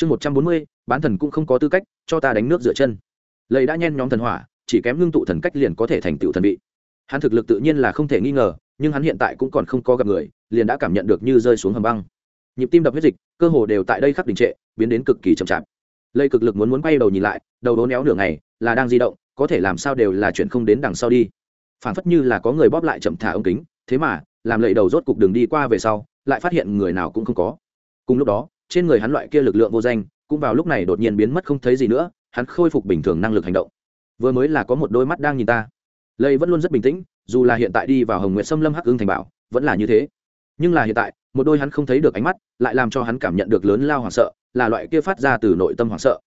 chương một trăm bốn mươi, bán thần cũng không có tư cách cho ta đánh nước rửa chân. Lầy đã nhen nhóm thần hỏa, chỉ kém ngưng tụ thần cách liền có thể thành tựu thần vị. Hắn thực lực tự nhiên là không thể nghi ngờ, nhưng hắn hiện tại cũng còn không có gặp người, liền đã cảm nhận được như rơi xuống hầm băng. Nhịp tim đập huyết dịch, cơ hồ đều tại đây khắc đình trệ, biến đến cực kỳ chậm chạp. Lây cực lực muốn muốn quay đầu nhìn lại, đầu đố néo nửa ngày, là đang di động, có thể làm sao đều là chuyện không đến đằng sau đi. Phản phất như là có người bóp lại chậm thả ống kính, thế mà, làm lệ đầu rốt cục đường đi qua về sau, lại phát hiện người nào cũng không có. Cùng lúc đó trên người hắn loại kia lực lượng vô danh, cũng vào lúc này đột nhiên biến mất không thấy gì nữa, hắn khôi phục bình thường năng lực hành động. Vừa mới là có một đôi mắt đang nhìn ta. Lây vẫn luôn rất bình tĩnh, dù là hiện tại đi vào hồng nguyện xâm lâm hắc ương thành bảo, vẫn là như thế. Nhưng là hiện tại, một đôi hắn không thấy được ánh mắt, lại làm cho hắn cảm nhận được lớn lao hoảng sợ, là loại kia phát ra từ nội tâm hoảng sợ.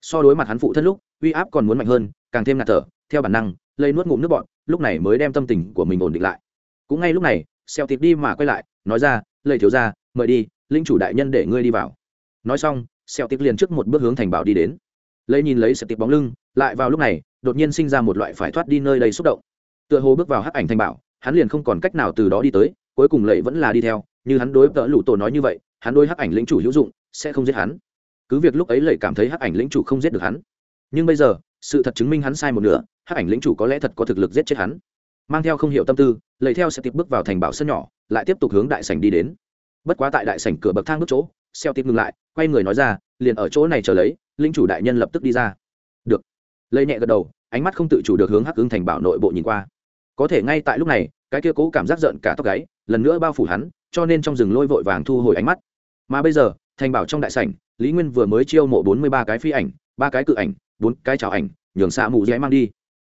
So đối mặt hắn phụ thân lúc, uy áp còn muốn mạnh hơn, càng thêm ngạt thở, theo bản năng lây nuốt ngụm nước bọn lúc này mới đem tâm tình của mình ổn định lại. Cũng ngay lúc này xeo thịt đi mà quay lại, nói ra lây thiếu ra mời đi, linh chủ đại nhân để ngươi đi vào nói xong xeo tịp liền trước một bước hướng thành bảo đi đến. Lấy nhìn lấy xeo tịp bóng lưng, lại vào lúc này, đột nhiên sinh ra một loại phải thoát đi nơi đây xúc động. Tựa hồ bước vào hắc ảnh thành bảo, hắn liền không còn cách nào từ đó đi tới, cuối cùng lệ vẫn là đi theo, như hắn đối tợ lũ tổ nói như vậy, hắn đối hắc ảnh lĩnh chủ hữu dụng, sẽ không giết hắn. Cứ việc lúc ấy lệ cảm thấy hắc ảnh lĩnh chủ không giết được hắn. Nhưng bây giờ, sự thật chứng minh hắn sai một nửa, hắc ảnh lĩnh chủ có lẽ thật có thực lực giết chết hắn. Mang theo không hiểu tâm tư, lệ theo sẽ tiếp bước vào thành bảo sân nhỏ, lại tiếp tục hướng đại sảnh đi đến. Bất quá tại đại sảnh cửa bậc thang bước chỗ xeo tiếp ngừng lại, quay người nói ra, liền ở chỗ này chờ lấy, linh chủ đại nhân lập tức đi ra. Được. Lấy nhẹ gật đầu, ánh mắt không tự chủ được hướng hắc ứng thành bảo nội bộ nhìn qua. Có thể ngay tại lúc này, cái kia cố cảm giác giận cả tóc gáy, lần nữa bao phủ hắn, cho nên trong rừng lôi vội vàng thu hồi ánh mắt. Mà bây giờ, thành bảo trong đại sảnh, lý nguyên vừa mới chiêu mộ bốn mươi ba cái phi ảnh, ba cái cự ảnh, bốn cái trào ảnh, nhường xạ mù dễ mang đi.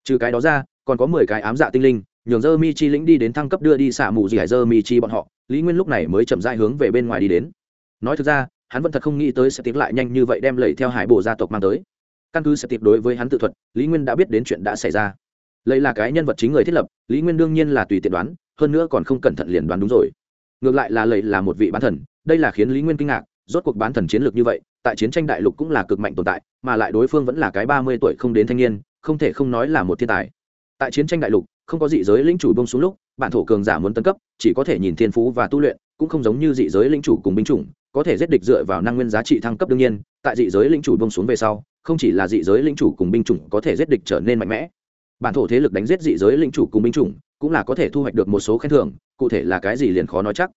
Trừ cái đó ra, còn có mười cái ám dạ tinh linh, nhường dơ mi chi lĩnh đi đến thăng cấp đưa đi xạ mù dẻ dơ mi chi bọn họ. Lý nguyên lúc này mới chậm dại hướng về bên ngoài đi đến nói thực ra, hắn vẫn thật không nghĩ tới sẽ tiến lại nhanh như vậy đem lẩy theo hải bộ gia tộc mang tới. Căn cứ sẽ tiệp đối với hắn tự thuật, lý nguyên đã biết đến chuyện đã xảy ra. Lấy là cái nhân vật chính người thiết lập, lý nguyên đương nhiên là tùy tiện đoán, hơn nữa còn không cẩn thận liền đoán đúng rồi. Ngược lại là lầy là một vị bán thần, đây là khiến lý nguyên kinh ngạc, rốt cuộc bán thần chiến lược như vậy, tại chiến tranh đại lục cũng là cực mạnh tồn tại, mà lại đối phương vẫn là cái ba mươi tuổi không đến thanh niên, không thể không nói là một thiên tài. Tại chiến tranh đại lục, không có dị giới lĩnh chủ bông xuống lúc, bản thổ cường giả muốn tấn cấp, chỉ có thể nhìn thiên phú và tu luyện, cũng không giống như dị giới lĩnh chủ cùng binh chủng có thể giết địch dựa vào năng nguyên giá trị thăng cấp đương nhiên, tại dị giới lĩnh chủ bông xuống về sau, không chỉ là dị giới lĩnh chủ cùng binh chủng có thể giết địch trở nên mạnh mẽ. Bản thổ thế lực đánh giết dị giới lĩnh chủ cùng binh chủng cũng là có thể thu hoạch được một số khen thưởng, cụ thể là cái gì liền khó nói chắc.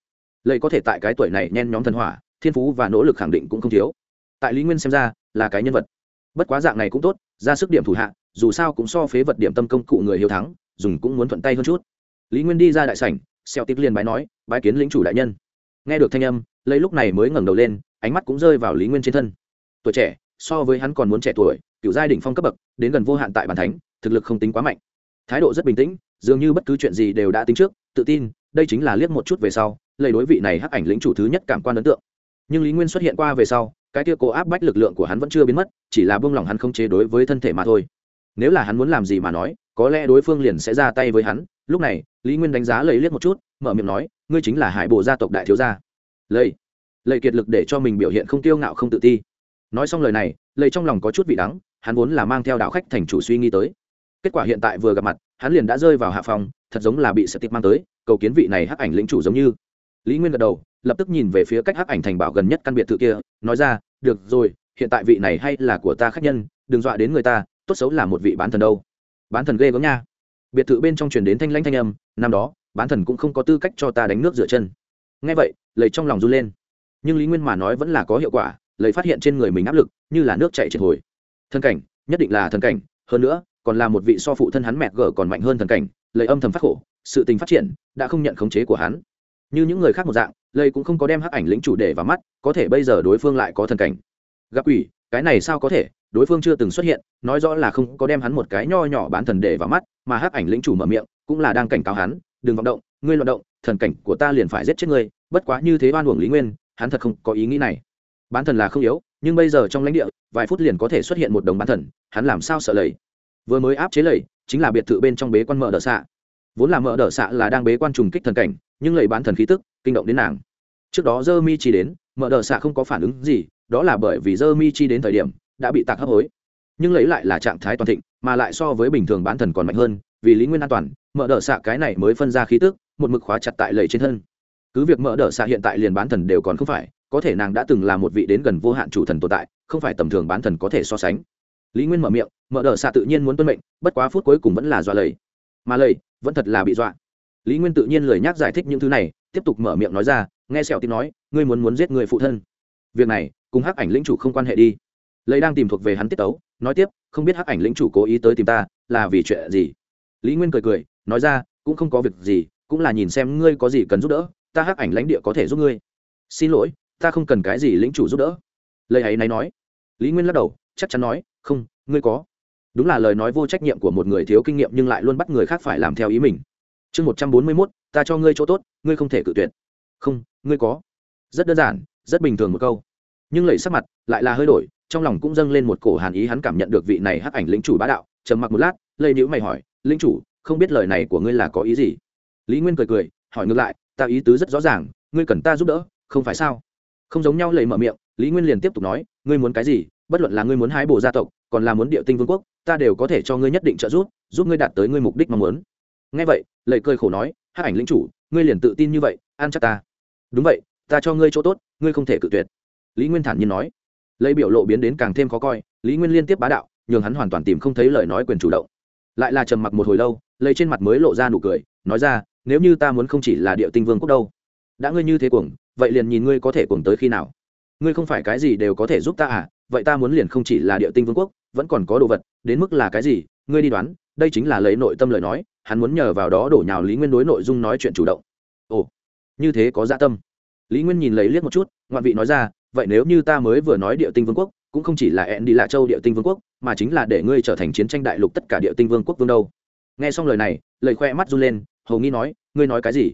Lệ có thể tại cái tuổi này nhen nhóm thần hỏa, thiên phú và nỗ lực khẳng định cũng không thiếu. Tại lý nguyên xem ra, là cái nhân vật. Bất quá dạng này cũng tốt, ra sức điểm thủ hạ, dù sao cũng so phế vật điểm tâm công cụ người hiếu thắng, dùng cũng muốn thuận tay hơn chút. Lý nguyên đi ra đại sảnh xeo tiếp liền bái nói, bái kiến lĩnh chủ đại nhân. Nghe được thanh âm lấy lúc này mới ngẩng đầu lên, ánh mắt cũng rơi vào lý nguyên trên thân. Tuổi trẻ, so với hắn còn muốn trẻ tuổi cựu giai đỉnh phong cấp bậc, đến gần vô hạn tại bàn thánh, thực lực không tính quá mạnh. Thái độ rất bình tĩnh, dường như bất cứ chuyện gì đều đã tính trước, tự tin, đây chính là liếc một chút về sau lầy đối vị này hắc ảnh lĩnh chủ thứ nhất cảm quan ấn tượng. Nhưng lý nguyên xuất hiện qua về sau, cái kia cố áp bách lực lượng của hắn vẫn chưa biến mất, chỉ là buông lỏng hắn không chế đối với thân thể mà thôi. Nếu là hắn muốn làm gì mà nói, có lẽ đối phương liền sẽ ra tay với hắn. Lúc này, lý nguyên đánh giá lầy liếc một chút, mở miệng nói, ngươi chính là hải bộ gia tộc đại thiếu gia lầy. Lầy kiệt lực để cho mình biểu hiện không tiêu ngạo không tự ti. Nói xong lời này, lầy trong lòng có chút vị đắng, hắn vốn là mang theo đạo khách thành chủ suy nghĩ tới. Kết quả hiện tại vừa gặp mặt, hắn liền đã rơi vào hạ phòng, thật giống là bị sợ tịp mang tới, cầu kiến vị này hắc ảnh lĩnh chủ giống như. Lý nguyên gật đầu, lập tức nhìn về phía cách hắc ảnh thành bảo gần nhất căn biệt thự kia, nói ra, được rồi, hiện tại vị này hay là của ta khách nhân, đừng dọa đến người ta, tốt xấu là một vị bán thần đâu. Bán thần ghê gớm nha. Biệt thự bên trong truyền đến thanh lãnh thanh âm, năm đó, bán thần cũng không có tư cách cho ta đánh nước rửa chân. Ngay vậy lầy trong lòng run lên. Nhưng lý nguyên mà nói vẫn là có hiệu quả lấy phát hiện trên người mình áp lực, như là nước chạy triệt hồi. Thân cảnh, nhất định là thần cảnh, hơn nữa, còn là một vị so phụ thân hắn mẹ gở còn mạnh hơn thần cảnh lấy âm thầm phát khổ, sự tình phát triển, đã không nhận khống chế của hắn. Như những người khác một dạng lây cũng không có đem hắc ảnh lĩnh chủ đề vào mắt, có thể bây giờ đối phương lại có thần cảnh. Gặp quỷ, cái này sao có thể? Đối phương chưa từng xuất hiện, nói rõ là không có đem hắn một cái nho nhỏ bán thần để vào mắt, mà hắc ảnh lĩnh chủ mở miệng, cũng là đang cảnh cáo hắn, đừng vọng động, ngươi loạn động thần cảnh của ta liền phải giết chết ngươi, bất quá như thế oan uổng lý nguyên, hắn thật không có ý nghĩ này. Bán thần là không yếu, nhưng bây giờ trong lãnh địa, vài phút liền có thể xuất hiện một đồng bán thần, hắn làm sao sợ lầy? Vừa mới áp chế lầy, chính là biệt thự bên trong bế quan mở đỡ xạ. Vốn là mở đỡ xạ là đang bế quan trùng kích thần cảnh, nhưng lầy bán thần khí tức, kinh động đến nàng. Trước đó dơ mi chi đến, mở đỡ xạ không có phản ứng gì, đó là bởi vì dơ mi chi đến thời điểm, đã bị tạc hấp hối. Nhưng lấy lại là trạng thái toàn thịnh, mà lại so với bình thường bán thần còn mạnh hơn, vì lý nguyên an toàn, mở đỡ xạ cái này mới phân ra khí tức một mực khóa chặt tại lầy trên thân. Cứ việc mở đờ xạ hiện tại liền bán thần đều còn không phải, có thể nàng đã từng là một vị đến gần vô hạn chủ thần tồn tại, không phải tầm thường bán thần có thể so sánh. Lý nguyên mở miệng, mở đỡ xạ tự nhiên muốn tuân mệnh, bất quá phút cuối cùng vẫn là dọa lầy. Mà lầy, vẫn thật là bị dọa. Lý nguyên tự nhiên lời nhắc giải thích những thứ này, tiếp tục mở miệng nói ra, nghe sẹo tin nói, ngươi muốn muốn giết người phụ thân. Việc này, cùng hắc ảnh lĩnh chủ không quan hệ đi. Lấy đang tìm thuộc về hắn tiết tấu, nói tiếp, không biết hắc ảnh lĩnh chủ cố ý tới tìm ta, là vì chuyện gì? Lý nguyên cười cười, nói ra, cũng không có việc gì cũng là nhìn xem ngươi có gì cần giúp đỡ, ta hắc ảnh lãnh địa có thể giúp ngươi. Xin lỗi, ta không cần cái gì lĩnh chủ giúp đỡ. Lời ấy này nói, lý nguyên lắc đầu, chắc chắn nói, không, ngươi có. Đúng là lời nói vô trách nhiệm của một người thiếu kinh nghiệm nhưng lại luôn bắt người khác phải làm theo ý mình. Chương một trăm bốn mươi mốt, ta cho ngươi chỗ tốt, ngươi không thể cự tuyệt. Không, ngươi có. Rất đơn giản, rất bình thường một câu. Nhưng lầy sắc mặt lại là hơi đổi, trong lòng cũng dâng lên một cổ hàn ý hắn cảm nhận được vị này hắc ảnh lĩnh chủ bá đạo, trầm mặc một lát, lây nhữ mày hỏi, lĩnh chủ, không biết lời này của ngươi là có ý gì? Lý nguyên cười cười, hỏi ngược lại, ta ý tứ rất rõ ràng, ngươi cần ta giúp đỡ, không phải sao? Không giống nhau lầy mở miệng, lý nguyên liền tiếp tục nói, ngươi muốn cái gì, bất luận là ngươi muốn hái bồ gia tộc, còn là muốn địa tinh vương quốc, ta đều có thể cho ngươi nhất định trợ giúp giúp ngươi đạt tới ngươi mục đích mong muốn. Ngay vậy, lầy cười khổ nói hát ảnh lính chủ, ngươi liền tự tin như vậy an chắc ta. Đúng vậy, ta cho ngươi chỗ tốt, ngươi không thể cự tuyệt. Lý nguyên thản nhiên nói. Lấy biểu lộ biến đến càng thêm khó coi, lý nguyên liên tiếp bá đạo, nhường hắn hoàn toàn tìm không thấy lời nói quyền chủ động. Lại là trầm mặc một hồi lâu lấy trên mặt mới lộ ra nụ cười, nói ra nếu như ta muốn không chỉ là địa tinh vương quốc đâu, đã ngươi như thế cuồng, vậy liền nhìn ngươi có thể cuồng tới khi nào. Ngươi không phải cái gì đều có thể giúp ta à? Vậy ta muốn liền không chỉ là địa tinh vương quốc, vẫn còn có đồ vật, đến mức là cái gì? Ngươi đi đoán, đây chính là lấy nội tâm lời nói, hắn muốn nhờ vào đó đổ nhào lý nguyên đối nội dung nói chuyện chủ động. Ồ, như thế có dạ tâm. Lý nguyên nhìn lấy liếc một chút, ngoạn vị nói ra, vậy nếu như ta mới vừa nói địa tinh vương quốc, cũng không chỉ là ẹn đi lạ châu địa tinh vương quốc, mà chính là để ngươi trở thành chiến tranh đại lục tất cả địa tinh vương quốc vương đâu. Nghe xong lời này, lời khoe mắt run lên hầu nghi nói, ngươi nói cái gì?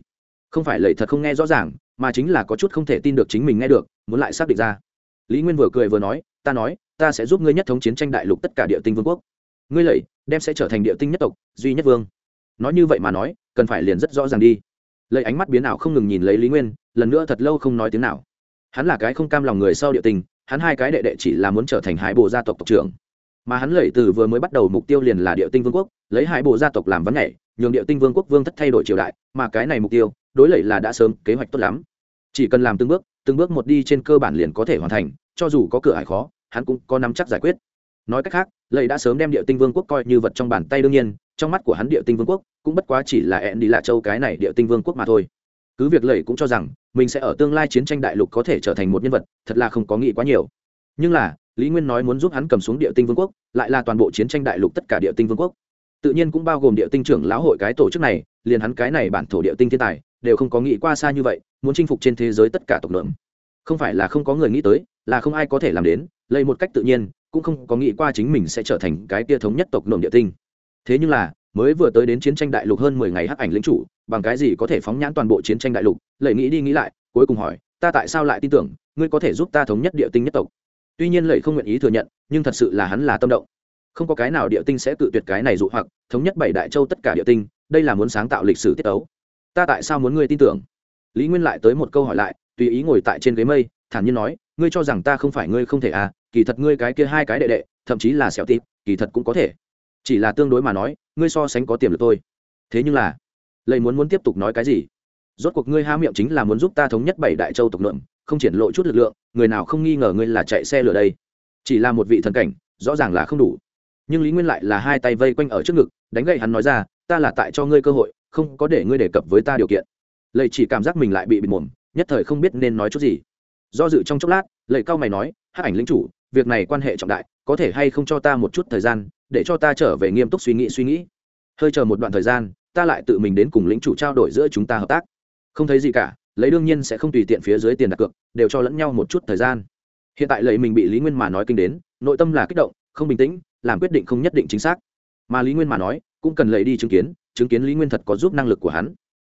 Không phải lầy thật không nghe rõ ràng, mà chính là có chút không thể tin được chính mình nghe được, muốn lại xác định ra. Lý nguyên vừa cười vừa nói, ta nói, ta sẽ giúp ngươi nhất thống chiến tranh đại lục tất cả địa tinh vương quốc. Ngươi lầy đem sẽ trở thành địa tinh nhất tộc, duy nhất vương. Nói như vậy mà nói, cần phải liền rất rõ ràng đi. Lấy ánh mắt biến ảo không ngừng nhìn lấy lý nguyên, lần nữa thật lâu không nói tiếng nào. Hắn là cái không cam lòng người sau địa tình hắn hai cái đệ đệ chỉ là muốn trở thành hải bộ gia tộc tộc trưởng. Mà hắn lẩy từ vừa mới bắt đầu mục tiêu liền là địa tinh vương quốc, lấy hải bộ gia tộc làm vấn nhảy nhường địa tinh vương quốc vương thất thay đổi triều đại, mà cái này mục tiêu, đối lẩy là đã sớm kế hoạch tốt lắm. Chỉ cần làm từng bước từng bước một đi trên cơ bản liền có thể hoàn thành, cho dù có cửa hải khó, hắn cũng có nắm chắc giải quyết. Nói cách khác, lẩy đã sớm đem địa tinh vương quốc coi như vật trong bàn tay đương nhiên, trong mắt của hắn địa tinh vương quốc, cũng bất quá chỉ là ẹn đi lạ châu cái này địa tinh vương quốc mà thôi. Cứ việc lẩy cũng cho rằng, mình sẽ ở tương lai chiến tranh đại lục có thể trở thành một nhân vật, thật là không có nghĩ quá nhiều. Nhưng là, lý nguyên nói muốn giúp hắn cầm xuống địa tinh vương quốc, lại là toàn bộ chiến tranh đại lục tất cả địa tinh vương quốc tự nhiên cũng bao gồm địa tinh trưởng lão hội cái tổ chức này, liền hắn cái này bản thổ địa tinh thiên tài, đều không có nghĩ qua xa như vậy, muốn chinh phục trên thế giới tất cả tộc lượng không phải là không có người nghĩ tới, là không ai có thể làm đến, lấy một cách tự nhiên, cũng không có nghĩ qua chính mình sẽ trở thành cái tia thống nhất tộc lượng địa tinh. Thế nhưng là, mới vừa tới đến chiến tranh đại lục hơn mười ngày hắc ảnh lính chủ, bằng cái gì có thể phóng nhãn toàn bộ chiến tranh đại lục? Lệ nghĩ đi nghĩ lại, cuối cùng hỏi, ta tại sao lại tin tưởng, ngươi có thể giúp ta thống nhất địa tinh nhất tộc? Tuy nhiên lệ không nguyện ý thừa nhận, nhưng thật sự là hắn là tâm động không có cái nào địa tinh sẽ tự tuyệt cái này dụ hoặc, thống nhất bảy đại châu tất cả địa tinh, đây là muốn sáng tạo lịch sử tiết ấu ta tại sao muốn ngươi tin tưởng? Lý nguyên lại tới một câu hỏi lại, tùy ý ngồi tại trên ghế mây, thản nhiên nói, ngươi cho rằng ta không phải ngươi không thể à kỳ thật ngươi cái kia hai cái đệ đệ, thậm chí là xẻo tịp kỳ thật cũng có thể. Chỉ là tương đối mà nói, ngươi so sánh có tiềm lực thôi. Thế nhưng là lầy muốn muốn tiếp tục nói cái gì? Rốt cuộc ngươi há miệng chính là muốn giúp ta thống nhất bảy đại châu tộc lượng không triển lộ chút lực lượng, người nào không nghi ngờ ngươi là chạy xe lửa đây? Chỉ là một vị thần cảnh, rõ ràng là không đủ nhưng lý nguyên lại là hai tay vây quanh ở trước ngực, đánh gậy hắn nói ra, ta là tại cho ngươi cơ hội, không có để ngươi đề cập với ta điều kiện. Lầy chỉ cảm giác mình lại bị bịt mồm, nhất thời không biết nên nói chút gì. Do dự trong chốc lát lầy cao mày nói hát ảnh lính chủ, việc này quan hệ trọng đại, có thể hay không cho ta một chút thời gian, để cho ta trở về nghiêm túc suy nghĩ suy nghĩ? Hơi chờ một đoạn thời gian, ta lại tự mình đến cùng lính chủ trao đổi giữa chúng ta hợp tác. Không thấy gì cả lấy đương nhiên sẽ không tùy tiện phía dưới tiền đặt cược, đều cho lẫn nhau một chút thời gian. Hiện tại lấy mình bị lý nguyên mà nói kinh đến, nội tâm là kích động, không bình tĩnh làm quyết định không nhất định chính xác. Mà lý nguyên mà nói, cũng cần lấy đi chứng kiến chứng kiến lý nguyên thật có giúp năng lực của hắn.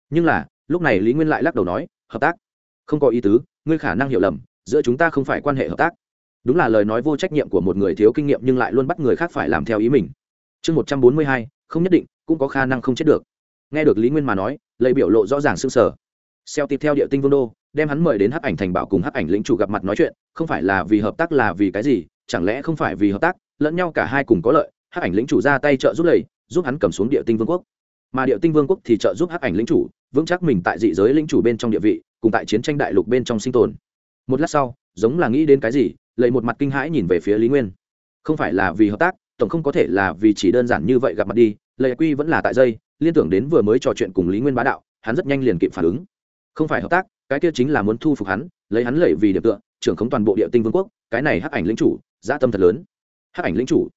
Nhưng là, lúc này lý nguyên lại lắc đầu nói, hợp tác. Không có ý tứ, ngươi khả năng hiểu lầm, giữa chúng ta không phải quan hệ hợp tác. Đúng là lời nói vô trách nhiệm của một người thiếu kinh nghiệm nhưng lại luôn bắt người khác phải làm theo ý mình. Chương một trăm bốn mươi hai, không nhất định, cũng có khả năng không chết được. Nghe được lý nguyên mà nói lấy biểu lộ rõ ràng s ư n g sở xeo tiếp theo địa tinh vương đô, đem hắn mời đến hắc ảnh thành bảo cùng hắc ảnh lĩnh chủ gặp mặt nói chuyện, không phải là vì hợp tác là vì cái gì, chẳng lẽ không phải vì hợp tác lẫn nhau cả hai cùng có lợi, hắc ảnh lĩnh chủ ra tay trợ giúp lầy giúp hắn cầm xuống địa tinh vương quốc. Mà địa tinh vương quốc thì trợ giúp hắc ảnh lĩnh chủ, vững chắc mình tại dị giới lĩnh chủ bên trong địa vị, cùng tại chiến tranh đại lục bên trong sinh tồn. Một lát sau, giống là nghĩ đến cái gì lầy một mặt kinh hãi nhìn về phía lý nguyên. Không phải là vì hợp tác, tổng không có thể là vì chỉ đơn giản như vậy gặp mặt đi lầy quy vẫn là tại dây, liên tưởng đến vừa mới trò chuyện cùng lý nguyên bá đạo, hắn rất nhanh liền kịp phản ứng. Không phải hợp tác, cái kia chính là muốn thu phục hắn, lấy hắn lẩy vì điểm tựa, trưởng khống toàn bộ địa tinh vương quốc, cái này hắc ảnh lĩnh chủ dã tâm thật lớn hắc ảnh lĩnh chủ.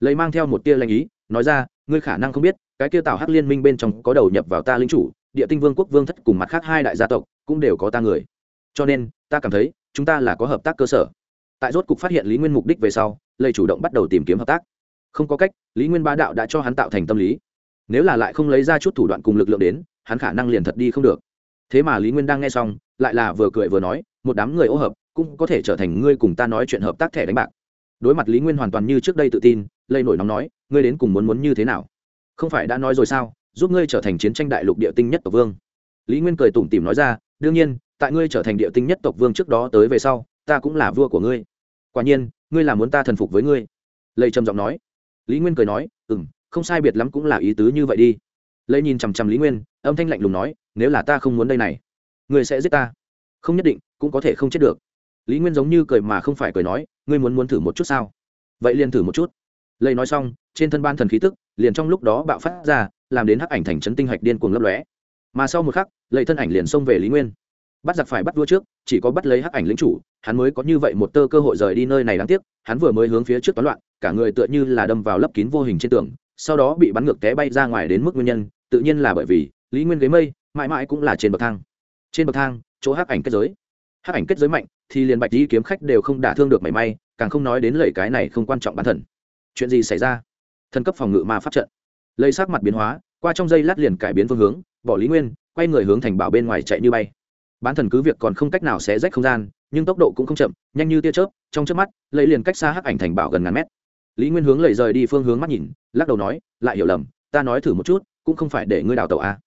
Lấy mang theo một tia lanh ý, nói ra, ngươi khả năng không biết, cái kia tạo hắc liên minh bên trong có đầu nhập vào ta lĩnh chủ, địa tinh vương quốc vương thất cùng mặt khác hai đại gia tộc cũng đều có ta người. Cho nên, ta cảm thấy, chúng ta là có hợp tác cơ sở. Tại rốt cục phát hiện lý nguyên mục đích về sau lây chủ động bắt đầu tìm kiếm hợp tác. Không có cách, lý nguyên ba đạo đã cho hắn tạo thành tâm lý. Nếu là lại không lấy ra chút thủ đoạn cùng lực lượng đến, hắn khả năng liền thật đi không được. Thế mà lý nguyên đang nghe xong, lại là vừa cười vừa nói, một đám người ô hợp, cũng có thể trở thành ngươi cùng ta nói chuyện hợp tác thẻ đánh bạc đối mặt lý nguyên hoàn toàn như trước đây tự tin, lây nổi nóng nói, ngươi đến cùng muốn muốn như thế nào? Không phải đã nói rồi sao, giúp ngươi trở thành chiến tranh đại lục địa tinh nhất tộc vương. Lý nguyên cười tủm tỉm nói ra, đương nhiên, tại ngươi trở thành địa tinh nhất tộc vương trước đó tới về sau, ta cũng là vua của ngươi. Quả nhiên, ngươi là muốn ta thần phục với ngươi. Lây trầm giọng nói. Lý nguyên cười nói ừ m không sai biệt lắm cũng là ý tứ như vậy đi. Lây nhìn chằm chằm lý nguyên, âm thanh lạnh lùng nói, nếu là ta không muốn đây này, ngươi sẽ giết ta. Không nhất định cũng có thể không chết được. Lý nguyên giống như cười mà không phải cười nói ngươi muốn muốn thử một chút sao? Vậy liền thử một chút. Lây nói xong, trên thân ban thần khí tức liền trong lúc đó bạo phát ra, làm đến hắc ảnh thành trấn tinh hạch điên cuồng lấp lóe. Mà sau một khắc lây thân ảnh liền xông về lý nguyên. Bắt giặc phải bắt vua trước, chỉ có bắt lấy hắc ảnh lính chủ, hắn mới có như vậy một tơ cơ hội rời đi nơi này đáng tiếc, hắn vừa mới hướng phía trước toán loạn, cả người tựa như là đâm vào lấp kín vô hình trên tường, sau đó bị bắn ngược té bay ra ngoài đến mức nguyên nhân, tự nhiên là bởi vì lý nguyên ghế mây mãi mãi cũng là trên bậc thang. Trên bậc thang, chỗ hắc ảnh kết giới. Hắc ảnh kết giới mạnh thì liền bạch di kiếm khách đều không đả thương được mảy may, càng không nói đến lời cái này không quan trọng bản thần chuyện gì xảy ra? Thần cấp phòng ngự ma pháp trận. Lây sát mặt biến hóa, qua trong dây lát liền cải biến phương hướng, bỏ lý nguyên, quay người hướng thành bảo bên ngoài chạy như bay. Bán thần cứ việc còn không cách nào xé rách không gian, nhưng tốc độ cũng không chậm, nhanh như tia chớp, trong trước mắt, lấy liền cách xa hắc ảnh thành bảo gần ngàn mét. Lý nguyên hướng lầy rời đi phương hướng mắt nhìn, lắc đầu nói, lại hiểu lầm, ta nói thử một chút, cũng không phải để ngươi đào tàu a à.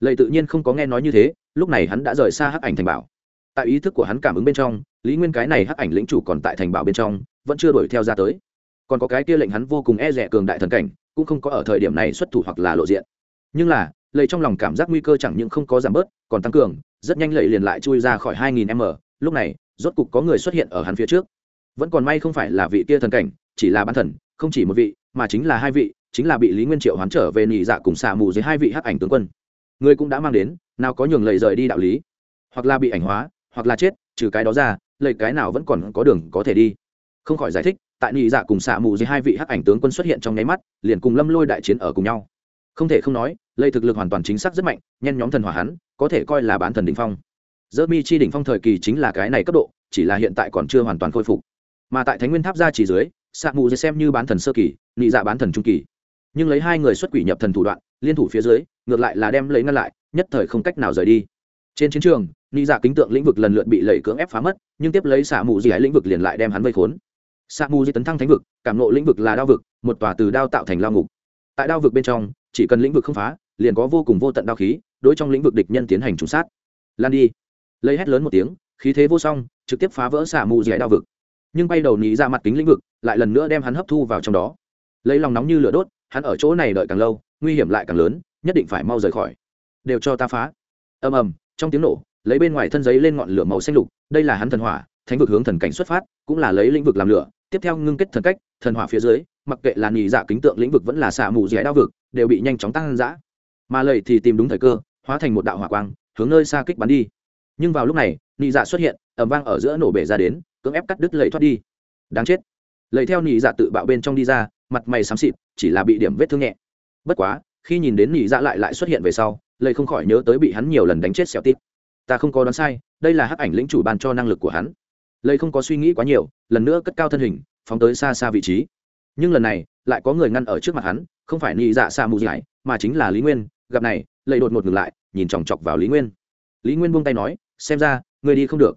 lầy tự nhiên không có nghe nói như thế, lúc này hắn đã rời xa hắc ảnh thành bảo. Tại ý thức của hắn cảm ứng bên trong lý nguyên cái này hắc ảnh lĩnh chủ còn tại thành bảo bên trong, vẫn chưa đuổi theo ra tới. Còn có cái kia lệnh hắn vô cùng e rẻ cường đại thần cảnh, cũng không có ở thời điểm này xuất thủ hoặc là lộ diện. Nhưng là lầy trong lòng cảm giác nguy cơ chẳng những không có giảm bớt, còn tăng cường, rất nhanh lầy liền lại chui ra khỏi 2000 m. Lúc này, rốt cục có người xuất hiện ở hắn phía trước. Vẫn còn may không phải là vị kia thần cảnh, chỉ là bán thần, không chỉ một vị, mà chính là hai vị, chính là bị lý nguyên triệu hoán trở về nhị dạ cùng xạ mù dưới hai vị hắc ảnh tướng quân. Người cũng đã mang đến, nào có nhường lầy rời đi đạo lý. Hoặc là bị ảnh hóa, hoặc là chết, trừ cái đó ra lầy cái nào vẫn còn có đường có thể đi. Không khỏi giải thích, tại nhị dạ cùng xạ mù dưới hai vị hắc ảnh tướng quân xuất hiện trong nháy mắt, liền cùng lâm lôi đại chiến ở cùng nhau. Không thể không nói lây thực lực hoàn toàn chính xác rất mạnh, nhen nhóm thần hỏa hắn, có thể coi là bán thần đỉnh phong. Dơ mi chi đỉnh phong thời kỳ chính là cái này cấp độ, chỉ là hiện tại còn chưa hoàn toàn khôi phục. Mà tại thánh nguyên tháp gia chỉ dưới, xạ mù xem như bán thần sơ kỳ nị dạ bán thần trung kỳ. Nhưng lấy hai người xuất quỷ nhập thần thủ đoạn, liên thủ phía dưới, ngược lại là đem lấy ngăn lại, nhất thời không cách nào rời đi trên chiến trường ni dạ kính tượng lĩnh vực lần lượt bị lẩy cưỡng ép phá mất, nhưng tiếp lấy xạ mù gì lĩnh vực liền lại đem hắn vây khốn. Xạ mù di tấn thăng thánh vực, cảm nộ lĩnh vực là đao vực, một tòa từ đao tạo thành lao ngục. Tại đao vực bên trong, chỉ cần lĩnh vực không phá, liền có vô cùng vô tận đao khí, đối trong lĩnh vực địch nhân tiến hành trùng sát. Lan đi. Lấy hét lớn một tiếng, khí thế vô song, trực tiếp phá vỡ xạ mù dẻ đao vực. Nhưng bay đầu nhí ra dạ mặt kính lĩnh vực, lại lần nữa đem hắn hấp thu vào trong đó. Lấy lòng nóng như lửa đốt, hắn ở chỗ này đợi càng lâu, nguy hiểm lại càng lớn, nhất định phải mau rời khỏi. Đều cho ta phá. Ầm ầm trong tiếng nổ, lấy bên ngoài thân giấy lên ngọn lửa màu xanh lục, đây là hắn thần hỏa, thánh vực hướng thần cảnh xuất phát, cũng là lấy lĩnh vực làm lửa. Tiếp theo ngưng kết thần cách, thần hỏa phía dưới, mặc kệ là nhị dạ kính tượng lĩnh vực vẫn là xạ mù dẻ đao vực, đều bị nhanh chóng tăng dã. Mà lầy thì tìm đúng thời cơ, hóa thành một đạo hỏa quang, hướng nơi xa kích bắn đi. Nhưng vào lúc này, nhị dạ xuất hiện ẩm vang ở giữa nổ bể ra đến, cưỡng ép cắt đứt lầy thoát đi. Đáng chết. Lầy theo nhị dạ tự bạo bên trong đi ra, mặt mày xám xịt, chỉ là bị điểm vết thương nhẹ. Bất quá, khi nhìn đến nhị dạ lại lại xuất hiện về sau lầy không khỏi nhớ tới bị hắn nhiều lần đánh chết xẻo tít. Ta không có đoán sai, đây là hắc ảnh lĩnh chủ ban cho năng lực của hắn. Lầy không có suy nghĩ quá nhiều, lần nữa cất cao thân hình, phóng tới xa xa vị trí. Nhưng lần này, lại có người ngăn ở trước mặt hắn, không phải nhị dạ xa mù giải mà chính là lý nguyên. Gặp này lầy đột ngột ngừng lại, nhìn chòng chọc vào lý nguyên. Lý nguyên buông tay nói, xem ra, người đi không được.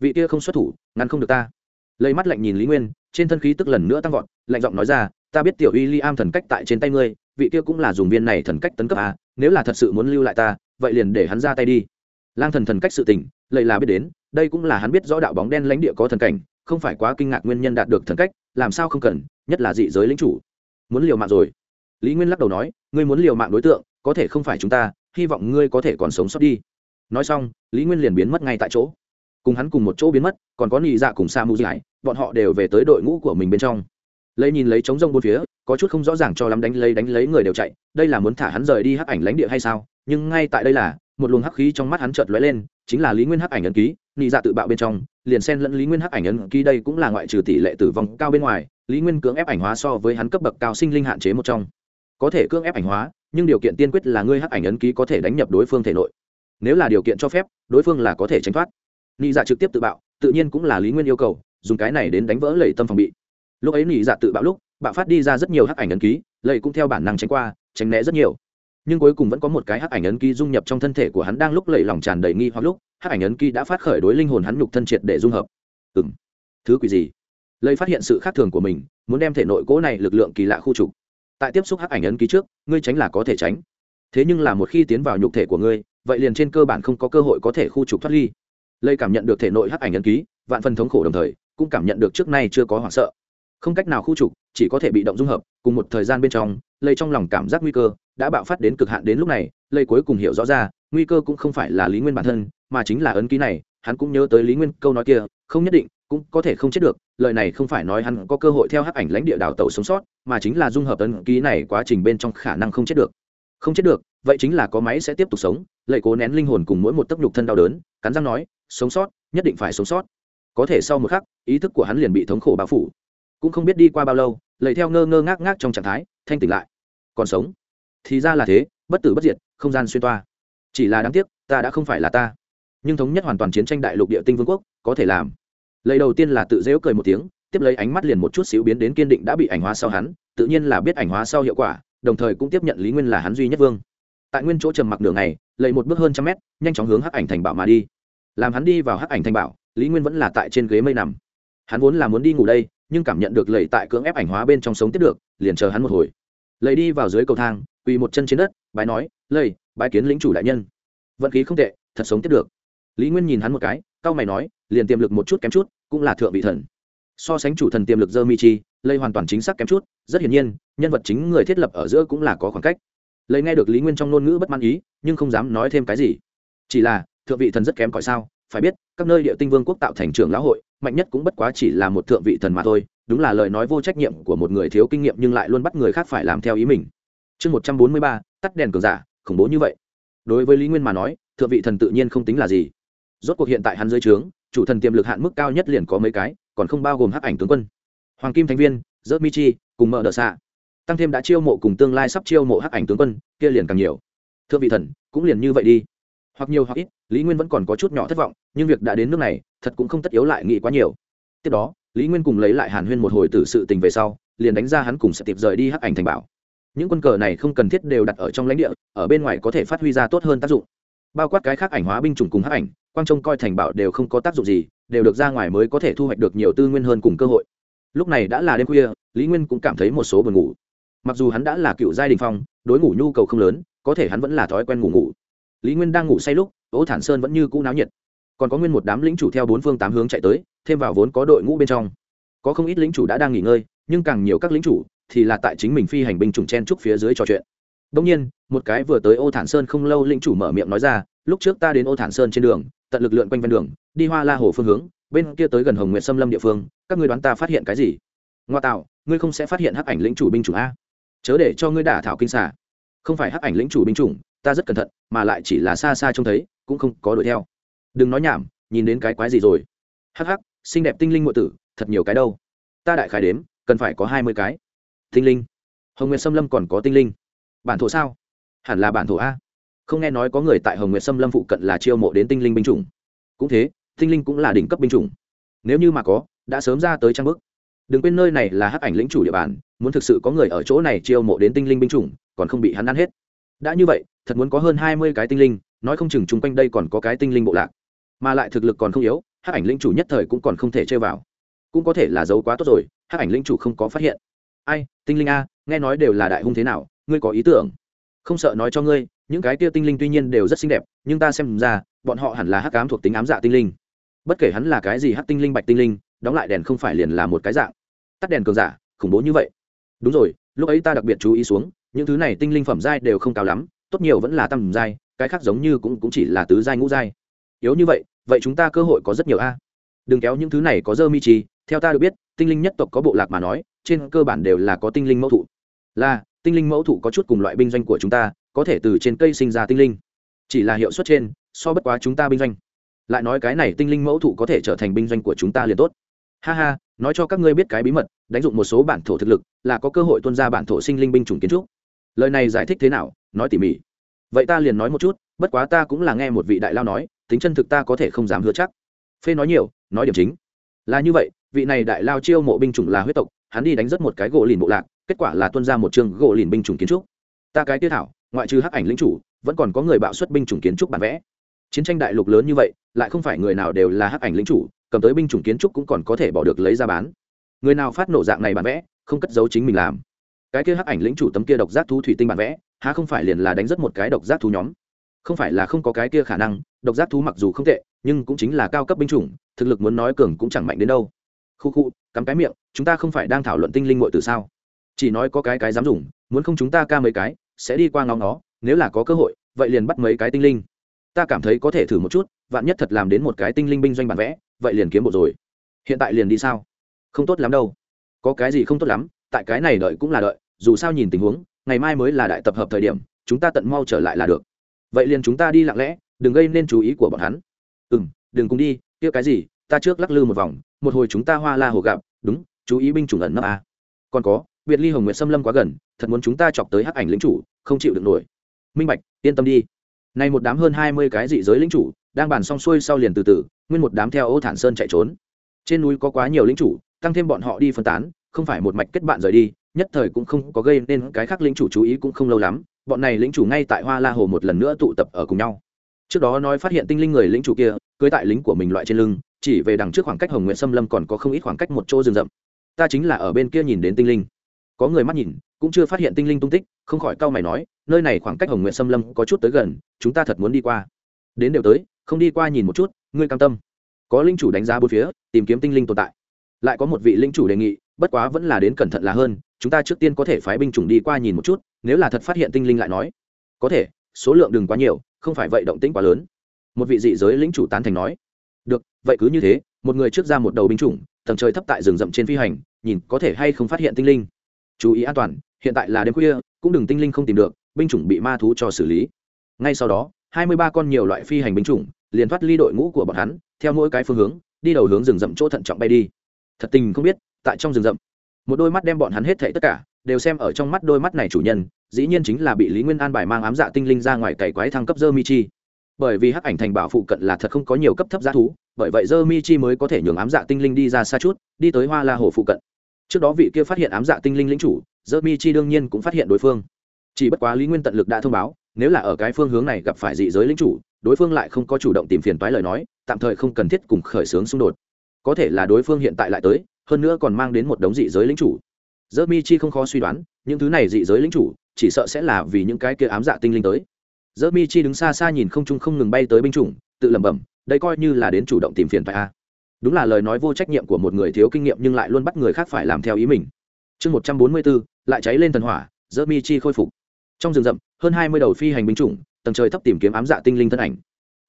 Vị kia không xuất thủ, ngăn không được ta. Lấy mắt lạnh nhìn lý nguyên, trên thân khí tức lần nữa tăng vọt, lạnh giọng nói ra, ta biết tiểu y ly am thần cách tại trên tay ngươi vị kia cũng là dùng viên này thần cách tấn cấp à nếu là thật sự muốn lưu lại ta vậy liền để hắn ra tay đi. Lang thần thần cách sự tình lầy là biết đến đây cũng là hắn biết rõ đạo bóng đen lãnh địa có thần cảnh không phải quá kinh ngạc nguyên nhân đạt được thần cách làm sao không cần nhất là dị giới lính chủ. Muốn liều mạng rồi. Lý nguyên lắc đầu nói ngươi muốn liều mạng đối tượng có thể không phải chúng ta hy vọng ngươi có thể còn sống sót đi. Nói xong lý nguyên liền biến mất ngay tại chỗ. Cùng hắn cùng một chỗ biến mất còn có nị dạ cùng sa Mu Giải, bọn họ đều về tới đội ngũ của mình bên trong. Lấy nhìn lấy trống rông bốn phía có chút không rõ ràng cho lắm đánh lấy đánh lấy người đều chạy, đây là muốn thả hắn rời đi hắc ảnh lãnh địa hay sao? Nhưng ngay tại đây là, một luồng hắc khí trong mắt hắn chợt lóe lên, chính là lý nguyên hắc ảnh ấn ký, nị dạ tự bạo bên trong, liền xen lẫn lý nguyên hắc ảnh ấn ký đây cũng là ngoại trừ tỷ lệ tử vong cao bên ngoài, lý nguyên cưỡng ép ảnh hóa so với hắn cấp bậc cao sinh linh hạn chế một trong. Có thể cưỡng ép ảnh hóa, nhưng điều kiện tiên quyết là ngươi hắc ảnh ấn ký có thể đánh nhập đối phương thể nội. Nếu là điều kiện cho phép, đối phương là có thể tránh thoát. Nị dạ trực tiếp tự bạo, tự nhiên cũng là lý nguyên yêu cầu, dùng cái này đến đánh vỡ lầy tâm phòng bị. Lúc ấy nị dạ tự bạo lúc bạo phát đi ra rất nhiều hắc ảnh ấn ký lầy cũng theo bản năng tránh qua, tránh né rất nhiều. Nhưng cuối cùng vẫn có một cái hắc ảnh ấn ký dung nhập trong thân thể của hắn đang lúc lầy lòng tràn đầy nghi hoặc lúc, hắc ảnh ấn ký đã phát khởi đối linh hồn hắn nhục thân triệt để dung hợp. Ừ m thứ quỷ gì? Lầy phát hiện sự khác thường của mình, muốn đem thể nội cố này lực lượng kỳ lạ khu trục. Tại tiếp xúc hắc ảnh ấn ký trước, ngươi tránh là có thể tránh. Thế nhưng là một khi tiến vào nhục thể của ngươi, vậy liền trên cơ bản không có cơ hội có thể khu trục thoát ly. Lây cảm nhận được thể nội hắc ảnh ấn ký, vạn phần thống khổ đồng thời, cũng cảm nhận được trước nay chưa có hoảng sợ. Không cách nào khu trục chỉ có thể bị động dung hợp, cùng một thời gian bên trong, lây trong lòng cảm giác nguy cơ đã bạo phát đến cực hạn đến lúc này, lây cuối cùng hiểu rõ ra, nguy cơ cũng không phải là lý nguyên bản thân, mà chính là ấn ký này, hắn cũng nhớ tới lý nguyên câu nói kia, không nhất định, cũng có thể không chết được, lời này không phải nói hắn có cơ hội theo hắc ảnh lãnh địa đảo tàu sống sót, mà chính là dung hợp ấn ký này quá trình bên trong khả năng không chết được. Không chết được, vậy chính là có máy sẽ tiếp tục sống lệ cố nén linh hồn cùng mỗi một tấc nhục thân đau đớn, cắn răng nói, sống sót, nhất định phải sống sót. Có thể sau một khắc, ý thức của hắn liền bị thống khổ bao phủ. Cũng không biết đi qua bao lâu lệ theo ngơ ngơ ngác ngác trong trạng thái, thanh tỉnh lại. Còn sống. Thì ra là thế, bất tử bất diệt, không gian xuyên toa. Chỉ là đáng tiếc, ta đã không phải là ta. Nhưng thống nhất hoàn toàn chiến tranh đại lục địa tinh vương quốc, có thể làm. Lời đầu tiên là tự dễu cười một tiếng, tiếp lấy ánh mắt liền một chút xíu biến đến kiên định đã bị ảnh hóa sau hắn, tự nhiên là biết ảnh hóa sau hiệu quả, đồng thời cũng tiếp nhận lý nguyên là hắn duy nhất vương. Tại nguyên chỗ trầm mặc đường này lầy một bước hơn trăm mét, nhanh chóng hướng hắc ảnh thành bảo mà đi. Làm hắn đi vào hắc ảnh thành bảo, lý nguyên vẫn là tại trên ghế mây nằm. Hắn vốn là muốn đi ngủ đây nhưng cảm nhận được lầy tại cưỡng ép ảnh hóa bên trong sống tiếp được, liền chờ hắn một hồi. Lầy đi vào dưới cầu thang, quỳ một chân trên đất, bái nói, lầy, bái kiến lính chủ đại nhân. Vận khí không tệ, thật sống tiếp được. Lý nguyên nhìn hắn một cái c mày nói, liền tiềm lực một chút kém chút, cũng là thượng vị thần. So sánh chủ thần tiềm lực dơ mi chi lây hoàn toàn chính xác kém chút, rất hiển nhiên, nhân vật chính người thiết lập ở giữa cũng là có khoảng cách. Lấy nghe được lý nguyên trong ngôn ngữ bất mãn ý, nhưng không dám nói thêm cái gì. Chỉ là, thượng vị thần rất kém cỏi sao? Phải biết, các nơi địa tinh vương quốc tạo thành trường lão hội, mạnh nhất cũng bất quá chỉ là một thượng vị thần mà thôi, đúng là lời nói vô trách nhiệm của một người thiếu kinh nghiệm nhưng lại luôn bắt người khác phải làm theo ý mình. Chương một trăm bốn mươi ba, tắt đèn cường giả, khủng bố như vậy. Đối với lý nguyên mà nói, thượng vị thần tự nhiên không tính là gì. Rốt cuộc hiện tại hắn dưới trướng, chủ thần tiềm lực hạn mức cao nhất liền có mấy cái, còn không bao gồm hắc ảnh tướng quân. Hoàng kim thành viên, rớt mi chi, cùng mở đờ xạ tăng thêm đã chiêu mộ cùng tương lai sắp chiêu mộ hắc ảnh tướng quân, kia liền càng nhiều. Thượng vị thần, cũng liền như vậy đi hoặc nhiều hoặc ít, lý nguyên vẫn còn có chút nhỏ thất vọng, nhưng việc đã đến nước này, thật cũng không tất yếu lại nghĩ quá nhiều. Tiếp đó, lý nguyên cùng lấy lại hàn huyên một hồi từ sự tình về sau, liền đánh ra hắn cùng sẽ tiệp rời đi hắc ảnh thành bảo. Những quân cờ này không cần thiết đều đặt ở trong lãnh địa, ở bên ngoài có thể phát huy ra tốt hơn tác dụng. Bao quát cái khác ảnh hóa binh chủng cùng hắc ảnh, quang trông coi thành bảo đều không có tác dụng gì, đều được ra ngoài mới có thể thu hoạch được nhiều tư nguyên hơn cùng cơ hội. Lúc này đã là đêm khuya, lý nguyên cũng cảm thấy một số buồn ngủ. Mặc dù hắn đã là cựu giai đình phong, đối ngủ nhu cầu không lớn, có thể hắn vẫn là thói quen ngủ ngủ lý nguyên đang ngủ say lúc ố thản sơn vẫn như cũ náo nhiệt. Còn có nguyên một đám lính chủ theo bốn phương tám hướng chạy tới, thêm vào vốn có đội ngũ bên trong. Có không ít lính chủ đã đang nghỉ ngơi, nhưng càng nhiều các lính chủ thì là tại chính mình phi hành binh chủng chen trúc phía dưới trò chuyện. Đông nhiên, một cái vừa tới ô thản sơn không lâu lính chủ mở miệng nói ra, lúc trước ta đến ô thản sơn trên đường, tận lực lượn quanh ven đường, đi hoa la hồ phương hướng, bên kia tới gần hồng nguyệt xâm lâm địa phương, các ngươi đoán ta phát hiện cái gì? Ngoa tạo, ngươi không sẽ phát hiện hắc ảnh lĩnh chủ binh chủng a. Chớ để cho ngươi đả thảo kinh xả không phải hắc ảnh lĩnh chủ binh chủng ta rất cẩn thận, mà lại chỉ là xa xa trông thấy, cũng không có đuổi theo. Đừng nói nhảm, nhìn đến cái quái gì rồi. Hắc hắc, xinh đẹp tinh linh ngụy tử, thật nhiều cái đâu. Ta đại khái đếm, cần phải có hai mươi cái. Tinh linh. Hồng nguyệt xâm lâm còn có tinh linh. Bản thổ sao? Hẳn là bản thổ a. Không nghe nói có người tại hồng nguyệt xâm lâm phụ cận là chiêu mộ đến tinh linh binh chủng. Cũng thế, tinh linh cũng là đỉnh cấp binh chủng. Nếu như mà có, đã sớm ra tới trang bức. Đừng quên nơi này là hắc ảnh lĩnh chủ địa bàn, muốn thực sự có người ở chỗ này chiêu mộ đến tinh linh binh chủng, còn không bị hắn ăn hết đã như vậy, thật muốn có hơn hai mươi cái tinh linh, nói không chừng chung quanh đây còn có cái tinh linh bộ lạc. Mà lại thực lực còn không yếu, hắc ảnh lĩnh chủ nhất thời cũng còn không thể chơi vào. Cũng có thể là giấu quá tốt rồi, hắc ảnh lĩnh chủ không có phát hiện. Ai, tinh linh a, nghe nói đều là đại hung thế nào, ngươi có ý tưởng? Không sợ nói cho ngươi, những cái tia tinh linh tuy nhiên đều rất xinh đẹp, nhưng ta xem ra, bọn họ hẳn là hắc ám thuộc tính ám dạ tinh linh. Bất kể hắn là cái gì hắc tinh linh, bạch tinh linh, đóng lại đèn không phải liền là một cái dạng. Tắt đèn cường giả, khủng bố như vậy. Đúng rồi, lúc ấy ta đặc biệt chú ý xuống những thứ này tinh linh phẩm giai đều không cao lắm tốt nhiều vẫn là tầm giai cái khác giống như cũng, cũng chỉ là tứ giai ngũ giai. Yếu như vậy vậy chúng ta cơ hội có rất nhiều a. Đừng kéo những thứ này có dơ mi chi theo ta được biết tinh linh nhất tộc có bộ lạc mà nói trên cơ bản đều là có tinh linh mẫu thụ. Là tinh linh mẫu thụ có chút cùng loại binh doanh của chúng ta có thể từ trên cây sinh ra tinh linh. Chỉ là hiệu suất trên so bất quá chúng ta binh doanh. Lại nói cái này tinh linh mẫu thụ có thể trở thành binh doanh của chúng ta liền tốt. Ha ha nói cho các ngươi biết cái bí mật đánh dụng một số bản thổ thực lực là có cơ hội tuân ra bản thổ sinh linh binh chủng kiến trúc lời này giải thích thế nào? Nói tỉ mỉ. Vậy ta liền nói một chút, bất quá ta cũng là nghe một vị đại lao nói, tính chân thực ta có thể không dám hứa chắc. Phê nói nhiều, nói điểm chính. Là như vậy, vị này đại lao chiêu mộ binh chủng là huyết tộc, hắn đi đánh rất một cái gỗ lìn bộ lạc, kết quả là tuân ra một trường gỗ lìn binh chủng kiến trúc. Ta cái tiết thảo, ngoại trừ hắc ảnh lính chủ, vẫn còn có người bạo xuất binh chủng kiến trúc bản vẽ. Chiến tranh đại lục lớn như vậy, lại không phải người nào đều là hắc ảnh lính chủ, cầm tới binh chủng kiến trúc cũng còn có thể bỏ được lấy ra bán. Người nào phát nổ dạng này bản vẽ, không cất giấu chính mình làm cái kia hắc ảnh lĩnh chủ tấm kia độc giác thú thủy tinh bản vẽ, há không phải liền là đánh rất một cái độc giác thú nhóm? Không phải là không có cái kia khả năng, độc giác thú mặc dù không tệ, nhưng cũng chính là cao cấp binh chủng, thực lực muốn nói cường cũng chẳng mạnh đến đâu. Khu khu, cắm cái miệng, chúng ta không phải đang thảo luận tinh linh ngội từ sao? Chỉ nói có cái cái dám dùng, muốn không chúng ta ca mấy cái, sẽ đi qua ngóng nó nếu là có cơ hội, vậy liền bắt mấy cái tinh linh. Ta cảm thấy có thể thử một chút, vạn nhất thật làm đến một cái tinh linh binh doanh bản vẽ, vậy liền kiếm bộ rồi. Hiện tại liền đi sao? Không tốt lắm đâu. Có cái gì không tốt lắm, tại cái này đợi cũng là đợi dù sao nhìn tình huống, ngày mai mới là đại tập hợp thời điểm, chúng ta tận mau trở lại là được. Vậy liền chúng ta đi lặng lẽ, đừng gây nên chú ý của bọn hắn. Ừ m đừng cùng đi, kia cái gì, ta trước lắc lư một vòng, một hồi chúng ta hoa la hồ gặp, đúng, chú ý binh chủng ẩn nấp à. còn có biệt ly hồng nguyệt xâm lâm quá gần, thật muốn chúng ta chọc tới hắc ảnh lính chủ, không chịu được nổi. Minh bạch, yên tâm đi. Nay một đám hơn hai mươi cái dị giới lính chủ, đang bàn xong xuôi sau liền từ từ, nguyên một đám theo ô thản sơn chạy trốn. Trên núi có quá nhiều lính chủ, tăng thêm bọn họ đi phân tán, không phải một mạch kết bạn rời đi nhất thời cũng không có gây nên cái khác lĩnh chủ chú ý cũng không lâu lắm, bọn này lĩnh chủ ngay tại hoa la hồ một lần nữa tụ tập ở cùng nhau. Trước đó nói phát hiện tinh linh người lĩnh chủ kia, cưới tại lính của mình loại trên lưng, chỉ về đằng trước khoảng cách hồng nguyện xâm lâm còn có không ít khoảng cách một chỗ rừng rậm. Ta chính là ở bên kia nhìn đến tinh linh. Có người mắt nhìn, cũng chưa phát hiện tinh linh tung tích, không khỏi cau mày nói, nơi này khoảng cách hồng nguyện xâm lâm có chút tới gần, chúng ta thật muốn đi qua. Đến đều tới, không đi qua nhìn một chút, ngươi cam tâm. Có linh chủ đánh giá bốn phía, tìm kiếm tinh linh tồn tại. Lại có một vị linh chủ đề nghị bất quá vẫn là đến cẩn thận là hơn, chúng ta trước tiên có thể phái binh chủng đi qua nhìn một chút, nếu là thật phát hiện tinh linh lại nói. Có thể, số lượng đừng quá nhiều, không phải vậy động tĩnh quá lớn. Một vị dị giới lĩnh chủ tán thành nói. Được, vậy cứ như thế, một người trước ra một đầu binh chủng, tầng trời thấp tại rừng rậm trên phi hành, nhìn có thể hay không phát hiện tinh linh. Chú ý an toàn, hiện tại là đêm khuya, cũng đừng tinh linh không tìm được, binh chủng bị ma thú cho xử lý. Ngay sau đó, hai mươi ba con nhiều loại phi hành binh chủng, liền thoát ly đội ngũ của bọn hắn, theo mỗi cái phương hướng, đi đầu hướng rừng rậm chỗ thận trọng bay đi. Thật tình không biết tại trong rừng rậm. Một đôi mắt đem bọn hắn hết thảy tất cả đều xem ở trong mắt đôi mắt này chủ nhân, dĩ nhiên chính là bị lý nguyên an bài mang ám dạ tinh linh ra ngoài cày quái thăng cấp dơ mi chi. Bởi vì hắc ảnh thành bảo phụ cận là thật không có nhiều cấp thấp giá thú, bởi vậy dơ mi chi mới có thể nhường ám dạ tinh linh đi ra xa chút, đi tới hoa la hồ phụ cận. Trước đó vị kia phát hiện ám dạ tinh linh lĩnh chủ dơ mi chi đương nhiên cũng phát hiện đối phương. Chỉ bất quá lý nguyên tận lực đã thông báo, nếu là ở cái phương hướng này gặp phải dị giới lĩnh chủ, đối phương lại không có chủ động tìm phiền toái lời nói, tạm thời không cần thiết cùng khởi xướng xung đột. Có thể là đối phương hiện tại lại tới hơn nữa còn mang đến một đống dị giới lĩnh chủ. Dơ mi chi không khó suy đoán, những thứ này dị giới lĩnh chủ, chỉ sợ sẽ là vì những cái kia ám dạ tinh linh tới. Dơ mi chi đứng xa xa nhìn không trung không ngừng bay tới binh chủng, tự lẩm bẩm, đây coi như là đến chủ động tìm phiền phải a. Đúng là lời nói vô trách nhiệm của một người thiếu kinh nghiệm nhưng lại luôn bắt người khác phải làm theo ý mình. Chương một trăm bốn mươi bốn, lại cháy lên thần hỏa dơ mi chi khôi phục. Trong rừng rậm, hơn hai mươi đầu phi hành binh chủng, tầng trời thấp tìm kiếm ám dạ tinh linh thân ảnh.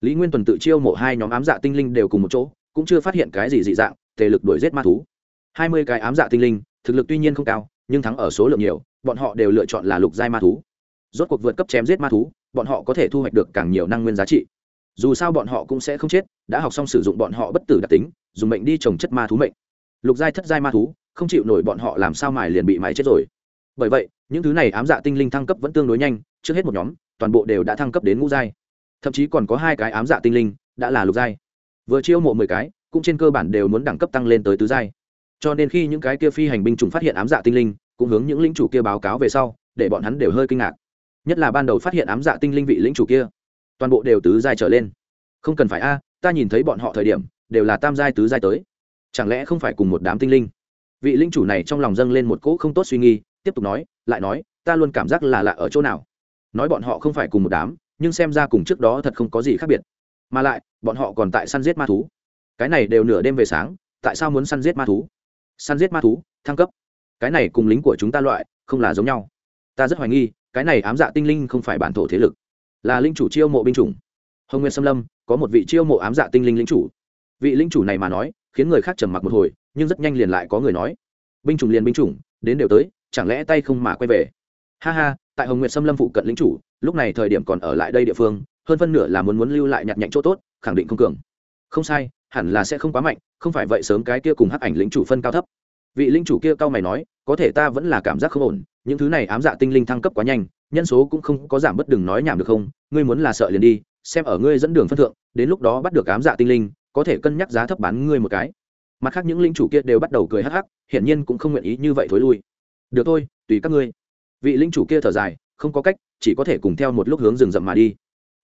Lý nguyên tuần tự chiêu mộ hai nhóm ám dạ tinh linh đều cùng một chỗ, cũng chưa phát hiện cái gì dị dạng tề lực đuổi giết ma thú hai mươi cái ám dạ tinh linh, thực lực tuy nhiên không cao, nhưng thắng ở số lượng nhiều, bọn họ đều lựa chọn là lục giai ma thú. Rốt cuộc vượt cấp chém giết ma thú, bọn họ có thể thu hoạch được càng nhiều năng nguyên giá trị. Dù sao bọn họ cũng sẽ không chết, đã học xong sử dụng bọn họ bất tử đặc tính, dùng mệnh đi trồng chất ma thú mệnh. Lục giai thất giai ma thú, không chịu nổi bọn họ làm sao mài liền bị mài chết rồi. Bởi vậy, những thứ này ám dạ tinh linh thăng cấp vẫn tương đối nhanh, trước hết một nhóm, toàn bộ đều đã thăng cấp đến ngũ giai. Thậm chí còn có hai cái ám dạ tinh linh, đã là lục giai. Vừa chiêu mộ mười cái, cũng trên cơ bản đều muốn đẳng cấp tăng lên tới tứ giai cho nên khi những cái kia phi hành binh chủng phát hiện ám dạ tinh linh, cũng hướng những lính chủ kia báo cáo về sau, để bọn hắn đều hơi kinh ngạc. Nhất là ban đầu phát hiện ám dạ tinh linh vị lính chủ kia, toàn bộ đều tứ giai trở lên. Không cần phải a, ta nhìn thấy bọn họ thời điểm, đều là tam giai tứ giai tới. Chẳng lẽ không phải cùng một đám tinh linh? Vị linh chủ này trong lòng dâng lên một cỗ không tốt suy nghi tiếp tục nói, lại nói, ta luôn cảm giác là lạ ở chỗ nào. Nói bọn họ không phải cùng một đám, nhưng xem ra cùng trước đó thật không có gì khác biệt. Mà lại, bọn họ còn tại săn giết ma thú. Cái này đều nửa đêm về sáng, tại sao muốn săn giết ma thú? Săn giết ma thú, thăng cấp. Cái này cùng lính của chúng ta loại không là giống nhau. Ta rất hoài nghi, cái này ám dạ tinh linh không phải bản thổ thế lực, là linh chủ chiêu mộ binh chủng. Hồng nguyên xâm lâm, có một vị chiêu mộ ám dạ tinh linh lính chủ. Vị lính chủ này mà nói, khiến người khác trầm mặc một hồi, nhưng rất nhanh liền lại có người nói. Binh chủng liền binh chủng, đến đều tới, chẳng lẽ tay không mà quay về? Ha ha, tại hồng nguyệt xâm lâm phụ cận lính chủ, lúc này thời điểm còn ở lại đây địa phương, hơn phân nửa là muốn muốn lưu lại nhặt nhạnh chỗ tốt, khẳng định không cường. Không sai hẳn là sẽ không quá mạnh, không phải vậy sớm cái kia cùng hắc ảnh lính chủ phân cao thấp. Vị linh chủ kia cao mày nói, có thể ta vẫn là cảm giác không ổn, những thứ này ám dạ tinh linh thăng cấp quá nhanh, nhân số cũng không có giảm bất đừng nói nhảm được không, ngươi muốn là sợ liền đi, xem ở ngươi dẫn đường phân thượng, đến lúc đó bắt được ám dạ tinh linh, có thể cân nhắc giá thấp bán ngươi một cái. Mặt khác những linh chủ kia đều bắt đầu cười hắc hắc, hiển nhiên cũng không nguyện ý như vậy thối lui. Được thôi, tùy các ngươi. Vị linh chủ kia thở dài, không có cách, chỉ có thể cùng theo một lúc hướng rừng rậm mà đi.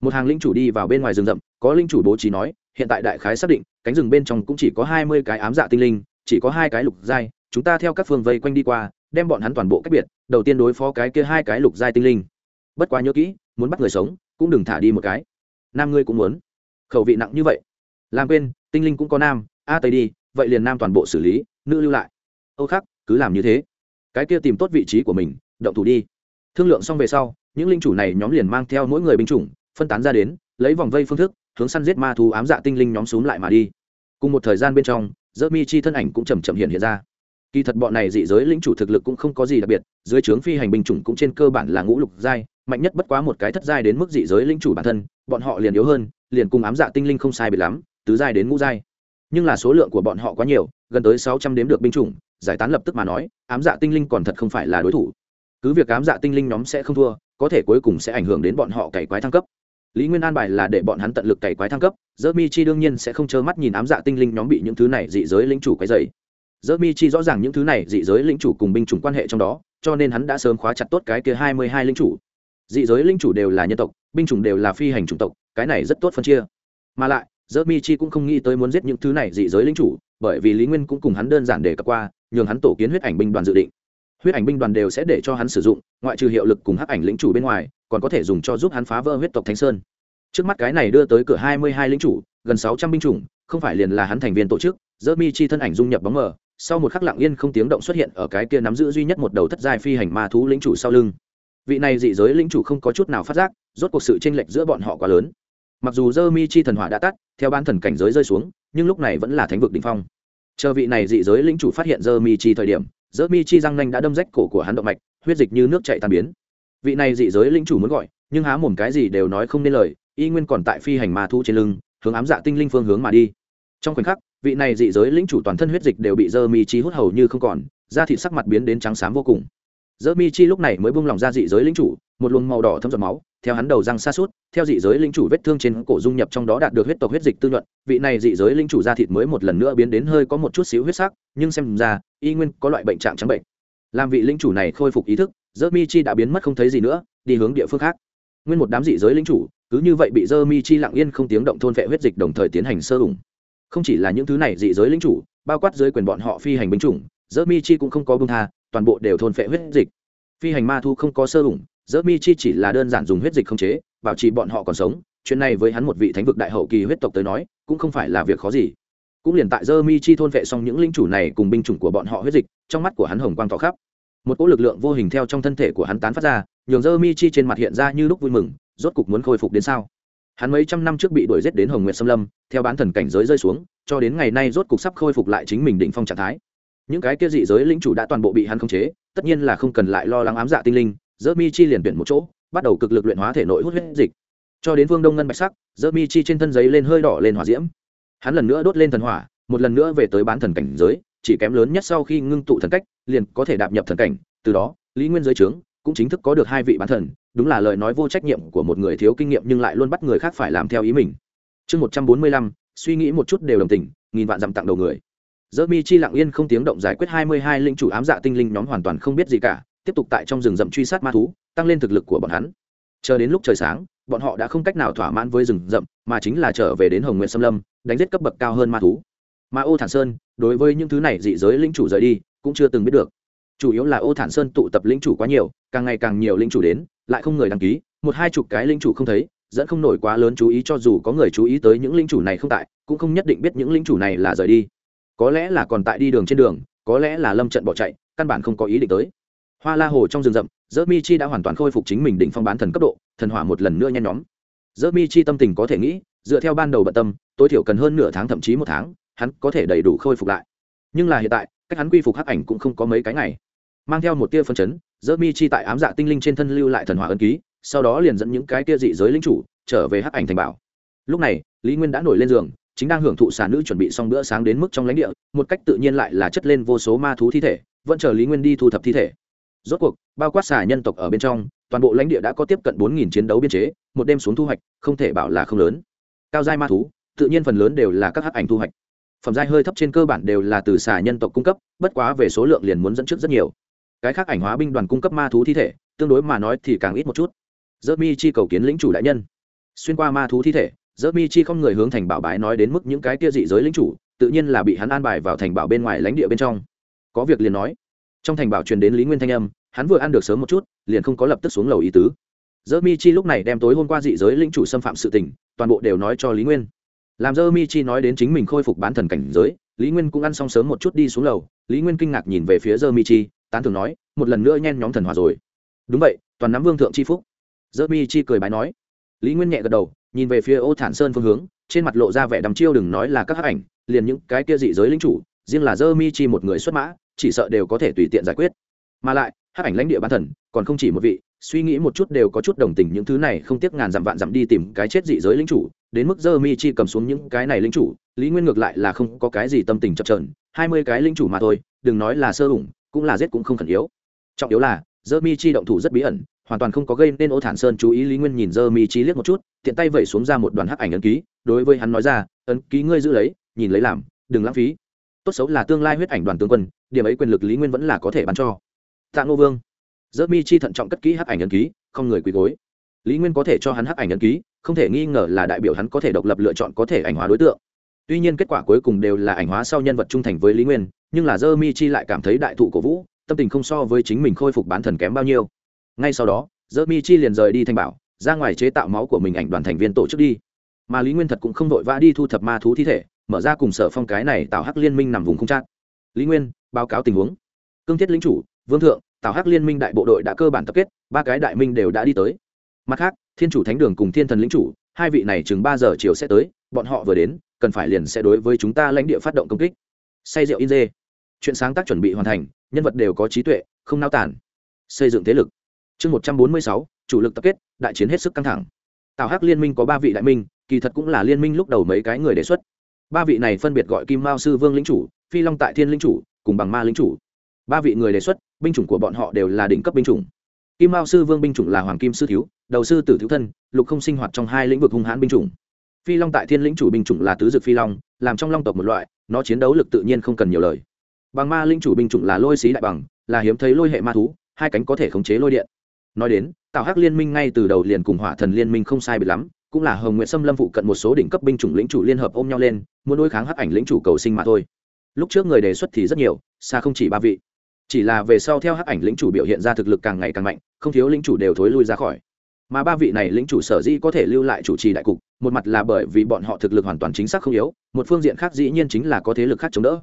Một hàng linh chủ đi vào bên ngoài rừng rậm, có linh chủ bố trí nói hiện tại đại khái xác định, cánh rừng bên trong cũng chỉ có hai mươi cái ám dạ tinh linh, chỉ có hai cái lục giai, chúng ta theo các phương vây quanh đi qua, đem bọn hắn toàn bộ cách biệt, đầu tiên đối phó cái kia hai cái lục giai tinh linh. Bất quá nhớ kỹ, muốn bắt người sống, cũng đừng thả đi một cái. Nam ngươi cũng muốn. Khẩu vị nặng như vậy. Làm quên, tinh linh cũng có nam, a tây đi, vậy liền nam toàn bộ xử lý, nữ lưu lại. Âu khác cứ làm như thế. Cái kia tìm tốt vị trí của mình, động thủ đi. Thương lượng xong về sau, những linh chủ này nhóm liền mang theo mỗi người binh chủng, phân tán ra đến, lấy vòng vây phương thức hướng săn giết ma thú ám dạ tinh linh nhóm xuống lại mà đi. Cùng một thời gian bên trong dơ mi chi thân ảnh cũng chầm chậm hiện hiện ra. Kỳ thật bọn này dị giới lĩnh chủ thực lực cũng không có gì đặc biệt, dưới trướng phi hành binh chủng cũng trên cơ bản là ngũ lục giai, mạnh nhất bất quá một cái thất giai đến mức dị giới lĩnh chủ bản thân, bọn họ liền yếu hơn, liền cùng ám dạ tinh linh không sai biệt lắm, tứ giai đến ngũ giai. Nhưng là số lượng của bọn họ quá nhiều, gần tới sáu trăm đếm được binh chủng, giải tán lập tức mà nói, ám dạ tinh linh còn thật không phải là đối thủ. Cứ việc ám dạ tinh linh nhóm sẽ không thua, có thể cuối cùng sẽ ảnh hưởng đến bọn họ cày quái thăng cấp lý nguyên an bài là để bọn hắn tận lực cày quái thăng cấp dơ mi chi đương nhiên sẽ không trơ mắt nhìn ám dạ tinh linh nhóm bị những thứ này dị giới lính chủ quái dày dơ mi chi rõ ràng những thứ này dị giới lính chủ cùng binh chủng quan hệ trong đó, cho nên hắn đã sớm khóa chặt tốt cái kia hai mươi hai lính chủ. Dị giới lính chủ đều là nhân tộc, binh chủng đều là phi hành chủng tộc, cái này rất tốt phân chia. Mà lại dơ mi chi cũng không nghĩ tới muốn giết những thứ này dị giới lính chủ, bởi vì lý nguyên cũng cùng hắn đơn giản để cập qua, nhường hắn tổ kiến huyết ảnh binh đoàn dự định. Huyết ảnh binh đoàn đều sẽ để cho hắn sử dụng, ngoại trừ hiệu lực cùng hắc ảnh lĩnh chủ bên ngoài còn có thể dùng cho giúp hắn phá vỡ huyết tộc thánh sơn. Trước mắt cái này đưa tới cửa hai mươi hai lính chủ, gần sáu trăm binh chủng, không phải liền là hắn thành viên tổ chức dơ mi chi thân ảnh dung nhập bóng mờ, sau một khắc lặng yên không tiếng động xuất hiện ở cái kia nắm giữ duy nhất một đầu thất giai phi hành ma thú lính chủ sau lưng. Vị này dị giới lính chủ không có chút nào phát giác, rốt cuộc sự chênh lệch giữa bọn họ quá lớn. Mặc dù dơ mi chi thần hỏa đã tắt, theo ban thần cảnh giới rơi xuống, nhưng lúc này vẫn là thánh vực đ ỉ n h phong. Chờ vị này dị giới lính chủ phát hiện dơ mi chi thời điểm dơ mi chi răng nanh đã đâm rách cổ của hắn động mạch, huyết dịch như nước chạy tàn biến vị này dị giới lĩnh chủ muốn gọi, nhưng há mồm cái gì đều nói không nên lời, y nguyên còn tại phi hành ma thu trên lưng, hướng ám dạ tinh linh phương hướng mà đi. Trong khoảnh khắc, vị này dị giới lĩnh chủ toàn thân huyết dịch đều bị dơ mi chi hút hầu như không còn, da thịt sắc mặt biến đến trắng xám vô cùng. Dơ mi chi lúc này mới buông lỏng ra dị giới lĩnh chủ, một luồng màu đỏ thấm giọt máu, theo hắn đầu răng xa suốt theo dị giới lĩnh chủ vết thương trên cổ dung nhập trong đó đạt được huyết tộc huyết dịch tư nhuận, vị này dị giới lĩnh chủ da thịt mới một lần nữa biến đến hơi có một chút xíu huyết sắc, nhưng xem ra, y nguyên có loại bệnh trạng trắng bệnh làm vị lĩnh chủ này khôi phục ý thức dơ mi chi đã biến mất không thấy gì nữa, đi hướng địa phương khác. Nguyên một đám dị giới lĩnh chủ, cứ như vậy bị dơ mi chi lặng yên không tiếng động thôn vệ huyết dịch đồng thời tiến hành sơ ủng. Không chỉ là những thứ này dị giới lĩnh chủ, bao quát dưới quyền bọn họ phi hành binh chủng dơ mi chi cũng không có bưng tha, toàn bộ đều thôn phệ huyết dịch. Phi hành ma thu không có sơ ủng dơ mi chi chỉ là đơn giản dùng huyết dịch không chế, bảo trì bọn họ còn sống. Chuyện này với hắn một vị thánh vực đại hậu kỳ huyết tộc tới nói, cũng không phải là việc khó gì cũng liền tại dơ mi chi thôn vệ xong những linh chủ này cùng binh chủng của bọn họ huyết dịch, trong mắt của hắn hồng quang tỏ khắp. Một cỗ lực lượng vô hình theo trong thân thể của hắn tán phát ra, nhường dơ mi chi trên mặt hiện ra như lúc vui mừng, rốt cục muốn khôi phục đến sao? Hắn mấy trăm năm trước bị đuổi giết đến hồng nguyện xâm lâm, theo bán thần cảnh giới rơi xuống, cho đến ngày nay rốt cục sắp khôi phục lại chính mình đỉnh phong trạng thái. Những cái kia dị giới lĩnh chủ đã toàn bộ bị hắn khống chế, tất nhiên là không cần lại lo lắng ám dạ tinh linh dơ mi chi liền tuyển một chỗ, bắt đầu cực lực luyện hóa thể nội hút huyết dịch. Cho đến vương đông ngân bạch sắc dơ mi chi trên thân giấy lên hơi đỏ lên hỏa diễm hắn lần nữa đốt lên thần hỏa, một lần nữa về tới bán thần cảnh giới, chỉ kém lớn nhất sau khi ngưng tụ thần cách, liền có thể đạp nhập thần cảnh. Từ đó, lý nguyên giới trướng cũng chính thức có được hai vị bán thần, đúng là lời nói vô trách nhiệm của một người thiếu kinh nghiệm nhưng lại luôn bắt người khác phải làm theo ý mình. Chương một trăm bốn mươi lăm, suy nghĩ một chút đều đồng tình, nghìn vạn dặm tặng đầu người. Dơ mi chi lặng yên không tiếng động giải quyết hai mươi hai linh chủ ám dạ tinh linh nhóm hoàn toàn không biết gì cả, tiếp tục tại trong rừng rậm truy sát ma thú, tăng lên thực lực của bọn hắn. Chờ đến lúc trời sáng, bọn họ đã không cách nào thỏa mãn với rừng rậm, mà chính là trở về đến hồng nguyện xâm lâm đánh giết cấp bậc cao hơn ma thú. Mà ô thản sơn, đối với những thứ này dị giới linh chủ rời đi, cũng chưa từng biết được. Chủ yếu là ô thản sơn tụ tập linh chủ quá nhiều, càng ngày càng nhiều linh chủ đến, lại không người đăng ký, một hai chục cái linh chủ không thấy, dẫn không nổi quá lớn chú ý cho dù có người chú ý tới những linh chủ này không tại, cũng không nhất định biết những linh chủ này là rời đi. Có lẽ là còn tại đi đường trên đường, có lẽ là lâm trận bỏ chạy, căn bản không có ý định tới. Hoa la hồ trong rừng rậm dơ mi chi đã hoàn toàn khôi phục chính mình đỉnh phong bán thần cấp độ, thần hỏa một lần nữa nhen nhóm. Dơ mi chi tâm tình có thể nghĩ, dựa theo ban đầu bận tâm tối thiểu cần hơn nửa tháng, thậm chí một tháng, hắn có thể đầy đủ khôi phục lại. Nhưng là hiện tại, cách hắn quy phục hắc ảnh cũng không có mấy cái ngày. Mang theo một tia phân chấn dơ mi chi tại ám dạ tinh linh trên thân lưu lại thần hỏa ân ký, sau đó liền dẫn những cái tia dị giới lính chủ trở về hắc ảnh thành bảo. Lúc này, lý nguyên đã nổi lên giường, chính đang hưởng thụ xà nữ chuẩn bị xong bữa sáng đến mức trong lãnh địa, một cách tự nhiên lại là chất lên vô số ma thú thi thể, vẫn chờ lý nguyên đi thu thập thi thể. Rốt cuộc, bao quát xà nhân tộc ở bên trong, toàn bộ lãnh địa đã có tiếp cận bốn nghìn chiến đấu biên chế, một đêm xuống thu hoạch, không thể bảo là không lớn. Cao giai ma thú tự nhiên phần lớn đều là các hắc ảnh thu hoạch. Phẩm giai hơi thấp trên cơ bản đều là từ xà nhân tộc cung cấp, bất quá về số lượng liền muốn dẫn trước rất nhiều. Cái khác ảnh hóa binh đoàn cung cấp ma thú thi thể, tương đối mà nói thì càng ít một chút. Dơ mi chi cầu kiến lĩnh chủ đại nhân. Xuyên qua ma thú thi thể dơ mi chi không người hướng thành bảo bái nói đến mức những cái kia dị giới lĩnh chủ, tự nhiên là bị hắn an bài vào thành bảo bên ngoài lãnh địa bên trong. Có việc liền nói. Trong thành bảo truyền đến lý nguyên thanh âm, hắn vừa ăn được sớm một chút, liền không có lập tức xuống lầu ý tứ. Dơ mi chi lúc này đem tối hôm qua dị giới lĩnh chủ xâm phạm sự tình, toàn bộ đều nói cho lý nguyên làm dơ mi chi nói đến chính mình khôi phục bán thần cảnh giới, lý nguyên cũng ăn xong sớm một chút đi xuống lầu. Lý nguyên kinh ngạc nhìn về phía dơ mi chi, tán thường nói, một lần nữa nhen nhóm thần hòa rồi. Đúng vậy, toàn nắm vương thượng c h i phúc. Dơ mi chi cười bái nói. Lý nguyên nhẹ gật đầu, nhìn về phía ô thản sơn phương hướng, trên mặt lộ ra vẻ đắm chiêu đừng nói là các hắc ảnh, liền những cái kia dị giới lính chủ, riêng là dơ mi chi một người xuất mã, chỉ sợ đều có thể tùy tiện giải quyết. Mà lại, hắc ảnh lãnh địa bán thần, còn không chỉ một vị suy nghĩ một chút đều có chút đồng tình những thứ này, không tiếc ngàn dặm vạn dặm đi tìm cái chết dị giới lính chủ, đến mức dơ mi chi cầm xuống những cái này lính chủ, lý nguyên ngược lại là không có cái gì tâm tình chập trờn hai mươi cái lính chủ mà thôi, đừng nói là sơ ủng cũng là giết cũng không khẩn yếu. Trọng yếu là dơ mi chi động thủ rất bí ẩn, hoàn toàn không có gây nên ô thản sơn chú ý, lý nguyên nhìn dơ mi chi liếc một chút, tiện tay vẩy xuống ra một đoàn hắc ảnh ấn ký, đối với hắn nói ra, ấn ký ngươi giữ lấy, nhìn lấy làm, đừng lãng phí. Tốt xấu là tương lai huyết ảnh đoàn tướng quân, điểm ấy quyền lực lý nguyên vẫn là có thể bán cho. Tạ ngô vương dơ mi chi thận trọng cất kỹ hắc ảnh ấn ký, không người quỳ gối. Lý nguyên có thể cho hắn hắc ảnh ấn ký, không thể nghi ngờ là đại biểu hắn có thể độc lập lựa chọn có thể ảnh hóa đối tượng. Tuy nhiên kết quả cuối cùng đều là ảnh hóa sau nhân vật trung thành với lý nguyên, nhưng là dơ mi chi lại cảm thấy đại thụ cổ vũ, tâm tình không so với chính mình khôi phục bán thần kém bao nhiêu. Ngay sau đó dơ mi chi liền rời đi thanh bảo, ra ngoài chế tạo máu của mình ảnh đoàn thành viên tổ chức đi. Mà lý nguyên thật cũng không vội vã đi thu thập ma thú thi thể, mở ra cùng sở phong cái này tạo hắc liên minh nằm vùng không trát lý nguyên, báo cáo tình huống. Cương thiết lính chủ, vương thượng Tào hắc liên minh đại bộ đội đã cơ bản tập kết, ba cái đại minh đều đã đi tới. Mặt khác, thiên chủ thánh đường cùng thiên thần lính chủ, hai vị này chừng ba giờ chiều sẽ tới, bọn họ vừa đến, cần phải liền sẽ đối với chúng ta lãnh địa phát động công kích. Say rượu in dê. Chuyện sáng tác chuẩn bị hoàn thành, nhân vật đều có trí tuệ, không nao tản xây dựng thế lực. Chương một trăm bốn mươi sáu, chủ lực tập kết, đại chiến hết sức căng thẳng. Tào hắc liên minh có ba vị đại minh, kỳ thật cũng là liên minh lúc đầu mấy cái người đề xuất. Ba vị này phân biệt gọi kim mao sư vương lính chủ, phi long tại thiên lính chủ, cùng bằng ma lính chủ. Ba vị người đề xuất binh chủng của bọn họ đều là đỉnh cấp binh chủng. Kim mao sư vương binh chủng là hoàng kim sư thiếu, đầu sư tử thiếu thân, lục không sinh hoạt trong hai lĩnh vực hung hãn binh chủng. Phi long tại thiên lĩnh chủ binh chủng là tứ dực phi long, làm trong long tộc một loại, nó chiến đấu lực tự nhiên không cần nhiều lời. Bằng ma linh chủ binh chủng là lôi xí đại bằng, là hiếm thấy lôi hệ ma thú, hai cánh có thể khống chế lôi điện. Nói đến tạo hắc liên minh ngay từ đầu liền cùng hỏa thần liên minh không sai biệt lắm, cũng là hồng nguyện xâm lâm phụ cận một số đỉnh cấp binh chủng lĩnh chủ liên hợp ôm nhau lên, muốn đối kháng hắc ảnh lĩnh chủ cầu sinh mà thôi. Lúc trước người đề xuất thì rất nhiều, xa không chỉ ba vị chỉ là về sau theo hắc ảnh lĩnh chủ biểu hiện ra thực lực càng ngày càng mạnh, không thiếu lĩnh chủ đều thối lui ra khỏi. Mà ba vị này lĩnh chủ sở dĩ có thể lưu lại chủ trì đại cục, một mặt là bởi vì bọn họ thực lực hoàn toàn chính xác không yếu, một phương diện khác dĩ nhiên chính là có thế lực khác chống đỡ.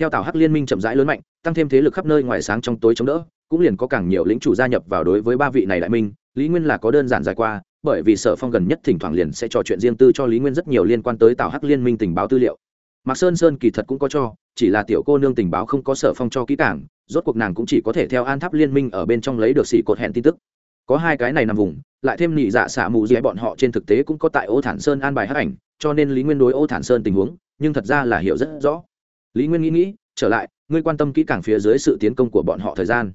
Theo tào hắc liên minh chậm rãi lớn mạnh, tăng thêm thế lực khắp nơi ngoài sáng trong tối chống đỡ, cũng liền có càng nhiều lĩnh chủ gia nhập vào đối với ba vị này đại minh, lý nguyên là có đơn giản dài qua, bởi vì sở phong gần nhất thỉnh thoảng liền sẽ trò chuyện riêng tư cho lý nguyên rất nhiều liên quan tới tào hắc liên minh tình báo tư liệu. Mạc sơn sơn kỳ thật cũng có cho, chỉ là tiểu cô nương tình báo không có sở phong cho kỹ cảng rốt cuộc nàng cũng chỉ có thể theo an tháp liên minh ở bên trong lấy được xỉ cột hẹn tin tức. Có hai cái này nằm vùng, lại thêm nhị dạ xả mù dĩa bọn họ trên thực tế cũng có tại ô thản sơn an bài hát ảnh, cho nên lý nguyên đối ô thản sơn tình huống, nhưng thật ra là hiểu rất rõ. Lý nguyên nghĩ nghĩ, trở lại, ngươi quan tâm kỹ càng phía dưới sự tiến công của bọn họ thời gian.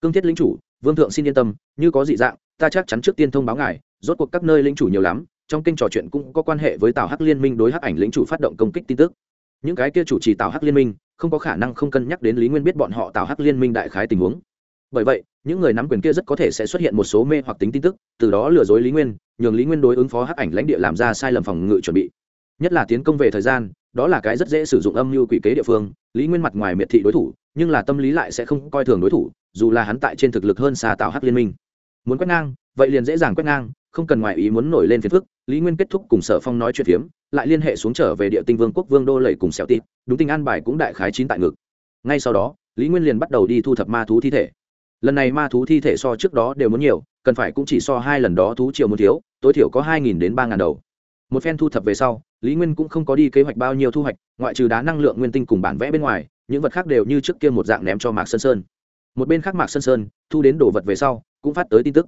Cương thiết lính chủ, vương thượng xin yên tâm, như có dị dạng, ta chắc chắn trước tiên thông báo ngài, rốt cuộc các nơi lính chủ nhiều lắm, trong kênh trò chuyện cũng có quan hệ với tào hắc liên minh đối hắc ảnh lính chủ phát động công kích tin tức. Những cái kia chủ trì tào hắc liên minh không có khả năng không cân nhắc đến lý nguyên biết bọn họ tào hắc liên minh đại khái tình huống bởi vậy những người nắm quyền kia rất có thể sẽ xuất hiện một số mê hoặc tính tin tức từ đó lừa dối lý nguyên nhường lý nguyên đối ứng phó hắc ảnh lãnh địa làm ra sai lầm phòng ngự chuẩn bị nhất là tiến công về thời gian đó là cái rất dễ sử dụng âm mưu quỷ kế địa phương lý nguyên mặt ngoài miệt thị đối thủ nhưng là tâm lý lại sẽ không coi thường đối thủ dù là hắn tại trên thực lực hơn xa tạo hắc liên minh muốn quét ngang vậy liền dễ dàng quét ngang không cần ngoài ý muốn nổi lên phiền phức lý nguyên kết thúc cùng sở phong nói chuyện phiếm, lại liên hệ xuống trở về địa tinh vương quốc vương đô lầy cùng xẻo tít đúng tinh an bài cũng đại khái chín tại ngực. Ngay sau đó, lý nguyên liền bắt đầu đi thu thập ma thú thi thể. Lần này ma thú thi thể so trước đó đều muốn nhiều, cần phải cũng chỉ so hai lần đó thú triều muốn thiếu, tối thiểu có hai nghìn đến ba ngàn đầu. Một phen thu thập về sau, lý nguyên cũng không có đi kế hoạch bao nhiêu thu hoạch, ngoại trừ đá năng lượng nguyên tinh cùng bản vẽ bên ngoài, những vật khác đều như trước kia một dạng ném cho mạc sơn sơn. Một bên khác mạc sơn sơn thu đến đồ vật về sau, cũng phát tới tin tức.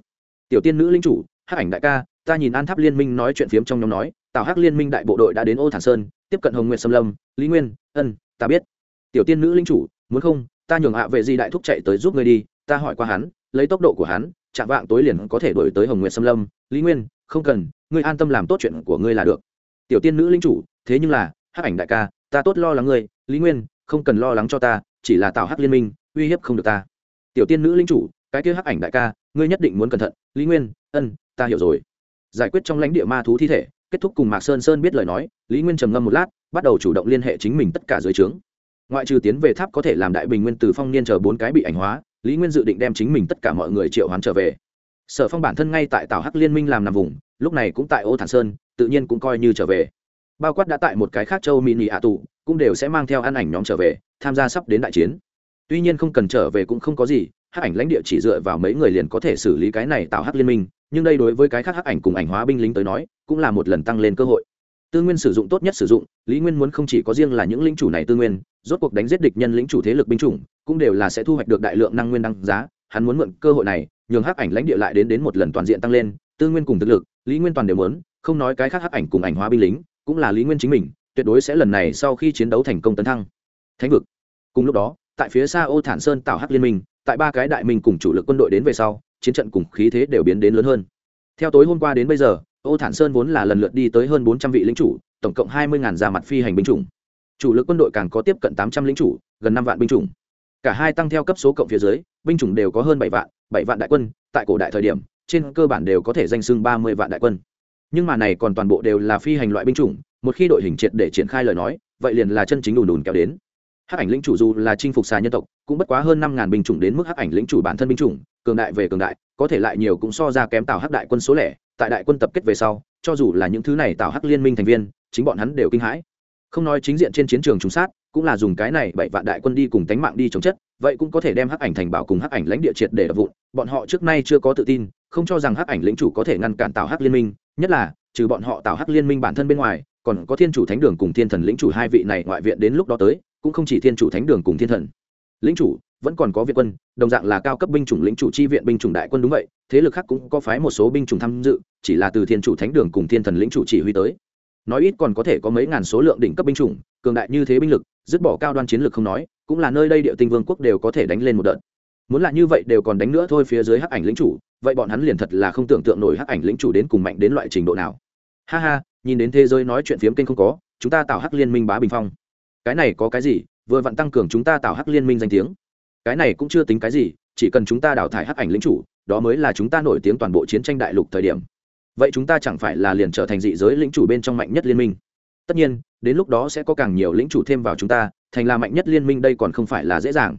Tiểu tiên nữ linh chủ, hắc ảnh đại ca ta nhìn an tháp liên minh nói chuyện phiếm trong nhóm nói, tào hắc liên minh đại bộ đội đã đến ô thản sơn, tiếp cận hồng nguyện xâm lâm, lý nguyên, ân, ta biết. tiểu tiên nữ linh chủ, muốn không, ta nhường hạ vệ di đại thúc chạy tới giúp ngươi đi, ta hỏi qua hắn, lấy tốc độ của hắn, chạm vạng tối liền có thể đổi tới hồng nguyện xâm lâm, lý nguyên, không cần, ngươi an tâm làm tốt chuyện của ngươi là được. tiểu tiên nữ linh chủ, thế nhưng là, hắc ảnh đại ca, ta tốt lo lắng ngươi, lý nguyên, không cần lo lắng cho ta, chỉ là tạo hắc liên minh, uy hiếp không được ta. tiểu tiên nữ linh chủ, cái kia hắc ảnh đại ca, ngươi nhất định muốn cẩn thận, lý nguyên, ân, ta hiểu rồi giải quyết trong lãnh địa ma thú thi thể, kết thúc cùng mạc sơn sơn biết lời nói, lý nguyên trầm ngâm một lát, bắt đầu chủ động liên hệ chính mình tất cả dưới trướng. Ngoại trừ tiến về tháp có thể làm đại bình nguyên từ phong niên chờ bốn cái bị ảnh hóa, lý nguyên dự định đem chính mình tất cả mọi người triệu hoán trở về. Sở phong bản thân ngay tại tảo hắc liên minh làm nằm vùng, lúc này cũng tại ô thản sơn, tự nhiên cũng coi như trở về. Bao quát đã tại một cái khác châu mini ạ tụ cũng đều sẽ mang theo ăn ảnh nhóm trở về, tham gia sắp đến đại chiến. Tuy nhiên không cần trở về cũng không có gì hắc ảnh lãnh địa chỉ dựa vào mấy người liền có thể xử lý cái này tạo hắc liên minh, nhưng đây đối với cái khác hắc ảnh cùng ảnh hóa binh lính tới nói, cũng là một lần tăng lên cơ hội. Tư nguyên sử dụng tốt nhất sử dụng, lý nguyên muốn không chỉ có riêng là những lính chủ này tư nguyên, rốt cuộc đánh giết địch nhân lính chủ thế lực binh chủng, cũng đều là sẽ thu hoạch được đại lượng năng nguyên đăng giá, hắn muốn mượn cơ hội này, nhường hắc ảnh lãnh địa lại đến đến một lần toàn diện tăng lên, tư nguyên cùng thực lực, lý nguyên toàn đều muốn, không nói cái khác hắc ảnh cùng ảnh hóa binh lính, cũng là lý nguyên chính mình, tuyệt đối sẽ lần này sau khi chiến đấu thành công tấn thăng. Thánh vực. Cùng lúc đó tại phía xa ô thản sơn tạo hắc liên minh, tại ba cái đại minh cùng chủ lực quân đội đến về sau, chiến trận cùng khí thế đều biến đến lớn hơn. Theo tối hôm qua đến bây giờ, ô thản sơn vốn là lần lượt đi tới hơn bốn trăm vị lính chủ, tổng cộng hai mươi ngàn ra mặt phi hành binh chủng. Chủ lực quân đội càng có tiếp cận tám trăm lính chủ, gần năm vạn binh chủng. Cả hai tăng theo cấp số cộng phía dưới, binh chủng đều có hơn bảy vạn bảy vạn đại quân, tại cổ đại thời điểm, trên cơ bản đều có thể danh xưng ba mươi vạn đại quân. Nhưng mà này còn toàn bộ đều là phi hành loại binh chủng, một khi đội hình triệt để triển khai lời nói, vậy liền là chân chính đùn đùn kéo đến hắc ảnh lĩnh chủ dù là chinh phục xà nhân tộc, cũng bất quá hơn năm ngàn binh chủng đến mức hắc ảnh lĩnh chủ bản thân binh chủng, cường đại về cường đại, có thể lại nhiều cũng so ra kém tào hắc đại quân số lẻ, tại đại quân tập kết về sau, cho dù là những thứ này tào hắc liên minh thành viên, chính bọn hắn đều kinh hãi. Không nói chính diện trên chiến trường trùng sát, cũng là dùng cái này bảy vạn đại quân đi cùng tánh mạng đi chống chất, vậy cũng có thể đem hắc ảnh thành bảo cùng hắc ảnh lãnh địa triệt để đập vụn, bọn họ trước nay chưa có tự tin, không cho rằng hắc ảnh lĩnh chủ có thể ngăn cản tào hắc liên minh, nhất là, trừ bọn họ tào hắc liên minh bản thân bên ngoài, còn có thiên chủ thánh đường cùng thiên thần lĩnh chủ hai vị này ngoại viện đến lúc đó tới cũng không chỉ thiên chủ thánh đường cùng thiên thần. Lĩnh chủ, vẫn còn có viện quân, đồng dạng là cao cấp binh chủng lĩnh chủ chi viện binh chủng đại quân đúng vậy, thế lực khác cũng có phái một số binh chủng tham dự, chỉ là từ thiên chủ thánh đường cùng thiên thần lĩnh chủ chỉ huy tới. Nói ít còn có thể có mấy ngàn số lượng đỉnh cấp binh chủng, cường đại như thế binh lực, dứt bỏ cao đoan chiến lược không nói, cũng là nơi đây địa tinh vương quốc đều có thể đánh lên một đợt. Muốn là như vậy đều còn đánh nữa thôi phía dưới hắc ảnh lĩnh chủ, vậy bọn hắn liền thật là không tưởng tượng nổi hắc ảnh lĩnh chủ đến cùng mạnh đến loại trình độ nào. Ha ha, nhìn đến thế giới nói chuyện phiếm kênh không có, chúng ta tạo hắc liên minh bá bình phong cái này có cái gì, vừa vặn tăng cường chúng ta tạo hắc liên minh danh tiếng. Cái này cũng chưa tính cái gì, chỉ cần chúng ta đào thải hắc ảnh lính chủ, đó mới là chúng ta nổi tiếng toàn bộ chiến tranh đại lục thời điểm. Vậy chúng ta chẳng phải là liền trở thành dị giới lĩnh chủ bên trong mạnh nhất liên minh? Tất nhiên, đến lúc đó sẽ có càng nhiều lĩnh chủ thêm vào chúng ta, thành là mạnh nhất liên minh đây còn không phải là dễ dàng.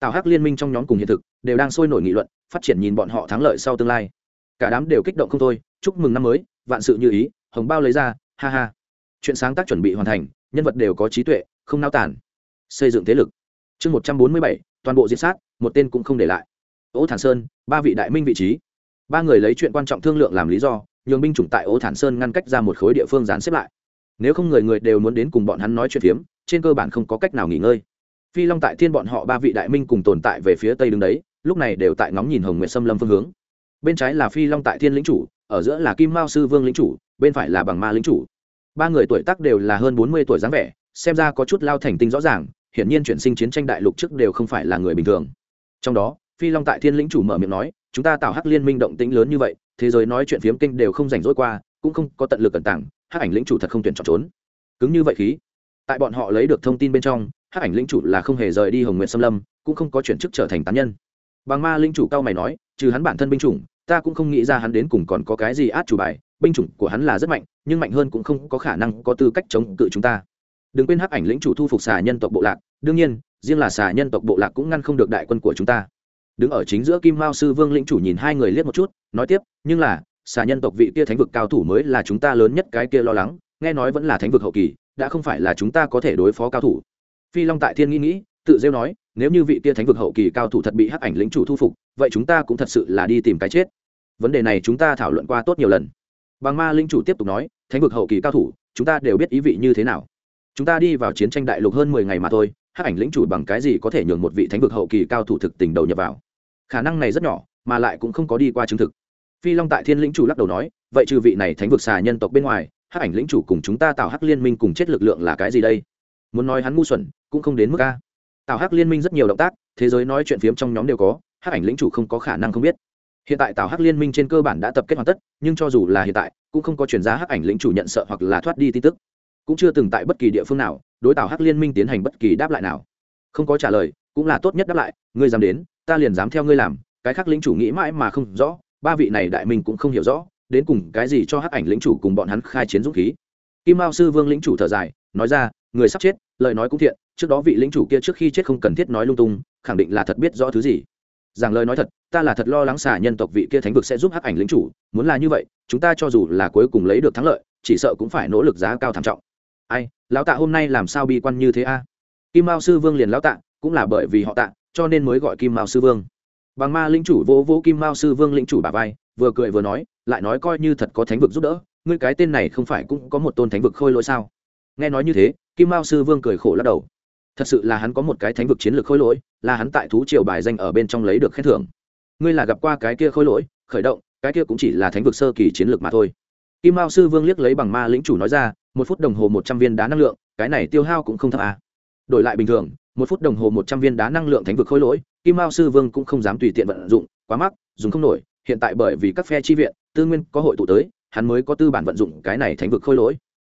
Tạo hắc liên minh trong nhóm cùng hiện thực, đều đang sôi nổi nghị luận, phát triển nhìn bọn họ thắng lợi sau tương lai. Cả đám đều kích động không thôi, chúc mừng năm mới, vạn sự như ý, hồng bao lấy ra, ha ha. Chuyện sáng tác chuẩn bị hoàn thành, nhân vật đều có trí tuệ không nao tản xây dựng thế lực. Chương một trăm bốn mươi bảy, toàn bộ diệt sát, một tên cũng không để lại. Ô thản sơn, ba vị đại minh vị trí. Ba người lấy chuyện quan trọng thương lượng làm lý do, nhường binh chủng tại ô thản sơn ngăn cách ra một khối địa phương dán xếp lại. Nếu không người người đều muốn đến cùng bọn hắn nói chuyện phiếm, trên cơ bản không có cách nào nghỉ ngơi. Phi long tại thiên bọn họ ba vị đại minh cùng tồn tại về phía tây đứng đấy, lúc này đều tại ngóng nhìn hồng nguyệt xâm lâm phương hướng. Bên trái là phi long tại thiên lĩnh chủ, ở giữa là kim mao sư vương lĩnh chủ, bên phải là bằng ma lĩnh chủ. Ba người tuổi tác đều là hơn bốn mươi tuổi dáng vẻ xem ra có chút lao thành tinh rõ ràng, hiển nhiên chuyển sinh chiến tranh đại lục trước đều không phải là người bình thường. Trong đó, phi long tại thiên lĩnh chủ mở miệng nói, chúng ta tạo hắc liên minh động tĩnh lớn như vậy, thế giới nói chuyện phiếm kinh đều không rảnh rỗi qua, cũng không có tận lực cẩn tảng, hắc ảnh lĩnh chủ thật không tuyển chọn trốn. Cứng như vậy khí, tại bọn họ lấy được thông tin bên trong, hắc ảnh lĩnh chủ là không hề rời đi hồng nguyện xâm lâm, cũng không có chuyển chức trở thành tán nhân. Bằng ma lĩnh chủ cao mày nói, trừ hắn bản thân binh chủng, ta cũng không nghĩ ra hắn đến cùng còn có cái gì át chủ bài, binh chủng của hắn là rất mạnh, nhưng mạnh hơn cũng không có khả năng có tư cách chống cự chúng ta đừng quên hắc ảnh lĩnh chủ thu phục xà nhân tộc bộ lạc, đương nhiên, riêng là xà nhân tộc bộ lạc cũng ngăn không được đại quân của chúng ta. Đứng ở chính giữa kim mao sư vương lĩnh chủ nhìn hai người liếc một chút, nói tiếp, nhưng là, xà nhân tộc vị kia thánh vực cao thủ mới là chúng ta lớn nhất cái kia lo lắng, nghe nói vẫn là thánh vực hậu kỳ, đã không phải là chúng ta có thể đối phó cao thủ. Phi long tại thiên nghĩ nghĩ, tự rêu nói, nếu như vị kia thánh vực hậu kỳ cao thủ thật bị hắc ảnh lĩnh chủ thu phục, vậy chúng ta cũng thật sự là đi tìm cái chết. Vấn đề này chúng ta thảo luận qua tốt nhiều lần. Bằng ma linh chủ tiếp tục nói, thánh vực hậu kỳ cao thủ, chúng ta đều biết ý vị như thế nào chúng ta đi vào chiến tranh đại lục hơn mười ngày mà thôi, hắc ảnh lĩnh chủ bằng cái gì có thể nhường một vị thánh vực hậu kỳ cao thủ thực tình đầu nhập vào? Khả năng này rất nhỏ, mà lại cũng không có đi qua chứng thực. Phi long tại thiên lĩnh chủ lắc đầu nói, vậy trừ vị này thánh vực xà nhân tộc bên ngoài, hắc ảnh lĩnh chủ cùng chúng ta tạo hắc liên minh cùng chết lực lượng là cái gì đây? Muốn nói hắn ngu xuẩn, cũng không đến mức a. Tạo hắc liên minh rất nhiều động tác, thế giới nói chuyện phiếm trong nhóm đều có, hắc ảnh lĩnh chủ không có khả năng không biết. Hiện tại tạo hắc liên minh trên cơ bản đã tập kết hoàn tất, nhưng cho dù là hiện tại, cũng không có chuyển giá hắc ảnh lĩnh chủ nhận sợ hoặc là thoát đi tin tức cũng chưa từng tại bất kỳ địa phương nào, đối tạo hắc liên minh tiến hành bất kỳ đáp lại nào. Không có trả lời, cũng là tốt nhất đáp lại, ngươi dám đến, ta liền dám theo ngươi làm, cái khác lĩnh chủ nghĩ mãi mà không rõ, ba vị này đại minh cũng không hiểu rõ, đến cùng cái gì cho hắc ảnh lĩnh chủ cùng bọn hắn khai chiến dũng khí. Kim mao sư vương lĩnh chủ thở dài, nói ra, người sắp chết, lời nói cũng thiện, trước đó vị lĩnh chủ kia trước khi chết không cần thiết nói lung tung, khẳng định là thật biết rõ thứ gì. Rằng lời nói thật, ta là thật lo lắng xả nhân tộc vị kia thánh vực sẽ giúp hắc ảnh lĩnh chủ, muốn là như vậy, chúng ta cho dù là cuối cùng lấy được thắng lợi, chỉ sợ cũng phải nỗ lực giá cao thảm trọng ai, lão tạ hôm nay làm sao bi quan như thế a? Kim mao sư vương liền lão tạ, cũng là bởi vì họ tạ, cho nên mới gọi kim mao sư vương. Bằng ma lĩnh chủ vô vỗ kim mao sư vương lĩnh chủ bà vai, vừa cười vừa nói, lại nói coi như thật có thánh vực giúp đỡ, ngươi cái tên này không phải cũng có một tôn thánh vực khôi lỗi sao? Nghe nói như thế, kim mao sư vương cười khổ lắc đầu. Thật sự là hắn có một cái thánh vực chiến lược khôi lỗi, là hắn tại thú triều bài danh ở bên trong lấy được khen thưởng. Ngươi là gặp qua cái kia khôi lỗi, khởi động, cái kia cũng chỉ là thánh vực sơ kỳ chiến lược mà thôi. Kim mao sư vương liếc lấy bằng ma lĩnh chủ nói ra một phút đồng hồ một trăm viên đá năng lượng, cái này tiêu hao cũng không thấp à. đổi lại bình thường, một phút đồng hồ một trăm viên đá năng lượng thánh vực khôi lỗi, kim mao sư vương cũng không dám tùy tiện vận dụng, quá mắc, dùng không nổi, hiện tại bởi vì các phe chi viện, tư nguyên có hội tụ tới, hắn mới có tư bản vận dụng cái này thánh vực khôi lỗi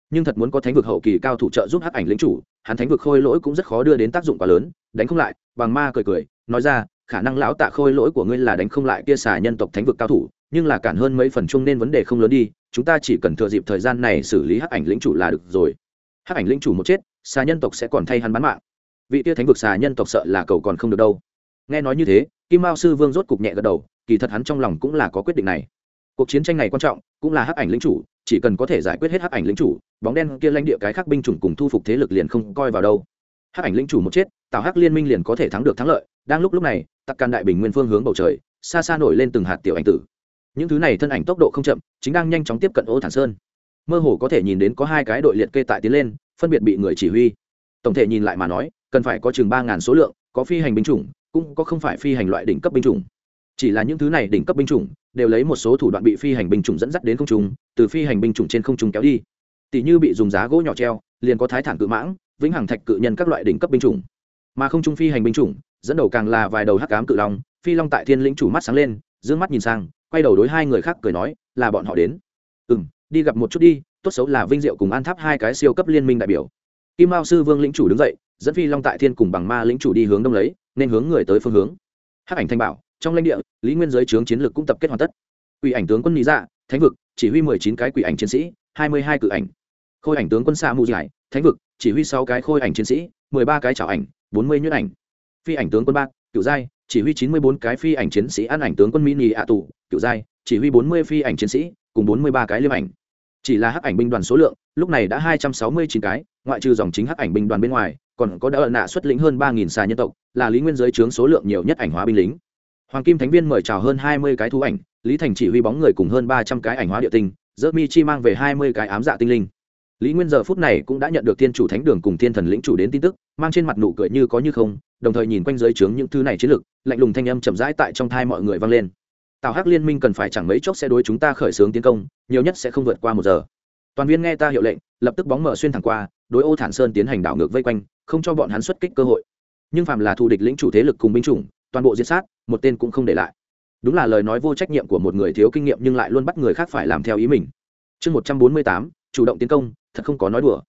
nhưng thật muốn có thánh vực hậu kỳ cao thủ trợ giúp hắc ảnh lính chủ, hắn thánh vực khôi lỗi cũng rất khó đưa đến tác dụng quá lớn, đánh không lại bằng ma cười cười, nói ra khả năng lão tạ khôi lỗi của ngươi là đánh không lại kia xà nhân tộc thánh vực cao thủ, nhưng là cản hơn mấy phần chung nên vấn đề không lớn đi, chúng ta chỉ cần thừa dịp thời gian này xử lý hắc ảnh lĩnh chủ là được rồi. Hắc ảnh lĩnh chủ một chết, xà nhân tộc sẽ còn thay hắn bán mạng. Vị tia thánh vực xà nhân tộc sợ là cầu còn không được đâu. Nghe nói như thế, kim mao sư vương rốt cục nhẹ gật đầu, kỳ thật hắn trong lòng cũng là có quyết định này. Cuộc chiến tranh này quan trọng, cũng là hắc ảnh lĩnh chủ, chỉ cần có thể giải quyết hết hắc ảnh lĩnh chủ, bóng đen kia lãnh địa cái khác binh chủng cùng thu phục thế lực liền không coi vào đâu. Hắc ảnh lĩnh chủ một chết, tào hắc liên minh liền có thể thắng được thắng lợi đang lúc lúc này, tặc càn đại bình nguyên phương hướng bầu trời, xa xa nổi lên từng hạt tiểu ảnh tử. Những thứ này thân ảnh tốc độ không chậm, chính đang nhanh chóng tiếp cận ô thản sơn. Mơ hồ có thể nhìn đến có hai cái đội liệt kê tại tiến lên, phân biệt bị người chỉ huy. Tổng thể nhìn lại mà nói, cần phải có chừng ba ngàn số lượng, có phi hành binh chủng, cũng có không phải phi hành loại đỉnh cấp binh chủng. Chỉ là những thứ này đỉnh cấp binh chủng, đều lấy một số thủ đoạn bị phi hành binh chủng dẫn dắt đến không trung, từ phi hành binh chủng trên không trung kéo đi. Tỷ như bị dùng giá gỗ nhỏ treo, liền có thái thản cự mãng, vĩnh hằng thạch cự nhân các loại đỉnh cấp binh chủng. Mà không trung phi hành binh chủng dẫn đầu càng là vài đầu hắc cám cự long, phi long tại thiên lĩnh chủ mắt sáng lên d mắt nhìn sang, quay đầu đối hai người khác cười nói, là bọn họ đến. Ừ m đi gặp một chút đi, tốt xấu là vinh diệu cùng an tháp hai cái siêu cấp liên minh đại biểu. Kim mao sư vương lĩnh chủ đứng dậy, dẫn phi long tại thiên cùng bằng ma lĩnh chủ đi hướng đông lấy, nên hướng người tới phương hướng. Hắc ảnh thanh bảo, trong lãnh địa, lý nguyên giới trướng chiến lược cũng tập kết hoàn tất. Quỷ ảnh tướng quân lý dạ thánh vực, chỉ huy mười chín cái quỷ ảnh chiến sĩ, hai mươi hai cự ảnh. Khôi ảnh tướng quân xa mù giải thánh vực, chỉ huy sáu cái khôi ảnh chiến sĩ, mười ba cái trảo ảnh, bốn mươi nhuyễn ảnh phi ảnh tướng quân bác cựu giai, chỉ huy chín mươi bốn cái phi ảnh chiến sĩ ăn ảnh tướng quân mỹ nhì ạ tù cựu giai, chỉ huy bốn mươi phi ảnh chiến sĩ, cùng bốn mươi ba cái liêm ảnh. Chỉ là hắc ảnh binh đoàn số lượng, lúc này đã hai trăm sáu mươi chín cái, ngoại trừ dòng chính hắc ảnh binh đoàn bên ngoài, còn có đã ợ nạ xuất lĩnh hơn ba nghìn xà nhân tộc, là lý nguyên giới trướng số lượng nhiều nhất ảnh hóa binh lính. Hoàng kim thánh viên mời chào hơn hai mươi cái thú ảnh, lý thành chỉ huy bóng người cùng hơn ba trăm cái ảnh hóa địa tinh dỡ mi chi mang về hai mươi cái ám dạ tinh linh lý nguyên giờ phút này cũng đã nhận được thiên chủ thánh đường cùng thiên thần lĩnh chủ đến tin tức, mang trên mặt nụ cười như có như không, đồng thời nhìn quanh dưới trướng những thứ này chiến lược, lạnh lùng thanh âm chậm rãi tại trong thai mọi người vang lên. Tào hắc liên minh cần phải chẳng mấy chốc sẽ đối chúng ta khởi xướng tiến công, nhiều nhất sẽ không vượt qua một giờ. Toàn viên nghe ta hiệu lệnh, lập tức bóng mở xuyên thẳng qua, đối ô thản sơn tiến hành đảo ngược vây quanh, không cho bọn hắn xuất kích cơ hội. Nhưng phàm là thù địch lĩnh chủ thế lực cùng binh chủng, toàn bộ diệt sát, một tên cũng không để lại. Đúng là lời nói vô trách nhiệm của một người thiếu kinh nghiệm nhưng lại luôn bắt người khác phải làm theo ý mình. Chương một trăm bốn mươi tám chủ động tiến công, thật không có nói đùa.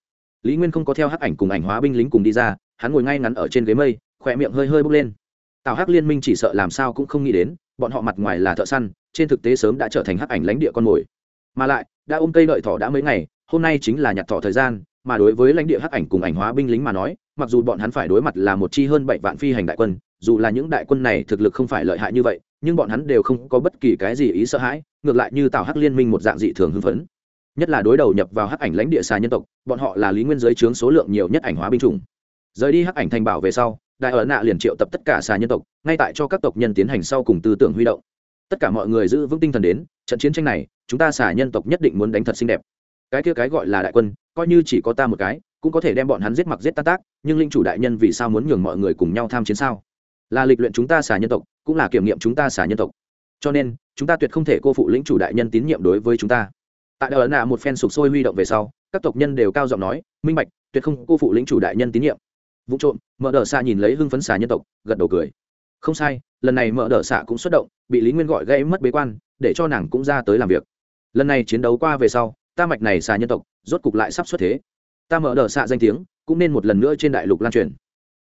Lý nguyên không có theo hắc ảnh cùng ảnh hóa binh lính cùng đi ra, hắn ngồi ngay ngắn ở trên ghế mây, khỏe miệng hơi hơi bốc lên. Tào hắc liên minh chỉ sợ làm sao cũng không nghĩ đến, bọn họ mặt ngoài là thợ săn, trên thực tế sớm đã trở thành hắc ảnh lãnh địa con mồi. Mà lại, đã ôm cây lợi thỏ đã mấy ngày, hôm nay chính là nhặt thỏ thời gian, mà đối với lãnh địa hắc ảnh cùng ảnh hóa binh lính mà nói, mặc dù bọn hắn phải đối mặt là một chi hơn bảy vạn phi hành đại quân, dù là những đại quân này thực lực không phải lợi hại như vậy, nhưng bọn hắn đều không có bất kỳ cái gì ý sợ hãi, ngược lại như tào hắc liên minh một dạng dị thường hưng phấn nhất là đối đầu nhập vào hắc ảnh lãnh địa xà nhân tộc, bọn họ là lý nguyên giới chướng số lượng nhiều nhất ảnh hóa binh chủng. Rời đi hắc ảnh thành bảo về sau, đại ở nạ liền triệu tập tất cả xà nhân tộc, ngay tại cho các tộc nhân tiến hành sau cùng tư tưởng huy động. Tất cả mọi người giữ vững tinh thần đến, trận chiến tranh này, chúng ta xà nhân tộc nhất định muốn đánh thật xinh đẹp. Cái kia cái gọi là đại quân, coi như chỉ có ta một cái, cũng có thể đem bọn hắn giết mặc giết tan tác, nhưng linh chủ đại nhân vì sao muốn nhường mọi người cùng nhau tham chiến sao? Là lịch luyện chúng ta xà nhân tộc, cũng là kiểm nghiệm chúng ta xà nhân tộc. Cho nên, chúng ta tuyệt không thể cô phụ lĩnh chủ đại nhân tín nhiệm đối với chúng ta tại đờ nạ một phen sục sôi huy động về sau, các tộc nhân đều cao giọng nói, minh bạch, tuyệt không cô phụ lĩnh chủ đại nhân tín nhiệm. Vụ trộm mở đờ xạ nhìn lấy hưng phấn xà nhân tộc, gật đầu cười. Không sai, lần này mở đờ xạ cũng xuất động, bị lý nguyên gọi gây mất bế quan, để cho nàng cũng ra tới làm việc. Lần này chiến đấu qua về sau, ta mạch này xà nhân tộc, rốt cục lại sắp xuất thế. Ta mở đờ xạ danh tiếng, cũng nên một lần nữa trên đại lục lan truyền.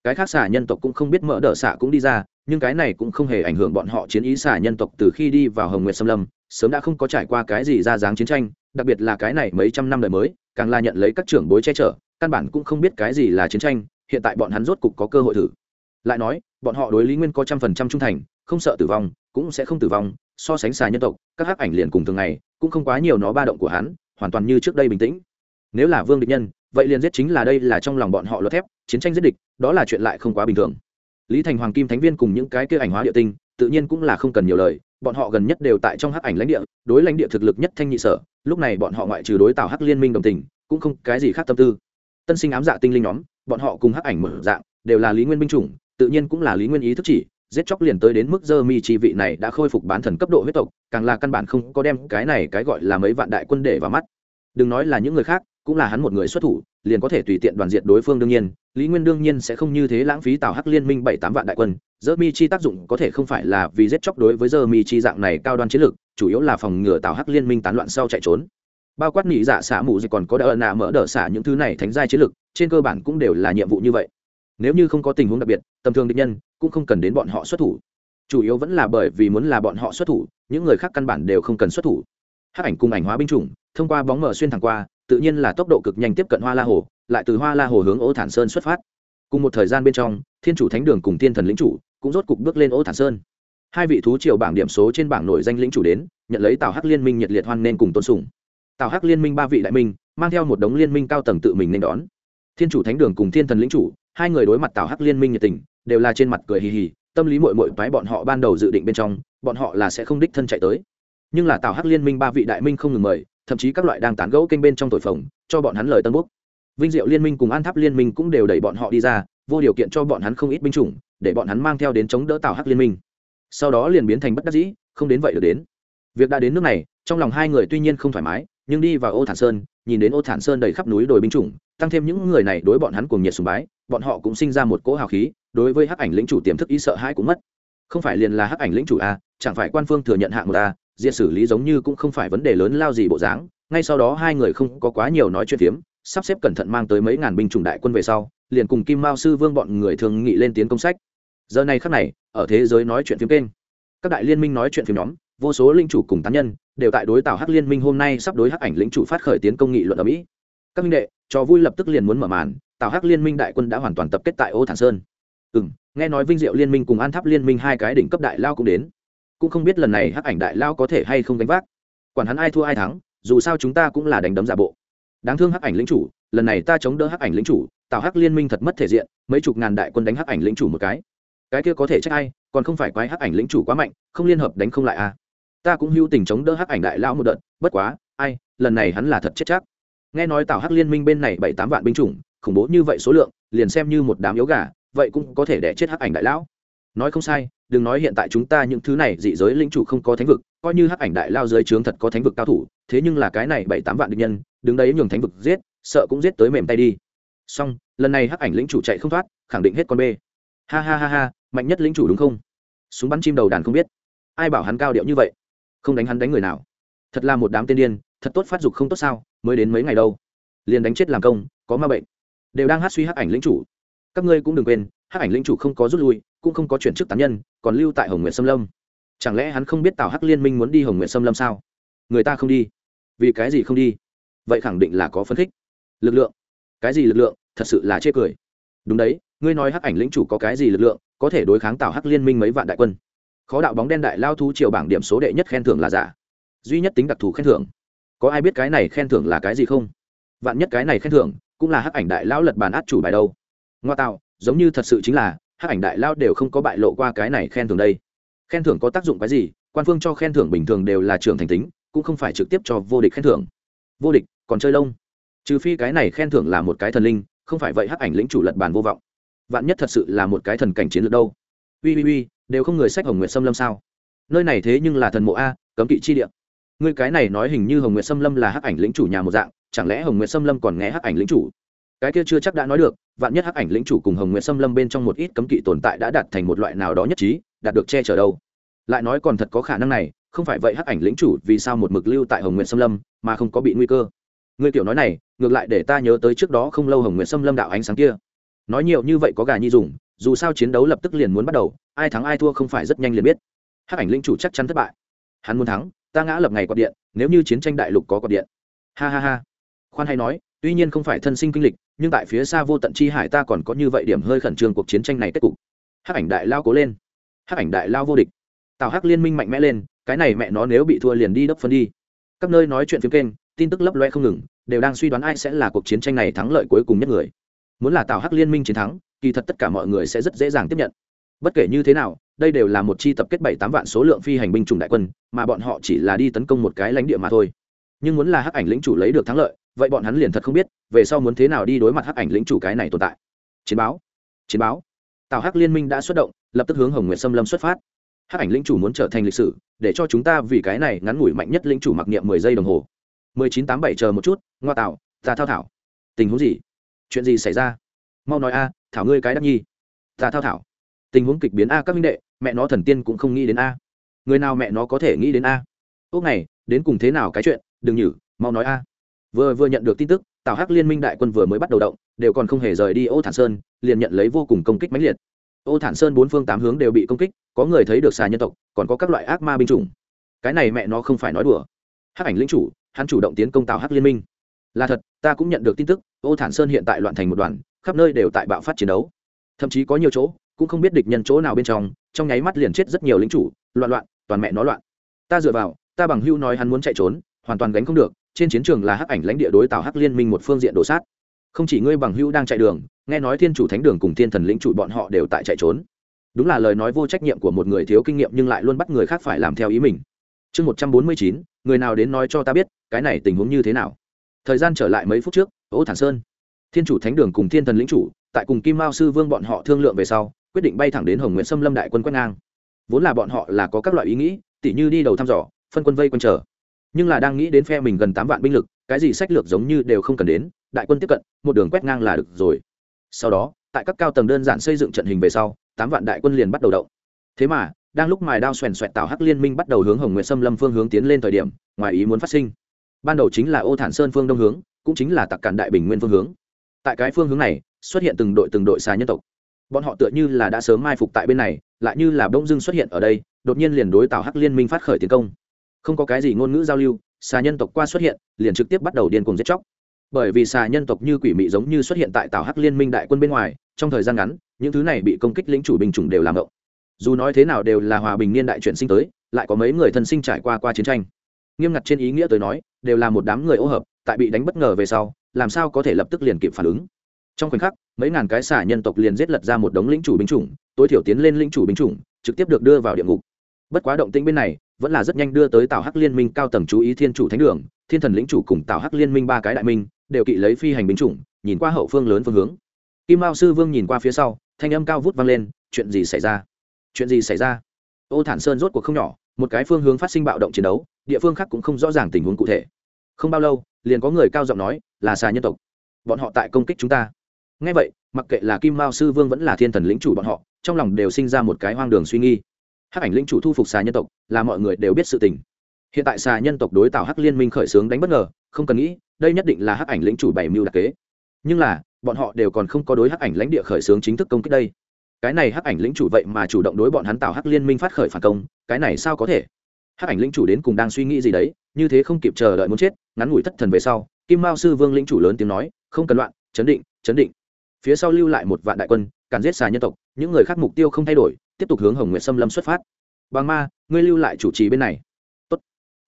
Cái khác xà nhân tộc cũng không biết mở đờ xạ cũng đi ra, nhưng cái này cũng không hề ảnh hưởng bọn họ chiến ý xà nhân tộc từ khi đi vào hồng nguyệt xâm lâm, sớm đã không có trải qua cái gì ra dáng chiến tranh đặc biệt là cái này mấy trăm năm đời mới, càng là nhận lấy các trưởng bối che chở, căn bản cũng không biết cái gì là chiến tranh, hiện tại bọn hắn rốt cục có cơ hội thử. Lại nói, bọn họ đối lý nguyên có trăm phần trăm trung thành, không sợ tử vong, cũng sẽ không tử vong, so sánh xà nhân tộc, các hắc ảnh liền cùng thường ngày, cũng không quá nhiều nó ba động của hắn, hoàn toàn như trước đây bình tĩnh. Nếu là vương địch nhân, vậy liền giết chính là đây là trong lòng bọn họ luật thép, chiến tranh giết địch, đó là chuyện lại không quá bình thường. Lý thành hoàng kim thánh viên cùng những cái kia ảnh hóa địa tinh, tự nhiên cũng là không cần nhiều lời bọn họ gần nhất đều tại trong hắc ảnh lãnh địa, đối lãnh địa thực lực nhất thanh nhị sở, lúc này bọn họ ngoại trừ đối tạo hắc liên minh đồng tình, cũng không cái gì khác tâm tư. Tân sinh ám dạ tinh linh nhóm, bọn họ cùng hắc ảnh mở dạng, đều là lý nguyên binh chủng, tự nhiên cũng là lý nguyên ý thức chỉ, giết chóc liền tới đến mức dơ mi chi vị này đã khôi phục bán thần cấp độ huyết tộc, càng là căn bản không có đem cái này cái gọi là mấy vạn đại quân để vào mắt. Đừng nói là những người khác, cũng là hắn một người xuất thủ liền có thể tùy tiện đoàn diện đối phương đương nhiên, lý nguyên đương nhiên sẽ không như thế lãng phí tào hắc liên minh bảy tám vạn đại quân. Dơ mi chi tác dụng có thể không phải là vì giết chóc đối với dơ mi chi dạng này cao đoan chiến lược, chủ yếu là phòng ngừa tào hắc liên minh tán loạn sau chạy trốn. Bao quát nỉ dạ xả mù gì còn có đỡ nạ mỡ đỡ xả những thứ này thánh giai chiến lược, trên cơ bản cũng đều là nhiệm vụ như vậy. Nếu như không có tình huống đặc biệt, tầm thường địch nhân cũng không cần đến bọn họ xuất thủ. Chủ yếu vẫn là bởi vì muốn là bọn họ xuất thủ, những người khác căn bản đều không cần xuất thủ. Hát ảnh cùng ảnh hóa binh chủng thông qua bóng mở xuyên thẳng qua, tự nhiên là tốc độ cực nhanh tiếp cận hoa la hồ, lại từ hoa la hồ hướng ô thản sơn xuất phát. Cùng một thời gian bên trong, thiên chủ thánh đường cùng Thiên thần lĩnh chủ cũng rốt cục bước lên ô thản sơn. Hai vị thú triều bảng điểm số trên bảng nổi danh lĩnh chủ đến, nhận lấy tào hắc liên minh nhiệt liệt hoan nên cùng tôn sùng. Tào hắc liên minh ba vị đại minh, mang theo một đống liên minh cao tầng tự mình nên đón. Thiên chủ thánh đường cùng thiên thần lĩnh chủ, hai người đối mặt tào hắc liên minh nhiệt tình, đều là trên mặt cười hì hì, tâm lý mội mội toái bọn họ ban đầu dự định bên trong, bọn họ là sẽ không đích thân chạy tới. Nhưng là tào hắc liên minh ba vị đại minh không ngừng mời thậm chí các loại đang tán gẫu kênh bên trong tội phồng, cho bọn hắn lời tân bốc vinh diệu liên minh cùng an tháp liên minh cũng đều đẩy bọn họ đi ra, vô điều kiện cho bọn hắn không ít binh chủng, để bọn hắn mang theo đến chống đỡ tào hắc liên minh. Sau đó liền biến thành bất đắc dĩ, không đến vậy được đến. Việc đã đến nước này, trong lòng hai người tuy nhiên không thoải mái, nhưng đi vào ô thản sơn, nhìn đến ô thản sơn đầy khắp núi đồi binh chủng, tăng thêm những người này đối bọn hắn cùng nhiệt sùng bái, bọn họ cũng sinh ra một cỗ hào khí, đối với hắc ảnh lĩnh chủ tiềm thức ý sợ hãi cũng mất. Không phải liền là hắc ảnh lĩnh chủ a, chẳng phải quan phương thừa nhận hạng một a diệt xử lý giống như cũng không phải vấn đề lớn lao gì bộ dáng, ngay sau đó hai người không có quá nhiều nói chuyện phiếm, sắp xếp cẩn thận mang tới mấy ngàn binh chủng đại quân về sau, liền cùng kim mao sư vương bọn người thường nghị lên tiến công sách. Giờ này khắc này, ở thế giới nói chuyện phiếm kênh, các đại liên minh nói chuyện phiếm nhóm, vô số linh chủ cùng tán nhân, đều tại đối tạo hắc liên minh hôm nay sắp đối hắc ảnh lĩnh chủ phát khởi tiến công nghị luận ở mỹ. Các minh đệ, cho vui lập tức liền muốn mở màn tạo hắc liên minh đại quân đã hoàn toàn tập kết tại ô thản sơn. Ừ nghe nói vinh diệu liên minh cùng an tháp liên minh hai cái đỉnh cấp đại lao cũng đến cũng không biết lần này hắc ảnh đại lao có thể hay không gánh vác. Quản hắn ai thua ai thắng, dù sao chúng ta cũng là đánh đấm giả bộ. Đáng thương hắc ảnh lĩnh chủ, lần này ta chống đỡ hắc ảnh lĩnh chủ, tạo hắc liên minh thật mất thể diện, mấy chục ngàn đại quân đánh hắc ảnh lĩnh chủ một cái. Cái kia có thể trách ai, còn không phải quái hắc ảnh lĩnh chủ quá mạnh, không liên hợp đánh không lại à. Ta cũng hưu tình chống đỡ hắc ảnh đại lao một đợt, bất quá, ai, lần này hắn là thật chết chắc. Nghe nói tạo hắc liên minh bên này bảy tám vạn binh chủng, khủng bố như vậy số lượng, liền xem như một đám yếu gà, vậy cũng có thể đẻ chết hắc ảnh đại lão. Nói không sai đừng nói hiện tại chúng ta những thứ này dị giới linh chủ không có thánh vực, coi như hắc ảnh đại lao dưới trướng thật có thánh vực cao thủ, thế nhưng là cái này bảy tám vạn địch nhân, đứng đấy nhường thánh vực giết, sợ cũng giết tới mềm tay đi. Xong, lần này hắc ảnh lĩnh chủ chạy không thoát, khẳng định hết con bê. Ha ha ha ha, mạnh nhất lĩnh chủ đúng không? Súng bắn chim đầu đàn không biết. Ai bảo hắn cao điệu như vậy? Không đánh hắn đánh người nào? Thật là một đám tên điên, thật tốt phát dục không tốt sao, mới đến mấy ngày đâu. Liền đánh chết làm công, có ma bệnh. Đều đang hát suy hắc ảnh lĩnh chủ. Các ngươi cũng đừng quên hắc ảnh lĩnh chủ không có rút lui, cũng không có chuyển chức tán nhân, còn lưu tại hồng nguyện xâm lâm. Chẳng lẽ hắn không biết tào hắc liên minh muốn đi hồng nguyện xâm lâm sao? Người ta không đi. Vì cái gì không đi? Vậy khẳng định là có phấn khích. Lực lượng. Cái gì lực lượng? Thật sự là chê cười. Đúng đấy, ngươi nói hắc ảnh lĩnh chủ có cái gì lực lượng, có thể đối kháng tào hắc liên minh mấy vạn đại quân. Khó đạo bóng đen đại lao thú triều bảng điểm số đệ nhất khen thưởng là giả. Duy nhất tính đặc thù khen thưởng. Có ai biết cái này khen thưởng là cái gì không? Vạn nhất cái này khen thưởng cũng là hắc ảnh đại lao lật bàn át chủ bài đâu. Ngoa tạo giống như thật sự chính là, hắc ảnh đại lao đều không có bại lộ qua cái này khen thưởng đây. Khen thưởng có tác dụng cái gì? Quan phương cho khen thưởng bình thường đều là trưởng thành tính, cũng không phải trực tiếp cho vô địch khen thưởng. Vô địch, còn chơi lông. Trừ phi cái này khen thưởng là một cái thần linh, không phải vậy hắc ảnh lĩnh chủ lật bàn vô vọng. Vạn nhất thật sự là một cái thần cảnh chiến lược đâu. Ui ui ui đều không người sách hồng nguyệt xâm lâm sao? Nơi này thế nhưng là thần mộ a, cấm kỵ chi địa. Ngươi cái này nói hình như hồng nguyệt xâm lâm là hắc ảnh lĩnh chủ nhà một dạng, chẳng lẽ hồng nguyệt xâm lâm còn nghe hắc ảnh lĩnh chủ? Cái kia chưa chắc đã nói được, vạn nhất hắc ảnh lĩnh chủ cùng hồng nguyệt xâm lâm bên trong một ít cấm kỵ tồn tại đã đạt thành một loại nào đó nhất trí, đạt được che chở đâu. Lại nói còn thật có khả năng này, không phải vậy hắc ảnh lĩnh chủ vì sao một mực lưu tại hồng nguyệt xâm lâm, mà không có bị nguy cơ. Người tiểu nói này, ngược lại để ta nhớ tới trước đó không lâu hồng nguyệt xâm lâm đạo ánh sáng kia. Nói nhiều như vậy có gà nhi dùng, dù sao chiến đấu lập tức liền muốn bắt đầu, ai thắng ai thua không phải rất nhanh liền biết. Hắc ảnh lĩnh chủ chắc chắn thất bại. Hắn muốn thắng, ta ngã lập ngày quạt điện, nếu như chiến tranh đại lục có quạt điện. Ha ha ha. Khoan hay nói tuy nhiên không phải thân sinh kinh lịch, nhưng tại phía xa vô tận chi hải ta còn có như vậy điểm hơi khẩn trương cuộc chiến tranh này kết cục. Hắc ảnh đại lao cố lên. Hắc ảnh đại lao vô địch. Tào hắc liên minh mạnh mẽ lên, cái này mẹ nó nếu bị thua liền đi đấp phân đi. Các nơi nói chuyện phiếm kênh, tin tức lấp loe không ngừng, đều đang suy đoán ai sẽ là cuộc chiến tranh này thắng lợi cuối cùng nhất người. Muốn là tào hắc liên minh chiến thắng, kỳ thật tất cả mọi người sẽ rất dễ dàng tiếp nhận. Bất kể như thế nào, đây đều là một chi tập kết bảy tám vạn số lượng phi hành binh chủng đại quân, mà bọn họ chỉ là đi tấn công một cái lãnh địa mà thôi. Nhưng muốn là hắc ảnh lĩnh chủ lấy được thắng lợi vậy bọn hắn liền thật không biết, về sau muốn thế nào đi đối mặt hắc ảnh lĩnh chủ cái này tồn tại. Chiến báo chiến báo. Tào hắc liên minh đã xuất động, lập tức hướng hồng nguyệt xâm lâm xuất phát. Hắc ảnh lĩnh chủ muốn trở thành lịch sử, để cho chúng ta vì cái này ngắn ngủi mạnh nhất lĩnh chủ mặc niệm mười giây đồng hồ. mười chín tám bảy chờ một chút, ngoa tạo, ta thao thảo. Tình huống gì? Chuyện gì xảy ra? Mau nói a, thảo ngươi cái đắc nhi. Ta thao thảo. Tình huống kịch biến a các minh đệ, mẹ nó thần tiên cũng không nghĩ đến a. Người nào mẹ nó có thể nghĩ đến a? Ốc này đến cùng thế nào cái chuyện, đừng nhử, mau nói a vừa vừa nhận được tin tức, tào hắc liên minh đại quân vừa mới bắt đầu động, đều còn không hề rời đi ô thản sơn, liền nhận lấy vô cùng công kích mãnh liệt. Ô thản sơn bốn phương tám hướng đều bị công kích, có người thấy được xà nhân tộc, còn có các loại ác ma binh chủng. Cái này mẹ nó không phải nói đùa. Hắc ảnh lính chủ, hắn chủ động tiến công tào hắc liên minh. Là thật, ta cũng nhận được tin tức, ô thản sơn hiện tại loạn thành một đoàn, khắp nơi đều tại bạo phát chiến đấu. Thậm chí có nhiều chỗ, cũng không biết địch nhân chỗ nào bên trong trong nháy mắt liền chết rất nhiều lính chủ, loạn loạn, toàn mẹ nó loạn. Ta dựa vào, ta bằng hưu nói hắn muốn chạy trốn, hoàn toàn gánh không được trên chiến trường là hắc ảnh lãnh địa đối tào hắc liên minh một phương diện đổ sát. Không chỉ ngươi bằng hữu đang chạy đường, nghe nói thiên chủ thánh đường cùng thiên thần lĩnh chủ bọn họ đều tại chạy trốn. Đúng là lời nói vô trách nhiệm của một người thiếu kinh nghiệm nhưng lại luôn bắt người khác phải làm theo ý mình. Chương một trăm bốn mươi chín, người nào đến nói cho ta biết, cái này tình huống như thế nào? Thời gian trở lại mấy phút trước, ô thản sơn, thiên chủ thánh đường cùng thiên thần lĩnh chủ, tại cùng kim mao sư vương bọn họ thương lượng về sau, quyết định bay thẳng đến hồng nguyễn xâm lâm đại quân quét ngang. Vốn là bọn họ là có các loại ý nghĩ, tỉ như đi đầu thăm dò, phân quân vây quân chờ nhưng là đang nghĩ đến phe mình gần tám vạn binh lực, cái gì sách lược giống như đều không cần đến, đại quân tiếp cận, một đường quét ngang là được rồi. Sau đó, tại các cao tầng đơn giản xây dựng trận hình về sau, tám vạn đại quân liền bắt đầu động. Thế mà, đang lúc mài đao xoèn xoẹt tào hắc liên minh bắt đầu hướng hồng nguyện xâm lâm phương hướng tiến lên thời điểm, ngoài ý muốn phát sinh. Ban đầu chính là ô thản sơn phương đông hướng, cũng chính là tặc cản đại bình nguyên phương hướng. Tại cái phương hướng này, xuất hiện từng đội từng đội xà nhân tộc. Bọn họ tựa như là đã sớm mai phục tại bên này, lại như là bỗng dưng xuất hiện ở đây, đột nhiên liền đối tào hắc liên minh phát khởi tiến công không có cái gì ngôn ngữ giao lưu, xà nhân tộc qua xuất hiện, liền trực tiếp bắt đầu điên cuồng giết chóc. Bởi vì xà nhân tộc như quỷ mị giống như xuất hiện tại tào hắc liên minh đại quân bên ngoài, trong thời gian ngắn, những thứ này bị công kích lĩnh chủ bình chủng đều làm ngộng. Dù nói thế nào đều là hòa bình niên đại chuyển sinh tới, lại có mấy người thân sinh trải qua qua chiến tranh. Nghiêm ngặt trên ý nghĩa tới nói, đều là một đám người ô hợp, tại bị đánh bất ngờ về sau, làm sao có thể lập tức liền kịp phản ứng? Trong khoảnh khắc, mấy ngàn cái xả nhân tộc liền giết lật ra một đống lĩnh chủ binh chủng, tối thiểu tiến lên lĩnh chủ binh chủng, trực tiếp được đưa vào địa ngục. Bất quá động tĩnh bên này vẫn là rất nhanh đưa tới tào hắc liên minh cao tầng chú ý thiên chủ thánh đường, thiên thần lĩnh chủ cùng tào hắc liên minh ba cái đại minh, đều kỵ lấy phi hành binh chủng, nhìn qua hậu phương lớn phương hướng. Kim mao sư vương nhìn qua phía sau, thanh âm cao vút vang lên, chuyện gì xảy ra? Chuyện gì xảy ra? Ô thản sơn rốt cuộc không nhỏ, một cái phương hướng phát sinh bạo động chiến đấu, địa phương khác cũng không rõ ràng tình huống cụ thể. Không bao lâu, liền có người cao giọng nói, là xà nhân tộc. Bọn họ tại công kích chúng ta. Ngay vậy, mặc kệ là kim mao sư vương vẫn là thiên thần lĩnh chủ bọn họ, trong lòng đều sinh ra một cái hoang đường suy nghi hắc ảnh lĩnh chủ thu phục xà nhân tộc, là mọi người đều biết sự tình. Hiện tại xà nhân tộc đối tạo hắc liên minh khởi xướng đánh bất ngờ, không cần nghĩ, đây nhất định là hắc ảnh lĩnh chủ bảy mưu đặc kế. Nhưng là, bọn họ đều còn không có đối hắc ảnh lãnh địa khởi xướng chính thức công kích đây. Cái này hắc ảnh lĩnh chủ vậy mà chủ động đối bọn hắn tạo hắc liên minh phát khởi phản công, cái này sao có thể? Hắc ảnh lĩnh chủ đến cùng đang suy nghĩ gì đấy, như thế không kịp chờ đợi muốn chết, ngắn ngủi thất thần về sau, kim mao sư vương lĩnh chủ lớn tiếng nói, không cần loạn, chấn định chấn định. Phía sau lưu lại một vạn đại quân càn giết xà nhân tộc, những người khác mục tiêu không thay đổi tiếp tục hướng hồng nguyệt xâm lâm xuất phát. Bằng ma, ngươi lưu lại chủ trì bên này. Tốt.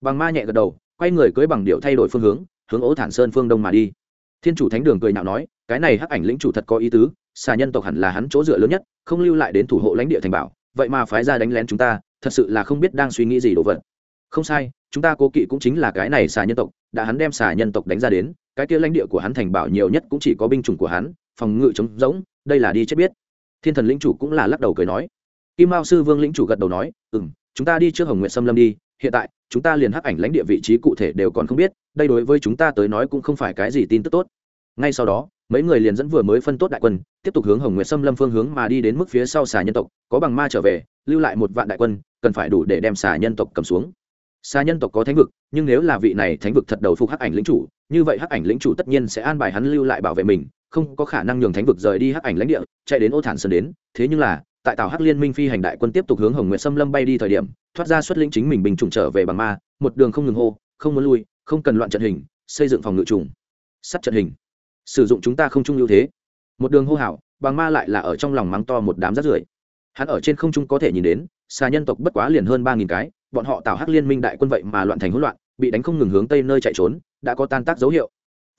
bằng ma nhẹ gật đầu, quay người cưới bằng điệu thay đổi phương hướng hướng ố thản sơn phương đông mà đi. Thiên chủ thánh đường cười nhạo nói, cái này hắc ảnh lĩnh chủ thật có ý tứ, xà nhân tộc hẳn là hắn chỗ dựa lớn nhất, không lưu lại đến thủ hộ lãnh địa thành bảo, vậy mà phái ra đánh lén chúng ta, thật sự là không biết đang suy nghĩ gì đồ vật. Không sai, chúng ta cố kỵ cũng chính là cái này xà nhân tộc, đã hắn đem xà nhân tộc đánh ra đến, cái kia lãnh địa của hắn thành bảo nhiều nhất cũng chỉ có binh chủng của hắn, phòng ngự chống rỗng, đây là đi chết biết. Thiên thần lĩnh chủ cũng là lắc đầu cười nói kim mao sư vương lĩnh chủ gật đầu nói ừ m chúng ta đi trước hồng nguyện xâm lâm đi, hiện tại chúng ta liền hắc ảnh lãnh địa vị trí cụ thể đều còn không biết, đây đối với chúng ta tới nói cũng không phải cái gì tin tức tốt. Ngay sau đó, mấy người liền dẫn vừa mới phân tốt đại quân, tiếp tục hướng hồng nguyệt xâm lâm phương hướng mà đi đến mức phía sau xà nhân tộc, có bằng ma trở về, lưu lại một vạn đại quân, cần phải đủ để đem xà nhân tộc cầm xuống. Xà nhân tộc có thánh vực, nhưng nếu là vị này thánh vực thật đầu phục hắc ảnh lĩnh chủ, như vậy hắc ảnh lĩnh chủ tất nhiên sẽ an bài hắn lưu lại bảo vệ mình, không có khả năng nhường thánh vực rời đi hắc ảnh lãnh địa, chạy đến ô thản sơn đến, thế nhưng là tại tàu hắc liên minh phi hành đại quân tiếp tục hướng hồng nguyệt xâm lâm bay đi thời điểm, thoát ra xuất lĩnh chính mình bình trùng trở về bằng ma, một đường không ngừng hô, không muốn lui, không cần loạn trận hình, xây dựng phòng ngự trùng. Sắt trận hình. Sử dụng chúng ta không trung ưu thế. Một đường hô hào, bằng ma lại là ở trong lòng mắng to một đám rắt rưởi. Hắn ở trên không trung có thể nhìn đến, xà nhân tộc bất quá liền hơn ba nghìn cái, bọn họ tạo hắc liên minh đại quân vậy mà loạn thành hỗn loạn, bị đánh không ngừng hướng tây nơi chạy trốn, đã có tan tác dấu hiệu.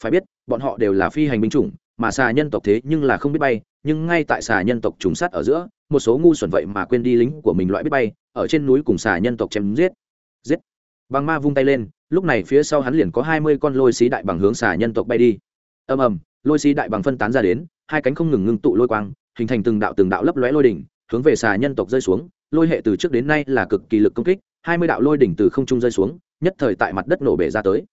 Phải biết, bọn họ đều là phi hành binh chủng, mà xà nhân tộc thế nhưng là không biết bay, nhưng ngay tại xà nhân tộc trùng sát ở giữa một số ngu xuẩn vậy mà quên đi lính của mình loại biết bay, ở trên núi cùng xà nhân tộc chém giết. Giết. Bằng ma vung tay lên, lúc này phía sau hắn liền có hai mươi con lôi xí đại bằng hướng xà nhân tộc bay đi. Ầm ầm, lôi xí đại bằng phân tán ra đến, hai cánh không ngừng ngưng tụ lôi quang, hình thành từng đạo từng đạo lấp lóe lôi đỉnh, hướng về xà nhân tộc rơi xuống. Lôi hệ từ trước đến nay là cực kỳ lực công kích, hai mươi đạo lôi đỉnh từ không trung rơi xuống, nhất thời tại mặt đất nổ bể ra tới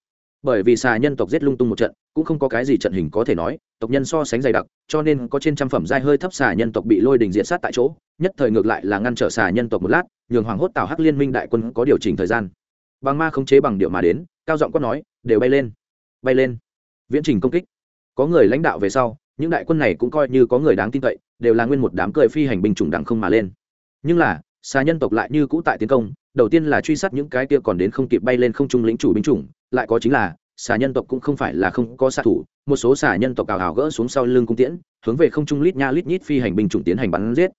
bởi vì xà nhân tộc giết lung tung một trận, cũng không có cái gì trận hình có thể nói, tộc nhân so sánh dày đặc, cho nên có trên trăm phẩm giai hơi thấp xà nhân tộc bị lôi đình diện sát tại chỗ, nhất thời ngược lại là ngăn trở xà nhân tộc một lát, nhường hoàng hốt tào hắc liên minh đại quân có điều chỉnh thời gian. Bằng ma khống chế bằng điệu mà đến, cao giọng quát nói, đều bay lên bay lên. Viễn trình công kích. Có người lãnh đạo về sau, những đại quân này cũng coi như có người đáng tin cậy, đều là nguyên một đám cười phi hành binh chủng đẳng không mà lên. Nhưng là xà nhân tộc lại như cũ tại tiến công, đầu tiên là truy sát những cái kia còn đến không kịp bay lên không trung lĩnh chủ binh chủng, lại có chính là, xà nhân tộc cũng không phải là không có xạ thủ, một số xà nhân tộc ảo ảo gỡ xuống sau lưng cung tiễn, hướng về không trung lít nha lít nhít phi hành binh chủng tiến hành bắn giết.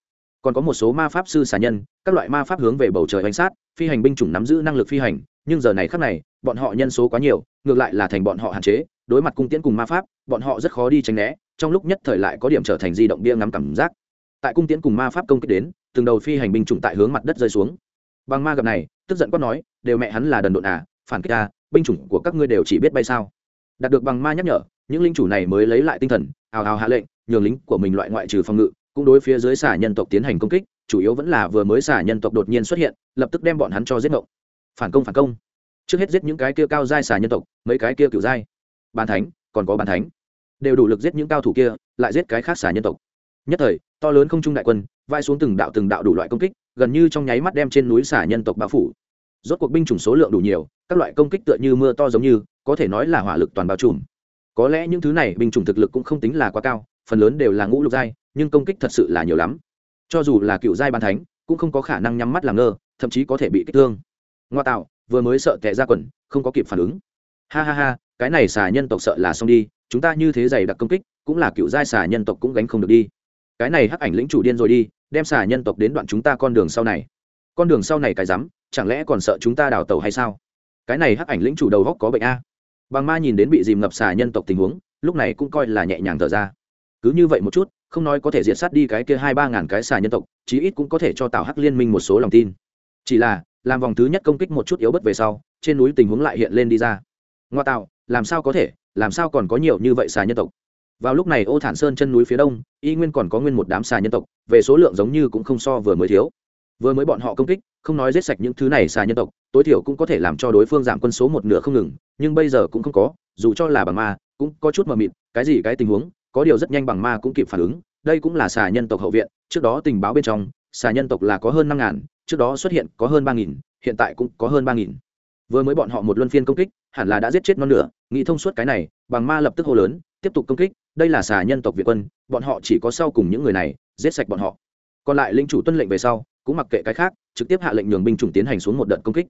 Còn có một số ma pháp sư xà nhân, các loại ma pháp hướng về bầu trời bánh sát, phi hành binh chủng nắm giữ năng lực phi hành, nhưng giờ này khác này, bọn họ nhân số quá nhiều, ngược lại là thành bọn họ hạn chế, đối mặt cung tiễn cùng ma pháp, bọn họ rất khó đi tránh né, trong lúc nhất thời lại có điểm trở thành di động bia ngắm cảm giác. Tại cung tiễn cùng ma pháp công kích đến từng đầu phi hành binh chủng tại hướng mặt đất rơi xuống. Bằng ma gặp này, tức giận quát nói, đều mẹ hắn là đần độn à phản kích ta, binh chủng của các ngươi đều chỉ biết bay sao. Đạt được bằng ma nhắc nhở, những linh chủ này mới lấy lại tinh thần ào ào hạ lệnh, nhường lính của mình loại ngoại trừ phòng ngự, cũng đối phía dưới xả nhân tộc tiến hành công kích, chủ yếu vẫn là vừa mới xả nhân tộc đột nhiên xuất hiện, lập tức đem bọn hắn cho giết ngộng. Phản công phản công. Trước hết giết những cái kia cao giai xả nhân tộc, mấy cái kia cựu giai. Bàn thánh, còn có bàn thánh. Đều đủ lực giết những cao thủ kia, lại giết cái khác xả nhân tộc nhất thời, to lớn không trung đại quân, vai xuống từng đạo từng đạo đủ loại công kích, gần như trong nháy mắt đem trên núi xả nhân tộc bao phủ. Rốt cuộc binh chủng số lượng đủ nhiều, các loại công kích tựa như mưa to giống như, có thể nói là hỏa lực toàn bao trùm. Có lẽ những thứ này binh chủng thực lực cũng không tính là quá cao, phần lớn đều là ngũ lục giai, nhưng công kích thật sự là nhiều lắm. Cho dù là cựu giai ban thánh, cũng không có khả năng nhắm mắt làm ngơ, thậm chí có thể bị kích thương. Ngoa tạo, vừa mới sợ tệ ra quần, không có kịp phản ứng. Ha ha ha, cái này xà nhân tộc sợ là xong đi, chúng ta như thế dày đặc công kích, cũng là cựu giai xà nhân tộc cũng gánh không được đi cái này hắc ảnh lĩnh chủ điên rồi đi, đem xà nhân tộc đến đoạn chúng ta con đường sau này. Con đường sau này cái rắm, chẳng lẽ còn sợ chúng ta đào tàu hay sao? Cái này hắc ảnh lĩnh chủ đầu góc có bệnh a. Bằng ma nhìn đến bị dìm ngập xà nhân tộc tình huống, lúc này cũng coi là nhẹ nhàng thở ra. Cứ như vậy một chút, không nói có thể diệt sát đi cái kia hai ba ngàn cái xà nhân tộc, chí ít cũng có thể cho tào hắc liên minh một số lòng tin. Chỉ là, làm vòng thứ nhất công kích một chút yếu bất về sau, trên núi tình huống lại hiện lên đi ra. Ngoa tạo, làm sao có thể, làm sao còn có nhiều như vậy xà nhân tộc? Vào lúc này ô thản sơn chân núi phía đông, y nguyên còn có nguyên một đám xà nhân tộc, về số lượng giống như cũng không so vừa mới thiếu. Vừa mới bọn họ công kích, không nói giết sạch những thứ này xà nhân tộc, tối thiểu cũng có thể làm cho đối phương giảm quân số một nửa không ngừng, nhưng bây giờ cũng không có, dù cho là bằng ma, cũng có chút mờ mịt, cái gì cái tình huống, có điều rất nhanh bằng ma cũng kịp phản ứng, đây cũng là xà nhân tộc hậu viện, trước đó tình báo bên trong, xà nhân tộc là có hơn năm ngàn, trước đó xuất hiện có hơn ba nghìn, hiện tại cũng có hơn ba nghìn. Vừa mới bọn họ một luân phiên công kích, hẳn là đã giết chết non nửa, nghĩ thông suốt cái này, bằng ma lập tức hô lớn, tiếp tục công kích đây là xà nhân tộc việt quân, bọn họ chỉ có sau cùng những người này, giết sạch bọn họ. Còn lại linh chủ tuân lệnh về sau, cũng mặc kệ cái khác, trực tiếp hạ lệnh nhường binh chủng tiến hành xuống một đợt công kích.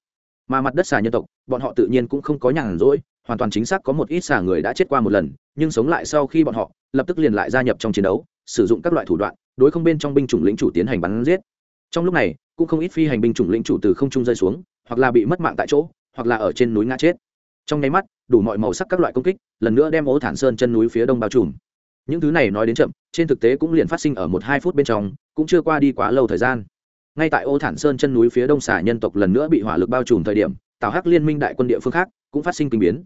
Mà mặt đất xà nhân tộc, bọn họ tự nhiên cũng không có nhàn rỗi, hoàn toàn chính xác có một ít xà người đã chết qua một lần, nhưng sống lại sau khi bọn họ, lập tức liền lại gia nhập trong chiến đấu, sử dụng các loại thủ đoạn, đối không bên trong binh chủng lĩnh chủ tiến hành bắn giết. Trong lúc này, cũng không ít phi hành binh chủng lĩnh chủ từ không trung rơi xuống, hoặc là bị mất mạng tại chỗ, hoặc là ở trên núi ngã chết trong nháy mắt, đủ mọi màu sắc các loại công kích, lần nữa đem ố thản sơn chân núi phía đông bao trùm. Những thứ này nói đến chậm, trên thực tế cũng liền phát sinh ở một hai phút bên trong, cũng chưa qua đi quá lâu thời gian. Ngay tại ô thản sơn chân núi phía đông xả nhân tộc lần nữa bị hỏa lực bao trùm thời điểm, tào hắc liên minh đại quân địa phương khác cũng phát sinh kinh biến.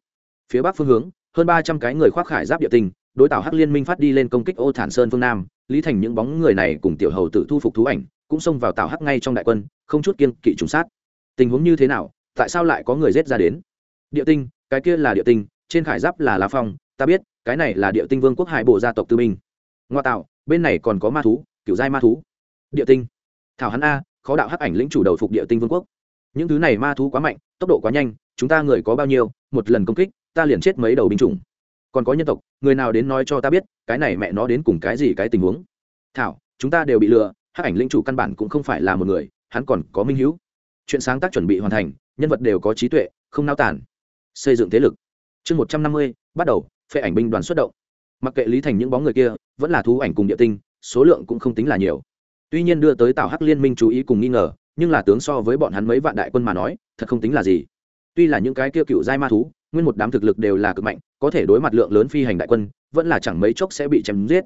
Phía bắc phương hướng, hơn ba trăm cái người khoác khải giáp địa tinh đối tào hắc liên minh phát đi lên công kích ô thản sơn phương nam, lý thành những bóng người này cùng tiểu hầu tự thu phục thú ảnh, cũng xông vào tào hắc ngay trong đại quân, không chút kiên kỵ trùng sát. Tình huống như thế nào, tại sao lại có người rết ra đến? Địa tinh, cái kia là địa tinh, trên khải giáp là lá phong, ta biết, cái này là địa tinh vương quốc hải bộ gia tộc tư minh ngoa tạo, bên này còn có ma thú, kiểu giai ma thú. Địa tinh. Thảo hắn a, khó đạo hắc ảnh lĩnh chủ đầu phục địa tinh vương quốc. Những thứ này ma thú quá mạnh, tốc độ quá nhanh, chúng ta người có bao nhiêu, một lần công kích, ta liền chết mấy đầu binh chủng. Còn có nhân tộc, người nào đến nói cho ta biết, cái này mẹ nó đến cùng cái gì cái tình huống. Thảo, chúng ta đều bị lừa, hắc ảnh lĩnh chủ căn bản cũng không phải là một người, hắn còn có minh hữu. Chuyện sáng tác chuẩn bị hoàn thành, nhân vật đều có trí tuệ, không nao tản xây dựng thế lực. Chương một trăm năm mươi, bắt đầu, phệ ảnh binh đoàn xuất động. Mặc kệ lý thành những bóng người kia, vẫn là thú ảnh cùng địa tinh, số lượng cũng không tính là nhiều. Tuy nhiên đưa tới tào hắc liên minh chú ý cùng nghi ngờ, nhưng là tướng so với bọn hắn mấy vạn đại quân mà nói, thật không tính là gì. Tuy là những cái kia cựu giai ma thú, nguyên một đám thực lực đều là cực mạnh, có thể đối mặt lượng lớn phi hành đại quân, vẫn là chẳng mấy chốc sẽ bị chém giết.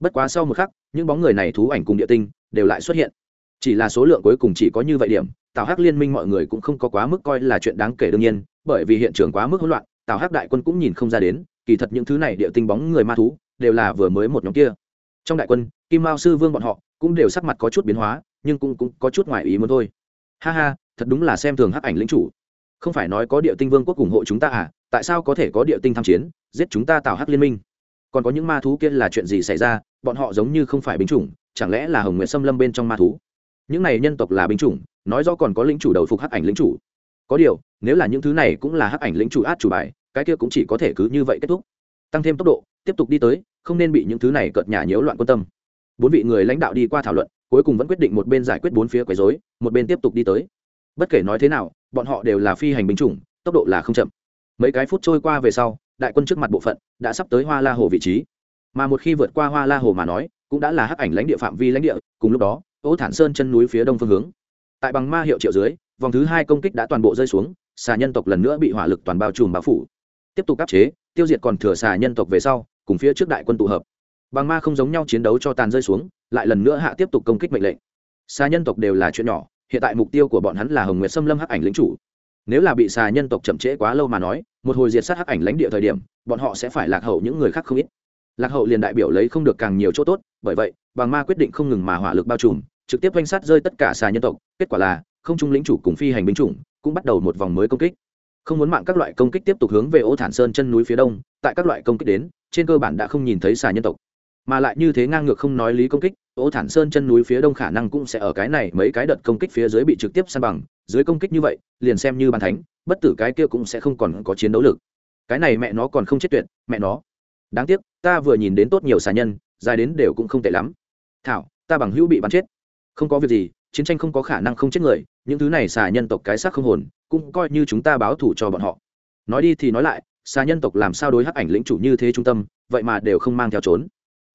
Bất quá sau một khắc, những bóng người này thú ảnh cùng địa tinh đều lại xuất hiện. Chỉ là số lượng cuối cùng chỉ có như vậy điểm, tào hắc liên minh mọi người cũng không có quá mức coi là chuyện đáng kể đương nhiên bởi vì hiện trường quá mức hỗn loạn tào hắc đại quân cũng nhìn không ra đến kỳ thật những thứ này địa tinh bóng người ma thú đều là vừa mới một nhóm kia. Trong đại quân kim mao sư vương bọn họ cũng đều sắc mặt có chút biến hóa nhưng cũng, cũng có chút ngoài ý muốn thôi. Ha ha thật đúng là xem thường hắc ảnh lính chủ. Không phải nói có địa tinh vương quốc ủng hộ chúng ta à tại sao có thể có địa tinh tham chiến giết chúng ta tạo hắc liên minh? Còn có những ma thú kia là chuyện gì xảy ra bọn họ giống như không phải binh chủng chẳng lẽ là hồng nguyện xâm lâm bên trong ma thú? Những này nhân tộc là binh chủng nói rõ còn có lính chủ đầu phục hắc ảnh lính chủ có điều, nếu là những thứ này cũng là hắc ảnh lĩnh chủ át chủ bài, cái kia cũng chỉ có thể cứ như vậy kết thúc. Tăng thêm tốc độ, tiếp tục đi tới, không nên bị những thứ này cợt nhà nhiễu loạn quan tâm. Bốn vị người lãnh đạo đi qua thảo luận, cuối cùng vẫn quyết định một bên giải quyết bốn phía quấy rối, một bên tiếp tục đi tới. Bất kể nói thế nào, bọn họ đều là phi hành binh chủng, tốc độ là không chậm. Mấy cái phút trôi qua về sau, đại quân trước mặt bộ phận đã sắp tới hoa la hồ vị trí. Mà một khi vượt qua hoa la hồ mà nói, cũng đã là hắc ảnh lãnh địa phạm vi lãnh địa, cùng lúc đó, ô thản sơn chân núi phía đông phương hướng. Tại bằng ma hiệu triệu dưới vòng thứ hai công kích đã toàn bộ rơi xuống, xà nhân tộc lần nữa bị hỏa lực toàn bao trùm bao phủ. Tiếp tục áp chế, tiêu diệt còn thừa xà nhân tộc về sau, cùng phía trước đại quân tụ hợp. Bằng ma không giống nhau chiến đấu cho tàn rơi xuống, lại lần nữa hạ tiếp tục công kích mệnh lệnh. Xà nhân tộc đều là chuyện nhỏ, hiện tại mục tiêu của bọn hắn là hồng nguyệt xâm lâm hắc ảnh lính chủ. Nếu là bị xà nhân tộc chậm trễ quá lâu mà nói, một hồi diệt sát hắc ảnh lãnh địa thời điểm, bọn họ sẽ phải lạc hậu những người khác không ít. Lạc hậu liền đại biểu lấy không được càng nhiều chỗ tốt, bởi vậy bằng ma quyết định không ngừng mà hỏa lực bao trùm, trực tiếp oanh sát rơi tất cả xà nhân tộc, kết quả là không trung lĩnh chủ cùng phi hành binh chủng, cũng bắt đầu một vòng mới công kích. Không muốn mạng các loại công kích tiếp tục hướng về ô thản sơn chân núi phía đông, tại các loại công kích đến, trên cơ bản đã không nhìn thấy xà nhân tộc. Mà lại như thế ngang ngược không nói lý công kích, ô thản sơn chân núi phía đông khả năng cũng sẽ ở cái này mấy cái đợt công kích phía dưới bị trực tiếp san bằng. Dưới công kích như vậy, liền xem như bàn thánh, bất tử cái kia cũng sẽ không còn có chiến đấu lực. Cái này mẹ nó còn không chết tuyệt, mẹ nó. Đáng tiếc, ta vừa nhìn đến tốt nhiều xà nhân, dài đến đều cũng không tệ lắm. Thảo, ta bằng hữu bị bắn chết. Không có việc gì, chiến tranh không có khả năng không chết người những thứ này xà nhân tộc cái xác không hồn, cũng coi như chúng ta báo thủ cho bọn họ. Nói đi thì nói lại, xà nhân tộc làm sao đối hắc ảnh lĩnh chủ như thế trung tâm, vậy mà đều không mang theo trốn.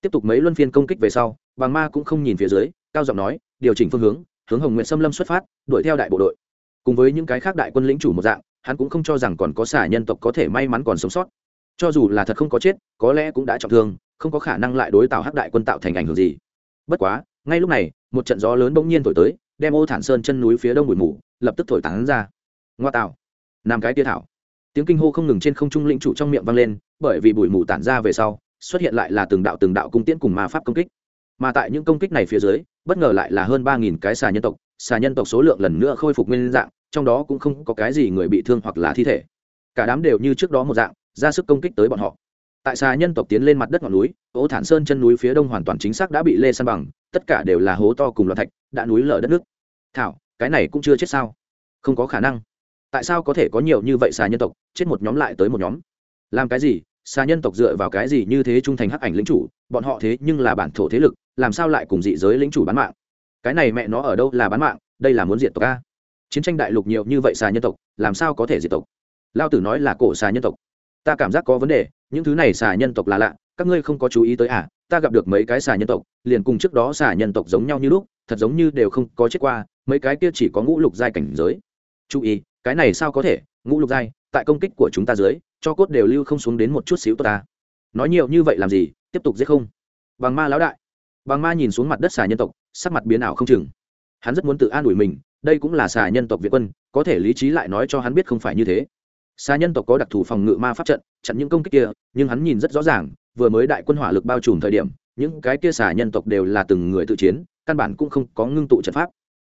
Tiếp tục mấy luân phiên công kích về sau bằng ma cũng không nhìn phía dưới, cao giọng nói, điều chỉnh phương hướng hướng hồng nguyện xâm lâm xuất phát, đuổi theo đại bộ đội. Cùng với những cái khác đại quân lĩnh chủ một dạng, hắn cũng không cho rằng còn có xả nhân tộc có thể may mắn còn sống sót. Cho dù là thật không có chết, có lẽ cũng đã trọng thương, không có khả năng lại đối tạo hắc đại quân tạo thành ảnh hưởng gì. Bất quá, ngay lúc này, một trận gió lớn bỗng nhiên thổi tới đem ô thản sơn chân núi phía đông bụi mù, lập tức thổi tán ra. Ngoa tạo. Nam cái tia thảo. Tiếng kinh hô không ngừng trên không trung lĩnh chủ trong miệng vang lên, bởi vì bụi mù tản ra về sau, xuất hiện lại là từng đạo từng đạo cung tiễn cùng ma pháp công kích. Mà tại những công kích này phía dưới, bất ngờ lại là hơn ba nghìn cái xà nhân tộc, xà nhân tộc số lượng lần nữa khôi phục nguyên dạng, trong đó cũng không có cái gì người bị thương hoặc là thi thể. Cả đám đều như trước đó một dạng, ra sức công kích tới bọn họ. Tại xà nhân tộc tiến lên mặt đất ngọn núi ố thản sơn chân núi phía đông hoàn toàn chính xác đã bị lê san bằng tất cả đều là hố to cùng loạt thạch, đã núi lở đất nước. Thảo, cái này cũng chưa chết sao? Không có khả năng. Tại sao có thể có nhiều như vậy xà nhân tộc, chết một nhóm lại tới một nhóm? Làm cái gì? Xà nhân tộc dựa vào cái gì như thế trung thành hắc ảnh lính chủ? Bọn họ thế nhưng là bản thổ thế lực, làm sao lại cùng dị giới lính chủ bán mạng? Cái này mẹ nó ở đâu là bán mạng? Đây là muốn diệt tộc a. Chiến tranh đại lục nhiều như vậy xà nhân tộc, làm sao có thể diệt tộc? Lao tử nói là cổ xà nhân tộc. Ta cảm giác có vấn đề, những thứ này xà nhân tộc là lạ, các ngươi không có chú ý tới à? Ta gặp được mấy cái xà nhân tộc, liền cùng trước đó xà nhân tộc giống nhau như lúc, thật giống như đều không có chết qua, mấy cái kia chỉ có ngũ lục giai cảnh giới. Chú ý, cái này sao có thể? Ngũ lục giai, tại công kích của chúng ta dưới, cho cốt đều lưu không xuống đến một chút xíu tốt ta. Nói nhiều như vậy làm gì? Tiếp tục giết không? Bằng ma lão đại. Bằng ma nhìn xuống mặt đất xà nhân tộc, sắc mặt biến ảo không chừng. Hắn rất muốn tự an ủi mình, đây cũng là xà nhân tộc việt quân, có thể lý trí lại nói cho hắn biết không phải như thế. Xà nhân tộc có đặc thù phòng ngự ma pháp trận chặn những công kích kia, nhưng hắn nhìn rất rõ ràng vừa mới đại quân hỏa lực bao trùm thời điểm những cái kia xà nhân tộc đều là từng người tự chiến căn bản cũng không có ngưng tụ trận pháp.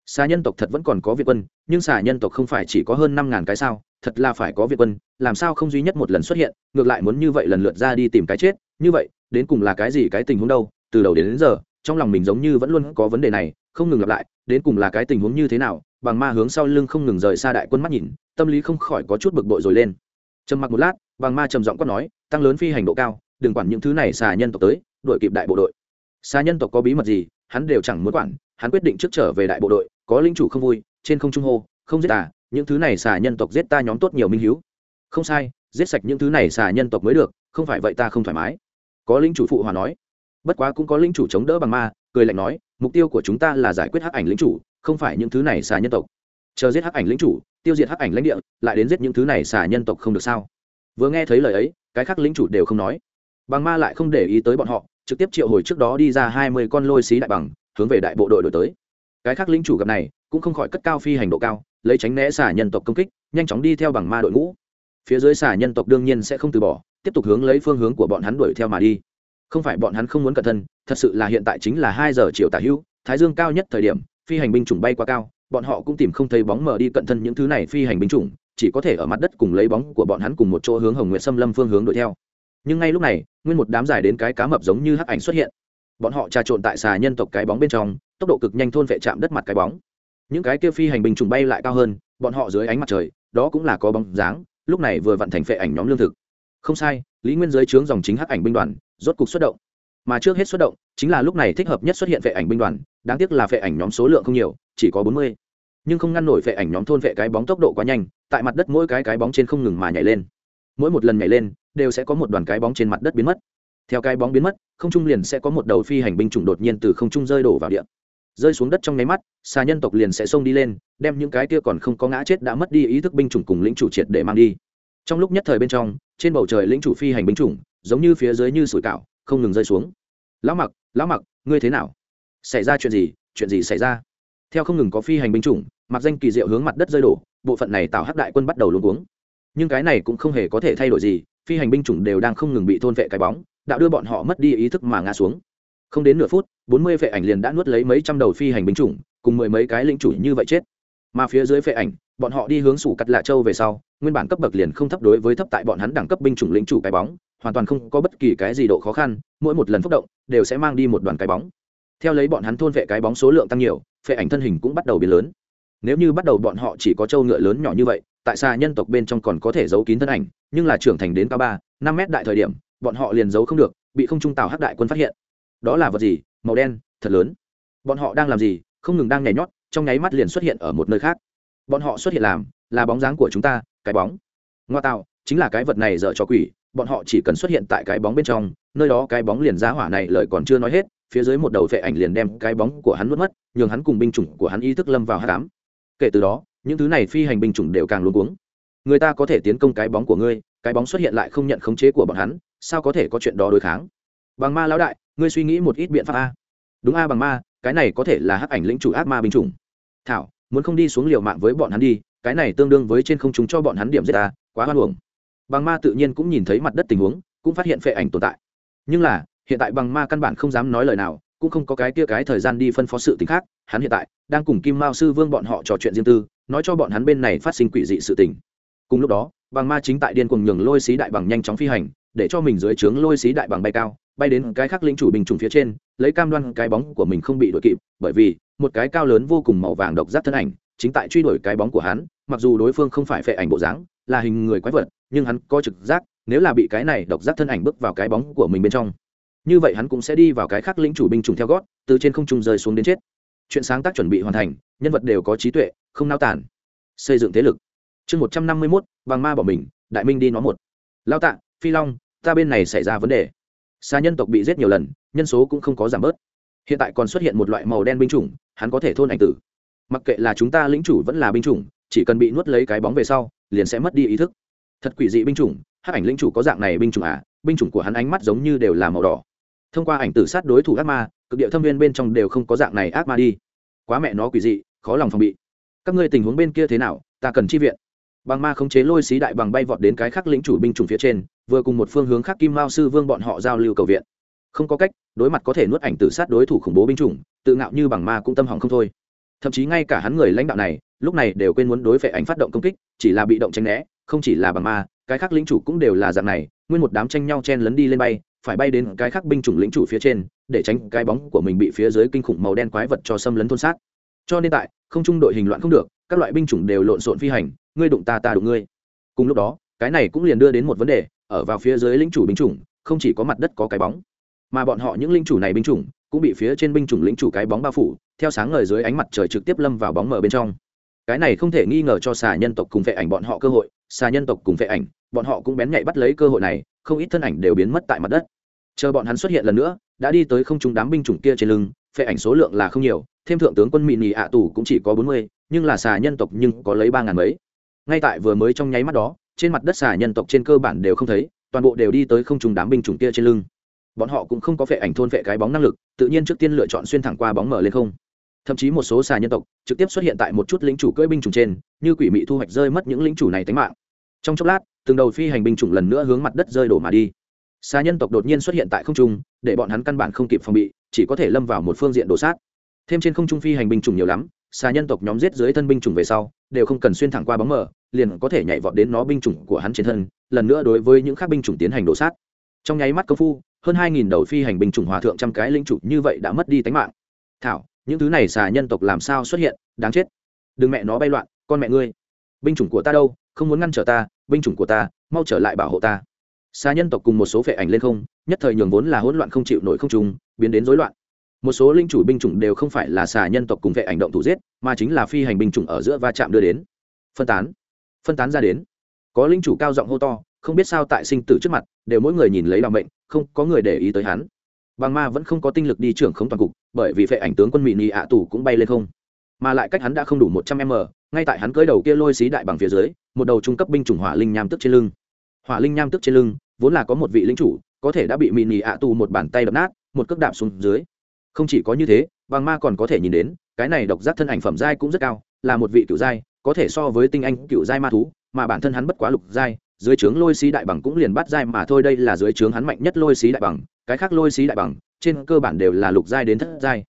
Xà nhân tộc thật vẫn còn có việt quân nhưng xà nhân tộc không phải chỉ có hơn năm ngàn cái sao thật là phải có việt quân làm sao không duy nhất một lần xuất hiện ngược lại muốn như vậy lần lượt ra đi tìm cái chết. Như vậy đến cùng là cái gì cái tình huống đâu từ đầu đến, đến giờ trong lòng mình giống như vẫn luôn có vấn đề này không ngừng lặp lại đến cùng là cái tình huống như thế nào bằng ma hướng sau lưng không ngừng rời xa đại quân mắt nhìn tâm lý không khỏi có chút bực bội rồi lên. Trầm mặc một lát bằng ma trầm giọng quát nói tăng lớn phi hành độ cao đừng quản những thứ này xà nhân tộc tới đội kịp đại bộ đội. Xà nhân tộc có bí mật gì, hắn đều chẳng muốn quản, hắn quyết định trước trở về đại bộ đội, có linh chủ không vui, trên không trung hô, không giết ta, những thứ này xà nhân tộc giết ta nhóm tốt nhiều minh hiếu. Không sai, giết sạch những thứ này xà nhân tộc mới được, không phải vậy ta không thoải mái. Có linh chủ phụ hòa nói. Bất quá cũng có linh chủ chống đỡ bằng ma, cười lạnh nói, mục tiêu của chúng ta là giải quyết hắc ảnh lính chủ, không phải những thứ này xà nhân tộc. Chờ giết hắc ảnh lính chủ, tiêu diệt hắc ảnh lãnh địa, lại đến giết những thứ này xà nhân tộc không được sao? Vừa nghe thấy lời ấy, cái khác lính chủ đều không nói bằng ma lại không để ý tới bọn họ, trực tiếp triệu hồi trước đó đi ra hai mươi con lôi xí đại bằng, hướng về đại bộ đội đổi tới. Cái khác lính chủ gặp này, cũng không khỏi cất cao phi hành độ cao, lấy tránh né xả nhân tộc công kích, nhanh chóng đi theo bằng ma đội ngũ. Phía dưới xả nhân tộc đương nhiên sẽ không từ bỏ, tiếp tục hướng lấy phương hướng của bọn hắn đuổi theo mà đi. Không phải bọn hắn không muốn cẩn thân thật sự là hiện tại chính là hai giờ chiều tả hữu, thái dương cao nhất thời điểm, phi hành binh chủng bay quá cao, bọn họ cũng tìm không thấy bóng mờ đi cận thân những thứ này phi hành binh chủng, chỉ có thể ở mặt đất cùng lấy bóng của bọn hắn cùng một chỗ hướng hồng nguyện xâm lâm phương hướng đuổi theo nhưng ngay lúc này, nguyên một đám dài đến cái cá mập giống như hắc ảnh xuất hiện. Bọn họ trà trộn tại xà nhân tộc cái bóng bên trong, tốc độ cực nhanh thôn vệ chạm đất mặt cái bóng. Những cái kia phi hành binh trùng bay lại cao hơn, bọn họ dưới ánh mặt trời, đó cũng là có bóng dáng, lúc này vừa vặn thành phệ ảnh nhóm lương thực. Không sai, lý nguyên giới trướng dòng chính hắc ảnh binh đoàn, rốt cục xuất động. Mà trước hết xuất động, chính là lúc này thích hợp nhất xuất hiện phệ ảnh binh đoàn, đáng tiếc là phệ ảnh nhóm số lượng không nhiều, chỉ có bốn mươi. Nhưng không ngăn nổi phệ ảnh nhóm thôn vệ cái bóng tốc độ quá nhanh, tại mặt đất mỗi cái cái bóng trên không ngừng mà nhảy lên mỗi một lần nhảy lên đều sẽ có một đoàn cái bóng trên mặt đất biến mất. Theo cái bóng biến mất, không trung liền sẽ có một đầu phi hành binh chủng đột nhiên từ không trung rơi đổ vào địa. Rơi xuống đất trong nháy mắt, xà nhân tộc liền sẽ xông đi lên, đem những cái kia còn không có ngã chết đã mất đi ý thức binh chủng cùng lĩnh chủ triệt để mang đi. Trong lúc nhất thời bên trong, trên bầu trời lĩnh chủ phi hành binh chủng, giống như phía dưới như sủi cảo, không ngừng rơi xuống. Lão mặc lão mặc, ngươi thế nào? Xảy ra chuyện gì? Chuyện gì xảy ra? Theo không ngừng có phi hành binh chủng, mặc danh kỳ diệu hướng mặt đất rơi đổ, bộ phận này tạo hắc đại quân bắt đầu luống cuống nhưng cái này cũng không hề có thể thay đổi gì, phi hành binh chủng đều đang không ngừng bị thôn vệ cái bóng, đã đưa bọn họ mất đi ý thức mà ngã xuống. Không đến nửa phút, bốn mươi vệ ảnh liền đã nuốt lấy mấy trăm đầu phi hành binh chủng, cùng mười mấy cái lính chủ như vậy chết. Mà phía dưới vệ ảnh, bọn họ đi hướng sủ cắt lạ châu về sau, nguyên bản cấp bậc liền không thấp đối với thấp tại bọn hắn đẳng cấp binh chủng lính chủ cái bóng, hoàn toàn không có bất kỳ cái gì độ khó khăn, mỗi một lần phúc động, đều sẽ mang đi một đoàn cái bóng. Theo lấy bọn hắn thôn vệ cái bóng số lượng tăng nhiều phệ ảnh thân hình cũng bắt đầu biến lớn. Nếu như bắt đầu bọn họ chỉ có trâu ngựa lớn nhỏ như vậy tại xa nhân tộc bên trong còn có thể giấu kín thân ảnh, nhưng là trưởng thành đến cao ba, năm mét đại thời điểm, bọn họ liền giấu không được, bị không trung tàu hắc đại quân phát hiện. Đó là vật gì? Màu đen, thật lớn. Bọn họ đang làm gì? Không ngừng đang nhảy nhót, trong nháy mắt liền xuất hiện ở một nơi khác. Bọn họ xuất hiện làm, là bóng dáng của chúng ta, cái bóng. Ngoa tạo, chính là cái vật này dở cho quỷ, bọn họ chỉ cần xuất hiện tại cái bóng bên trong, nơi đó cái bóng liền giá hỏa này lời còn chưa nói hết, phía dưới một đầu vệ ảnh liền đem cái bóng của hắn mất mất, nhường hắn cùng binh chủng của hắn ý thức lâm vào hát cám kể từ đó những thứ này phi hành binh chủng đều càng luôn cuống. Người ta có thể tiến công cái bóng của ngươi, cái bóng xuất hiện lại không nhận khống chế của bọn hắn, sao có thể có chuyện đó đối kháng? Bằng ma lão đại, ngươi suy nghĩ một ít biện pháp a. Đúng a bằng ma, cái này có thể là hắc ảnh lĩnh chủ ác ma binh chủng. Thảo, muốn không đi xuống liều mạng với bọn hắn đi, cái này tương đương với trên không chúng cho bọn hắn điểm giết ta quá hoan hồng bằng ma tự nhiên cũng nhìn thấy mặt đất tình huống, cũng phát hiện phệ ảnh tồn tại. Nhưng là, hiện tại bằng ma căn bản không dám nói lời nào, cũng không có cái kia cái thời gian đi phân phó sự tình khác, hắn hiện tại đang cùng kim mao sư vương bọn họ trò chuyện riêng tư nói cho bọn hắn bên này phát sinh quỷ dị sự tình. Cùng lúc đó bằng ma chính tại điên cuồng nhường lôi xí đại bằng nhanh chóng phi hành, để cho mình dưới trướng lôi xí đại bằng bay cao, bay đến cái khắc lĩnh chủ bình trùng phía trên, lấy cam đoan cái bóng của mình không bị đuổi kịp, bởi vì, một cái cao lớn vô cùng màu vàng độc giác thân ảnh, chính tại truy đuổi cái bóng của hắn, mặc dù đối phương không phải phệ ảnh bộ dáng, là hình người quái vật, nhưng hắn có trực giác, nếu là bị cái này độc giác thân ảnh bước vào cái bóng của mình bên trong, như vậy hắn cũng sẽ đi vào cái khác lĩnh chủ binh trùng theo gót, từ trên không trung rơi xuống đến chết chuyện sáng tác chuẩn bị hoàn thành, nhân vật đều có trí tuệ, không nao tản xây dựng thế lực. Chương một trăm năm mươi mốt, vàng ma bỏ mình, đại minh đi nó một. Lao tạ, phi long, ta bên này xảy ra vấn đề. Xa nhân tộc bị giết nhiều lần, nhân số cũng không có giảm bớt. Hiện tại còn xuất hiện một loại màu đen binh chủng, hắn có thể thôn ảnh tử. Mặc kệ là chúng ta lĩnh chủ vẫn là binh chủng, chỉ cần bị nuốt lấy cái bóng về sau, liền sẽ mất đi ý thức. Thật quỷ dị binh chủng, hắc ảnh lĩnh chủ có dạng này binh chủng à? Binh chủng của hắn ánh mắt giống như đều là màu đỏ. Thông qua ảnh tử sát đối thủ ác ma cực địa thâm viên bên trong đều không có dạng này ác ma đi. Quá mẹ nó quỷ dị, khó lòng phòng bị. Các ngươi tình huống bên kia thế nào, ta cần chi viện. Bằng ma khống chế lôi xí đại bằng bay vọt đến cái khác lĩnh chủ binh chủng phía trên, vừa cùng một phương hướng khác kim mao sư vương bọn họ giao lưu cầu viện. Không có cách, đối mặt có thể nuốt ảnh tử sát đối thủ khủng bố binh chủng, tự ngạo như bằng ma cũng tâm hỏng không thôi. Thậm chí ngay cả hắn người lãnh đạo này, lúc này đều quên muốn đối phệ ảnh phát động công kích, chỉ là bị động tranh né, không chỉ là bằng ma, cái khác lĩnh chủ cũng đều là dạng này, nguyên một đám tranh nhau chen lấn đi lên bay, phải bay đến cái khác binh chủng lĩnh chủ phía trên để tránh cái bóng của mình bị phía dưới kinh khủng màu đen quái vật cho xâm lấn thôn sát. Cho nên tại, không trung đội hình loạn không được, các loại binh chủng đều lộn xộn phi hành, ngươi đụng ta ta đụng ngươi. Cùng lúc đó, cái này cũng liền đưa đến một vấn đề, ở vào phía dưới lĩnh chủ binh chủng, không chỉ có mặt đất có cái bóng, mà bọn họ những lĩnh chủ này binh chủng cũng bị phía trên binh chủng lĩnh chủ cái bóng bao phủ, theo sáng ngời dưới ánh mặt trời trực tiếp lâm vào bóng mờ bên trong. Cái này không thể nghi ngờ cho xà nhân tộc cùng vệ ảnh bọn họ cơ hội, xà nhân tộc cùng vệ ảnh, bọn họ cũng bén nhạy bắt lấy cơ hội này, không ít thân ảnh đều biến mất tại mặt đất. Chờ bọn hắn xuất hiện lần nữa đã đi tới không trung đám binh chủng kia trên lưng, phệ ảnh số lượng là không nhiều, thêm thượng tướng quân mỹ nị ạ tù cũng chỉ có bốn mươi, nhưng là xà nhân tộc nhưng có lấy ba ngàn mấy. Ngay tại vừa mới trong nháy mắt đó, trên mặt đất xà nhân tộc trên cơ bản đều không thấy, toàn bộ đều đi tới không trung đám binh chủng kia trên lưng. Bọn họ cũng không có phệ ảnh thôn phệ cái bóng năng lực, tự nhiên trước tiên lựa chọn xuyên thẳng qua bóng mở lên không. Thậm chí một số xà nhân tộc trực tiếp xuất hiện tại một chút lính chủ cưỡi binh chủng trên, như quỷ mị thu hoạch rơi mất những lính chủ này tính mạng. Trong chốc lát, từng đầu phi hành binh chủng lần nữa hướng mặt đất rơi đổ mà đi. Xa nhân tộc đột nhiên xuất hiện tại không trung, để bọn hắn căn bản không kịp phòng bị, chỉ có thể lâm vào một phương diện đổ sát. Thêm trên không trung phi hành binh chủng nhiều lắm xa nhân tộc nhóm giết dưới thân binh chủng về sau, đều không cần xuyên thẳng qua bóng mờ, liền có thể nhảy vọt đến nó binh chủng của hắn trên thân, lần nữa đối với những khác binh chủng tiến hành đổ sát. Trong nháy mắt công phu, hơn hai nghìn đầu phi hành binh chủng hòa thượng trăm cái linh chủ như vậy đã mất đi tính mạng. Thảo, những thứ này xà nhân tộc làm sao xuất hiện? Đáng chết. Đừng mẹ nó bay loạn, con mẹ ngươi. Binh chủng của ta đâu? Không muốn ngăn trở ta, binh chủng của ta, mau trở lại bảo hộ ta xa nhân tộc cùng một số phệ ảnh lên không, nhất thời nhường vốn là hỗn loạn không chịu nổi không trùng biến đến rối loạn. Một số linh chủ binh chủng đều không phải là xà nhân tộc cùng vệ ảnh động thủ giết, mà chính là phi hành binh chủng ở giữa va chạm đưa đến. Phân tán. Phân tán ra đến. Có linh chủ cao giọng hô to, không biết sao tại sinh tử trước mặt, đều mỗi người nhìn lấy bằng mệnh, không có người để ý tới hắn. Bằng ma vẫn không có tinh lực đi trưởng không toàn cục, bởi vì vệ ảnh tướng quân mỹ nị ạ tù cũng bay lên không. Mà lại cách hắn đã không đủ một trăm m, ngay tại hắn cưới đầu kia lôi xí đại bằng phía dưới, một đầu trung cấp binh chủng hỏa linh nham tức trên lưng. Hỏa linh nham tức trên lưng vốn là có một vị lính chủ, có thể đã bị mị nị ạ tù một bàn tay đập nát, một cước đạp xuống dưới. Không chỉ có như thế bằng ma còn có thể nhìn đến, cái này độc giác thân ảnh phẩm giai cũng rất cao, là một vị cựu giai, có thể so với tinh anh cựu giai ma thú, mà bản thân hắn bất quá lục giai, dưới trướng lôi xí đại bằng cũng liền bắt giai mà thôi, đây là dưới trướng hắn mạnh nhất lôi xí đại bằng, cái khác lôi xí đại bằng, trên cơ bản đều là lục giai đến thất giai.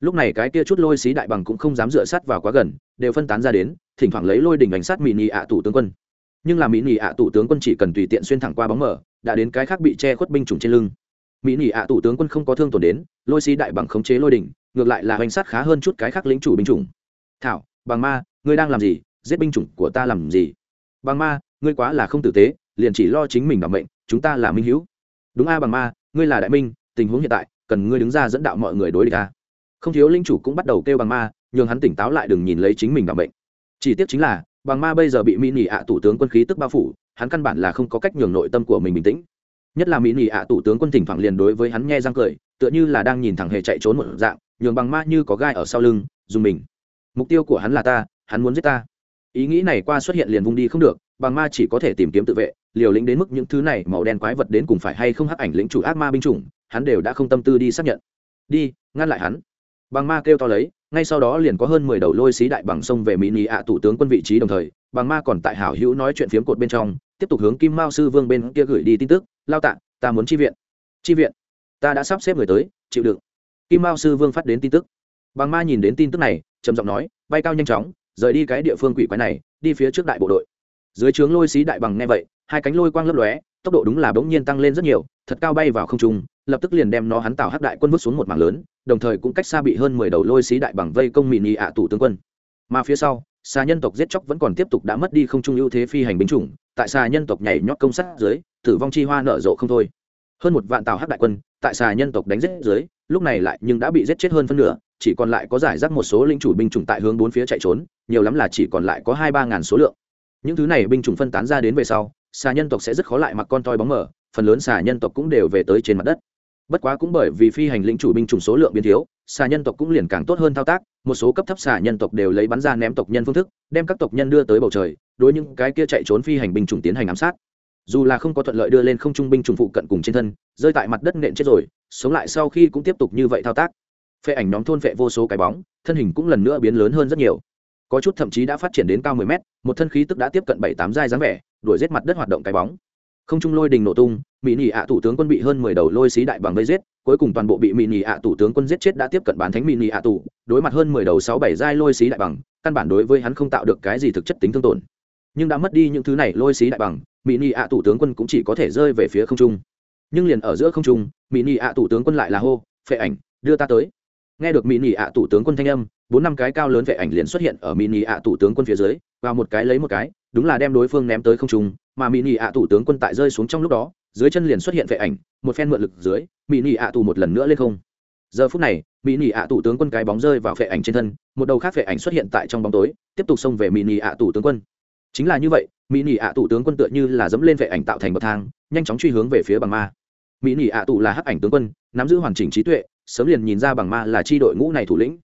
Lúc này cái kia chút lôi xí đại bằng cũng không dám dựa sát vào quá gần, đều phân tán ra đến, thỉnh thoảng lấy lôi đỉnh đánh sát mỹ nị ạ tù tướng quân. Nhưng là mỹ nị ạ tù tướng quân chỉ cần tùy tiện xuyên thẳng qua bóng mở đã đến cái khác bị che khuất binh chủng trên lưng. Mỹ nỉ ạ tủ tướng quân không có thương tổn đến, lôi xí đại bằng khống chế lôi đỉnh, ngược lại là hoành sát khá hơn chút cái khác lính chủ binh chủng. Thảo, bằng ma, ngươi đang làm gì? Giết binh chủng của ta làm gì? Bằng ma, ngươi quá là không tử tế, liền chỉ lo chính mình đảm mệnh, chúng ta là minh hữu. Đúng a bằng ma, ngươi là đại minh, tình huống hiện tại, cần ngươi đứng ra dẫn đạo mọi người đối địch a. Không thiếu linh chủ cũng bắt đầu kêu bằng ma, nhường hắn tỉnh táo lại đừng nhìn lấy chính mình đảm bệnh chỉ tiếc chính là, bằng ma bây giờ bị mỹ nỉ ạ à tủ tướng quân khí tức bao phủ hắn căn bản là không có cách nhường nội tâm của mình bình tĩnh. Nhất là mỹ nị ạ à tủ tướng quân thỉnh thoảng liền đối với hắn nghe răng cười, tựa như là đang nhìn thẳng hề chạy trốn một dạng, nhường bằng ma như có gai ở sau lưng, dùng mình. Mục tiêu của hắn là ta, hắn muốn giết ta. Ý nghĩ này qua xuất hiện liền vung đi không được, bằng ma chỉ có thể tìm kiếm tự vệ, liều lĩnh đến mức những thứ này màu đen quái vật đến cùng phải hay không hắc ảnh lĩnh chủ ác ma binh chủng, hắn đều đã không tâm tư đi xác nhận. Đi, ngăn lại hắn. Bằng ma kêu to lấy, ngay sau đó liền có hơn mười đầu lôi xí đại bằng sông về mỹ nị ạ, tủ tướng quân vị trí đồng thời, bằng ma còn tại hảo hữu nói chuyện phiếm cột bên trong tiếp tục hướng kim mao sư vương bên kia gửi đi tin tức, lao tạ, ta muốn chi viện. Chi viện? Ta đã sắp xếp người tới, chịu đựng. Kim mao sư vương phát đến tin tức. Bằng ma nhìn đến tin tức này, trầm giọng nói, bay cao nhanh chóng, rời đi cái địa phương quỷ quái này, đi phía trước đại bộ đội. Dưới trướng lôi xí đại bằng nghe vậy, hai cánh lôi quang lấp lóe, tốc độ đúng là bỗng nhiên tăng lên rất nhiều, thật cao bay vào không trung, lập tức liền đem nó hắn tạo hắc đại quân vứt xuống một mảng lớn, đồng thời cũng cách xa bị hơn mười đầu lôi xí đại bằng vây công mịn nhị ạ tủ tướng quân mà phía sau, xà nhân tộc giết chóc vẫn còn tiếp tục đã mất đi không trung ưu thế phi hành binh chủng, tại xà nhân tộc nhảy nhót công sát dưới, tử vong chi hoa nở rộ không thôi. Hơn một vạn tàu hắc đại quân tại xà nhân tộc đánh giết dưới, lúc này lại nhưng đã bị giết chết hơn phân nửa, chỉ còn lại có giải rác một số linh chủ binh chủng tại hướng bốn phía chạy trốn, nhiều lắm là chỉ còn lại có hai ba ngàn số lượng. Những thứ này binh chủng phân tán ra đến về sau, xà nhân tộc sẽ rất khó lại mặc con toi bóng mở phần lớn xà nhân tộc cũng đều về tới trên mặt đất bất quá cũng bởi vì phi hành lĩnh chủ binh chủng số lượng biến thiếu, xà nhân tộc cũng liền càng tốt hơn thao tác, một số cấp thấp xà nhân tộc đều lấy bắn ra ném tộc nhân phương thức, đem các tộc nhân đưa tới bầu trời, đối những cái kia chạy trốn phi hành binh chủng tiến hành ám sát. Dù là không có thuận lợi đưa lên không trung binh chủng phụ cận cùng trên thân, rơi tại mặt đất nện chết rồi, sống lại sau khi cũng tiếp tục như vậy thao tác. Phệ ảnh nhóm thôn phệ vô số cái bóng, thân hình cũng lần nữa biến lớn hơn rất nhiều. Có chút thậm chí đã phát triển đến cao 10 mét, một thân khí tức đã tiếp cận bảy tám giai dáng vẻ, đuổi giết mặt đất hoạt động cái bóng không trung lôi đình nổ tung, mỹ nỉ ạ thủ tướng quân bị hơn mười đầu lôi xí đại bằng vây giết, cuối cùng toàn bộ bị mỹ nỉ ạ thủ tướng quân giết chết đã tiếp cận bán thánh mỹ nỉ ạ thủ đối mặt hơn mười đầu sáu bảy giai lôi xí đại bằng, căn bản đối với hắn không tạo được cái gì thực chất tính thương tổn. Nhưng đã mất đi những thứ này lôi xí đại bằng, mỹ nỉ ạ thủ tướng quân cũng chỉ có thể rơi về phía không trung. Nhưng liền ở giữa không trung, mỹ nỉ ạ thủ tướng quân lại là hô, phệ ảnh, đưa ta tới. Nghe được mỹ nỉ ạ thủ tướng quân thanh âm, bốn năm cái cao lớn vệ ảnh liền xuất hiện ở mỹ nỉ ạ thủ tướng quân phía dưới, vào một cái lấy một cái, đúng là đem đối phương ném tới không trung mà mỹ nị ạ thủ tướng quân tại rơi xuống trong lúc đó, dưới chân liền xuất hiện vệ ảnh, một phen mượn lực dưới, mỹ nị ạ thủ một lần nữa lên không. Giờ phút này, mỹ nị ạ thủ tướng quân cái bóng rơi vào vệ ảnh trên thân, một đầu khác vệ ảnh xuất hiện tại trong bóng tối, tiếp tục xông về mỹ nị ạ thủ tướng quân. Chính là như vậy, mỹ nị ạ thủ tướng quân tựa như là dẫm lên vệ ảnh tạo thành bậc thang, nhanh chóng truy hướng về phía bằng ma. Mỹ nị ạ thủ là hắc ảnh tướng quân, nắm giữ hoàn chỉnh trí tuệ, sớm liền nhìn ra bằng ma là chi đội ngũ này thủ lĩnh.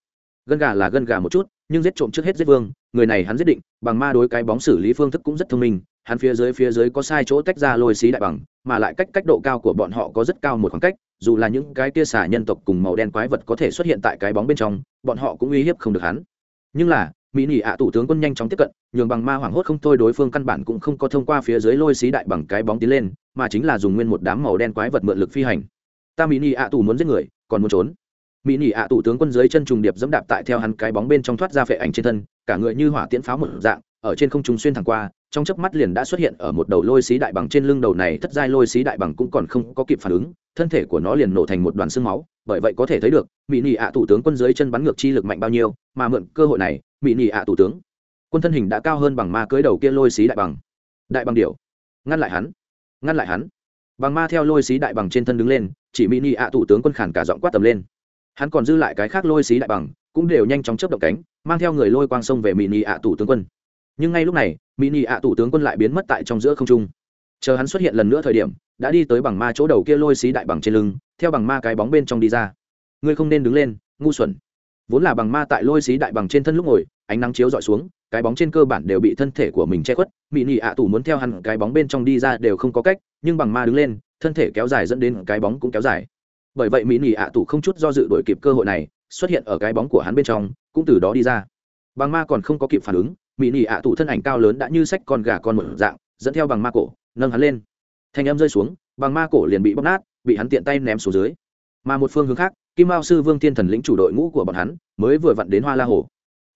Gân gà là gân gà một chút, nhưng giết trộm trước hết giết vương, người này hắn giết định, bằng ma đối cái bóng xử lý phương thức cũng rất thông minh hắn phía dưới phía dưới có sai chỗ tách ra lôi xí đại bằng, mà lại cách cách độ cao của bọn họ có rất cao một khoảng cách, dù là những cái tia xả nhân tộc cùng màu đen quái vật có thể xuất hiện tại cái bóng bên trong, bọn họ cũng uy hiếp không được hắn. Nhưng là, mỹ nỉ ạ à thủ tướng quân nhanh chóng tiếp cận, nhường bằng ma hoảng hốt không thôi đối phương căn bản cũng không có thông qua phía dưới lôi xí đại bằng cái bóng tiến lên, mà chính là dùng nguyên một đám màu đen quái vật mượn lực phi hành. Ta mỹ nỉ ạ tù muốn giết người, còn muốn trốn. Mỹ nỉ ạ tù tướng quân dưới chân trùng điệp dẫm đạp tại theo hắn cái bóng bên trong thoát ra phệ ảnh trên thân, cả người như hỏa tiễn pháo một dạng ở trên không trung xuyên thẳng qua, trong chớp mắt liền đã xuất hiện ở một đầu lôi xí đại bằng trên lưng đầu này, thất giai lôi xí đại bằng cũng còn không có kịp phản ứng, thân thể của nó liền nổ thành một đoàn xương máu, bởi vậy có thể thấy được, mỹ nỉ ạ thủ tướng quân dưới chân bắn ngược chi lực mạnh bao nhiêu, mà mượn cơ hội này, mỹ nỉ ạ thủ tướng quân thân hình đã cao hơn bằng ma cưới đầu kia lôi xí đại bằng. Đại bằng điểu. Ngăn lại hắn. Ngăn lại hắn. Bằng ma theo lôi xí đại bằng trên thân đứng lên, chỉ mỹ nỉ ạ thủ tướng quân khản cả giọng quát tầm lên. Hắn còn dư lại cái khác lôi xí đại bằng, cũng đều nhanh chóng chớp động cánh, mang theo người lôi quang sông về mỹ nỉ ạ thủ tướng quân nhưng ngay lúc này, mỹ nị ạ thủ tướng quân lại biến mất tại trong giữa không trung. Chờ hắn xuất hiện lần nữa thời điểm, đã đi tới bằng ma chỗ đầu kia lôi xí đại bằng trên lưng, theo bằng ma cái bóng bên trong đi ra. Ngươi không nên đứng lên, ngu xuẩn. Vốn là bằng ma tại lôi xí đại bằng trên thân lúc ngồi, ánh nắng chiếu dọi xuống, cái bóng trên cơ bản đều bị thân thể của mình che khuất. Mỹ nị ạ thủ muốn theo hắn cái bóng bên trong đi ra đều không có cách, nhưng bằng ma đứng lên, thân thể kéo dài dẫn đến cái bóng cũng kéo dài. Bởi vậy mỹ nị ạ thủ không chút do dự đổi kịp cơ hội này, xuất hiện ở cái bóng của hắn bên trong, cũng từ đó đi ra. Bằng ma còn không có kịp phản ứng mỹ nỉ ạ tụ thân ảnh cao lớn đã như sách con gà con một dạng, dẫn theo bằng ma cổ, nâng hắn lên. Thanh âm rơi xuống, bằng ma cổ liền bị bóc nát, bị hắn tiện tay ném xuống dưới. Mà một phương hướng khác, kim mao sư vương thiên thần lĩnh chủ đội ngũ của bọn hắn, mới vừa vặn đến hoa la hồ.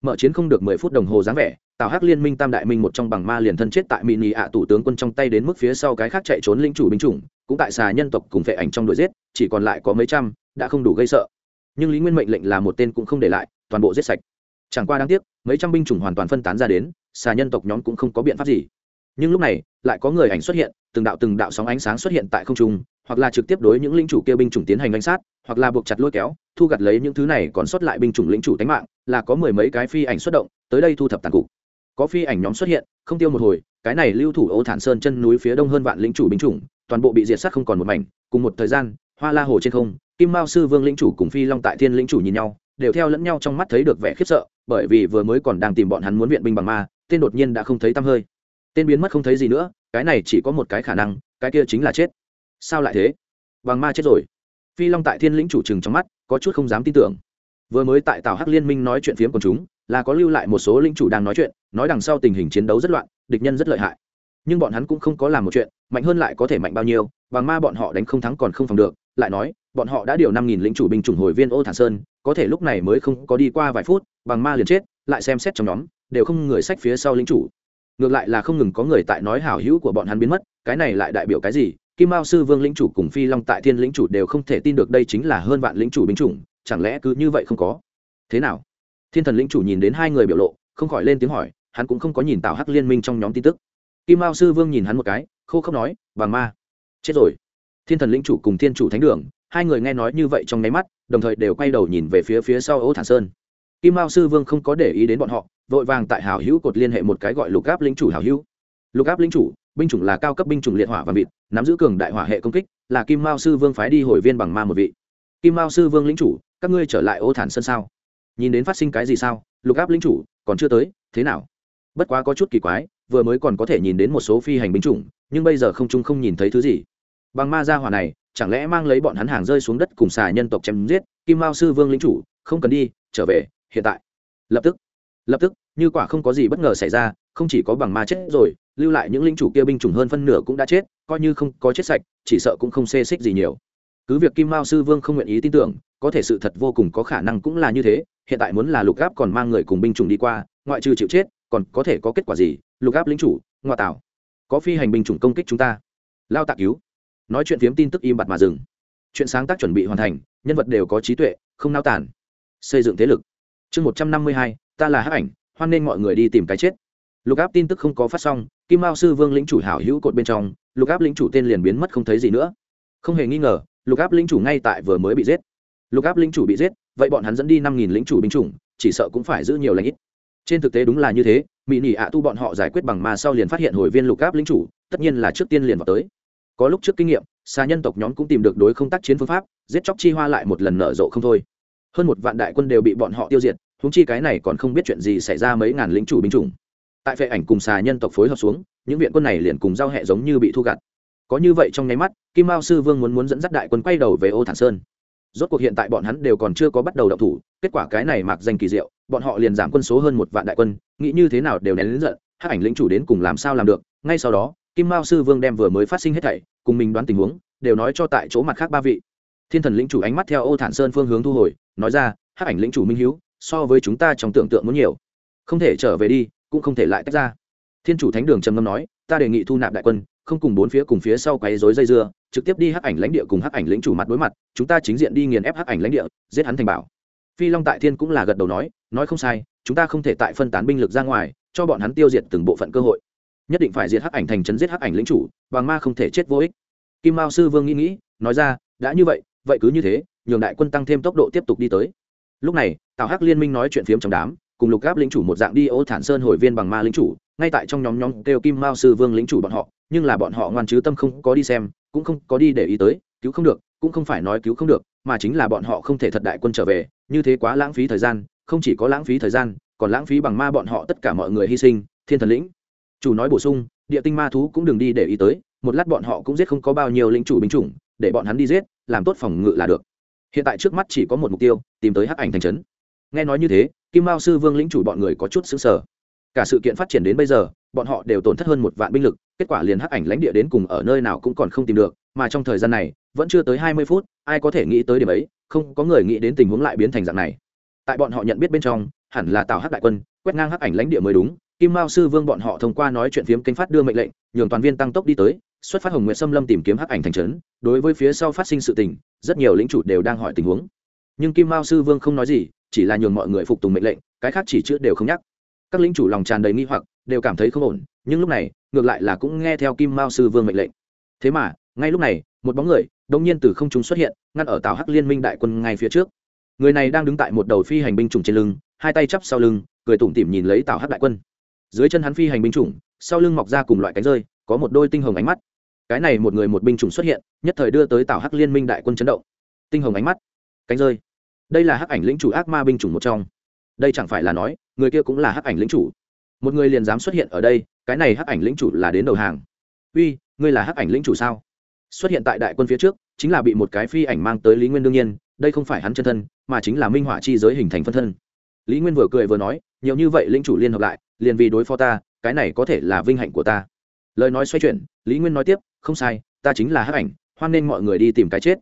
Mở chiến không được mười phút đồng hồ dáng vẻ, tào hắc liên minh tam đại minh một trong bằng ma liền thân chết tại mỹ nỉ ạ tủ tướng quân trong tay đến mức phía sau cái khác chạy trốn lĩnh chủ binh chủng, cũng tại xà nhân tộc cùng vệ ảnh trong đội giết, chỉ còn lại có mấy trăm, đã không đủ gây sợ. Nhưng lý nguyên mệnh lệnh là một tên cũng không để lại, toàn bộ giết sạch chẳng qua đáng tiếc, mấy trăm binh chủng hoàn toàn phân tán ra đến, xà nhân tộc nhóm cũng không có biện pháp gì. Nhưng lúc này, lại có người ảnh xuất hiện, từng đạo từng đạo sóng ánh sáng xuất hiện tại không trung, hoặc là trực tiếp đối những linh chủ kia binh chủng tiến hành đánh sát, hoặc là buộc chặt lôi kéo, thu gặt lấy những thứ này còn sót lại binh chủng lĩnh chủ tánh mạng, là có mười mấy cái phi ảnh xuất động, tới đây thu thập tàn cục. Có phi ảnh nhóm xuất hiện, không tiêu một hồi, cái này lưu thủ ô thản sơn chân núi phía đông hơn vạn lĩnh chủ binh chủng, toàn bộ bị diệt sát không còn một mảnh, cùng một thời gian, hoa la hồ trên không, kim mao sư vương lĩnh chủ cùng phi long tại thiên lĩnh chủ nhìn nhau đều theo lẫn nhau trong mắt thấy được vẻ khiếp sợ, bởi vì vừa mới còn đang tìm bọn hắn muốn viện binh bằng ma, tên đột nhiên đã không thấy tăm hơi. Tên biến mất không thấy gì nữa, cái này chỉ có một cái khả năng, cái kia chính là chết. Sao lại thế? Bằng ma chết rồi. Phi long tại thiên lĩnh chủ trừng trong mắt, có chút không dám tin tưởng. Vừa mới tại tào hắc liên minh nói chuyện phiếm của chúng, là có lưu lại một số lĩnh chủ đang nói chuyện, nói đằng sau tình hình chiến đấu rất loạn, địch nhân rất lợi hại. Nhưng bọn hắn cũng không có làm một chuyện, mạnh hơn lại có thể mạnh bao nhiêu, bằng ma bọn họ đánh không thắng còn không phòng được, lại nói, bọn họ đã điều năm nghìn lính chủ binh chủng hồi viên ô thản sơn có thể lúc này mới không có đi qua vài phút, bằng ma liền chết, lại xem xét trong nhóm, đều không người sách phía sau lính chủ. Ngược lại là không ngừng có người tại nói hảo hữu của bọn hắn biến mất, cái này lại đại biểu cái gì? Kim mao sư vương lĩnh chủ cùng phi long tại thiên lĩnh chủ đều không thể tin được đây chính là hơn vạn lĩnh chủ binh chủng, chẳng lẽ cứ như vậy không có? Thế nào? Thiên thần lĩnh chủ nhìn đến hai người biểu lộ, không khỏi lên tiếng hỏi, hắn cũng không có nhìn tào hắc liên minh trong nhóm tin tức. Kim mao sư vương nhìn hắn một cái, khô không nói, bằng ma, chết rồi. Thiên thần lĩnh chủ cùng thiên chủ thánh đường hai người nghe nói như vậy trong nháy mắt, đồng thời đều quay đầu nhìn về phía phía sau ô thản sơn. Kim mao sư vương không có để ý đến bọn họ, vội vàng tại hảo hữu cột liên hệ một cái gọi lục áp lính chủ hảo hữu. Lục áp lính chủ, binh chủng là cao cấp binh chủng liệt hỏa và vịt nắm giữ cường đại hỏa hệ công kích, là kim mao sư vương phái đi hồi viên bằng ma một vị. Kim mao sư vương lính chủ, các ngươi trở lại ô thản sơn sao? Nhìn đến phát sinh cái gì sao? Lục áp lính chủ, còn chưa tới, thế nào? Bất quá có chút kỳ quái, vừa mới còn có thể nhìn đến một số phi hành binh chủng, nhưng bây giờ không trung không nhìn thấy thứ gì. Bằng ma gia hỏa này chẳng lẽ mang lấy bọn hắn hàng rơi xuống đất cùng xà nhân tộc chém giết, kim mao sư vương lính chủ, không cần đi, trở về, hiện tại. Lập tức lập tức, như quả không có gì bất ngờ xảy ra, không chỉ có bằng ma chết rồi, lưu lại những linh chủ kia binh chủng hơn phân nửa cũng đã chết, coi như không có chết sạch, chỉ sợ cũng không xê xích gì nhiều. Cứ việc kim mao sư vương không nguyện ý tin tưởng, có thể sự thật vô cùng có khả năng cũng là như thế, hiện tại muốn là lục gáp còn mang người cùng binh chủng đi qua, ngoại trừ chịu chết, còn có thể có kết quả gì? Lục gáp lính chủ, ngoại tảo. Có phi hành binh chủng công kích chúng ta. Lao tạ cứu nói chuyện phiếm tin tức im bặt mà dừng. Chuyện sáng tác chuẩn bị hoàn thành, nhân vật đều có trí tuệ, không nao tản xây dựng thế lực. Chương một trăm năm mươi hai, ta là hắc ảnh, hoan nên mọi người đi tìm cái chết. Lục áp tin tức không có phát xong, kim mao sư vương lĩnh chủ hảo hữu cột bên trong, lục áp lĩnh chủ tên liền biến mất không thấy gì nữa. Không hề nghi ngờ, lục áp lĩnh chủ ngay tại vừa mới bị giết. Lục áp lĩnh chủ bị giết, vậy bọn hắn dẫn đi năm nghìn lĩnh chủ binh chủng, chỉ sợ cũng phải giữ nhiều lãnh ít. Trên thực tế đúng là như thế mỹ nỉ ạ tu bọn họ giải quyết bằng ma sau liền phát hiện hồi viên lục áp lĩnh chủ, tất nhiên là trước tiên liền vào tới có lúc trước kinh nghiệm xa nhân tộc nhóm cũng tìm được đối không tác chiến phương pháp, giết chóc chi hoa lại một lần nở rộ không thôi. Hơn một vạn đại quân đều bị bọn họ tiêu diệt húng chi cái này còn không biết chuyện gì xảy ra mấy ngàn lính chủ binh chủng. Tại phệ ảnh cùng xà nhân tộc phối hợp xuống, những viện quân này liền cùng giao hệ giống như bị thu gặt. Có như vậy trong nháy mắt, kim mao sư vương muốn muốn dẫn dắt đại quân quay đầu về ô thản sơn. Rốt cuộc hiện tại bọn hắn đều còn chưa có bắt đầu động thủ, kết quả cái này mặc danh kỳ diệu, bọn họ liền giảm quân số hơn một vạn đại quân, nghĩ như thế nào đều nén lính giận, hắc ảnh lĩnh chủ đến cùng làm sao làm được, ngay sau đó kim mao sư vương đem vừa mới phát sinh hết thảy, cùng mình đoán tình huống, đều nói cho tại chỗ mặt khác ba vị. Thiên thần lĩnh chủ ánh mắt theo ô thản sơn phương hướng thu hồi, nói ra, hắc ảnh lĩnh chủ minh hiếu, so với chúng ta trong tưởng tượng muốn nhiều. Không thể trở về đi, cũng không thể lại tách ra. Thiên chủ thánh đường trầm ngâm nói, ta đề nghị thu nạp đại quân, không cùng bốn phía cùng phía sau quấy rối dây dưa, trực tiếp đi hắc ảnh lãnh địa cùng hắc ảnh lĩnh chủ mặt đối mặt, chúng ta chính diện đi nghiền ép hắc ảnh lãnh địa, giết hắn thành bảo. Phi long tại thiên cũng là gật đầu nói nói không sai, chúng ta không thể tại phân tán binh lực ra ngoài, cho bọn hắn tiêu diệt từng bộ phận cơ hội nhất định phải diệt hắc ảnh thành trấn giết hắc ảnh lĩnh chủ, bằng ma không thể chết vô ích. Kim mao sư vương nghĩ nghĩ, nói ra, đã như vậy vậy cứ như thế, nhường đại quân tăng thêm tốc độ tiếp tục đi tới. Lúc này, tào hắc liên minh nói chuyện phiếm trong đám, cùng lục gáp lĩnh chủ một dạng đi ô thản sơn hồi viên bằng ma lĩnh chủ, ngay tại trong nhóm nhóm kêu kim mao sư vương lĩnh chủ bọn họ, nhưng là bọn họ ngoan chứ tâm không có đi xem, cũng không có đi để ý tới, cứu không được, cũng không phải nói cứu không được, mà chính là bọn họ không thể thật đại quân trở về, như thế quá lãng phí thời gian, không chỉ có lãng phí thời gian, còn lãng phí bằng ma bọn họ tất cả mọi người hy sinh, thiên thần lĩnh chủ nói bổ sung, địa tinh ma thú cũng đừng đi để ý tới, một lát bọn họ cũng giết không có bao nhiêu lĩnh chủ binh chủng, để bọn hắn đi giết, làm tốt phòng ngự là được. Hiện tại trước mắt chỉ có một mục tiêu, tìm tới hắc ảnh thành trấn. Nghe nói như thế, kim mao sư vương lĩnh chủ bọn người có chút xứng sở cả sự kiện phát triển đến bây giờ, bọn họ đều tổn thất hơn một vạn binh lực, kết quả liền hắc ảnh lãnh địa đến cùng ở nơi nào cũng còn không tìm được, mà trong thời gian này, vẫn chưa tới hai mươi phút, ai có thể nghĩ tới điểm ấy, không có người nghĩ đến tình huống lại biến thành dạng này. Tại bọn họ nhận biết bên trong, hẳn là tào hắc đại quân, quét ngang hắc ảnh lãnh địa mới đúng kim mao sư vương bọn họ thông qua nói chuyện phiếm kênh phát đưa mệnh lệnh, nhường toàn viên tăng tốc đi tới, xuất phát hồng nguyện xâm lâm tìm kiếm hắc ảnh thành trấn. Đối với phía sau phát sinh sự tình, rất nhiều lĩnh chủ đều đang hỏi tình huống. Nhưng kim mao sư vương không nói gì, chỉ là nhường mọi người phục tùng mệnh lệnh, cái khác chỉ chữ đều không nhắc. Các lĩnh chủ lòng tràn đầy nghi hoặc, đều cảm thấy không ổn, nhưng lúc này, ngược lại là cũng nghe theo kim mao sư vương mệnh lệnh. Thế mà, ngay lúc này, một bóng người đông nhiên từ không trung xuất hiện, ngăn ở tàu hắc liên minh đại quân ngay phía trước. Người này đang đứng tại một đầu phi hành binh trùng trên lưng, hai tay chắp sau lưng, cười tủm tỉm nhìn lấy tàu hắc đại quân dưới chân hắn phi hành binh chủng, sau lưng mọc ra cùng loại cánh rơi, có một đôi tinh hồng ánh mắt. Cái này một người một binh chủng xuất hiện, nhất thời đưa tới tảo hắc liên minh đại quân chấn động. Tinh hồng ánh mắt, cánh rơi. Đây là hắc ảnh lĩnh chủ ác ma binh chủng một trong. Đây chẳng phải là nói, người kia cũng là hắc ảnh lĩnh chủ. Một người liền dám xuất hiện ở đây, cái này hắc ảnh lĩnh chủ là đến đầu hàng. Uy, ngươi là hắc ảnh lĩnh chủ sao? Xuất hiện tại đại quân phía trước, chính là bị một cái phi ảnh mang tới lý nguyên đương nhiên, đây không phải hắn chân thân, mà chính là minh họa chi giới hình thành phân thân lý nguyên vừa cười vừa nói, nhiều như vậy lĩnh chủ liên hợp lại, liền vì đối phó ta, cái này có thể là vinh hạnh của ta. Lời nói xoay chuyển, lý nguyên nói tiếp, không sai, ta chính là hắc ảnh, hoan nên mọi người đi tìm cái chết.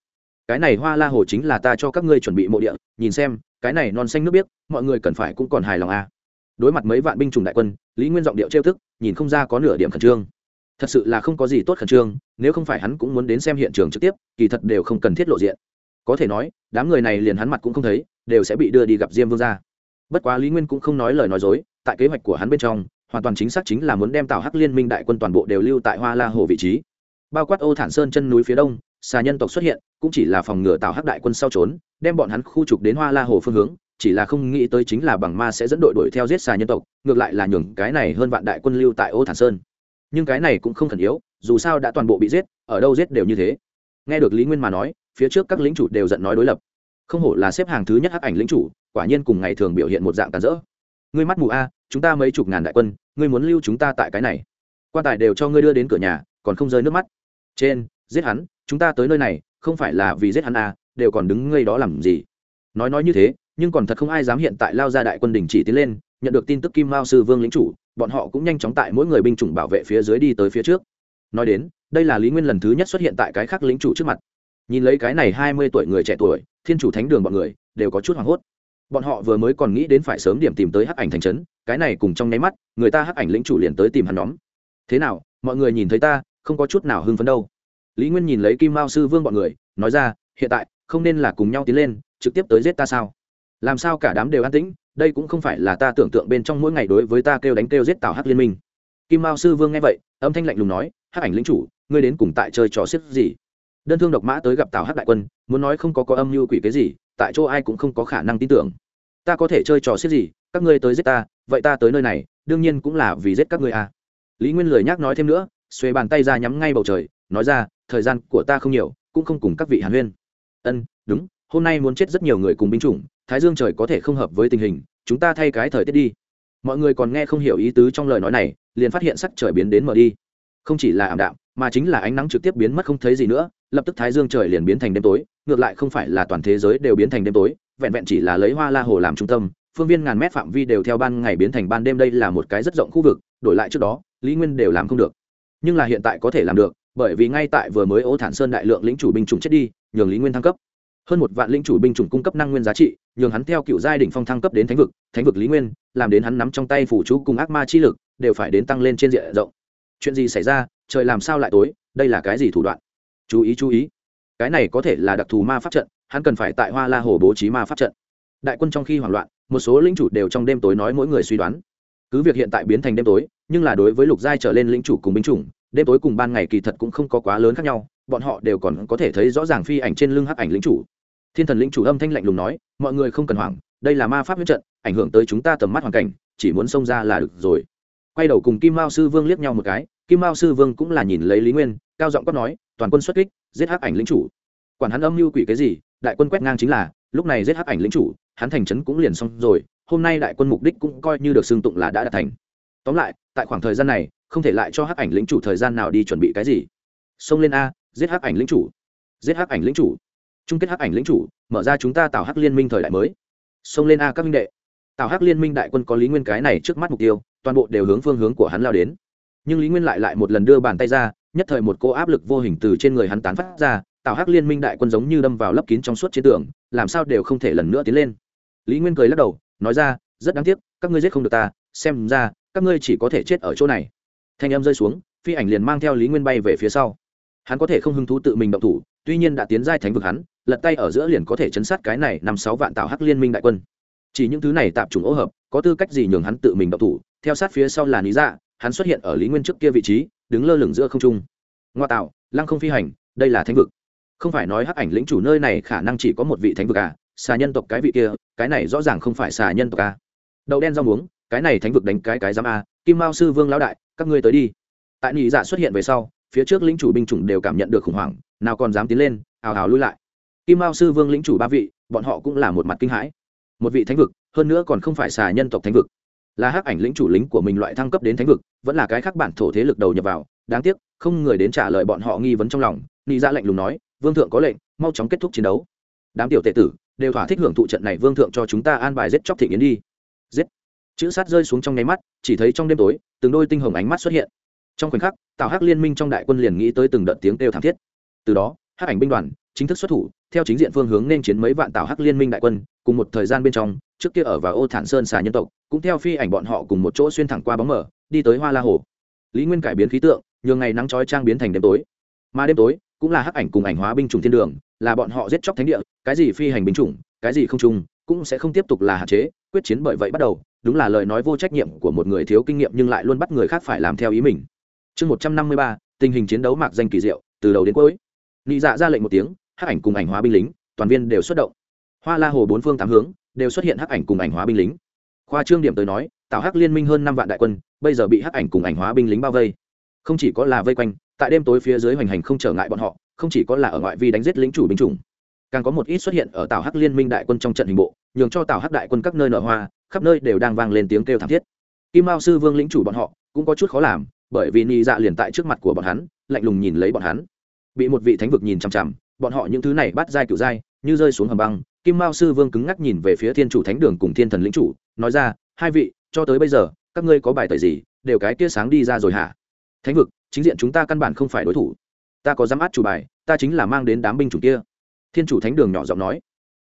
Cái này hoa la hồ chính là ta cho các ngươi chuẩn bị mộ địa, nhìn xem, cái này non xanh nước biếc, mọi người cần phải cũng còn hài lòng à. đối mặt mấy vạn binh chủng đại quân, lý nguyên giọng điệu trêu thức nhìn không ra có nửa điểm khẩn trương. Thật sự là không có gì tốt khẩn trương, nếu không phải hắn cũng muốn đến xem hiện trường trực tiếp, kỳ thật đều không cần thiết lộ diện. Có thể nói, đám người này liền hắn mặt cũng không thấy, đều sẽ bị đưa đi gặp diêm vương gia bất quá lý nguyên cũng không nói lời nói dối, tại kế hoạch của hắn bên trong, hoàn toàn chính xác chính là muốn đem tào hắc liên minh đại quân toàn bộ đều lưu tại hoa la hồ vị trí. Bao quát ô thản sơn chân núi phía đông, xà nhân tộc xuất hiện, cũng chỉ là phòng ngừa tào hắc đại quân sau trốn, đem bọn hắn khu trục đến hoa la hồ phương hướng, chỉ là không nghĩ tới chính là bằng ma sẽ dẫn đội đuổi theo giết xà nhân tộc, ngược lại là nhường cái này hơn vạn đại quân lưu tại ô thản sơn. Nhưng cái này cũng không khẩn yếu, dù sao đã toàn bộ bị giết, ở đâu giết đều như thế. Nghe được lý nguyên mà nói, phía trước các lính chủ đều giận nói đối lập. Không hổ là xếp hàng thứ nhất hắc ảnh lính chủ quả nhiên cùng ngày thường biểu hiện một dạng tàn rỡ. Ngươi mắt mù a, chúng ta mấy chục ngàn đại quân, ngươi muốn lưu chúng ta tại cái này. Quan tài đều cho ngươi đưa đến cửa nhà, còn không rơi nước mắt. Trên, giết hắn, chúng ta tới nơi này, không phải là vì giết hắn a đều còn đứng ngây đó làm gì. Nói nói như thế, nhưng còn thật không ai dám hiện tại lao ra đại quân đình chỉ tiến lên, nhận được tin tức kim mao sư vương lính chủ, bọn họ cũng nhanh chóng tại mỗi người binh chủng bảo vệ phía dưới đi tới phía trước. Nói đến, đây là lý nguyên lần thứ nhất xuất hiện tại cái khác lính chủ trước mặt. Nhìn lấy cái này hai mươi tuổi người trẻ tuổi, thiên chủ thánh đường bọn người, đều có chút hoảng hốt bọn họ vừa mới còn nghĩ đến phải sớm điểm tìm tới hắc ảnh thành trấn, cái này cùng trong nháy mắt, người ta hắc ảnh lĩnh chủ liền tới tìm hắn nhóm. Thế nào, mọi người nhìn thấy ta, không có chút nào hưng phấn đâu. Lý nguyên nhìn lấy kim mao sư vương bọn người, nói ra, hiện tại, không nên là cùng nhau tiến lên, trực tiếp tới giết ta sao? Làm sao cả đám đều an tĩnh, đây cũng không phải là ta tưởng tượng bên trong mỗi ngày đối với ta kêu đánh kêu giết tào hắc liên minh. Kim mao sư vương nghe vậy, âm thanh lạnh lùng nói, hắc ảnh lính chủ, ngươi đến cùng tại chơi trò xiết gì? Đơn thương độc mã tới gặp tào hắc đại quân, muốn nói không có có âm mưu quỷ cái gì tại chỗ ai cũng không có khả năng tin tưởng. Ta có thể chơi trò xiết gì, các ngươi tới giết ta, vậy ta tới nơi này, đương nhiên cũng là vì giết các ngươi à. Lý nguyên lười nhắc nói thêm nữa xuê bàn tay ra nhắm ngay bầu trời, nói ra, thời gian của ta không nhiều, cũng không cùng các vị hàn huyên. Ân, đúng, hôm nay muốn chết rất nhiều người cùng binh chủng, thái dương trời có thể không hợp với tình hình, chúng ta thay cái thời tiết đi. Mọi người còn nghe không hiểu ý tứ trong lời nói này, liền phát hiện sắc trời biến đến mở đi. Không chỉ là ảm đạm mà chính là ánh nắng trực tiếp biến mất không thấy gì nữa, lập tức thái dương trời liền biến thành đêm tối, ngược lại không phải là toàn thế giới đều biến thành đêm tối, vẹn vẹn chỉ là lấy hoa la hồ làm trung tâm, phương viên ngàn mét phạm vi đều theo ban ngày biến thành ban đêm đây là một cái rất rộng khu vực, đổi lại trước đó, lý nguyên đều làm không được. Nhưng là hiện tại có thể làm được, bởi vì ngay tại vừa mới ô thản sơn đại lượng lĩnh chủ binh chủng chết đi, nhường lý nguyên thăng cấp. Hơn một vạn lĩnh chủ binh chủng cung cấp năng nguyên giá trị, nhường hắn theo cựu giai đ ỉ n h phong thăng cấp đến thánh vực thánh vực lý nguyên, làm đến hắn nắm trong tay phủ chú cùng ác ma chi lực, đều phải đến tăng lên trên diện rộng chuyện gì xảy ra, trời làm sao lại tối, đây là cái gì thủ đoạn? Chú ý chú ý. Cái này có thể là đặc thù ma pháp trận, hắn cần phải tại hoa la hồ bố trí ma pháp trận. Đại quân trong khi hoảng loạn, một số lĩnh chủ đều trong đêm tối nói mỗi người suy đoán. Cứ việc hiện tại biến thành đêm tối, nhưng là đối với lục giai trở lên lĩnh chủ cùng binh chủng, đêm tối cùng ban ngày kỳ thật cũng không có quá lớn khác nhau, bọn họ đều còn có thể thấy rõ ràng phi ảnh trên lưng hắc ảnh lĩnh chủ. Thiên thần lĩnh chủ âm thanh lạnh lùng nói, mọi người không cần hoảng, đây là ma pháp huyết trận, ảnh hưởng tới chúng ta tầm mắt hoàn cảnh, chỉ muốn xông ra là được rồi. Quay đầu cùng kim mao sư vương liếc nhau một cái kim mao sư vương cũng là nhìn lấy lý nguyên, cao giọng quát nói, toàn quân xuất kích, giết hắc ảnh lĩnh chủ. Quản hắn âm mưu quỷ cái gì, đại quân quét ngang chính là, lúc này giết hắc ảnh lĩnh chủ, hắn thành trấn cũng liền xong rồi, hôm nay đại quân mục đích cũng coi như được xưng tụng là đã đạt thành. Tóm lại, tại khoảng thời gian này, không thể lại cho hắc ảnh lĩnh chủ thời gian nào đi chuẩn bị cái gì. Xông lên a, giết hắc ảnh lĩnh chủ. Giết hắc ảnh lĩnh chủ. Chung kết hắc ảnh lĩnh chủ, mở ra chúng ta tạo hắc liên minh thời đại mới. Xông lên a các minh đệ. Tạo hắc liên minh đại quân có lý nguyên cái này trước mắt mục tiêu, toàn bộ đều hướng phương hướng của hắn lao đến nhưng lý nguyên lại lại một lần đưa bàn tay ra, nhất thời một cô áp lực vô hình từ trên người hắn tán phát ra tạo hắc liên minh đại quân giống như đâm vào lấp kín trong suốt chiến tường, làm sao đều không thể lần nữa tiến lên. Lý nguyên cười lắc đầu, nói ra, rất đáng tiếc, các ngươi giết không được ta, xem ra, các ngươi chỉ có thể chết ở chỗ này. Thanh em rơi xuống, phi ảnh liền mang theo lý nguyên bay về phía sau. Hắn có thể không hứng thú tự mình động thủ, tuy nhiên đã tiến giai thánh vực hắn, lật tay ở giữa liền có thể chấn sát cái này năm sáu vạn tạo hắc liên minh đại quân. Chỉ những thứ này tạp chủng ô hợp, có tư cách gì nhường hắn tự mình động thủ? Theo sát phía sau là lý dạ hắn xuất hiện ở lý nguyên trước kia vị trí, đứng lơ lửng giữa không trung. Ngoa tạo, lăng không phi hành, đây là thánh vực. Không phải nói hắc ảnh lĩnh chủ nơi này khả năng chỉ có một vị thánh vực à? Xà nhân tộc cái vị kia, cái này rõ ràng không phải xà nhân tộc à? Đậu đen rau muống, cái này thánh vực đánh cái cái giám a, kim mao sư vương lão đại, các ngươi tới đi. Tại nhị dạ xuất hiện về sau, phía trước lĩnh chủ binh chủng đều cảm nhận được khủng hoảng, nào còn dám tiến lên ào ào lui lại. Kim mao sư vương lĩnh chủ ba vị, bọn họ cũng là một mặt kinh hãi. Một vị thánh vực, hơn nữa còn không phải xà nhân tộc thánh vực là hắc ảnh lĩnh chủ lính của mình loại thăng cấp đến thánh vực, vẫn là cái khác bản thổ thế lực đầu nhập vào. Đáng tiếc, không người đến trả lời bọn họ nghi vấn trong lòng ni ra dạ lệnh lùng nói, vương thượng có lệnh, mau chóng kết thúc chiến đấu. Đám tiểu tệ tử đều thỏa thích hưởng thụ trận này, vương thượng cho chúng ta an bài giết chóc thị nghiến đi. Giết. Chữ sát rơi xuống trong nháy mắt, chỉ thấy trong đêm tối, từng đôi tinh hồng ánh mắt xuất hiện. Trong khoảnh khắc, tào hắc liên minh trong đại quân liền nghĩ tới từng đợt tiếng kêu thảm thiết. Từ đó, hắc ảnh binh đoàn chính thức xuất thủ, theo chính diện phương hướng nên chiến mấy vạn tào hắc liên minh đại quân, cùng một thời gian bên trong, trước kia ở vào ô thản sơn xà nhân tộc, cũng theo phi ảnh bọn họ cùng một chỗ xuyên thẳng qua bóng mở, đi tới hoa la hồ. Lý nguyên cải biến khí tượng, nhường ngày nắng trói trang biến thành đêm tối. Mà đêm tối, cũng là hắc ảnh cùng ảnh hóa binh chủng thiên đường, là bọn họ giết chóc thánh địa, cái gì phi hành binh chủng, cái gì không chung cũng sẽ không tiếp tục là hạn chế, quyết chiến bởi vậy bắt đầu, đúng là lời nói vô trách nhiệm của một người thiếu kinh nghiệm nhưng lại luôn bắt người khác phải làm theo ý mình. Chương một trăm năm mươi ba, tình hình chiến đấu mạc danh kỳ diệu, từ đầu đến cuối. Nị dạ ra lệnh một tiếng hắc ảnh cùng ảnh hóa binh lính, toàn viên đều xuất động. Hoa la hồ bốn phương tám hướng đều xuất hiện hắc ảnh cùng ảnh hóa binh lính. Khoa trương điểm tới nói tạo hắc liên minh hơn năm vạn đại quân, bây giờ bị hắc ảnh cùng ảnh hóa binh lính bao vây. Không chỉ có là vây quanh, tại đêm tối phía dưới hoành hành không trở ngại bọn họ, không chỉ có là ở ngoại vi đánh giết lính chủ binh chủng. Càng có một ít xuất hiện ở tàu hắc liên minh đại quân trong trận hình bộ, nhường cho tàu hắc đại quân các nơi nở hoa, khắp nơi đều đang vang lên tiếng kêu thảm thiết. Kim mao sư vương lĩnh chủ bọn họ cũng có chút khó làm, bởi vì ni dạ liền tại trước mặt của bọn hắn, lạnh lùng nhìn lấy bọn hắn. Bị một vị thánh vực nhìn chằm chằm bọn họ những thứ này bắt dai cựu dai như rơi xuống hầm băng, kim mao sư vương cứng ngắc nhìn về phía thiên chủ thánh đường cùng thiên thần lĩnh chủ, nói ra, hai vị, cho tới bây giờ, các ngươi có bài tẩy gì, đều cái tia sáng đi ra rồi hả? Thánh vực, chính diện chúng ta căn bản không phải đối thủ. Ta có dám át chủ bài, ta chính là mang đến đám binh chủ kia. Thiên chủ thánh đường nhỏ giọng nói.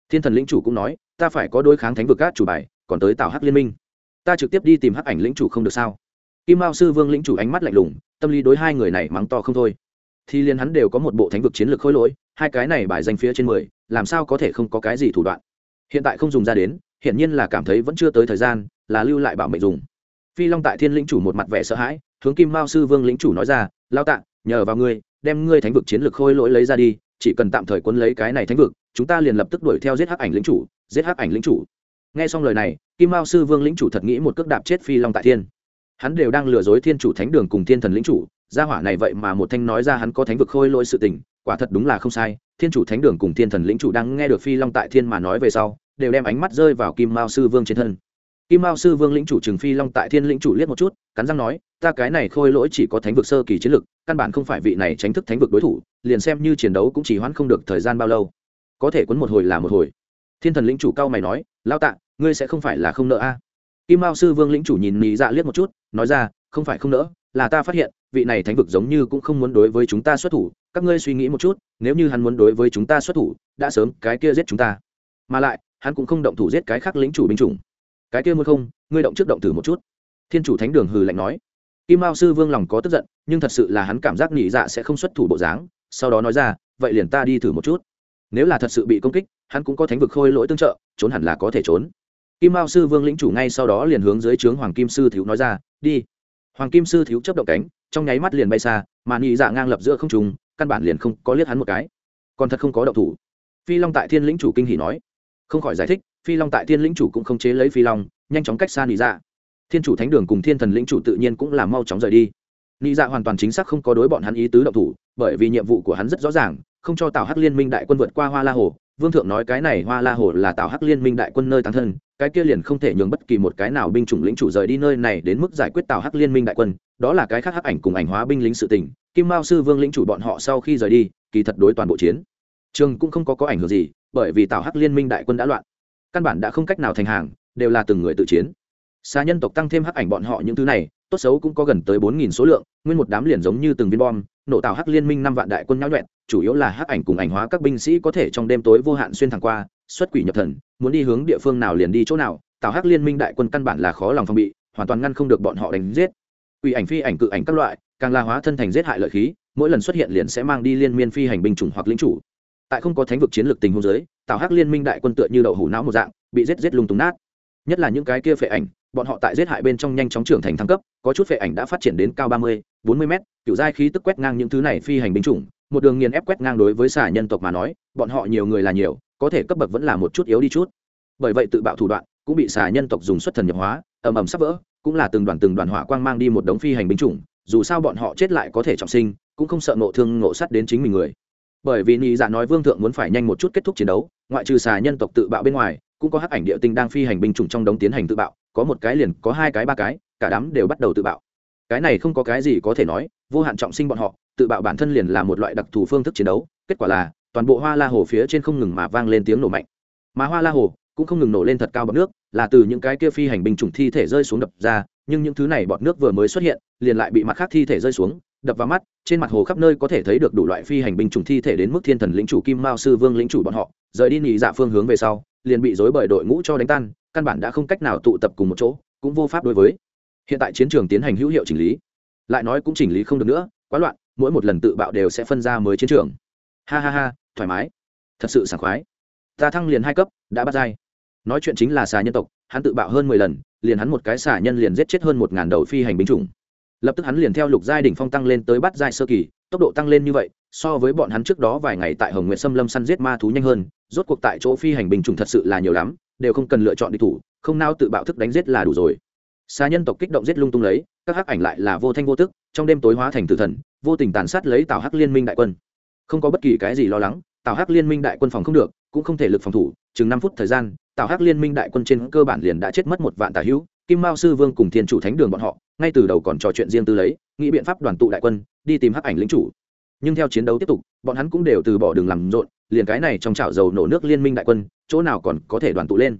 Thiên thần lĩnh chủ cũng nói, ta phải có đối kháng thánh vực át chủ bài, còn tới tạo hắc liên minh. Ta trực tiếp đi tìm hắc ảnh lĩnh chủ không được sao? Kim mao sư vương lĩnh chủ ánh mắt lạnh lùng, tâm lý đối hai người này mắng to không thôi. Thì liền hắn đều có một bộ thánh vực chiến lược khôi lỗi hai cái này bài danh phía trên mười, làm sao có thể không có cái gì thủ đoạn? Hiện tại không dùng ra đến, hiển nhiên là cảm thấy vẫn chưa tới thời gian, là lưu lại bảo mệnh dùng. Phi long tại thiên lĩnh chủ một mặt vẻ sợ hãi, hướng kim mao sư vương lĩnh chủ nói ra lao tạ, nhờ vào ngươi, đem ngươi thánh vực chiến lược khôi lỗi lấy ra đi, chỉ cần tạm thời quấn lấy cái này thánh vực, chúng ta liền lập tức đuổi theo giết hắc ảnh lĩnh chủ, giết hắc ảnh lĩnh chủ. Nghe xong lời này, kim mao sư vương lĩnh chủ thật nghĩ một cước đạp chết phi long tại thiên. Hắn đều đang lừa dối thiên chủ thánh đường cùng thiên thần lĩnh chủ, gia hỏa này vậy mà một thanh nói ra hắn có thánh vực khôi lỗi sự tình quả thật đúng là không sai, thiên chủ thánh đường cùng thiên thần lĩnh chủ đang nghe được phi long tại thiên mà nói về sau, đều đem ánh mắt rơi vào kim mao sư vương trên thân. Kim mao sư vương lĩnh chủ trừng phi long tại thiên lĩnh chủ liếc một chút, cắn răng nói, ta cái này khôi lỗi chỉ có thánh vực sơ kỳ chiến lực, căn bản không phải vị này tránh thức thánh vực đối thủ, liền xem như chiến đấu cũng chỉ hoãn không được thời gian bao lâu. Có thể quấn một hồi là một hồi. Thiên thần lĩnh chủ cao mày nói lao tạ, ngươi sẽ không phải là không nợ a? Kim mao sư vương lĩnh chủ nhìn mỹ dạ liếc một chút, nói ra, không phải không nỡ là ta phát hiện, vị này thánh vực giống như cũng không muốn đối với chúng ta xuất thủ các ngươi suy nghĩ một chút, nếu như hắn muốn đối với chúng ta xuất thủ, đã sớm cái kia giết chúng ta. Mà lại, hắn cũng không động thủ giết cái khác lĩnh chủ binh chủng. Cái kia muốn không, ngươi động trước động thử một chút. Thiên chủ thánh đường hừ lạnh nói. Kim mao sư vương lòng có tức giận, nhưng thật sự là hắn cảm giác nhị dạ sẽ không xuất thủ bộ dáng, sau đó nói ra, vậy liền ta đi thử một chút. Nếu là thật sự bị công kích, hắn cũng có thánh vực khôi lỗi tương trợ, trốn hẳn là có thể trốn. Kim mao sư vương lĩnh chủ ngay sau đó liền hướng dưới trướng hoàng kim sư thiếu nói ra, đi. Hoàng kim sư thiếu chấp động cánh, trong nháy mắt liền bay xa, mà nhị dạ ngang lập giữa không trùng căn bản liền không có liếc hắn một cái. Còn thật không có động thủ. Phi long tại thiên lĩnh chủ kinh hỉ nói. Không khỏi giải thích, phi long tại thiên lĩnh chủ cũng không chế lấy phi long, nhanh chóng cách xa nị dạ. Thiên chủ thánh đường cùng thiên thần lĩnh chủ tự nhiên cũng là mau chóng rời đi. Nị dạ hoàn toàn chính xác không có đối bọn hắn ý tứ động thủ, bởi vì nhiệm vụ của hắn rất rõ ràng, không cho tào hắc liên minh đại quân vượt qua hoa la hồ vương thượng nói cái này hoa la hồ là tạo hắc liên minh đại quân nơi tăng thân, cái kia liền không thể nhường bất kỳ một cái nào binh chủng lĩnh chủ rời đi nơi này đến mức giải quyết tạo hắc liên minh đại quân, đó là cái khác hắc ảnh cùng ảnh hóa binh lính sự tình, kim mao sư vương lĩnh chủ bọn họ sau khi rời đi, kỳ thật đối toàn bộ chiến trường cũng không có có ảnh hưởng gì, bởi vì tạo hắc liên minh đại quân đã loạn, căn bản đã không cách nào thành hàng, đều là từng người tự chiến. Xa nhân tộc tăng thêm hắc ảnh bọn họ những thứ này, tốt xấu cũng có gần tới bốn nghìn số lượng, nguyên một đám liền giống như từng viên bom nổ tạo hắc liên minh năm vạn đại quân nháo nhuẹn, chủ yếu là hắc ảnh cùng ảnh hóa các binh sĩ có thể trong đêm tối vô hạn xuyên thẳng qua, xuất quỷ nhập thần, muốn đi hướng địa phương nào liền đi chỗ nào tạo hắc liên minh đại quân căn bản là khó lòng phòng bị, hoàn toàn ngăn không được bọn họ đánh giết. Quỷ ảnh, phi ảnh, cự ảnh các loại, càng la hóa thân thành giết hại lợi khí, mỗi lần xuất hiện liền sẽ mang đi liên miên phi hành binh chủng hoặc lính chủ. Tại không có thánh vực chiến lược tình huống giới tạo hắc liên minh đại quân tựa như đậu hủ não một dạng, bị giết giết lung túng nát. Nhất là những cái kia phệ ảnh bọn họ tại giết hại bên trong nhanh chóng trưởng thành thăng cấp, có chút phệ ảnh đã phát triển đến cao ba mươi, bốn mươi m kiểu giai khí tức quét ngang những thứ này phi hành binh chủng, một đường nghiền ép quét ngang đối với xả nhân tộc mà nói, bọn họ nhiều người là nhiều, có thể cấp bậc vẫn là một chút yếu đi chút. Bởi vậy tự bạo thủ đoạn cũng bị xả nhân tộc dùng xuất thần nhập hóa, ầm ầm sắp vỡ, cũng là từng đoàn từng đoàn hỏa quang mang đi một đống phi hành binh chủng, dù sao bọn họ chết lại có thể trọng sinh, cũng không sợ nộ thương nộ sắt đến chính mình người. Bởi vì nị dạ nói vương thượng muốn phải nhanh một chút kết thúc chiến đấu, ngoại trừ xà nhân tộc tự bạo bên ngoài, cũng có hắc ảnh địa tinh đang phi hành binh chủng trong đống tiến hành tự bạo có một cái liền có hai cái ba cái, cả đám đều bắt đầu tự bạo. Cái này không có cái gì có thể nói, vô hạn trọng sinh bọn họ, tự bạo bản thân liền là một loại đặc thù phương thức chiến đấu, kết quả là, toàn bộ hoa la hồ phía trên không ngừng mà vang lên tiếng nổ mạnh. Mà hoa la hồ cũng không ngừng nổ lên thật cao bọt nước, là từ những cái kia phi hành binh chủng thi thể rơi xuống đập ra, nhưng những thứ này bọt nước vừa mới xuất hiện, liền lại bị mặt khác thi thể rơi xuống, đập vào mắt, trên mặt hồ khắp nơi có thể thấy được đủ loại phi hành binh chủng thi thể đến mức thiên thần lĩnh chủ kim mao sư vương lĩnh chủ bọn họ, rời đi nghỉ dạ phương hướng về sau liền bị dối bởi đội ngũ cho đánh tan, căn bản đã không cách nào tụ tập cùng một chỗ, cũng vô pháp đối với. Hiện tại chiến trường tiến hành hữu hiệu chỉnh lý. Lại nói cũng chỉnh lý không được nữa, quá loạn, mỗi một lần tự bạo đều sẽ phân ra mới chiến trường. Ha ha ha, thoải mái. Thật sự sảng khoái. Ta thăng liền hai cấp, đã bắt dai. Nói chuyện chính là xà nhân tộc, hắn tự bạo hơn mười lần, liền hắn một cái xà nhân liền giết chết hơn một ngàn đầu phi hành binh chủng lập tức hắn liền theo lục giai đỉnh phong tăng lên tới bát giai sơ kỳ, tốc độ tăng lên như vậy, so với bọn hắn trước đó vài ngày tại hồng nguyện xâm lâm săn giết ma thú nhanh hơn, rốt cuộc tại chỗ phi hành bình trùng thật sự là nhiều lắm, đều không cần lựa chọn đi thủ, không nao tự bạo thức đánh giết là đủ rồi. Xa nhân tộc kích động giết lung tung lấy, các hắc ảnh lại là vô thanh vô tức, trong đêm tối hóa thành tử thần, vô tình tàn sát lấy tào hắc liên minh đại quân. Không có bất kỳ cái gì lo lắng, tào hắc liên minh đại quân phòng không được, cũng không thể lực phòng thủ, chừng năm phút thời gian, tào hắc liên minh đại quân trên cơ bản liền đã chết mất một vạn tà hữu kim mao sư vương cùng thiên chủ thánh đường bọn họ, ngay từ đầu còn trò chuyện riêng tư lấy, nghĩ biện pháp đoàn tụ đại quân, đi tìm hắc ảnh lính chủ. Nhưng theo chiến đấu tiếp tục, bọn hắn cũng đều từ bỏ đường làm rộn, liền cái này trong chảo dầu nổ nước liên minh đại quân, chỗ nào còn có thể đoàn tụ lên.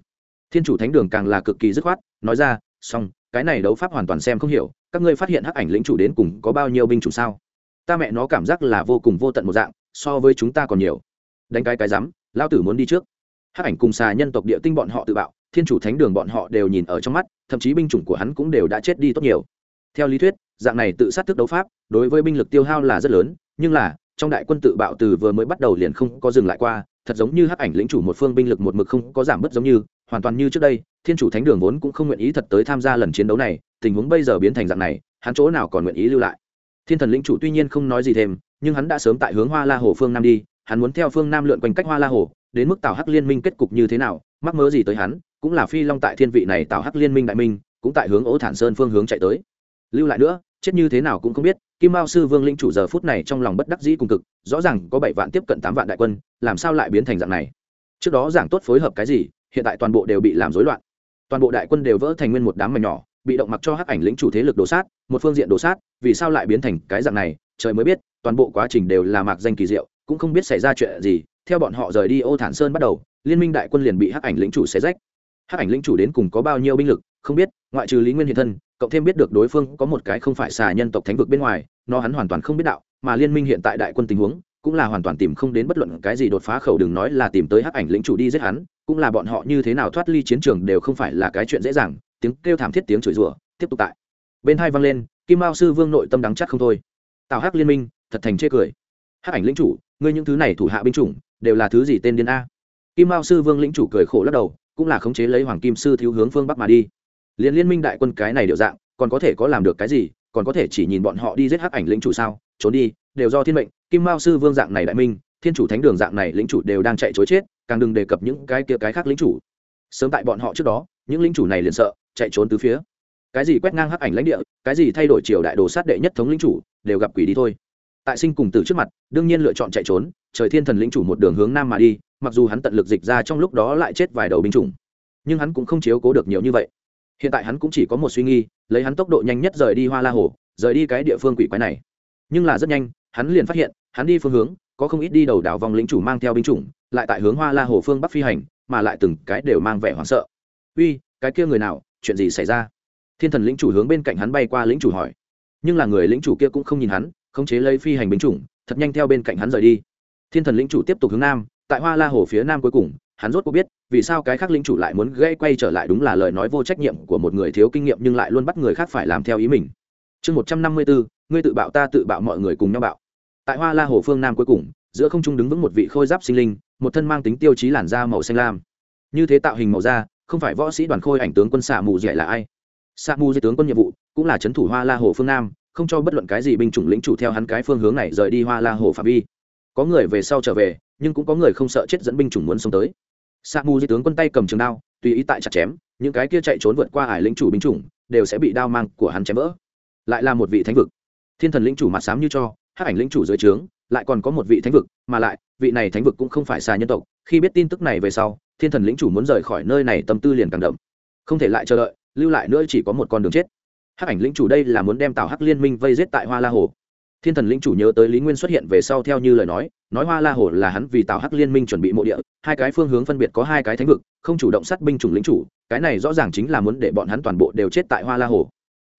Thiên chủ thánh đường càng là cực kỳ dứt khoát, nói ra, xong, cái này đấu pháp hoàn toàn xem không hiểu, các ngươi phát hiện hắc ảnh lĩnh chủ đến cùng có bao nhiêu binh chủ sao? Ta mẹ nó cảm giác là vô cùng vô tận một dạng, so với chúng ta còn nhiều. Đánh cái cái rắm lao tử muốn đi trước. Hắc ảnh cùng xà nhân tộc địa tinh bọn họ tự bạo, thiên chủ thánh đường bọn họ đều nhìn ở trong mắt thậm chí binh chủng của hắn cũng đều đã chết đi tốt nhiều. Theo lý thuyết, dạng này tự sát thức đấu pháp đối với binh lực tiêu hao là rất lớn, nhưng là, trong đại quân tự bạo từ vừa mới bắt đầu liền không có dừng lại qua, thật giống như hắc ảnh lĩnh chủ một phương binh lực một mực không có giảm bớt giống như, hoàn toàn như trước đây, thiên chủ thánh đường vốn cũng không nguyện ý thật tới tham gia lần chiến đấu này, tình huống bây giờ biến thành dạng này, hắn chỗ nào còn nguyện ý lưu lại. Thiên thần lĩnh chủ tuy nhiên không nói gì thêm, nhưng hắn đã sớm tại hướng hoa la hồ phương nam đi, hắn muốn theo phương nam lượn quanh cách hoa la hồ, đến mức tào hắc liên minh kết cục như thế nào, mắc mớ gì tới hắn cũng là phi long tại thiên vị này tạo hắc liên minh đại minh, cũng tại hướng ố thản sơn phương hướng chạy tới. Lưu lại nữa, chết như thế nào cũng không biết, kim mao sư vương linh chủ giờ phút này trong lòng bất đắc dĩ cùng cực, rõ ràng có bảy vạn tiếp cận tám vạn đại quân, làm sao lại biến thành dạng này? Trước đó giảng tốt phối hợp cái gì, hiện tại toàn bộ đều bị làm rối loạn. Toàn bộ đại quân đều vỡ thành nguyên một đám mảnh nhỏ, bị động mặc cho hắc ảnh lĩnh chủ thế lực đổ sát, một phương diện đổ sát, vì sao lại biến thành cái dạng này, trời mới biết, toàn bộ quá trình đều là mạc danh kỳ diệu, cũng không biết xảy ra chuyện gì, theo bọn họ rời đi ô thản sơn bắt đầu, liên minh đại quân liền bị hắc ảnh lĩnh chủ xé rách hắc ảnh lĩnh chủ đến cùng có bao nhiêu binh lực, không biết, ngoại trừ lý nguyên hiện thân, cộng thêm biết được đối phương có một cái không phải xà nhân tộc thánh vực bên ngoài, nó hắn hoàn toàn không biết đạo, mà liên minh hiện tại đại quân tình huống, cũng là hoàn toàn tìm không đến bất luận cái gì đột phá khẩu đừng nói là tìm tới hắc ảnh lĩnh chủ đi giết hắn, cũng là bọn họ như thế nào thoát ly chiến trường đều không phải là cái chuyện dễ dàng, tiếng kêu thảm thiết tiếng chửi rủa, tiếp tục tại. Bên hai vang lên, kim mao sư vương nội tâm đắng chắc không thôi. Tào hắc liên minh, thật thành chê cười. Hắc ảnh lĩnh chủ, ngươi những thứ này thủ hạ binh chủng, đều là thứ gì tên điên a? Kim mao sư vương lĩnh chủ cười khổ lắc đầu cũng là khống chế lấy hoàng kim sư thiếu hướng phương bắc mà đi. Liên liên minh đại quân cái này điệu dạng, còn có thể có làm được cái gì, còn có thể chỉ nhìn bọn họ đi giết hắc ảnh lĩnh chủ sao? Trốn đi, đều do thiên mệnh, kim mao sư vương dạng này đại minh, thiên chủ thánh đường dạng này lĩnh chủ đều đang chạy chối chết, càng đừng đề cập những cái kia cái khác lĩnh chủ. Sớm tại bọn họ trước đó, những lĩnh chủ này liền sợ, chạy trốn từ phía. Cái gì quét ngang hắc ảnh lãnh địa, cái gì thay đổi triều đại đồ sát đệ nhất thống lĩnh chủ, đều gặp quỷ đi thôi tại sinh cùng tử trước mặt, đương nhiên lựa chọn chạy trốn, trời thiên thần lĩnh chủ một đường hướng nam mà đi, mặc dù hắn tận lực dịch ra trong lúc đó lại chết vài đầu binh chủng, nhưng hắn cũng không chiếu cố được nhiều như vậy. Hiện tại hắn cũng chỉ có một suy nghi lấy hắn tốc độ nhanh nhất rời đi hoa la hồ, rời đi cái địa phương quỷ quái này. Nhưng là rất nhanh, hắn liền phát hiện, hắn đi phương hướng, có không ít đi đầu đảo vòng lính chủ mang theo binh chủng, lại tại hướng hoa la hồ phương bắc phi hành, mà lại từng cái đều mang vẻ hoảng sợ. Uy, cái kia người nào, chuyện gì xảy ra? Thiên thần lĩnh chủ hướng bên cạnh hắn bay qua lĩnh chủ hỏi. Nhưng là người lĩnh chủ kia cũng không nhìn hắn khống chế lấy phi hành binh chủng, thật nhanh theo bên cạnh hắn rời đi. Thiên thần lĩnh chủ tiếp tục hướng nam, tại hoa la hồ phía nam cuối cùng, hắn rốt cuộc biết, vì sao cái khác lĩnh chủ lại muốn gây quay trở lại đúng là lời nói vô trách nhiệm của một người thiếu kinh nghiệm nhưng lại luôn bắt người khác phải làm theo ý mình. Chương một trăm năm mươi bốn, ngươi tự bạo ta tự bạo mọi người cùng nhau bạo. Tại hoa la hồ phương nam cuối cùng, giữa không trung đứng vững một vị khôi giáp sinh linh, một thân mang tính tiêu chí làn da màu xanh lam. Như thế tạo hình màu da, không phải võ sĩ đoàn khôi ảnh tướng quân xạ mù dẻ là ai? Xạ mù dẻ tướng quân nhiệm vụ cũng là c h ấ n thủ hoa la hồ phương nam không cho bất luận cái gì binh chủng lĩnh chủ theo hắn cái phương hướng này rời đi hoa la hồ phạm vi. Có người về sau trở về, nhưng cũng có người không sợ chết dẫn binh chủng muốn sống tới. Sa mù di tướng quân tay cầm trường đao, tùy ý tại chặt chém, những cái kia chạy trốn vượt qua ải lĩnh chủ binh chủng, đều sẽ bị đao mang của hắn chém vỡ. Lại là một vị thánh vực. Thiên thần lĩnh chủ mặt sám như cho hát ảnh lĩnh chủ dưới trướng, lại còn có một vị thánh vực, mà lại, vị này thánh vực cũng không phải xà nhân tộc. Khi biết tin tức này về sau, thiên thần lĩnh chủ muốn rời khỏi nơi này tâm tư liền càng đậm. Không thể lại chờ đợi, lưu lại nữa chỉ có một con đường chết hắc ảnh lĩnh chủ đây là muốn đem tào hắc liên minh vây giết tại hoa la hồ. Thiên thần lĩnh chủ nhớ tới lý nguyên xuất hiện về sau theo như lời nói nói hoa la hồ là hắn vì tào hắc liên minh chuẩn bị mộ địa, hai cái phương hướng phân biệt có hai cái thánh vực, không chủ động sát binh chủng lĩnh chủ, cái này rõ ràng chính là muốn để bọn hắn toàn bộ đều chết tại hoa la hồ.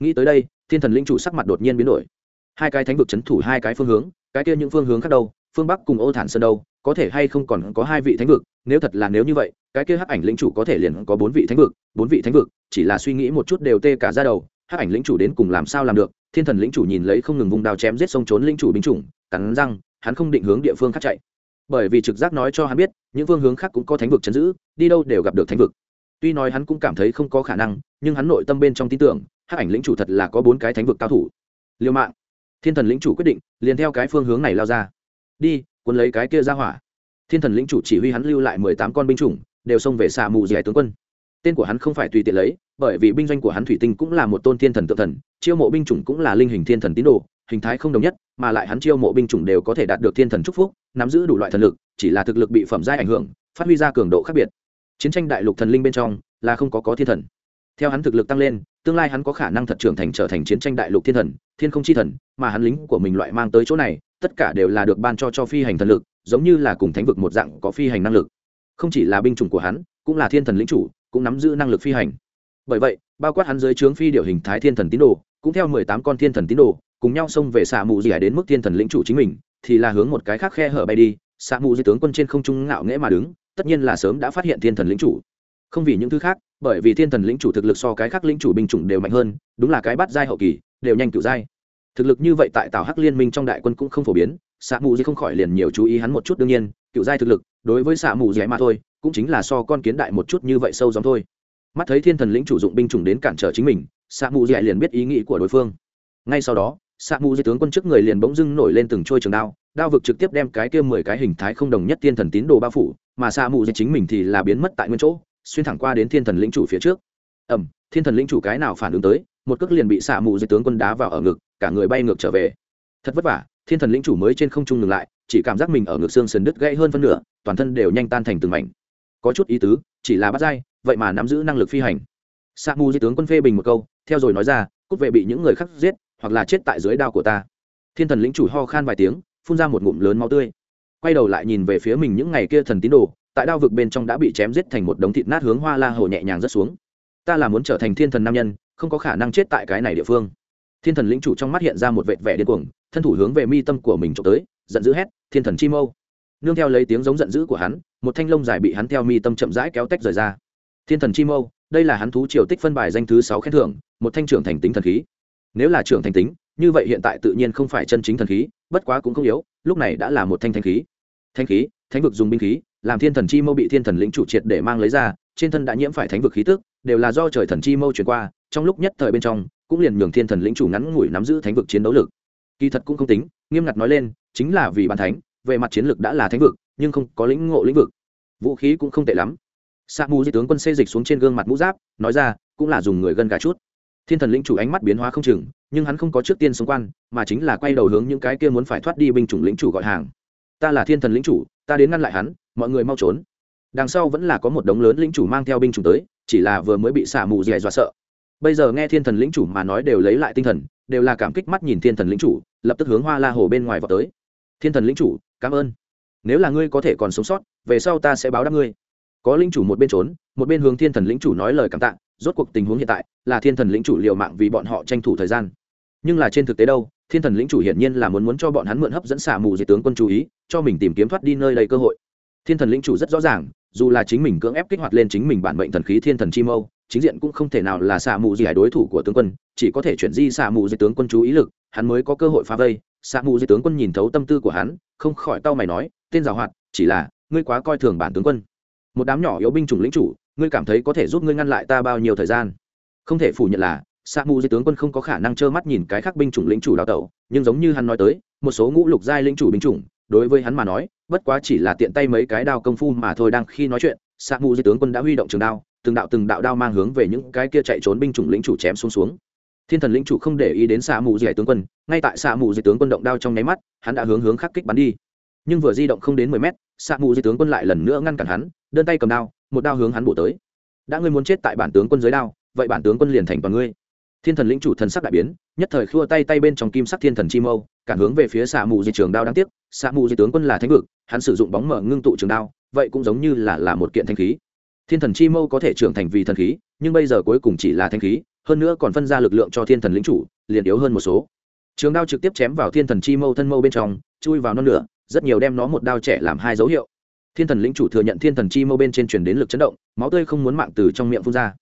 Nghĩ tới đây, thiên thần lĩnh chủ sắc mặt đột nhiên biến đổi. Hai cái thánh vực c h ấ n thủ hai cái phương hướng, cái kia những phương hướng khác đâu, phương bắc cùng ô thản sơn đâu, có thể hay không còn có hai vị thánh vực, nếu thật là nếu như vậy, cái kia hắc ảnh lĩnh chủ có thể liền có bốn vị thánh vực, bốn vị thánh vực, chỉ là suy nghĩ một chút đều tê cả ra đầu hắc ảnh lĩnh chủ đến cùng làm sao làm được, thiên thần lĩnh chủ nhìn lấy không ngừng vùng đao chém giết sông trốn lĩnh chủ binh chủng, cắn răng, hắn không định hướng địa phương khác chạy. Bởi vì trực giác nói cho hắn biết, những phương hướng khác cũng có thánh vực chấn giữ, đi đâu đều gặp được thánh vực. Tuy nói hắn cũng cảm thấy không có khả năng, nhưng hắn nội tâm bên trong tin tưởng, hắc ảnh lĩnh chủ thật là có bốn cái thánh vực cao thủ. Liêu mạng. Thiên thần lĩnh chủ quyết định, liền theo cái phương hướng này lao ra. Đi quân lấy cái kia ra hỏa. Thiên thần lĩnh chủ chỉ huy hắn lưu lại mười tám con binh chủng, đều xông về xà mù dẻ tướng quân. Tên của hắn không phải tùy tiện lấy bởi vì binh doanh của hắn thủy tinh cũng là một tôn thiên thần tự thần, chiêu mộ binh chủng cũng là linh hình thiên thần tín đồ, hình thái không đồng nhất, mà lại hắn chiêu mộ binh chủng đều có thể đạt được thiên thần chúc phúc, nắm giữ đủ loại thần lực, chỉ là thực lực bị phẩm giai ảnh hưởng, phát huy ra cường độ khác biệt. Chiến tranh đại lục thần linh bên trong là không có có thiên thần. Theo hắn thực lực tăng lên, tương lai hắn có khả năng thật trưởng thành trở thành chiến tranh đại lục thiên thần, thiên không chi thần, mà hắn lính của mình loại mang tới chỗ này, tất cả đều là được ban cho cho phi hành thần lực, giống như là cùng thánh vực một dạng có phi hành năng lực. Không chỉ là binh chủng của hắn, cũng là thiên thần lĩnh chủ, cũng nắm giữ năng lực phi hành bởi vậy, bao quát hắn dưới trướng phi điều hình thái thiên thần tín đồ, cũng theo mười tám con thiên thần tín đồ, cùng nhau xông về xạ mù gì đến mức thiên thần lĩnh chủ chính mình, thì là hướng một cái khác khe hở bay đi. Xạ mù dì tướng quân trên không trung ngạo nghễ mà đứng, tất nhiên là sớm đã phát hiện thiên thần lĩnh chủ. Không vì những thứ khác, bởi vì thiên thần lĩnh chủ thực lực so cái khác lĩnh chủ binh chủng đều mạnh hơn, đúng là cái bắt giai hậu kỳ, đều nhanh cựu giai. Thực lực như vậy tại tào hắc liên minh trong đại quân cũng không phổ biến, xạ mù dì không khỏi liền nhiều chú ý hắn một chút đương nhiên cựu giai thực lực, đối với xạ mù dì mà thôi, cũng chính là so con kiến đại một chút như vậy sâu giống thôi mắt thấy thiên thần lĩnh chủ dụng binh chủng đến cản trở chính mình xạ mù dạy liền biết ý nghĩ của đối phương. Ngay sau đó xạ mù dạy tướng quân trước người liền bỗng dưng nổi lên từng trôi trường đao đao vực trực tiếp đem cái kia mười cái hình thái không đồng nhất thiên thần tín đồ bao phủ, mà xạ mù dạy chính mình thì là biến mất tại nguyên chỗ, xuyên thẳng qua đến thiên thần lĩnh chủ phía trước. Ẩm thiên thần lĩnh chủ cái nào phản ứng tới, một cước liền bị xạ mù dạy tướng quân đá vào ở ngực, cả người bay ngược trở về. Thật vất vả, thiên thần lĩnh chủ mới trên không trung ngừng lại, chỉ cảm giác mình ở ngực xương sườn đứt gãy hơn phân nửa, toàn thân đều nhanh tan thành từng mảnh. Có chút ý tứ, chỉ là bắt dai vậy mà nắm giữ năng lực phi hành. Sa mu di tướng quân phê bình một câu, theo rồi nói ra, cút vệ bị những người khác giết, hoặc là chết tại dưới đao của ta. Thiên thần lĩnh chủ ho khan vài tiếng, phun ra một ngụm lớn máu tươi. Quay đầu lại nhìn về phía mình những ngày kia thần tín đồ, tại đao vực bên trong đã bị chém giết thành một đống thịt nát hướng hoa la hồ nhẹ nhàng rất xuống. Ta là muốn trở thành thiên thần nam nhân, không có khả năng chết tại cái này địa phương. Thiên thần lĩnh chủ trong mắt hiện ra một vệt vẻ điên cuồng, thân thủ hướng về mi tâm của mình trộm tới, giận dữ hét, thiên thần chi mâu! Nương theo lấy tiếng giống giận dữ của hắn, một thanh lông dài bị hắn theo mi tâm chậm rãi kéo tách rời ra thiên thần chi mâu, đây là hắn thú triều tích phân bài danh thứ sáu khen thưởng, một thanh trưởng thành tính thần khí. Nếu là trưởng thành tính, như vậy hiện tại tự nhiên không phải chân chính thần khí, bất quá cũng không yếu, lúc này đã là một thanh thanh khí. Thanh khí, thánh vực dùng binh khí, làm thiên thần chi mâu bị thiên thần lĩnh chủ triệt để mang lấy ra, trên thân đã nhiễm phải thánh vực khí tức, đều là do trời thần chi mâu chuyển qua, trong lúc nhất thời bên trong, cũng liền nhường thiên thần lĩnh chủ ngắn ngủi nắm giữ thánh vực chiến đấu lực. Kỳ thật cũng không tính, nghiêm ngặt nói lên, chính là vì bàn thánh, về mặt chiến lực đã là thánh vực, nhưng không có lĩnh ngộ lĩnh vực. Vũ khí cũng không tệ lắm. Sạ mù di tướng quân xê dịch xuống trên gương mặt mũ giáp, nói ra, cũng là dùng người gân gà chút. Thiên thần lĩnh chủ ánh mắt biến hóa không chừng, nhưng hắn không có trước tiên xung quan, mà chính là quay đầu hướng những cái kia muốn phải thoát đi binh chủng lĩnh chủ gọi hàng. Ta là thiên thần lĩnh chủ, ta đến ngăn lại hắn, mọi người mau trốn. Đằng sau vẫn là có một đống lớn lĩnh chủ mang theo binh chủng tới, chỉ là vừa mới bị xả mù dẻ dọa sợ. Bây giờ nghe thiên thần lĩnh chủ mà nói đều lấy lại tinh thần, đều là cảm kích mắt nhìn thiên thần lĩnh chủ, lập tức hướng hoa la hồ bên ngoài vào tới. Thiên thần lĩnh chủ, cảm ơn. Nếu là ngươi có thể còn sống sót, về sau ta sẽ báo đáp ngươi có linh chủ một bên trốn, một bên hướng thiên thần lĩnh chủ nói lời cảm tạ, rốt cuộc tình huống hiện tại là thiên thần lĩnh chủ liều mạng vì bọn họ tranh thủ thời gian. Nhưng là trên thực tế đâu, thiên thần lĩnh chủ hiển nhiên là muốn muốn cho bọn hắn mượn hấp dẫn xả mù diệt tướng quân chú ý, cho mình tìm kiếm thoát đi nơi đầy cơ hội. Thiên thần lĩnh chủ rất rõ ràng, dù là chính mình cưỡng ép kích hoạt lên chính mình bản mệnh thần khí thiên thần chi mâu, chính diện cũng không thể nào là xả mù gì hải đối thủ của tướng quân, chỉ có thể chuyển di xả mù dị tướng quân chú ý lực, hắn mới có cơ hội phá vây. Xả mù dị tướng quân nhìn thấu tâm tư của hắn, không khỏi tao mày nói, tên giàu hoạt, chỉ là ngươi quá coi thường bản tướng quân một đám nhỏ yếu binh chủng lĩnh chủ, ngươi cảm thấy có thể giúp ngươi ngăn lại ta bao nhiêu thời gian? Không thể phủ nhận là xạ mù di tướng quân không có khả năng trơ mắt nhìn cái khác binh chủng lĩnh chủ đào tẩu, nhưng giống như hắn nói tới, một số ngũ lục giai lĩnh chủ binh chủng, đối với hắn mà nói, bất quá chỉ là tiện tay mấy cái đao công phu mà thôi đang khi nói chuyện xạ mù di tướng quân đã huy động trường đao, từng đạo từng đạo đao mang hướng về những cái kia chạy trốn binh chủng lĩnh chủ chém xuống xuống. Thiên thần lĩnh chủ không để ý đến xạ mù di tướng quân, ngay tại xạ mù di tướng quân động đao trong nháy mắt, hắn đã hướng hướng khắc kích bắn đi. Nhưng vừa di động không đến mười mét xạ mù di tướng quân lại lần nữa ngăn cản hắn, đơn tay cầm đao, một đao hướng hắn bổ tới. Đã ngươi muốn chết tại bản tướng quân dưới đao, vậy bản tướng quân liền thành toàn ngươi. Thiên thần lĩnh chủ thần sắc đại biến, nhất thời khua tay tay bên trong kim sắc thiên thần chi mâu, cản hướng về phía xạ mù di trường đao đáng tiếc. Xạ mù di tướng quân là thánh vực, hắn sử dụng bóng mở ngưng tụ trường đao, vậy cũng giống như là là một kiện thanh khí. Thiên thần chi mâu có thể trưởng thành vì thần khí, nhưng bây giờ cuối cùng chỉ là thanh khí, hơn nữa còn phân ra lực lượng cho thiên thần lĩnh chủ, liền yếu hơn một số. Trường đao trực tiếp chém vào thiên thần chi mâu thân mâu bên trong, chui vào non lửa rất nhiều đem nó một đao trẻ làm hai dấu hiệu. Thiên thần lĩnh chủ thừa nhận thiên thần chi mâu bên trên truyền đến lực chấn động, máu tươi không muốn mạng từ trong miệng phun ra.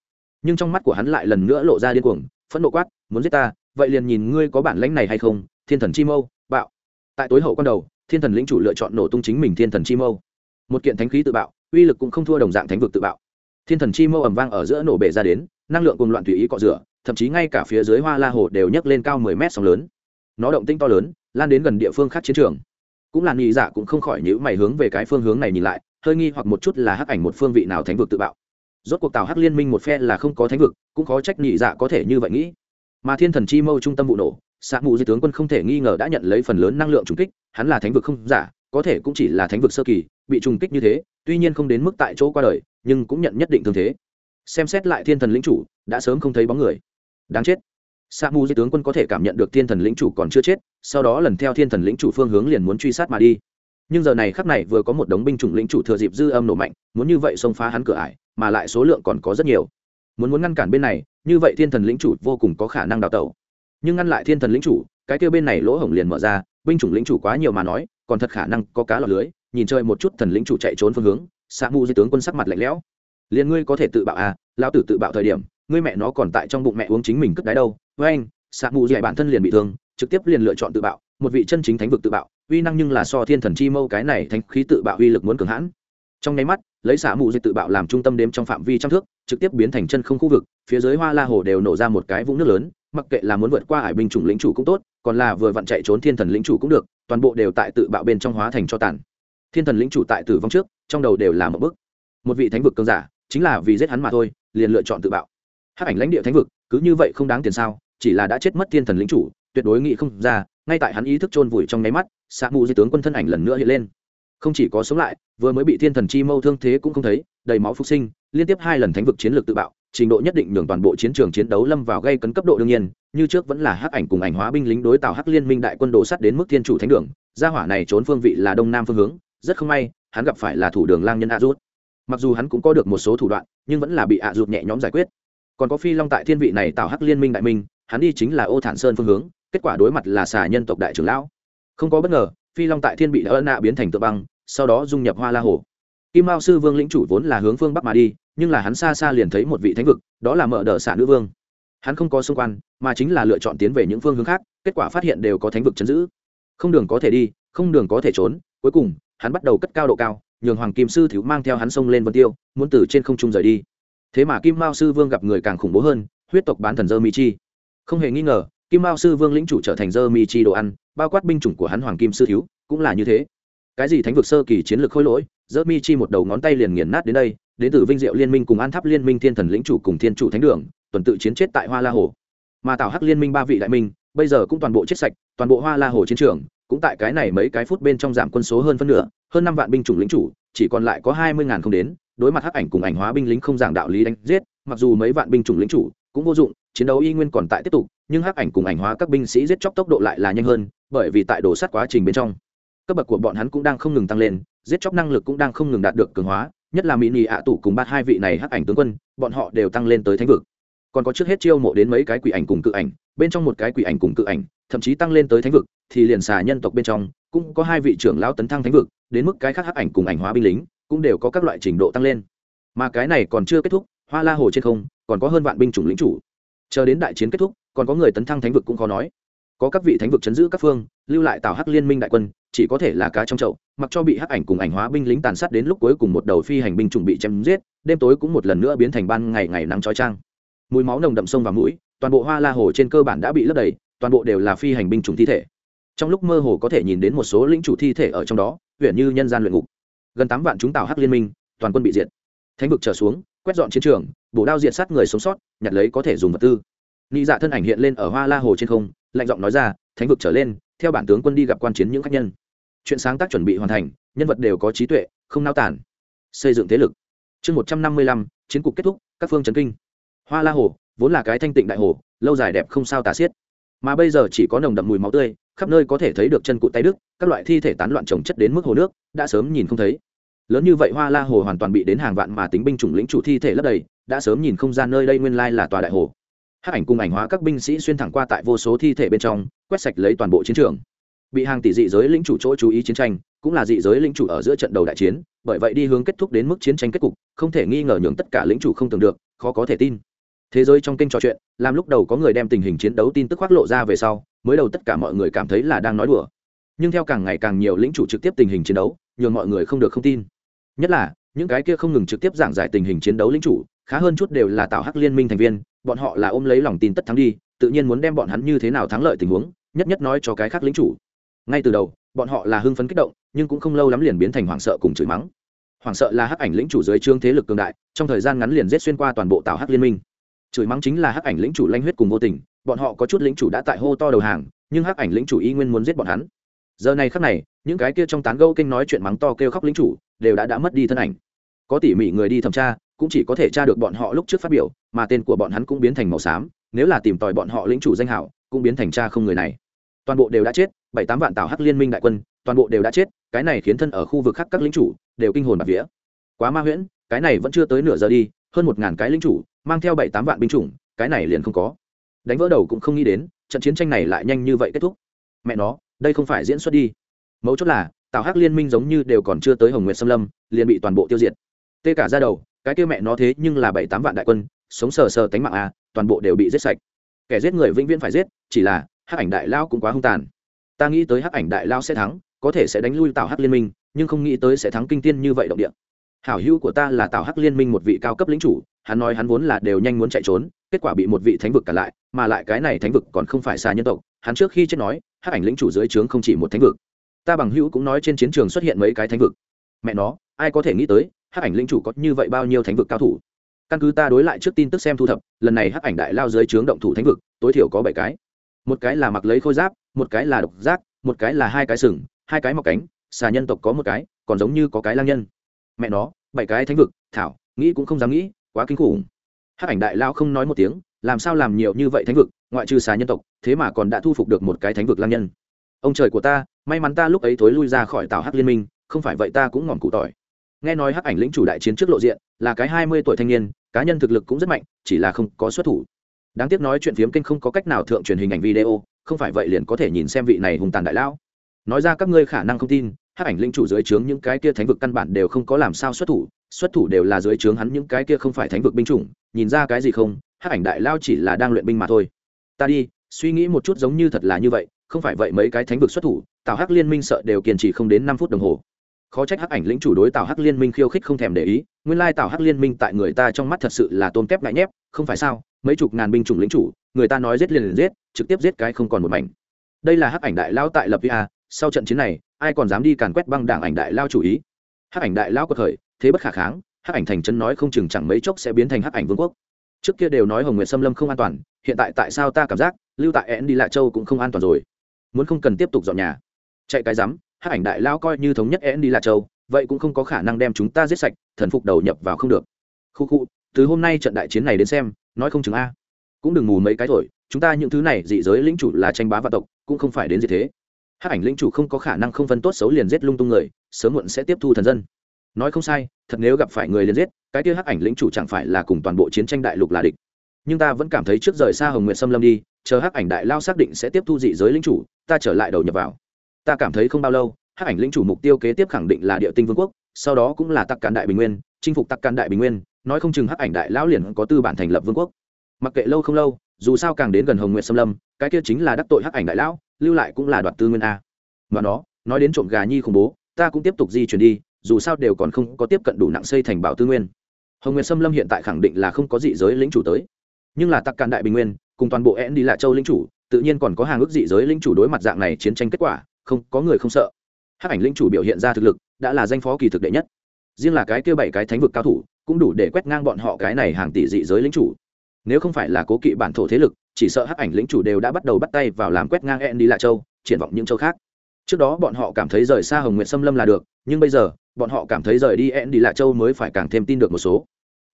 Nhưng trong mắt của hắn lại lần nữa lộ ra điên cuồng, phẫn nộ quát, muốn giết ta? Vậy liền nhìn ngươi có bản lãnh này hay không, thiên thần chi mâu, bạo. Tại tối hậu con đầu, thiên thần lĩnh chủ lựa chọn nổ tung chính mình thiên thần chi mâu. Một kiện thánh khí tự bạo, uy lực cũng không thua đồng dạng thánh vực tự bạo. Thiên thần chi mâu ầm vang ở giữa nổ bể ra đến, năng lượng cùng loạn tùy ý cọ rửa, thậm chí ngay cả phía dưới hoa la hồ đều nhấc lên cao mười mét sóng lớn. Nó động tinh to lớn, lan đến gần địa phương khác chiến trường cũng là nghi dạ cũng không khỏi nhữ mày hướng về cái phương hướng này nhìn lại, hơi nghi hoặc một chút là hắc ảnh một phương vị nào thánh vực tự bạo. Rốt cuộc tào hắc liên minh một phe là không có thánh vực, cũng khó trách nhị dạ có thể như vậy nghĩ. Mà thiên thần chi mâu trung tâm vụ nổ xạ mù di tướng quân không thể nghi ngờ đã nhận lấy phần lớn năng lượng trùng kích, hắn là thánh vực không giả, có thể cũng chỉ là thánh vực sơ kỳ, bị trùng kích như thế, tuy nhiên không đến mức tại chỗ qua đời, nhưng cũng nhận nhất định thương thế. Xem xét lại thiên thần lĩnh chủ, đã sớm không thấy bóng người. Đáng chết. Sa mu di tướng quân có thể cảm nhận được thiên thần lĩnh chủ còn chưa chết sau đó lần theo thiên thần lĩnh chủ phương hướng liền muốn truy sát mà đi. Nhưng giờ này khắc này vừa có một đống binh chủng lĩnh chủ thừa dịp dư âm nổ mạnh, muốn như vậy xông phá hắn cửa ải, mà lại số lượng còn có rất nhiều. Muốn muốn ngăn cản bên này, như vậy thiên thần lĩnh chủ vô cùng có khả năng đào tẩu. Nhưng ngăn lại thiên thần lĩnh chủ, cái kêu bên này lỗ hổng liền mở ra, binh chủng lĩnh chủ quá nhiều mà nói, còn thật khả năng có cá lọt lưới, nhìn chơi một chút thần lĩnh chủ chạy trốn phương hướng sạ mu di tướng quân sắc mặt lạnh lẽo. Liền ngươi có thể tự bạo à lão tử tự bạo thời điểm, ngươi mẹ nó còn tại trong bụng mẹ uống chính mình cất đáy đâu. Với anh sa mu di bản thân liền bị thương trực tiếp liền lựa chọn tự bạo, một vị chân chính thánh vực tự bạo, uy năng nhưng là so thiên thần chi mâu cái này thánh khí tự bạo uy lực muốn cường hãn. Trong nháy mắt, lấy xả mù dịch tự bạo làm trung tâm đếm trong phạm vi trăm thước, trực tiếp biến thành chân không khu vực, phía dưới hoa la hồ đều nổ ra một cái vũng nước lớn, mặc kệ là muốn vượt qua hải binh chủng lĩnh chủ cũng tốt, còn là vừa vặn chạy trốn thiên thần lĩnh chủ cũng được, toàn bộ đều tại tự bạo bên trong hóa thành cho tàn. Thiên thần lĩnh chủ tại tử vong trước, trong đầu đều là một bức một vị thánh vực cương giả, chính là vì giết hắn mà thôi, liền lựa chọn tự bạo. Hắc ảnh lãnh địa thánh vực, cứ như vậy không đáng tiền sao, chỉ là đã chết mất thiên thần lĩnh chủ tuyệt đối nghĩ không ra, ngay tại hắn ý thức chôn vùi trong nháy mắt xạ mù di tướng quân thân ảnh lần nữa hiện lên. Không chỉ có sống lại, vừa mới bị thiên thần chi mâu thương thế cũng không thấy, đầy máu phục sinh, liên tiếp hai lần thánh vực chiến lược tự bạo, trình độ nhất định nhường toàn bộ chiến trường chiến đấu lâm vào gây cấn cấp độ đương nhiên, như trước vẫn là hắc ảnh cùng ảnh hóa binh lính đối tạo hắc liên minh đại quân đồ sắt đến mức thiên chủ thánh đường, gia hỏa này trốn phương vị là đông nam phương hướng, rất không may, hắn gặp phải là thủ đường lang nhân a rút. Mặc dù hắn cũng có được một số thủ đoạn, nhưng vẫn là bị a rút nhẹ nhõm giải quyết. Còn có phi long tại thiên vị này tạo hắc liên minh đại minh, hắn đi chính là ô thản sơn phương hướng kết quả đối mặt là xà nhân tộc đại trưởng lão. Không có bất ngờ, phi long tại thiên bị đã ân nạ biến thành tự băng, sau đó dung nhập hoa la hồ. Kim mao sư vương lĩnh chủ vốn là hướng phương bắc mà đi, nhưng là hắn xa xa liền thấy một vị thánh vực, đó là mở đờ xả nữ vương. Hắn không có xung quan mà chính là lựa chọn tiến về những phương hướng khác, kết quả phát hiện đều có thánh vực chấn giữ. Không đường có thể đi, không đường có thể trốn, cuối cùng, hắn bắt đầu cất cao độ cao, nhường hoàng kim sư thiếu mang theo hắn sông lên vân tiêu, muốn từ trên không trung rời đi. Thế mà kim mao sư vương gặp người càng khủng bố hơn, huyết tộc bán thần dơ mi chi. Không hề nghi ngờ kim mao sư vương lĩnh chủ trở thành dơ mi chi đồ ăn, bao quát binh chủng của hắn hoàng kim sư thiếu, cũng là như thế. Cái gì thánh vực sơ kỳ chiến lược khôi lỗi dơ mi chi một đầu ngón tay liền nghiền nát đến đây, đến từ vinh diệu liên minh cùng an tháp liên minh thiên thần lĩnh chủ cùng thiên chủ thánh đường, tuần tự chiến chết tại hoa la hồ. Mà tào hắc liên minh ba vị đại minh, bây giờ cũng toàn bộ chết sạch, toàn bộ hoa la hồ chiến trường, cũng tại cái này mấy cái phút bên trong giảm quân số hơn phân nửa, hơn năm vạn binh chủng lĩnh chủ, chỉ còn lại có hai mươi ngàn không đến, đối mặt hắc ảnh cùng ảnh hóa binh lính không giảng đạo lý đánh giết, mặc dù mấy vạn binh chủng lĩnh chủ cũng vô dụng chiến đấu y nguyên còn tại tiếp tục, nhưng hắc ảnh cùng ảnh hóa các binh sĩ giết chóc tốc độ lại là nhanh hơn, bởi vì tại đổ sát quá trình bên trong, cấp bậc của bọn hắn cũng đang không ngừng tăng lên, giết chóc năng lực cũng đang không ngừng đạt được cường hóa, nhất là mỹ nị ạ tủ cùng bát hai vị này hắc ảnh tướng quân, bọn họ đều tăng lên tới thánh vực. Còn có trước hết chiêu mộ đến mấy cái quỷ ảnh cùng cự ảnh, bên trong một cái quỷ ảnh cùng cự ảnh, thậm chí tăng lên tới thánh vực, thì liền xà nhân tộc bên trong, cũng có hai vị trưởng lão tấn thăng thánh vực, đến mức cái khác hắc ảnh cùng ảnh hóa binh lính, cũng đều có các loại trình độ tăng lên. Mà cái này còn chưa kết thúc, hoa la hồ trên không, còn có hơn vạn binh chủng lĩnh chủ chờ đến đại chiến kết thúc, còn có người tấn thăng thánh vực cũng khó nói. Có các vị thánh vực chấn giữ các phương, lưu lại tào hắc liên minh đại quân, chỉ có thể là cá trong chậu, mặc cho bị hắc ảnh cùng ảnh hóa binh lính tàn sát đến lúc cuối cùng một đầu phi hành binh chủng bị chém giết, đêm tối cũng một lần nữa biến thành ban ngày ngày nắng trói trang mùi máu nồng đậm sông và mũi, toàn bộ hoa la hồ trên cơ bản đã bị lấp đầy, toàn bộ đều là phi hành binh chủng thi thể. Trong lúc mơ hồ có thể nhìn đến một số lĩnh chủ thi thể ở trong đó, huyện như nhân gian luyện ngục. Gần tám vạn chúng tào hắc liên minh, toàn quân bị diệt. Thánh vực trở xuống quét dọn chiến trường, bổ đao diện sát người sống sót, nhặt lấy có thể dùng vật tư. Nị dạ thân ảnh hiện lên ở hoa la hồ trên không, lạnh giọng nói ra, thánh vực trở lên, theo bản tướng quân đi gặp quan chiến những khách nhân. Chuyện sáng tác chuẩn bị hoàn thành, nhân vật đều có trí tuệ, không nao tản xây dựng thế lực. Chương một trăm năm mươi lăm, chiến cục kết thúc, các phương trấn kinh. Hoa la hồ, vốn là cái thanh tịnh đại hồ, lâu dài đẹp không sao tả xiết. Mà bây giờ chỉ có nồng đậm mùi máu tươi, khắp nơi có thể thấy được chân cụt tay đức, các loại thi thể tán loạn trồng chất đến mức hồ nước, đã sớm nhìn không thấy lớn như vậy hoa la hồ hoàn toàn bị đến hàng vạn mà tính binh chủng lĩnh chủ thi thể lấp đầy, đã sớm nhìn không gian nơi đây nguyên lai là tòa đại hồ. Hát ảnh cùng ảnh hóa các binh sĩ xuyên thẳng qua tại vô số thi thể bên trong, quét sạch lấy toàn bộ chiến trường. Bị hàng tỷ dị giới lĩnh chủ chỗ chú ý chiến tranh, cũng là dị giới lĩnh chủ ở giữa trận đầu đại chiến, bởi vậy đi hướng kết thúc đến mức chiến tranh kết cục, không thể nghi ngờ nhường tất cả lĩnh chủ không tưởng được, khó có thể tin. Thế giới trong kênh trò chuyện, làm lúc đầu có người đem tình hình chiến đấu tin tức khoác lộ ra về sau, mới đầu tất cả mọi người cảm thấy là đang nói đùa. Nhưng theo càng ngày càng nhiều lĩnh chủ trực tiếp tình hình chiến đấu nhường mọi người không được không tin. Nhất là, những cái kia không ngừng trực tiếp giảng giải tình hình chiến đấu lĩnh chủ, khá hơn chút đều là tạo hắc liên minh thành viên, bọn họ là ôm lấy lòng tin tất thắng đi, tự nhiên muốn đem bọn hắn như thế nào thắng lợi tình huống, nhất nhất nói cho cái khác lính chủ. Ngay từ đầu, bọn họ là hưng phấn kích động, nhưng cũng không lâu lắm liền biến thành hoảng sợ cùng chửi mắng. Hoảng sợ là hắc ảnh lĩnh chủ dưới trương thế lực cường đại, trong thời gian ngắn liền rết xuyên qua toàn bộ tàu hắc liên minh. Chửi mắng chính là hắc ảnh lĩnh chủ lanh huyết cùng vô tình, bọn họ có chút lĩnh chủ đã tại hô to đầu hàng, nhưng hắc ảnh lĩnh chủ y nguyên muốn giết bọn hắn. Giờ này khắc này những cái kia trong tán gẫu kinh nói chuyện mắng to kêu khóc lĩnh chủ, đều đã đã mất đi thân ảnh. Có tỉ mỉ người đi thẩm tra, cũng chỉ có thể tra được bọn họ lúc trước phát biểu, mà tên của bọn hắn cũng biến thành màu xám, nếu là tìm tòi bọn họ lĩnh chủ danh hảo, cũng biến thành cha không người này. Toàn bộ đều đã chết, bảy tám vạn tàu hắc liên minh đại quân, toàn bộ đều đã chết, cái này khiến thân ở khu vực khác các lính chủ đều kinh hồn bạt vía. Quá ma huyễn, cái này vẫn chưa tới nửa giờ đi, hơn một ngàn cái lính chủ, mang theo bảy tám vạn binh chủng, cái này liền không có. Đánh vỡ đầu cũng không nghĩ đến, trận chiến tranh này lại nhanh như vậy kết thúc. Mẹ nó, đây không phải diễn xuất đi mấu chốt là, tào hắc liên minh giống như đều còn chưa tới hồng nguyệt xâm lâm, liền bị toàn bộ tiêu diệt. Tê cả ra đầu, cái kia mẹ nó thế nhưng là bảy tám vạn đại quân, sống sờ sờ tánh mạng à toàn bộ đều bị giết sạch. Kẻ giết người vĩnh viễn phải giết, chỉ là, hắc ảnh đại lao cũng quá hung tàn. Ta nghĩ tới hắc ảnh đại lao sẽ thắng, có thể sẽ đánh lui tào hắc liên minh, nhưng không nghĩ tới sẽ thắng kinh tiên như vậy động địa. Hảo hữu của ta là tào hắc liên minh một vị cao cấp lính chủ, hắn nói hắn vốn là đều nhanh muốn chạy trốn, kết quả bị một vị thánh vực cả lại, mà lại cái này thánh vực còn không phải xa nhân tộc. Hắn trước khi chết nói, hắc ảnh lính chủ dưới trướng không chỉ một thánh vực ta bằng hữu cũng nói trên chiến trường xuất hiện mấy cái thánh vực. Mẹ nó, ai có thể nghĩ tới, hắc ảnh linh chủ có như vậy bao nhiêu thánh vực cao thủ. Căn cứ ta đối lại trước tin tức xem thu thập, lần này hắc ảnh đại lao dưới trướng động thủ thánh vực, tối thiểu có bảy cái. Một cái là mặc lấy khôi giáp, một cái là độc giác, một cái là hai cái sừng, hai cái mọc cánh, xà nhân tộc có một cái, còn giống như có cái lang nhân. Mẹ nó, bảy cái thánh vực, thảo, nghĩ cũng không dám nghĩ, quá kinh khủng. Hắc ảnh đại lao không nói một tiếng, làm sao làm nhiều như vậy thánh vực, ngoại trừ xà nhân tộc, thế mà còn đã thu phục được một cái thánh vực lang nhân ông trời của ta, may mắn ta lúc ấy thối lui ra khỏi tàu hắc liên minh, không phải vậy ta cũng ngỏm cụ tỏi. Nghe nói hắc ảnh lĩnh chủ đại chiến trước lộ diện, là cái hai mươi tuổi thanh niên, cá nhân thực lực cũng rất mạnh, chỉ là không có xuất thủ. Đáng tiếc nói chuyện phiếm kênh không có cách nào thượng truyền hình ảnh video, không phải vậy liền có thể nhìn xem vị này hùng tàn đại lão. Nói ra các ngươi khả năng không tin, hắc ảnh lĩnh chủ dưới trướng những cái kia thánh vực căn bản đều không có làm sao xuất thủ xuất thủ đều là dưới trướng hắn những cái kia không phải thánh vực binh chủng, nhìn ra cái gì không, hắc ảnh đại lao chỉ là đang luyện binh mà thôi. Ta đi, suy nghĩ một chút giống như thật là như vậy không phải vậy mấy cái thánh vực xuất thủ, tào hắc liên minh sợ đều kiên trì không đến năm phút đồng hồ. Khó trách hắc ảnh lĩnh chủ đối tào hắc liên minh khiêu khích không thèm để ý, nguyên lai tào hắc liên minh tại người ta trong mắt thật sự là tôm tép ngại nhép, không phải sao, mấy chục ngàn binh chủng lĩnh chủ, người ta nói giết liền liền giết, trực tiếp giết cái không còn một mảnh. Đây là hắc ảnh đại lao tại lập va sau trận chiến này, ai còn dám đi càn quét băng đảng ảnh đại lao chủ ý? Hắc ảnh đại lao có thời thế bất khả kháng, hắc ảnh thành chân nói không chừng chẳng mấy chốc sẽ biến thành hắc ảnh vương quốc. Trước kia đều nói hồng nguyệt xâm lâm không an toàn, hiện tại tại sao ta cảm giác, lưu tại én đi lạ châu cũng không an toàn rồi? Muốn không cần tiếp tục dọn nhà. Chạy cái rắm, hắc ảnh đại lao coi như thống nhất én đi là châu, vậy cũng không có khả năng đem chúng ta giết sạch, thần phục đầu nhập vào không được. Khu khu, từ hôm nay trận đại chiến này đến xem, nói không chừng a. Cũng đừng mù mấy cái thổi chúng ta những thứ này dị giới lĩnh chủ là tranh bá vạn tộc, cũng không phải đến gì thế. Hát ảnh lĩnh chủ không có khả năng không phân tốt xấu liền giết lung tung người, sớm muộn sẽ tiếp thu thần dân. Nói không sai, thật nếu gặp phải người liền giết, cái kia hắc ảnh lĩnh chủ chẳng phải là cùng toàn bộ chiến tranh đại lục là địch. Nhưng ta vẫn cảm thấy trước rời xa hồng nguyện xâm lâm đi chờ hắc ảnh đại lao xác định sẽ tiếp thu dị giới lĩnh chủ, ta trở lại đầu nhập vào. Ta cảm thấy không bao lâu, hắc ảnh lĩnh chủ mục tiêu kế tiếp khẳng định là địa tinh vương quốc, sau đó cũng là tắc cán đại bình nguyên, chinh phục tắc cán đại bình nguyên, nói không chừng hắc ảnh đại lão liền có tư bản thành lập vương quốc. Mặc kệ lâu không lâu, dù sao càng đến gần hồng nguyện xâm lâm, cái kia chính là đắc tội hắc ảnh đại lão lưu lại cũng là đoạt tư nguyên a. Mà nó, nói đến trộm gà nhi khủng bố, ta cũng tiếp tục di chuyển đi, dù sao đều còn không có tiếp cận đủ nặng xây thành bảo tư nguyên. Hồng nguyện xâm lâm hiện tại khẳng định là không có dị giới lĩnh chủ tới. Nhưng là tắc càn đại bình nguyên cùng toàn bộ én đi lạ châu linh chủ, tự nhiên còn có hàng ước dị giới linh chủ đối mặt dạng này chiến tranh kết quả, không, có người không sợ. Hắc ảnh linh chủ biểu hiện ra thực lực, đã là danh phó kỳ thực đệ nhất. Riêng là cái kia bảy cái thánh vực cao thủ, cũng đủ để quét ngang bọn họ cái này hàng tỷ dị giới linh chủ. Nếu không phải là cố kỵ bản thổ thế lực, chỉ sợ hắc ảnh linh chủ đều đã bắt đầu bắt tay vào làm quét ngang en đi lạ châu, triển vọng những châu khác. Trước đó bọn họ cảm thấy rời xa hồng nguyện xâm lâm là được, nhưng bây giờ, bọn họ cảm thấy rời đi en đi lạ châu mới phải càng thêm tin được một số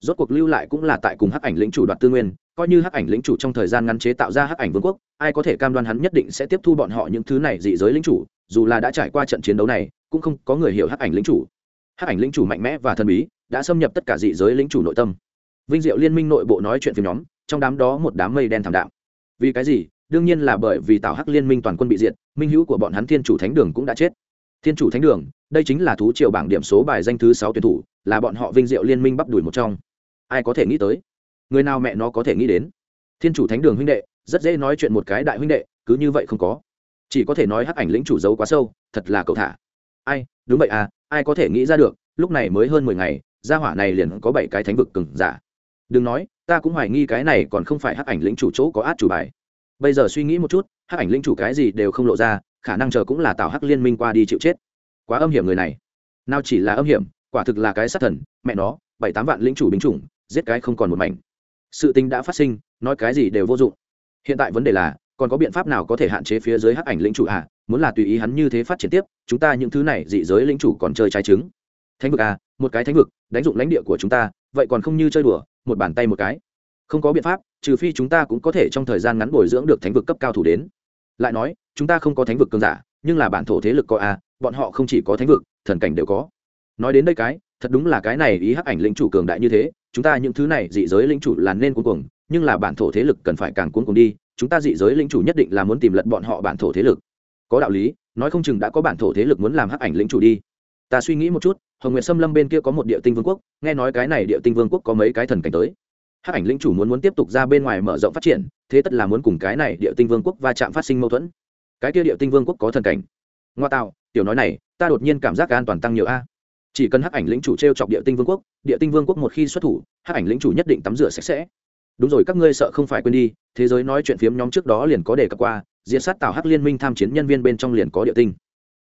rốt cuộc lưu lại cũng là tại cùng hắc ảnh lĩnh chủ đoạt tư nguyên, coi như hắc ảnh lĩnh chủ trong thời gian ngắn chế tạo ra hắc ảnh vương quốc, ai có thể cam đoan hắn nhất định sẽ tiếp thu bọn họ những thứ này dị giới lĩnh chủ, dù là đã trải qua trận chiến đấu này, cũng không có người hiểu hắc ảnh lĩnh chủ. Hắc ảnh lĩnh chủ mạnh mẽ và thần bí, đã xâm nhập tất cả dị giới lĩnh chủ nội tâm. Vinh diệu liên minh nội bộ nói chuyện phim nhóm, trong đám đó một đám mây đen thảm đạm. Vì cái gì? Đương nhiên là bởi vì tào hắc liên minh toàn quân bị diệt, minh hữu của bọn hắn thiên chủ thánh đường cũng đã chết. Thiên chủ thánh đường, đây chính là thú triều bảng điểm số bài danh thứ sáu tuyển thủ, là bọn họ vinh diệu liên minh bắp đuổi một trong ai có thể nghĩ tới? Người nào mẹ nó có thể nghĩ đến? Thiên chủ thánh đường huynh đệ, rất dễ nói chuyện một cái đại huynh đệ, cứ như vậy không có. Chỉ có thể nói hắc ảnh lĩnh chủ giấu quá sâu, thật là cậu thả. Ai, đúng vậy à ai có thể nghĩ ra được, lúc này mới hơn mười ngày, gia hỏa này liền có bảy cái thánh vực cừng giả. Đừng nói, ta cũng hoài nghi cái này còn không phải hắc ảnh lĩnh chủ chỗ có át chủ bài. Bây giờ suy nghĩ một chút, hắc ảnh lĩnh chủ cái gì đều không lộ ra, khả năng chờ cũng là tạo hắc liên minh qua đi chịu chết. Quá âm hiểm người này. Nào chỉ là âm hiểm, quả thực là cái sát thần, mẹ nó, bảy tám vạn lĩnh chủ binh chủng giết cái không còn một mảnh. Sự tình đã phát sinh, nói cái gì đều vô dụng. Hiện tại vấn đề là, còn có biện pháp nào có thể hạn chế phía dưới hắc ảnh lĩnh chủ à? Muốn là tùy ý hắn như thế phát triển tiếp, chúng ta những thứ này dị giới lĩnh chủ còn chơi trái trứng. Thánh vực à một cái thánh vực, đánh dụng lãnh địa của chúng ta, vậy còn không như chơi đùa, một bàn tay một cái. Không có biện pháp, trừ phi chúng ta cũng có thể trong thời gian ngắn bồi dưỡng được thánh vực cấp cao thủ đến. Lại nói, chúng ta không có thánh vực cường giả, nhưng là bản thổ thế lực có a bọn họ không chỉ có thánh vực, thần cảnh đều có. Nói đến đây cái, thật đúng là cái này ý hắc ảnh lĩnh chủ cường đại như thế chúng ta những thứ này dị giới lĩnh chủ là nên cuốn cuồng, nhưng là bản thổ thế lực cần phải càng cuốn cuồng đi, chúng ta dị giới lĩnh chủ nhất định là muốn tìm lật bọn họ bản thổ thế lực. Có đạo lý, nói không chừng đã có bản thổ thế lực muốn làm hắc ảnh lĩnh chủ đi. Ta suy nghĩ một chút, hồng nguyệt xâm lâm bên kia có một địa tinh vương quốc, nghe nói cái này địa tinh vương quốc có mấy cái thần cảnh tới. Hắc ảnh lĩnh chủ muốn muốn tiếp tục ra bên ngoài mở rộng phát triển, thế tất là muốn cùng cái này địa tinh vương quốc va chạm phát sinh mâu thuẫn. Cái kia địa tinh vương quốc có thần cảnh. Ngoa tạo, tiểu nói này, ta đột nhiên cảm giác an toàn tăng nhiều a chỉ cần hắc ảnh lĩnh chủ t r e o chọc địa tinh vương quốc, địa tinh vương quốc một khi xuất thủ, hắc ảnh lĩnh chủ nhất định tắm rửa sạch sẽ. Đúng rồi, các ngươi sợ không phải quên đi, thế giới nói chuyện phiếm nhóm trước đó liền có đề cập qua diện sát tạo hắc liên minh tham chiến nhân viên bên trong liền có địa tinh.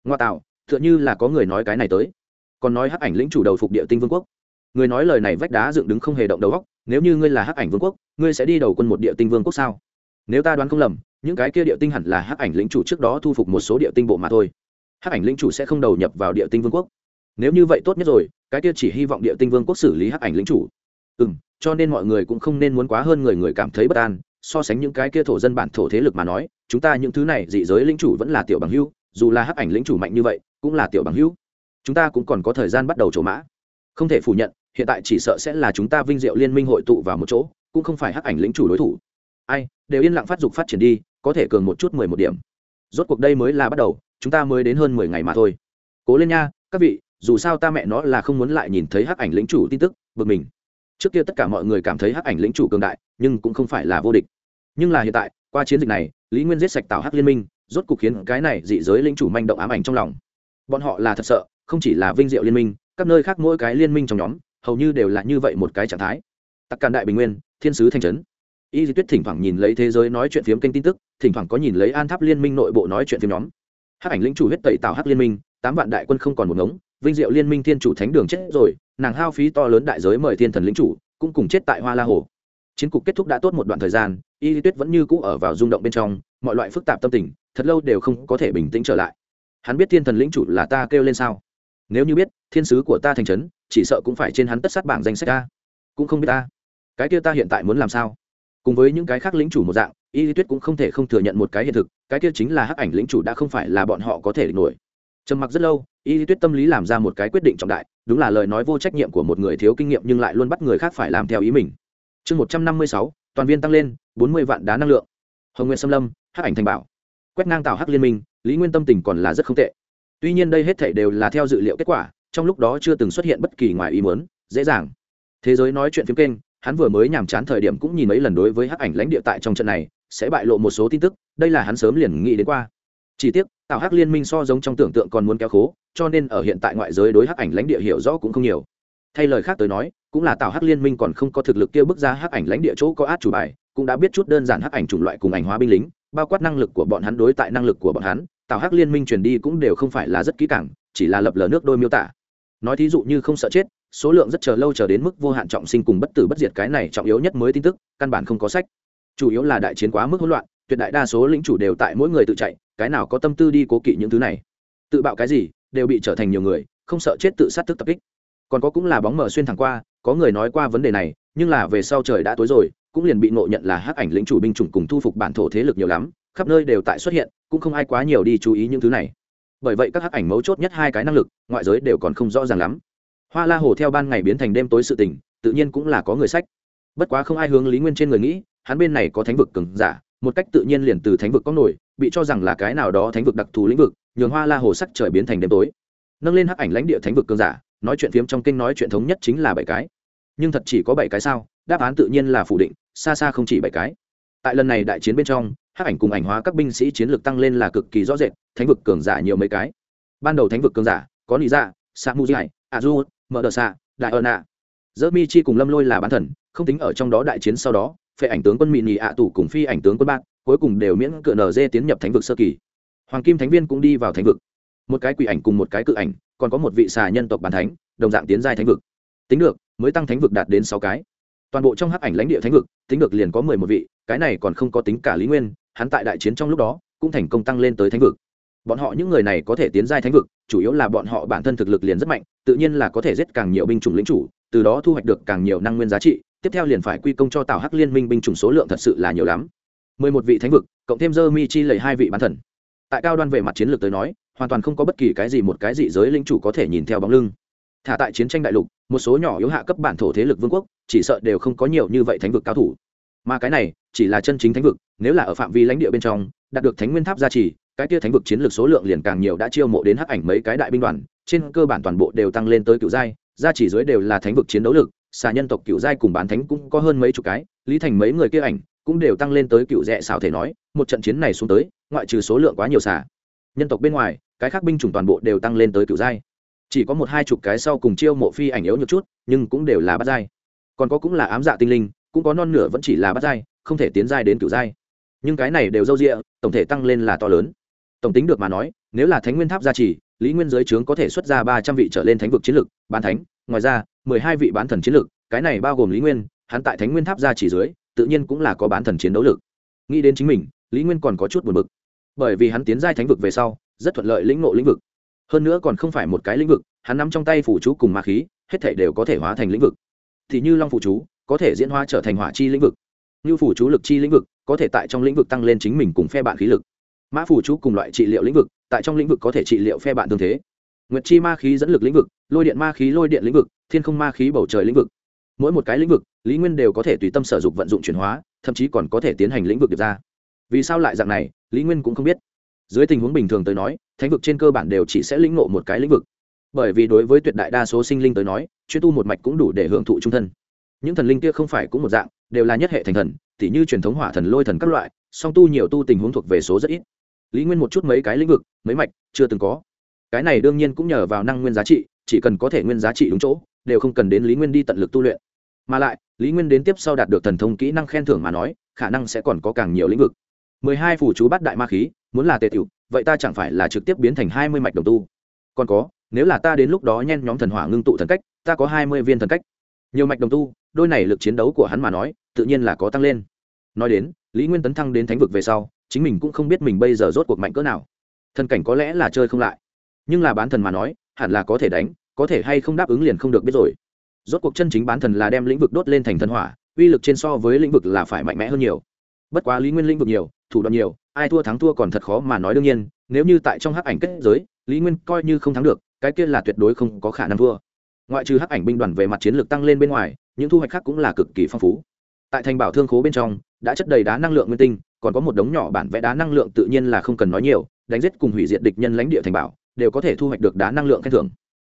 Ngoa tạo t h ư ợ n như là có người nói cái này tới. Còn nói hắc ảnh lĩnh chủ đầu phục địa tinh vương quốc. Người nói lời này vách đá dựng đứng không hề động đầu góc nếu như ngươi là hắc ảnh vương quốc, ngươi sẽ đi đầu quân một địa tinh vương quốc sao? Nếu ta đoán không lầm, những cái kia địa tinh hẳn là hắc ảnh lĩnh chủ trước đó thu phục một số địa tinh bộ mà thôi. Hắc ảnh lĩnh chủ sẽ không đầu nhập vào địa tinh vương quốc nếu như vậy tốt nhất rồi, cái kia chỉ hy vọng địa tinh vương quốc xử lý hắc ảnh lĩnh chủ. Ừ m cho nên mọi người cũng không nên muốn quá hơn người người cảm thấy bất an, so sánh những cái kia thổ dân bản thổ thế lực mà nói, chúng ta những thứ này dị giới lĩnh chủ vẫn là tiểu bằng hưu dù là hắc ảnh lĩnh chủ mạnh như vậy, cũng là tiểu bằng hữu. Chúng ta cũng còn có thời gian bắt đầu trổ mã. Không thể phủ nhận, hiện tại chỉ sợ sẽ là chúng ta vinh diệu liên minh hội tụ vào một chỗ, cũng không phải hắc ảnh lĩnh chủ đối thủ. Ai, đều yên lặng phát dục phát triển đi, có thể cường một chút mười một điểm. Rốt cuộc đây mới là bắt đầu, chúng ta mới đến hơn mười ngày mà thôi. Cố lên nha, các vị dù sao ta mẹ nó là không muốn lại nhìn thấy hắc ảnh lĩnh chủ tin tức, bực mình. Trước kia tất cả mọi người cảm thấy hắc ảnh lĩnh chủ cường đại, nhưng cũng không phải là vô địch. Nhưng là hiện tại, qua chiến dịch này, lý nguyên giết sạch tạo hắc liên minh, rốt cục khiến cái này dị giới lĩnh chủ manh động ám ảnh trong lòng. Bọn họ là thật sợ, không chỉ là vinh diệu liên minh, các nơi khác mỗi cái liên minh trong nhóm, hầu như đều là như vậy một cái trạng thái. Tặc càn đại bình nguyên, thiên sứ thanh trấn. Y di tuyết thỉnh thoảng nhìn lấy thế giới nói chuyện phiếm kênh tin tức, thỉnh thoảng có nhìn lấy an tháp liên minh nội bộ nói chuyện phiếm nhóm. Hắc ảnh lĩnh chủ huyết tẩy tạo hắc liên minh, tám vạn đại quân không còn một ngống vinh diệu liên minh thiên chủ thánh đường chết rồi, nàng hao phí to lớn đại giới mời thiên thần lĩnh chủ, cũng cùng chết tại hoa la hồ. Chiến cục kết thúc đã tốt một đoạn thời gian, y di tuyết vẫn như cũ ở vào rung động bên trong, mọi loại phức tạp tâm tình, thật lâu đều không có thể bình tĩnh trở lại. Hắn biết thiên thần lĩnh chủ là ta kêu lên sao? Nếu như biết, thiên sứ của ta thành trấn, chỉ sợ cũng phải trên hắn tất sát bảng danh sách ta. Cũng không biết ta. Cái kia ta hiện tại muốn làm sao? Cùng với những cái khác lĩnh chủ một dạng, y lý tuyết cũng không thể không thừa nhận một cái hiện thực, cái kia chính là hắc ảnh lĩnh chủ đã không phải là bọn họ có thể nổi. Trầm mặc rất lâu y lý tuyết tâm lý làm ra một cái quyết định trọng đại, đúng là lời nói vô trách nhiệm của một người thiếu kinh nghiệm nhưng lại luôn bắt người khác phải làm theo ý mình. Chương một trăm năm mươi sáu, toàn viên tăng lên, bốn mươi vạn đá năng lượng. Hồng nguyện xâm lâm, hắc ảnh thành bảo. Quét ngang tạo hắc liên minh, lý nguyên tâm tình còn là rất không tệ. Tuy nhiên đây hết thể đều là theo dự liệu kết quả, trong lúc đó chưa từng xuất hiện bất kỳ ngoài ý muốn, dễ dàng. Thế giới nói chuyện phiếm kênh, hắn vừa mới nhàm chán thời điểm cũng nhìn mấy lần đối với hắc ảnh lãnh địa tại trong trận này, sẽ bại lộ một số tin tức, đây là hắn sớm liền nghĩ đến qua chỉ tiếc tạo hắc liên minh so giống trong tưởng tượng còn muốn kéo khố, cho nên ở hiện tại ngoại giới đối hắc ảnh lãnh địa hiểu rõ cũng không nhiều. Thay lời khác tới nói, cũng là tạo hắc liên minh còn không có thực lực kia bước ra hắc ảnh lãnh địa chỗ có át chủ bài, cũng đã biết chút đơn giản hắc ảnh chủng loại cùng ảnh hóa binh lính, bao quát năng lực của bọn hắn đối tại năng lực của bọn hắn tạo hắc liên minh truyền đi cũng đều không phải là rất kỹ càng, chỉ là lập lờ nước đôi miêu tả. Nói thí dụ như không sợ chết, số lượng rất chờ lâu chờ đến mức vô hạn trọng sinh cùng bất tử bất diệt cái này trọng yếu nhất mới tin tức, căn bản không có sách. Chủ yếu là đại chiến quá mức hỗn loạn, tuyệt đại đa số lĩnh chủ đều tại mỗi người tự chạy cái nào có tâm tư đi cố kỵ những thứ này? Tự bạo cái gì, đều bị trở thành nhiều người, không sợ chết tự sát thức tập kích. Còn có cũng là bóng mở xuyên thẳng qua, có người nói qua vấn đề này, nhưng là về sau trời đã tối rồi, cũng liền bị ngộ nhận là hắc ảnh lĩnh chủ binh chủng cùng thu phục bản thổ thế lực nhiều lắm, khắp nơi đều tại xuất hiện, cũng không ai quá nhiều đi chú ý những thứ này. Bởi vậy các hắc ảnh mấu chốt nhất hai cái năng lực, ngoại giới đều còn không rõ ràng lắm. Hoa la hồ theo ban ngày biến thành đêm tối sự tình, tự nhiên cũng là có người sách. Bất quá không ai hướng lý nguyên trên người nghĩ, hắn bên này có thánh vực cứng giả một cách tự nhiên liền từ thánh vực có nổi, bị cho rằng là cái nào đó thánh vực đặc thù lĩnh vực, nhường hoa la hồ sắc trời biến thành đêm tối. Nâng lên hắc ảnh lãnh địa thánh vực cương giả, nói chuyện phiếm trong kinh nói chuyện thống nhất chính là bảy cái. Nhưng thật chỉ có bảy cái sao? Đáp án tự nhiên là phủ định, xa xa không chỉ bảy cái. Tại lần này đại chiến bên trong, hắc ảnh cùng ảnh hóa các binh sĩ chiến lược tăng lên là cực kỳ rõ rệt, thánh vực cường giả nhiều mấy cái. Ban đầu thánh vực cường giả, có lý dạ sa mu dạy a du mở đờ xạ đại ơ nạ dơ mi chi cùng lâm lôi là bán thần, không tính ở trong đó đại chiến sau đó phệ ảnh tướng quân mỹ nhị ạ tủ cùng phi ảnh tướng quân bác, cuối cùng đều miễn cựa nở dê tiến nhập thánh vực sơ kỳ. Hoàng kim thánh viên cũng đi vào thánh vực. Một cái quỷ ảnh cùng một cái cự ảnh, còn có một vị xà nhân tộc bàn thánh, đồng dạng tiến giai thánh vực. Tính được, mới tăng thánh vực đạt đến sáu cái. Toàn bộ trong hắc ảnh lãnh địa thánh vực, tính được liền có mười một vị, cái này còn không có tính cả lý nguyên, hắn tại đại chiến trong lúc đó, cũng thành công tăng lên tới thánh vực. Bọn họ những người này có thể tiến giai thánh vực, chủ yếu là bọn họ bản thân thực lực liền rất mạnh, tự nhiên là có thể giết càng nhiều binh chủng lính chủ, từ đó thu hoạch được càng nhiều năng nguyên giá trị tiếp theo liền phải quy công cho tào hắc liên minh binh chủng số lượng thật sự là nhiều lắm. Mười một vị thánh vực, cộng thêm dơ mi chi lầy hai vị bán thần. Tại cao đoan về mặt chiến lược tới nói, hoàn toàn không có bất kỳ cái gì một cái dị giới lĩnh chủ có thể nhìn theo bóng lưng. Thả tại chiến tranh đại lục, một số nhỏ yếu hạ cấp bản thổ thế lực vương quốc, chỉ sợ đều không có nhiều như vậy thánh vực cao thủ. Mà cái này, chỉ là chân chính thánh vực, nếu là ở phạm vi lãnh địa bên trong, đạt được thánh nguyên tháp gia trì, cái kia thánh vực chiến lược số lượng liền càng nhiều đã chiêu mộ đến hắc ảnh mấy cái đại binh đoàn, trên cơ bản toàn bộ đều tăng lên tới cựu giai, gia chỉ dưới đều là thánh vực chiến đấu lực xà nhân tộc cựu giai cùng bán thánh cũng có hơn mấy chục cái, lý thành mấy người kia ảnh cũng đều tăng lên tới cựu rẽ xảo thể nói, một trận chiến này xuống tới, ngoại trừ số lượng quá nhiều xà nhân tộc bên ngoài, cái khác binh chủng toàn bộ đều tăng lên tới cựu giai. Chỉ có một hai chục cái sau cùng chiêu mộ phi ảnh yếu nhược chút, nhưng cũng đều là bắt giai. Còn có cũng là ám dạ tinh linh, cũng có non nửa vẫn chỉ là bắt giai, không thể tiến giai đến cựu giai. Nhưng cái này đều dâu rịa tổng thể tăng lên là to lớn. Tổng tính được mà nói, nếu là thánh nguyên tháp gia trì lý nguyên giới trướng có thể xuất ra ba trăm vị trở lên thánh vực chiến lực, bán thánh, ngoài ra, mười hai vị bán thần chiến lực, cái này bao gồm lý nguyên, hắn tại thánh nguyên tháp gia chỉ dưới, tự nhiên cũng là có bán thần chiến đấu lực. Nghĩ đến chính mình, lý nguyên còn có chút buồn bực. Bởi vì hắn tiến giai thánh vực về sau, rất thuận lợi lĩnh ngộ lĩnh vực. Hơn nữa còn không phải một cái lĩnh vực, hắn nắm trong tay phủ chú cùng ma khí, hết thể đều có thể hóa thành lĩnh vực. Thì như long phủ chú, có thể diễn hóa trở thành hỏa chi lĩnh vực. Như phủ chú lực chi lĩnh vực, có thể tại trong lĩnh vực tăng lên chính mình cùng phe bạn khí lực mã phủ chú cùng loại trị liệu lĩnh vực, tại trong lĩnh vực có thể trị liệu phe bạn tương thế. Nguyệt chi ma khí dẫn lực lĩnh vực, lôi điện ma khí lôi điện lĩnh vực, thiên không ma khí bầu trời lĩnh vực. Mỗi một cái lĩnh vực, lý nguyên đều có thể tùy tâm sở dụng vận dụng chuyển hóa, thậm chí còn có thể tiến hành lĩnh vực được ra. Vì sao lại dạng này, lý nguyên cũng không biết. Dưới tình huống bình thường tới nói, thánh vực trên cơ bản đều chỉ sẽ lĩnh ngộ một cái lĩnh vực. Bởi vì đối với tuyệt đại đa số sinh linh tới nói, chuyên tu một mạch cũng đủ để hưởng thụ trung thân. Những thần linh kia không phải cũng một dạng, đều là nhất hệ thành thần, tỉ như truyền thống hỏa thần, lôi thần các loại, song tu nhiều tu tình huống thuộc về số rất ít lý nguyên một chút mấy cái lĩnh vực, mấy mạch, chưa từng có. Cái này đương nhiên cũng nhờ vào năng nguyên giá trị, chỉ cần có thể nguyên giá trị đúng chỗ, đều không cần đến lý nguyên đi tận lực tu luyện. Mà lại, lý nguyên đến tiếp sau đạt được thần thông kỹ năng khen thưởng mà nói, khả năng sẽ còn có càng nhiều lĩnh vực. Mười hai phủ chú bắt đại ma khí, muốn là tề tiểu, vậy ta chẳng phải là trực tiếp biến thành hai mươi mạch đồng tu? Còn có, nếu là ta đến lúc đó nhen nhóm thần hỏa ngưng tụ thần cách, ta có hai mươi viên thần cách. Nhiều mạch đồng tu, đôi này lực chiến đấu của hắn mà nói, tự nhiên là có tăng lên. Nói đến, lý nguyên tấn thăng đến thánh vực về sau chính mình cũng không biết mình bây giờ rốt cuộc mạnh cỡ nào. Thần cảnh có lẽ là chơi không lại, nhưng là bán thần mà nói, hẳn là có thể đánh, có thể hay không đáp ứng liền không được biết rồi. Rốt cuộc chân chính bán thần là đem lĩnh vực đốt lên thành thần hỏa, uy lực trên so với lĩnh vực là phải mạnh mẽ hơn nhiều. Bất quá lý nguyên lĩnh vực nhiều, thủ đoạn nhiều, ai thua thắng thua còn thật khó mà nói đương nhiên, nếu như tại trong hắc ảnh kết giới, lý nguyên coi như không thắng được, cái kia là tuyệt đối không có khả năng thua. Ngoại trừ hắc ảnh binh đoàn về mặt chiến lược tăng lên bên ngoài, những thu hoạch khác cũng là cực kỳ phong phú. Tại thành bảo thương khố bên trong, đã chất đầy đá năng lượng nguyên tinh còn có một đống nhỏ bản vẽ đá năng lượng tự nhiên là không cần nói nhiều, đánh giết cùng hủy diệt địch nhân lãnh địa thành bảo, đều có thể thu hoạch được đá năng lượng khen thưởng.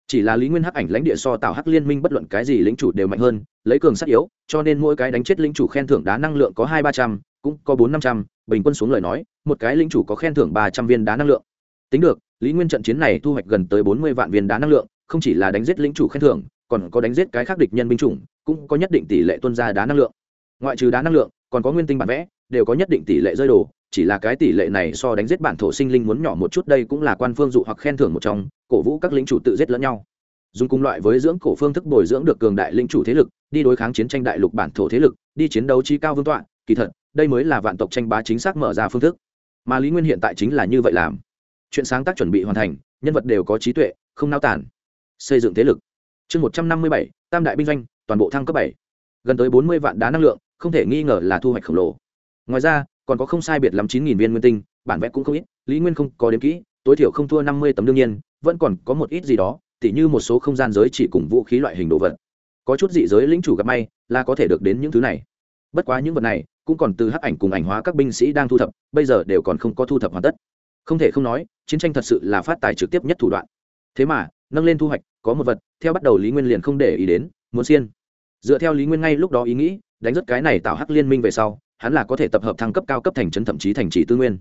Chỉ là lý nguyên hắc ảnh lãnh địa so tạo hắc liên minh bất luận cái gì lính chủ đều mạnh hơn, lấy cường sát yếu, cho nên mỗi cái đánh chết lính chủ khen thưởng đá năng lượng có hai ba trăm, cũng có bốn năm trăm, bình quân xuống lời nói, một cái lính chủ có khen thưởng ba trăm viên đá năng lượng. Tính được, lý nguyên trận chiến này thu hoạch gần tới bốn mươi vạn viên đá năng lượng, không chỉ là đánh giết lính chủ khen thưởng, còn có đánh giết cái khác địch nhân binh chủng, cũng có nhất định tỷ lệ tuân ra đá năng lượng. Ngoại trừ đá năng lượng, còn có nguyên tinh bản vẽ đều có nhất định tỷ lệ rơi đồ, chỉ là cái tỷ lệ này so đánh giết bản thổ sinh linh muốn nhỏ một chút đây cũng là quan phương dụ hoặc khen thưởng một trong, cổ vũ các lính chủ tự giết lẫn nhau. Dùng cùng loại với dưỡng cổ phương thức bồi dưỡng được cường đại linh chủ thế lực, đi đối kháng chiến tranh đại lục bản thổ thế lực, đi chiến đấu chi cao vương tọa, kỳ thật, đây mới là vạn tộc tranh bá chính xác mở ra phương thức. Mà lý nguyên hiện tại chính là như vậy làm. Chuyện sáng tác chuẩn bị hoàn thành, nhân vật đều có trí tuệ, không nao tản xây dựng thế lực. Chương một trăm năm mươi bảy, tam đại binh doanh, toàn bộ thăng cấp bảy. Gần tới bốn mươi vạn đá năng lượng, không thể nghi ngờ là thu hoạch khổng lồ ngoài ra, còn có không sai biệt lắm chín nghìn viên nguyên tinh, bản vẽ cũng không ít, lý nguyên không có đến kỹ, tối thiểu không thua năm mươi tấm đương nhiên, vẫn còn có một ít gì đó, tỉ như một số không gian giới chỉ cùng vũ khí loại hình đồ vật. Có chút dị giới lĩnh chủ gặp may, là có thể được đến những thứ này. Bất quá những vật này, cũng còn từ hắc ảnh cùng ảnh hóa các binh sĩ đang thu thập, bây giờ đều còn không có thu thập hoàn tất. Không thể không nói, chiến tranh thật sự là phát tài trực tiếp nhất thủ đoạn. Thế mà, nâng lên thu hoạch, có một vật, theo bắt đầu lý nguyên liền không để ý đến, muốn xiên. Dựa theo lý nguyên ngay lúc đó ý nghĩ, đánh rất cái này tạo hắc liên minh về sau hắn là có thể tập hợp thăng cấp cao cấp thành trấn thậm chí thành trì tư nguyên.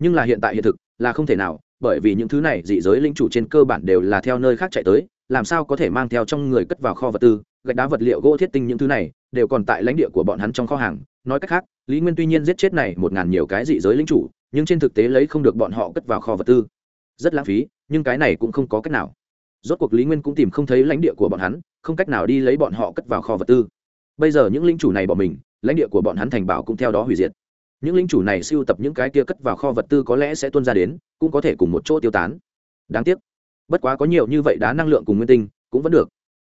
Nhưng là hiện tại hiện thực, là không thể nào, bởi vì những thứ này dị giới linh chủ trên cơ bản đều là theo nơi khác chạy tới, làm sao có thể mang theo trong người cất vào kho vật tư, gạch đá vật liệu gỗ thiết tinh những thứ này, đều còn tại lãnh địa của bọn hắn trong kho hàng. Nói cách khác, lý nguyên tuy nhiên giết chết này một ngàn nhiều cái dị giới linh chủ, nhưng trên thực tế lấy không được bọn họ cất vào kho vật tư. Rất lãng phí, nhưng cái này cũng không có cách nào. Rốt cuộc lý nguyên cũng tìm không thấy lãnh địa của bọn hắn, không cách nào đi lấy bọn họ cất vào kho vật tư bây giờ những linh chủ này bỏ mình, lãnh địa của bọn hắn thành bảo cũng theo đó hủy diệt. Những linh chủ này siêu tập những cái kia cất vào kho vật tư có lẽ sẽ tuân ra đến, cũng có thể cùng một chỗ tiêu tán. Đáng tiếc, bất quá có nhiều như vậy đá năng lượng cùng nguyên tinh, cũng vẫn được.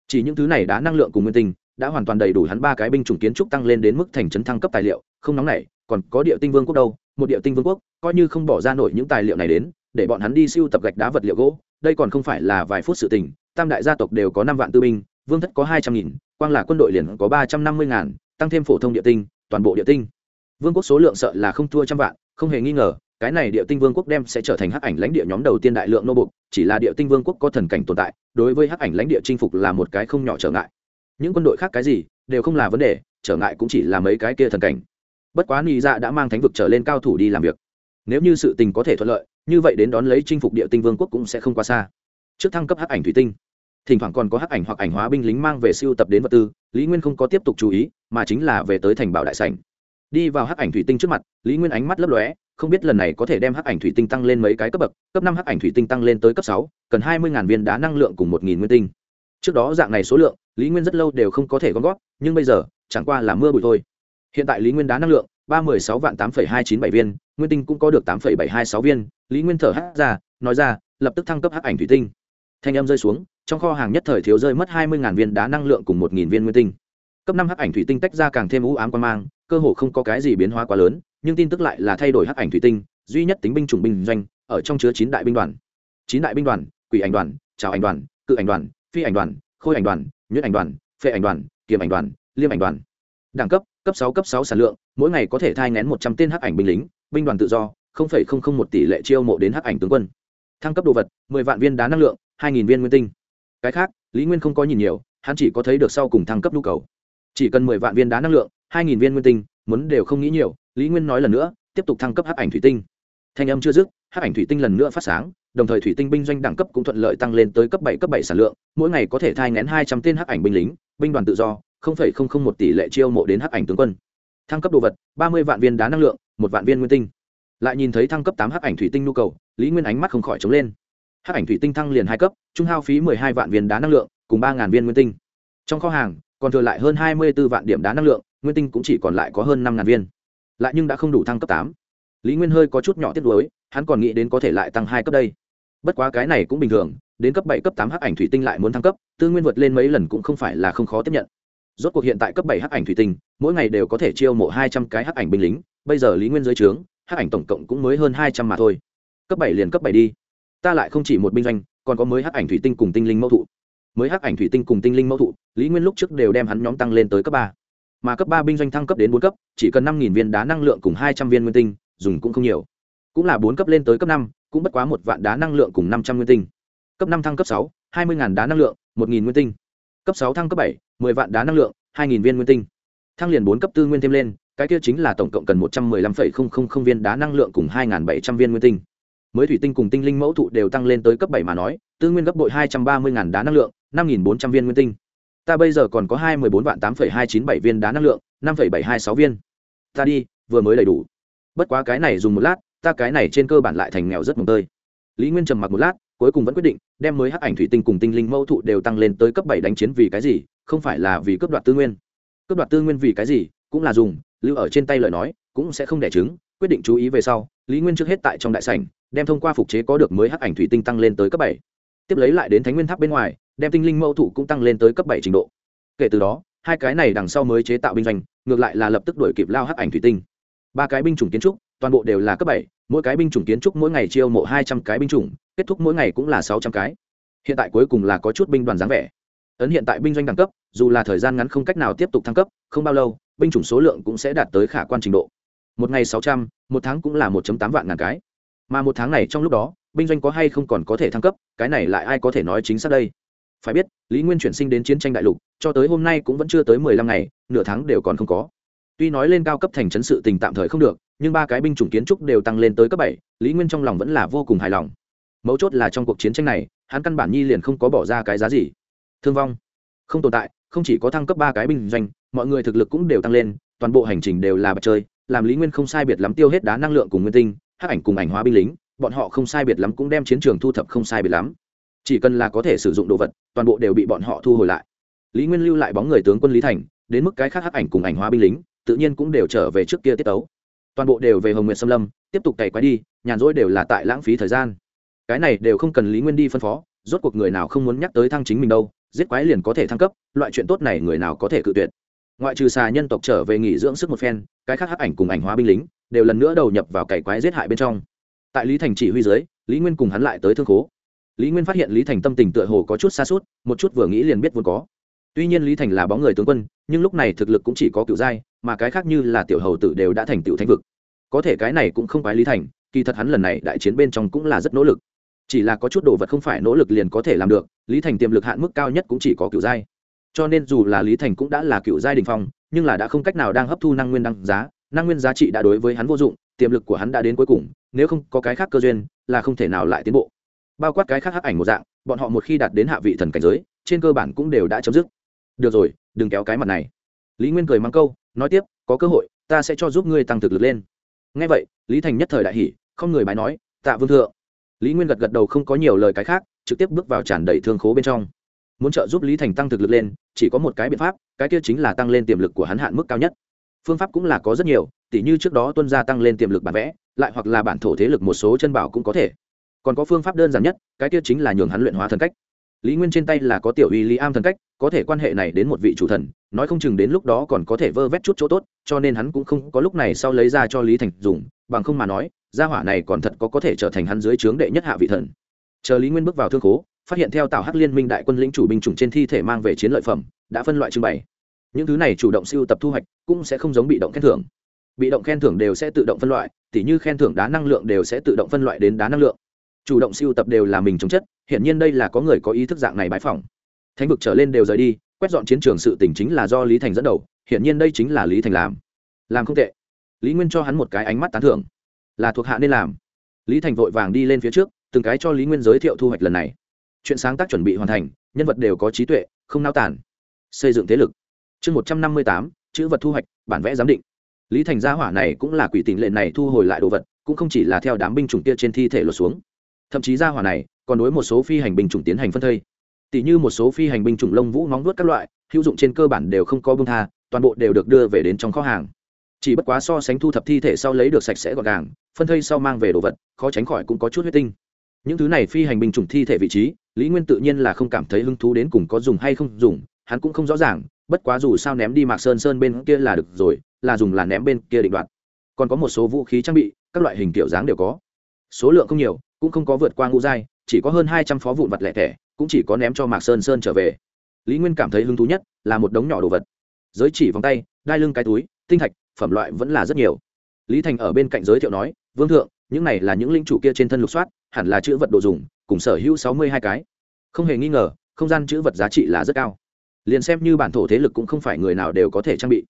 Chỉ những thứ này đá năng lượng cùng nguyên tinh, đã hoàn toàn đầy đủ hắn ba cái binh chủng kiến trúc tăng lên đến mức thành trấn thăng cấp tài liệu, không nóng này còn có địa tinh vương quốc đâu, một địa tinh vương quốc, coi như không bỏ ra nổi những tài liệu này đến, để bọn hắn đi siêu tập gạch đá vật liệu gỗ, đây còn không phải là vài phút sự tình, tam đại gia tộc đều có năm vạn tư binh, vương thất có hai trăm nghìn quang là quân đội liền có ba trăm năm mươi ngàn, tăng thêm phổ thông địa tinh, toàn bộ địa tinh. Vương quốc số lượng sợ là không thua trăm vạn, không hề nghi ngờ, cái này địa tinh vương quốc đem sẽ trở thành hắc ảnh lãnh địa nhóm đầu tiên đại lượng nô bục, chỉ là địa tinh vương quốc có thần cảnh tồn tại, đối với hắc ảnh lãnh địa chinh phục là một cái không nhỏ trở ngại. Những quân đội khác cái gì, đều không là vấn đề, trở ngại cũng chỉ là mấy cái kia thần cảnh. Bất quá ni dạ đã mang thánh vực trở lên cao thủ đi làm việc. Nếu như sự tình có thể thuận lợi, như vậy đến đón lấy chinh phục địa tinh vương quốc cũng sẽ không quá xa. Trước thăng cấp hắc ảnh thủy tinh thỉnh thoảng còn có hắc ảnh hoặc ảnh hóa binh lính mang về siêu tập đến vật tư lý nguyên không có tiếp tục chú ý mà chính là về tới thành bảo đại sảnh. Đi vào hắc ảnh thủy tinh trước mặt lý nguyên ánh mắt lấp lóe không biết lần này có thể đem hắc ảnh thủy tinh tăng lên mấy cái cấp bậc cấp năm hắc ảnh thủy tinh tăng lên tới cấp sáu cần hai mươi viên đá năng lượng cùng một nguyên tinh. Trước đó dạng này số lượng lý nguyên rất lâu đều không có thể gom góp, nhưng bây giờ chẳng qua là mưa bụi thôi. Hiện tại lý nguyên đá năng lượng ba mươi sáu vạn tám hai chín bảy viên nguyên tinh cũng có được tám bảy hai sáu viên lý nguyên thở hắt ra nói ra lập tức thăng cấp hắc ảnh thủy tinh. Thanh âm rơi xuống trong kho hàng nhất thời thiếu rơi mất hai mươi viên đá năng lượng cùng một viên nguyên tinh. Cấp năm hắc ảnh thủy tinh tách ra càng thêm u ám quan mang, cơ hồ không có cái gì biến hóa quá lớn, nhưng tin tức lại là thay đổi hắc ảnh thủy tinh, duy nhất tính binh chủng binh doanh, ở trong chứa chín đại binh đoàn. Chín đại binh đoàn, quỷ ảnh đoàn trào ảnh đoàn, cự ảnh đoàn, phi ảnh đoàn, khôi ảnh đoàn, nhuyễn ảnh đoàn, phệ ảnh đoàn, kiềm ảnh đoàn, liêm ảnh đoàn. Đẳng cấp cấp sáu cấp sáu sản lượng, mỗi ngày có thể thai ngén một trăm tên hắc ảnh binh lính, binh đoàn tự do một tỷ lệ chiêu mộ đến hắc ảnh tướng quân. Thăng cấp đồ vật, mười vạn viên đá năng lượng, hai nghìn viên nguyên tinh cái khác, lý nguyên không có nhìn nhiều, hắn chỉ có thấy được sau cùng thăng cấp nhu cầu. Chỉ cần mười vạn viên đá năng lượng, hai nghìn viên nguyên tinh, muốn đều không nghĩ nhiều, lý nguyên nói lần nữa, tiếp tục thăng cấp hắc ảnh thủy tinh. Thanh âm chưa dứt, hắc ảnh thủy tinh lần nữa phát sáng, đồng thời thủy tinh binh doanh đẳng cấp cũng thuận lợi tăng lên tới cấp bảy cấp bảy sản lượng, mỗi ngày có thể thai ngén hai trăm tên hắc ảnh binh lính, binh đoàn tự do một tỷ lệ chiêu mộ đến hắc ảnh tướng quân. Thăng cấp đồ vật, ba mươi vạn viên đá năng lượng, một vạn viên nguyên tinh. Lại nhìn thấy thăng cấp tám hắc ảnh thủy tinh nhu cầu, lý nguyên ánh mắt không khỏi trống lên hắc ảnh thủy tinh thăng liền hai cấp, trung hao phí mười hai vạn viên đá năng lượng, cùng ba viên nguyên tinh. Trong kho hàng, còn thừa lại hơn hai mươi b ố vạn điểm đá năng lượng, nguyên tinh cũng chỉ còn lại có hơn năm ngàn viên. Lại nhưng đã không đủ thăng cấp tám. Lý nguyên hơi có chút nhỏ tiết lối hắn còn nghĩ đến có thể lại tăng hai cấp đây. Bất quá cái này cũng bình thường, đến cấp bảy, cấp tám hắc ảnh thủy tinh lại muốn thăng cấp, tư nguyên vượt lên mấy lần cũng không phải là không khó tiếp nhận. Rốt cuộc hiện tại cấp bảy hắc ảnh thủy tinh, mỗi ngày đều có thể chiêu mộ hai trăm cái hắc ảnh binh lính, bây giờ lý nguyên dưới trướng, hắc ảnh tổng cộng cũng mới hơn hai trăm mà thôi. Cấp bảy liền cấp bảy đi ta lại không chỉ một binh doanh, còn có mới hắc ảnh thủy tinh cùng tinh linh mẫu thụ. Mới hắc ảnh thủy tinh cùng tinh linh mẫu thụ, lý nguyên lúc trước đều đem hắn nhóm tăng lên tới cấp ba. Mà cấp ba binh doanh thăng cấp đến bốn cấp, chỉ cần năm viên đá năng lượng cùng hai trăm viên nguyên tinh, dùng cũng không nhiều. Cũng là bốn cấp lên tới cấp năm, cũng bất quá một vạn đá năng lượng cùng năm trăm nguyên tinh. Cấp năm thăng cấp sáu, hai mươi đá năng lượng, một nguyên tinh. Cấp sáu thăng cấp bảy, mười vạn đá năng lượng, hai viên nguyên tinh. Thăng liền bốn cấp tư nguyên thêm lên, cái kia chính là tổng cộng cần một trăm mười lăm phẩy không không không viên đá năng lượng cùng hai bảy trăm viên nguyên tinh mới thủy tinh cùng tinh linh mẫu thụ đều tăng lên tới cấp bảy mà nói, tư nguyên gấp bội hai trăm ba mươi đá năng lượng, năm bốn trăm viên nguyên tinh. Ta bây giờ còn có hai mươi bốn vạn tám phẩy hai chín bảy viên đá năng lượng, năm phẩy bảy hai sáu viên. Ta đi, vừa mới đầy đủ. Bất quá cái này dùng một lát, ta cái này trên cơ bản lại thành nghèo rất mồm tơi. Lý nguyên trầm mặc một lát, cuối cùng vẫn quyết định, đem mới hắc ảnh thủy tinh cùng tinh linh mẫu thụ đều tăng lên tới cấp bảy đánh chiến vì cái gì, không phải là vì cấp đoạt tư nguyên. Cấp đoạt tư nguyên vì cái gì, cũng là dùng, lưu ở trên tay lời nói, cũng sẽ không đẻ trứng, quyết định chú ý về sau lý nguyên trước hết tại trong đại sảnh, đem thông qua phục chế có được mới hắc ảnh thủy tinh tăng lên tới cấp bảy. Tiếp lấy lại đến thánh nguyên tháp bên ngoài, đem tinh linh mẫu thụ cũng tăng lên tới cấp bảy trình độ. Kể từ đó, hai cái này đằng sau mới chế tạo binh doanh, ngược lại là lập tức đổi kịp lao hắc ảnh thủy tinh. Ba cái binh chủng kiến trúc, toàn bộ đều là cấp bảy, mỗi cái binh chủng kiến trúc mỗi ngày chiêu mộ hai trăm cái binh chủng, kết thúc mỗi ngày cũng là sáu trăm cái. Hiện tại cuối cùng là có chút binh đoàn dáng vẻ. Ấn hiện tại binh doanh đẳng cấp, dù là thời gian ngắn không cách nào tiếp tục thăng cấp, không bao lâu, binh chủng số lượng cũng sẽ đạt tới khả quan trình độ một ngày sáu trăm, một tháng cũng là một tám vạn ngàn cái. Mà một tháng này trong lúc đó, binh doanh có hay không còn có thể thăng cấp, cái này lại ai có thể nói chính xác đây? Phải biết, lý nguyên chuyển sinh đến chiến tranh đại lục, cho tới hôm nay cũng vẫn chưa tới mười lăm ngày, nửa tháng đều còn không có. Tuy nói lên cao cấp thành trấn sự tình tạm thời không được, nhưng ba cái binh chủng kiến trúc đều tăng lên tới cấp bảy, lý nguyên trong lòng vẫn là vô cùng hài lòng. Mấu chốt là trong cuộc chiến tranh này, hắn căn bản nhi liền không có bỏ ra cái giá gì. Thương vong, không tồn tại, không chỉ có thăng cấp ba cái binh doanh, mọi người thực lực cũng đều tăng lên, toàn bộ hành trình đều là bạch chơi làm lý nguyên không sai biệt lắm tiêu hết đá năng lượng cùng nguyên tinh, hắc ảnh cùng ảnh hóa binh lính, bọn họ không sai biệt lắm cũng đem chiến trường thu thập không sai biệt lắm. Chỉ cần là có thể sử dụng đồ vật, toàn bộ đều bị bọn họ thu hồi lại. Lý nguyên lưu lại bóng người tướng quân lý thành, đến mức cái khác hắc ảnh cùng ảnh hóa binh lính, tự nhiên cũng đều trở về trước kia tiết tấu. Toàn bộ đều về hồng nguyện xâm lâm, tiếp tục cày quái đi, nhàn rỗi đều là tại lãng phí thời gian. Cái này đều không cần lý nguyên đi phân phó, rốt cuộc người nào không muốn nhắc tới thăng chính mình đâu, giết quái liền có thể thăng cấp, loại chuyện tốt này người nào có thể cự tuyệt ngoại trừ xà nhân tộc trở về nghỉ dưỡng sức một phen, cái khác hắc ảnh cùng ảnh hóa binh lính đều lần nữa đầu nhập vào cày quái giết hại bên trong. Tại lý thành chỉ huy dưới, lý nguyên cùng hắn lại tới thương khố. Lý nguyên phát hiện lý thành tâm tình tựa hồ có chút xa suốt, một chút vừa nghĩ liền biết vốn có. Tuy nhiên lý thành là bóng người tướng quân, nhưng lúc này thực lực cũng chỉ có cựu giai, mà cái khác như là tiểu hầu tử đều đã thành tựu thanh vực. Có thể cái này cũng không phải lý thành, kỳ thật hắn lần này đại chiến bên trong cũng là rất nỗ lực. Chỉ là có chút đồ vật không phải nỗ lực liền có thể làm được, lý thành tiềm lực hạn mức cao nhất cũng chỉ có cựu giai cho nên dù là lý thành cũng đã là cựu giai đình phong, nhưng là đã không cách nào đang hấp thu năng nguyên đăng giá, năng nguyên giá trị đã đối với hắn vô dụng, tiềm lực của hắn đã đến cuối cùng, nếu không có cái khác cơ duyên, là không thể nào lại tiến bộ. Bao quát cái khác hắc ảnh một dạng, bọn họ một khi đạt đến hạ vị thần cảnh giới, trên cơ bản cũng đều đã chấm dứt. Được rồi, đừng kéo cái mặt này. Lý nguyên cười mắng câu, nói tiếp, có cơ hội, ta sẽ cho giúp ngươi tăng thực lực lên. Ngay vậy, lý thành nhất thời đại hỷ không người bái nói, tạ vương thượng. Lý nguyên gật gật đầu không có nhiều lời cái khác, trực tiếp bước vào tràn đầy thương khố bên trong muốn trợ giúp lý thành tăng thực lực lên, chỉ có một cái biện pháp, cái kia chính là tăng lên tiềm lực của hắn hạn mức cao nhất. Phương pháp cũng là có rất nhiều, tỉ như trước đó tuân gia tăng lên tiềm lực bản vẽ, lại hoặc là bản thổ thế lực một số chân bảo cũng có thể. Còn có phương pháp đơn giản nhất, cái kia chính là nhường hắn luyện hóa thần cách. Lý nguyên trên tay là có tiểu uy lý am thần cách, có thể quan hệ này đến một vị chủ thần, nói không chừng đến lúc đó còn có thể vơ vét chút chỗ tốt, cho nên hắn cũng không có lúc này sau lấy ra cho lý thành dùng, bằng không mà nói, gia hỏa này còn thật có có thể trở thành hắn dưới trướng đệ nhất hạ vị thần. Chờ lý nguyên bước vào thương khố phát hiện theo tào hắc liên minh đại quân lĩnh chủ binh chủng trên thi thể mang về chiến lợi phẩm, đã phân loại trưng bày. Những thứ này chủ động siêu tập thu hoạch, cũng sẽ không giống bị động khen thưởng. Bị động khen thưởng đều sẽ tự động phân loại, tỉ như khen thưởng đá năng lượng đều sẽ tự động phân loại đến đá năng lượng. Chủ động siêu tập đều là mình chống chất hiện nhiên đây là có người có ý thức dạng này bãi phòng. Thánh vực trở lên đều rời đi, quét dọn chiến trường sự tỉnh chính là do lý thành dẫn đầu hiện nhiên đây chính là lý thành làm. Làm không tệ. Lý nguyên cho hắn một cái ánh mắt tán thưởng. Là thuộc hạ nên làm. Lý thành vội vàng đi lên phía trước, từng cái cho lý nguyên giới thiệu thu hoạch lần này chuyện sáng tác chuẩn bị hoàn thành, nhân vật đều có trí tuệ, không nao tản xây dựng thế lực. Chương một trăm năm mươi tám, chữ vật thu hoạch, bản vẽ giám định. Lý thành gia hỏa này cũng là quỷ tình lệ này thu hồi lại đồ vật, cũng không chỉ là theo đám binh chủng kia trên thi thể lột xuống. Thậm chí gia hỏa này còn đối một số phi hành binh chủng tiến hành phân thây. Tỷ như một số phi hành binh chủng lông vũ móng nuốt các loại, hữu dụng trên cơ bản đều không có bông tha, toàn bộ đều được đưa về đến trong kho hàng. Chỉ bất quá so sánh thu thập thi thể sau lấy được sạch sẽ gọn gàng, phân thây sau mang về đồ vật, khó tránh khỏi cũng có chút huyết tinh. Những thứ này phi hành binh chủng thi thể vị trí lý nguyên tự nhiên là không cảm thấy hứng thú đến cùng có dùng hay không dùng, hắn cũng không rõ ràng, bất quá dù sao ném đi mạc sơn sơn bên kia là được rồi, là dùng là ném bên kia định đoạt. Còn có một số vũ khí trang bị, các loại hình kiểu dáng đều có. Số lượng không nhiều, cũng không có vượt qua ngũ giai, chỉ có hơn hai trăm phó vụn vật lẻ thẻ cũng chỉ có ném cho mạc sơn sơn trở về. Lý nguyên cảm thấy hứng thú nhất là một đống nhỏ đồ vật. Giới chỉ vòng tay, đai lưng cái túi, tinh thạch, phẩm loại vẫn là rất nhiều. Lý thành ở bên cạnh giới thiệu nói, vương thượng những này là những linh chủ kia trên thân lục soát, hẳn là chữ vật đồ dùng, cùng sở hữu sáu mươi hai cái. Không hề nghi ngờ, không gian chữ vật giá trị là rất cao. Liền xem như bản thổ thế lực cũng không phải người nào đều có thể trang bị.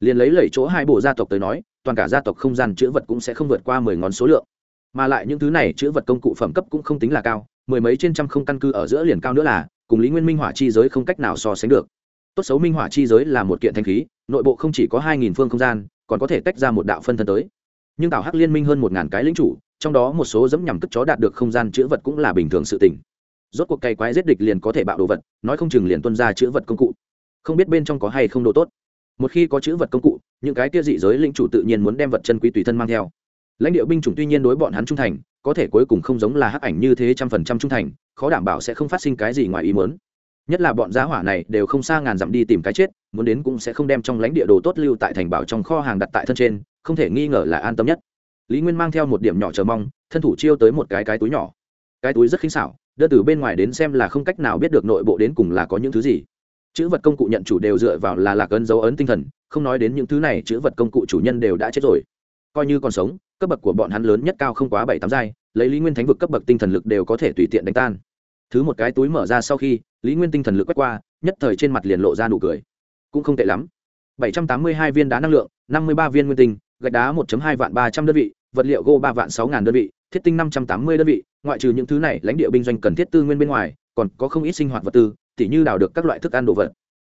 Liền lấy lẩy chỗ hai bộ gia tộc tới nói, toàn cả gia tộc không gian chữ vật cũng sẽ không vượt qua mười ngón số lượng. Mà lại những thứ này chữ vật công cụ phẩm cấp cũng không tính là cao, mười mấy trên trăm không căn cứ ở giữa liền cao nữa là, cùng lý nguyên minh hỏa chi giới không cách nào so sánh được. Tốt xấu minh hỏa chi giới là một kiện thanh khí, nội bộ không chỉ có hai nghìn phương không gian, còn có thể tách ra một đạo phân thân tới nhưng tào hắc liên minh hơn một ngàn cái lính chủ, trong đó một số dẫm nhằm cất chó đạt được không gian chữ vật cũng là bình thường sự tình. Rốt cuộc cày quái giết địch liền có thể bạo đồ vật, nói không chừng liền tuân ra chữ vật công cụ. Không biết bên trong có hay không đồ tốt. Một khi có chữ vật công cụ, những cái kia dị giới lĩnh chủ tự nhiên muốn đem vật chân quý tùy thân mang theo. Lãnh địa binh chủng tuy nhiên đối bọn hắn trung thành, có thể cuối cùng không giống là hắc ảnh như thế trăm phần trăm trung thành, khó đảm bảo sẽ không phát sinh cái gì ngoài ý muốn nhất là bọn giá hỏa này đều không xa ngàn dặm đi tìm cái chết, muốn đến cũng sẽ không đem trong lãnh địa đồ tốt lưu tại thành bảo trong kho hàng đặt tại thân trên, không thể nghi ngờ là an tâm nhất. Lý nguyên mang theo một điểm nhỏ chờ mong, thân thủ chiêu tới một cái cái túi nhỏ. Cái túi rất khinh xảo, đưa từ bên ngoài đến xem là không cách nào biết được nội bộ đến cùng là có những thứ gì. Chữ vật công cụ nhận chủ đều dựa vào là lạc ấn dấu ấn tinh thần, không nói đến những thứ này, chữ vật công cụ chủ nhân đều đã chết rồi. Coi như còn sống, cấp bậc của bọn hắn lớn nhất cao không quá bảy tám giai, lấy lý nguyên thánh vực cấp bậc tinh thần lực đều có thể tùy tiện đánh tan. Thứ một cái túi mở ra sau khi lý nguyên tinh thần lực quét qua, nhất thời trên mặt liền lộ ra nụ cười. Cũng không tệ lắm. bảy trăm tám mươi hai viên đá năng lượng, năm mươi ba viên nguyên tinh, gạch đá một hai vạn ba trăm đơn vị, vật liệu gỗ 3 vạn 6 ngàn đơn vị, thiết tinh năm trăm tám mươi đơn vị, ngoại trừ những thứ này, lãnh địa binh doanh cần thiết tư nguyên bên ngoài, còn có không ít sinh hoạt vật tư, tỉ như đào được các loại thức ăn đồ vật.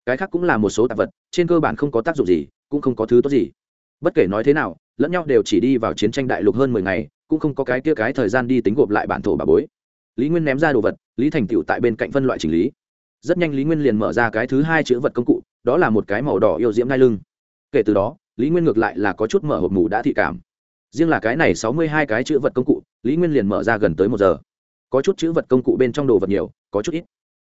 Cái khác cũng là một số tạp vật, trên cơ bản không có tác dụng gì, cũng không có thứ tốt gì. Bất kể nói thế nào, lẫn nhau đều chỉ đi vào chiến tranh đại lục hơn mười ngày, cũng không có cái kia cái thời gian đi tính gộp lại bản thổ bà bối lý nguyên ném ra đồ vật, lý thành tựu tại bên cạnh phân loại chỉnh lý. Rất nhanh lý nguyên liền mở ra cái thứ hai chữ vật công cụ, đó là một cái màu đỏ yêu diễm ngai lưng. Kể từ đó, lý nguyên ngược lại là có chút mở hộp mù đã thị cảm. Riêng là cái này sáu mươi hai cái chữ vật công cụ, lý nguyên liền mở ra gần tới một giờ. Có chút chữ vật công cụ bên trong đồ vật nhiều, có chút ít.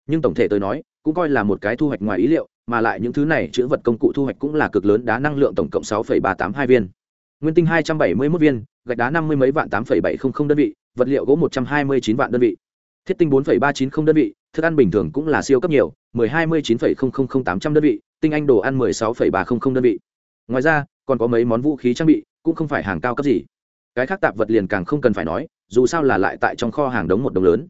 Nhưng tổng thể tôi nói, cũng coi là một cái thu hoạch ngoài ý liệu, mà lại những thứ này chữ vật công cụ thu hoạch cũng là cực lớn đá năng lượng tổng cộng sáu ba tám hai viên. Nguyên tinh hai trăm bảy mươi mốt viên, gạch đá năm mươi mấy vạn tám phẩy bảy không không đơn vị vật liệu gỗ một trăm hai mươi chín vạn đơn vị. Thiết tinh bốn phẩy ba chín không đơn vị, thức ăn bình thường cũng là siêu cấp nhiều, mười hai mươi chín phẩy không không không tám trăm đơn vị, tinh anh đồ ăn mười sáu phẩy ba không không đơn vị. Ngoài ra, còn có mấy món vũ khí trang bị, cũng không phải hàng cao cấp gì. Cái khác tạp vật liền càng không cần phải nói, dù sao là lại tại trong kho hàng đống một đồng lớn.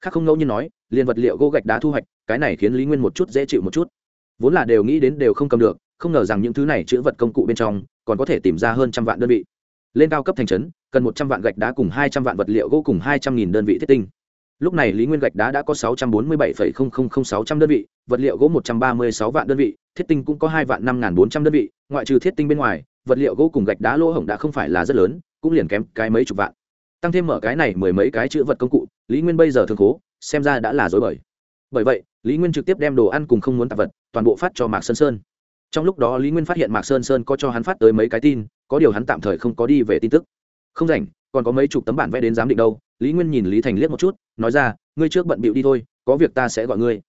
Khác không ngẫu nhiên nói, liền vật liệu gỗ gạch đá thu hoạch, cái này khiến lý nguyên một chút dễ chịu một chút. Vốn là đều nghĩ đến đều không cầm được, không ngờ rằng những thứ này chữ vật công cụ bên trong, còn có thể tìm ra hơn trăm vạn đơn vị lên cao cấp thành trấn, cần một trăm vạn gạch đá cùng hai trăm vạn vật liệu gỗ cùng hai trăm nghìn đơn vị thiết tinh. Lúc này lý nguyên gạch đá đã có sáu trăm bốn mươi bảy sáu trăm đơn vị, vật liệu gỗ một trăm ba mươi sáu vạn đơn vị, thiết tinh cũng có hai vạn năm bốn trăm đơn vị, ngoại trừ thiết tinh bên ngoài, vật liệu gỗ cùng gạch đá lỗ hổng đã không phải là rất lớn, cũng liền kém cái mấy chục vạn. Tăng thêm mở cái này mười mấy cái chữ vật công cụ, lý nguyên bây giờ thường cố xem ra đã là dối bời. Bởi vậy, lý nguyên trực tiếp đem đồ ăn cùng không muốn tạp vật toàn bộ phát cho mạc sơn sơn. Trong lúc đó lý nguyên phát hiện mạc sơn sơn có cho hắn phát tới mấy cái tin có điều hắn tạm thời không có đi về tin tức. Không rảnh, còn có mấy chục tấm bản vẽ đến giám định đâu, lý nguyên nhìn lý thành liếc một chút, nói ra, ngươi trước bận bịu đi thôi, có việc ta sẽ gọi ngươi.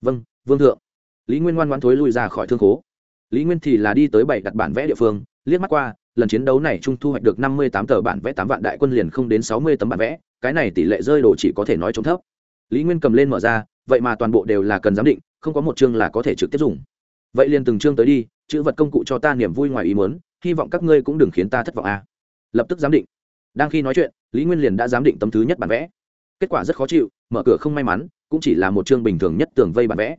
Vâng vương thượng. Lý nguyên ngoan ngoan thối lui ra khỏi thương khố. Lý nguyên thì là đi tới bảy đặt bản vẽ địa phương, liếc mắt qua, lần chiến đấu này trung thu hoạch được năm mươi tám tờ bản vẽ tám vạn đại quân liền không đến sáu mươi tấm bản vẽ, cái này tỷ lệ rơi đồ chỉ có thể nói chống thấp. Lý nguyên cầm lên mở ra, vậy mà toàn bộ đều là cần giám định, không có một chương là có thể trực tiếp dùng. Vậy liền từng chương tới đi chữ vật công cụ cho ta niềm vui ngoài ý muốn, hy vọng các ngươi cũng đừng khiến ta thất vọng a. À. lập tức giám định. Đang khi nói chuyện, lý nguyên liền đã giám định tấm thứ nhất bản vẽ. Kết quả rất khó chịu, mở cửa không may mắn, cũng chỉ là một chương bình thường nhất tường vây bản vẽ.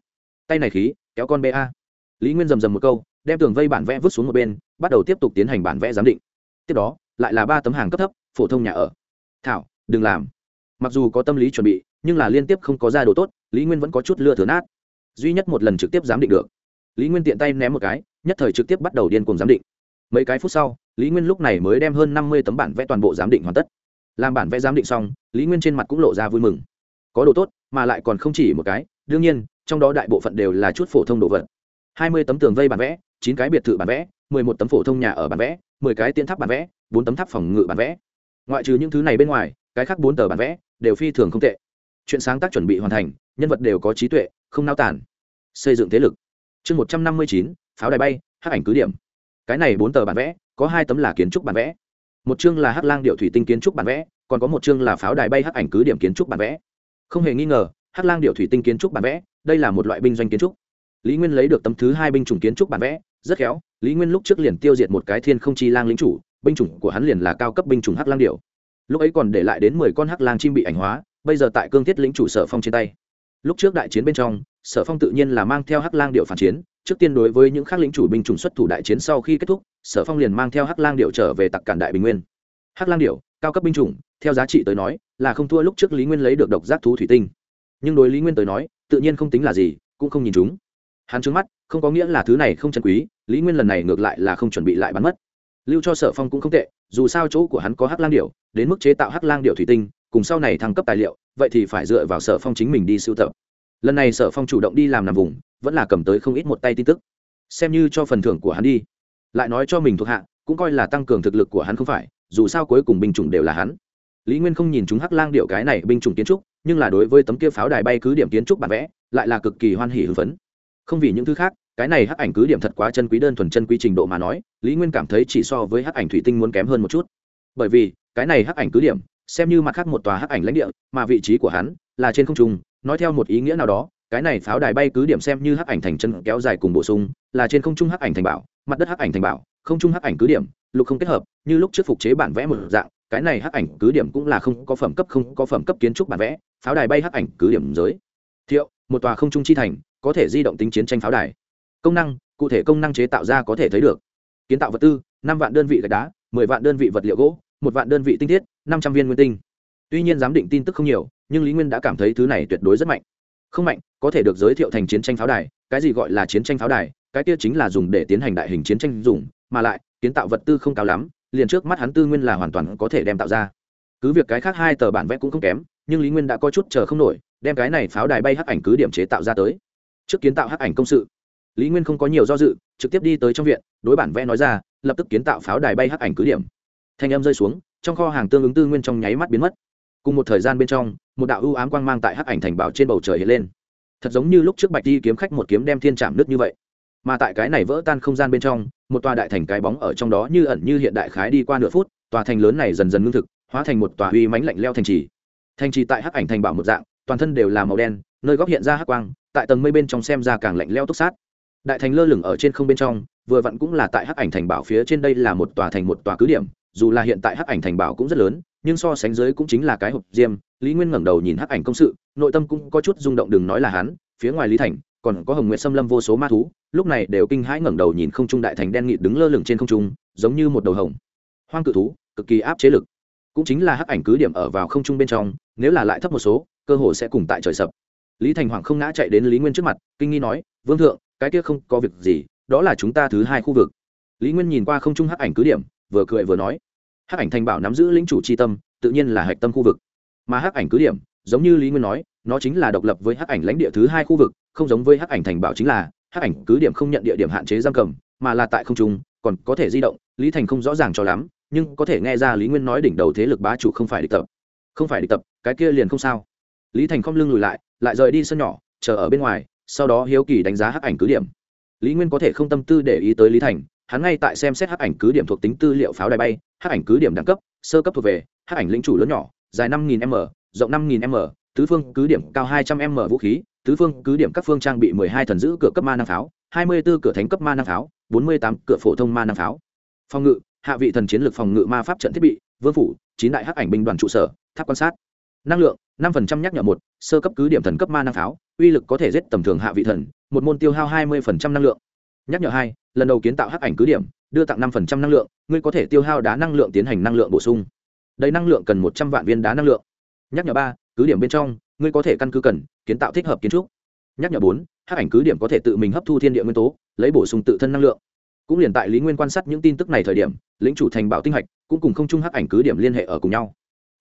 Tay này khí, kéo con ba lý nguyên rầm rầm một câu, đem tường vây bản vẽ vứt xuống một bên, bắt đầu tiếp tục tiến hành bản vẽ giám định. Tiếp đó, lại là ba tấm hàng cấp thấp, phổ thông nhà ở. Thảo, đừng làm. Mặc dù có tâm lý chuẩn bị, nhưng là liên tiếp không có ra đồ tốt, lý nguyên vẫn có chút lưa thừa nát. Duy nhất một lần trực tiếp giám định được. Lý nguyên tiện tay ném một cái nhất thời trực tiếp bắt đầu điên cùng giám định. Mấy cái phút sau, lý nguyên lúc này mới đem hơn năm mươi tấm bản vẽ toàn bộ giám định hoàn tất. Làm bản vẽ giám định xong, lý nguyên trên mặt cũng lộ ra vui mừng. Có đồ tốt, mà lại còn không chỉ một cái, đương nhiên, trong đó đại bộ phận đều là chút phổ thông đồ vật. Hai mươi tấm tường vây bản vẽ, chín cái biệt thự bản vẽ, mười một tấm phổ thông nhà ở bản vẽ, mười cái tiến tháp bản vẽ, bốn tấm tháp phòng ngự bản vẽ. Ngoại trừ những thứ này bên ngoài, cái khác bốn tờ bản vẽ đều phi thường không tệ. Chuyện sáng tác chuẩn bị hoàn thành, nhân vật đều có trí tuệ, không nao tản xây dựng thế lực. Chương một trăm năm mươi chín pháo đài bay hắc ảnh cứ điểm. Cái này bốn tờ bản vẽ, có hai tấm là kiến trúc bản vẽ. Một chương là hắc lang điệu thủy tinh kiến trúc bản vẽ, còn có một chương là pháo đài bay hắc ảnh cứ điểm kiến trúc bản vẽ. Không hề nghi ngờ, hắc lang điệu thủy tinh kiến trúc bản vẽ, đây là một loại binh doanh kiến trúc. Lý nguyên lấy được tấm thứ hai binh chủng kiến trúc bản vẽ, rất khéo, lý nguyên lúc trước liền tiêu diệt một cái thiên không chi lang lính chủ, binh chủng của hắn liền là cao cấp binh chủng hắc lang điệu. Lúc ấy còn để lại đến mười con hắc lang chim bị ảnh hóa, bây giờ tại cương thiết lĩnh chủ sở phong trên tay lúc trước đại chiến bên trong, sở phong tự nhiên là mang theo hắc lang điệu phản chiến. Trước tiên đối với những khắc lĩnh chủ binh chủng xuất thủ đại chiến sau khi kết thúc, sở phong liền mang theo hắc lang điệu trở về tặc cản đại bình nguyên. Hắc lang điệu, cao cấp binh chủng, theo giá trị tới nói, là không thua lúc trước lý nguyên lấy được độc giác thú thủy tinh. Nhưng đối lý nguyên tới nói, tự nhiên không tính là gì, cũng không nhìn chúng. Hắn trứng mắt, không có nghĩa là thứ này không chân quý, lý nguyên lần này ngược lại là không chuẩn bị lại bắn mất. Lưu cho sở phong cũng không tệ, dù sao chỗ của hắn có hắc lang điệu, đến mức chế tạo hắc lang điệu thủy tinh cùng sau này thăng cấp tài liệu, vậy thì phải dựa vào sở phong chính mình đi sưu tập. Lần này sở phong chủ động đi làm nằm vùng, vẫn là cầm tới không ít một tay tin tức. Xem như cho phần thưởng của hắn đi. Lại nói cho mình thuộc hạ, cũng coi là tăng cường thực lực của hắn không phải, dù sao cuối cùng binh chủng đều là hắn. Lý nguyên không nhìn chúng hắc lang điệu cái này binh chủng kiến trúc, nhưng là đối với tấm kia pháo đài bay cứ điểm kiến trúc bản vẽ, lại là cực kỳ hoan hỉ hưng phấn. Không vì những thứ khác, cái này hắc ảnh cứ điểm thật quá chân quý đơn thuần chân quý trình độ mà nói, lý nguyên cảm thấy chỉ so với hắc ảnh thủy tinh muốn kém hơn một chút. Bởi vì, cái này hắc ảnh cứ điểm xem như mặt khác một tòa hắc ảnh lãnh địa, mà vị trí của hắn là trên không trung, nói theo một ý nghĩa nào đó, cái này pháo đài bay cứ điểm xem như hắc ảnh thành chân kéo dài cùng bổ sung, là trên không trung hắc ảnh thành bảo, mặt đất hắc ảnh thành bảo, không trung hắc ảnh cứ điểm, lục không kết hợp, như lúc trước phục chế bản vẽ một dạng, cái này hắc ảnh cứ điểm cũng là không có phẩm cấp, không có phẩm cấp kiến trúc bản vẽ, pháo đài bay hắc ảnh cứ điểm giới. Thiệu, một tòa không trung chi thành, có thể di động tính chiến tranh pháo đài. Công năng, cụ thể công năng chế tạo ra có thể thấy được. Kiến tạo vật tư, năm vạn đơn vị gạch đá, mười vạn đơn vị vật liệu gỗ, một vạn đơn vị tinh thiết năm trăm viên nguyên tinh. Tuy nhiên giám định tin tức không nhiều, nhưng lý nguyên đã cảm thấy thứ này tuyệt đối rất mạnh. Không mạnh, có thể được giới thiệu thành chiến tranh pháo đài, cái gì gọi là chiến tranh pháo đài, cái kia chính là dùng để tiến hành đại hình chiến tranh dùng, mà lại, kiến tạo vật tư không cao lắm, liền trước mắt hắn tư nguyên là hoàn toàn có thể đem tạo ra. Cứ việc cái khác hai tờ bản vẽ cũng không kém, nhưng lý nguyên đã có chút chờ không nổi, đem cái này pháo đài bay hắc ảnh cứ điểm chế tạo ra tới. Trước kiến tạo hắc ảnh công sự, lý nguyên không có nhiều do dự, trực tiếp đi tới trong viện, đối bản vẽ nói ra, lập tức kiến tạo pháo đài bay hắc ảnh cứ điểm. Thanh âm rơi xuống trong kho hàng tương ứng tư nguyên trong nháy mắt biến mất. Cùng một thời gian bên trong, một đạo ưu ám quang mang tại hắc ảnh thành bảo trên bầu trời hiện lên. Thật giống như lúc trước bạch đi kiếm khách một kiếm đem thiên chạm nước như vậy. Mà tại cái này vỡ tan không gian bên trong, một tòa đại thành cái bóng ở trong đó như ẩn như hiện đại khái đi qua nửa phút, tòa thành lớn này dần dần ngưng thực, hóa thành một tòa uy mánh lạnh leo thành trì. Thành trì tại hắc ảnh thành bảo một dạng, toàn thân đều là màu đen, nơi góc hiện ra hắc quang, tại tầng mây bên trong xem ra càng lạnh leo túc sát. Đại thành lơ lửng ở trên không bên trong, vừa vặn cũng là tại hắc ảnh thành bảo phía trên đây là một tòa thành một tòa cứ điểm dù là hiện tại hắc ảnh thành bảo cũng rất lớn, nhưng so sánh dưới cũng chính là cái hộp diêm. Lý nguyên ngẩng đầu nhìn hắc ảnh công sự, nội tâm cũng có chút rung động đừng nói là hắn, phía ngoài lý thành, còn có hồng nguyện xâm lâm vô số ma thú, lúc này đều kinh hãi ngẩng đầu nhìn không trung đại thành đen nghịt đứng lơ lửng trên không trung, giống như một đầu hồng. Hoang cự thú, cực kỳ áp chế lực. Cũng chính là hắc ảnh cứ điểm ở vào không trung bên trong, nếu là lại thấp một số, cơ hồ sẽ cùng tại trời sập. Lý thành hoàng không ngã chạy đến lý nguyên trước mặt, kinh nghi nói, vương thượng, cái kia không có việc gì, đó là chúng ta thứ hai khu vực. Lý nguyên nhìn qua không trung hắc ảnh cứ điểm vừa cười vừa nói. Hắc ảnh thành bảo nắm giữ lĩnh chủ c h i tâm, tự nhiên là hạch tâm khu vực. Mà hắc ảnh cứ điểm, giống như lý nguyên nói, nó chính là độc lập với hắc ảnh lãnh địa thứ hai khu vực, không giống với hắc ảnh thành bảo chính là, hắc ảnh cứ điểm không nhận địa điểm hạn chế giam cầm, mà là tại không trung, còn có thể di động, lý thành không rõ ràng cho lắm, nhưng có thể nghe ra lý nguyên nói đỉnh đầu thế lực bá chủ không phải địch tập. Không phải địch tập, cái kia liền không sao. Lý thành không lưng lùi lại lại rời đi sân nhỏ, chờ ở bên ngoài, sau đó hiếu kỳ đánh giá hắc ảnh cứ điểm. Lý nguyên có thể không tâm tư để ý tới lý thành hắn ngay tại xem xét hắc ảnh cứ điểm thuộc tính tư liệu pháo đài bay, hắc ảnh cứ điểm đẳng cấp, sơ cấp thuộc về, hắc ảnh lĩnh chủ lớn nhỏ, dài năm nghìn m, rộng năm nghìn m, tứ phương cứ điểm cao hai trăm m vũ khí, tứ phương cứ điểm các phương trang bị mười hai thần giữ cửa cấp ma năng pháo, hai mươi b ố cửa thánh cấp ma năng pháo, bốn mươi tám cửa phổ thông ma năng pháo. Phòng ngự, hạ vị thần chiến lược phòng ngự ma pháp trận thiết bị, vương phủ, chín đại hắc ảnh binh đoàn trụ sở, tháp quan sát. Năng lượng, năm phần trăm nhắc nhở một, sơ cấp cứ điểm thần cấp ma năng pháo, uy lực có thể giết tầm thường hạ vị thần, một môn tiêu hao hai mươi phần trăm năng lượng. Nhắc nhở hai lần đầu kiến tạo hắc ảnh cứ điểm, đưa tặng năm phần trăm năng lượng, ngươi có thể tiêu hao đá năng lượng tiến hành năng lượng bổ sung. Đầy năng lượng cần một trăm vạn viên đá năng lượng. Nhắc nhở ba, cứ điểm bên trong, ngươi có thể căn cứ cần, kiến tạo thích hợp kiến trúc. Nhắc nhở bốn, hắc ảnh cứ điểm có thể tự mình hấp thu thiên địa nguyên tố, lấy bổ sung tự thân năng lượng. Cũng liền tại lý nguyên quan sát những tin tức này thời điểm, lĩnh chủ thành bảo tinh hạch, cũng cùng không chung hắc ảnh cứ điểm liên hệ ở cùng nhau.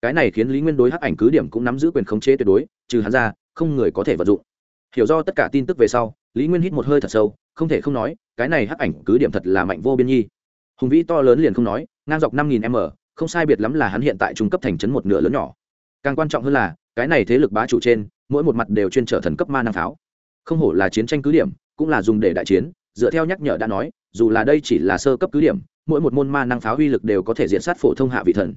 Cái này khiến lý nguyên đối hắc ảnh cứ điểm cũng nắm giữ quyền khống chế tuyệt đối, trừ hắn ra, không người có thể vận dụng. Hiểu do tất cả tin tức về sau, lý nguyên hít một hơi thật sâu, không thể không nói cái này hắc ảnh cứ điểm thật là mạnh vô biên nhi. Hùng vĩ to lớn liền không nói, ngang dọc năm nghìn m, không sai biệt lắm là hắn hiện tại trung cấp thành trấn một nửa lớn nhỏ. Càng quan trọng hơn là, cái này thế lực bá chủ trên, mỗi một mặt đều chuyên trở thần cấp ma năng pháo. Không hổ là chiến tranh cứ điểm, cũng là dùng để đại chiến, dựa theo nhắc nhở đã nói, dù là đây chỉ là sơ cấp cứ điểm, mỗi một môn ma năng pháo uy lực đều có thể diện sát phổ thông hạ vị thần.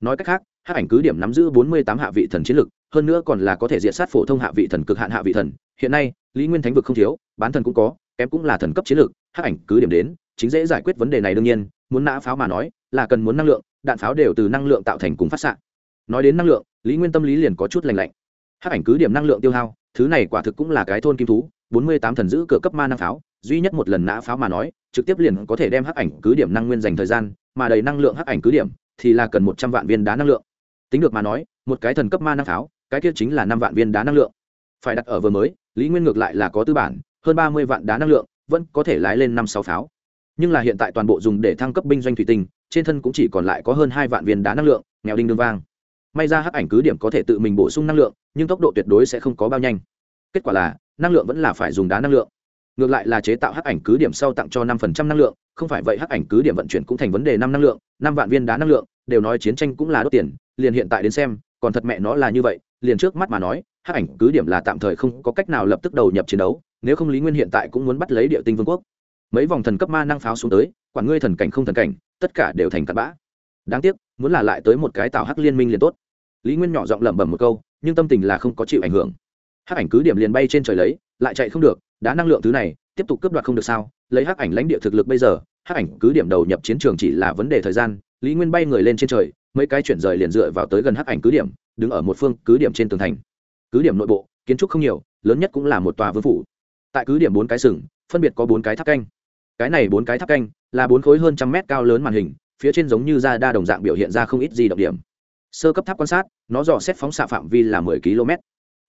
Nói cách khác hát ảnh cứ điểm nắm giữ bốn mươi tám hạ vị thần chiến lực, hơn nữa còn là có thể diện sát phổ thông hạ vị thần, cực hạn hạ vị thần. Hiện nay, lý nguyên thánh vực không thiếu, bán thần cũng có kém cũng là thần cấp chiến lược, hắc ảnh cứ điểm đến, chính dễ giải quyết vấn đề này đương nhiên, muốn nã pháo mà nói, là cần muốn năng lượng, đạn pháo đều từ năng lượng tạo thành cùng phát xạ. Nói đến năng lượng, lý nguyên tâm lý liền có chút lành lạnh. Hắc ảnh cứ điểm năng lượng tiêu hao, thứ này quả thực cũng là cái thôn kim thú, bốn mươi tám thần giữ cửa cấp ma năng pháo, duy nhất một lần nã pháo mà nói, trực tiếp liền có thể đem hắc ảnh cứ điểm năng nguyên dành thời gian, mà đầy năng lượng hắc ảnh cứ điểm thì là cần một trăm vạn viên đá năng lượng. Tính được mà nói, một cái thần cấp ma năng pháo, cái kia chính là năm vạn viên đá năng lượng. Phải đặt ở vừa mới, lý nguyên ngược lại là có tư bản hơn ba mươi vạn đá năng lượng, vẫn có thể lái lên năm sáu pháo. Nhưng là hiện tại toàn bộ dùng để thăng cấp binh doanh thủy tinh, trên thân cũng chỉ còn lại có hơn hai vạn viên đá năng lượng, nghèo đinh đương vang. May ra hắc ảnh cứ điểm có thể tự mình bổ sung năng lượng, nhưng tốc độ tuyệt đối sẽ không có bao nhanh. Kết quả là, năng lượng vẫn là phải dùng đá năng lượng. Ngược lại là chế tạo hắc ảnh cứ điểm sau tặng cho năm phần trăm năng lượng, không phải vậy hắc ảnh cứ điểm vận chuyển cũng thành vấn đề năm năng lượng, năm vạn viên đá năng lượng, đều nói chiến tranh cũng là đốt tiền, liền hiện tại đến xem, còn thật mẹ nó là như vậy, liền trước mắt mà nói, hắc ảnh cứ điểm là tạm thời không có cách nào lập tức đầu nhập chiến đấu nếu không lý nguyên hiện tại cũng muốn bắt lấy địa tinh vương quốc. Mấy vòng thần cấp ma năng pháo xuống tới, quản ngươi thần cảnh không thần cảnh, tất cả đều thành cặn bã. Đáng tiếc, muốn là lại tới một cái tạo hắc liên minh liền tốt. Lý nguyên nhỏ giọng lẩm bẩm một câu, nhưng tâm tình là không có chịu ảnh hưởng. Hắc ảnh cứ điểm liền bay trên trời lấy, lại chạy không được đã năng lượng thứ này, tiếp tục cướp đoạt không được sao? Lấy hắc ảnh lãnh địa thực lực bây giờ, hắc ảnh cứ điểm đầu nhập chiến trường chỉ là vấn đề thời gian, lý nguyên bay người lên trên trời, mấy cái chuyển rời liền dựa vào tới gần hắc ảnh cứ điểm, đứng ở một phương cứ điểm trên tường thành. Cứ điểm nội bộ, kiến trúc không nhiều, lớn nhất cũng là một tòa vương phủ tại cứ điểm bốn cái sừng, phân biệt có bốn cái tháp canh. Cái này bốn cái tháp canh là bốn khối hơn trăm mét cao lớn màn hình, phía trên giống như da đa đồng dạng biểu hiện ra không ít gì động điểm. Sơ cấp tháp quan sát, nó dò xét phóng xạ phạm vi là mười km.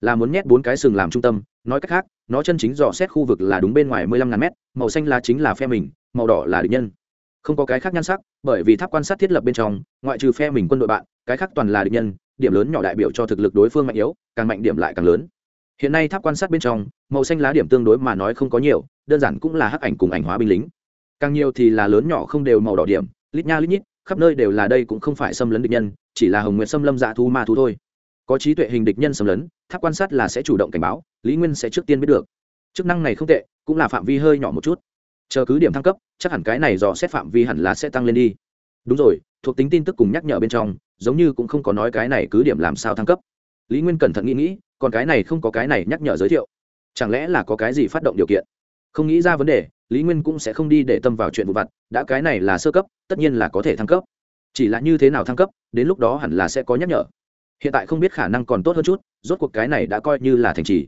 Là muốn nhét bốn cái sừng làm trung tâm, nói cách khác, nó chân chính dò xét khu vực là đúng bên ngoài mười lăm ngàn mét, màu xanh là chính là phe mình, màu đỏ là địch nhân. Không có cái khác nhan sắc, bởi vì tháp quan sát thiết lập bên trong, ngoại trừ phe mình quân đội bạn, cái khác toàn là địch nhân, điểm lớn nhỏ đại biểu cho thực lực đối phương mạnh yếu, càng mạnh điểm lại càng lớn hiện nay tháp quan sát bên trong, màu xanh lá điểm tương đối mà nói không có nhiều, đơn giản cũng là hắc ảnh cùng ảnh hóa binh lính. Càng nhiều thì là lớn nhỏ không đều màu đỏ điểm, lít nha lít nhít, khắp nơi đều là đây cũng không phải xâm lấn địch nhân, chỉ là hồng nguyện xâm lâm dạ thu ma thú thôi. Có trí tuệ hình địch nhân xâm lấn, tháp quan sát là sẽ chủ động cảnh báo, lý nguyên sẽ trước tiên biết được. Chức năng này không tệ, cũng là phạm vi hơi nhỏ một chút. Chờ cứ điểm thăng cấp, chắc hẳn cái này dò xét phạm vi hẳn là sẽ tăng lên đi. Đúng rồi, thuộc tính tin tức cùng nhắc nhở bên trong, giống như cũng không có nói cái này cứ điểm làm sao thăng cấp. Lý nguyên cẩn thận nghĩ nghĩ còn cái này không có cái này nhắc nhở giới thiệu. Chẳng lẽ là có cái gì phát động điều kiện? Không nghĩ ra vấn đề, lý nguyên cũng sẽ không đi để tâm vào chuyện vụ vặt, đã cái này là sơ cấp, tất nhiên là có thể thăng cấp. Chỉ là như thế nào thăng cấp, đến lúc đó hẳn là sẽ có nhắc nhở. Hiện tại không biết khả năng còn tốt hơn chút, rốt cuộc cái này đã coi như là thành trì.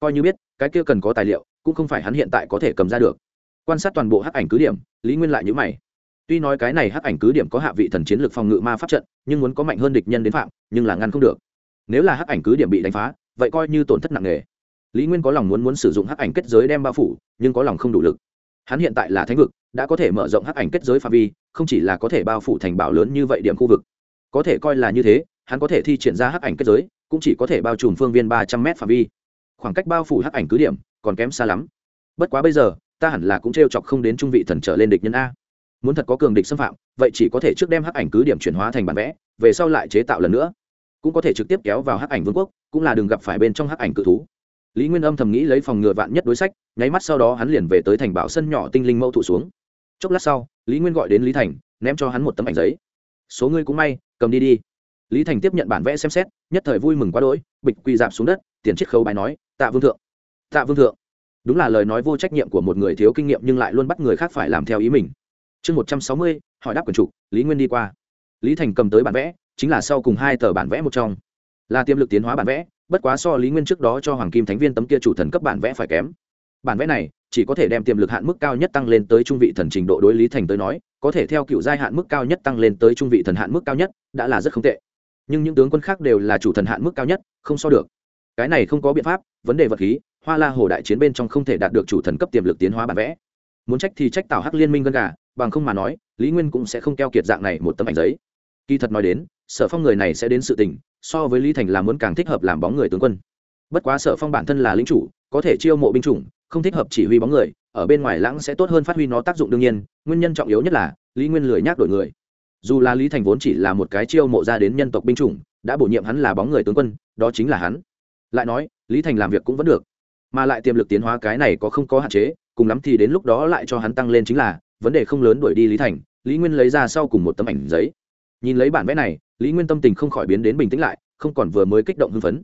Coi như biết, cái kia cần có tài liệu, cũng không phải hắn hiện tại có thể cầm ra được. Quan sát toàn bộ hắc ảnh cứ điểm, lý nguyên lại nhữ mày. Tuy nói cái này hắc ảnh cứ điểm có hạ vị thần chiến lược phòng ngự ma pháp trận, nhưng muốn có mạnh hơn địch nhân đến phạm, nhưng là ngăn không được. Nếu là hắc ảnh cứ điểm bị đánh phá vậy coi như tổn thất nặng nề. Lý nguyên có lòng muốn muốn sử dụng hắc ảnh kết giới đem bao phủ, nhưng có lòng không đủ lực. Hắn hiện tại là thánh vực, đã có thể mở rộng hắc ảnh kết giới phạm vi, không chỉ là có thể bao phủ thành bảo lớn như vậy điểm khu vực. Có thể coi là như thế, hắn có thể thi triển ra hắc ảnh kết giới, cũng chỉ có thể bao trùm phương viên ba trăm m phạm vi. Khoảng cách bao phủ hắc ảnh cứ điểm, còn kém xa lắm. Bất quá bây giờ, ta hẳn là cũng t r e o chọc không đến trung vị thần trở lên địch nhân a. Muốn thật có cường địch xâm phạm, vậy chỉ có thể trước đem hắc ảnh cứ điểm chuyển hóa thành bản vẽ, về sau lại chế tạo lần nữa cũng có thể trực tiếp kéo vào hắc ảnh vương quốc, cũng là đừng gặp phải bên trong hắc ảnh cự thú. Lý nguyên âm thầm nghĩ lấy phòng ngừa vạn nhất đối sách, nháy mắt sau đó hắn liền về tới thành bảo sân nhỏ tinh linh mẫu thụ xuống. Chốc lát sau, lý nguyên gọi đến lý thành, ném cho hắn một tấm ảnh giấy. Số ngươi cũng may, cầm đi đi. Lý thành tiếp nhận bản vẽ xem xét, nhất thời vui mừng quá đỗi, bịch quỳ dạp xuống đất, tiền chiết khấu bài nói, tạ vương thượng, tạ vương thượng. Đúng là lời nói vô trách nhiệm của một người thiếu kinh nghiệm nhưng lại luôn bắt người khác phải làm theo ý mình. Chương một trăm sáu mươi, hỏi đáp quần chủ, lý nguyên đi qua. Lý thành cầm tới bản vẽ chính là sau cùng hai tờ bản vẽ một trong. Là tiềm lực tiến hóa bản vẽ, bất quá so lý nguyên trước đó cho hoàng kim thánh viên tấm kia chủ thần cấp bản vẽ phải kém. Bản vẽ này, chỉ có thể đem tiềm lực hạn mức cao nhất tăng lên tới trung vị thần trình độ đối lý thành tới nói, có thể theo cựu giai hạn mức cao nhất tăng lên tới trung vị thần hạn mức cao nhất, đã là rất không tệ. Nhưng những tướng quân khác đều là chủ thần hạn mức cao nhất, không so được. Cái này không có biện pháp, vấn đề vật khí, hoa la hồ đại chiến bên trong không thể đạt được chủ thần cấp tiềm lực tiến hóa bản vẽ. Muốn trách thì trách Tào hắc liên minh gân gà, bằng không mà nói, lý nguyên cũng sẽ không keo kiệt dạng này một tấm ảnh giấy kỳ thật nói đến, sở phong người này sẽ đến sự tình, so với lý thành là muốn càng thích hợp làm bóng người tướng quân. Bất quá sở phong bản thân là lính chủ, có thể chiêu mộ binh chủng, không thích hợp chỉ huy bóng người, ở bên ngoài lãng sẽ tốt hơn phát huy nó tác dụng đương nhiên, nguyên nhân trọng yếu nhất là, lý nguyên lười nhác đổi người. Dù là lý thành vốn chỉ là một cái chiêu mộ ra đến nhân tộc binh chủng, đã bổ nhiệm hắn là bóng người tướng quân, đó chính là hắn. Lại nói, lý thành làm việc cũng vẫn được, mà lại tiềm lực tiến hóa cái này có không có hạn chế, cùng lắm thì đến lúc đó lại cho hắn tăng lên chính là, vấn đề không lớn đuổi đi lý thành, lý nguyên lấy ra sau cùng một tấm ảnh giấy nhìn lấy bản vẽ này, lý nguyên tâm tình không khỏi biến đến bình tĩnh lại, không còn vừa mới kích động hưng phấn.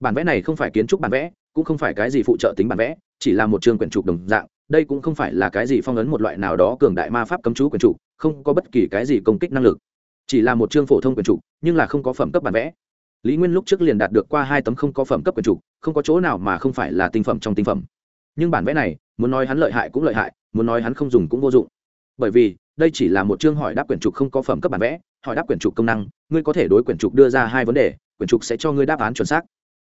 Bản vẽ này không phải kiến trúc bản vẽ, cũng không phải cái gì phụ trợ tính bản vẽ, chỉ là một chương quyển trục đồng dạng, đây cũng không phải là cái gì phong ấn một loại nào đó cường đại ma pháp cấm chú quyển trục, không có bất kỳ cái gì công kích năng lực. Chỉ là một chương phổ thông quyển trục, nhưng là không có phẩm cấp bản vẽ. Lý nguyên lúc trước liền đạt được qua hai tấm không có phẩm cấp quyển trục, không có chỗ nào mà không phải là tinh phẩm trong tinh phẩm. Nhưng bản vẽ này, muốn nói hắn lợi hại cũng lợi hại, muốn nói hắn không dùng cũng vô dụng. Bởi vì, đây chỉ là một chương hỏi đáp quyển trục không có phẩm cấp bản vẽ hỏi đáp quyển trục công năng, ngươi có thể đối quyển trục đưa ra hai vấn đề, quyển trục sẽ cho ngươi đáp án chuẩn xác.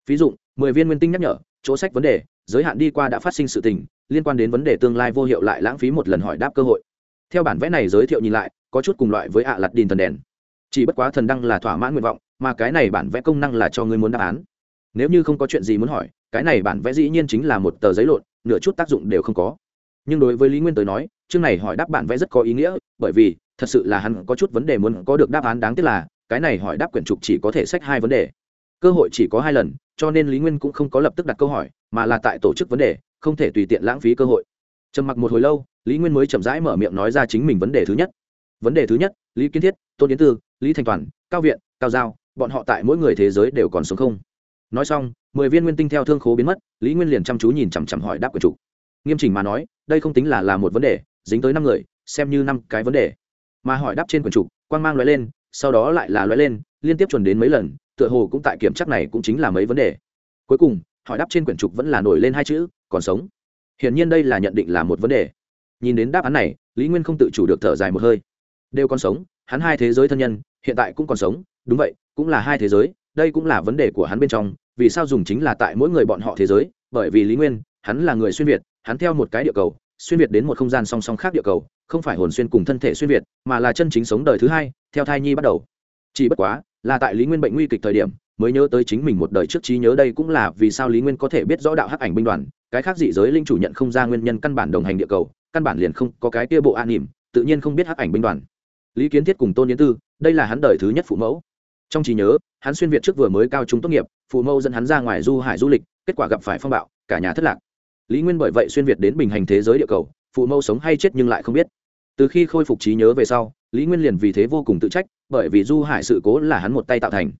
Ví dụ, mười viên nguyên tinh nhắc nhở, chỗ sách vấn đề, giới hạn đi qua đã phát sinh sự tình, liên quan đến vấn đề tương lai vô hiệu lại lãng phí một lần hỏi đáp cơ hội. Theo bản vẽ này giới thiệu nhìn lại, có chút cùng loại với ạ lặt đìn thần đèn. Chỉ bất quá thần đăng là thỏa mãn nguyện vọng, mà cái này bản vẽ công năng là cho ngươi muốn đáp án. Nếu như không có chuyện gì muốn hỏi, cái này bản vẽ dĩ nhiên chính là một tờ giấy lộn, nửa chút tác dụng đều không có. Nhưng đối với lý nguyên tới nói chương này hỏi đáp bản vẽ rất có ý nghĩa, bởi vì, thật sự là hắn có chút vấn đề muốn có được đáp án đáng tiếc là, cái này hỏi đáp quyển trục chỉ có thể sách hai vấn đề. Cơ hội chỉ có hai lần, cho nên lý nguyên cũng không có lập tức đặt câu hỏi, mà là tại tổ chức vấn đề, không thể tùy tiện lãng phí cơ hội. Trầm mặc một hồi lâu, lý nguyên mới chậm rãi mở miệng nói ra chính mình vấn đề thứ nhất. Vấn đề thứ nhất, lý kiến thiết, tôn yến tư, lý thanh toàn, cao viện, cao giao, bọn họ tại mỗi người thế giới đều còn sống không? Nói xong, mười viên nguyên tinh theo thương khố biến mất, lý nguyên liền chăm chú nhìn chằm chằm hỏi đáp quyển trục. Nghiêm chỉnh mà nói, đây không tính là là một vấn đề dính tới năm người, xem như năm cái vấn đề. Mà hỏi đáp trên quyển trục, quang mang loại lên, sau đó lại là loại lên, liên tiếp chuẩn đến mấy lần, tựa hồ cũng tại kiểm tra này cũng chính là mấy vấn đề. Cuối cùng, hỏi đáp trên quyển trục vẫn là nổi lên hai chữ, còn sống. Hiển nhiên đây là nhận định là một vấn đề. Nhìn đến đáp án này, lý nguyên không tự chủ được thở dài một hơi. Đều còn sống, hắn hai thế giới thân nhân, hiện tại cũng còn sống, đúng vậy, cũng là hai thế giới, đây cũng là vấn đề của hắn bên trong, vì sao dùng chính là tại mỗi người bọn họ thế giới, bởi vì lý nguyên, hắn là người xuyên việt, hắn theo một cái địa cầu xuyên việt đến một không gian song song khác địa cầu, không phải hồn xuyên cùng thân thể xuyên việt, mà là chân chính sống đời thứ hai, theo thai nhi bắt đầu. Chỉ bất quá, là tại lý nguyên bệnh nguy kịch thời điểm, mới nhớ tới chính mình một đời trước trí nhớ đây cũng là vì sao lý nguyên có thể biết rõ đạo hắc ảnh binh đoàn, cái khác dị giới linh chủ nhận không ra nguyên nhân căn bản đồng hành địa cầu, căn bản liền không có cái kia bộ an nỉm, tự nhiên không biết hắc ảnh binh đoàn. Lý kiến thiết cùng tôn yến tư, đây là hắn đời thứ nhất phụ mẫu. Trong trí nhớ, hắn xuyên việt trước vừa mới cao trung tốt nghiệp, phụ mẫu dẫn hắn ra ngoài du hải du lịch, kết quả gặp phải phong bạo, cả nhà thất lạc lý nguyên bởi vậy xuyên việt đến bình hành thế giới địa cầu, phụ mẫu sống hay chết nhưng lại không biết. Từ khi khôi phục trí nhớ về sau, lý nguyên liền vì thế vô cùng tự trách, bởi vì du hải sự cố là hắn một tay tạo thành.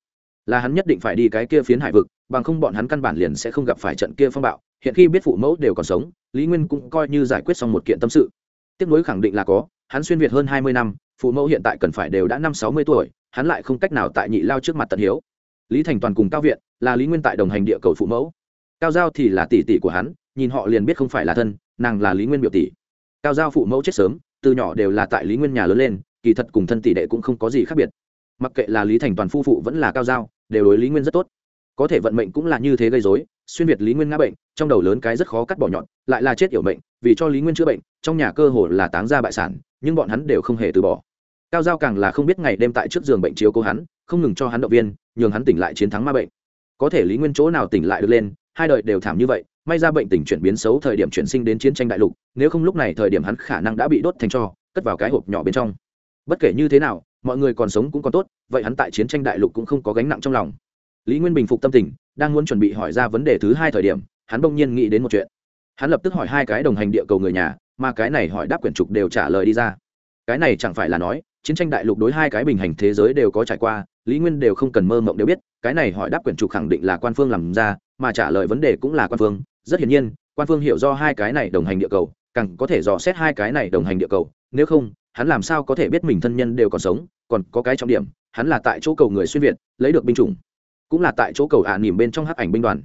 Là hắn nhất định phải đi cái kia phiến hải vực, bằng không bọn hắn căn bản liền sẽ không gặp phải trận kia phong bạo. Hiện khi biết phụ mẫu đều còn sống, lý nguyên cũng coi như giải quyết xong một kiện tâm sự. Tiếp nối khẳng định là có, hắn xuyên việt hơn hai mươi năm, phụ mẫu hiện tại cần phải đều đã năm sáu mươi tuổi, hắn lại không cách nào tại nhị lao trước mặt tận hiếu. Lý thành toàn cùng cao viện, là lý nguyên tại đồng hành địa cầu phụ mẫu cao giao thì là tỷ tỷ của hắn, nhìn họ liền biết không phải là thân, nàng là lý nguyên biểu tỷ. Cao giao phụ mẫu chết sớm, từ nhỏ đều là tại lý nguyên nhà lớn lên, kỳ thật cùng thân tỷ đệ cũng không có gì khác biệt. Mặc kệ là lý thành toàn phu phụ vẫn là cao giao, đều đối lý nguyên rất tốt. Có thể vận mệnh cũng là như thế gây dối xuyên việt lý nguyên ngã bệnh, trong đầu lớn cái rất khó cắt bỏ nhọn, lại là chết yểu bệnh vì cho lý nguyên chữa bệnh, trong nhà cơ hồ là táng ra bại sản, nhưng bọn hắn đều không hề từ bỏ. Cao giao càng là không biết ngày đêm tại trước giường bệnh chiếu cố hắn, không ngừng cho hắn động viên, nhường hắn tỉnh lại chiến thắng ma bệnh. Có thể lý nguyên chỗ nào tỉnh lại được lên hai đời đều thảm như vậy, may ra bệnh tình chuyển biến xấu thời điểm chuyển sinh đến chiến tranh đại lục, nếu không lúc này thời điểm hắn khả năng đã bị đốt thành cho, cất vào cái hộp nhỏ bên trong. Bất kể như thế nào, mọi người còn sống cũng còn tốt, vậy hắn tại chiến tranh đại lục cũng không có gánh nặng trong lòng. Lý nguyên bình phục tâm tình, đang muốn chuẩn bị hỏi ra vấn đề thứ hai thời điểm, hắn bỗng nhiên nghĩ đến một chuyện. Hắn lập tức hỏi hai cái đồng hành địa cầu người nhà, mà cái này hỏi đáp quyển trục đều trả lời đi ra. Cái này chẳng phải là nói, chiến tranh đại lục đối hai cái bình hành thế giới đều có trải qua lý nguyên đều không cần mơ mộng đều biết, cái này hỏi đáp quyển trục khẳng định là quan phương làm ra, mà trả lời vấn đề cũng là quan phương. Rất hiển nhiên, quan phương hiểu do hai cái này đồng hành địa cầu, càng có thể dò xét hai cái này đồng hành địa cầu. Nếu không, hắn làm sao có thể biết mình thân nhân đều còn sống, còn có cái trọng điểm, hắn là tại chỗ cầu người xuyên việt, lấy được binh chủng, cũng là tại chỗ cầu ả à nỉm bên trong hắc ảnh binh đoàn.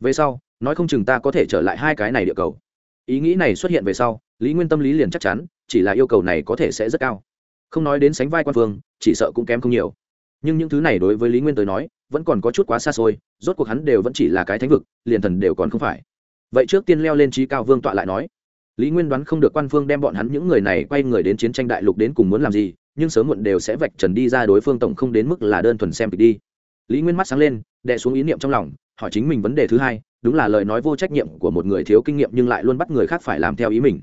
Về sau, nói không chừng ta có thể trở lại hai cái này địa cầu. Ý nghĩ này xuất hiện về sau, lý nguyên tâm lý liền chắc chắn, chỉ là yêu cầu này có thể sẽ rất cao. Không nói đến sánh vai quan phương, chỉ sợ cũng kém không nhiều nhưng những thứ này đối với lý nguyên tới nói, vẫn còn có chút quá xa xôi, rốt cuộc hắn đều vẫn chỉ là cái thánh vực, liền thần đều còn không phải. Vậy trước tiên leo lên trí cao vương tọa lại nói. Lý nguyên đoán không được quan phương đem bọn hắn những người này quay người đến chiến tranh đại lục đến cùng muốn làm gì, nhưng sớm muộn đều sẽ vạch trần đi ra đối phương tổng không đến mức là đơn thuần xem kịch đi. Lý nguyên mắt sáng lên, đè xuống ý niệm trong lòng, hỏi chính mình vấn đề thứ hai, đúng là lời nói vô trách nhiệm của một người thiếu kinh nghiệm nhưng lại luôn bắt người khác phải làm theo ý mình.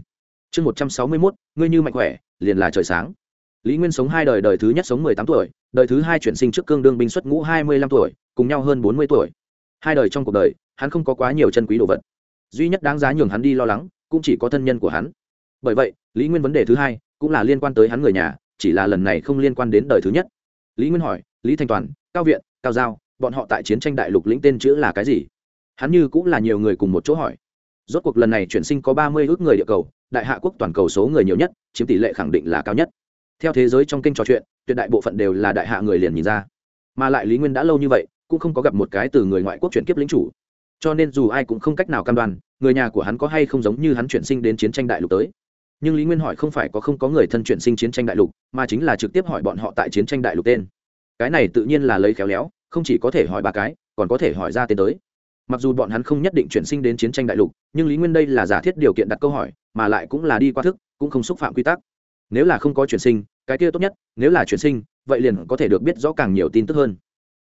Chương một trăm sáu mươi mốt, ngươi như mạnh khỏe, liền là trời sáng lý nguyên sống hai đời đời thứ nhất sống mười tám tuổi, đời thứ hai chuyển sinh trước cương đương binh xuất ngũ hai mươi lăm tuổi, cùng nhau hơn bốn mươi tuổi. Hai đời trong cuộc đời, hắn không có quá nhiều chân quý đồ vật. Duy nhất đáng giá nhường hắn đi lo lắng, cũng chỉ có thân nhân của hắn. Bởi vậy, lý nguyên vấn đề thứ hai cũng là liên quan tới hắn người nhà, chỉ là lần này không liên quan đến đời thứ nhất. Lý nguyên hỏi, lý thanh toàn, cao viện, cao giao, bọn họ tại chiến tranh đại lục lĩnh tên chữ là cái gì? Hắn như cũng là nhiều người cùng một chỗ hỏi. Rốt cuộc lần này chuyển sinh có ba mươi ước người địa cầu, đại hạ quốc toàn cầu số người nhiều nhất, chiếm tỷ lệ khẳng định là cao nhất theo thế giới trong kênh trò chuyện, tuyệt đại bộ phận đều là đại hạ người liền nhìn ra. Mà lại lý nguyên đã lâu như vậy, cũng không có gặp một cái từ người ngoại quốc chuyển kiếp lính chủ. Cho nên dù ai cũng không cách nào cam đoan, người nhà của hắn có hay không giống như hắn chuyển sinh đến chiến tranh đại lục tới. Nhưng lý nguyên hỏi không phải có không có người thân chuyển sinh chiến tranh đại lục, mà chính là trực tiếp hỏi bọn họ tại chiến tranh đại lục tên. Cái này tự nhiên là lấy khéo léo, không chỉ có thể hỏi ba cái, còn có thể hỏi ra tên tới. Mặc dù bọn hắn không nhất định chuyển sinh đến chiến tranh đại lục, nhưng lý nguyên đây là giả thiết điều kiện đặt câu hỏi, mà lại cũng là đi qua thức, cũng không xúc phạm quy tắc nếu là không có chuyển sinh, cái kia tốt nhất, nếu là chuyển sinh, vậy liền có thể được biết rõ càng nhiều tin tức hơn.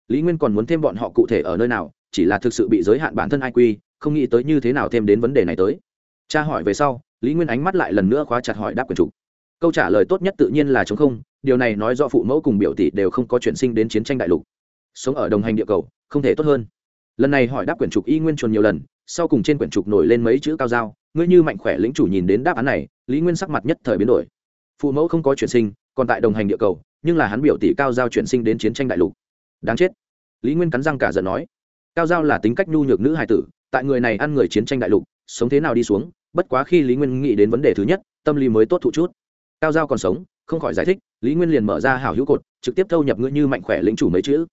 Lý nguyên còn muốn thêm bọn họ cụ thể ở nơi nào, chỉ là thực sự bị giới hạn bản thân ai quy không nghĩ tới như thế nào thêm đến vấn đề này tới. Cha hỏi về sau, lý nguyên ánh mắt lại lần nữa khóa chặt hỏi đáp quyền chủ. Câu trả lời tốt nhất tự nhiên là chống không, điều này nói do phụ mẫu cùng biểu tỷ đều không có chuyển sinh đến chiến tranh đại lục. Sống ở đồng hành địa cầu, không thể tốt hơn. Lần này hỏi đáp quyển trục y nguyên chuồn nhiều lần, sau cùng trên quyển trục nổi lên mấy chữ cao dao, ngươi như mạnh khỏe lĩnh chủ nhìn đến đáp án này, lý nguyên sắc mặt nhất thời biến đổi phụ mẫu không có chuyển sinh, còn tại đồng hành địa cầu, nhưng là hắn biểu tỷ cao giao chuyển sinh đến chiến tranh đại lục. Đáng chết. Lý nguyên cắn răng cả giận nói, cao giao là tính cách nhu nhược nữ hài tử, tại người này ăn người chiến tranh đại lục, sống thế nào đi xuống, bất quá khi lý nguyên nghĩ đến vấn đề thứ nhất, tâm lý mới tốt thụ chút. Cao giao còn sống, không khỏi giải thích, lý nguyên liền mở ra hảo hữu cột, trực tiếp thâu nhập ngữ như mạnh khỏe lĩnh chủ mấy chữ.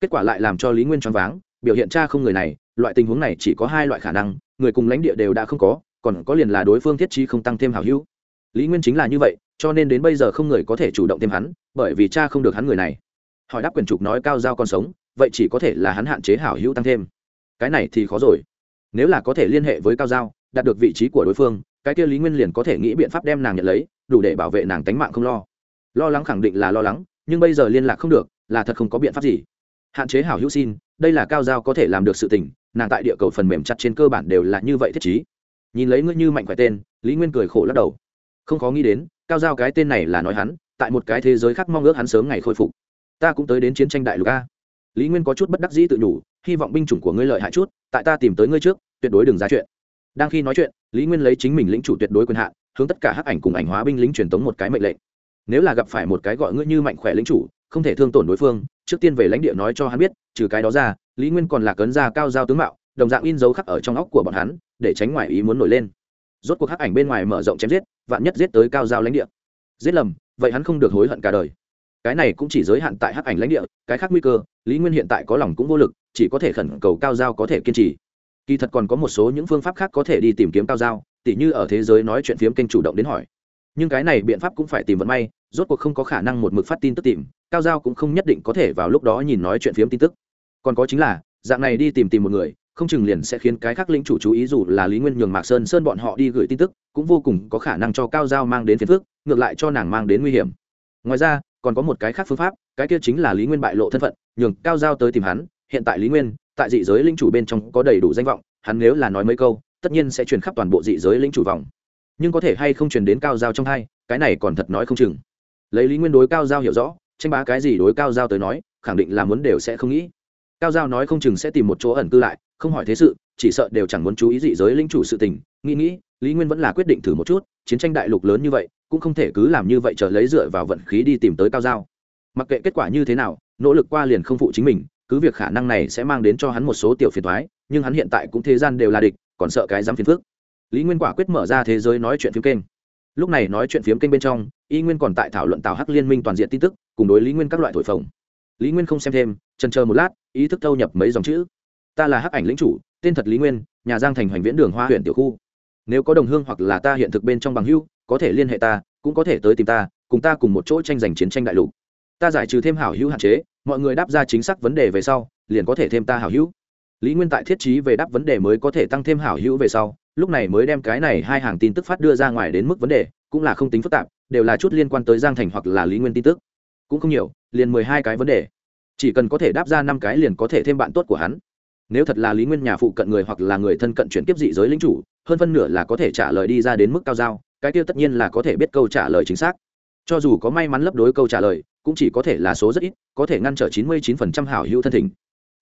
Kết quả lại làm cho lý nguyên choáng váng, biểu hiện cha không người này, loại tình huống này chỉ có hai loại khả năng, người cùng lãnh địa đều đã không có, còn có liền là đối phương thiết trí không tăng thêm hảo hữu lý nguyên chính là như vậy, cho nên đến bây giờ không người có thể chủ động thêm hắn, bởi vì cha không được hắn người này. Hỏi đáp quyền trục nói cao giao còn sống, vậy chỉ có thể là hắn hạn chế hảo hữu tăng thêm. Cái này thì khó rồi. Nếu là có thể liên hệ với cao giao, đạt được vị trí của đối phương, cái kia lý nguyên liền có thể nghĩ biện pháp đem nàng nhận lấy, đủ để bảo vệ nàng tánh mạng không lo. Lo lắng khẳng định là lo lắng, nhưng bây giờ liên lạc không được, là thật không có biện pháp gì. Hạn chế hảo hữu xin, đây là cao giao có thể làm được sự tình, nàng tại địa cầu phần mềm chặt trên cơ bản đều là như vậy thiết chí nhìn lấy ngươi như mạnh khỏe tên, lý nguyên cười khổ lắc đầu không khó nghĩ đến, cao giao cái tên này là nói hắn, tại một cái thế giới khác mong ước hắn sớm ngày khôi phục. Ta cũng tới đến chiến tranh đại lục a. Lý nguyên có chút bất đắc dĩ tự nhủ, hy vọng binh chủng của ngươi lợi hại chút, tại ta tìm tới ngươi trước, tuyệt đối đừng ra chuyện. Đang khi nói chuyện, lý nguyên lấy chính mình lĩnh chủ tuyệt đối quyền hạn, hướng tất cả hắc ảnh cùng ảnh hóa binh lính truyền tống một cái mệnh lệnh. Nếu là gặp phải một cái gọi ngươi như mạnh khỏe lĩnh chủ, không thể thương tổn đối phương, trước tiên về lãnh địa nói cho hắn biết, trừ cái đó ra, lý nguyên còn là cấn ra cao giao tướng mạo, đồng dạng in dấu khắc ở trong óc của bọn hắn, để tránh ngoài ý muốn nổi lên rốt cuộc hắc ảnh bên ngoài mở rộng chém giết, vạn nhất giết tới cao giao lãnh địa. Giết lầm, vậy hắn không được hối hận cả đời. Cái này cũng chỉ giới hạn tại hắc ảnh lãnh địa, cái khác nguy cơ, lý nguyên hiện tại có lòng cũng vô lực, chỉ có thể khẩn cầu cao giao có thể kiên trì. Kỳ thật còn có một số những phương pháp khác có thể đi tìm kiếm cao giao, tỉ như ở thế giới nói chuyện phiếm kênh chủ động đến hỏi. Nhưng cái này biện pháp cũng phải tìm vận may, rốt cuộc không có khả năng một mực phát tin tức tìm, cao giao cũng không nhất định có thể vào lúc đó nhìn nói chuyện phiếm tin tức. Còn có chính là, dạng này đi tìm tìm một người không chừng liền sẽ khiến cái khác linh chủ chú ý dù là lý nguyên nhường mạc sơn sơn bọn họ đi gửi tin tức, cũng vô cùng có khả năng cho cao giao mang đến phiền phước ngược lại cho nàng mang đến nguy hiểm. Ngoài ra, còn có một cái khác phương pháp, cái kia chính là lý nguyên bại lộ thân phận, nhường cao giao tới tìm hắn, hiện tại lý nguyên, tại dị giới linh chủ bên trong có đầy đủ danh vọng, hắn nếu là nói mấy câu, tất nhiên sẽ truyền khắp toàn bộ dị giới linh chủ vòng. Nhưng có thể hay không truyền đến cao giao trong hai, cái này còn thật nói không chừng. Lấy lý nguyên đối cao giao hiểu rõ, tranh bá cái gì đối cao giao tới nói, khẳng định là muốn đều sẽ không nghĩ. Cao giao nói không chừng sẽ tìm một chỗ ẩn cư lại không hỏi thế sự, chỉ sợ đều chẳng muốn chú ý dị giới linh chủ sự tình. Nghĩ nghĩ, lý nguyên vẫn là quyết định thử một chút, chiến tranh đại lục lớn như vậy, cũng không thể cứ làm như vậy chờ lấy dựa vào vận khí đi tìm tới cao giao mặc kệ kết quả như thế nào, nỗ lực qua liền không phụ chính mình, cứ việc khả năng này sẽ mang đến cho hắn một số tiểu phiền thoái nhưng hắn hiện tại cũng thế gian đều là địch, còn sợ cái dám phiền phước lý nguyên quả quyết mở ra thế giới nói chuyện phiếm kênh. Lúc này nói chuyện phiếm kênh bên trong, y nguyên còn tại thảo luận tào hắc liên minh toàn diện tin tức, cùng đối lý nguyên các loại thổi phồng. Lý nguyên không xem thêm trần chờ một lát, ý thức thâu nhập mấy dòng chữ ta là hắc ảnh lĩnh chủ, tên thật lý nguyên, nhà giang thành hoành viễn đường hoa huyện tiểu khu. Nếu có đồng hương hoặc là ta hiện thực bên trong bằng hưu có thể liên hệ ta, cũng có thể tới tìm ta, cùng ta cùng một chỗ tranh giành chiến tranh đại lục. Ta giải trừ thêm hảo hữu hạn chế, mọi người đáp ra chính xác vấn đề về sau, liền có thể thêm ta hảo hữu. Lý nguyên tại thiết trí về đáp vấn đề mới có thể tăng thêm hảo hữu về sau, lúc này mới đem cái này hai hàng tin tức phát đưa ra ngoài đến mức vấn đề, cũng là không tính phức tạp, đều là chút liên quan tới giang thành hoặc là lý nguyên tin tức. Cũng không nhiều, liền mười hai cái vấn đề. Chỉ cần có thể đáp ra năm cái liền có thể thêm bạn tốt của hắn nếu thật là lý nguyên nhà phụ cận người hoặc là người thân cận chuyển tiếp dị giới lính chủ, hơn phân nửa là có thể trả lời đi ra đến mức cao giao, cái kia tất nhiên là có thể biết câu trả lời chính xác. Cho dù có may mắn lấp đối câu trả lời, cũng chỉ có thể là số rất ít, có thể ngăn trở chín mươi chín phần trăm hảo hữu thân thỉnh.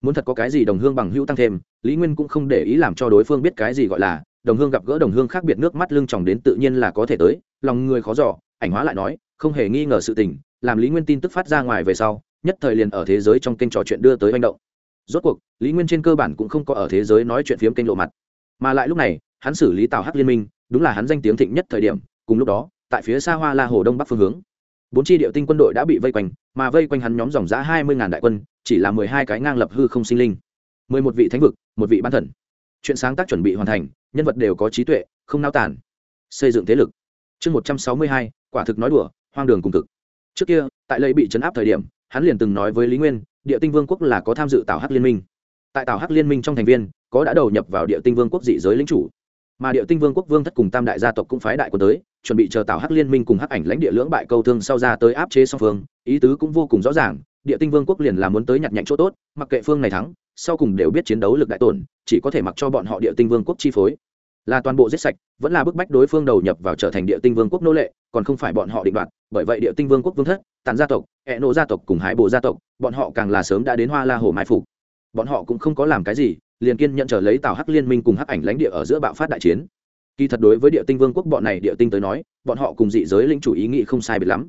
Muốn thật có cái gì đồng hương bằng hữu tăng thêm, lý nguyên cũng không để ý làm cho đối phương biết cái gì gọi là đồng hương gặp gỡ đồng hương khác biệt nước mắt lưng tròng đến tự nhiên là có thể tới, lòng người khó giỏ ảnh hóa lại nói, không hề nghi ngờ sự tình, làm lý nguyên tin tức phát ra ngoài về sau, nhất thời liền ở thế giới trong kênh trò chuyện đưa tới manh động rốt cuộc, lý nguyên trên cơ bản cũng không có ở thế giới nói chuyện phiếm kênh lộ mặt. Mà lại lúc này, hắn xử lý tào hắc liên minh, đúng là hắn danh tiếng thịnh nhất thời điểm, cùng lúc đó, tại phía xa hoa la hồ đông bắc phương hướng. Bốn chi điệu tinh quân đội đã bị vây quanh, mà vây quanh hắn nhóm dòng giã hai mươi ngàn đại quân, chỉ là mười hai cái ngang lập hư không sinh linh. mười một vị thánh vực, một vị ban thần. Chuyện sáng tác chuẩn bị hoàn thành, nhân vật đều có trí tuệ, không nao tản xây dựng thế lực. Chương một trăm sáu mươi hai, quả thực nói đùa, hoang đường cùng cực. Trước kia, tại lây bị chấn áp thời điểm, hắn liền từng nói với lý nguyên địa tinh vương quốc là có tham dự tào hắc liên minh. Tại tào hắc liên minh trong thành viên, có đã đầu nhập vào địa tinh vương quốc dị giới lính chủ. Mà địa tinh vương quốc vương thất cùng tam đại gia tộc cũng phái đại quân tới, chuẩn bị chờ tào hắc liên minh cùng hắc ảnh lãnh địa lưỡng bại câu thương sau ra tới áp chế song phương. Ý tứ cũng vô cùng rõ ràng, địa tinh vương quốc liền là muốn tới nhặt nhạnh chỗ tốt, mặc kệ phương này thắng, sau cùng đều biết chiến đấu lực đại tổn, chỉ có thể mặc cho bọn họ địa tinh vương quốc chi phối. Là toàn bộ giết sạch, vẫn là bức bách đối phương đầu nhập vào trở thành địa tinh vương quốc nô lệ, còn không phải bọn họ định đoạt bởi vậy địa tinh vương quốc vương thất tàn gia tộc hệ nộ gia tộc cùng hải bộ gia tộc, bọn họ càng là sớm đã đến hoa la hồ mai phục. Bọn họ cũng không có làm cái gì, liền kiên nhận trở lấy tào hắc liên minh cùng hắc ảnh lãnh địa ở giữa bạo phát đại chiến. Kỳ thật đối với địa tinh vương quốc bọn này địa tinh tới nói, bọn họ cùng dị giới lĩnh chủ ý nghĩ không sai biệt lắm.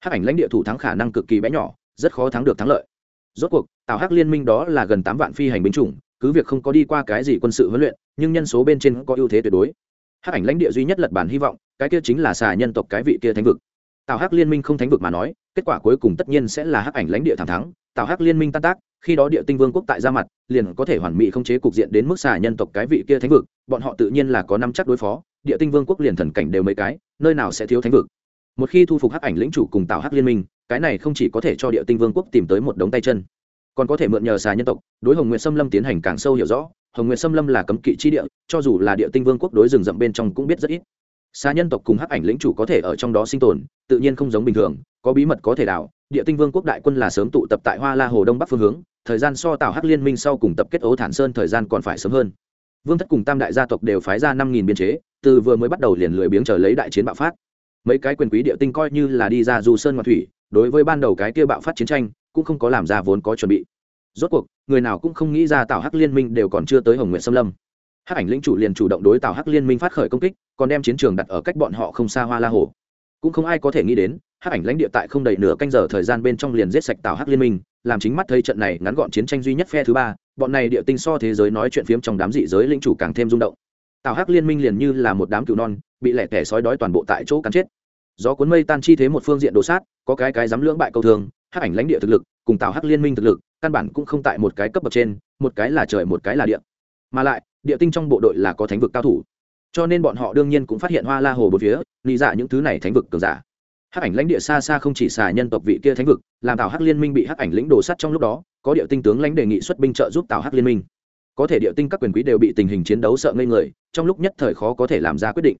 Hắc ảnh lãnh địa thủ thắng khả năng cực kỳ bé nhỏ, rất khó thắng được thắng lợi. Rốt cuộc, tào hắc liên minh đó là gần tám vạn phi hành binh chủng, cứ việc không có đi qua cái gì quân sự huấn luyện, nhưng nhân số bên trên có ưu thế tuyệt đối. Hắc ảnh lãnh địa duy nhất lật bản hy vọng, cái kia chính là xà nhân tộc cái vị kia thánh vực tào hắc liên minh không thánh vực mà nói, kết quả cuối cùng tất nhiên sẽ là hắc ảnh lãnh địa thẳng thắng. Tào hắc liên minh tan tác, khi đó địa tinh vương quốc tại ra mặt, liền có thể hoàn mỹ không chế cục diện đến mức xà nhân tộc cái vị kia thánh vực, bọn họ tự nhiên là có năm chắc đối phó, địa tinh vương quốc liền thần cảnh đều mấy cái, nơi nào sẽ thiếu thánh vực. Một khi thu phục hắc ảnh lĩnh chủ cùng tào hắc liên minh, cái này không chỉ có thể cho địa tinh vương quốc tìm tới một đống tay chân, còn có thể mượn nhờ xà nhân tộc, đối hồng nguyện xâm lâm tiến hành càng sâu hiểu rõ. Hồng nguyện xâm lâm là cấm kỵ chi địa, cho dù là địa tinh vương quốc đối rừng rậm bên trong cũng biết rất ít xa nhân tộc cùng hắc ảnh lĩnh chủ có thể ở trong đó sinh tồn, tự nhiên không giống bình thường, có bí mật có thể đảo, địa tinh vương quốc đại quân là sớm tụ tập tại hoa la hồ đông bắc phương hướng, thời gian so tạo hắc liên minh sau cùng tập kết ố thản sơn thời gian còn phải sớm hơn. Vương thất cùng tam đại gia tộc đều phái ra năm nghìn biên chế, từ vừa mới bắt đầu liền lười biếng chờ lấy đại chiến bạo phát. Mấy cái quyền quý địa tinh coi như là đi ra du sơn ngoại thủy, đối với ban đầu cái kia bạo phát chiến tranh, cũng không có làm ra vốn có chuẩn bị. Rốt cuộc, người nào cũng không nghĩ ra tạo hắc liên minh đều còn chưa tới hồng nguyện xâm lâm hắc ảnh lĩnh chủ liền chủ động đối tào hắc liên minh phát khởi công kích, còn đem chiến trường đặt ở cách bọn họ không xa hoa la hồ. Cũng không ai có thể nghĩ đến, hắc ảnh lãnh địa tại không đầy nửa canh giờ thời gian bên trong liền giết sạch tào hắc liên minh, làm chính mắt thấy trận này ngắn gọn chiến tranh duy nhất phe thứ ba, bọn này địa tinh so thế giới nói chuyện phiếm trong đám dị giới lĩnh chủ càng thêm rung động. Tào hắc liên minh liền như là một đám cừu non, bị lẻ tẻ sói đói toàn bộ tại chỗ cắn chết. Gió cuốn mây tan chi thế một phương diện đồ sát, có cái cái dám lưỡng bại câu thường, hắc ảnh lãnh địa thực lực, cùng tào hắc liên minh thực lực, căn bản cũng không tại một cái cấp bậc trên, một cái là trời một cái là địa. Mà lại địa tinh trong bộ đội là có thánh vực cao thủ. Cho nên bọn họ đương nhiên cũng phát hiện hoa la hồ bốn phía lý giả dạ những thứ này thánh vực cường giả. Hắc ảnh lãnh địa xa xa không chỉ xà nhân tộc vị kia thánh vực, làm tào hắc liên minh bị hắc ảnh lĩnh đồ sắt trong lúc đó, có địa tinh tướng lãnh đề nghị xuất binh trợ giúp tào hắc liên minh. Có thể địa tinh các quyền quý đều bị tình hình chiến đấu sợ ngây người, trong lúc nhất thời khó có thể làm ra quyết định.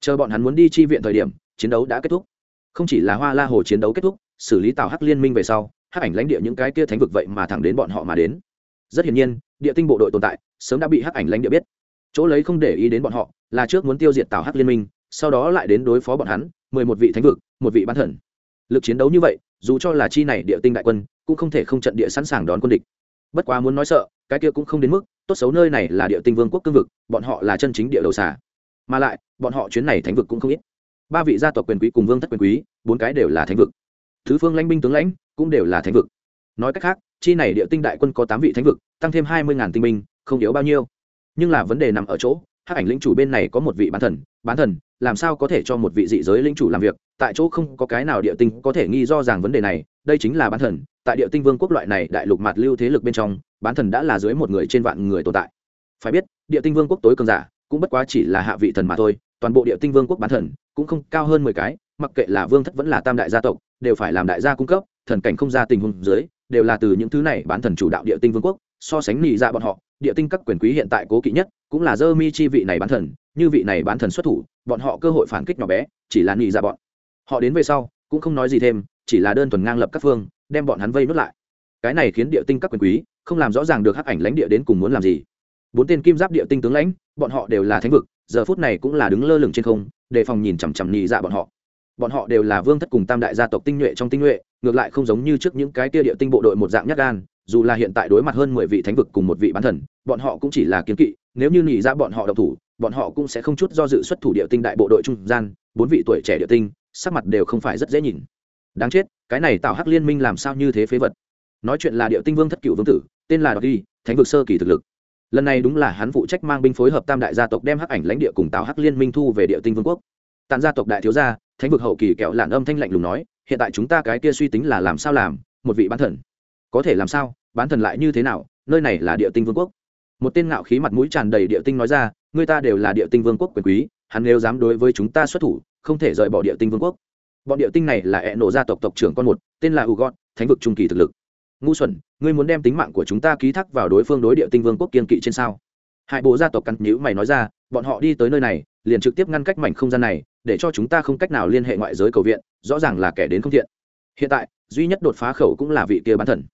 Chờ bọn hắn muốn đi chi viện thời điểm, chiến đấu đã kết thúc. Không chỉ là hoa la hồ chiến đấu kết thúc, xử lý tào hắc liên minh về sau, hắc ảnh lãnh địa những cái kia thánh vực vậy mà thẳng đến bọn họ mà đến. Rất hiển nhiên, địa tinh bộ đội tồn tại sớm đã bị hắc ảnh lãnh địa biết. Chỗ lấy không để ý đến bọn họ, là trước muốn tiêu diệt tào hắc liên minh, sau đó lại đến đối phó bọn hắn, mười một vị thánh vực, một vị bán thần. Lực chiến đấu như vậy, dù cho là chi này địa tinh đại quân, cũng không thể không trận địa sẵn sàng đón quân địch. Bất quá muốn nói sợ, cái kia cũng không đến mức, tốt xấu nơi này là địa tinh vương quốc cương vực, bọn họ là chân chính địa đầu xà. Mà lại, bọn họ chuyến này thánh vực cũng không ít. Ba vị gia tộc quyền quý cùng vương thất quyền quý, bốn cái đều là thánh vực. Thứ phương lãnh binh tướng lãnh, cũng đều là thánh vực. Nói cách khác, chi này địa tinh đại quân có tám vị thánh vực, tăng thêm hai mươi ngàn tinh binh không yếu bao nhiêu. Nhưng là vấn đề nằm ở chỗ, hắc ảnh lĩnh chủ bên này có một vị bán thần bán thần, làm sao có thể cho một vị dị giới lĩnh chủ làm việc? Tại chỗ không có cái nào địa tinh có thể nghi do rằng vấn đề này, đây chính là bán thần. Tại địa tinh vương quốc loại này đại lục mạt lưu thế lực bên trong, bán thần đã là dưới một người trên vạn người tồn tại. Phải biết, địa tinh vương quốc tối cường giả, cũng bất quá chỉ là hạ vị thần mà thôi. Toàn bộ địa tinh vương quốc bán thần, cũng không cao hơn mười cái, mặc kệ là vương thất vẫn là tam đại gia tộc, đều phải làm đại gia cung cấp, thần cảnh không ra tình huống dưới, đều là từ những thứ này bán thần chủ đạo địa tinh vương quốc, so sánh nị ra dạ bọn họ địa tinh các quyền quý hiện tại cố kỵ nhất cũng là dơ mi chi vị này bán thần, như vị này bán thần xuất thủ, bọn họ cơ hội phản kích nhỏ bé, chỉ là nghỉ ra dạ bọn. Họ đến về sau, cũng không nói gì thêm, chỉ là đơn thuần ngang lập các phương, đem bọn hắn vây nuốt lại. Cái này khiến địa tinh các quyền quý không làm rõ ràng được hắc ảnh lãnh địa đến cùng muốn làm gì. Bốn tên kim giáp địa tinh tướng lãnh, bọn họ đều là thánh vực, giờ phút này cũng là đứng lơ lửng trên không, đề phòng nhìn chằm chằm nhị dạ bọn họ. Bọn họ đều là vương thất cùng tam đại gia tộc tinh nhuệ trong tinh nhuệ, ngược lại không giống như trước những cái tia địa tinh bộ đội một dạng nhát gan dù là hiện tại đối mặt hơn mười vị thánh vực cùng một vị bán thần, bọn họ cũng chỉ là kiến kỵ, nếu như nhị ra bọn họ độc thủ, bọn họ cũng sẽ không chút do dự xuất thủ địa tinh đại bộ đội trung gian, bốn vị tuổi trẻ địa tinh, sắc mặt đều không phải rất dễ nhìn. Đáng chết, cái này tạo hắc liên minh làm sao như thế phế vật? Nói chuyện là địa tinh vương thất cựu vương tử, tên là đọc đi, thánh vực sơ kỳ thực lực. Lần này đúng là hắn phụ trách mang binh phối hợp tam đại gia tộc đem hắc ảnh lãnh địa cùng tạo hắc liên minh thu về địa tinh vương quốc. Tàn gia tộc đại thiếu gia, thánh vực hậu kỳ kẹo lạn âm thanh lạnh lùng nói, hiện tại chúng ta cái kia suy tính là làm sao làm, một vị bán thần có thể làm sao, bán thần lại như thế nào, nơi này là địa tinh vương quốc. Một tên ngạo khí mặt mũi tràn đầy địa tinh nói ra người ta đều là địa tinh vương quốc quyền quý, hắn nếu dám đối với chúng ta xuất thủ, không thể rời bỏ địa tinh vương quốc. Bọn địa tinh này là ẹ nổ gia tộc tộc trưởng con một, tên là ugon thánh vực trung kỳ thực lực. Ngu xuẩn, ngươi muốn đem tính mạng của chúng ta ký thác vào đối phương đối địa tinh vương quốc kiên kỵ trên sao? Hai bộ gia tộc căn nhữ mày nói ra, bọn họ đi tới nơi này, liền trực tiếp ngăn cách mảnh không gian này, để cho chúng ta không cách nào liên hệ ngoại giới cầu viện, rõ ràng là kẻ đến không thiện. Hiện tại, duy nhất đột phá khẩu cũng là vị kia bán thần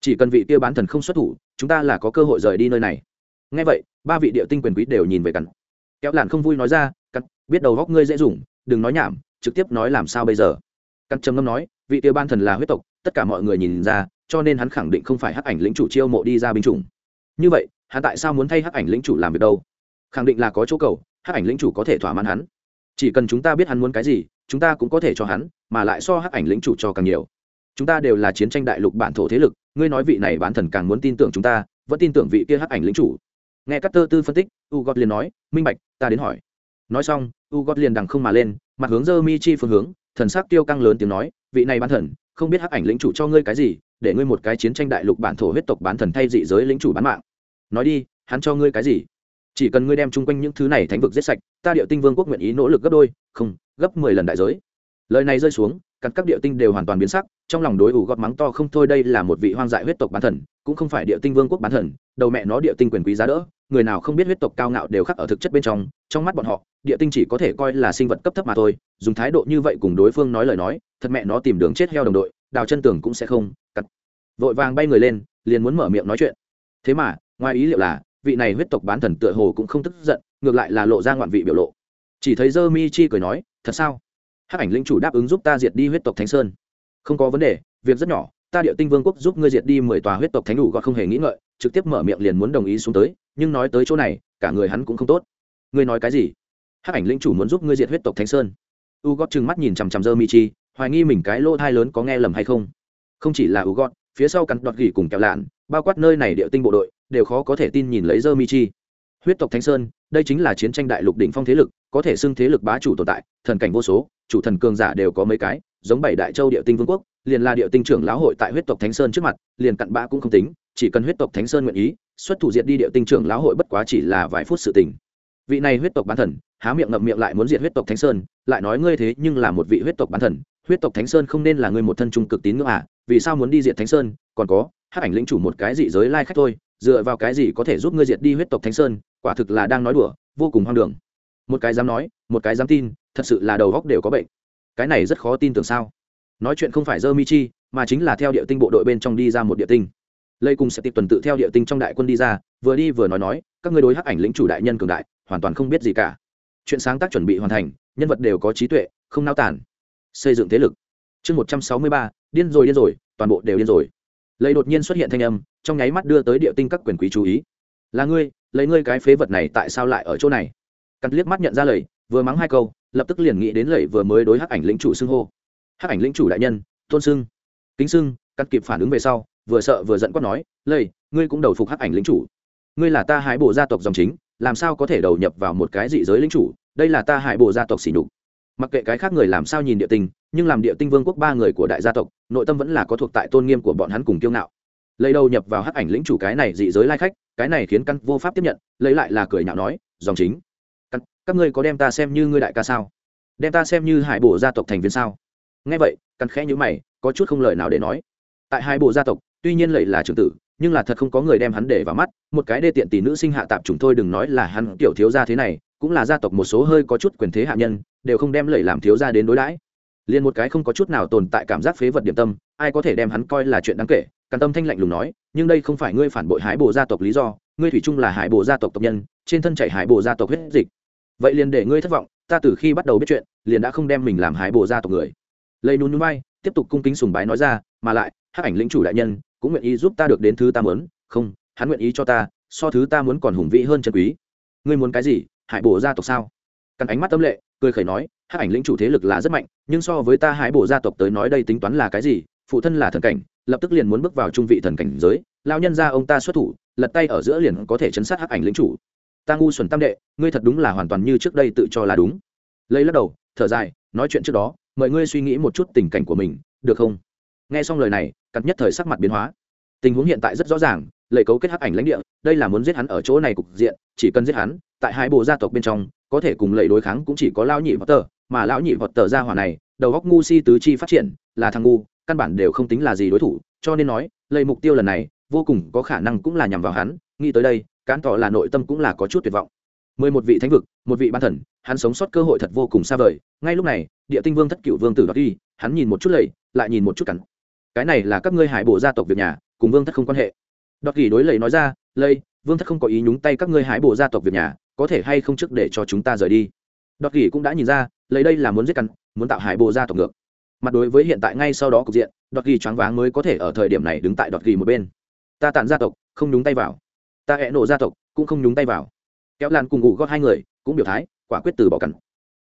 chỉ cần vị kia bán thần không xuất thủ, chúng ta là có cơ hội rời đi nơi này. Ngay vậy, ba vị địa tinh quyền quý đều nhìn về cắn kéo làn không vui nói ra cắn biết đầu góc ngươi dễ dùng, đừng nói nhảm, trực tiếp nói làm sao bây giờ? Cắn trầm ngâm nói, vị kia bán thần là huyết tộc, tất cả mọi người nhìn ra, cho nên hắn khẳng định không phải hắc ảnh lĩnh chủ chiêu mộ đi ra binh chủng. Như vậy, hắn tại sao muốn thay hắc ảnh lĩnh chủ làm việc đâu? Khẳng định là có chỗ cầu, hắc ảnh lĩnh chủ có thể thỏa mãn hắn. Chỉ cần chúng ta biết hắn muốn cái gì, chúng ta cũng có thể cho hắn, mà lại so hắc ảnh lĩnh chủ cho càng nhiều. Chúng ta đều là chiến tranh đại lục bản thổ thế lực ngươi nói vị này bán thần càng muốn tin tưởng chúng ta, vẫn tin tưởng vị kia hắc ảnh lĩnh chủ. Nghe các tơ tư phân tích u gót liền nói, minh bạch, ta đến hỏi. Nói xong u gót liền đằng không mà lên, mặt hướng dơ mi chi phương hướng, thần sắc tiêu căng lớn tiếng nói, vị này bán thần, không biết hắc ảnh lĩnh chủ cho ngươi cái gì, để ngươi một cái chiến tranh đại lục bản thổ huyết tộc bán thần thay dị giới lĩnh chủ bán mạng. Nói đi, hắn cho ngươi cái gì? Chỉ cần ngươi đem chung quanh những thứ này thánh vực giết sạch, ta điệu tinh vương quốc nguyện ý nỗ lực gấp đôi, không, gấp mười lần đại giới. Lời này rơi xuống cắt các địa tinh đều hoàn toàn biến sắc trong lòng đối ủ gót mắng to không thôi, đây là một vị hoang dại huyết tộc bán thần, cũng không phải địa tinh vương quốc bán thần, đầu mẹ nó địa tinh quyền quý giá đỡ, người nào không biết huyết tộc cao ngạo đều khắc ở thực chất bên trong trong mắt bọn họ, địa tinh chỉ có thể coi là sinh vật cấp thấp mà thôi, dùng thái độ như vậy cùng đối phương nói lời nói, thật mẹ nó tìm đường chết heo đồng đội, đào chân tường cũng sẽ không, cắt. Vội vàng bay người lên, liền muốn mở miệng nói chuyện. Thế mà, ngoài ý liệu là, vị này huyết tộc bán thần tựa hồ cũng không tức giận, ngược lại là lộ ra ngoạn vị biểu lộ. Chỉ thấy dơ mi chi cười nói, thật sao? Hắc ảnh linh chủ đáp ứng giúp ta diệt đi huyết tộc thánh sơn không có vấn đề, việc rất nhỏ, ta địa tinh vương quốc giúp ngươi diệt đi mười tòa huyết tộc thánh đủ gọi không hề nghĩ ngợi, trực tiếp mở miệng liền muốn đồng ý xuống tới, nhưng nói tới chỗ này, cả người hắn cũng không tốt. Ngươi nói cái gì? Hắc ảnh lĩnh chủ muốn giúp ngươi diệt huyết tộc thánh sơn. U gót trừng mắt nhìn chằm chằm dơ mi chi hoài nghi mình cái lỗ thai lớn có nghe lầm hay không. Không chỉ là u gót phía sau cắn đọt gỉ cùng kẹo lạn, bao quát nơi này địa tinh bộ đội, đều khó có thể tin nhìn lấy dơ mi chi huyết tộc thánh sơn, đây chính là chiến tranh đại lục đỉnh phong thế lực, có thể xưng thế lực bá chủ tồn tại, thần cảnh vô số, chủ thần cường giả đều có mấy cái giống bảy đại châu địa tinh vương quốc, liền là địa tinh trưởng lão hội tại huyết tộc thánh sơn trước mặt, liền cặn bã cũng không tính, chỉ cần huyết tộc thánh sơn nguyện ý, xuất thủ diệt đi địa tinh trưởng lão hội bất quá chỉ là vài phút sự tình. Vị này huyết tộc bán thần, há miệng ngậm miệng lại muốn diệt huyết tộc thánh sơn, lại nói ngươi thế nhưng là một vị huyết tộc bán thần, huyết tộc thánh sơn không nên là ngươi một thân trung cực tín ngưỡng à vì sao muốn đi diệt thánh sơn, còn có, hắc ảnh lĩnh chủ một cái gì giới lai khách thôi, dựa vào cái gì có thể giúp ngươi diệt đi huyết tộc thánh sơn, quả thực là đang nói đùa, vô cùng hoang đường. Một cái dám nói, một cái dám tin, thật sự là đầu góc đều có bệnh cái này rất khó tin tưởng sao? Nói chuyện không phải dơ mi chi mà chính là theo địa tinh bộ đội bên trong đi ra một địa tinh. Lây cùng sẽ tiếp tuần tự theo địa tinh trong đại quân đi ra, vừa đi vừa nói nói, các ngươi đối hắc ảnh lĩnh chủ đại nhân cường đại, hoàn toàn không biết gì cả. Chuyện sáng tác chuẩn bị hoàn thành, nhân vật đều có trí tuệ, không nao tản xây dựng thế lực. Chương một trăm sáu mươi ba, điên rồi điên rồi, toàn bộ đều điên rồi. Lấy đột nhiên xuất hiện thanh âm, trong nháy mắt đưa tới địa tinh các quyền quý chú ý. Là ngươi, lấy ngươi cái phế vật này tại sao lại ở chỗ này? Cắt liếc mắt nhận ra lời vừa mắng hai câu, lập tức liền nghĩ đến lầy vừa mới đối hắc ảnh lĩnh chủ xưng hô. Hắc ảnh lĩnh chủ đại nhân, tôn xưng kính xưng cắt kịp phản ứng về sau, vừa sợ vừa giận quát nói lầy ngươi cũng đầu phục hắc ảnh lĩnh chủ. Ngươi là ta hải bộ gia tộc dòng chính, làm sao có thể đầu nhập vào một cái dị giới lĩnh chủ? Đây là ta hải bộ gia tộc xỉ nhục. Mặc kệ cái khác người làm sao nhìn địa tinh nhưng làm địa tinh vương quốc ba người của đại gia tộc, nội tâm vẫn là có thuộc tại tôn nghiêm của bọn hắn cùng kiêu ngạo. Lấy đầu nhập vào hắc ảnh lĩnh chủ cái này dị giới lai khách, cái này khiến căn vô pháp tiếp nhận, lấy lại là cười nhạo nói, dòng chính các ngươi có đem ta xem như ngươi đại ca sao? Đem ta xem như hải bộ gia tộc thành viên sao? Nghe vậy, cắn khẽ nhữ mày, có chút không lời nào để nói. Tại hai bộ gia tộc, tuy nhiên lệ là trưởng tử, nhưng là thật không có người đem hắn để vào mắt. Một cái đê tiện tỷ nữ sinh hạ tạp chúng thôi đừng nói là hắn tiểu thiếu gia thế này, cũng là gia tộc một số hơi có chút quyền thế hạ nhân, đều không đem lệ làm thiếu gia đến đối đãi. Liền một cái không có chút nào tồn tại cảm giác phế vật điểm tâm, ai có thể đem hắn coi là chuyện đáng kể? Càn tâm thanh lạnh lùng nói, nhưng đây không phải ngươi phản bội hải bộ gia tộc lý do, ngươi thủy chung là hải bộ gia tộc tộc nhân, trên thân chảy hải bộ gia tộc huyết dịch vậy liền để ngươi thất vọng, ta từ khi bắt đầu biết chuyện, liền đã không đem mình làm hải bộ gia tộc người. Lây nún núi bay, tiếp tục cung kính sùng bái nói ra, mà lại, hắc ảnh lĩnh chủ đại nhân, cũng nguyện ý giúp ta được đến thứ ta muốn, không, hắn nguyện ý cho ta, so thứ ta muốn còn hùng vĩ hơn chân quý. Ngươi muốn cái gì hải bộ gia tộc sao? Căn ánh mắt tâm lệ, cười khẩy nói, hắc ảnh lĩnh chủ thế lực là rất mạnh, nhưng so với ta hải bộ gia tộc tới nói đây tính toán là cái gì? Phụ thân là thần cảnh, lập tức liền muốn bước vào trung vị thần cảnh giới lao nhân ra ông ta xuất thủ, lật tay ở giữa liền có thể chấn sát hắc ảnh lĩnh chủ ta ngu xuẩn tam đệ, ngươi thật đúng là hoàn toàn như trước đây tự cho là đúng. Lấy lắc đầu, thở dài, nói chuyện trước đó, mời ngươi suy nghĩ một chút tình cảnh của mình, được không? Nghe xong lời này, cặp nhất thời sắc mặt biến hóa. Tình huống hiện tại rất rõ ràng lệ cấu kết hắc ảnh lãnh địa, đây là muốn giết hắn ở chỗ này cục diện, chỉ cần giết hắn, tại hai bộ gia tộc bên trong, có thể cùng lệ đối kháng cũng chỉ có lão nhị hoặc tờ, mà lão nhị hoặc tờ gia hỏa này, đầu góc ngu si tứ chi phát triển, là thằng ngu, căn bản đều không tính là gì đối thủ, cho nên nói lệ mục tiêu lần này, vô cùng có khả năng cũng là nhằm vào hắn, nghĩ tới đây cán tỏ là nội tâm cũng là có chút tuyệt vọng. Mười một vị thánh vực, một vị ban thần, hắn sống sót cơ hội thật vô cùng xa vời. Ngay lúc này, địa tinh vương thất cựu vương tử đoạt đi, hắn nhìn một chút lầy, lại nhìn một chút cắn cái này là các ngươi hải bộ gia tộc việc nhà, cùng vương thất không quan hệ. Đoạt kỳ đối lầy nói ra lây vương thất không có ý nhúng tay các ngươi hải bộ gia tộc việc nhà, có thể hay không trước để cho chúng ta rời đi? Đoạt kỳ cũng đã nhìn ra lấy đây là muốn giết cắn muốn tạo hải bộ gia tộc ngược. Mặt đối với hiện tại ngay sau đó cục diện, đoạt kỳ choáng váng mới có thể ở thời điểm này đứng tại đoạt kỳ một bên. Ta tản gia tộc, không nhúng tay vào ta hẹ nổ gia tộc, cũng không nhúng tay vào. Kéo lan cùng ngủ gót hai người, cũng biểu thái, quả quyết từ bỏ cằn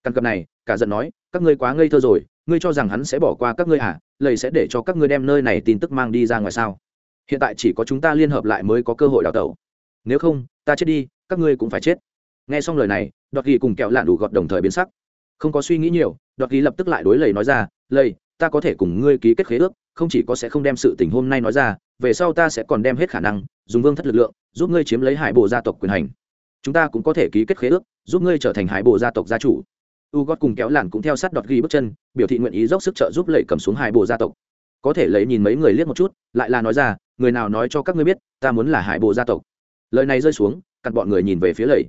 cằn cập này, cả giận nói, các ngươi quá ngây thơ rồi, ngươi cho rằng hắn sẽ bỏ qua các ngươi à lầy sẽ để cho các ngươi đem nơi này tin tức mang đi ra ngoài sao? Hiện tại chỉ có chúng ta liên hợp lại mới có cơ hội đào tẩu. Nếu không, ta chết đi, các ngươi cũng phải chết. Nghe xong lời này đọt ghi cùng kẹo lạn đủ gọt đồng thời biến sắc. Không có suy nghĩ nhiều đọt ghi lập tức lại đối lầy nói ra, lầy, ta có thể cùng ngươi ký kết khế ước, không chỉ có sẽ không đem sự tình hôm nay nói ra, về sau ta sẽ còn đem hết khả năng dùng vương thất lực lượng, giúp ngươi chiếm lấy hải bộ gia tộc quyền hành. Chúng ta cũng có thể ký kết khế ước, giúp ngươi trở thành hải bộ gia tộc gia chủ. U gót cùng kéo làn cũng theo sát đọt ghi bước chân, biểu thị nguyện ý dốc sức trợ giúp lệ cầm xuống hải bộ gia tộc. Có thể lấy nhìn mấy người liếc một chút, lại là nói ra, người nào nói cho các ngươi biết, ta muốn là hải bộ gia tộc. Lời này rơi xuống, cặn bọn người nhìn về phía lầy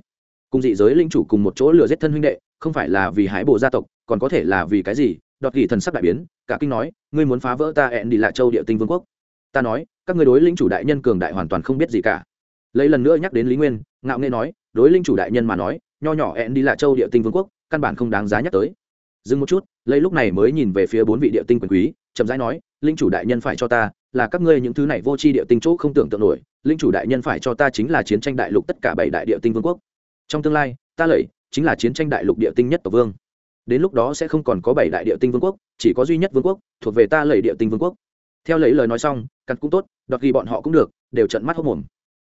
cùng dị giới linh chủ cùng một chỗ lừa giết thân huynh đệ, không phải là vì hải bộ gia tộc, còn có thể là vì cái gì? Đọt ghi thần sắc đại biến, cả kinh nói, ngươi muốn phá vỡ ta ẹn đi lại châu địa tinh vương quốc ta nói, các ngươi đối linh chủ đại nhân cường đại hoàn toàn không biết gì cả. Lấy lần nữa nhắc đến lý nguyên, ngạo nghệ nói, đối linh chủ đại nhân mà nói, nho nhỏ ẹn đi là châu địa tinh vương quốc, căn bản không đáng giá nhắc tới. Dừng một chút, lấy lúc này mới nhìn về phía bốn vị địa tinh quyền quý, chậm rãi nói linh chủ đại nhân phải cho ta, là các ngươi những thứ này vô tri địa tinh chỗ không tưởng tượng nổi linh chủ đại nhân phải cho ta chính là chiến tranh đại lục tất cả bảy đại địa tinh vương quốc. Trong tương lai, ta lẩy chính là chiến tranh đại lục địa tinh nhất tộc vương. Đến lúc đó sẽ không còn có bảy đại địa tinh vương quốc, chỉ có duy nhất vương quốc, thuộc về ta lẩy địa tinh vương quốc theo lấy lời nói xong cắt cũng tốt đọt ghi bọn họ cũng được, đều trận mắt hốc mồm.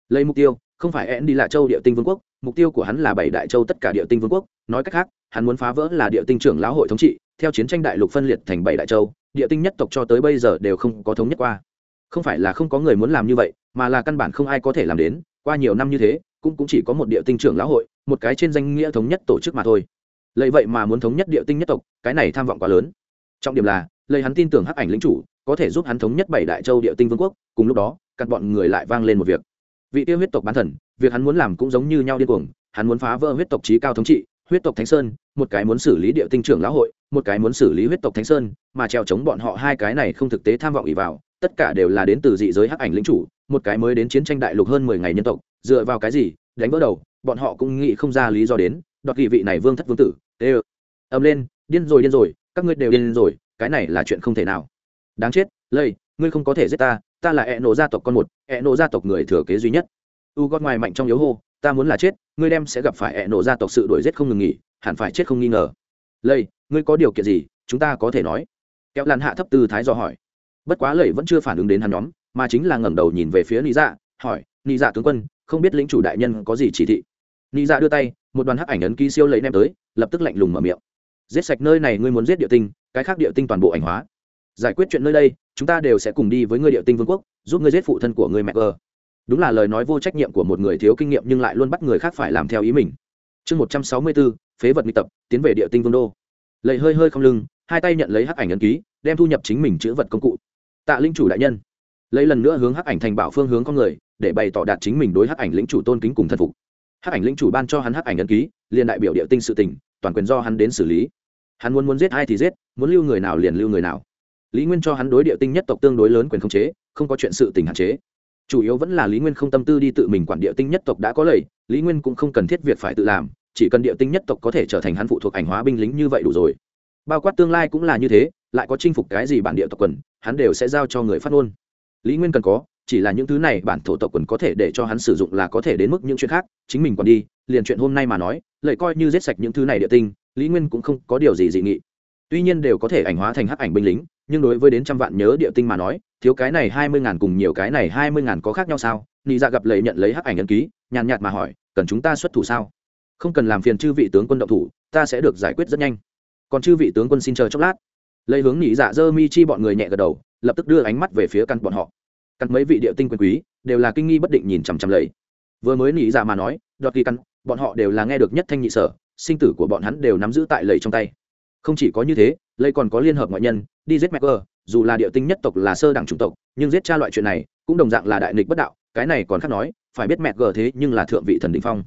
Lấy mục tiêu, không phải én đi là châu địa tinh vương quốc, mục tiêu của hắn là bảy đại châu tất cả địa tinh vương quốc. Nói cách khác, hắn muốn phá vỡ là địa tinh trưởng lão hội thống trị, theo chiến tranh đại lục phân liệt thành bảy đại châu, địa tinh nhất tộc cho tới bây giờ đều không có thống nhất qua. Không phải là không có người muốn làm như vậy, mà là căn bản không ai có thể làm đến, qua nhiều năm như thế, cũng cũng chỉ có một địa tinh trưởng lão hội, một cái trên danh nghĩa thống nhất tổ chức mà thôi. Lấy vậy mà muốn thống nhất địa tinh nhất tộc, cái này tham vọng quá lớn. Trọng điểm là, lấy hắn tin tưởng hắc ảnh lính chủ có thể giúp hắn thống nhất bảy đại châu địa tinh vương quốc, cùng lúc đó cặn bọn người lại vang lên một việc. Vị tiêu huyết tộc bán thần, việc hắn muốn làm cũng giống như nhau điên cuồng, hắn muốn phá vỡ huyết tộc trí cao thống trị, huyết tộc thánh sơn, một cái muốn xử lý địa tinh trưởng lão hội, một cái muốn xử lý huyết tộc thánh sơn, mà treo chống bọn họ hai cái này không thực tế tham vọng ỉ vào, tất cả đều là đến từ dị giới hắc ảnh lính chủ, một cái mới đến chiến tranh đại lục hơn mười ngày nhân tộc, dựa vào cái gì, đánh vỡ đầu, bọn họ cũng nghĩ không ra lý do đến, đoạt kỳ vị này vương thất vương tử ê ầm lên, điên rồi điên rồi, các ngươi đều điên rồi, cái này là chuyện không thể nào đáng chết lây ngươi không có thể giết ta ta là ẹ nộ gia tộc con một ẹ nộ gia tộc người thừa kế duy nhất. U gót ngoài mạnh trong yếu hô, ta muốn là chết, ngươi đem sẽ gặp phải ẹ nộ gia tộc sự đuổi giết không ngừng nghỉ, hẳn phải chết không nghi ngờ. Lây ngươi có điều kiện gì, chúng ta có thể nói. Kéo lan hạ thấp tư thái do hỏi. Bất quá lầy vẫn chưa phản ứng đến hắn nhóm, mà chính là ngẩng đầu nhìn về phía lý dạ hỏi lý dạ tướng quân, không biết lĩnh chủ đại nhân có gì chỉ thị? Lý dạ đưa tay, một đoàn hắc ảnh ấn ký siêu lấy nem tới, lập tức lạnh lùng mở miệng. Giết sạch nơi này, ngươi muốn giết địa tinh, cái khác địa tinh toàn bộ ảnh hóa giải quyết chuyện nơi đây, chúng ta đều sẽ cùng đi với ngươi địa tinh vương quốc, giúp ngươi giết phụ thân của ngươi mẹ cơ đúng là lời nói vô trách nhiệm của một người thiếu kinh nghiệm nhưng lại luôn bắt người khác phải làm theo ý mình. Chương một trăm sáu mươi bốn phế vật nghịch tập, tiến về địa tinh vương đô. Lầy hơi hơi không lưng, hai tay nhận lấy hắc ảnh ấn ký, đem thu nhập chính mình chữ vật công cụ. Tạ linh chủ đại nhân. Lấy lần nữa hướng hắc ảnh thành bảo phương hướng con người, để bày tỏ đạt chính mình đối hắc ảnh lĩnh chủ tôn kính cùng thân phục. Hắc ảnh lĩnh chủ ban cho hắn hắc ảnh ấn ký, liền đại biểu địa tinh sự tỉnh toàn quyền do hắn đến xử lý. Hắn muốn muốn giết ai thì giết, muốn lưu người nào liền lưu người nào lý nguyên cho hắn đối địa tinh nhất tộc tương đối lớn quyền khống chế, không có chuyện sự tình hạn chế. Chủ yếu vẫn là lý nguyên không tâm tư đi tự mình quản địa tinh nhất tộc đã có lầy, lý nguyên cũng không cần thiết việc phải tự làm, chỉ cần địa tinh nhất tộc có thể trở thành hắn phụ thuộc ảnh hóa binh lính như vậy đủ rồi. Bao quát tương lai cũng là như thế, lại có chinh phục cái gì bản địa tộc quần, hắn đều sẽ giao cho người phát ngôn. Lý nguyên cần có, chỉ là những thứ này bản thổ tộc quần có thể để cho hắn sử dụng là có thể đến mức những chuyện khác, chính mình còn đi, liền chuyện hôm nay mà nói lợi coi như giết sạch những thứ này địa tinh, lý nguyên cũng không có điều gì dị nghị. Tuy nhiên đều có thể ảnh hóa thành hắc ảnh binh lính nhưng đối với đến trăm vạn nhớ địa tinh mà nói, thiếu cái này hai mươi ngàn cùng nhiều cái này hai mươi ngàn có khác nhau sao? Nị dạ gặp lầy nhận lấy hắc ảnh ấn ký, nhàn nhạt mà hỏi, cần chúng ta xuất thủ sao? Không cần làm phiền chư vị tướng quân động thủ, ta sẽ được giải quyết rất nhanh. Còn chư vị tướng quân xin chờ chốc lát. Lấy hướng nị dạ dơ mi chi bọn người nhẹ gật đầu, lập tức đưa ánh mắt về phía căn bọn họ. Căn mấy vị địa tinh quyền quý, đều là kinh nghi bất định nhìn chằm chằm lầy vừa mới nị dạ mà nói đọt kỳ căn, bọn họ đều là nghe được nhất thanh nhị sở, sinh tử của bọn hắn đều nắm giữ tại lầy trong tay. Không chỉ có như thế lây còn có liên hợp ngoại nhân đi giết mẹ cơ dù là địa tinh nhất tộc là sơ đẳng chủng tộc nhưng giết cha loại chuyện này cũng đồng dạng là đại nghịch bất đạo cái này còn khác nói phải biết mẹ gờ thế nhưng là thượng vị thần đình phong.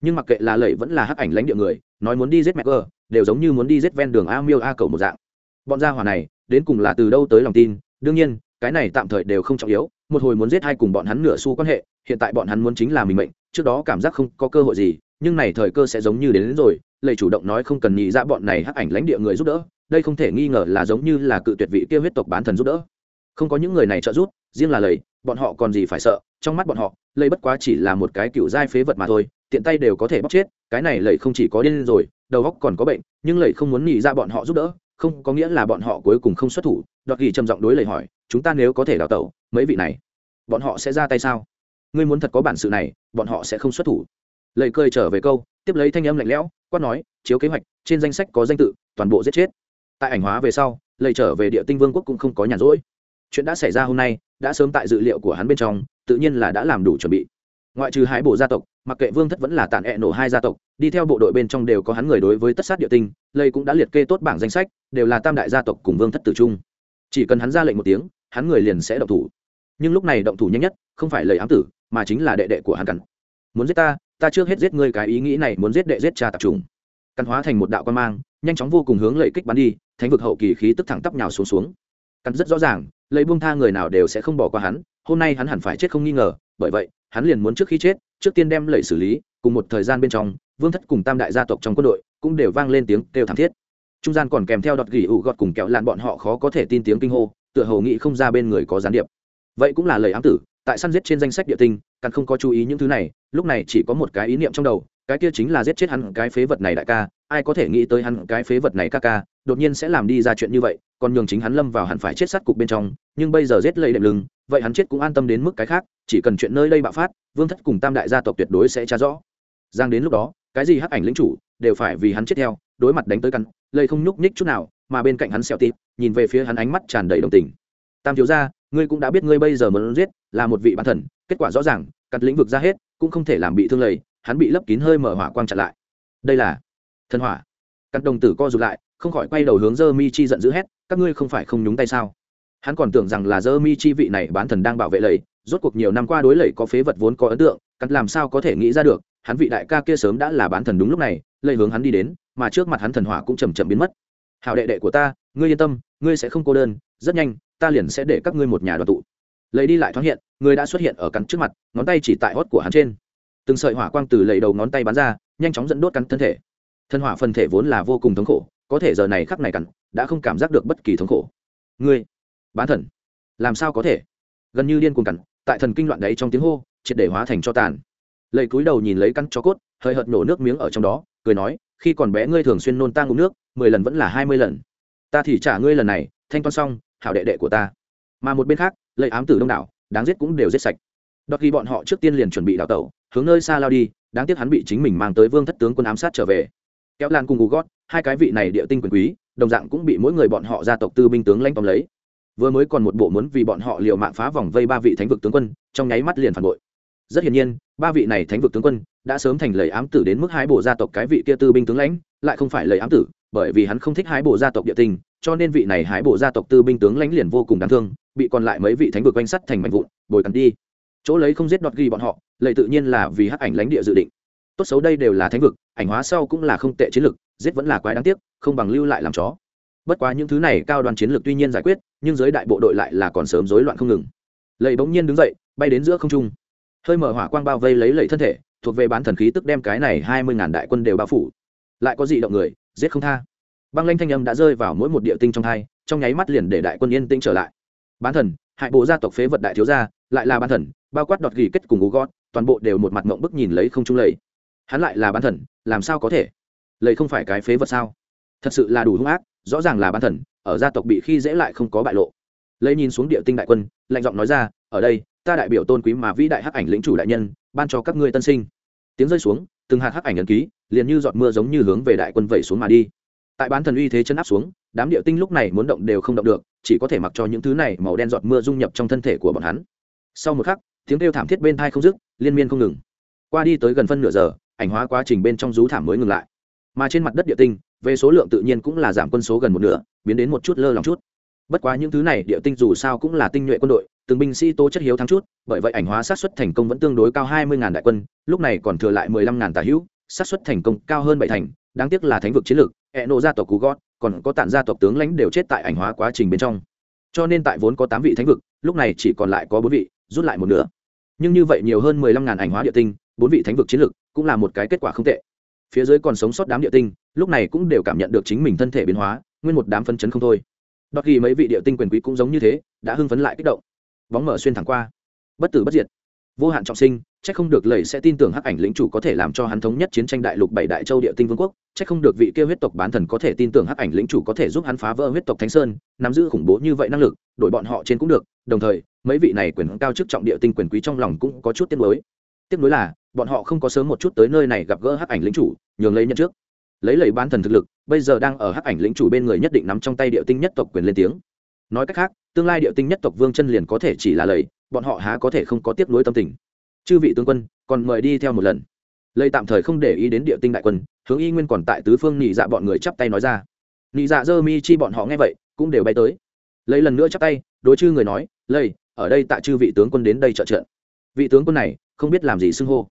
Nhưng mặc kệ là lầy vẫn là hắc ảnh lãnh địa người nói muốn đi giết mẹ gờ đều giống như muốn đi giết ven đường a miêu a cầu một dạng. Bọn gia hỏa này đến cùng là từ đâu tới lòng tin? Đương nhiên cái này tạm thời đều không trọng yếu một hồi muốn giết hai cùng bọn hắn nửa xu quan hệ hiện tại bọn hắn muốn chính là mình mệnh trước đó cảm giác không có cơ hội gì nhưng này thời cơ sẽ giống như đến, đến rồi lầy chủ động nói không cần nhị ra bọn này hắc ảnh lãnh địa người giúp đỡ đây không thể nghi ngờ là giống như là cự tuyệt vị kia huyết tộc bán thần giúp đỡ. Không có những người này trợ giúp, riêng là lầy bọn họ còn gì phải sợ, trong mắt bọn họ lầy bất quá chỉ là một cái cựu giai phế vật mà thôi, tiện tay đều có thể bóc chết, cái này lầy không chỉ có điên rồi, đầu óc còn có bệnh, nhưng lầy không muốn nhì ra bọn họ giúp đỡ, không có nghĩa là bọn họ cuối cùng không xuất thủ. Đọt ghi trầm giọng đối lầy hỏi, chúng ta nếu có thể đào tẩu, mấy vị này, bọn họ sẽ ra tay sao? Ngươi muốn thật có bản sự này, bọn họ sẽ không xuất thủ. Lầy cười trở về câu, tiếp lấy thanh âm lạnh lẽo, quát nói, chiếu kế hoạch, trên danh sách có danh tự, toàn bộ giết chết tại ảnh hóa về sau, lầy trở về địa tinh vương quốc cũng không có nhàn rỗi. Chuyện đã xảy ra hôm nay, đã sớm tại dự liệu của hắn bên trong, tự nhiên là đã làm đủ chuẩn bị. Ngoại trừ hai bộ gia tộc, mặc kệ vương thất vẫn là tàn ẹ nổ hai gia tộc, đi theo bộ đội bên trong đều có hắn người đối với tất sát địa tinh lây cũng đã liệt kê tốt bảng danh sách, đều là tam đại gia tộc cùng vương thất tử trung. Chỉ cần hắn ra lệnh một tiếng, hắn người liền sẽ động thủ. Nhưng lúc này động thủ nhanh nhất, không phải lời ám tử, mà chính là đệ đệ của hắn cằn muốn giết ta ta trước hết giết ngươi, cái ý nghĩ này muốn giết đệ giết cha tập trung căn hóa thành một đạo quan mang, nhanh chóng vô cùng hướng lợi kích bắn đi thánh vực hậu kỳ khí tức thẳng tắp nhào xuống xuống. Cắn rất rõ ràng, lấy buông tha người nào đều sẽ không bỏ qua hắn, hôm nay hắn hẳn phải chết không nghi ngờ, bởi vậy, hắn liền muốn trước khi chết, trước tiên đem lẩy xử lý, cùng một thời gian bên trong, vương thất cùng tam đại gia tộc trong quân đội cũng đều vang lên tiếng kêu thảm thiết. Trung gian còn kèm theo đọt gỉ ủ gọt cùng kẹo lạn bọn họ khó có thể tin tiếng kinh hô, tựa hồ nghĩ không ra bên người có gián điệp. Vậy cũng là lời ám tử, tại săn giết trên danh sách địa tinh, càng không có chú ý những thứ này, lúc này chỉ có một cái ý niệm trong đầu, cái kia chính là giết chết hắn cái phế vật này đại ca, ai có thể nghĩ tới hắn cái phế vật này ca ca đột nhiên sẽ làm đi ra chuyện như vậy, còn nhường chính hắn lâm vào hẳn phải chết sát cục bên trong, nhưng bây giờ giết lây đệm lưng, vậy hắn chết cũng an tâm đến mức cái khác, chỉ cần chuyện nơi đây bạo phát, vương thất cùng tam đại gia tộc tuyệt đối sẽ tra rõ. Giang đến lúc đó, cái gì hắc ảnh lĩnh chủ đều phải vì hắn chết theo, đối mặt đánh tới căn lây không nhúc nhích chút nào, mà bên cạnh hắn xẹo tịp, nhìn về phía hắn ánh mắt tràn đầy đồng tình. Tam thiếu gia, ngươi cũng đã biết ngươi bây giờ muốn giết là một vị bán thần, kết quả rõ ràng cắt lĩnh vực ra hết, cũng không thể làm bị thương lầy, hắn bị lấp kín hơi mở hỏa quang chặn lại. Đây là thần hỏa. Cắt đồng tử co rụt lại không khỏi quay đầu hướng dơ mi chi giận dữ hét, các ngươi không phải không nhúng tay sao? Hắn còn tưởng rằng là dơ mi chi vị này bán thần đang bảo vệ lầy, rốt cuộc nhiều năm qua đối lầy có phế vật vốn có ấn tượng cắt làm sao có thể nghĩ ra được, hắn vị đại ca kia sớm đã là bán thần đúng lúc này, lầy hướng hắn đi đến, mà trước mặt hắn thần hỏa cũng chầm chậm biến mất. Hảo đệ đệ của ta, ngươi yên tâm, ngươi sẽ không cô đơn, rất nhanh, ta liền sẽ để các ngươi một nhà đoàn tụ. Lầy đi lại thoáng hiện, người đã xuất hiện ở cắn trước mặt, ngón tay chỉ tại hót của hắn trên. Từng sợi hỏa quang từ lầy đầu ngón tay bắn ra, nhanh chóng dẫn đốt cắn thân thể. Thân hỏa phần thể vốn là vô cùng thống khổ có thể giờ này khắc này cắn đã không cảm giác được bất kỳ thống khổ. Ngươi, bán thần, làm sao có thể? Gần như điên cuồng cắn tại thần kinh loạn đấy trong tiếng hô, triệt để hóa thành cho tàn. Lầy cúi đầu nhìn lấy căn cho cốt, hơi hợt nổ nước miếng ở trong đó, cười nói, khi còn bé ngươi thường xuyên nôn ta ngụm nước, mười lần vẫn là hai mươi lần. Ta thì trả ngươi lần này, thanh toán xong, hảo đệ đệ của ta. Mà một bên khác lầy ám tử đông đảo, đáng giết cũng đều giết sạch. Đọc khi bọn họ trước tiên liền chuẩn bị đào tẩu, hướng nơi xa lao đi, đáng tiếc hắn bị chính mình mang tới vương thất tướng quân ám sát trở về kéo lan cùng gù gót hai cái vị này địa tinh quyền quý, đồng dạng cũng bị mỗi người bọn họ gia tộc tư binh tướng lãnh tóm lấy. Vừa mới còn một bộ muốn vì bọn họ liều mạng phá vòng vây ba vị thánh vực tướng quân, trong nháy mắt liền phản bội. Rất hiển nhiên, ba vị này thánh vực tướng quân đã sớm thành lời ám tử đến mức hai bộ gia tộc cái vị kia tư binh tướng lãnh, lại không phải lời ám tử, bởi vì hắn không thích hai bộ gia tộc địa tinh, cho nên vị này hái bộ gia tộc tư binh tướng lãnh liền vô cùng đáng thương, bị còn lại mấy vị thánh vực quanh sắt thành mạnh vụn, bồi cắn đi. Chỗ lấy không giết đọt ghi bọn họ, lệ tự nhiên là vì hắc ảnh lãnh địa dự định tốt xấu đây đều là thánh vực, ảnh hóa sau cũng là không tệ chiến lược, giết vẫn là quái đáng tiếc, không bằng lưu lại làm chó. Bất quá những thứ này cao đoàn chiến lược tuy nhiên giải quyết, nhưng giới đại bộ đội lại là còn sớm rối loạn không ngừng. Lầy bỗng nhiên đứng dậy, bay đến giữa không trung. Hơi mở hỏa quang bao vây lấy lầy thân thể, thuộc về bán thần khí tức đem cái này hai mươi ngàn đại quân đều bao phủ. Lại có gì động người, giết không tha. Băng lanh thanh âm đã rơi vào mỗi một địa tinh trong thai trong nháy mắt liền để đại quân yên tĩnh trở lại. Bán thần, hại bộ gia tộc phế vật đại thiếu gia, lại là bán thần, bao quát đọt gỉ kết cùng gú gót, toàn bộ đều một mặt mộng bức nhìn lấy không trung lầy hắn lại là bán thần, làm sao có thể? Lầy không phải cái phế vật sao? Thật sự là đủ hung ác, rõ ràng là bán thần, ở gia tộc bị khi dễ lại không có bại lộ. Lấy nhìn xuống địa tinh đại quân, lạnh giọng nói ra, ở đây, ta đại biểu tôn quý mà vĩ đại hắc ảnh lĩnh chủ đại nhân, ban cho các ngươi tân sinh. Tiếng rơi xuống, từng hạt hắc ảnh ấn ký, liền như giọt mưa giống như hướng về đại quân vẩy xuống mà đi. Tại bán thần uy thế chân áp xuống, đám địa tinh lúc này muốn động đều không động được, chỉ có thể mặc cho những thứ này màu đen giọt mưa dung nhập trong thân thể của bọn hắn. Sau một khắc, tiếng kêu thảm thiết bên thai không dứt, liên miên không ngừng. Qua đi tới gần phân nửa giờ ảnh hóa quá trình bên trong rú thảm mới ngừng lại. Mà trên mặt đất địa tinh, về số lượng tự nhiên cũng là giảm quân số gần một nửa, biến đến một chút lơ lòng chút. Bất quá những thứ này địa tinh dù sao cũng là tinh nhuệ quân đội, từng binh sĩ tố chất hiếu thắng chút, bởi vậy ảnh hóa sát xuất thành công vẫn tương đối cao hai mươi ngàn đại quân, lúc này còn thừa lại mười lăm ngàn tà hữu, sát xuất thành công cao hơn bảy thành, đáng tiếc là thánh vực chiến lược hệ nộ gia tộc cú gót, còn có tản gia tộc tướng lãnh đều chết tại ảnh hóa quá trình bên trong. Cho nên tại vốn có tám vị thánh vực, lúc này chỉ còn lại có bốn vị, rút lại một nửa. Nhưng như vậy nhiều hơn mười lăm ngàn ảnh hóa địa tinh, bốn vị thánh vực chiến lược cũng là một cái kết quả không tệ. Phía dưới còn sống sót đám địa tinh, lúc này cũng đều cảm nhận được chính mình thân thể biến hóa, nguyên một đám phân chấn không thôi. Đọt ghi mấy vị địa tinh quyền quý cũng giống như thế, đã hưng phấn lại kích động. Bóng mở xuyên thẳng qua. Bất tử bất diệt. Vô hạn trọng sinh c h ắ c không được lầy sẽ tin tưởng hắc ảnh lĩnh chủ có thể làm cho hắn thống nhất chiến tranh đại lục bảy đại châu địa tinh vương quốc c h ắ c không được vị kia huyết tộc bán thần có thể tin tưởng hắc ảnh lĩnh chủ có thể giúp hắn phá vỡ huyết tộc thánh sơn, nắm giữ khủng bố như vậy năng lực, đổi bọn họ trên cũng được, đồng thời, mấy vị này quyền cao chức trọng địa tinh quyền quý trong lòng cũng có chút tiếc nuối. Tiếc nuối là bọn họ không có sớm một chút tới nơi này gặp gỡ hắc ảnh lĩnh chủ, nhường lấy nhận trước. Lấy lấy bán thần thực lực, bây giờ đang ở hắc ảnh lĩnh chủ bên người nhất định nắm trong tay địa tinh nhất tộc quyền lên tiếng. Nói cách khác, tương lai địa tinh nhất tộc vương chân liền có thể chỉ là lầy, bọn họ há có thể không có tiếp nối tâm tình. Chư vị tướng quân, còn mời đi theo một lần. Lây tạm thời không để ý đến địa tinh đại quân, hướng y nguyên còn tại tứ phương nhị dạ bọn người chắp tay nói ra. Nhị dạ dơ mi chi bọn họ nghe vậy, cũng đều bay tới. Lấy lần nữa chắp tay, đối chư người nói lây ở đây tại chư vị tướng quân đến đây trợ trợ. Vị tướng quân này, không biết làm gì xưng hô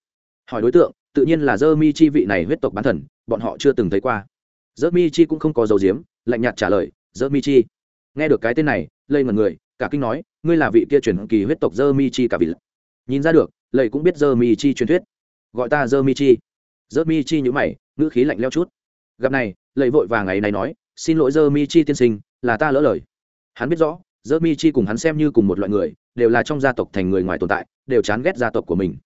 hỏi đối tượng, tự nhiên là dơ mi chi vị này huyết tộc bán thần, bọn họ chưa từng thấy qua. Dơ mi chi cũng không có dấu diếm lạnh nhạt trả lời dơ mi chi. Nghe được cái tên này lây mật người, cả kinh nói, ngươi là vị kia truyền kỳ huyết tộc dơ mi chi cả vị. Nhìn ra được lầy cũng biết dơ mi chi truyền thuyết. Gọi ta dơ mi chi. Dơ mi chi nhữ mày, ngữ khí lạnh leo chút. Gặp này lầy vội và ngày này nói, xin lỗi dơ mi chi tiên sinh, là ta lỡ lời. Hắn biết rõ dơ mi chi cùng hắn xem như cùng một loại người, đều là trong gia tộc thành người ngoài tồn tại, đều chán ghét gia tộc của mình.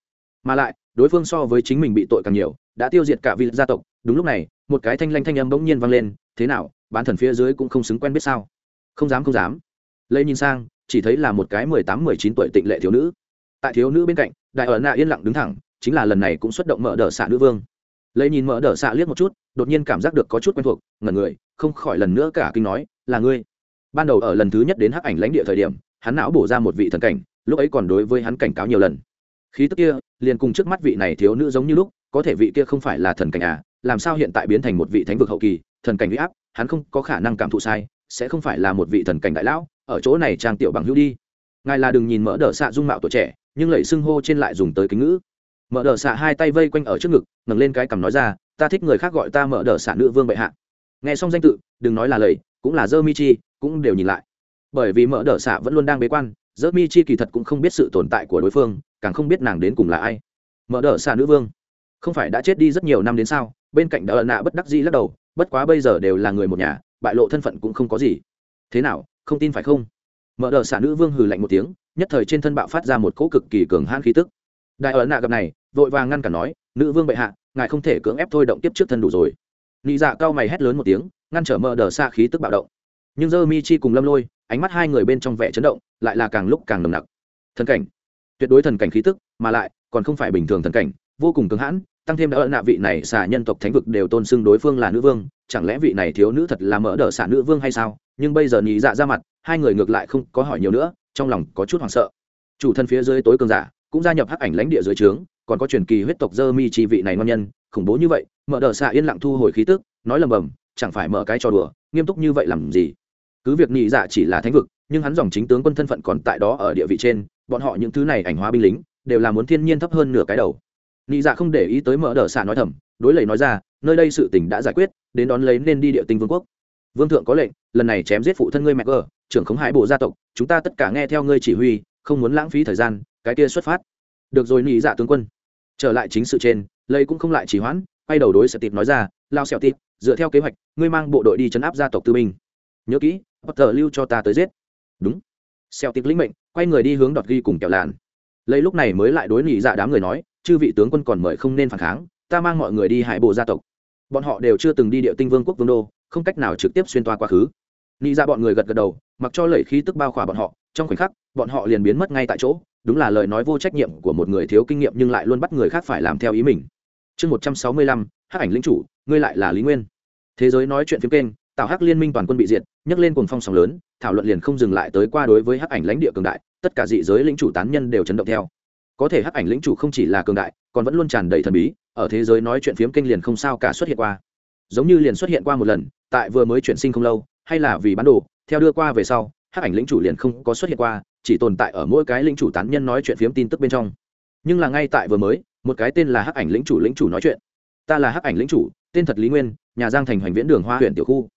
Mà lại đối phương so với chính mình bị tội càng nhiều, đã tiêu diệt cả vị gia tộc. Đúng lúc này, một cái thanh lanh thanh âm bỗng nhiên vang lên, thế nào, bán thần phía dưới cũng không xứng quen biết sao? Không dám không dám. Lấy nhìn sang, chỉ thấy là một cái mười tám, mười chín tuổi tịnh lệ thiếu nữ. Tại thiếu nữ bên cạnh, đại ở nạ yên lặng đứng thẳng, chính là lần này cũng xuất động mở đờ xạ nữ vương. Lấy nhìn mở đờ xạ liếc một chút, đột nhiên cảm giác được có chút quen thuộc, ngẩn người, không khỏi lần nữa cả kinh nói, là ngươi. Ban đầu ở lần thứ nhất đến hắc ảnh lãnh địa thời điểm, hắn não bổ ra một vị thần cảnh, lúc ấy còn đối với hắn cảnh cáo nhiều lần khí tức kia, liền cùng trước mắt vị này thiếu nữ giống như lúc, có thể vị kia không phải là thần cảnh à làm sao hiện tại biến thành một vị thánh vực hậu kỳ, thần cảnh huy áp, hắn không có khả năng cảm thụ sai, sẽ không phải là một vị thần cảnh đại lão, ở chỗ này trang tiểu bằng hữu đi. Ngài là đừng nhìn mỡ đờ xạ dung mạo tuổi trẻ, nhưng lẩy xưng hô trên lại dùng tới kính ngữ. Mỡ đờ xạ hai tay vây quanh ở trước ngực, ngẩng lên cái cằm nói ra, ta thích người khác gọi ta mỡ đờ xạ nữ vương bệ hạ. Nghe xong danh tự, đừng nói là lầy cũng là dơ mi chi, cũng đều nhìn lại. Bởi vì mỡ đờ xạ vẫn luôn đang bế quan dơ mi chi kỳ thật cũng không biết sự tồn tại của đối phương, càng không biết nàng đến cùng là ai. Mở đờ xa nữ vương. Không phải đã chết đi rất nhiều năm đến sao? Bên cạnh đờ nạ bất đắc dĩ lắc đầu, bất quá bây giờ đều là người một nhà, bại lộ thân phận cũng không có gì. Thế nào, không tin phải không? Mở đờ xạ nữ vương hừ lạnh một tiếng, nhất thời trên thân bạo phát ra một cỗ cực kỳ cường hãn khí tức. Đại ẩn nạ gặp này, vội vàng ngăn cản nói, nữ vương bệ hạ, ngài không thể cưỡng ép thôi động tiếp trước thân đủ rồi. Nị dạ cao mày hét lớn một tiếng, ngăn trở mở đờ xa khí tức bạo động nhưng dơ mi chi cùng lâm lôi, ánh mắt hai người bên trong vẻ chấn động, lại là càng lúc càng nồng nặc. Thần cảnh. Tuyệt đối thần cảnh khí tức, mà lại, còn không phải bình thường thần cảnh, vô cùng cứng hãn, tăng thêm đã ợ nạ vị này xả nhân tộc thánh vực đều tôn xưng đối phương là nữ vương, chẳng lẽ vị này thiếu nữ thật là mỡ đỡ xả nữ vương hay sao? Nhưng bây giờ nhị dạ ra mặt, hai người ngược lại không có hỏi nhiều nữa, trong lòng có chút hoảng sợ. Chủ thân phía dưới tối cường giả, cũng gia nhập hắc ảnh lãnh địa dưới trướng, còn có truyền kỳ huyết tộc dơ mi chi vị này ngon nhân, khủng bố như vậy, mở đờ xạ yên lặng thu hồi khí tức, nói lầm bầm, chẳng phải mở cái trò đùa, nghiêm túc như vậy làm gì? Cứ việc nhị dạ chỉ là thánh vực, nhưng hắn dòng chính tướng quân thân phận còn tại đó ở địa vị trên, bọn họ những thứ này ảnh hóa binh lính, đều là muốn thiên nhiên thấp hơn nửa cái đầu. Nhị dạ không để ý tới mở đờ xạ nói thầm, đối lầy nói ra, nơi đây sự tình đã giải quyết, đến đón lấy nên đi địa tinh vương quốc. Vương thượng có lệnh, lần này chém giết phụ thân ngươi mẹ gờ, trưởng khống hải bộ gia tộc, chúng ta tất cả nghe theo ngươi chỉ huy, không muốn lãng phí thời gian, cái kia xuất phát. Được rồi nhị dạ tướng quân. Trở lại chính sự trên lây cũng không lại chỉ hoãn, quay đầu đối sẽ tịp nói ra, lao xẹo tịp dựa theo kế hoạch, ngươi mang bộ đội đi chấn áp gia tộc tư binh. Nhớ kỹ bất thờ lưu cho ta tới giết. Đúng. Xeo tiệc lĩnh mệnh, quay người đi hướng đọt ghi cùng kẹo làn. Lấy lúc này mới lại đối nhị dạ đám người nói, chư vị tướng quân còn mời không nên phản kháng, ta mang mọi người đi hải bộ gia tộc. Bọn họ đều chưa từng đi địa tinh vương quốc vương đô, không cách nào trực tiếp xuyên toa quá khứ. Nghĩ ra dạ bọn người gật gật đầu, mặc cho lẩy khí tức bao khỏa bọn họ, trong khoảnh khắc, bọn họ liền biến mất ngay tại chỗ. Đúng là lời nói vô trách nhiệm của một người thiếu kinh nghiệm nhưng lại luôn bắt người khác phải làm theo ý mình. Chương một trăm sáu mươi lăm, hắc ảnh lính chủ, ngươi lại là lý nguyên. Thế giới nói chuyện phim kênh tạo hắc liên minh toàn quân bị diệt, nhấc lên cuồng phong sóng lớn, thảo luận liền không dừng lại tới qua đối với hắc ảnh lãnh địa cường đại, tất cả dị giới lĩnh chủ tán nhân đều chấn động theo. Có thể hắc ảnh lĩnh chủ không chỉ là cường đại, còn vẫn luôn tràn đầy thần bí, ở thế giới nói chuyện phiếm kênh liền không sao cả xuất hiện qua. Giống như liền xuất hiện qua một lần, tại vừa mới chuyển sinh không lâu, hay là vì bán đồ, theo đưa qua về sau, hắc ảnh lĩnh chủ liền không có xuất hiện qua, chỉ tồn tại ở mỗi cái lĩnh chủ tán nhân nói chuyện phiếm tin tức bên trong. Nhưng là ngay tại vừa mới, một cái tên là hắc ảnh lĩnh chủ lĩnh chủ nói chuyện. Ta là hắc ảnh lĩnh chủ, tên thật lý nguyên, nhà giang thành hoành viễn đường hoa huyện tiểu khu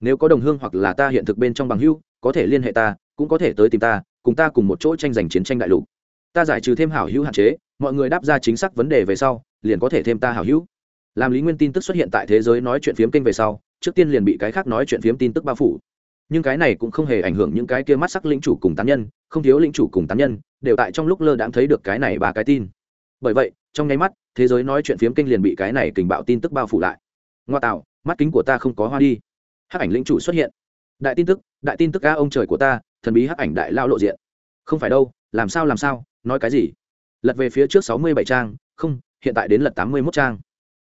nếu có đồng hương hoặc là ta hiện thực bên trong bằng hưu có thể liên hệ ta, cũng có thể tới tìm ta, cùng ta cùng một chỗ tranh giành chiến tranh đại lục. Ta giải trừ thêm hảo hữu hạn chế, mọi người đáp ra chính xác vấn đề về sau, liền có thể thêm ta hảo hữu. Làm lý nguyên tin tức xuất hiện tại thế giới nói chuyện phiếm kênh về sau, trước tiên liền bị cái khác nói chuyện phiếm tin tức bao phủ. Nhưng cái này cũng không hề ảnh hưởng những cái kia mắt sắc lĩnh chủ cùng tán nhân, không thiếu lĩnh chủ cùng tán nhân, đều tại trong lúc lơ đãng thấy được cái này ba cái tin. Bởi vậy, trong nháy mắt, thế giới nói chuyện phiếm kênh liền bị cái này kình bạo tin tức bao phủ lại. Ngoa tạo, mắt kính của ta không có hoa đi hắc ảnh linh chủ xuất hiện. Đại tin tức, đại tin tức ca ông trời của ta, thần bí hắc ảnh đại lao lộ diện. Không phải đâu, làm sao làm sao, nói cái gì? Lật về phía trước sáu mươi bảy trang, không, hiện tại đến lật tám mươi mốt trang.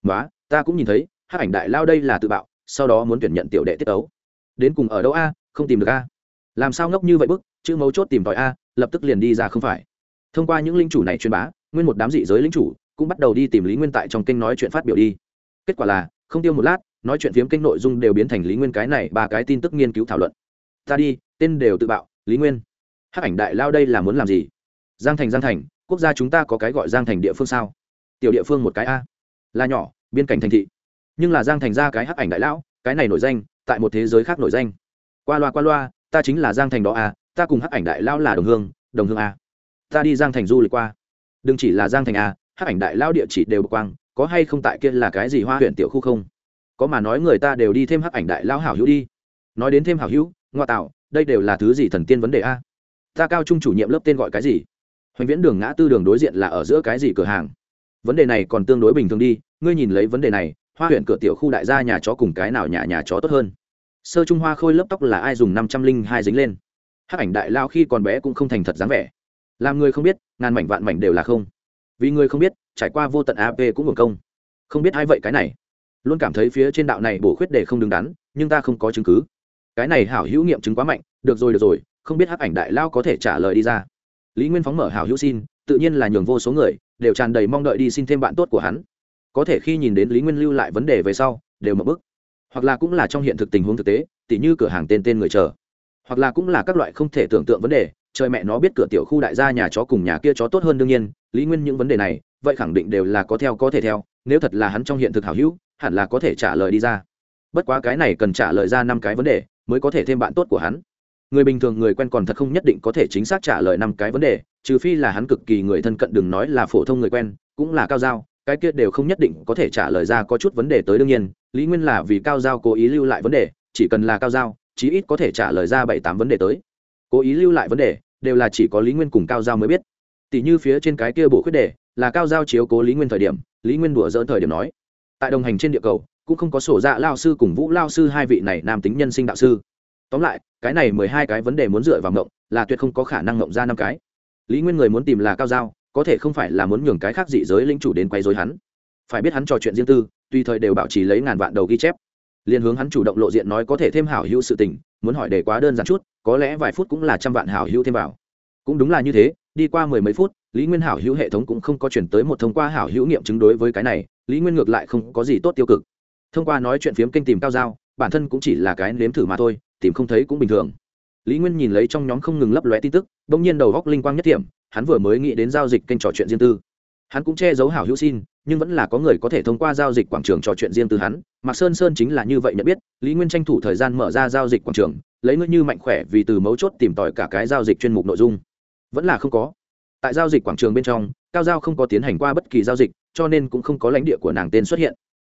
Nói ta cũng nhìn thấy hát ảnh đại lao đây là tự bạo, sau đó muốn tuyển nhận tiểu đệ tiết tấu. Đến cùng ở đâu a, không tìm được a. Làm sao ngốc như vậy bức, chữ mấu chốt tìm tòi a, lập tức liền đi ra không phải. Thông qua những linh chủ này truyền bá, nguyên một đám dị giới linh chủ cũng bắt đầu đi tìm lý nguyên tại trong kênh nói chuyện phát biểu đi. Kết quả là, không tiêu một lát nói chuyện phiếm kênh nội dung đều biến thành lý nguyên cái này ba cái tin tức nghiên cứu thảo luận. Ta đi, tên đều tự bạo, lý nguyên. Hắc ảnh đại lao đây là muốn làm gì? Giang thành giang thành, quốc gia chúng ta có cái gọi giang thành địa phương sao? Tiểu địa phương một cái a. Là nhỏ, biên cảnh thành thị. Nhưng là giang thành ra cái hắc ảnh đại lão, cái này nổi danh, tại một thế giới khác nổi danh. Qua loa qua loa, ta chính là giang thành đó a, ta cùng hắc ảnh đại lão là đồng hương đồng hương a. Ta đi giang thành du lịch qua. Đừng chỉ là giang thành a, hắc ảnh đại lão địa chỉ đều bực quang, có hay không tại kia là cái gì hoa huyện tiểu khu không? Có mà nói người ta đều đi thêm hắc ảnh đại lao hảo hữu đi. Nói đến thêm hảo hữu ngoa tạo, đây đều là thứ gì thần tiên vấn đề a? Ta cao trung chủ nhiệm lớp tên gọi cái gì? Hoành viễn đường ngã tư đường đối diện là ở giữa cái gì cửa hàng? Vấn đề này còn tương đối bình thường đi, ngươi nhìn lấy vấn đề này, hoa huyện cửa tiểu khu đại gia nhà chó cùng cái nào nhà nhà chó tốt hơn? Sơ trung hoa khôi lớp tóc là ai dùng năm trăm linh hai dính lên? Hắc ảnh đại lao khi còn bé cũng không thành thật dáng vẻ. Làm người không biết, ngàn mảnh vạn mảnh đều là không. Vì người không biết, trải qua vô tận ap cũng hưởng công. Không biết ai vậy cái này luôn cảm thấy phía trên đạo này bổ khuyết để không đứng đắn, nhưng ta không có chứng cứ. Cái này hảo hữu nghiệm chứng quá mạnh, được rồi được rồi, không biết hắc ảnh đại lao có thể trả lời đi ra. Lý nguyên phóng mở hảo hữu xin, tự nhiên là nhường vô số người, đều tràn đầy mong đợi đi xin thêm bạn tốt của hắn. Có thể khi nhìn đến lý nguyên lưu lại vấn đề về sau, đều mập bức. Hoặc là cũng là trong hiện thực tình huống thực tế, tỉ như cửa hàng tên tên người chờ. Hoặc là cũng là các loại không thể tưởng tượng vấn đề, trời mẹ nó biết cửa tiểu khu đại gia nhà chó cùng nhà kia chó tốt hơn đương nhiên, lý nguyên những vấn đề này, vậy khẳng định đều là có theo có thể theo, nếu thật là hắn trong hiện thực hảo hữu hẳn là có thể trả lời đi ra. Bất quá cái này cần trả lời ra năm cái vấn đề, mới có thể thêm bạn tốt của hắn. Người bình thường người quen còn thật không nhất định có thể chính xác trả lời năm cái vấn đề, trừ phi là hắn cực kỳ người thân cận đừng nói là phổ thông người quen, cũng là cao giao, cái kia đều không nhất định có thể trả lời ra có chút vấn đề tới đương nhiên, lý nguyên là vì cao giao cố ý lưu lại vấn đề, chỉ cần là cao giao, chí ít có thể trả lời ra bảy tám vấn đề tới. Cố ý lưu lại vấn đề, đều là chỉ có lý nguyên cùng cao giao mới biết. Tỷ như phía trên cái kia bổ khuyết đề, là cao giao chiếu cố lý nguyên thời điểm, lý nguyên đùa dỡn thời điểm nói tại đồng hành trên địa cầu, cũng không có sổ dạ lao sư cùng vũ lao sư hai vị này nam tính nhân sinh đạo sư. Tóm lại, cái này mười hai cái vấn đề muốn dựa vào ngộng, là tuyệt không có khả năng ngộng ra năm cái. Lý nguyên người muốn tìm là cao giao có thể không phải là muốn nhường cái khác dị giới linh chủ đến quay dối hắn. Phải biết hắn trò chuyện riêng tư, tùy thời đều bảo trì lấy ngàn vạn đầu ghi chép. Liên hướng hắn chủ động lộ diện nói có thể thêm hảo hữu sự tình, muốn hỏi để quá đơn giản chút, có lẽ vài phút cũng là trăm vạn hảo hữu thêm vào. Cũng đúng là như thế đi qua mười mấy phút, lý nguyên hảo hữu hệ thống cũng không có chuyển tới một thông qua hảo hữu nghiệm chứng đối với cái này, lý nguyên ngược lại không có gì tốt tiêu cực. Thông qua nói chuyện phiếm kênh tìm cao giao, bản thân cũng chỉ là cái nếm thử mà thôi, tìm không thấy cũng bình thường. Lý nguyên nhìn lấy trong nhóm không ngừng lấp lóe tin tức đ ỗ n g nhiên đầu góc linh quang nhất điểm, hắn vừa mới nghĩ đến giao dịch kênh trò chuyện riêng tư. Hắn cũng che giấu hảo hữu xin, nhưng vẫn là có người có thể thông qua giao dịch quảng trường trò chuyện riêng từ hắn. Mạc sơn sơn chính là như vậy nhận biết, lý nguyên tranh thủ thời gian mở ra giao dịch quảng trường, lấy ngươi như mạnh khỏe vì từ mấu chốt tìm tòi cả cái giao dịch chuyên mục nội dung vẫn là không có. Tại giao dịch quảng trường bên trong, cao giao không có tiến hành qua bất kỳ giao dịch, cho nên cũng không có lãnh địa của nàng tên xuất hiện.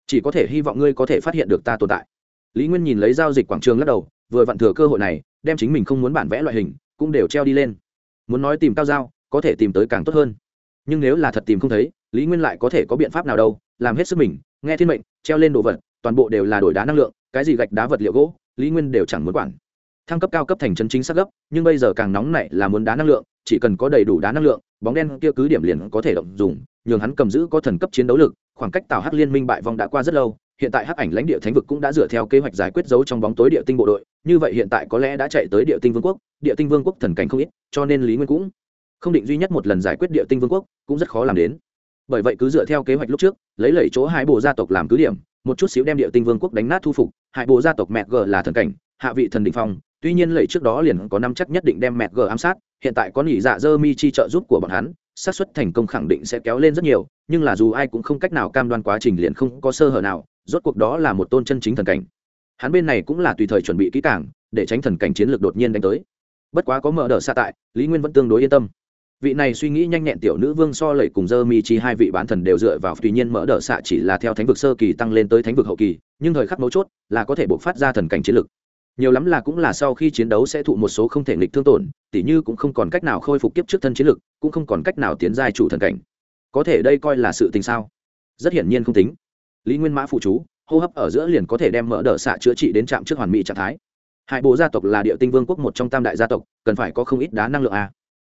Chỉ có thể hy vọng ngươi có thể phát hiện được ta tồn tại. Lý nguyên nhìn lấy giao dịch quảng trường lắc đầu, vừa vặn thừa cơ hội này, đem chính mình không muốn bản vẽ loại hình, cũng đều treo đi lên. Muốn nói tìm cao giao, có thể tìm tới càng tốt hơn. Nhưng nếu là thật tìm không thấy, lý nguyên lại có thể có biện pháp nào đâu, làm hết sức mình, nghe thiên mệnh, treo lên đồ vật, toàn bộ đều là đổi đá năng lượng, cái gì gạch đá vật liệu gỗ, lý nguyên đều chẳng muốn quản. Thăng cấp cao cấp thành chân chính sắc gấp, nhưng bây giờ càng nóng này là muốn đá năng lượng chỉ cần có đầy đủ đá năng lượng, bóng đen kia cứ điểm liền có thể động dùng, nhường hắn cầm giữ có thần cấp chiến đấu lực, khoảng cách tào hắc liên minh bại vong đã qua rất lâu, hiện tại hắc ảnh lãnh địa thánh vực cũng đã dựa theo kế hoạch giải quyết dấu trong bóng tối địa tinh bộ đội, như vậy hiện tại có lẽ đã chạy tới địa tinh vương quốc, địa tinh vương quốc thần cảnh không ít, cho nên lý nguyên cũng không định duy nhất một lần giải quyết địa tinh vương quốc, cũng rất khó làm đến. Bởi vậy cứ dựa theo kế hoạch lúc trước, lấy lẩy chỗ hai bộ gia tộc làm cứ điểm, một chút xíu đem địa tinh vương quốc đánh nát thu phục, hai bộ gia tộc mẹ g là thần cảnh, hạ vị thần định phong tuy nhiên lẩy trước đó liền có năm chắc nhất định đem mẹ g ám sát, hiện tại có nghỉ dạ dơ mi chi trợ giúp của bọn hắn, xác suất thành công khẳng định sẽ kéo lên rất nhiều, nhưng là dù ai cũng không cách nào cam đoan quá trình liền không có sơ hở nào, rốt cuộc đó là một tôn chân chính thần cảnh. Hắn bên này cũng là tùy thời chuẩn bị kỹ càng, để tránh thần cảnh chiến lược đột nhiên đánh tới. Bất quá có mở đờ xa tại, lý nguyên vẫn tương đối yên tâm. Vị này suy nghĩ nhanh nhẹn tiểu nữ vương so lẩy cùng dơ mi chi hai vị bán thần đều dựa vào, tuy nhiên mở đờ xạ chỉ là theo thánh vực sơ kỳ tăng lên tới thánh vực hậu kỳ, nhưng thời khắc mấu chốt là có thể buộc phát ra thần cảnh chiến lược nhiều lắm là cũng là sau khi chiến đấu sẽ thụ một số không thể nghịch thương tổn, tỉ như cũng không còn cách nào khôi phục kiếp trước thân chiến lực, cũng không còn cách nào tiến giai chủ thần cảnh. Có thể đây coi là sự tình sao? Rất hiển nhiên không tính. Lý nguyên mã phụ chú, hô hấp ở giữa liền có thể đem mỡ đỡ xạ chữa trị đến trạm trước hoàn mỹ trạng thái. Hai bộ gia tộc là địa tinh vương quốc một trong tam đại gia tộc, cần phải có không ít đá năng lượng a.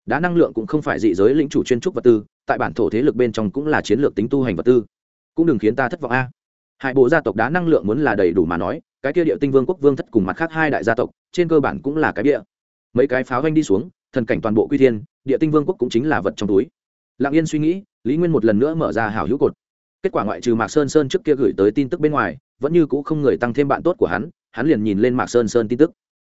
Đá năng lượng cũng không phải dị giới lĩnh chủ chuyên trúc vật tư, tại bản thổ thế lực bên trong cũng là chiến lược tính tu hành vật tư. Cũng đừng khiến ta thất vọng a. Hai bộ gia tộc đá năng lượng muốn là đầy đủ mà nói cái kia địa tinh vương quốc vương thất cùng mặt khác hai đại gia tộc, trên cơ bản cũng là cái địa. Mấy cái pháo ganh đi xuống, thần cảnh toàn bộ quy thiên, địa tinh vương quốc cũng chính là vật trong túi. Lặng yên suy nghĩ, lý nguyên một lần nữa mở ra hảo hữu cột. Kết quả ngoại trừ mạc sơn sơn trước kia gửi tới tin tức bên ngoài, vẫn như c ũ không người tăng thêm bạn tốt của hắn hắn liền nhìn lên mạc sơn sơn tin tức.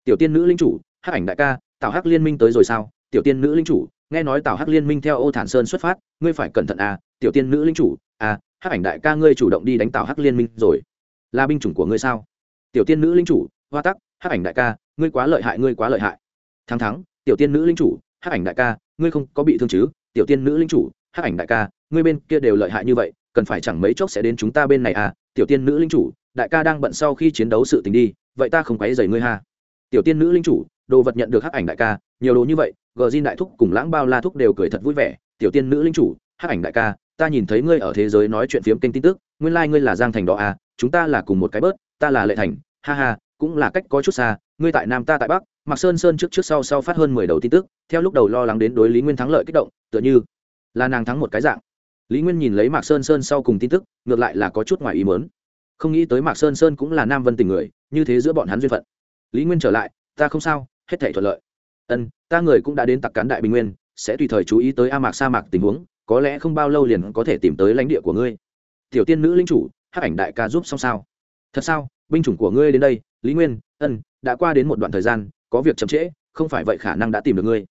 Tiểu tiên nữ linh chủ, hắc ảnh đại ca, tào hắc liên minh tới rồi sao? Tiểu tiên nữ linh chủ, nghe nói tào hắc liên minh theo ô thản sơn xuất phát, ngươi phải cẩn thận à tiểu tiên nữ linh chủ à hắc ảnh đại ca ngươi chủ động đi đánh tào hắc liên minh rồi. Là binh chủng của ngươi sao? Tiểu tiên nữ linh chủ, hoa tắc, hắc ảnh đại ca, ngươi quá lợi hại, ngươi quá lợi hại. Thắng thắng, tiểu tiên nữ linh chủ, hắc ảnh đại ca, ngươi không có bị thương chứ? Tiểu tiên nữ linh chủ, hắc ảnh đại ca, ngươi bên kia đều lợi hại như vậy, cần phải chẳng mấy chốc sẽ đến chúng ta bên này à? Tiểu tiên nữ linh chủ, đại ca đang bận sau khi chiến đấu sự tình đi, vậy ta không quấy dày ngươi ha. Tiểu tiên nữ linh chủ, đồ vật nhận được hắc ảnh đại ca, nhiều đồ như vậy, gờ di đại thúc cùng lãng bao la thúc đều cười thật vui vẻ. Tiểu tiên nữ linh chủ, hắc ảnh đại ca, ta nhìn thấy ngươi ở thế giới nói chuyện phiếm kênh tin tức, nguyên lai、like、ngươi là giang thành đó à? Chúng ta là cùng một cái bớt ta là lệ thành, ha ha, cũng là cách có chút xa, ngươi tại nam ta tại bắc, mạc sơn sơn trước trước sau sau phát hơn mười đầu tin tức, theo lúc đầu lo lắng đến đối lý nguyên thắng lợi kích động, tựa như là nàng thắng một cái dạng. Lý nguyên nhìn lấy mạc sơn sơn sau cùng tin tức, ngược lại là có chút ngoài ý mớn không nghĩ tới mạc sơn sơn cũng là nam vân tình người, như thế giữa bọn hắn duyên phận. Lý nguyên trở lại, ta không sao, hết thể thuận lợi. Ân, ta người cũng đã đến tặc cán đại bình nguyên, sẽ tùy thời chú ý tới a mạc sa mạc tình huống, có lẽ không bao lâu liền có thể tìm tới lãnh địa của ngươi. Tiểu tiên nữ linh chủ hát ảnh đại ca giúp xong sao? Thật sao? Binh chủng của ngươi đến đây, lý nguyên, ân, đã qua đến một đoạn thời gian, có việc chậm trễ, không phải vậy khả năng đã tìm được ngươi.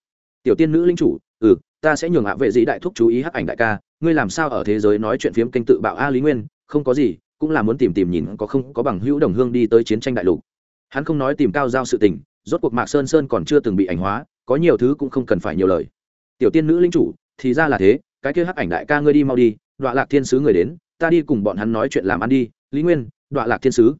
Tiểu tiên nữ linh chủ ừ ta sẽ nhường hạ vệ dĩ đại thúc chú ý hắc ảnh đại ca, ngươi làm sao ở thế giới nói chuyện phiếm kênh tự bạo a lý nguyên, không có gì, cũng là muốn tìm tìm nhìn có không có bằng hữu đồng hương đi tới chiến tranh đại lục. Hắn không nói tìm cao giao sự tình, rốt cuộc mạc sơn sơn còn chưa từng bị ảnh hóa, có nhiều thứ cũng không cần phải nhiều lời. Tiểu tiên nữ linh chủ, thì ra là thế, cái kia hắc ảnh đại ca ngươi đi mau đi đọa lạc thiên sứ người đến, ta đi cùng bọn hắn nói chuyện làm ăn đi, lý nguyên đọa lạc thiên sứ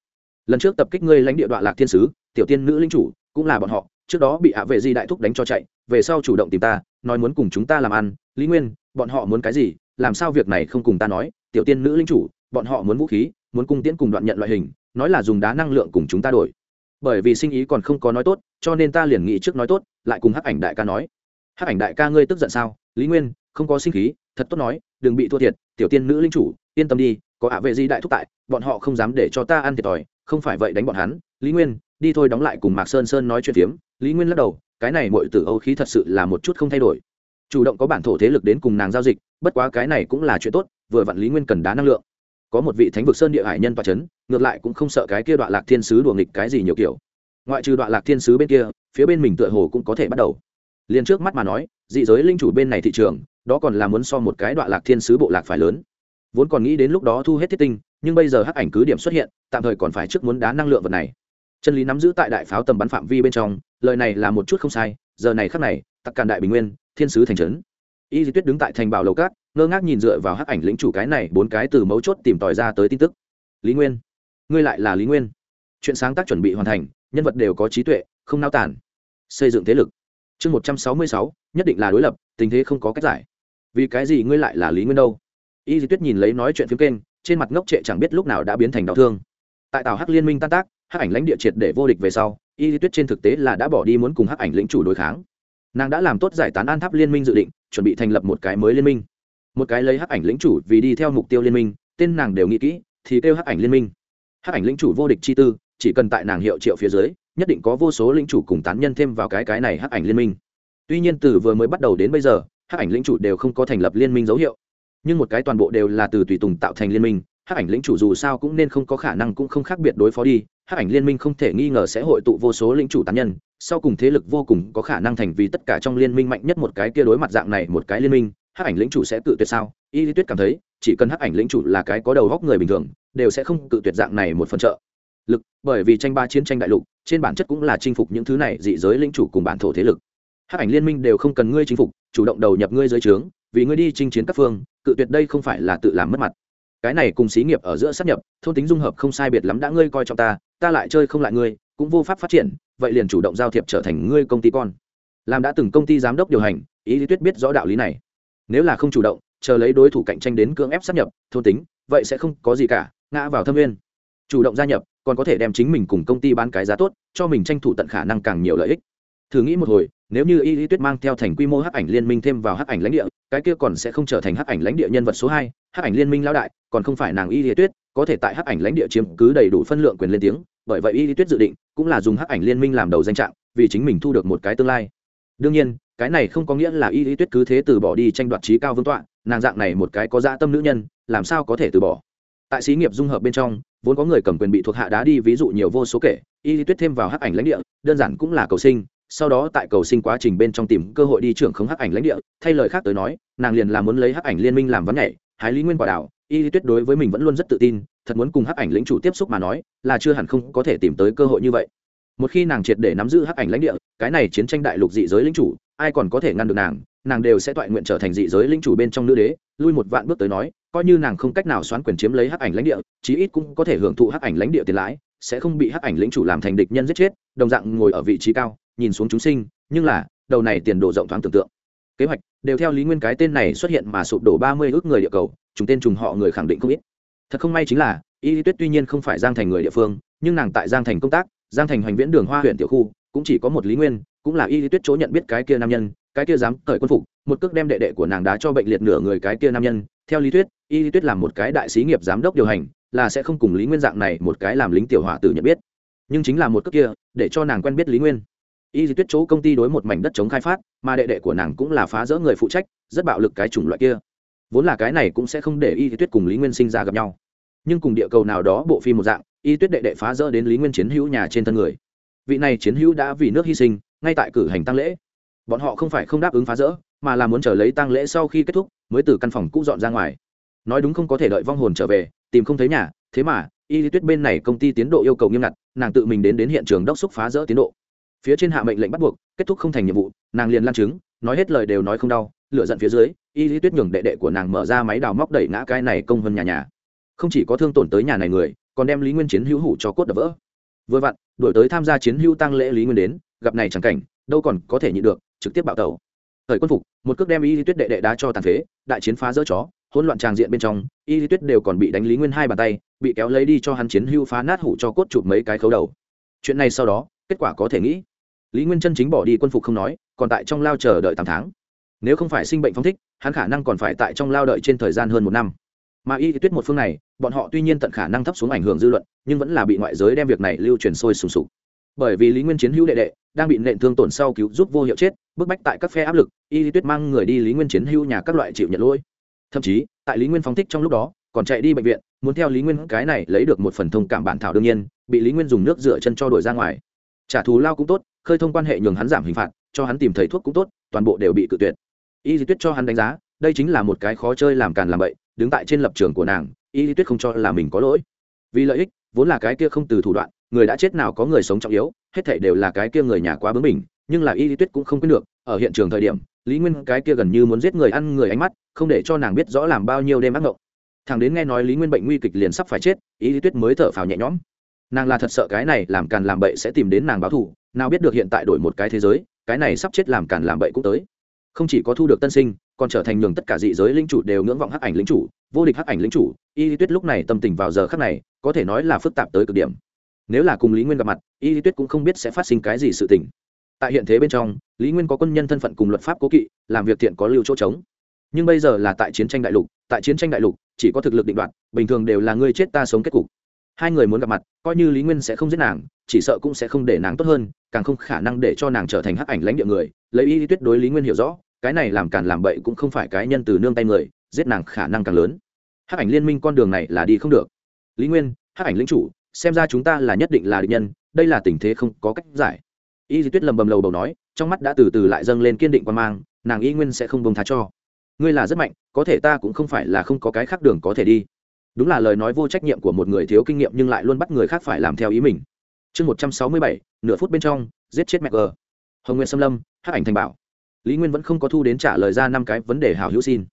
lần trước tập kích ngươi lãnh địa đoạn lạc thiên sứ, tiểu tiên nữ linh chủ, cũng là bọn họ. Trước đó bị hạ vệ di đại thúc đánh cho chạy, về sau chủ động tìm ta, nói muốn cùng chúng ta làm ăn. Lý nguyên, bọn họ muốn cái gì? Làm sao việc này không cùng ta nói? Tiểu tiên nữ linh chủ, bọn họ muốn vũ khí, muốn cung tiễn cùng đoạn nhận loại hình, nói là dùng đá năng lượng cùng chúng ta đổi. Bởi vì sinh ý còn không có nói tốt, cho nên ta liền nghĩ trước nói tốt, lại cùng hắc ảnh đại ca nói. Hắc ảnh đại ca ngươi tức giận sao? Lý nguyên, không có sinh khí, thật tốt nói, đừng bị thua thiệt, tiểu tiên nữ linh chủ, yên tâm đi, có ạ vệ di đại thúc tại, bọn họ không dám để cho ta ăn thiệt thòi không phải vậy đánh bọn hắn, lý nguyên, đi thôi đóng lại cùng mạc sơn sơn nói chuyện phiếm. Lý nguyên lắc đầu, cái này mọi tử âu khí thật sự là một chút không thay đổi. Chủ động có bản thổ thế lực đến cùng nàng giao dịch, bất quá cái này cũng là chuyện tốt, vừa vặn lý nguyên cần đá năng lượng. Có một vị thánh vực sơn địa hải nhân toa c h ấ n ngược lại cũng không sợ cái kia đoạn lạc thiên sứ đùa nghịch cái gì nhiều kiểu. Ngoại trừ đoạn lạc thiên sứ bên kia, phía bên mình tựa hồ cũng có thể bắt đầu. Liền trước mắt mà nói, dị giới linh chủ bên này thị trường, đó còn là muốn so một cái đoạn lạc thiên sứ bộ lạc phải lớn. Vốn còn nghĩ đến lúc đó thu hết thiết tinh nhưng bây giờ hắc ảnh cứ điểm xuất hiện, tạm thời còn phải trước muốn đá năng lượng vật này. Chân lý nắm giữ tại đại pháo tầm bắn phạm vi bên trong, lời này là một chút không sai, giờ này khắc này, tặc càn đại bình nguyên, thiên sứ thành trấn. Y di tuyết đứng tại thành bảo lầu cát, ngơ ngác nhìn dựa vào hắc ảnh lĩnh chủ cái này, bốn cái từ mấu chốt tìm tòi ra tới tin tức. Lý nguyên, ngươi lại là lý nguyên. Chuyện sáng tác chuẩn bị hoàn thành, nhân vật đều có trí tuệ, không nao tản xây dựng thế lực. Chương một trăm sáu mươi sáu, nhất định là đối lập, tình thế không có cách giải. Vì cái gì ngươi lại là lý nguyên đâu? Y di tuyết nhìn lấy nói chuyện phim kênh trên mặt ngốc trệ chẳng biết lúc nào đã biến thành đau thương. Tại tàu hắc liên minh tan tác, hắc ảnh lãnh địa triệt để vô địch về sau, y di tuyết trên thực tế là đã bỏ đi muốn cùng hắc ảnh lĩnh chủ đối kháng. Nàng đã làm tốt giải tán an tháp liên minh dự định, chuẩn bị thành lập một cái mới liên minh. Một cái lấy hắc ảnh lĩnh chủ vì đi theo mục tiêu liên minh, tên nàng đều nghĩ kỹ, thì kêu hắc ảnh liên minh. Hắc ảnh lĩnh chủ vô địch chi tư, chỉ cần tại nàng hiệu triệu phía dưới, nhất định có vô số lĩnh chủ cùng tán nhân thêm vào cái cái này hắc ảnh liên minh. Tuy nhiên từ vừa mới bắt đầu đến bây giờ, hắc ảnh lĩnh chủ đều không có thành lập liên minh dấu hiệu nhưng một cái toàn bộ đều là từ tùy tùng tạo thành liên minh, hắc ảnh lĩnh chủ dù sao cũng nên không có khả năng cũng không khác biệt đối phó đi, hắc ảnh liên minh không thể nghi ngờ sẽ hội tụ vô số lĩnh chủ tán nhân, sau cùng thế lực vô cùng có khả năng thành vì tất cả trong liên minh mạnh nhất một cái kia đối mặt dạng này một cái liên minh, hắc ảnh lĩnh chủ sẽ tự tuyệt sao? Y lý tuyết cảm thấy, chỉ cần hắc ảnh lĩnh chủ là cái có đầu góc người bình thường, đều sẽ không tự tuyệt dạng này một phần trợ lực, bởi vì tranh ba chiến tranh đại lục, trên bản chất cũng là chinh phục những thứ này dị giới lĩnh chủ cùng bản thổ thế lực. Hắc ảnh liên minh đều không cần ngươi chinh phục, chủ động đầu nhập ngươi dưới trướng vì ngươi đi chinh chiến các phương, cự tuyệt đây không phải là tự làm mất mặt. Cái này cùng xí nghiệp ở giữa sát nhập, thôn tính dung hợp không sai biệt lắm đã ngươi coi trọng ta ta lại chơi không lại ngươi, cũng vô pháp phát triển, vậy liền chủ động giao thiệp trở thành ngươi công ty con. Làm đã từng công ty giám đốc điều hành, ý lý tuyết biết rõ đạo lý này. Nếu là không chủ động, chờ lấy đối thủ cạnh tranh đến cưỡng ép sát nhập, thôn tính, vậy sẽ không có gì cả, ngã vào thâm nguyên. chủ động gia nhập, còn có thể đem chính mình cùng công ty bán cái giá tốt, cho mình tranh thủ tận khả năng càng nhiều lợi ích thử nghĩ một hồi, nếu như y lý tuyết mang theo thành quy mô hắc ảnh liên minh thêm vào hắc ảnh lãnh địa, cái kia còn sẽ không trở thành hắc ảnh lãnh địa nhân vật số hai, hắc ảnh liên minh lao đại, còn không phải nàng y lý tuyết, có thể tại hắc ảnh lãnh địa chiếm cứ đầy đủ phân lượng quyền lên tiếng, bởi vậy y lý tuyết dự định cũng là dùng hắc ảnh liên minh làm đầu danh trạng, vì chính mình thu được một cái tương lai. Đương nhiên, cái này không có nghĩa là y lý tuyết cứ thế từ bỏ đi tranh đoạt trí cao vương tọa, nàng dạng này một cái có dã tâm nữ nhân, làm sao có thể từ bỏ? Tại xí nghiệp dung hợp bên trong, vốn có người cầm quyền bị thuộc hạ đá đi ví dụ nhiều vô số kể, y lý tuyết thêm vào hắc ảnh lãnh địa, đơn giản cũng là cầu sinh sau đó tại cầu sinh quá trình bên trong tìm cơ hội đi trưởng khống hắc ảnh lãnh địa, thay lời khác tới nói, nàng liền là muốn lấy hắc ảnh liên minh làm vấn nhảy hái lý nguyên quả đảo, y lý tuyết đối với mình vẫn luôn rất tự tin, thật muốn cùng hắc ảnh lĩnh chủ tiếp xúc mà nói, là chưa hẳn không có thể tìm tới cơ hội như vậy. Một khi nàng triệt để nắm giữ hắc ảnh lãnh địa, cái này chiến tranh đại lục dị giới lĩnh chủ, ai còn có thể ngăn được nàng nàng đều sẽ toại nguyện trở thành dị giới lĩnh chủ bên trong nữ đế, lui một vạn bước tới nói, coi như nàng không cách nào xoán quyền chiếm lấy hắc ảnh lãnh địa, chí ít cũng có thể hưởng thụ hắc ảnh lãnh địa tiền lãi, sẽ không bị hắc ảnh lĩnh chủ làm thành địch nhân giết chết, đồng dạng ngồi ở vị trí cao nhìn xuống chúng sinh, nhưng là, đầu này tiền đồ rộng thoáng tưởng tượng. Kế hoạch, đều theo lý nguyên cái tên này xuất hiện mà sụp đổ ba mươi ước người địa cầu, chúng tên trùng họ người khẳng định không ít. Thật không may chính là, y lý tuyết tuy nhiên không phải giang thành người địa phương, nhưng nàng tại giang thành công tác, giang thành hoành viễn đường hoa huyện tiểu khu, cũng chỉ có một lý nguyên, cũng là y lý tuyết chỗ nhận biết cái kia nam nhân, cái kia dám cởi quân phục, một cước đem đệ đệ của nàng đá cho bệnh liệt nửa người cái kia nam nhân. Theo lý thuyết y lý tuyết làm một cái đại sĩ nghiệp giám đốc điều hành, là sẽ không cùng lý nguyên dạng này một cái làm lính tiểu hỏa tử nhận biết. Nhưng chính là một cước kia, để cho nàng quen biết lý nguyên y di tuyết chỗ công ty đối một mảnh đất chống khai phát, mà đệ đệ của nàng cũng là phá rỡ người phụ trách, rất bạo lực cái chủng loại kia. Vốn là cái này cũng sẽ không để y di tuyết cùng lý nguyên sinh ra gặp nhau. Nhưng cùng địa cầu nào đó bộ phim một dạng, y tuyết đệ đệ phá rỡ đến lý nguyên chiến hữu nhà trên thân người. Vị này chiến hữu đã vì nước hy sinh, ngay tại cử hành tăng lễ. Bọn họ không phải không đáp ứng phá rỡ, mà là muốn chờ lấy tăng lễ sau khi kết thúc, mới từ căn phòng cũ dọn ra ngoài. Nói đúng không có thể đợi vong hồn trở về, tìm không thấy nhà, thế mà y tuyết bên này công ty tiến độ yêu cầu nghiêm ngặt, nàng tự mình đến đến hiện trường đốc xúc phá rỡ tiến độ phía trên hạ mệnh lệnh bắt buộc, kết thúc không thành nhiệm vụ, nàng liền lan chứng nói hết lời đều nói không đau lựa giận phía dưới, y lý tuyết nhường đệ đệ của nàng mở ra máy đào móc đẩy ngã cái này công hơn nhà nhà. Không chỉ có thương tổn tới nhà này người, còn đem lý nguyên chiến hữu hủ cho cốt đập vỡ. Vừa vặn đổi tới tham gia chiến hữu tăng lễ lý nguyên đến, gặp này chẳng cảnh, đâu còn có thể nhịn được, trực tiếp bạo tẩu. Thời quân phục, một cước đem y lý tuyết đệ đệ đá cho tàn phế, đại chiến phá dỡ chó, hỗn loạn tràng diện bên trong, y lý tuyết đều còn bị đánh lý nguyên hai bàn tay, bị kéo lấy đi cho hắn chiến hưu phá nát hủ cho cốt chụp mấy cái khấu đầu. Chuyện này sau đó, kết quả có thể nghĩ lý nguyên chân chính bỏ đi quân phục không nói, còn tại trong lao chờ đợi tám tháng. Nếu không phải sinh bệnh phong thích, hắn khả năng còn phải tại trong lao đợi trên thời gian hơn một năm. Mà y tuyết một phương này, bọn họ tuy nhiên tận khả năng thấp xuống ảnh hưởng dư luận, nhưng vẫn là bị ngoại giới đem việc này lưu truyền sôi sùng sục. Bởi vì lý nguyên chiến hữu đệ đệ, đang bị nện thương tổn sau cứu giúp vô hiệu chết, bức bách tại các phe áp lực, y tuyết mang người đi lý nguyên chiến hữu nhà các loại chịu nhận lỗi. Thậm chí, tại lý nguyên phóng thích trong lúc đó, còn chạy đi bệnh viện, muốn theo lý nguyên cái này lấy được một phần thông cảm bản thảo đương nhiên, bị lý nguyên dùng nước rửa chân cho đổi ra ngoài. Trả thù lao cũng tốt khơi thông quan hệ nhường hắn giảm hình phạt, cho hắn tìm thầy thuốc cũng tốt, toàn bộ đều bị cự tuyệt. Y di tuyết cho hắn đánh giá, đây chính là một cái khó chơi làm càn làm bậy, đứng tại trên lập trường của nàng, y di tuyết không cho là mình có lỗi. Vì lợi ích, vốn là cái kia không từ thủ đoạn, người đã chết nào có người sống trọng yếu, hết thể đều là cái kia người nhà quá bướng mình nhưng là y di tuyết cũng không quyết được, ở hiện trường thời điểm, lý nguyên cái kia gần như muốn giết người ăn người ánh mắt, không để cho nàng biết rõ làm bao nhiêu đêm ác mộng. Thằng đến nghe nói lý nguyên bệnh nguy kịch liền sắp phải chết, y lý tuyết mới thở phào nhẹ nhõm. Nàng là thật sợ cái này làm càn làm bậy sẽ tìm đến nàng báo thù nào biết được hiện tại đổi một cái thế giới, cái này sắp chết làm càn làm bậy cũng tới. Không chỉ có thu được tân sinh, còn trở thành nhường tất cả dị giới linh chủ đều ngưỡng vọng hắc ảnh linh chủ, vô địch hắc ảnh linh chủ. Y tuyết lúc này tâm tình vào giờ khắc này, có thể nói là phức tạp tới cực điểm. Nếu là cùng lý nguyên gặp mặt, y tuyết cũng không biết sẽ phát sinh cái gì sự tình. Tại hiện thế bên trong, lý nguyên có quân nhân thân phận cùng luật pháp cố kỵ, làm việc thiện có lưu chỗ trống. Nhưng bây giờ là tại chiến tranh đại lục, tại chiến tranh đại lục, chỉ có thực lực định đoạt, bình thường đều là ngươi chết ta sống kết cục. Hai người muốn gặp mặt, coi như lý nguyên sẽ không giết nàng chỉ sợ cũng sẽ không để nàng tốt hơn, càng không khả năng để cho nàng trở thành hắc ảnh lãnh địa người. Lấy y tuyết đối lý nguyên hiểu rõ, cái này làm càn làm bậy cũng không phải cái nhân từ nương tay người, giết nàng khả năng càng lớn. Hắc ảnh liên minh con đường này là đi không được. Lý nguyên, hắc ảnh lính chủ, xem ra chúng ta là nhất định là địch nhân, đây là tình thế không có cách giải. Y di tuyết lầm bầm lầu bầu nói, trong mắt đã từ từ lại dâng lên kiên định quan mang, nàng y nguyên sẽ không bông tha cho. Ngươi là rất mạnh, có thể ta cũng không phải là không có cái khác đường có thể đi. Đúng là lời nói vô trách nhiệm của một người thiếu kinh nghiệm nhưng lại luôn bắt người khác phải làm theo ý mình chương một trăm sáu mươi bảy, nửa phút bên trong, giết chết mẹ g. Hồng nguyên xâm lâm hát ảnh thành bảo. Lý nguyên vẫn không có thu đến trả lời ra năm cái vấn đề hào hữu xin.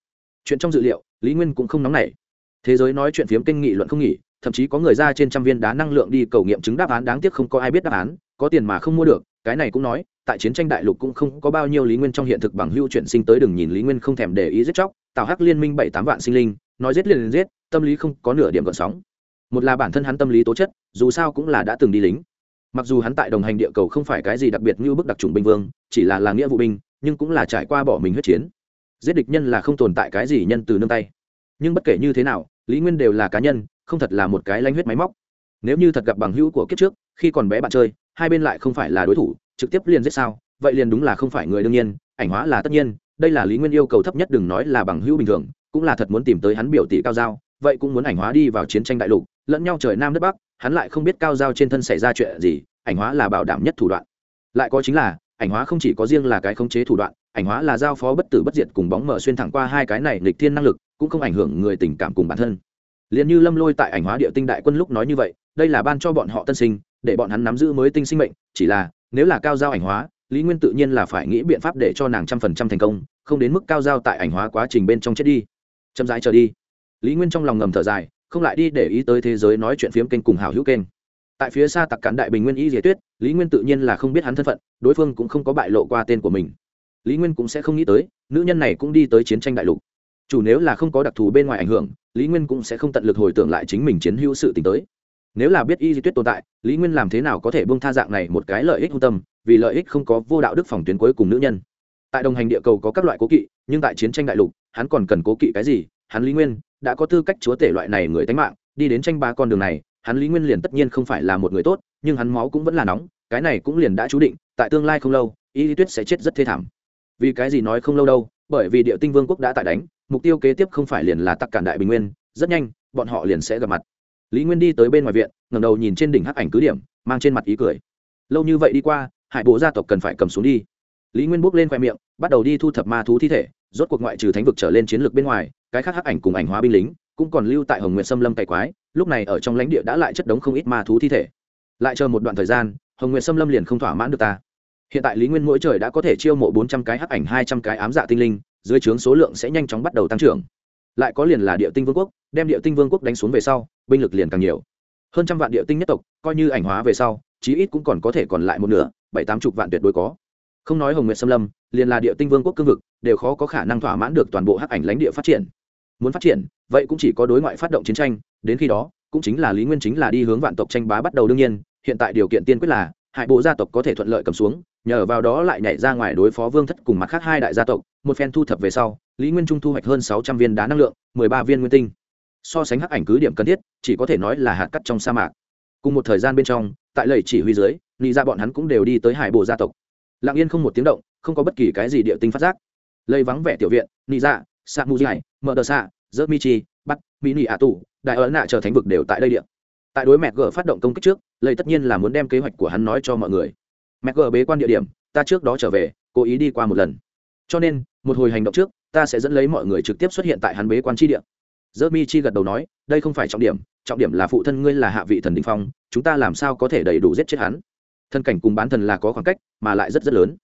Chuyện trong dự liệu, lý nguyên cũng không nóng nảy. Thế giới nói chuyện phiếm kinh nghị luận không nghỉ, thậm chí có người ra trên trăm viên đá năng lượng đi cầu nghiệm chứng đáp án, đáng tiếc không có ai biết đáp án, có tiền mà không mua được, cái này cũng nói, tại chiến tranh đại lục cũng không có bao nhiêu lý nguyên trong hiện thực bằng hưu chuyển sinh tới đừng nhìn lý nguyên không thèm để ý giết chóc tạo hắc liên minh bảy tám vạn sinh linh, nói giết liền liền giết, tâm lý không có nửa điểm gợn sóng. Một là bản thân hắn tâm lý tố chất, dù sao cũng là đã từng đi lính mặc dù hắn tại đồng hành địa cầu không phải cái gì đặc biệt như bức đặc trùng binh vương, chỉ là là nghĩa vụ binh, nhưng cũng là trải qua bỏ mình huyết chiến. Giết địch nhân là không tồn tại cái gì nhân từ nương tay. Nhưng bất kể như thế nào, lý nguyên đều là cá nhân, không thật là một cái lanh huyết máy móc. Nếu như thật gặp bằng hữu của kiếp trước, khi còn bé bạn chơi, hai bên lại không phải là đối thủ, trực tiếp liền giết sao, vậy liền đúng là không phải người đương nhiên, ảnh hóa là tất nhiên, đây là lý nguyên yêu cầu thấp nhất đừng nói là bằng hữu bình thường, cũng là thật muốn tìm tới hắn biểu tỷ cao giao vậy cũng muốn ảnh hóa đi vào chiến tranh đại lục, lẫn nhau trời nam đất bắc, hắn lại không biết cao giao trên thân xảy ra chuyện gì, ảnh hóa là bảo đảm nhất thủ đoạn. Lại có chính là, ảnh hóa không chỉ có riêng là cái khống chế thủ đoạn, ảnh hóa là giao phó bất tử bất diệt cùng bóng mở xuyên thẳng qua hai cái này nghịch thiên năng lực, cũng không ảnh hưởng người tình cảm cùng bản thân. Liền như lâm lôi tại ảnh hóa địa tinh đại quân lúc nói như vậy, đây là ban cho bọn họ tân sinh, để bọn hắn nắm giữ mới tinh sinh mệnh, chỉ là, nếu là cao giao ảnh hóa, lý nguyên tự nhiên là phải nghĩ biện pháp để cho nàng trăm phần trăm thành công, không đến mức cao giao tại ảnh hóa quá trình bên trong chết đi. Chậm rãi trở đi lý nguyên trong lòng ngầm thở dài, không lại đi để ý tới thế giới nói chuyện phiếm kênh cùng hào hữu kênh. Tại phía xa tặc cán đại bình nguyên y diệt tuyết, lý nguyên tự nhiên là không biết hắn thân phận, đối phương cũng không có bại lộ qua tên của mình. Lý nguyên cũng sẽ không nghĩ tới, nữ nhân này cũng đi tới chiến tranh đại lục. Chủ nếu là không có đặc thù bên ngoài ảnh hưởng, lý nguyên cũng sẽ không tận lực hồi tưởng lại chính mình chiến hữu sự t tới. Nếu là biết y di tuyết tồn tại, lý nguyên làm thế nào có thể bông tha dạng này một cái lợi ích hưu tâm, vì lợi ích không có vô đạo đức phòng tuyến cuối cùng nữ nhân. Tại đồng hành địa cầu có các loại cố kỵ, nhưng tại chiến tranh đại lục, hắn còn cần cố kỵ cái gì? Hắn lý nguyên đã có tư cách chúa tể loại này người tánh mạng, đi đến tranh ba con đường này, hắn lý nguyên liền tất nhiên không phải là một người tốt, nhưng hắn máu cũng vẫn là nóng, cái này cũng liền đã chú định, tại tương lai không lâu, y lý tuyết sẽ chết rất thê thảm. Vì cái gì nói không lâu đâu, bởi vì địa tinh vương quốc đã tại đánh, mục tiêu kế tiếp không phải liền là tắc cản đại bình nguyên, rất nhanh, bọn họ liền sẽ gặp mặt. Lý nguyên đi tới bên ngoài viện ngầm đầu nhìn trên đỉnh hắc ảnh cứ điểm, mang trên mặt ý cười. Lâu như vậy đi qua, hải bộ gia tộc cần phải cầm xuống đi. Lý nguyên bước lên khoe miệng, bắt đầu đi thu thập ma thú thi thể rốt cuộc ngoại trừ thánh vực trở lên chiến lược bên ngoài, cái khác hắc ảnh cùng ảnh hóa binh lính cũng còn lưu tại hồng nguyện xâm lâm cày quái, lúc này ở trong lãnh địa đã lại chất đống không ít ma thú thi thể. Lại chờ một đoạn thời gian, hồng nguyện xâm lâm liền không thỏa mãn được ta. Hiện tại lý nguyên mỗi trời đã có thể chiêu mộ bốn trăm cái hắc ảnh, hai trăm cái ám dạ tinh linh, dưới trướng số lượng sẽ nhanh chóng bắt đầu tăng trưởng. Lại có liền là địa tinh vương quốc, đem địa tinh vương quốc đánh xuống về sau, binh lực liền càng nhiều. Hơn trăm vạn địa tinh nhất tộc, coi như ảnh hóa về sau, chí ít cũng còn có thể còn lại một nửa, bảy tám chục vạn tuyệt đối có. Không nói hồng nguyện xâm lâm liền là địa tinh vương quốc cương vực, đều khó có khả năng thỏa mãn được toàn bộ hắc ảnh lãnh địa phát triển. Muốn phát triển, vậy cũng chỉ có đối ngoại phát động chiến tranh, đến khi đó, cũng chính là lý nguyên chính là đi hướng vạn tộc tranh bá bắt đầu đương nhiên, hiện tại điều kiện tiên quyết là hại bộ gia tộc có thể thuận lợi cầm xuống, nhờ vào đó lại nhảy ra ngoài đối phó vương thất cùng mặt khác hai đại gia tộc, một phen thu thập về sau, lý nguyên trung thu hoạch hơn sáu trăm viên đá năng lượng, mười ba viên nguyên tinh. So sánh hắc ảnh cứ điểm cần thiết, chỉ có thể nói là hạt cắt trong sa mạc. Cùng một thời gian bên trong, tại lầy chỉ huy dưới nghĩ ra dạ bọn hắn cũng đều đi tới hải bộ gia tộc. Lặng yên không một tiếng động không có bất kỳ cái gì địa tinh phát giác. Lây vắng vẻ tiểu viện nị dạ sa mu dài mở đờ xạ dơ mi chi bắt mỹ nị ạ tù đại ấn nạ chờ thánh vực đều tại đây địa, tại đối mẹ g phát động công kích trước lây tất nhiên là muốn đem kế hoạch của hắn nói cho mọi người. Mẹ g bế quan địa điểm ta trước đó trở về cố ý đi qua một lần. Cho nên một hồi hành động trước ta sẽ dẫn lấy mọi người trực tiếp xuất hiện tại hắn bế quan tri địa. Dơ mi chi gật đầu nói đây không phải trọng điểm trọng điểm là phụ thân ngươi là hạ vị thần đình phong chúng ta làm sao có thể đầy đủ giết chết hắn? Thân cảnh cùng bán thần là có khoảng cách mà lại rất rất lớn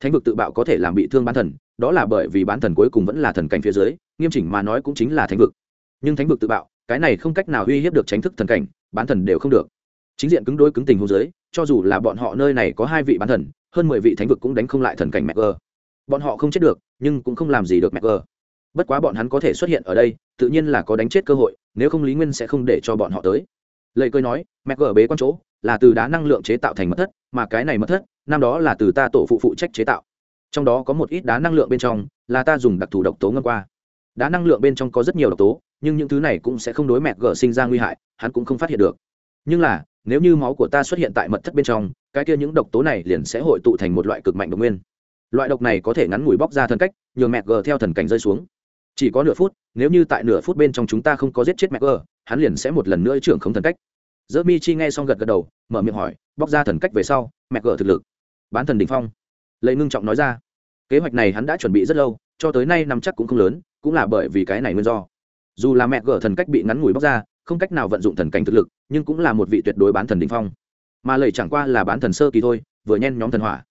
thánh vực tự bạo có thể làm bị thương bán thần, đó là bởi vì bán thần cuối cùng vẫn là thần cảnh phía dưới, nghiêm chỉnh mà nói cũng chính là thánh vực. Nhưng thánh vực tự bạo, cái này không cách nào uy hiếp được tránh thức thần cảnh, bán thần đều không được. Chính diện cứng đôi cứng tình hô giới cho dù là bọn họ nơi này có hai vị bán thần, hơn mười vị thánh vực cũng đánh không lại thần cảnh mẹ gờ. Bọn họ không chết được, nhưng cũng không làm gì được mẹ gờ. Bất quá bọn hắn có thể xuất hiện ở đây, tự nhiên là có đánh chết cơ hội, nếu không lý nguyên sẽ không để cho bọn họ tới. Lệ cười nói mẹ gờ bế n chỗ, là từ đá năng lượng chế tạo thành mật thất, mà cái này mật thất năm đó là từ ta tổ phụ phụ trách chế tạo. Trong đó có một ít đá năng lượng bên trong, là ta dùng đặc thù độc tố ngâm qua. Đá năng lượng bên trong có rất nhiều độc tố, nhưng những thứ này cũng sẽ không đối mẹ gờ sinh ra nguy hại, hắn cũng không phát hiện được. Nhưng là, nếu như máu của ta xuất hiện tại mật thất bên trong, cái kia những độc tố này liền sẽ hội tụ thành một loại cực mạnh độc nguyên. Loại độc này có thể ngắn ngủi bóc ra thân cách, nhường mẹ gờ theo thần cảnh rơi xuống. Chỉ có nửa phút, nếu như tại nửa phút bên trong chúng ta không có giết chết mẹ gờ hắn liền sẽ một lần nữa trưởng không thần cách. Dỡ mi chi nghe xong gật gật đầu, mở miệng hỏi, bóc ra thần cách về sau, mẹ gờ thực lực bán thần đình phong. Lệ ngưng trọng nói ra, kế hoạch này hắn đã chuẩn bị rất lâu, cho tới nay nằm chắc cũng không lớn, cũng là bởi vì cái này nguyên do. Dù là mẹ gở thần cách bị ngắn ngủi bóc ra, không cách nào vận dụng thần cảnh thực lực, nhưng cũng là một vị tuyệt đối bán thần đình phong. Mà lầy chẳng qua là bán thần sơ kỳ thôi, vừa nhen nhóm thần hỏa.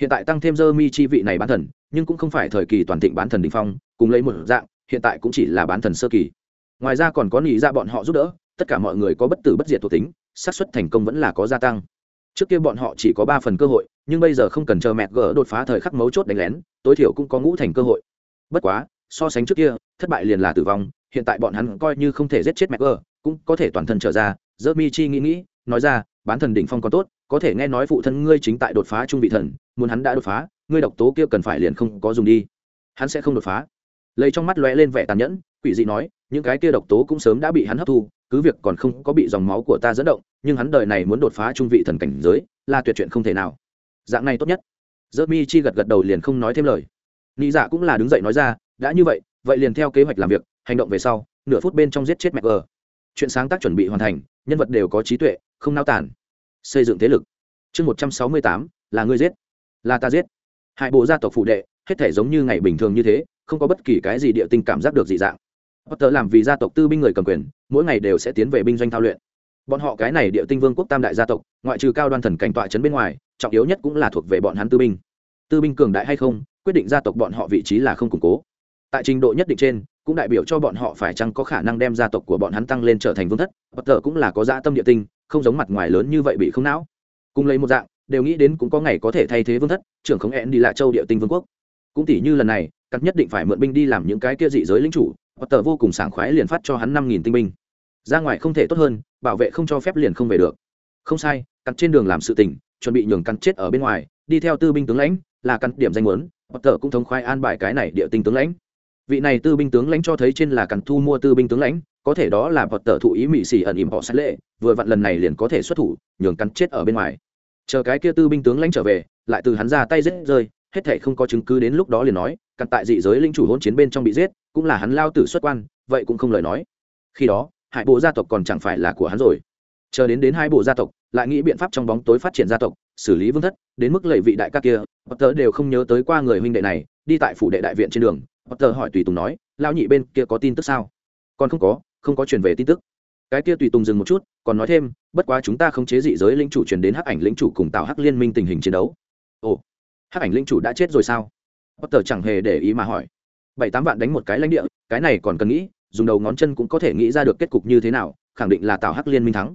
Hiện tại tăng thêm dơ mi chi vị này bán thần, nhưng cũng không phải thời kỳ toàn thịnh bán thần đình phong, cùng lấy một dạng, hiện tại cũng chỉ là bán thần sơ kỳ. Ngoài ra còn có nghĩ ra dạ bọn họ giúp đỡ, tất cả mọi người có bất tử bất diệt thuộc tính, xác suất thành công vẫn là có gia tăng trước kia bọn họ chỉ có ba phần cơ hội, nhưng bây giờ không cần chờ mẹ gỡ đột phá thời khắc mấu chốt đánh lén, tối thiểu cũng có ngũ thành cơ hội. Bất quá, so sánh trước kia, thất bại liền là tử vong, hiện tại bọn hắn coi như không thể giết chết mẹ gỡ, cũng có thể toàn thân trở ra dơ mi chi nghĩ nghĩ, nói ra, bán thần đỉnh phong còn tốt, có thể nghe nói phụ thân ngươi chính tại đột phá trung vị thần, muốn hắn đã đột phá, ngươi độc tố kia cần phải liền không có dùng đi. Hắn sẽ không đột phá. Lấy trong mắt lóe lên vẻ tàn nhẫn, quỷ dị nói những cái kia độc tố cũng sớm đã bị hắn hấp thu, cứ việc còn không có bị dòng máu của ta dẫn động, nhưng hắn đời này muốn đột phá trung vị thần cảnh giới, là tuyệt chuyện không thể nào. Dạng này tốt nhất. Dơ mi chi gật gật đầu liền không nói thêm lời. Nị dạ cũng là đứng dậy nói ra, đã như vậy vậy liền theo kế hoạch làm việc, hành động về sau, nửa phút bên trong giết chết mẹ gờ. Chuyện sáng tác chuẩn bị hoàn thành, nhân vật đều có trí tuệ, không nao tản xây dựng thế lực. Chương một trăm sáu mươi tám, là ngươi giết. Là ta giết. Hai bộ gia tộc phụ đệ, hết thể giống như ngày bình thường như thế, không có bất kỳ cái gì địa tinh cảm giác được dị dạng. Potter làm vì gia tộc tư binh người cầm quyền, mỗi ngày đều sẽ tiến về binh doanh thao luyện. Bọn họ cái này địa tinh vương quốc tam đại gia tộc, ngoại trừ cao đoan thần cảnh tọa trấn bên ngoài, trọng yếu nhất cũng là thuộc về bọn hắn tư binh. Tư binh cường đại hay không, quyết định gia tộc bọn họ vị trí là không củng cố. Tại trình độ nhất định trên, cũng đại biểu cho bọn họ phải chăng có khả năng đem gia tộc của bọn hắn tăng lên trở thành vương thất. Potter cũng là có dạ tâm địa tinh, không giống mặt ngoài lớn như vậy bị không não. Cùng lấy một dạng, đều nghĩ đến cũng có ngày có thể thay thế vương thất, trưởng không hẹn đi lại châu địa tinh vương quốc. Cũng tỷ như lần này, cắt nhất định phải mượn binh đi làm những cái kia dị giới lính chủ potter vô cùng sảng khoái liền phát cho hắn năm nghìn tinh binh. Ra ngoài không thể tốt hơn, bảo vệ không cho phép liền không về được. Không sai, cắn trên đường làm sự tình, chuẩn bị nhường cắn chết ở bên ngoài, đi theo tư binh tướng lãnh, là cắn điểm danh muốn potter cũng thống khoái an bài cái này địa tinh tướng lãnh. Vị này tư binh tướng lãnh cho thấy trên là cắn thu mua tư binh tướng lãnh, có thể đó là potter thụ ý mỹ xỉ ẩn ỉm họ sát lệ, vừa vặn lần này liền có thể xuất thủ, nhường cắn chết ở bên ngoài. Chờ cái kia tư binh tướng lãnh trở về, lại từ hắn ra tay giết rơi hết thảy không có chứng cứ đến lúc đó liền nói, cặn tại dị giới linh chủ hỗn chiến bên trong bị giết, cũng là hắn lao tử xuất quan, vậy cũng không lời nói. Khi đó hải bộ gia tộc còn chẳng phải là của hắn rồi. Chờ đến đến hai bộ gia tộc, lại nghĩ biện pháp trong bóng tối phát triển gia tộc, xử lý vương thất, đến mức lệ vị đại ca kia bất tớ đều không nhớ tới qua người huynh đệ này, đi tại phủ đệ đại viện trên đường bất tớ hỏi tùy tùng nói lao nhị bên kia có tin tức sao? Còn không có không có truyền về tin tức. Cái kia tùy tùng dừng một chút, còn nói thêm, bất quá chúng ta không chế dị giới lĩnh chủ truyền đến hắc ảnh lĩnh chủ cùng tạo hắc liên minh tình hình chiến đấu. Ồ hắc ảnh lĩnh chủ đã chết rồi sao? Potter chẳng hề để ý mà hỏi. Bảy tám vạn đánh một cái lãnh địa, cái này còn cần nghĩ, dùng đầu ngón chân cũng có thể nghĩ ra được kết cục như thế nào, khẳng định là tạo hắc liên minh thắng.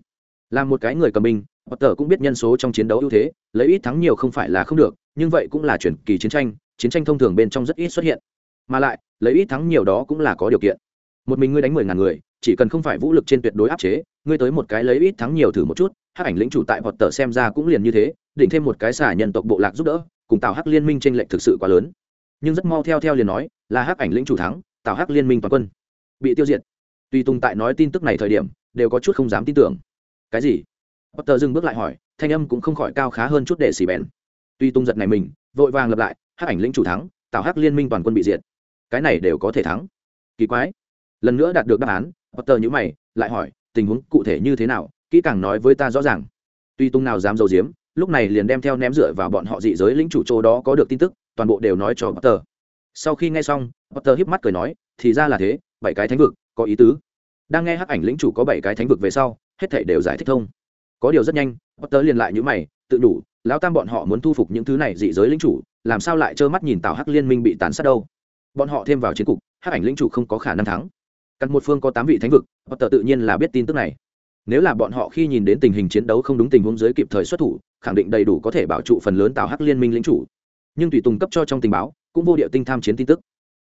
Là một cái người cầm binh, potter cũng biết nhân số trong chiến đấu ưu thế, lấy ít thắng nhiều không phải là không được, nhưng vậy cũng là chuyển kỳ chiến tranh chiến tranh thông thường bên trong rất ít xuất hiện. Mà lại, lấy ít thắng nhiều đó cũng là có điều kiện. Một mình ngươi đánh mười ngàn người, chỉ cần không phải vũ lực trên tuyệt đối áp chế, ngươi tới một cái lấy ít thắng nhiều thử một chút, hắc ảnh lĩnh chủ tại vọt tờ xem ra cũng liền như thế định thêm một cái xả nhân tộc bộ lạc giúp đỡ, cùng tạo hắc liên minh tranh lệch thực sự quá lớn. Nhưng rất mau theo theo liền nói, là hắc ảnh lĩnh chủ thắng tạo hắc liên minh toàn quân. Bị tiêu diệt. Tuy tùng tại nói tin tức này thời điểm, đều có chút không dám tin tưởng. Cái gì? Potter dừng bước lại hỏi, thanh âm cũng không khỏi cao khá hơn chút để xì bèn. Tuy tung giật này mình, vội vàng lập lại, hắc ảnh lĩnh chủ thắng tạo hắc liên minh toàn quân bị diệt. Cái này đều có thể thắng. Kỳ quái. Lần nữa đạt được đáp án, potter nhữ mày, lại hỏi, tình huống cụ thể như thế nào, kỹ càng nói với ta rõ ràng. Tuy tung nào dám dầu diếm lúc này liền đem theo ném dựa vào bọn họ dị giới lĩnh chủ chỗ đó có được tin tức, toàn bộ đều nói cho potter. Sau khi nghe xong, potter híp mắt cười nói, thì ra là thế, bảy cái thánh vực, có ý tứ. Đang nghe hắc ảnh lĩnh chủ có bảy cái thánh vực về sau, hết thảy đều giải thích thông. Có điều rất nhanh, potter liền lại nhữ mày, tự đủ, lão tam bọn họ muốn thu phục những thứ này dị giới lĩnh chủ, làm sao lại trơ mắt nhìn tào hắc liên minh bị tàn sát đâu? Bọn họ thêm vào chiến cục, hắc ảnh lĩnh chủ không có khả năng thắng. Căn một phương có tám vị thánh vực, potter tự nhiên là biết tin tức này. Nếu là bọn họ khi nhìn đến tình hình chiến đấu không đúng tình huống dưới kịp thời xuất thủ khẳng định đầy đủ có thể bảo trụ phần lớn tào hắc liên minh lính chủ. Nhưng tùy tùng cấp cho trong tình báo, cũng vô địa tinh tham chiến tin tức.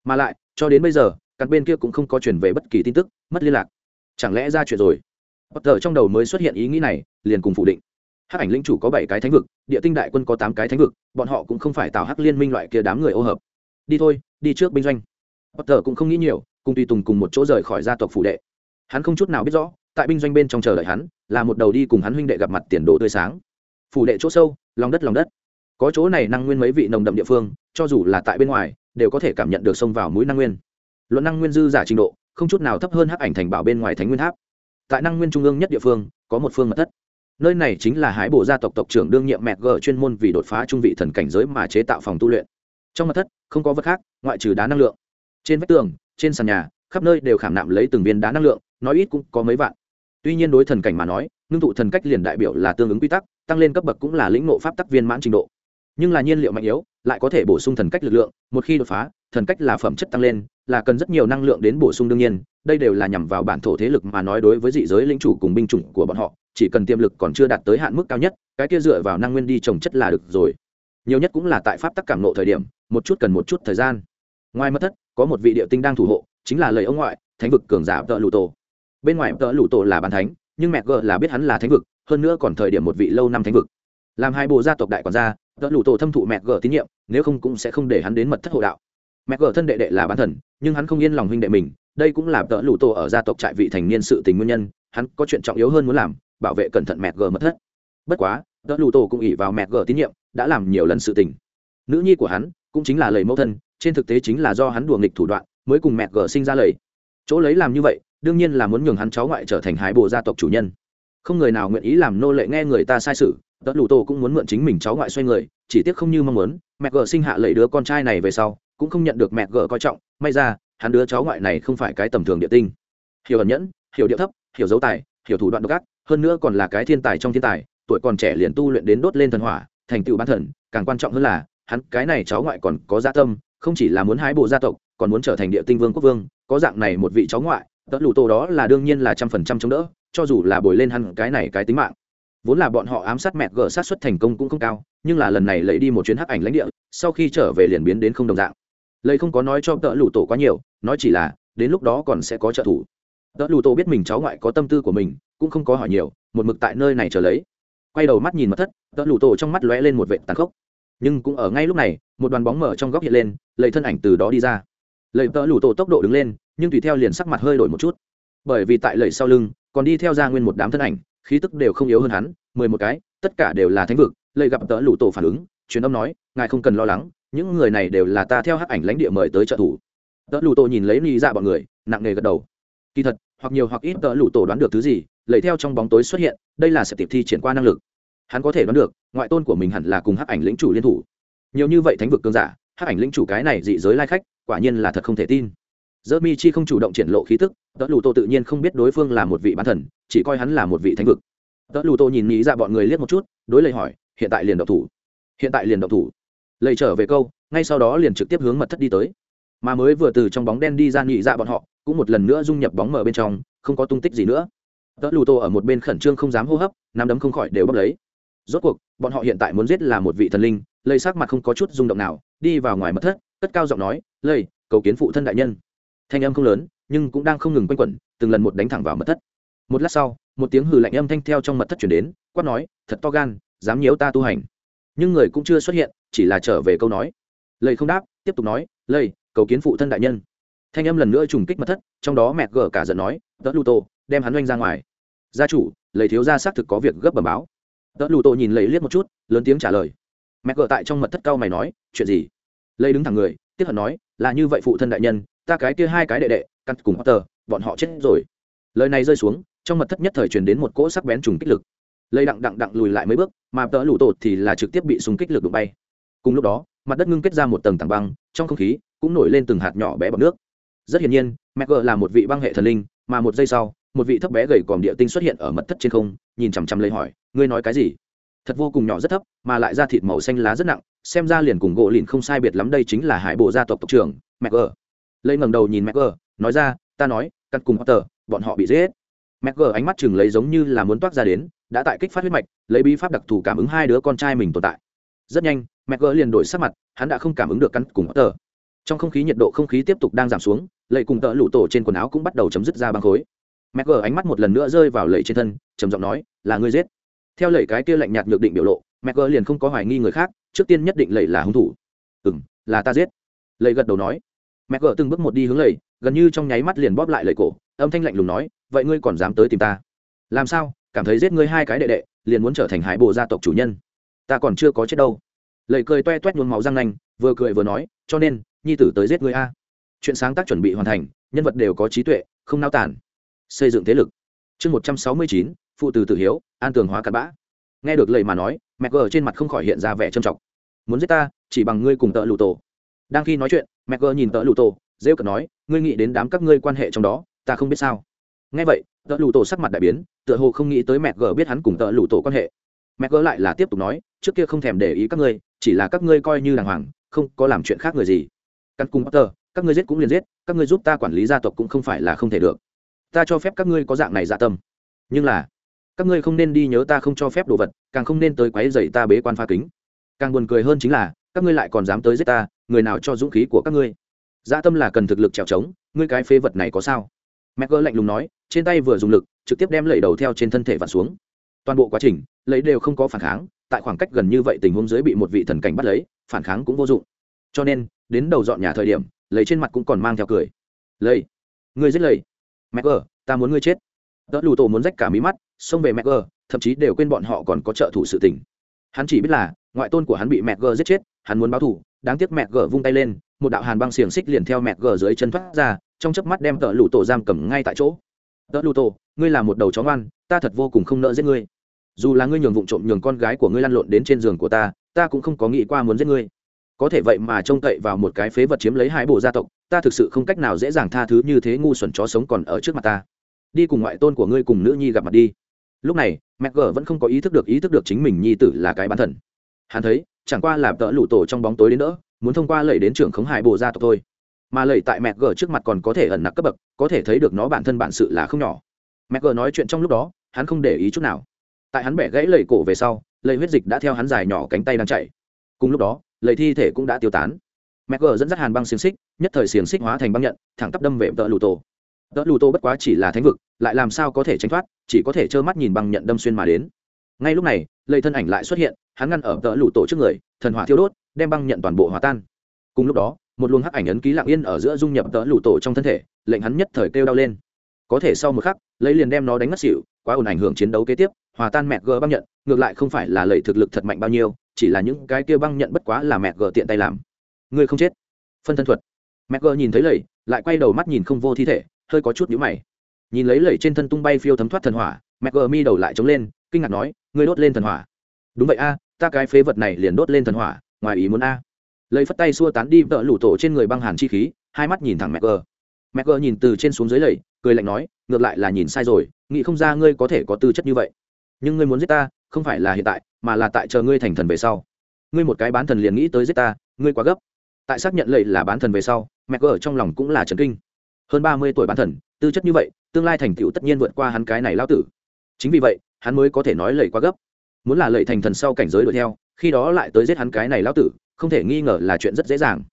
Mà lại, cho đến bây giờ, các bên kia cũng không có chuyển về bất kỳ tin tức, mất liên lạc. Chẳng lẽ ra chuyện rồi? Bất Potter trong đầu mới xuất hiện ý nghĩ này, liền cùng phủ định. Hắc ảnh lĩnh chủ có bảy cái thánh vực, địa tinh đại quân có tám cái thánh vực, bọn họ cũng không phải tạo hắc liên minh loại kia đám người ô hợp. Đi thôi, đi trước binh doanh. Bất Potter cũng không nghĩ nhiều, cùng tùy tùng cùng một chỗ rời khỏi gia tộc phủ đệ. Hắn không chút nào biết rõ, tại binh doanh bên trong chờ đợi hắn, là một đầu đi cùng hắn huynh đệ gặp mặt tiền đồ tươi sáng phủ đệ chỗ sâu, lòng đất lòng đất. Có chỗ này năng nguyên mấy vị nồng đậm địa phương, cho dù là tại bên ngoài, đều có thể cảm nhận được xông vào mũi năng nguyên. Luận năng nguyên dư giả trình độ, không chút nào thấp hơn hắc ảnh thành bảo bên ngoài thánh nguyên tháp. Tại năng nguyên trung ương nhất địa phương, có một phương mật thất. Nơi này chính là hải bộ gia tộc tộc trưởng đương nhiệm mẹ g chuyên môn vì đột phá trung vị thần cảnh giới mà chế tạo phòng tu luyện. Trong mật thất, không có vật khác, ngoại trừ đá năng lượng. Trên vách tường, trên sàn nhà, khắp nơi đều khảm nạm lấy từng viên đá năng lượng, nói ít cũng có mấy vạn. Tuy nhiên đối thần cảnh mà nói, ngưng tụ thần cách liền đại biểu là tương ứng quy tắc tăng lên cấp bậc cũng là lĩnh ngộ pháp tắc viên mãn trình độ. Nhưng là nhiên liệu mạnh yếu, lại có thể bổ sung thần cách lực lượng, một khi đột phá, thần cách là phẩm chất tăng lên, là cần rất nhiều năng lượng đến bổ sung đương nhiên, đây đều là nhằm vào bản thổ thế lực mà nói đối với dị giới lĩnh chủ cùng binh chủng của bọn họ, chỉ cần tiềm lực còn chưa đạt tới hạn mức cao nhất, cái kia dựa vào năng nguyên đi trồng chất là được rồi. Nhiều nhất cũng là tại pháp tắc cảm nộ thời điểm, một chút cần một chút thời gian. Ngoài mất thất, có một vị địa tinh đang thủ hộ, chính là lời ông ngoại, thánh vực cường giả tợ lụ tổ bên ngoài tợ lụ tổ là bàn thánh nhưng mẹ gờ là biết hắn là thánh vực, hơn nữa còn thời điểm một vị lâu năm thánh vực. Làm hai bộ gia tộc đại quản gia đỡ lụ tổ thâm thụ mẹ gờ tín nhiệm, nếu không cũng sẽ không để hắn đến mật thất hộ đạo. Mẹ gờ thân đệ đệ là bán thần, nhưng hắn không yên lòng huynh đệ mình, đây cũng là đỡ lụ tổ ở gia tộc trại vị thành niên sự tình nguyên nhân, hắn có chuyện trọng yếu hơn muốn làm, bảo vệ cẩn thận mẹ gờ mật thất. Bất quá đỡ lụ tổ cũng ỉ vào mẹ gờ tín nhiệm, đã làm nhiều lần sự tình. Nữ nhi của hắn cũng chính là lời mẫu thân, trên thực tế chính là do hắn đùa nghịch thủ đoạn, mới cùng mẹ gờ sinh ra lời chỗ lấy làm như vậy đương nhiên là muốn nhường hắn cháu ngoại trở thành hải bộ gia tộc chủ nhân. Không người nào nguyện ý làm nô lệ nghe người ta sai sự tớ lù tổ cũng muốn mượn chính mình cháu ngoại xoay người, chỉ tiếc không như mong muốn, mẹ gờ sinh hạ lấy đứa con trai này về sau, cũng không nhận được mẹ gờ coi trọng, may ra, hắn đứa cháu ngoại này không phải cái tầm thường địa tinh. Hiểu ẩn nhẫn, hiểu địa thấp, hiểu dấu tài, hiểu thủ đoạn độc ác, hơn nữa còn là cái thiên tài trong thiên tài, tuổi còn trẻ liền tu luyện đến đốt lên thần hỏa, thành tựu bán thần, càng quan trọng hơn là, hắn, cái này cháu ngoại còn có gia tâm, không chỉ là muốn hái bộ gia tộc, còn muốn trở thành địa tinh vương quốc vương, có dạng này một vị cháu ngoại tớ lù tô đó là đương nhiên là trăm phần trăm chống đỡ, cho dù là bồi lên hẳn cái này cái tính mạng. Vốn là bọn họ ám sát mẹ gờ sát xuất thành công cũng không cao, nhưng là lần này lấy đi một chuyến hắc ảnh lãnh địa, sau khi trở về liền biến đến không đồng dạng. Lấy không có nói cho tợ lụ tổ quá nhiều, nói chỉ là, đến lúc đó còn sẽ có trợ thủ. Tợ lụ tổ biết mình cháu ngoại có tâm tư của mình, cũng không có hỏi nhiều, một mực tại nơi này chờ lấy. Quay đầu mắt nhìn mật thất tợ lụ tổ trong mắt lóe lên một vệ tàn khốc. Nhưng cũng ở ngay lúc này, một đoàn bóng mở trong góc hiện lên, lấy thân ảnh từ đó đi ra lầy tợ lụ tổ tốc độ đứng lên, nhưng tùy theo liền sắc mặt hơi đổi một chút. Bởi vì tại lầy sau lưng, còn đi theo ra nguyên một đám thân ảnh, khí tức đều không yếu hơn hắn, mười một cái, tất cả đều là thánh vực, lầy gặp tợ lụ tổ phản ứng, truyền âm nói, ngài không cần lo lắng, những người này đều là ta theo hắc ảnh lãnh địa mời tới trợ thủ. Tợ lụ tổ nhìn lấy ly dạ bọn người, nặng nề gật đầu. Kỳ thật, hoặc nhiều hoặc ít tợ lụ tổ đoán được thứ gì lấy theo trong bóng tối xuất hiện, đây là sẽ tiệp thi triển qua năng lực. Hắn có thể đoán được, ngoại tôn của mình hẳn là cùng hắc ảnh lĩnh chủ liên thủ. Nhiều như vậy thánh vực cương giả, hắc ảnh lĩnh chủ cái này dị giới lai khách quả nhiên là thật không thể tin. Dơ mi chi không chủ động triển lộ khí tức, tớ lù tô tự nhiên không biết đối phương là một vị bán thần, chỉ coi hắn là một vị thánh vực. Tớ lù tô nhìn nghĩ ra dạ bọn người liếc một chút, đối lời hỏi, hiện tại liền độc thủ? Hiện tại liền độc thủ. Lầy trở về câu, ngay sau đó liền trực tiếp hướng mật thất đi tới. Mà mới vừa từ trong bóng đen đi ra nhị dạ bọn họ, cũng một lần nữa dung nhập bóng mờ bên trong, không có tung tích gì nữa. Tớ lù tô ở một bên khẩn trương không dám hô hấp, nắm đấm không khỏi đều bốc lấy. Rốt cuộc, bọn họ hiện tại muốn giết là một vị thần linh lây sắc mặt không có chút rung động nào, đi vào ngoài mật thất, cất cao giọng nói lây cầu kiến phụ thân đại nhân. Thanh âm không lớn nhưng cũng đang không ngừng quanh quẩn từng lần một đánh thẳng vào mật thất. Một lát sau một tiếng hừ lạnh âm thanh theo trong mật thất chuyển đến quát nói thật to gan dám nhiễu ta tu hành. Nhưng người cũng chưa xuất hiện chỉ là trở về câu nói. Lầy không đáp tiếp tục nói Lầy, cầu kiến phụ thân đại nhân. Thanh âm lần nữa trùng kích mật thất trong đó mẹ gờ cả giận nói tớ lù tô đem hắn oanh ra ngoài. Gia chủ lầy thiếu gia xác thực có việc gấp bẩm báo. Tớ lù tô nhìn lầy liếc một chút lớn tiếng trả lời. Mẹ gờ tại trong mật thất cao mày nói chuyện gì? Lầy đứng thẳng người tiếp hận nói là như vậy phụ thân đại nhân ta cái kia hai cái đệ đệ cắt cùng Potter, bọn họ chết rồi. Lời này rơi xuống trong mật thất nhất thời truyền đến một cỗ sắc bén trùng kích lực. Lây đặng đặng đặng lùi lại mấy bước mà tờ lủ tột thì là trực tiếp bị súng kích lực đụng bay. Cùng lúc đó mặt đất ngưng kết ra một tầng tảng băng trong không khí cũng nổi lên từng hạt nhỏ bé bọc nước. Rất hiển nhiên mẹ gờ là một vị băng hệ thần linh mà một giây sau một vị thấp bé gầy còm địa tinh xuất hiện ở mật thất trên không nhìn chằm chằm lấy hỏi ngươi nói cái gì? Thật vô cùng nhỏ rất thấp mà lại ra thịt màu xanh lá rất nặng xem ra liền cùng gỗ lìn không sai biệt lắm đây chính là hải bộ gia tộc tộc trưởng mẹ gờ. Lây ngẩng đầu nhìn mẹ gờ nói ra ta nói cắt cùng Potter, bọn họ bị giết. Mẹ gờ ánh mắt chừng lấy giống như là muốn toát ra đến đã tại kích phát huyết mạch lấy bí pháp đặc thù cảm ứng hai đứa con trai mình tồn tại. Rất nhanh mẹ gờ liền đổi sắc mặt hắn đã không cảm ứng được cắn cùng Potter. trong không khí nhiệt độ không khí tiếp tục đang giảm xuống lệ cùng tợ lụ tổ trên quần áo cũng bắt đầu chấm dứt ra băng khối. Mẹ gờ ánh mắt một lần nữa rơi vào lệ trên thân trầm giọng nói là ngươi giết theo lẩy cái kia lạnh nhạt nhược định biểu lộ mẹ gờ liền không có hoài nghi người khác trước tiên nhất định lẩy là hung thủ. Ừ m là ta giết. Lẩy gật đầu nói. Mẹ gờ từng bước một đi hướng lẩy, gần như trong nháy mắt liền bóp lại lẩy cổ âm thanh lạnh lùng nói vậy ngươi còn dám tới tìm ta? Làm sao? Cảm thấy giết ngươi hai cái đệ đệ liền muốn trở thành hải bộ gia tộc chủ nhân. Ta còn chưa có chết đâu. Lẩy cười toe toét nhuốm máu răng nanh vừa cười vừa nói cho nên nhi tử tới giết ngươi a. Chuyện sáng tác chuẩn bị hoàn thành nhân vật đều có trí tuệ không nao tản xây dựng thế lực. Chương một trăm sáu mươi chín phụ từ tử hiếu, an tường hóa cặn bã. Nghe được lời mà nói, mẹ gờ trên mặt không khỏi hiện ra vẻ trầm trọng. Muốn giết ta, chỉ bằng ngươi cùng tợ lụ tổ. Đang khi nói chuyện, mẹ gờ nhìn tợ lụ tổ, rêu cợt nói, ngươi nghĩ đến đám các ngươi quan hệ trong đó, ta không biết sao. Nghe vậy, tợ lụ tổ sắc mặt đại biến, tựa hồ không nghĩ tới mẹ gờ biết hắn cùng tợ lụ tổ quan hệ. Mẹ gờ lại là tiếp tục nói, trước kia không thèm để ý các ngươi, chỉ là các ngươi coi như đàng hoàng, không có làm chuyện khác người gì. Căn cùng potter, các ngươi giết cũng liền giết, các ngươi giúp ta quản lý gia tộc cũng không phải là không thể được. Ta cho phép các ngươi có dạng này dạ tâm. Nhưng là các ngươi không nên đi nhớ ta không cho phép đồ vật, càng không nên tới quấy dày ta bế quan pha kính. Càng buồn cười hơn chính là, các ngươi lại còn dám tới giết ta, người nào cho dũng khí của các ngươi? Dạ tâm là cần thực lực trèo trống, ngươi cái phế vật này có sao? Mẹ gỡ lạnh lùng nói, trên tay vừa dùng lực, trực tiếp đem lẩy đầu theo trên thân thể vặn xuống. Toàn bộ quá trình lấy đều không có phản kháng, tại khoảng cách gần như vậy tình huống dưới bị một vị thần cảnh bắt lấy, phản kháng cũng vô dụng. Cho nên, đến đầu dọn nhà thời điểm lấy trên mặt cũng còn mang theo cười. Lầy ngươi giết lầy mẹ gỡ ta muốn ngươi chết tớ lù tổ muốn rách cả mí mắt, xông về mẹ gờ, thậm chí đều quên bọn họ còn có trợ thủ sự tình. Hắn chỉ biết là, ngoại tôn của hắn bị mẹ gờ giết chết, hắn muốn báo thủ đáng tiếc mẹ gờ vung tay lên, một đạo hàn băng xiềng xích liền theo mẹ gờ dưới chân thoát ra, trong chớp mắt đem tợ lù tổ giam cầm ngay tại chỗ. Tợ lù tổ, ngươi là một đầu chó ngoan, ta thật vô cùng không nợ giết ngươi. Dù là ngươi nhường vụng trộm nhường con gái của ngươi lăn lộn đến trên giường của ta ta cũng không có nghĩ qua muốn giết ngươi. Có thể vậy mà trông cậy vào một cái phế vật chiếm lấy hai bộ gia tộc, ta thực sự không cách nào dễ dàng tha thứ như thế ngu xuẩn chó sống còn ở trước mặt ta đi cùng ngoại tôn của ngươi cùng nữ nhi gặp mặt đi. Lúc này mẹ gờ vẫn không có ý thức được, ý thức được chính mình nhi tử là cái bán thần. Hắn thấy, chẳng qua là tợ lụ tổ trong bóng tối đến nữa muốn thông qua lẩy đến trưởng khống hải bồ gia tộc thôi. Mà lẩy tại mẹ gờ trước mặt còn có thể ẩn nặc cấp bậc, có thể thấy được nó bản thân bản sự là không nhỏ. Mẹ gờ nói chuyện trong lúc đó, hắn không để ý chút nào. Tại hắn bẻ gãy lẩy cổ về sau, lẩy huyết dịch đã theo hắn dài nhỏ cánh tay đang chạy. Cùng lúc đó, lẩy thi thể cũng đã tiêu tán. Mẹ gờ dẫn dắt hàn băng xiềng xích, nhất thời xiềng xích hóa thành băng nhận, thẳng tắp đâm về tợ lụ tổ tợ lù tổ bất quá chỉ là thánh vực, lại làm sao có thể tránh thoát, chỉ có thể trơ mắt nhìn băng nhận đâm xuyên mà đến. Ngay lúc này lây thân ảnh lại xuất hiện, hắn ngăn ở tợ lù tổ trước người, thần hỏa thiêu đốt, đem băng nhận toàn bộ hòa tan. Cùng lúc đó, một luồng hắc ảnh ấn ký lặng yên ở giữa dung nhập tợ lù tổ trong thân thể, lệnh hắn nhất thời kêu đau lên. Có thể sau một khắc, lấy liền đem nó đánh mất xỉu, quá ồn ảnh hưởng chiến đấu kế tiếp, hòa tan mẹ gờ băng nhận, ngược lại không phải là lầy thực lực thật mạnh bao nhiêu, chỉ là những cái kia băng nhận bất quá là mẹ gờ tiện tay làm. Ngươi không chết. Phân thân thuật. Mẹ gờ nhìn thấy lầy lại quay đầu mắt nhìn không vô thi thể hơi có chút nhíu mày. Nhìn lấy lầy trên thân tung bay phiêu thấm thoát thần hỏa mẹ đầu lại chống lên, kinh ngạc nói, ngươi đốt lên thần hỏa? Đúng vậy a, ta cái phế vật này liền đốt lên thần hỏa, ngoài ý muốn a. Lấy phất tay xua tán đi vợ lủ tổ trên người băng hàn chi khí, hai mắt nhìn thẳng mẹ gờ. Nhìn từ trên xuống dưới lầy cười lạnh nói, ngược lại là nhìn sai rồi, nghĩ không ra ngươi có thể có tư chất như vậy. Nhưng ngươi muốn giết ta, không phải là hiện tại, mà là tại chờ ngươi thành thần về sau. Ngươi một cái bán thần liền nghĩ tới giết ta, ngươi quá gấp. Tại xác nhận lệ là bán thần về sau mẹ ở trong lòng cũng là trấn kinh hơn ba mươi tuổi bán thần tư chất như vậy, tương lai thành tựu tất nhiên vượt qua hắn cái này lao tử. Chính vì vậy, hắn mới có thể nói lầy quá gấp. Muốn là lầy thành thần sau cảnh giới đuổi theo, khi đó lại tới giết hắn cái này lao tử, không thể nghi ngờ là chuyện rất dễ dàng.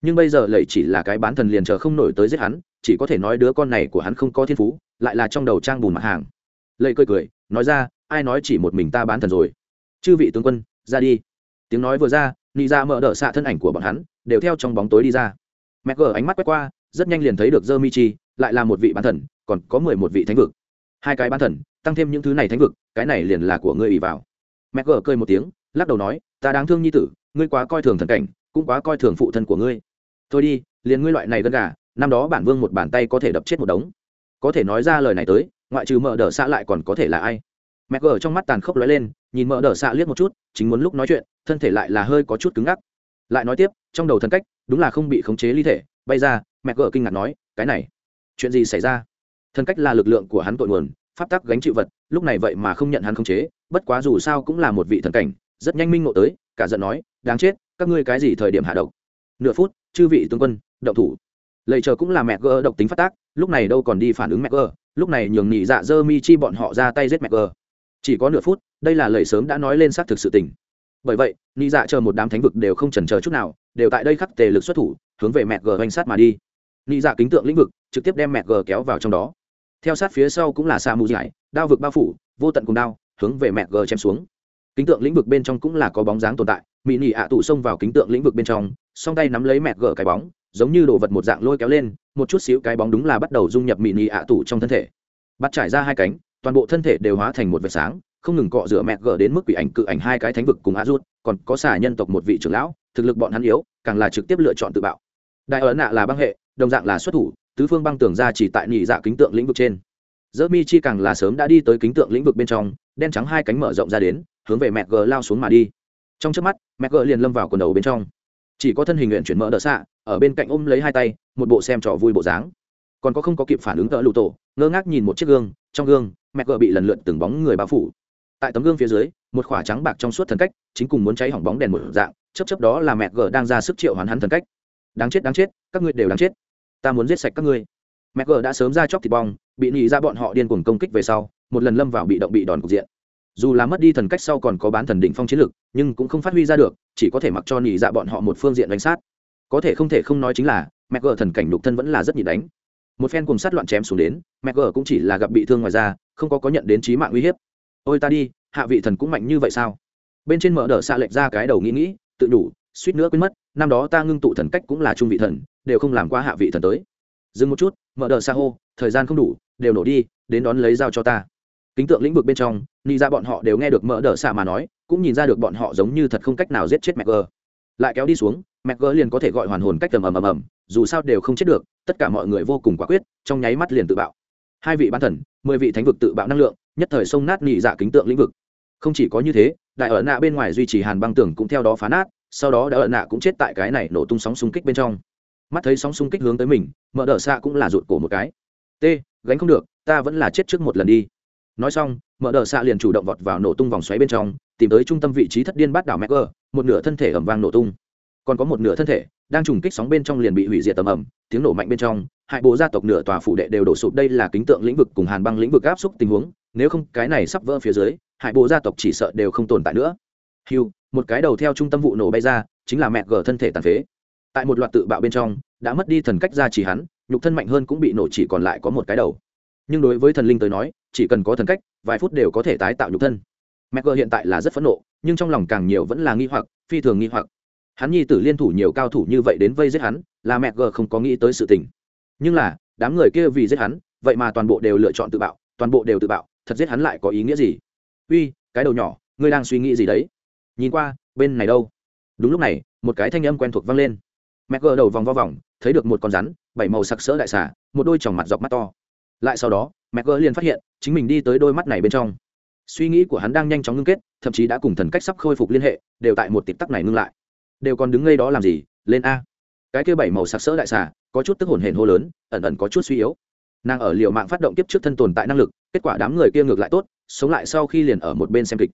Nhưng bây giờ lầy chỉ là cái bán thần liền chờ không nổi tới giết hắn, chỉ có thể nói đứa con này của hắn không có thiên phú, lại là trong đầu trang bùn mặt hàng. Lầy cười cười, nói ra, ai nói chỉ một mình ta bán thần rồi? Chư vị tướng quân, ra đi. Tiếng nói vừa ra, nị ra mở đỡ xạ thân ảnh của bọn hắn, đều theo trong bóng tối đi ra. Mẹ gờ ánh mắt quét qua rất nhanh liền thấy được dơ mi chi lại là một vị bán thần, còn có mười một vị thánh vực. Hai cái bán thần, tăng thêm những thứ này thánh vực, cái này liền là của ngươi ủy vào. Mẹ gờ cười một tiếng, lắc đầu nói, ta đáng thương nhi tử, ngươi quá coi thường thần cảnh, cũng quá coi thường phụ thân của ngươi. Thôi đi, liền ngươi loại này gân gà, năm đó bản vương một bàn tay có thể đập chết một đống. Có thể nói ra lời này tới, ngoại trừ mở đờ xạ lại còn có thể là ai? Mẹ gờ trong mắt tàn khốc lóe lên, nhìn mở đờ xạ liếc một chút, chính muốn lúc nói chuyện, thân thể lại là hơi có chút cứng ngắc. Lại nói tiếp, trong đầu thần cách, đúng là không bị khống chế ly thể, bay ra mẹ gờ kinh ngạc nói, cái này, chuyện gì xảy ra? Thần cách là lực lượng của hắn tội nguồn, pháp tắc gánh chịu vật, lúc này vậy mà không nhận hắn khống chế, bất quá dù sao cũng là một vị thần cảnh, rất nhanh minh ngộ tới, cả giận nói, đáng chết, các ngươi cái gì thời điểm hạ độc? Nửa phút, chư vị tướng quân, động thủ. Lầy chờ cũng là mẹ gờ độc tính phát tác, lúc này đâu còn đi phản ứng mẹ gờ, lúc này nhường nhị dạ dơ mi chi bọn họ ra tay giết mẹ gờ. Chỉ có nửa phút, đây là lầy sớm đã nói lên xác thực sự tình. Bởi vậy, nhị dạ chờ một đám thánh vực đều không chần chờ chút nào, đều tại đây khắc tề lực xuất thủ, hướng về mẹ gờ oanh sát mà đi nhị dạ kính tượng lĩnh vực trực tiếp đem mẹ gờ kéo vào trong đó. Theo sát phía sau cũng là xa mù dài, đao vực bao phủ vô tận cùng đao hướng về mẹ gờ chém xuống. Kính tượng lĩnh vực bên trong cũng là có bóng dáng tồn tại mỹ nị ạ tụ xông vào kính tượng lĩnh vực bên trong song tay nắm lấy mẹ gờ cái bóng giống như đồ vật một dạng lôi kéo lên một chút xíu cái bóng đúng là bắt đầu dung nhập mỹ nị ạ tụ trong thân thể. Bắt trải ra hai cánh toàn bộ thân thể đều hóa thành một vệt sáng không ngừng cọ rửa mẹ gờ đến mức quỷ ảnh cự ảnh hai cái thánh vực cùng a rút còn có xả nhân tộc một vị trưởng lão thực lực bọn hắn yếu càng là trực tiếp lựa chọn tự bạo đại ấn nạ là băng hệ, đồng dạng là xuất thủ, tứ phương băng tường ra chỉ tại nhị dạ kính tượng lĩnh vực trên. Dỡ mi chi càng là sớm đã đi tới kính tượng lĩnh vực bên trong, đen trắng hai cánh mở rộng ra đến, hướng về mẹ gờ lao xuống mà đi. Trong trước mắt mẹ gờ liền lâm vào quần đầu bên trong. Chỉ có thân hình nguyện chuyển mỡ đỡ xạ, ở bên cạnh ôm lấy hai tay, một bộ xem trò vui bộ dáng. Còn có không có kịp phản ứng tợ lụ tổ, ngơ ngác nhìn một chiếc gương, trong gương mẹ gờ bị lần lượt từng bóng người bao phủ. Tại tấm gương phía dưới, một khỏa trắng bạc trong suốt thần cách, chính cùng muốn cháy hỏng bóng đèn một dạng chấp chấp đó là mẹ gờ đang ra sức triệu hoàn hắn thần cách đáng chết đáng chết, các ngươi đều đáng chết. Ta muốn giết sạch các ngươi. Mẹ gờ đã sớm ra chóc thịt bong, bị nhị ra bọn họ điên cuồng công kích về sau, một lần lâm vào bị động bị đòn cục diện. Dù là mất đi thần cách sau còn có bán thần đỉnh phong chiến lực, nhưng cũng không phát huy ra được, chỉ có thể mặc cho nhị dạ bọn họ một phương diện đánh sát. Có thể không thể không nói chính là, mẹ gờ thần cảnh đục thân vẫn là rất nhịn đánh. Một phen cùng sát loạn chém xuống đến, mẹ gờ cũng chỉ là gặp bị thương ngoài ra không có có nhận đến trí mạng uy hiếp. Ôi ta đi, hạ vị thần cũng mạnh như vậy sao? Bên trên mở đờ xạ lệch ra cái đầu nghĩ nghĩ, tự đủ suýt nữa quên mất, năm đó ta ngưng tụ thần cách cũng là trung vị thần, đều không làm qua hạ vị thần tới. Dừng một chút, mở đờ xa hô, thời gian không đủ, đều nổ đi, đến đón lấy dao cho ta. Kính tượng lĩnh vực bên trong ni ra dạ bọn họ đều nghe được mở đờ xa mà nói, cũng nhìn ra được bọn họ giống như thật không cách nào giết chết mẹ gờ. Lại kéo đi xuống mẹ gờ liền có thể gọi hoàn hồn cách tầm ầm ầm ầm, dù sao đều không chết được, tất cả mọi người vô cùng quả quyết, trong nháy mắt liền tự bạo. Hai vị ban thần, mười vị thánh vực tự bạo năng lượng, nhất thời sông nát nị dạ kính tượng lĩnh vực. Không chỉ có như thế, đại ở nạ bên ngoài duy trì hàn băng tường cũng theo đó phá nát sau đó đã ợn nạ cũng chết tại cái này nổ tung sóng xung kích bên trong. Mắt thấy sóng xung kích hướng tới mình, mở đờ xạ cũng là rụt cổ một cái. T, gánh không được, ta vẫn là chết trước một lần đi. Nói xong, mở đờ xạ liền chủ động vọt vào nổ tung vòng xoáy bên trong, tìm tới trung tâm vị trí thất điên bát đảo mcg một nửa thân thể ẩm vang nổ tung. Còn có một nửa thân thể đang trùng kích sóng bên trong liền bị hủy diệt tầm ẩm, tiếng nổ mạnh bên trong hại bố gia tộc nửa tòa phủ đệ đều đổ sụp, đây là kính tượng lĩnh vực cùng hàn băng lĩnh vực áp xúc tình huống, nếu không cái này sắp vỡ phía dưới hại bố gia tộc chỉ sợ đều không tồn tại nữa. Hiu một cái đầu theo trung tâm vụ nổ bay ra, chính là mẹ gờ thân thể tàn phế. Tại một loạt tự bạo bên trong, đã mất đi thần cách ra chỉ hắn, nhục thân mạnh hơn cũng bị nổ chỉ còn lại có một cái đầu. Nhưng đối với thần linh tới nói, chỉ cần có thần cách, vài phút đều có thể tái tạo nhục thân. Mẹ gờ hiện tại là rất phẫn nộ, nhưng trong lòng càng nhiều vẫn là nghi hoặc, phi thường nghi hoặc. Hắn nhi tử liên thủ nhiều cao thủ như vậy đến vây giết hắn, là mẹ gờ không có nghĩ tới sự tình. Nhưng là, đám người kia vì giết hắn, vậy mà toàn bộ đều lựa chọn tự bạo, toàn bộ đều tự bạo, thật giết hắn lại có ý nghĩa gì? Uy, cái đầu nhỏ, ngươi đang suy nghĩ gì đấy? Nhìn qua, bên này đâu? Đúng lúc này, một cái thanh âm quen thuộc vang lên. Mẹ gờ đầu vòng vo vòng, thấy được một con rắn, bảy màu sặc sỡ đại xả một đôi tròng mặt dọc mắt to. Lại sau đó, mẹ gờ liền phát hiện, chính mình đi tới đôi mắt này bên trong. Suy nghĩ của hắn đang nhanh chóng ngưng kết, thậm chí đã cùng thần cách sắp khôi phục liên hệ, đều tại một tịp tắc này ngưng lại. Đều còn đứng ngay đó làm gì? Lên a. Cái kia bảy màu sặc sỡ đại xà, có chút tức hồn hển hô lớn, ẩn ẩn có chút suy yếu. Nàng ở liệu mạng phát động tiếp trước thân tồn tại năng lực, kết quả đám người kia ngược lại tốt, sống lại sau khi liền ở một bên xem kịch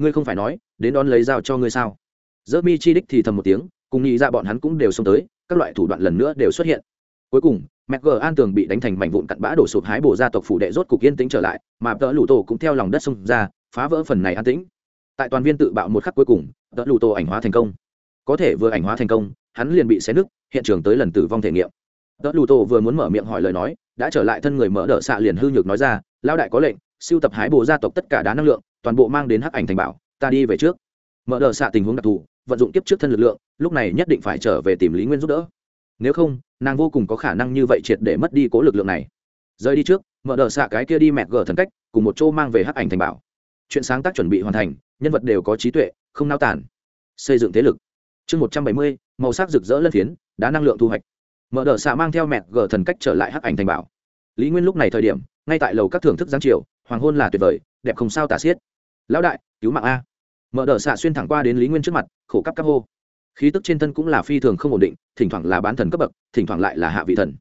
ngươi không phải nói, đến đón lấy dao cho ngươi sao? Dỡ mi chi đích thì thầm một tiếng, cùng nghĩ ra dạ bọn hắn cũng đều xông tới, các loại thủ đoạn lần nữa đều xuất hiện. Cuối cùng mcg an tường bị đánh thành mảnh vụn cặn bã đổ sụp hái bổ gia tộc phủ đệ rốt cục yên tĩnh trở lại, mà tớ lụ tổ cũng theo lòng đất xông ra, phá vỡ phần này an tĩnh. Tại toàn viên tự bạo một khắc cuối cùng tớ lụ tổ ảnh hóa thành công. Có thể vừa ảnh hóa thành công, hắn liền bị xé nứt, hiện trường tới lần tử vong thể nghiệm. Tớ lụ tổ vừa muốn mở miệng hỏi lời nói, đã trở lại thân người mở đỡ xạ liền hư nhược nói ra lao đại có lệnh siêu tập hái bổ gia tộc tất cả đá năng lượng toàn bộ mang đến hắc ảnh thành bảo, ta đi về trước. Mở đỡ xạ tình huống đặc thù, vận dụng tiếp trước thân lực lượng, lúc này nhất định phải trở về tìm lý nguyên giúp đỡ. Nếu không, nàng vô cùng có khả năng như vậy triệt để mất đi cố lực lượng này. Rời đi trước, mở đờ xạ cái kia đi mẹ gờ thần cách, cùng một chỗ mang về hắc ảnh thành bảo. Chuyện sáng tác chuẩn bị hoàn thành, nhân vật đều có trí tuệ, không nao tản xây dựng thế lực. Chương một trăm bảy mươi, màu sắc rực rỡ lân phiến đã năng lượng thu hoạch. Mở đờ xạ mang theo mẹ gờ thần cách trở lại hắc ảnh thành bảo. Lý nguyên lúc này thời điểm, ngay tại lầu các thưởng thức giáng triều, hoàng hôn là tuyệt vời, đẹp không sao tả xiết lão đại, cứu mạng a. Mở đờ xạ xuyên thẳng qua đến lý nguyên trước mặt, khổ cắp các hô. Khí tức trên thân cũng là phi thường không ổn định, thỉnh thoảng là bán thần cấp bậc, thỉnh thoảng lại là hạ vị thần.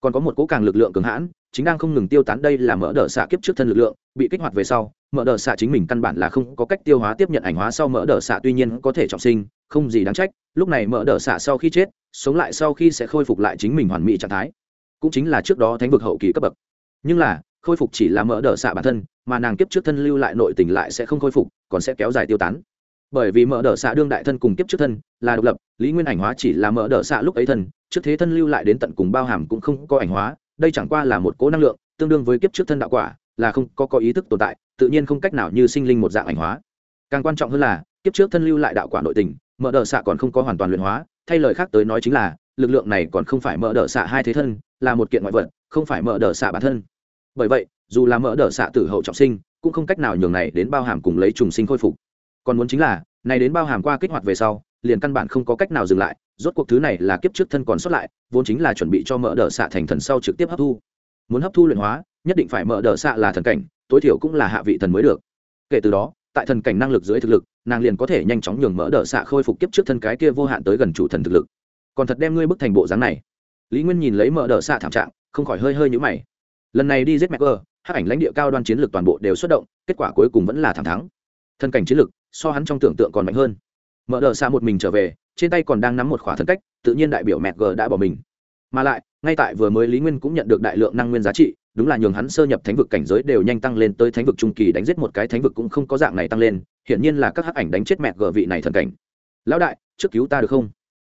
Còn có một cố càng lực lượng cường hãn, chính đang không ngừng tiêu tán đây là mở đờ xạ kiếp trước thân lực lượng, bị kích hoạt về sau, mở đờ xạ chính mình căn bản là không có cách tiêu hóa tiếp nhận ảnh hóa sau mở đờ xạ tuy nhiên có thể trọng sinh, không gì đáng trách, lúc này mở đờ xạ sau khi chết, sống lại sau khi sẽ khôi phục lại chính mình hoàn mỹ trạng thái. Cũng chính là trước đó thánh vực hậu kỳ cấp bậc. Nhưng là khôi phục chỉ là mở đỡ xạ bản thân, mà nàng kiếp trước thân lưu lại nội tình lại sẽ không khôi phục, còn sẽ kéo dài tiêu tán. Bởi vì mở đỡ xạ đương đại thân cùng kiếp trước thân là độc lập, lý nguyên ảnh hóa chỉ là mở đỡ xạ lúc ấy thân, trước thế thân lưu lại đến tận cùng bao hàm cũng không có ảnh hóa, đây chẳng qua là một cố năng lượng, tương đương với kiếp trước thân đạo quả, là không có có ý thức tồn tại, tự nhiên không cách nào như sinh linh một dạng ảnh hóa. Càng quan trọng hơn là, kiếp trước thân lưu lại đạo quả nội tình, mở đỡ xạ còn không có hoàn toàn luyện hóa, thay lời khác tới nói chính là, lực lượng này còn không phải mở đỡ xạ hai thế thân, là một kiện ngoại vật, không phải mở đỡ xạ bản thân bởi vậy, dù là mở đờ xạ tử hậu trọng sinh, cũng không cách nào nhường này đến bao hàm cùng lấy trùng sinh khôi phục. Còn muốn chính là, này đến bao hàm qua kích hoạt về sau, liền căn bản không có cách nào dừng lại, rốt cuộc thứ này là kiếp trước thân còn xuất lại, vốn chính là chuẩn bị cho mở đờ xạ thành thần sau trực tiếp hấp thu. Muốn hấp thu luyện hóa, nhất định phải mở đờ xạ là thần cảnh, tối thiểu cũng là hạ vị thần mới được. Kể từ đó, tại thần cảnh năng lực dưới thực lực, nàng liền có thể nhanh chóng nhường mở đờ xạ khôi phục kiếp trước thân cái kia vô hạn tới gần chủ thần thực lực. Còn thật đem ngươi bức thành bộ dáng này. Lý nguyên nhìn lấy mở đờ xạ thảm trạng, không khỏi hơi hơi nhũ mày lần này đi giết mẹ cơ hát ảnh lãnh địa cao đoan chiến lược toàn bộ đều xuất động, kết quả cuối cùng vẫn là thẳng thắng thân cảnh chiến lược, so hắn trong tưởng tượng còn mạnh hơn. Mở đờ xa một mình trở về, trên tay còn đang nắm một khỏa thân cách, tự nhiên đại biểu mẹ g đã bỏ mình. Mà lại, ngay tại vừa mới lý nguyên cũng nhận được đại lượng năng nguyên giá trị, đúng là nhường hắn sơ nhập thánh vực cảnh giới đều nhanh tăng lên tới thánh vực trung kỳ, đánh giết một cái thánh vực cũng không có dạng này tăng lên, hiển nhiên là các hắc ảnh đánh chết mẹ gờ vị này thần cảnh. Lão đại, trước cứu ta được không?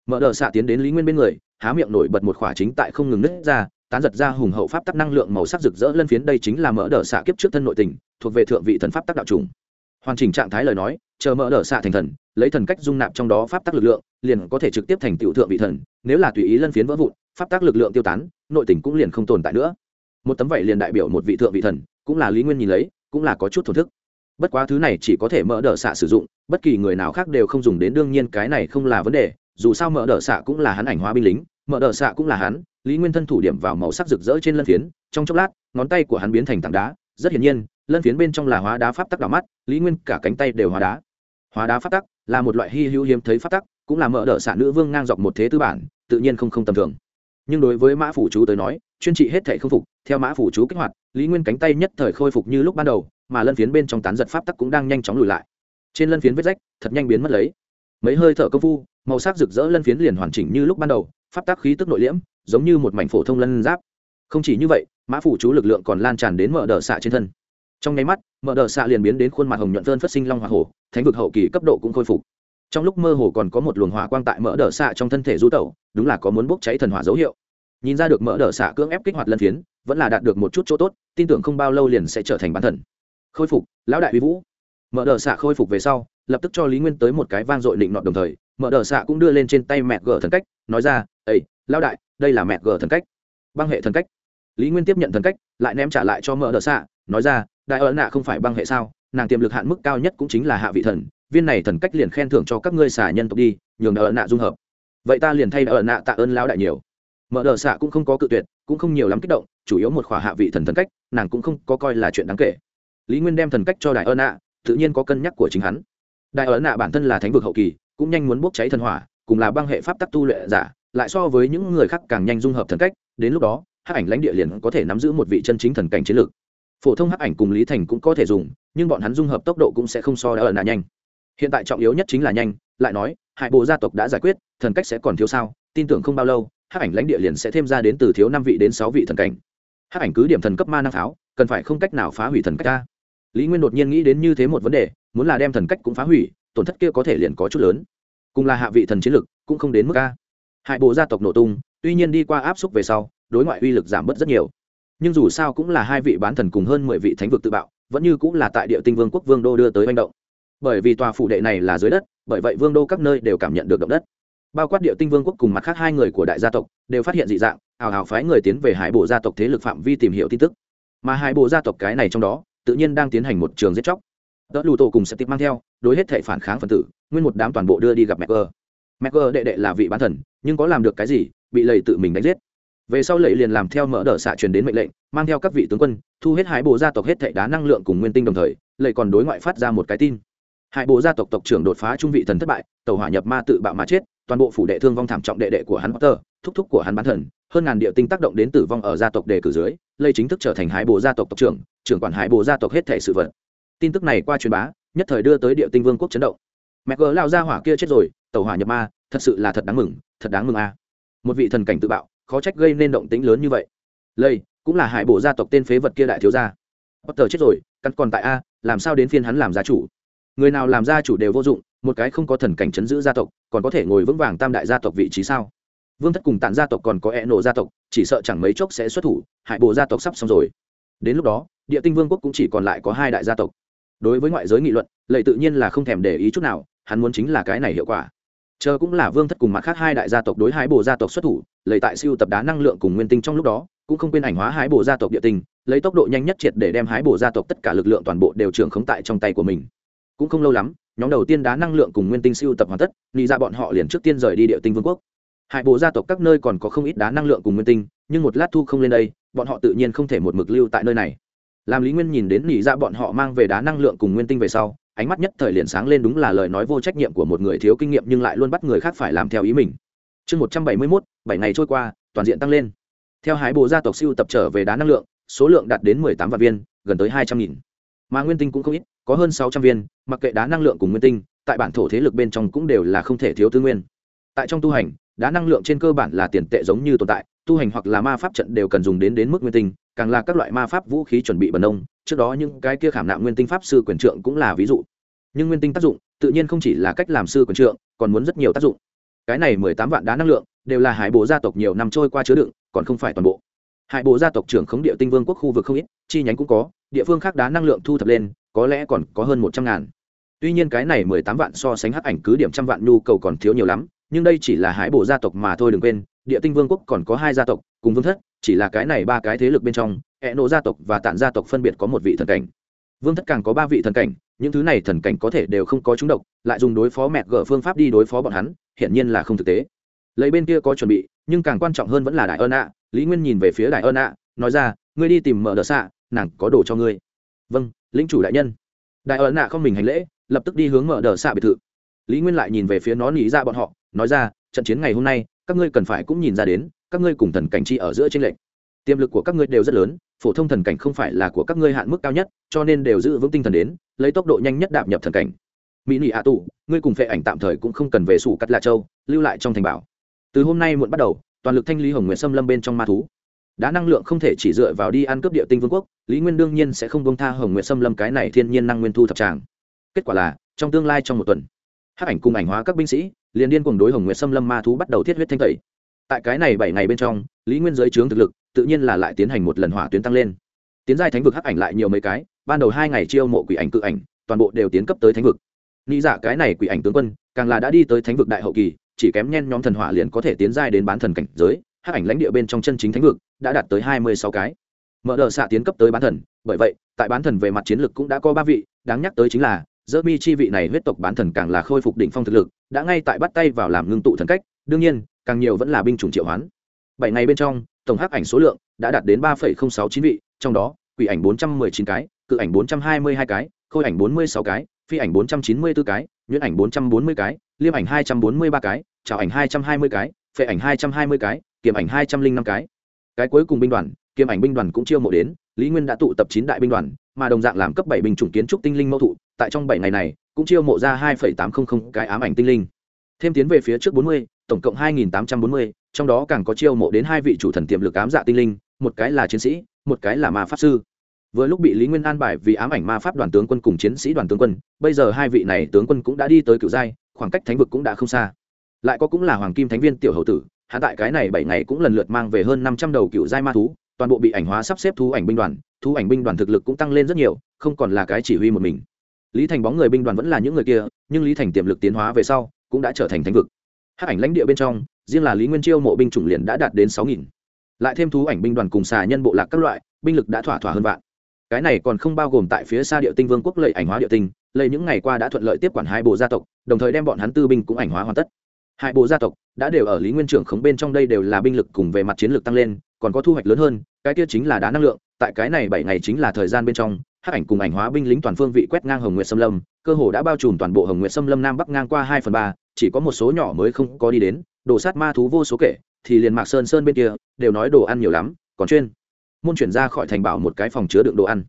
Mở đờ xạ tiến đến lý nguyên bên người, há miệng nổi bật một khỏa chính tại không ngừng nứt ra tán giật ra hùng hậu pháp tắc năng lượng màu sắc rực rỡ lân phiến, đây chính là mở đờ xạ kiếp trước thân nội tình, thuộc về thượng vị thần pháp tắc đạo trùng. Hoàn chỉnh trạng thái lời nói, chờ mở đờ xạ thành thần, lấy thần cách dung nạp trong đó pháp tắc lực lượng, liền có thể trực tiếp thành tiểu thượng vị thần, nếu là tùy ý lân phiến vỡ vụn, pháp tắc lực lượng tiêu tán, nội tình cũng liền không tồn tại nữa. Một tấm vậy liền đại biểu một vị thượng vị thần, cũng là lý nguyên nhìn lấy, cũng là có chút thổn thức. Bất quá thứ này chỉ có thể mở đờ xạ sử dụng, bất kỳ người nào khác đều không dùng đến, đương nhiên cái này không là vấn đề, dù sao mở đờ xạ cũng là hắn ảnh hóa binh lính, mở đờ xạ cũng là hắn lý nguyên thân thủ điểm vào màu sắc rực rỡ trên lân phiến, trong chốc lát, ngón tay của hắn biến thành tảng đá, rất hiển nhiên, lân phiến bên trong là hóa đá pháp tắc đỏ mắt, lý nguyên cả cánh tay đều hóa đá. Hóa đá pháp tắc là một loại hy hữu hiếm thấy pháp tắc, cũng là mở đỡ xạ nữ vương ngang dọc một thế tư bản, tự nhiên không không tầm thường. Nhưng đối với mã phủ chú tới nói, chuyên trị hết thể không phục, theo mã phủ chú kích hoạt, lý nguyên cánh tay nhất thời khôi phục như lúc ban đầu, mà lân phiến bên trong tán giật pháp tắc cũng đang nhanh chóng lùi lại. Trên lân phiến vết rách, thật nhanh biến mất lấy. Mấy hơi thở công phu, màu sắc rực rỡ lân phiến liền hoàn chỉnh như lúc ban đầu, pháp tắc khí tức nội liễm giống như một mảnh phổ thông lân giáp. Không chỉ như vậy, mã phủ chú lực lượng còn lan tràn đến mở đờ xạ trên thân. Trong nháy mắt, mở đờ xạ liền biến đến khuôn mặt hồng nhuận phơn phát sinh long hoa hổ, thánh vực hậu kỳ cấp độ cũng khôi phục. Trong lúc mơ hồ còn có một luồng hỏa quang tại mỡ đờ xạ trong thân thể du tẩu, đúng là có muốn bốc cháy thần hỏa dấu hiệu. Nhìn ra được mỡ đờ xạ cưỡng ép kích hoạt lân phiến, vẫn là đạt được một chút chỗ tốt, tin tưởng không bao lâu liền sẽ trở thành bán thần khôi phục, lão đại uy vũ. Mỡ đờ xạ khôi phục về sau, lập tức cho lý nguyên tới một cái vang dội định nọt đồng thời mỡ đờ xạ cũng đưa lên trên tay mẹ gờ thần cách, nói ra ây lão đại, đây là mẹ gờ thần cách. Băng hệ thần cách. Lý nguyên tiếp nhận thần cách, lại ném trả lại cho mợ đỡ xạ, nói ra, đại ấn nạ không phải băng hệ sao? Nàng tiềm lực hạn mức cao nhất cũng chính là hạ vị thần, viên này thần cách liền khen thưởng cho các ngươi xả nhân tộc đi, nhường đại ấn nạ dung hợp. Vậy ta liền thay đại ấn nạ tạ ơn lão đại nhiều. Mợ đỡ xạ cũng không có cự tuyệt, cũng không nhiều lắm kích động, chủ yếu một khỏa hạ vị thần thần cách, nàng cũng không có coi là chuyện đáng kể. Lý nguyên đem thần cách cho đại ơn nạ tự nhiên có cân nhắc của chính hắn. Đại ơn nạ bản thân là thánh vực hậu kỳ, cũng nhanh muốn bốc cháy thần hỏa, cùng là băng hệ pháp tắc tu luyện giả lại so với những người khác càng nhanh dung hợp thần cách, đến lúc đó, hắc ảnh lãnh địa liền có thể nắm giữ một vị chân chính thần cảnh chiến lược. Phổ thông hắc ảnh cùng lý thành cũng có thể dùng, nhưng bọn hắn dung hợp tốc độ cũng sẽ không so đã ở nạ nhanh. Hiện tại trọng yếu nhất chính là nhanh, lại nói hại bộ gia tộc đã giải quyết, thần cách sẽ còn thiếu sao, tin tưởng không bao lâu, hắc ảnh lãnh địa liền sẽ thêm ra đến từ thiếu năm vị đến sáu vị thần cảnh. Hắc ảnh cứ điểm thần cấp ma năng pháo, cần phải không cách nào phá hủy thần cách ta. Lý nguyên đột nhiên nghĩ đến như thế một vấn đề, muốn là đem thần cách cũng phá hủy, tổn thất kia có thể liền có chút lớn. Cùng là hạ vị thần chiến lực cũng không đến mức a hại bộ gia tộc nổ tung, tuy nhiên đi qua áp xúc về sau, đối ngoại uy lực giảm bớt rất nhiều. Nhưng dù sao cũng là hai vị bán thần cùng hơn mười vị thánh vực tự bạo, vẫn như cũng là tại địa tinh vương quốc vương đô đưa tới manh động. Bởi vì tòa phủ đệ này là dưới đất, bởi vậy vương đô các nơi đều cảm nhận được động đất. Bao quát địa tinh vương quốc cùng mặt khác hai người của đại gia tộc, đều phát hiện dị dạng ảo hào phái người tiến về hải bộ gia tộc thế lực phạm vi tìm hiểu tin tức. Mà hải bộ gia tộc cái này trong đó, tự nhiên đang tiến hành một trường giết chóc. Đỡ lù tổ cùng sẽ tiếp mang theo, đối hết thể phản kháng phần tử, nguyên một đám toàn bộ đưa đi gặp mẹ cơ mẹ cơ đệ đệ là vị bán thần nhưng có làm được cái gì bị lầy tự mình đánh giết về sau lầy liền làm theo mở đỡ xạ truyền đến mệnh lệnh mang theo các vị tướng quân thu hết hải bộ gia tộc hết thệ đá năng lượng cùng nguyên tinh đồng thời lầy còn đối ngoại phát ra một cái tin hải bộ gia tộc tộc trưởng đột phá trung vị thần thất bại tàu hỏa nhập ma tự bạo mà chết toàn bộ phủ đệ thương vong thảm trọng đệ đệ của hắn Potter, thúc thúc của hắn bán thần, hơn ngàn địa tinh tác động đến tử vong ở gia tộc đề cử dưới, lây chính thức trở thành hải bộ gia tộc tộc trưởng, trưởng quản hải bộ gia tộc hết thể sự vật. Tin tức này qua truyền bá, nhất thời đưa tới địa tinh vương quốc chấn động. Mẹ gờ lao ra hỏa kia chết rồi, tàu hỏa nhập ma, thật sự là thật đáng mừng, thật đáng mừng a. Một vị thần cảnh tự bạo, khó trách gây nên động tĩnh lớn như vậy. Lây, cũng là hải bộ gia tộc tên phế vật kia đại thiếu gia. Potter chết rồi, căn còn tại a, làm sao đến phiên hắn làm gia chủ? Người nào làm gia chủ đều vô dụng, một cái không có thần cảnh chấn giữ gia tộc còn có thể ngồi vững vàng tam đại gia tộc vị trí sao vương thất cùng tản gia tộc còn có e nổ gia tộc chỉ sợ chẳng mấy chốc sẽ xuất thủ hại bộ gia tộc sắp xong rồi đến lúc đó địa tinh vương quốc cũng chỉ còn lại có hai đại gia tộc đối với ngoại giới nghị luận lệ tự nhiên là không thèm để ý chút nào hắn muốn chính là cái này hiệu quả chờ cũng là vương thất cùng mặt khác hai đại gia tộc đối hái bồ gia tộc xuất thủ, lấy tại siêu tập đá năng lượng cùng nguyên tinh trong lúc đó, cũng không quên ảnh hóa hái bồ gia tộc địa tinh, lấy tốc độ nhanh nhất triệt để đem hái bồ gia tộc tất cả lực lượng toàn bộ đều trường khống tại trong tay của mình. Cũng không lâu lắm, nhóm đầu tiên đá năng lượng cùng nguyên tinh siêu tập hoàn tất nghĩ ra dạ bọn họ liền trước tiên rời đi địa tinh vương quốc. Hải bộ gia tộc các nơi còn có không ít đá năng lượng cùng nguyên tinh, nhưng một lát thu không lên đây, bọn họ tự nhiên không thể một mực lưu tại nơi này. Làm lý nguyên nhìn đến nghĩ ra dạ bọn họ mang về đá năng lượng cùng nguyên tinh về sau ánh mắt nhất thời liền sáng lên đúng là lời nói vô trách nhiệm của một người thiếu kinh nghiệm nhưng lại luôn bắt người khác phải làm theo ý mình. Chương một trăm bảy mươi mốt, bảy ngày trôi qua, toàn diện tăng lên. Theo hải bộ gia tộc siêu tập trở về đá năng lượng, số lượng đạt đến mười tám vạn viên, gần tới hai trăm nghìn. Mà nguyên tinh cũng không ít, có hơn sáu trăm viên, mặc kệ đá năng lượng cùng nguyên tinh, tại bản thổ thế lực bên trong cũng đều là không thể thiếu tư nguyên. Tại trong tu hành, đá năng lượng trên cơ bản là tiền tệ giống như tồn tại, tu hành hoặc là ma pháp trận đều cần dùng đến đến mức nguyên tinh càng là các loại ma pháp vũ khí chuẩn bị bần nông trước đó những cái kia khảm nạm nguyên tinh pháp sư quyền trượng cũng là ví dụ. Nhưng nguyên tinh tác dụng, tự nhiên không chỉ là cách làm sư quyền trượng, còn muốn rất nhiều tác dụng. Cái này mười tám vạn đá năng lượng, đều là hải bộ gia tộc nhiều năm trôi qua chứa đựng, còn không phải toàn bộ. Hải bộ gia tộc trưởng khống địa tinh vương quốc khu vực không ít, chi nhánh cũng có, địa phương khác đá năng lượng thu thập lên, có lẽ còn có hơn một trăm ngàn. Tuy nhiên cái này mười tám vạn so sánh hắc ảnh cứ điểm trăm vạn nhu cầu còn thiếu nhiều lắm, nhưng đây chỉ là hải bộ gia tộc mà thôi đừng quên, địa tinh vương quốc còn có hai gia tộc, cùng vương thất chỉ là cái này ba cái thế lực bên trong hệ nộ gia tộc và tản gia tộc phân biệt có một vị thần cảnh. Vương thất càng có ba vị thần cảnh, những thứ này thần cảnh có thể đều không có chúng độc, lại dùng đối phó mẹ gở phương pháp đi đối phó bọn hắn, hiển nhiên là không thực tế. Lấy bên kia có chuẩn bị, nhưng càng quan trọng hơn vẫn là đại ơn ạ. Lý nguyên nhìn về phía đại ơn ạ, nói ra, ngươi đi tìm mở đờ xạ, nàng có đồ cho ngươi. Vâng lính chủ đại nhân. Đại ấn ạ không mình hành lễ, lập tức đi hướng mở đờ xạ biệt thự. Lý nguyên lại nhìn về phía nó nghĩ ra bọn họ, nói ra trận chiến ngày hôm nay, các ngươi cần phải cũng nhìn ra đến, các ngươi cùng thần cảnh chi ở giữa tranh lệch. Tiềm lực của các ngươi đều rất lớn, phổ thông thần cảnh không phải là của các ngươi hạn mức cao nhất, cho nên đều giữ vững tinh thần đến, lấy tốc độ nhanh nhất đạp nhập thần cảnh. Mỹ nị hạ tụ, ngươi cùng phệ ảnh tạm thời cũng không cần về sủ cắt lạ châu, lưu lại trong thành bảo. Từ hôm nay muộn bắt đầu, toàn lực thanh lý hồng nguyện xâm lâm bên trong ma thú. Đã năng lượng không thể chỉ dựa vào đi ăn cướp địa tinh vương quốc, lý nguyên đương nhiên sẽ không bông tha hồng nguyện xâm lâm cái này thiên nhiên năng nguyên thu thập tràng. Kết quả là, trong tương lai trong một tuần, hắc ảnh cùng ảnh hóa các binh sĩ liền điên cùng đối hồng nguyệt xâm lâm ma thú bắt đầu thiết huyết thanh tẩy. Tại cái này bảy ngày bên trong, lý nguyên giới trướng thực lực, tự nhiên là lại tiến hành một lần hỏa tuyến tăng lên. Tiến giai thánh vực hắc ảnh lại nhiều mấy cái, ban đầu hai ngày chiêu mộ quỷ ảnh cự ảnh, toàn bộ đều tiến cấp tới thánh vực. Nghĩ dạ cái này quỷ ảnh tướng quân, càng là đã đi tới thánh vực đại hậu kỳ, chỉ kém nhen nhóm thần hỏa liền có thể tiến giai đến bán thần cảnh giới, hắc ảnh lãnh địa bên trong chân chính thánh vực đã đạt tới hai mươi sáu cái. Mở đợt xạ tiến cấp tới bán thần, bởi vậy, tại bán thần về mặt chiến lược cũng đã có ba vị, đáng nhắc tới chính là dơ mi chi vị này huyết tộc bán thần càng là khôi phục đỉnh phong thực lực, đã ngay tại bắt tay vào làm ngưng tụ thần cách, đương nhiên, càng nhiều vẫn là binh chủng triệu hoán. Bảy ngày bên trong, tổng hắc ảnh số lượng đã đạt đến ba sáu chín vị, trong đó, quỷ ảnh bốn trăm mười chín cái, cự ảnh bốn trăm hai mươi hai cái, khôi ảnh bốn mươi sáu cái, phi ảnh bốn trăm chín mươi bốn cái, nhuyễn ảnh bốn trăm bốn mươi cái, liêm ảnh hai trăm bốn mươi ba cái trào ảnh hai trăm hai mươi cái, phệ ảnh hai trăm hai mươi cái kiểm ảnh hai trăm linh năm cái. Cái cuối cùng binh đoàn kiểm ảnh binh đoàn cũng chiêu mộ đến, lý nguyên đã tụ tập chín đại binh đoàn mà đồng dạng làm cấp bảy binh chủng kiến trúc tinh linh mẫu thụ, tại trong bảy ngày này, cũng chiêu mộ ra hai tám trăm linh cái ám ảnh tinh linh. Thêm tiến về phía trước bốn mươi, tổng cộng hai tám trăm bốn mươi, trong đó càng có chiêu mộ đến hai vị chủ thần tiềm lực ám dạ tinh linh, một cái là chiến sĩ, một cái là ma pháp sư. Vừa lúc bị lý nguyên an bài vì ám ảnh ma pháp đoàn tướng quân cùng chiến sĩ đoàn tướng quân, bây giờ hai vị này tướng quân cũng đã đi tới cựu giai, khoảng cách thánh vực cũng đã không xa. Lại có cũng là hoàng kim thánh viên tiểu hậu tử, hạ tại cái này bảy ngày cũng lần lượt mang về hơn năm trăm đầu cựu giai ma thú, toàn bộ bị ảnh hóa sắp xếp thu ảnh binh đoàn thu ảnh binh đoàn thực lực cũng tăng lên rất nhiều, không còn là cái chỉ huy một mình. Lý thành bóng người binh đoàn vẫn là những người kia, nhưng lý thành tiềm lực tiến hóa về sau cũng đã trở thành thánh vực. Hát ảnh lãnh địa bên trong, riêng là lý nguyên chiêu mộ binh chủng liền đã đạt đến sáu nghìn. Lại thêm thú ảnh binh đoàn cùng xà nhân bộ lạc các loại, binh lực đã thỏa thỏa hơn vạn. Cái này còn không bao gồm tại phía xa địa tinh vương quốc lệ ảnh hóa địa tinh, lệ những ngày qua đã thuận lợi tiếp quản hai bộ gia tộc, đồng thời đem bọn hắn tư binh cũng ảnh hóa hoàn tất. Hai bộ gia tộc đã đều ở lý nguyên trưởng khống bên trong đây đều là binh lực cùng về mặt chiến lược tăng lên, còn có thu hoạch lớn hơn, cái kia chính là đá năng lượng tại cái này bảy ngày chính là thời gian bên trong, hắc ảnh cùng ảnh hóa binh lính toàn phương vị quét ngang hồng nguyệt xâm lâm, cơ hồ đã bao trùm toàn bộ hồng nguyệt xâm lâm nam bắc ngang qua hai phần ba, chỉ có một số nhỏ mới không có đi đến, đồ sát ma thú vô số kể, thì liền mạc sơn sơn bên kia, đều nói đồ ăn nhiều lắm, còn chuyên. Môn chuyển ra khỏi thành bảo một cái phòng chứa đựng đồ ăn.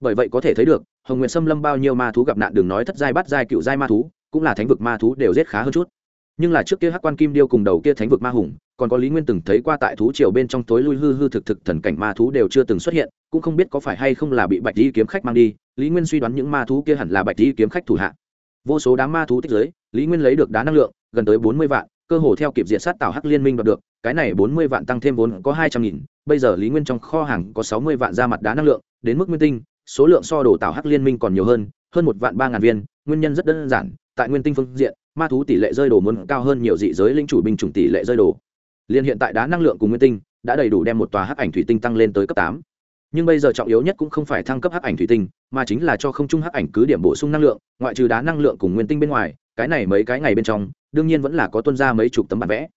Bởi vậy có thể thấy được, hồng nguyệt xâm lâm bao nhiêu ma thú gặp nạn đừng nói thất giai bắt giai cựu giai ma thú, cũng là thánh vực ma thú đều giết khá hơn chút. Nhưng là trước kia hắc quan kim điêu cùng đầu kia thánh vực ma hùng còn có lý nguyên từng thấy qua tại thú triều bên trong tối lui hư hư thực thực thần cảnh ma thú đều chưa từng xuất hiện, cũng không biết có phải hay không là bị bạch di kiếm khách mang đi, lý nguyên suy đoán những ma thú kia hẳn là bạch di kiếm khách thủ hạ. Vô số đám ma thú tích giới lý nguyên lấy được đá năng lượng, gần tới bốn mươi vạn, cơ hồ theo kịp diện sát tào hắc liên minh đoạt được, cái này bốn mươi vạn tăng thêm vốn có hai trăm nghìn, bây giờ lý nguyên trong kho hàng có sáu mươi vạn ra mặt đá năng lượng, đến mức nguyên tinh, số lượng so đồ tào hắc liên minh còn nhiều hơn hơn một vạn ba ngàn viên, nguyên nhân rất đơn giản, tại nguyên tinh phương diện, ma thú tỷ lệ rơi đồ muốn cao hơn nhiều dị giới linh chủ binh chủng tỷ lệ rơi đồ liên hiện tại đá năng lượng cùng nguyên tinh đã đầy đủ đem một tòa hắc ảnh thủy tinh tăng lên tới cấp tám. Nhưng bây giờ trọng yếu nhất cũng không phải thăng cấp hắc ảnh thủy tinh, mà chính là cho không trung hắc ảnh cứ điểm bổ sung năng lượng, ngoại trừ đá năng lượng cùng nguyên tinh bên ngoài, cái này mấy cái ngày bên trong, đương nhiên vẫn là có tuân ra mấy chục tấm bản vẽ.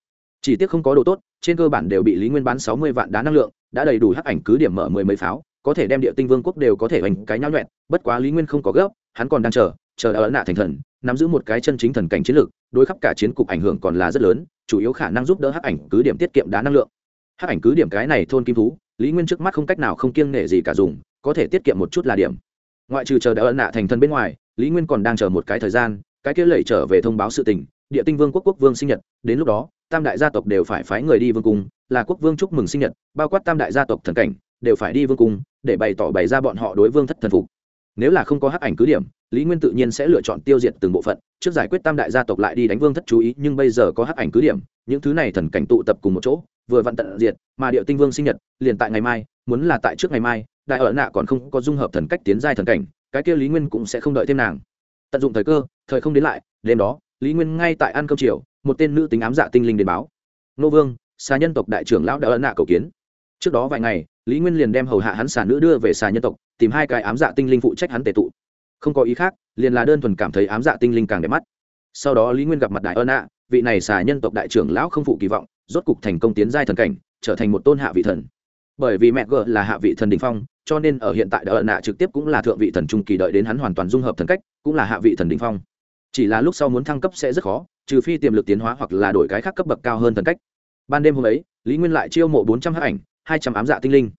Chỉ tiếc không có đồ tốt, trên cơ bản đều bị lý nguyên bán sáu mươi vạn đá năng lượng, đã đầy đủ hắc ảnh cứ điểm mở mười mấy pháo, có thể đem địa tinh vương quốc đều có thể hành cái nhau nhuẹn bất quá lý nguyên không có gấp, hắn còn đang chờ chờ đã ấn nạ thành thần, nắm giữ một cái chân chính thần cảnh chiến lược, đối khắp cả chiến cục ảnh hưởng còn là rất lớn chủ yếu khả năng giúp đỡ hắc ảnh cứ điểm tiết kiệm đá năng lượng. Hắc ảnh cứ điểm cái này thôn kim thú, lý nguyên trước mắt không cách nào không kiêng nể gì cả dùng, có thể tiết kiệm một chút là điểm. Ngoại trừ chờ đã ấn nạ thành thân bên ngoài, lý nguyên còn đang chờ một cái thời gian, cái kia lẩy trở về thông báo sự tình, địa tinh vương quốc quốc vương sinh nhật, đến lúc đó, tam đại gia tộc đều phải phái người đi vương cung, là quốc vương chúc mừng sinh nhật, bao quát tam đại gia tộc thần cảnh, đều phải đi vương cung, để bày tỏ bày ra bọn họ đối vương thất thần phục. Nếu là không có hắc ảnh cứ điểm lý nguyên tự nhiên sẽ lựa chọn tiêu diệt từng bộ phận, trước giải quyết tam đại gia tộc lại đi đánh vương thất chú ý, nhưng bây giờ có hắc ảnh cứ điểm, những thứ này thần cảnh tụ tập cùng một chỗ, vừa vặn tận diệt, mà điệu tinh vương sinh nhật, liền tại ngày mai, muốn là tại trước ngày mai, đại ở nạ còn không có dung hợp thần cách tiến giai thần cảnh, cái kia lý nguyên cũng sẽ không đợi thêm nàng. Tận dụng thời cơ, thời không đến lại, đêm đó, lý nguyên ngay tại ăn cơm chiều, một tên nữ tính ám dạ tinh linh đến báo. Nô vương, xà nhân tộc đại trưởng lão đã ấn nạ cầu kiến. Trước đó vài ngày, lý nguyên liền đem hầu hạ hắn xà nữ đưa về xà nhân tộc, tìm hai cái ám dạ tinh linh phụ trách hắn tệ tụ không có ý khác, liền là đơn thuần cảm thấy ám dạ tinh linh càng đẹp mắt. Sau đó lý nguyên gặp mặt đại ơn ạ, vị này xà nhân tộc đại trưởng lão không phụ kỳ vọng, rốt cục thành công tiến giai thần cảnh, trở thành một tôn hạ vị thần. Bởi vì mẹ gợ là hạ vị thần đình phong, cho nên ở hiện tại đại ơn ạ trực tiếp cũng là thượng vị thần trung kỳ đợi đến hắn hoàn toàn dung hợp thần cách, cũng là hạ vị thần đình phong. Chỉ là lúc sau muốn thăng cấp sẽ rất khó, trừ phi tiềm lực tiến hóa hoặc là đổi cái khác cấp bậc cao hơn thần cách. Ban đêm hôm ấy, lý nguyên lại chiêu mộ bốn trăm h ảnh, hai trăm ám dạ tinh linh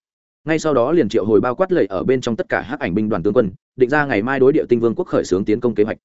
ngay sau đó liền triệu hồi bao quát lệ ở bên trong tất cả hắc ảnh binh đoàn tướng quân, định ra ngày mai đối địa tinh vương quốc khởi xướng tiến công kế hoạch.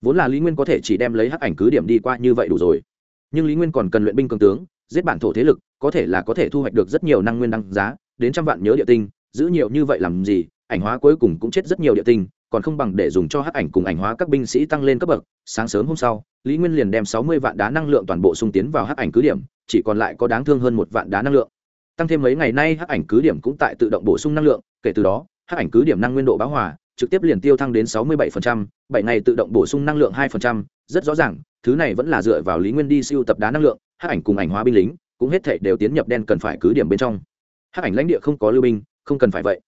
Vốn là lý nguyên có thể chỉ đem lấy hắc ảnh cứ điểm đi qua như vậy đủ rồi. Nhưng lý nguyên còn cần luyện binh cường tướng, giết bản thổ thế lực, có thể là có thể thu hoạch được rất nhiều năng nguyên đăng giá, đến trăm vạn nhớ địa tinh, giữ nhiều như vậy làm gì, ảnh hóa cuối cùng cũng chết rất nhiều địa tinh, còn không bằng để dùng cho hắc ảnh cùng ảnh hóa các binh sĩ tăng lên cấp bậc. Sáng sớm hôm sau, lý nguyên liền đem sáu mươi vạn đá năng lượng toàn bộ xung tiến vào hắc ảnh cứ điểm, chỉ còn lại có đáng thương hơn một vạn đá năng lượng tăng thêm mấy ngày nay hắc ảnh cứ điểm cũng tại tự động bổ sung năng lượng kể từ đó hắc ảnh cứ điểm năng nguyên độ báo hòa trực tiếp liền tiêu thăng đến sáu mươi 67%, bảy ngày tự động bổ sung năng lượng 2%, rất rõ ràng, thứ này vẫn là dựa vào Lý Nguyên đi siêu tập đá năng lượng, hắc ảnh cùng ảnh hóa binh lính, cũng hết thảy đều tiến nhập đen cần phải cứ điểm bên trong. Hắc ảnh lãnh địa không có lưu binh, không cần phải vậy.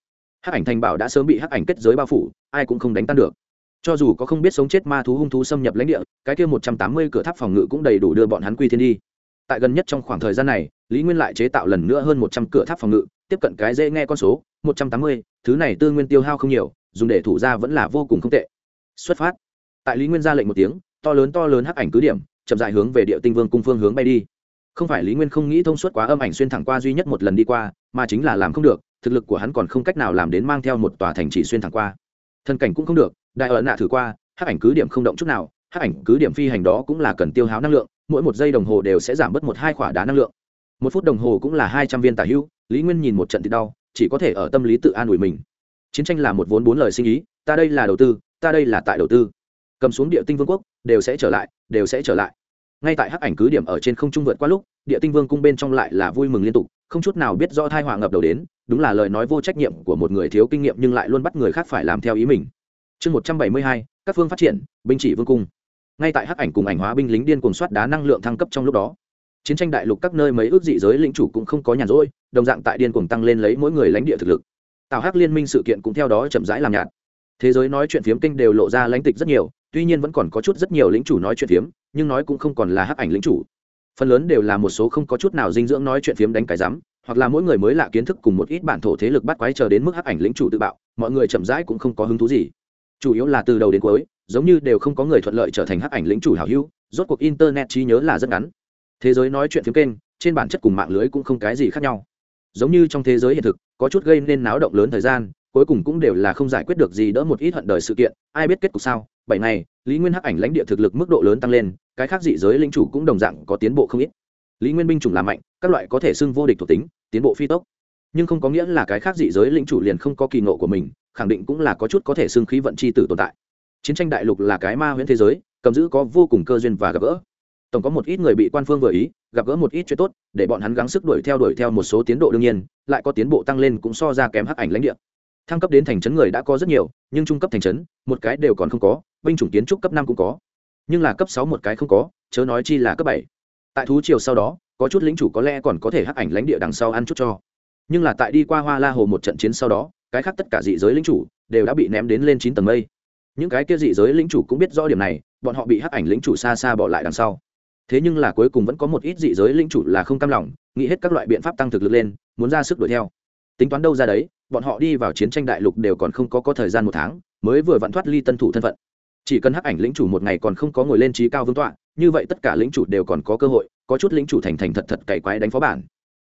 Hắc ảnh thành bảo đã sớm bị hắc ảnh kết giới bao phủ, ai cũng không đánh tan được. Cho dù có không biết sống chết ma thú hung thú xâm nhập lãnh địa, cái kia một trăm tám mươi cửa tháp phòng ngự cũng đầy đủ đưa bọn hắn quy thiên đi. Tại gần nhất trong khoảng thời gian này, Lý Nguyên lại chế tạo lần nữa hơn một trăm cửa tháp phòng ngự, tiếp cận cái dễ nghe con số một trăm tám mươi, thứ này tư nguyên tiêu hao không nhiều, dùng để thủ ra vẫn là vô cùng không tệ. Xuất phát. Tại lý nguyên ra lệnh một tiếng to lớn to lớn hắc ảnh cứ điểm chậm dại hướng về địa tinh vương cung phương hướng bay đi. Không phải lý nguyên không nghĩ thông suốt quá âm ảnh xuyên thẳng qua duy nhất một lần đi qua mà chính là làm không được thực lực của hắn còn không cách nào làm đến mang theo một tòa thành chỉ xuyên thẳng qua. Thân cảnh cũng không được đại ở nạ thử qua hắc ảnh cứ điểm không động chút nào hắc ảnh cứ điểm phi hành đó cũng là cần tiêu hao năng lượng mỗi một giây đồng hồ đều sẽ giảm bớt một hai khỏa đá năng lượng một phút đồng hồ cũng là hai trăm viên tả hữu, lý nguyên nhìn một trận thì đau, chỉ có thể ở tâm lý tự an ủi mình. Chiến tranh là một vốn bốn lời sinh ý, ta đây là đầu tư, ta đây là tại đầu tư. Cầm xuống địa tinh vương quốc, đều sẽ trở lại, đều sẽ trở lại. Ngay tại hắc ảnh cứ điểm ở trên không trung vượt qua lúc, địa tinh vương cung bên trong lại là vui mừng liên tục, không chút nào biết rõ thai họa ngập đầu đến, đúng là lời nói vô trách nhiệm của một người thiếu kinh nghiệm nhưng lại luôn bắt người khác phải làm theo ý mình. Chương một trăm bảy mươi hai, các phương phát triển, binh chỉ vương cung. Ngay tại hắc ảnh cùng ảnh hóa binh lính điên cuồng soát đá năng lượng thăng cấp trong lúc đó chiến tranh đại lục các nơi mấy ước dị giới lĩnh chủ cũng không có nhàn rỗi, đồng dạng tại điên cuồng tăng lên lấy mỗi người lãnh địa thực lực. Tào hắc liên minh sự kiện cũng theo đó chậm rãi làm nhạt. Thế giới nói chuyện phiếm kinh đều lộ ra lãnh tịch rất nhiều, tuy nhiên vẫn còn có chút rất nhiều lĩnh chủ nói chuyện phiếm, nhưng nói cũng không còn là hắc ảnh lĩnh chủ. Phần lớn đều là một số không có chút nào dinh dưỡng nói chuyện phiếm đánh cái rắm hoặc là mỗi người mới lạ kiến thức cùng một ít bản thổ thế lực bắt quái chờ đến mức hắc ảnh lĩnh chủ tự bạo, mọi người chậm rãi cũng không có hứng thú gì. Chủ yếu là từ đầu đến cuối, giống như đều không có người thuận lợi trở thành hắc ảnh lĩnh chủ hảo hữu, rốt cuộc internet trí nhớ là rất ngắn thế giới nói chuyện phiếm kênh, trên bản chất cùng mạng lưới cũng không cái gì khác nhau. Giống như trong thế giới hiện thực, có chút gây nên náo động lớn thời gian, cuối cùng cũng đều là không giải quyết được gì đỡ một ít hận đời sự kiện, ai biết kết cục sao? Bảy ngày, lý nguyên hắc ảnh lãnh địa thực lực mức độ lớn tăng lên, cái khác dị giới linh chủ cũng đồng dạng có tiến bộ không ít. Lý nguyên binh chủng làm mạnh, các loại có thể xưng vô địch thuộc tính, tiến bộ phi tốc. Nhưng không có nghĩa là cái khác dị giới linh chủ liền không có kỳ ngộ của mình, khẳng định cũng là có chút có thể xưng khí vận c h i tử tồn tại. Chiến tranh đại lục là cái ma huyễn thế giới, cầm giữ có vô cùng cơ duyên và gặp gỡ tổng có một ít người bị quan phương vừa ý, gặp gỡ một ít chuyện tốt, để bọn hắn gắng sức đuổi theo đuổi theo một số tiến độ đương nhiên, lại có tiến bộ tăng lên cũng so ra kém hắc ảnh lãnh địa. Thăng cấp đến thành trấn người đã có rất nhiều, nhưng trung cấp thành trấn, một cái đều còn không có, binh chủng kiến trúc cấp năm cũng có. Nhưng là cấp sáu một cái không có, chớ nói chi là cấp bảy. Tại thú triều sau đó, có chút lính chủ có lẽ còn có thể hắc ảnh lãnh địa đằng sau ăn chút cho. Nhưng là tại đi qua hoa la hồ một trận chiến sau đó, cái khác tất cả dị giới lính chủ đều đã bị ném đến lên chín tầng mây. Những cái kia dị giới lính chủ cũng biết rõ điểm này, bọn họ bị hắc ảnh lính chủ xa xa bỏ lại đằng sau thế nhưng là cuối cùng vẫn có một ít dị giới linh chủ là không cam lòng, nghĩ hết các loại biện pháp tăng thực lực lên, muốn ra sức đuổi theo. Tính toán đâu ra đấy, bọn họ đi vào chiến tranh đại lục đều còn không có có thời gian một tháng, mới vừa vặn thoát ly tân thủ thân phận. Chỉ cần hắc ảnh lĩnh chủ một ngày còn không có ngồi lên trí cao vương tọa, như vậy tất cả lĩnh chủ đều còn có cơ hội, có chút lĩnh chủ thành thành thật thật cày quái đánh phó bản.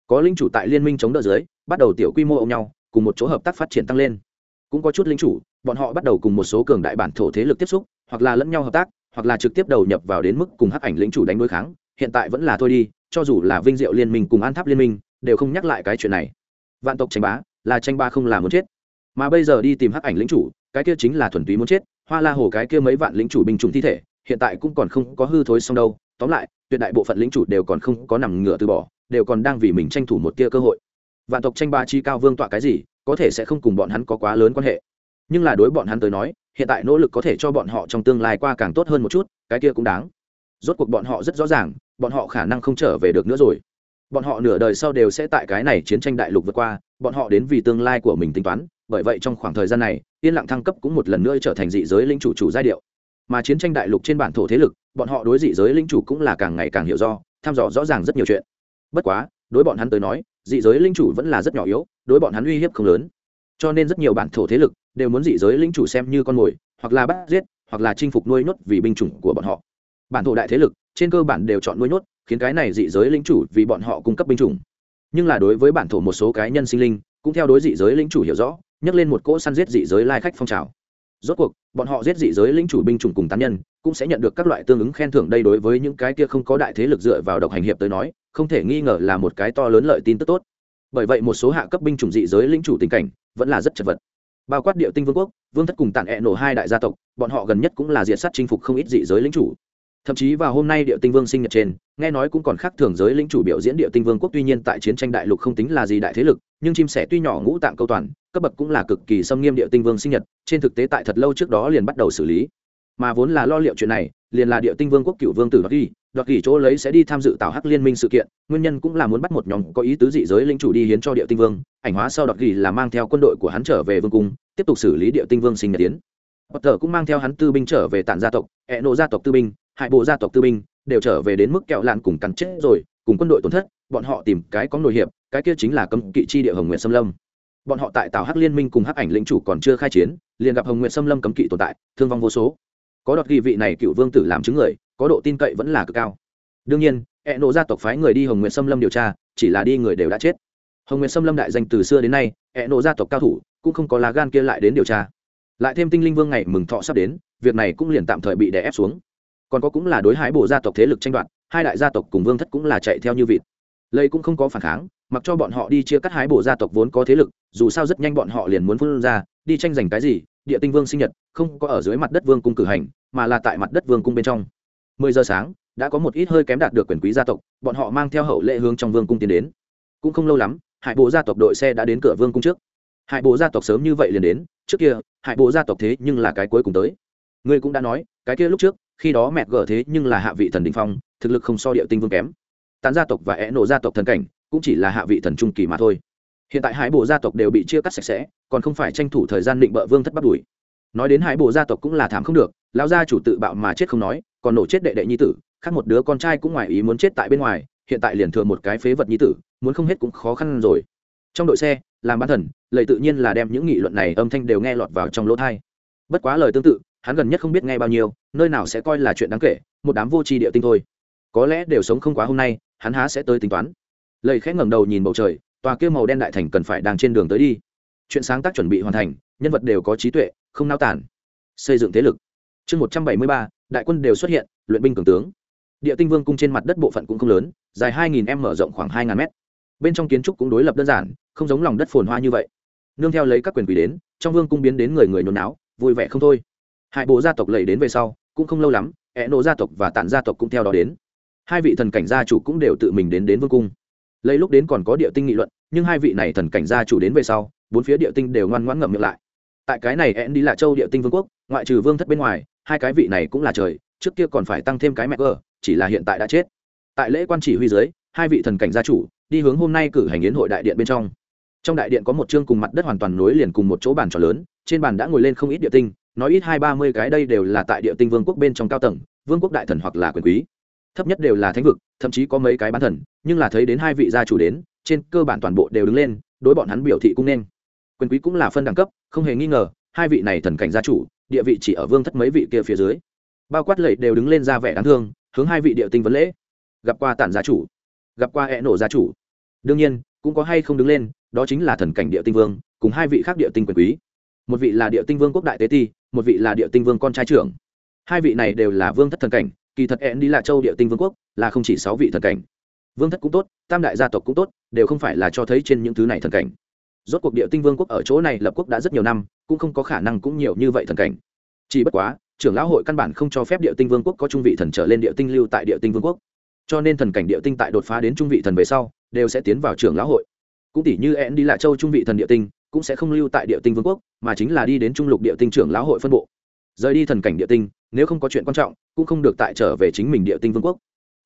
Có lĩnh chủ tại liên minh chống đỡ dưới, bắt đầu tiểu quy mô ôm nhau, cùng một chỗ hợp tác phát triển tăng lên. Cũng có chút lĩnh chủ, bọn họ bắt đầu cùng một số cường đại bản thổ thế lực tiếp xúc, hoặc là lẫn nhau hợp tác hoặc là trực tiếp đầu nhập vào đến mức cùng hắc ảnh lĩnh chủ đánh đối kháng, hiện tại vẫn là thôi đi, cho dù là vinh diệu liên minh cùng an tháp liên minh, đều không nhắc lại cái chuyện này. Vạn tộc tranh bá, là tranh ba không là muốn chết. Mà bây giờ đi tìm hắc ảnh lĩnh chủ, cái kia chính là thuần túy muốn chết, hoa la hồ cái kia mấy vạn lĩnh chủ binh chủng thi thể, hiện tại cũng còn không có hư thối xong đâu. Tóm lại, tuyệt đại bộ phận lĩnh chủ đều còn không có nằm ngửa từ bỏ, đều còn đang vì mình tranh thủ một tia cơ hội. Vạn tộc tranh ba chi cao vương tọa cái gì, có thể sẽ không cùng bọn hắn có quá lớn quan hệ. Nhưng là đối bọn hắn tới nói hiện tại nỗ lực có thể cho bọn họ trong tương lai qua càng tốt hơn một chút, cái kia cũng đáng. Rốt cuộc bọn họ rất rõ ràng, bọn họ khả năng không trở về được nữa rồi. Bọn họ nửa đời sau đều sẽ tại cái này chiến tranh đại lục vượt qua, bọn họ đến vì tương lai của mình tính toán, bởi vậy trong khoảng thời gian này, yên lặng thăng cấp cũng một lần nữa trở thành dị giới linh chủ chủ giai điệu. Mà chiến tranh đại lục trên bản thổ thế lực, bọn họ đối dị giới linh chủ cũng là càng ngày càng hiểu do, tham dò rõ ràng rất nhiều chuyện. Bất quá, đối bọn hắn tới nói, dị giới linh chủ vẫn là rất nhỏ yếu, đối bọn hắn uy hiếp không lớn. Cho nên rất nhiều bản thổ thế lực đều muốn dị giới lĩnh chủ xem như con mồi, hoặc là bắt giết, hoặc là chinh phục nuôi nhốt vì binh chủng của bọn họ. Bản thổ đại thế lực, trên cơ bản đều chọn nuôi nhốt, khiến cái này dị giới lĩnh chủ vì bọn họ cung cấp binh chủng. Nhưng là đối với bản thổ một số cá nhân sinh linh, cũng theo đối dị giới lĩnh chủ hiểu rõ nhắc lên một cỗ săn giết dị giới lai khách phong trào. Rốt cuộc, bọn họ giết dị giới lĩnh chủ binh chủng cùng tán nhân, cũng sẽ nhận được các loại tương ứng khen thưởng đây đối với những cái kia không có đại thế lực dựa vào độc hành hiệp tới nói, không thể nghi ngờ là một cái to lớn lợi tin tức tốt. Bởi vậy một số hạ cấp binh chủng dị giới lĩnh chủ tình cảnh, vẫn là rất chật vật bao quát địa tinh vương quốc, vương thất cùng tản ẹ nổ hai đại gia tộc, bọn họ gần nhất cũng là diệt s chinh phục không ít dị giới lính chủ. Thậm chí vào hôm nay địa tinh vương sinh nhật trên, nghe nói cũng còn khác thường giới lính chủ biểu diễn địa tinh vương quốc tuy nhiên tại chiến tranh đại lục không tính là gì đại thế lực, nhưng chim sẻ tuy nhỏ ngũ tạng câu toàn, cấp bậc cũng là cực kỳ xâm nghiêm địa tinh vương sinh nhật, trên thực tế tại thật lâu trước đó liền bắt đầu xử lý. Mà vốn là lo liệu chuyện này, liền là địa tinh vương quốc cựu vương tử đoạt ghi đoạt ghi chỗ lấy sẽ đi tham dự tạo hắc liên minh sự kiện nguyên nhân cũng là muốn bắt một nhóm có ý tứ dị giới linh chủ đi hiến cho địa tinh vương ảnh hóa sau đoạt ghi là mang theo quân đội của hắn trở về vương cung tiếp tục xử lý địa tinh vương sinh nhật tiến Potter cũng mang theo hắn tư binh trở về tản gia tộc, ẹ nộ gia tộc tư binh, hại bộ gia tộc tư binh đều trở về đến mức kẹo lạn cùng cắn chết rồi, cùng quân đội tổn thất, bọn họ tìm cái có nổi hiệp, cái kia chính là cấm kỵ chi địa Hồng nguyện xâm Lâm. Bọn họ tại Tào Hắc Liên Minh cùng Hắc Ảnh lĩnh chủ còn chưa khai chiến, liền gặp Hồng nguyện xâm Lâm cấm kỵ tồn tại, thương vong vô số có đọt ghi vị này cựu vương tử làm chứng người có độ tin cậy vẫn là cực cao. Đương nhiên hệ nộ gia tộc phái người đi hồng nguyện xâm lâm điều tra, chỉ là đi người đều đã chết. Hồng nguyện xâm lâm đại danh từ xưa đến nay hệ nộ gia tộc cao thủ cũng không có lá gan kia lại đến điều tra. Lại thêm tinh linh vương ngày mừng thọ sắp đến, việc này cũng liền tạm thời bị đè ép xuống. Còn có cũng là đối hái bộ gia tộc thế lực tranh đoạt, hai đại gia tộc cùng vương thất cũng là chạy theo như vịt. Lây cũng không có phản kháng, mặc cho bọn họ đi chia cắt hái bộ gia tộc vốn có thế lực, dù sao rất nhanh bọn họ liền muốn phân ra, đi tranh giành cái gì, địa tinh vương sinh nhật, không có ở dưới mặt đất vương cung cử hành, mà là tại mặt đất vương cung bên trong mười giờ sáng, đã có một ít hơi kém đạt được quyền quý gia tộc, bọn họ mang theo hậu lệ hướng trong vương cung tiến đến. Cũng không lâu lắm, hải bộ gia tộc đội xe đã đến cửa vương cung trước. Hải bộ gia tộc sớm như vậy liền đến, trước kia, hải bộ gia tộc thế nhưng là cái cuối cùng tới. Ngươi cũng đã nói, cái kia lúc trước, khi đó mẹ gở thế nhưng là hạ vị thần đình phong, thực lực không so địa tinh vương kém. Tán gia tộc và é nổ gia tộc thần cảnh, cũng chỉ là hạ vị thần trung kỳ mà thôi. Hiện tại hải bộ gia tộc đều bị chia cắt sạch sẽ, còn không phải tranh thủ thời gian định bợ vương thất bắt đuổi. Nói đến hải bộ gia tộc cũng là thảm không được, lão gia chủ tự bạo mà chết không nói còn nổ chết đệ đệ nhi tử, khác một đứa con trai cũng ngoài ý muốn chết tại bên ngoài, hiện tại liền thừa một cái phế vật nhi tử, muốn không hết cũng khó khăn rồi. Trong đội xe, làm bán thần lầy tự nhiên là đem những nghị luận này âm thanh đều nghe lọt vào trong lỗ thai bất quá lời tương tự, hắn gần nhất không biết nghe bao nhiêu, nơi nào sẽ coi là chuyện đáng kể, một đám vô tri địa tinh thôi. Có lẽ đều sống không quá hôm nay, hắn há sẽ tới tính toán. Lầy khẽ ngẩng đầu nhìn bầu trời, tòa kia màu đen đại thành cần phải đang trên đường tới đi. Chuyện sáng tác chuẩn bị hoàn thành, nhân vật đều có trí tuệ, không nao tản xây dựng thế lực chương một trăm bảy mươi ba, đại quân đều xuất hiện, luyện binh cường tướng. Địa tinh vương cung trên mặt đất bộ phận cũng không lớn, dài hai nghìn m mở rộng khoảng hai ngàn m bên trong kiến trúc cũng đối lập đơn giản, không giống lòng đất phồn hoa như vậy. Nương theo lấy các quyền quý đến, trong vương cung biến đến người người nôn não vui vẻ không thôi. Hai bộ gia tộc lầy đến về sau, cũng không lâu lắm ẹ nộ gia tộc và tản gia tộc cũng theo đó đến. Hai vị thần cảnh gia chủ cũng đều tự mình đến đến vương cung. Lấy lúc đến còn có địa tinh nghị luận, nhưng hai vị này thần cảnh gia chủ đến về sau, bốn phía địa tinh đều ngoan ngoãn ngậm miệng lại. Tại cái này én đi là châu địa tinh vương quốc, ngoại trừ vương thất bên ngoài hai cái vị này cũng là trời, trước kia còn phải tăng thêm cái mẹ gờ chỉ là hiện tại đã chết. Tại lễ quan chỉ huy dưới, hai vị thần cảnh gia chủ đi hướng hôm nay cử hành yến hội đại điện bên trong. Trong đại điện có một chương cùng mặt đất hoàn toàn nối liền cùng một chỗ bàn trò lớn, trên bàn đã ngồi lên không ít địa tinh, nói ít hai ba mươi cái đây đều là tại địa tinh vương quốc bên trong cao tầng, vương quốc đại thần hoặc là quyền quý. Thấp nhất đều là thánh vực, thậm chí có mấy cái bán thần, nhưng là thấy đến hai vị gia chủ đến, trên cơ bản toàn bộ đều đứng lên, đối bọn hắn biểu thị cũng nên. Quyền quý cũng là phân đẳng cấp, không hề nghi ngờ, hai vị này thần cảnh gia chủ địa vị chỉ ở vương thất mấy vị kia phía dưới. Bao quát lệ đều đứng lên ra vẻ đáng thương, hướng hai vị địa tinh vấn lễ. Gặp qua tản gia chủ, gặp qua hẹ nổ gia chủ. Đương nhiên, cũng có hay không đứng lên, đó chính là thần cảnh địa tinh vương, cùng hai vị khác địa tinh quyền quý. Một vị là địa tinh vương quốc đại tế ti, một vị là địa tinh vương con trai trưởng. Hai vị này đều là vương thất thần cảnh, kỳ thật ẹn đi là châu địa tinh vương quốc, là không chỉ sáu vị thần cảnh. Vương thất cũng tốt, tam đại gia tộc cũng tốt, đều không phải là cho thấy trên những thứ này thần cảnh rốt cuộc địa tinh vương quốc ở chỗ này lập quốc đã rất nhiều năm, cũng không có khả năng cũng nhiều như vậy thần cảnh. Chỉ bất quá, trưởng lão hội căn bản không cho phép địa tinh vương quốc có trung vị thần trở lên địa tinh lưu tại địa tinh vương quốc. Cho nên thần cảnh địa tinh tại đột phá đến trung vị thần về sau, đều sẽ tiến vào trưởng lão hội. Cũng tỷ như én đi lại châu trung vị thần địa tinh, cũng sẽ không lưu tại địa tinh vương quốc, mà chính là đi đến trung lục địa tinh trưởng lão hội phân bộ. Rời đi thần cảnh địa tinh, nếu không có chuyện quan trọng, cũng không được tại trở về chính mình địa tinh vương quốc.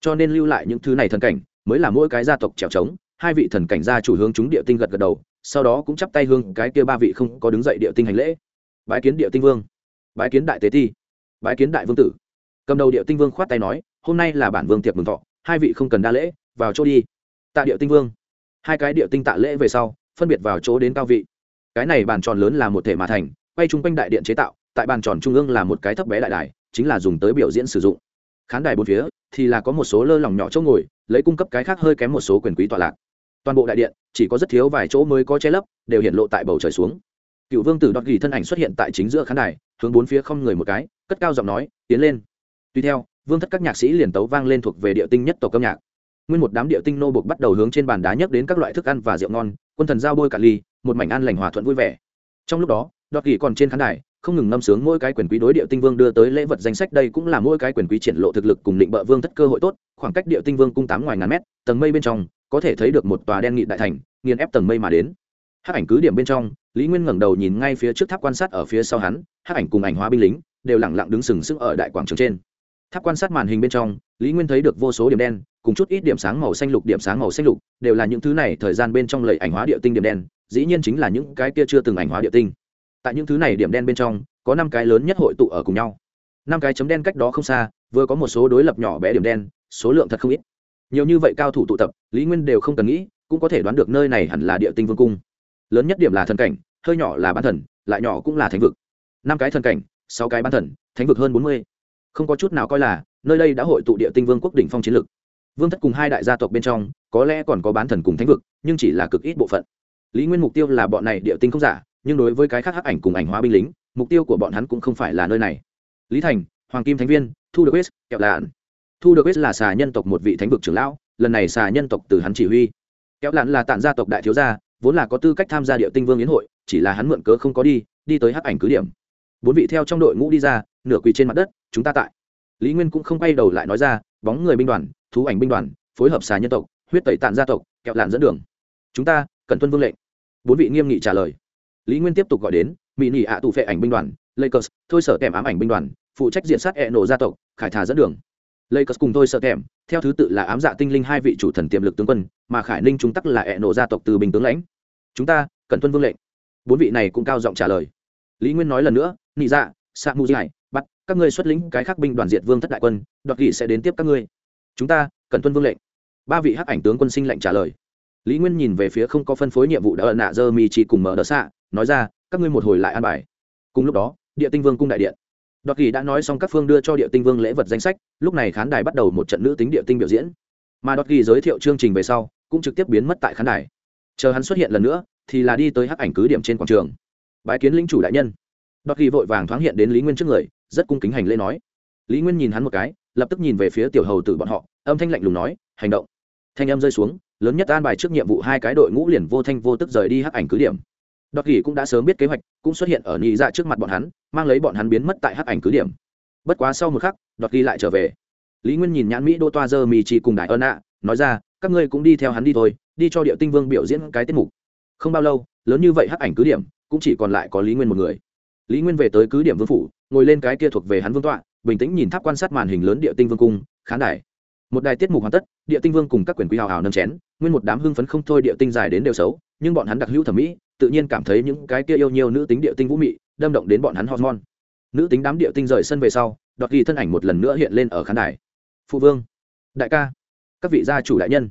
Cho nên lưu lại những thứ này thần cảnh, mới là mỗi cái gia tộc trèo trống, hai vị thần cảnh gia chủ hướng chúng địa tinh gật gật đầu sau đó cũng chắp tay hương cái kia ba vị không có đứng dậy địa tinh hành lễ. Bái kiến địa tinh vương. Bái kiến đại tế thi bái kiến đại vương tử. Cầm đầu địa tinh vương khoát tay nói, hôm nay là bản vương tiệc mừng thọ, hai vị không cần đa lễ, vào chỗ đi. Tạ địa tinh vương. Hai cái địa tinh tạ lễ về sau, phân biệt vào chỗ đến cao vị. Cái này bàn tròn lớn là một thể mà thành, quay chung quanh đại điện chế tạo, tại bàn tròn trung ương là một cái thấp bé đại đài, chính là dùng tới biểu diễn sử dụng. Khán đài bốn phía thì là có một số lơ lỏng nhỏ chỗ ngồi, lấy cung cấp cái khác hơi kém một số quyền quý tọa lạc. Toàn bộ đại điện chỉ có rất thiếu vài chỗ mới có che lấp, đều hiện lộ tại bầu trời xuống. Cựu vương tử đọt ghi thân ảnh xuất hiện tại chính giữa khán đài, hướng bốn phía không người một cái, cất cao giọng nói, tiến lên. Tuy theo, vương thất các nhạc sĩ liền tấu vang lên thuộc về địa tinh nhất tổ âm nhạc. Nguyên một đám địa tinh nô buộc bắt đầu hướng trên bàn đá nhấc đến các loại thức ăn và rượu ngon, quân thần giao bôi cả ly, một mảnh ăn lành hòa thuận vui vẻ. Trong lúc đó đọt ghi còn trên khán đài, không ngừng ngâm sướng mỗi cái quyền quý đối địa tinh vương đưa tới lễ vật danh sách, đây cũng là mỗi cái quyền quý triển lộ thực lực cùng định bợ vương thất cơ hội tốt, khoảng cách địa tinh vương cung tám ngoài ngàn mét, tầng mây bên trong có thể thấy được một tòa đen nghị đại thành, nghiền ép tầng mây mà đến. Hắc ảnh cứ điểm bên trong, lý nguyên ngẩng đầu nhìn ngay phía trước tháp quan sát ở phía sau hắn, hắc ảnh cùng ảnh hóa binh lính đều lẳng lặng đứng sừng sững ở đại quảng trường trên. Tháp quan sát màn hình bên trong, lý nguyên thấy được vô số điểm đen, cùng chút ít điểm sáng màu xanh lục, điểm sáng màu xanh lục, đều là những thứ này thời gian bên trong lầy ảnh hóa địa tinh điểm đen, dĩ nhiên chính là những cái kia chưa từng ảnh hóa địa tinh. Tại những thứ này điểm đen bên trong, có năm cái lớn nhất hội tụ ở cùng nhau. Năm cái chấm đen cách đó không xa, vừa có một số đối lập nhỏ bé điểm đen, số lượng thật không ít nhiều như vậy cao thủ tụ tập, lý nguyên đều không cần nghĩ, cũng có thể đoán được nơi này hẳn là địa tinh vương cung. Lớn nhất điểm là thần cảnh, hơi nhỏ là bán thần, lại nhỏ cũng là thánh vực. Năm cái thần cảnh, sáu cái bán thần, thánh vực hơn bốn mươi. Không có chút nào coi là, nơi đây đã hội tụ địa tinh vương quốc đỉnh phong chiến lực vương thất cùng hai đại gia tộc bên trong, có lẽ còn có bán thần cùng thánh vực, nhưng chỉ là cực ít bộ phận. Lý nguyên mục tiêu là bọn này địa tinh không giả, nhưng đối với cái khác hắc ảnh cùng ảnh hóa binh lính, mục tiêu của bọn hắn cũng không phải là nơi này. Lý thành, hoàng kim thánh viên, thu được west kẹo lạn thu được biết là xà nhân tộc một vị thánh vực trưởng lão, lần này xà nhân tộc từ hắn chỉ huy. Kẹo lạn là tản gia tộc đại thiếu gia, vốn là có tư cách tham gia địa tinh vương yến hội, chỉ là hắn mượn cớ không có đi đi tới hắc ảnh cứ điểm. Bốn vị theo trong đội ngũ đi ra, nửa quỳ trên mặt đất, chúng ta tại. Lý nguyên cũng không quay đầu lại nói ra, bóng người binh đoàn, thú ảnh binh đoàn, phối hợp xà nhân tộc, huyết tẩy tản gia tộc, kẹo lạn dẫn đường. Chúng ta, cần tuân vương lệnh. Bốn vị nghiêm nghị trả lời. Lý nguyên tiếp tục gọi đến mỹ nỉ ạ tụ phệ ảnh binh đoàn, lakers, thôi sở kèm ám ảnh binh đoàn, phụ trách diện sát e nổ gia tộc, khải thà dẫn đường lakers cùng tôi sợ kèm theo thứ tự là ám dạ tinh linh hai vị chủ thần tiềm lực tướng quân, mà khải ninh chúng tắc là hệ nổ gia tộc từ bình tướng lãnh. Chúng ta cần tuân vương lệnh. Bốn vị này cũng cao giọng trả lời. Lý nguyên nói lần nữa, nị dạ sa mu hải, bắt, các ngươi xuất lĩnh cái khắc binh đoàn diệt vương thất đại quân, đoạt kỵ sẽ đến tiếp các ngươi. Chúng ta cần tuân vương lệnh. Ba vị hắc ảnh tướng quân sinh lệnh trả lời. Lý nguyên nhìn về phía không có phân phối nhiệm vụ đã ẩn nạ dơ mi chỉ cùng mở đỡ xạ nói ra, các ngươi một hồi lại an bài. Cùng lúc đó, địa tinh vương cung đại điện đoạt kỳ đã nói xong các phương đưa cho địa tinh vương lễ vật danh sách, lúc này khán đài bắt đầu một trận nữ tính địa tinh biểu diễn. Mà đoạt kỳ giới thiệu chương trình về sau, cũng trực tiếp biến mất tại khán đài. Chờ hắn xuất hiện lần nữa, thì là đi tới hắc ảnh cứ điểm trên quảng trường. Bái kiến linh chủ đại nhân. Đoạt kỳ vội vàng thoáng hiện đến lý nguyên trước người, rất cung kính hành lễ nói. Lý nguyên nhìn hắn một cái, lập tức nhìn về phía tiểu hầu tử bọn họ, âm thanh lạnh lùng nói, hành động. Thanh âm rơi xuống, lớn nhất an bài trước nhiệm vụ hai cái đội ngũ liền vô thanh vô tức rời đi hắc ảnh cứ điểm. Đọt kỳ cũng đã sớm biết kế hoạch, cũng xuất hiện ở nhị dạ trước mặt bọn hắn mang lấy bọn hắn biến mất tại hắc ảnh cứ điểm. Bất quá sau một khắc đọc ghi lại trở về. Lý nguyên nhìn nhãn mỹ đô toa dơ mì chỉ cùng đại ơn ạ nói ra, các ngươi cũng đi theo hắn đi thôi, đi cho địa tinh vương biểu diễn cái tiết mục. Không bao lâu, lớn như vậy hắc ảnh cứ điểm, cũng chỉ còn lại có lý nguyên một người. Lý nguyên về tới cứ điểm vương phủ, ngồi lên cái kia thuộc về hắn vương tọa, bình tĩnh nhìn tháp quan sát màn hình lớn địa tinh vương cung, khán đài. Một đài tiết mục hoàn tất địa tinh vương cùng các quyền quý hào hào nâng chén, nguyên một đám hưng phấn không thôi địa tinh dài đến đều xấu, nhưng bọn hắn đặc hữu thẩm mỹ, tự nhiên cảm thấy những cái kia yêu nhiều nữ tính địa tinh vũ mị đâm động đến bọn hắn hormone. Nữ tính đám địa tinh rời sân về sau, đọt ghi thân ảnh một lần nữa hiện lên ở khán đài. Phụ vương, đại ca, các vị gia chủ đại nhân,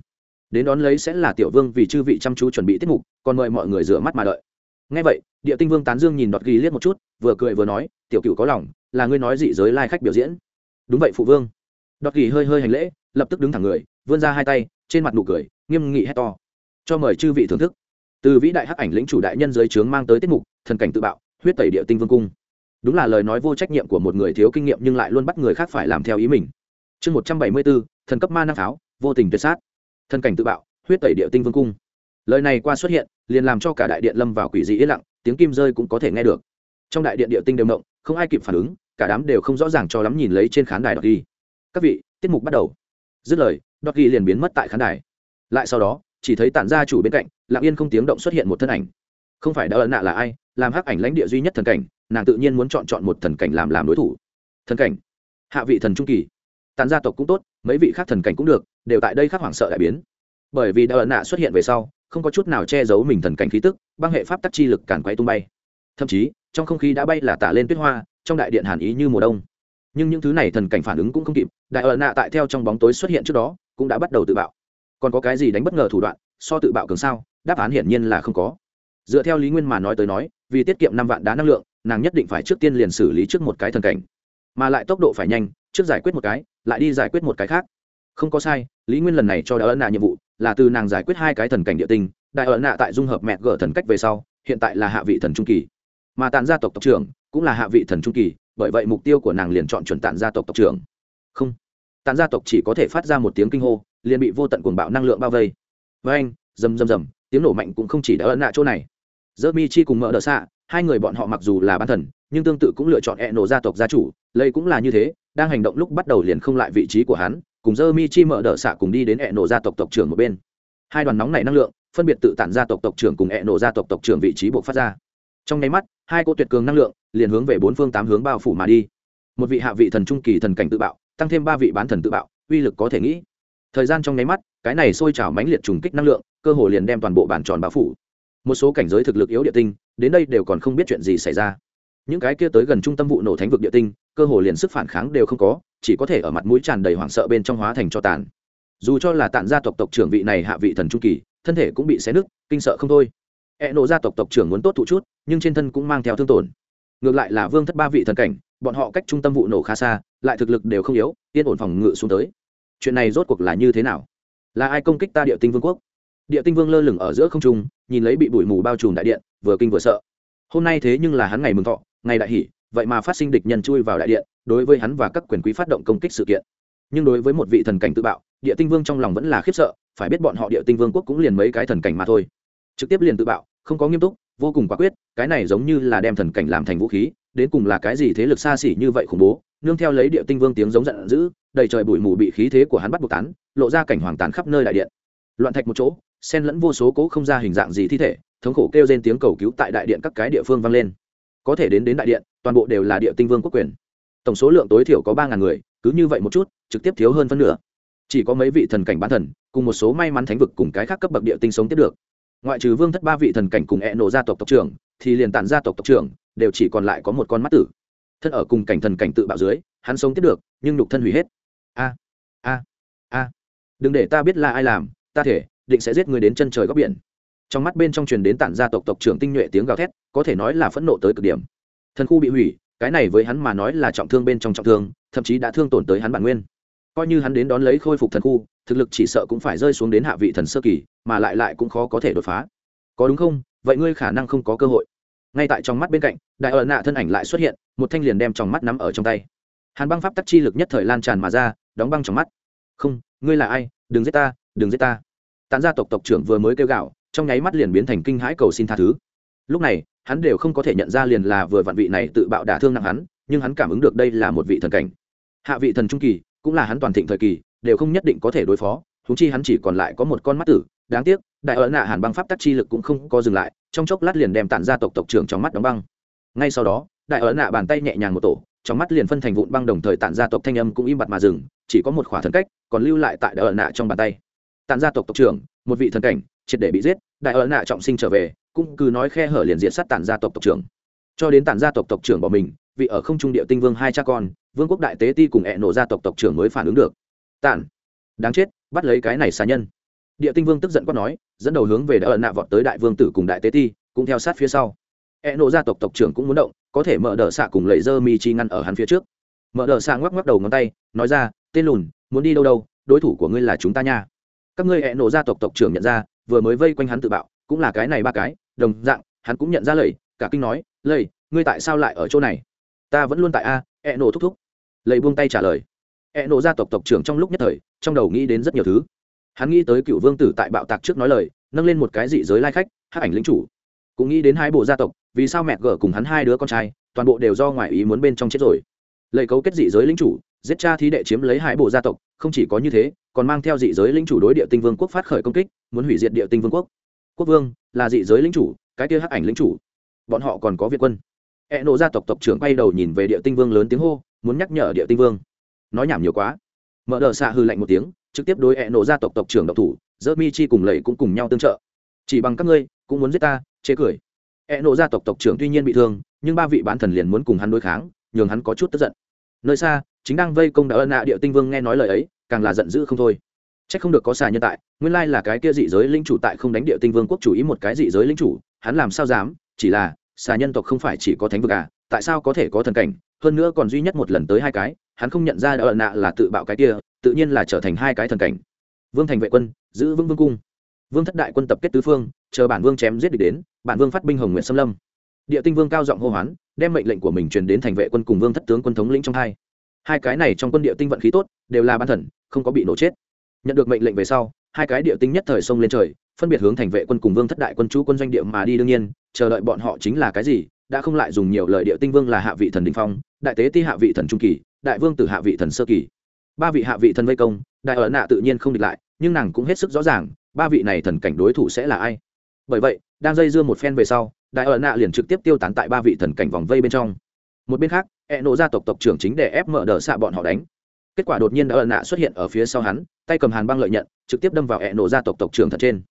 đến đón lấy sẽ là tiểu vương vì chư vị chăm chú chuẩn bị tiết mục, còn mời mọi người rửa mắt mà đợi. Ngay vậy địa tinh vương tán dương nhìn đọt ghi liếc một chút, vừa cười vừa nói, tiểu cựu có lòng, là ngươi nói dị giới lai khách biểu diễn. Đúng vậy, phụ vương. Đọt ghi hơi hơi hành lễ, lập tức đứng thẳng người, vươn ra hai tay, trên mặt nụ cười, nghiêm nghị hét to. Cho mời chư vị thưởng thức. Từ vĩ đại hắc ảnh lĩnh chủ đại nhân dưới trướng mang tới tiết mục, thần cảnh tự bạo huyết tẩy địa tinh vương cung. Đúng là lời nói vô trách nhiệm của một người thiếu kinh nghiệm nhưng lại luôn bắt người khác phải làm theo ý mình. Chương một trăm bảy mươi bốn, thần cấp ma năng pháo vô tình tuyệt sát. Thần cảnh tự bạo, huyết tẩy địa tinh vương cung. Lời này qua xuất hiện, liền làm cho cả đại điện lâm vào quỷ dị yên lặng, tiếng kim rơi cũng có thể nghe được. Trong đại điện địa tinh đều động, không ai kịp phản ứng, cả đám đều không rõ ràng cho lắm nhìn lấy trên khán đài đọc ghi. Các vị, tiết mục bắt đầu. Dứt lời đọc ghi liền biến mất tại khán đài. Lại sau đó, chỉ thấy tản gia chủ bên cạnh, lặng yên không tiếng động xuất hiện một thân ảnh không phải đã ấn nạ là ai, làm hắc ảnh lãnh địa duy nhất thần cảnh, nàng tự nhiên muốn chọn chọn một thần cảnh làm làm đối thủ. Thần cảnh? Hạ vị thần trung kỳ. Tàn gia tộc cũng tốt, mấy vị khác thần cảnh cũng được, đều tại đây khắc hoảng sợ đại biến. Bởi vì đã ấn nạ xuất hiện về sau, không có chút nào che giấu mình thần cảnh khí tức, băng hệ pháp tắc chi lực càn quay tung bay. Thậm chí, trong không khí đã bay là tả lên tuyết hoa, trong đại điện hàn ý như mùa đông. Nhưng những thứ này thần cảnh phản ứng cũng không kịp, đại Ẩn nạ tại theo trong bóng tối xuất hiện trước đó, cũng đã bắt đầu tự bạo. Còn có cái gì đánh bất ngờ thủ đoạn, so tự bạo cường sao? Đáp án hiển nhiên là không có dựa theo lý nguyên mà nói tới nói, vì tiết kiệm năm vạn đá năng lượng, nàng nhất định phải trước tiên liền xử lý trước một cái thần cảnh. Mà lại tốc độ phải nhanh, trước giải quyết một cái, lại đi giải quyết một cái khác. Không có sai, lý nguyên lần này cho đại ấn nạ nhiệm vụ là từ nàng giải quyết hai cái thần cảnh địa tinh, đại ấn nạ tại dung hợp mẹ gỡ thần cách về sau, hiện tại là hạ vị thần trung kỳ. Mà tàn gia tộc tộc trưởng cũng là hạ vị thần trung kỳ, bởi vậy mục tiêu của nàng liền chọn chuẩn tàn gia tộc tộc trưởng. Không tàn gia tộc chỉ có thể phát ra một tiếng kinh hô, liền bị vô tận cuồng bạo năng lượng bao vây. Với anh rầm rầm rầm, tiếng nổ mạnh cũng không chỉ đã ấn nạ chỗ này dơ mi chi cùng mỡ đỡ xạ hai người bọn họ mặc dù là bán thần, nhưng tương tự cũng lựa chọn e nổ gia tộc gia chủ, lây cũng là như thế, đang hành động lúc bắt đầu liền không lại vị trí của hắn, cùng dơ mi chi mở đỡ xạ cùng đi đến e nổ gia tộc tộc trưởng một bên. Hai đoàn nóng này năng lượng, phân biệt tự tản gia tộc tộc trưởng cùng e nổ gia tộc tộc trưởng vị trí buộc phát ra. Trong nháy mắt, hai cô tuyệt cường năng lượng liền hướng về bốn phương tám hướng bao phủ mà đi. Một vị hạ vị thần trung kỳ thần cảnh tự bạo, tăng thêm ba vị bán thần tự bạo, uy lực có thể nghĩ. Thời gian trong nháy mắt, cái này sôi trào mãnh liệt trùng kích năng lượng, cơ hồ liền đem toàn bộ bản tròn bao phủ một số cảnh giới thực lực yếu địa tinh, đến đây đều còn không biết chuyện gì xảy ra. Những cái kia tới gần trung tâm vụ nổ thánh vực địa tinh, cơ hồ liền sức phản kháng đều không có, chỉ có thể ở mặt mũi tràn đầy hoảng sợ bên trong hóa thành cho tàn. Dù cho là tản gia tộc tộc trưởng vị này hạ vị thần trung kỳ, thân thể cũng bị xé nứt, kinh sợ không thôi. E nộ gia tộc tộc trưởng muốn tốt thụ chút, nhưng trên thân cũng mang theo thương tổn. Ngược lại là vương thất ba vị thần cảnh, bọn họ cách trung tâm vụ nổ khá xa, lại thực lực đều không yếu, yên ổn phòng ngự xuống tới. Chuyện này rốt cuộc là như thế nào? Là ai công kích ta địa tinh vương quốc? Địa tinh vương lơ lửng ở giữa không trung, nhìn lấy bị bụi mù bao trùm đại điện, vừa kinh vừa sợ. Hôm nay thế nhưng là hắn ngày mừng thọ, ngày đại hỷ, vậy mà phát sinh địch nhân chui vào đại điện, đối với hắn và các quyền quý phát động công kích sự kiện. Nhưng đối với một vị thần cảnh tự bạo, địa tinh vương trong lòng vẫn là khiếp sợ, phải biết bọn họ địa tinh vương quốc cũng liền mấy cái thần cảnh mà thôi. Trực tiếp liền tự bạo, không có nghiêm túc, vô cùng quả quyết, cái này giống như là đem thần cảnh làm thành vũ khí, đến cùng là cái gì thế lực xa xỉ như vậy khủng bố, nương theo lấy địa tinh vương tiếng giống giận dữ, đầy trời bụi mù bị khí thế của hắn bắt buộc tán, lộ ra cảnh hoàng tàn khắp nơi đại điện. Loạn thạch một chỗ xen lẫn vô số cố không ra hình dạng gì thi thể, thống khổ kêu trên tiếng cầu cứu tại đại điện các cái địa phương vang lên. Có thể đến đến đại điện, toàn bộ đều là địa tinh vương quốc quyền. Tổng số lượng tối thiểu có ba ngàn người, cứ như vậy một chút, trực tiếp thiếu hơn phân nửa. Chỉ có mấy vị thần cảnh bán thần, cùng một số may mắn thánh vực cùng cái khác cấp bậc địa tinh sống tiếp được. Ngoại trừ vương thất ba vị thần cảnh cùng e nổ gia tộc tộc trưởng, thì liền tản gia tộc tộc trưởng, đều chỉ còn lại có một con mắt tử. Thân ở cùng cảnh thần cảnh tự bạo dưới, hắn sống tiếp được, nhưng nhục thân hủy hết. A a a. Đừng để ta biết là ai làm, ta thể định sẽ giết người đến chân trời góc biển. Trong mắt bên trong truyền đến tản gia tộc tộc trưởng tinh nhuệ tiếng gào thét, có thể nói là phẫn nộ tới cực điểm. Thần khu bị hủy, cái này với hắn mà nói là trọng thương bên trong trọng thương, thậm chí đã thương tổn tới hắn bản nguyên. Coi như hắn đến đón lấy khôi phục thần khu, thực lực chỉ sợ cũng phải rơi xuống đến hạ vị thần sơ kỳ, mà lại lại cũng khó có thể đột phá. Có đúng không? Vậy ngươi khả năng không có cơ hội. Ngay tại trong mắt bên cạnh, đại ở nạ thân ảnh lại xuất hiện, một thanh liền đem trong mắt nắm ở trong tay. Hàn băng pháp tắc chi lực nhất thời lan tràn mà ra, đóng băng trong mắt. Không, ngươi là ai? Đừng giết ta, đừng giết ta tán gia tộc tộc trưởng vừa mới kêu gạo, trong nháy mắt liền biến thành kinh hãi cầu xin tha thứ. Lúc này, hắn đều không có thể nhận ra liền là vừa vạn vị này tự bạo đả thương nặng hắn, nhưng hắn cảm ứng được đây là một vị thần cảnh. Hạ vị thần trung kỳ, cũng là hắn toàn thịnh thời kỳ, đều không nhất định có thể đối phó thú chi hắn chỉ còn lại có một con mắt tử. Đáng tiếc, đại ấn nạ hàn băng pháp tắc chi lực cũng không có dừng lại, trong chốc lát liền đem tản ra tộc tộc trưởng trong mắt đóng băng. Ngay sau đó, đại ấn nạ bàn tay nhẹ nhàng một tổ, trong mắt liền phân thành vụn băng đồng thời tản ra tộc thanh âm cũng im bặt mà dừng, chỉ có một khỏa thần cách, còn lưu lại tại đại ấn nạ trong bàn tay tàn gia tộc tộc trưởng một vị thần cảnh triệt để bị giết đại ở nạ trọng sinh trở về cũng cứ nói khe hở liền diện sát tàn gia tộc tộc trưởng. Cho đến tàn gia tộc tộc trưởng bỏ mình vị ở không trung địa tinh vương hai cha con vương quốc đại tế ti cùng hẹ nổ gia tộc tộc trưởng mới phản ứng được. Tàn, đáng chết bắt lấy cái này xà nhân. Địa tinh vương tức giận quát nói dẫn đầu hướng về đã ẩn nạ vọt tới đại vương tử cùng đại tế ti cũng theo sát phía sau. E nộ gia tộc tộc trưởng cũng muốn động có thể mở đờ xạ cùng lấy dơ mi chi ngăn ở hắn phía trước. Mở đờ xạ ngoắc ngoắc đầu ngón tay nói ra tên lùn muốn đi đâu đâu đối thủ của ngươi là chúng ta nha các ngươi e nổ gia tộc tộc trưởng nhận ra, vừa mới vây quanh hắn tự bạo, cũng là cái này ba cái, đồng dạng, hắn cũng nhận ra lầy, cả kinh nói, lầy, ngươi tại sao lại ở chỗ này? Ta vẫn luôn tại a e nổ thúc thúc. Lầy buông tay trả lời. E nổ gia tộc tộc trưởng trong lúc nhất thời, trong đầu nghĩ đến rất nhiều thứ. Hắn nghĩ tới cựu vương tử tại bạo tạc trước nói lời, nâng lên một cái dị giới lai khách hát ảnh lính chủ. Cũng nghĩ đến hai bộ gia tộc, vì sao mẹ gở cùng hắn hai đứa con trai, toàn bộ đều do ngoại ý muốn bên trong chết rồi. Lầy cấu kết dị giới lính chủ, giết cha thí đệ chiếm lấy hai bộ gia tộc không chỉ có như thế, còn mang theo dị giới lính chủ đối địa tinh vương quốc phát khởi công kích, muốn hủy diệt địa tinh vương quốc. Quốc vương, là dị giới lính chủ, cái kia hắc ảnh lính chủ. Bọn họ còn có việt quân. E nộ gia tộc tộc trưởng quay đầu nhìn về địa tinh vương lớn tiếng hô, muốn nhắc nhở địa tinh vương. Nói nhảm nhiều quá. Mở đờ xạ hư lạnh một tiếng, trực tiếp đối e nộ gia tộc tộc trưởng độc thủ dơ mi chi cùng lầy cũng cùng nhau tương trợ. Chỉ bằng các ngươi, cũng muốn giết ta chế cười. E nộ gia tộc tộc trưởng tuy nhiên bị thương, nhưng ba vị bán thần liền muốn cùng hắn đối kháng, nhường hắn có chút tức giận. Nơi xa chính đang vây công đã ân nạ địa tinh vương nghe nói lời ấy, càng là giận dữ không thôi. C h ắ c không được có xà nhân tại, nguyên lai là cái kia dị giới linh chủ tại không đánh địa tinh vương quốc chủ ý một cái dị giới linh chủ, hắn làm sao dám, chỉ là, xà nhân tộc không phải chỉ có thánh vực à tại sao có thể có thần cảnh, hơn nữa còn duy nhất một lần tới hai cái, hắn không nhận ra đã ân nạ là tự bạo cái kia, tự nhiên là trở thành hai cái thần cảnh. Vương thành vệ quân, giữ vững vương cung. Vương thất đại quân tập kết tứ phương, chờ bản vương chém giết địch đến, bản vương phát binh hồng nguyện xâm lâm. Địa tinh vương cao giọng hô hoán, đem mệnh lệnh của mình truyền đến thành vệ quân cùng vương thất tướng quân thống lĩnh trong hai hai cái này trong quân địa tinh vận khí tốt, đều là ban thần, không có bị nổ chết. Nhận được mệnh lệnh về sau, hai cái địa tinh nhất thời sông lên trời, phân biệt hướng thành vệ quân cùng vương thất đại quân chú quân doanh địa mà đi đương nhiên, chờ đợi bọn họ chính là cái gì, đã không lại dùng nhiều lời địa tinh vương là hạ vị thần đình phong, đại tế ti hạ vị thần trung kỳ, đại vương tử hạ vị thần sơ kỳ. Ba vị hạ vị thần vây công, đại ở nạ tự nhiên không địch lại, nhưng nàng cũng hết sức rõ ràng, ba vị này thần cảnh đối thủ sẽ là ai. Bởi vậy, đang dây dưa một phen về sau, đại ở nạ liền trực tiếp tiêu tán tại ba vị thần cảnh vòng vây bên trong. Một bên khác e nộ gia tộc tộc trưởng chính để ép mở đờ xạ bọn họ đánh. Kết quả đột nhiên đã ẩn nạ xuất hiện ở phía sau hắn, tay cầm hàn băng lợi nhận, trực tiếp đâm vào e nộ gia tộc tộc trưởng thật trên.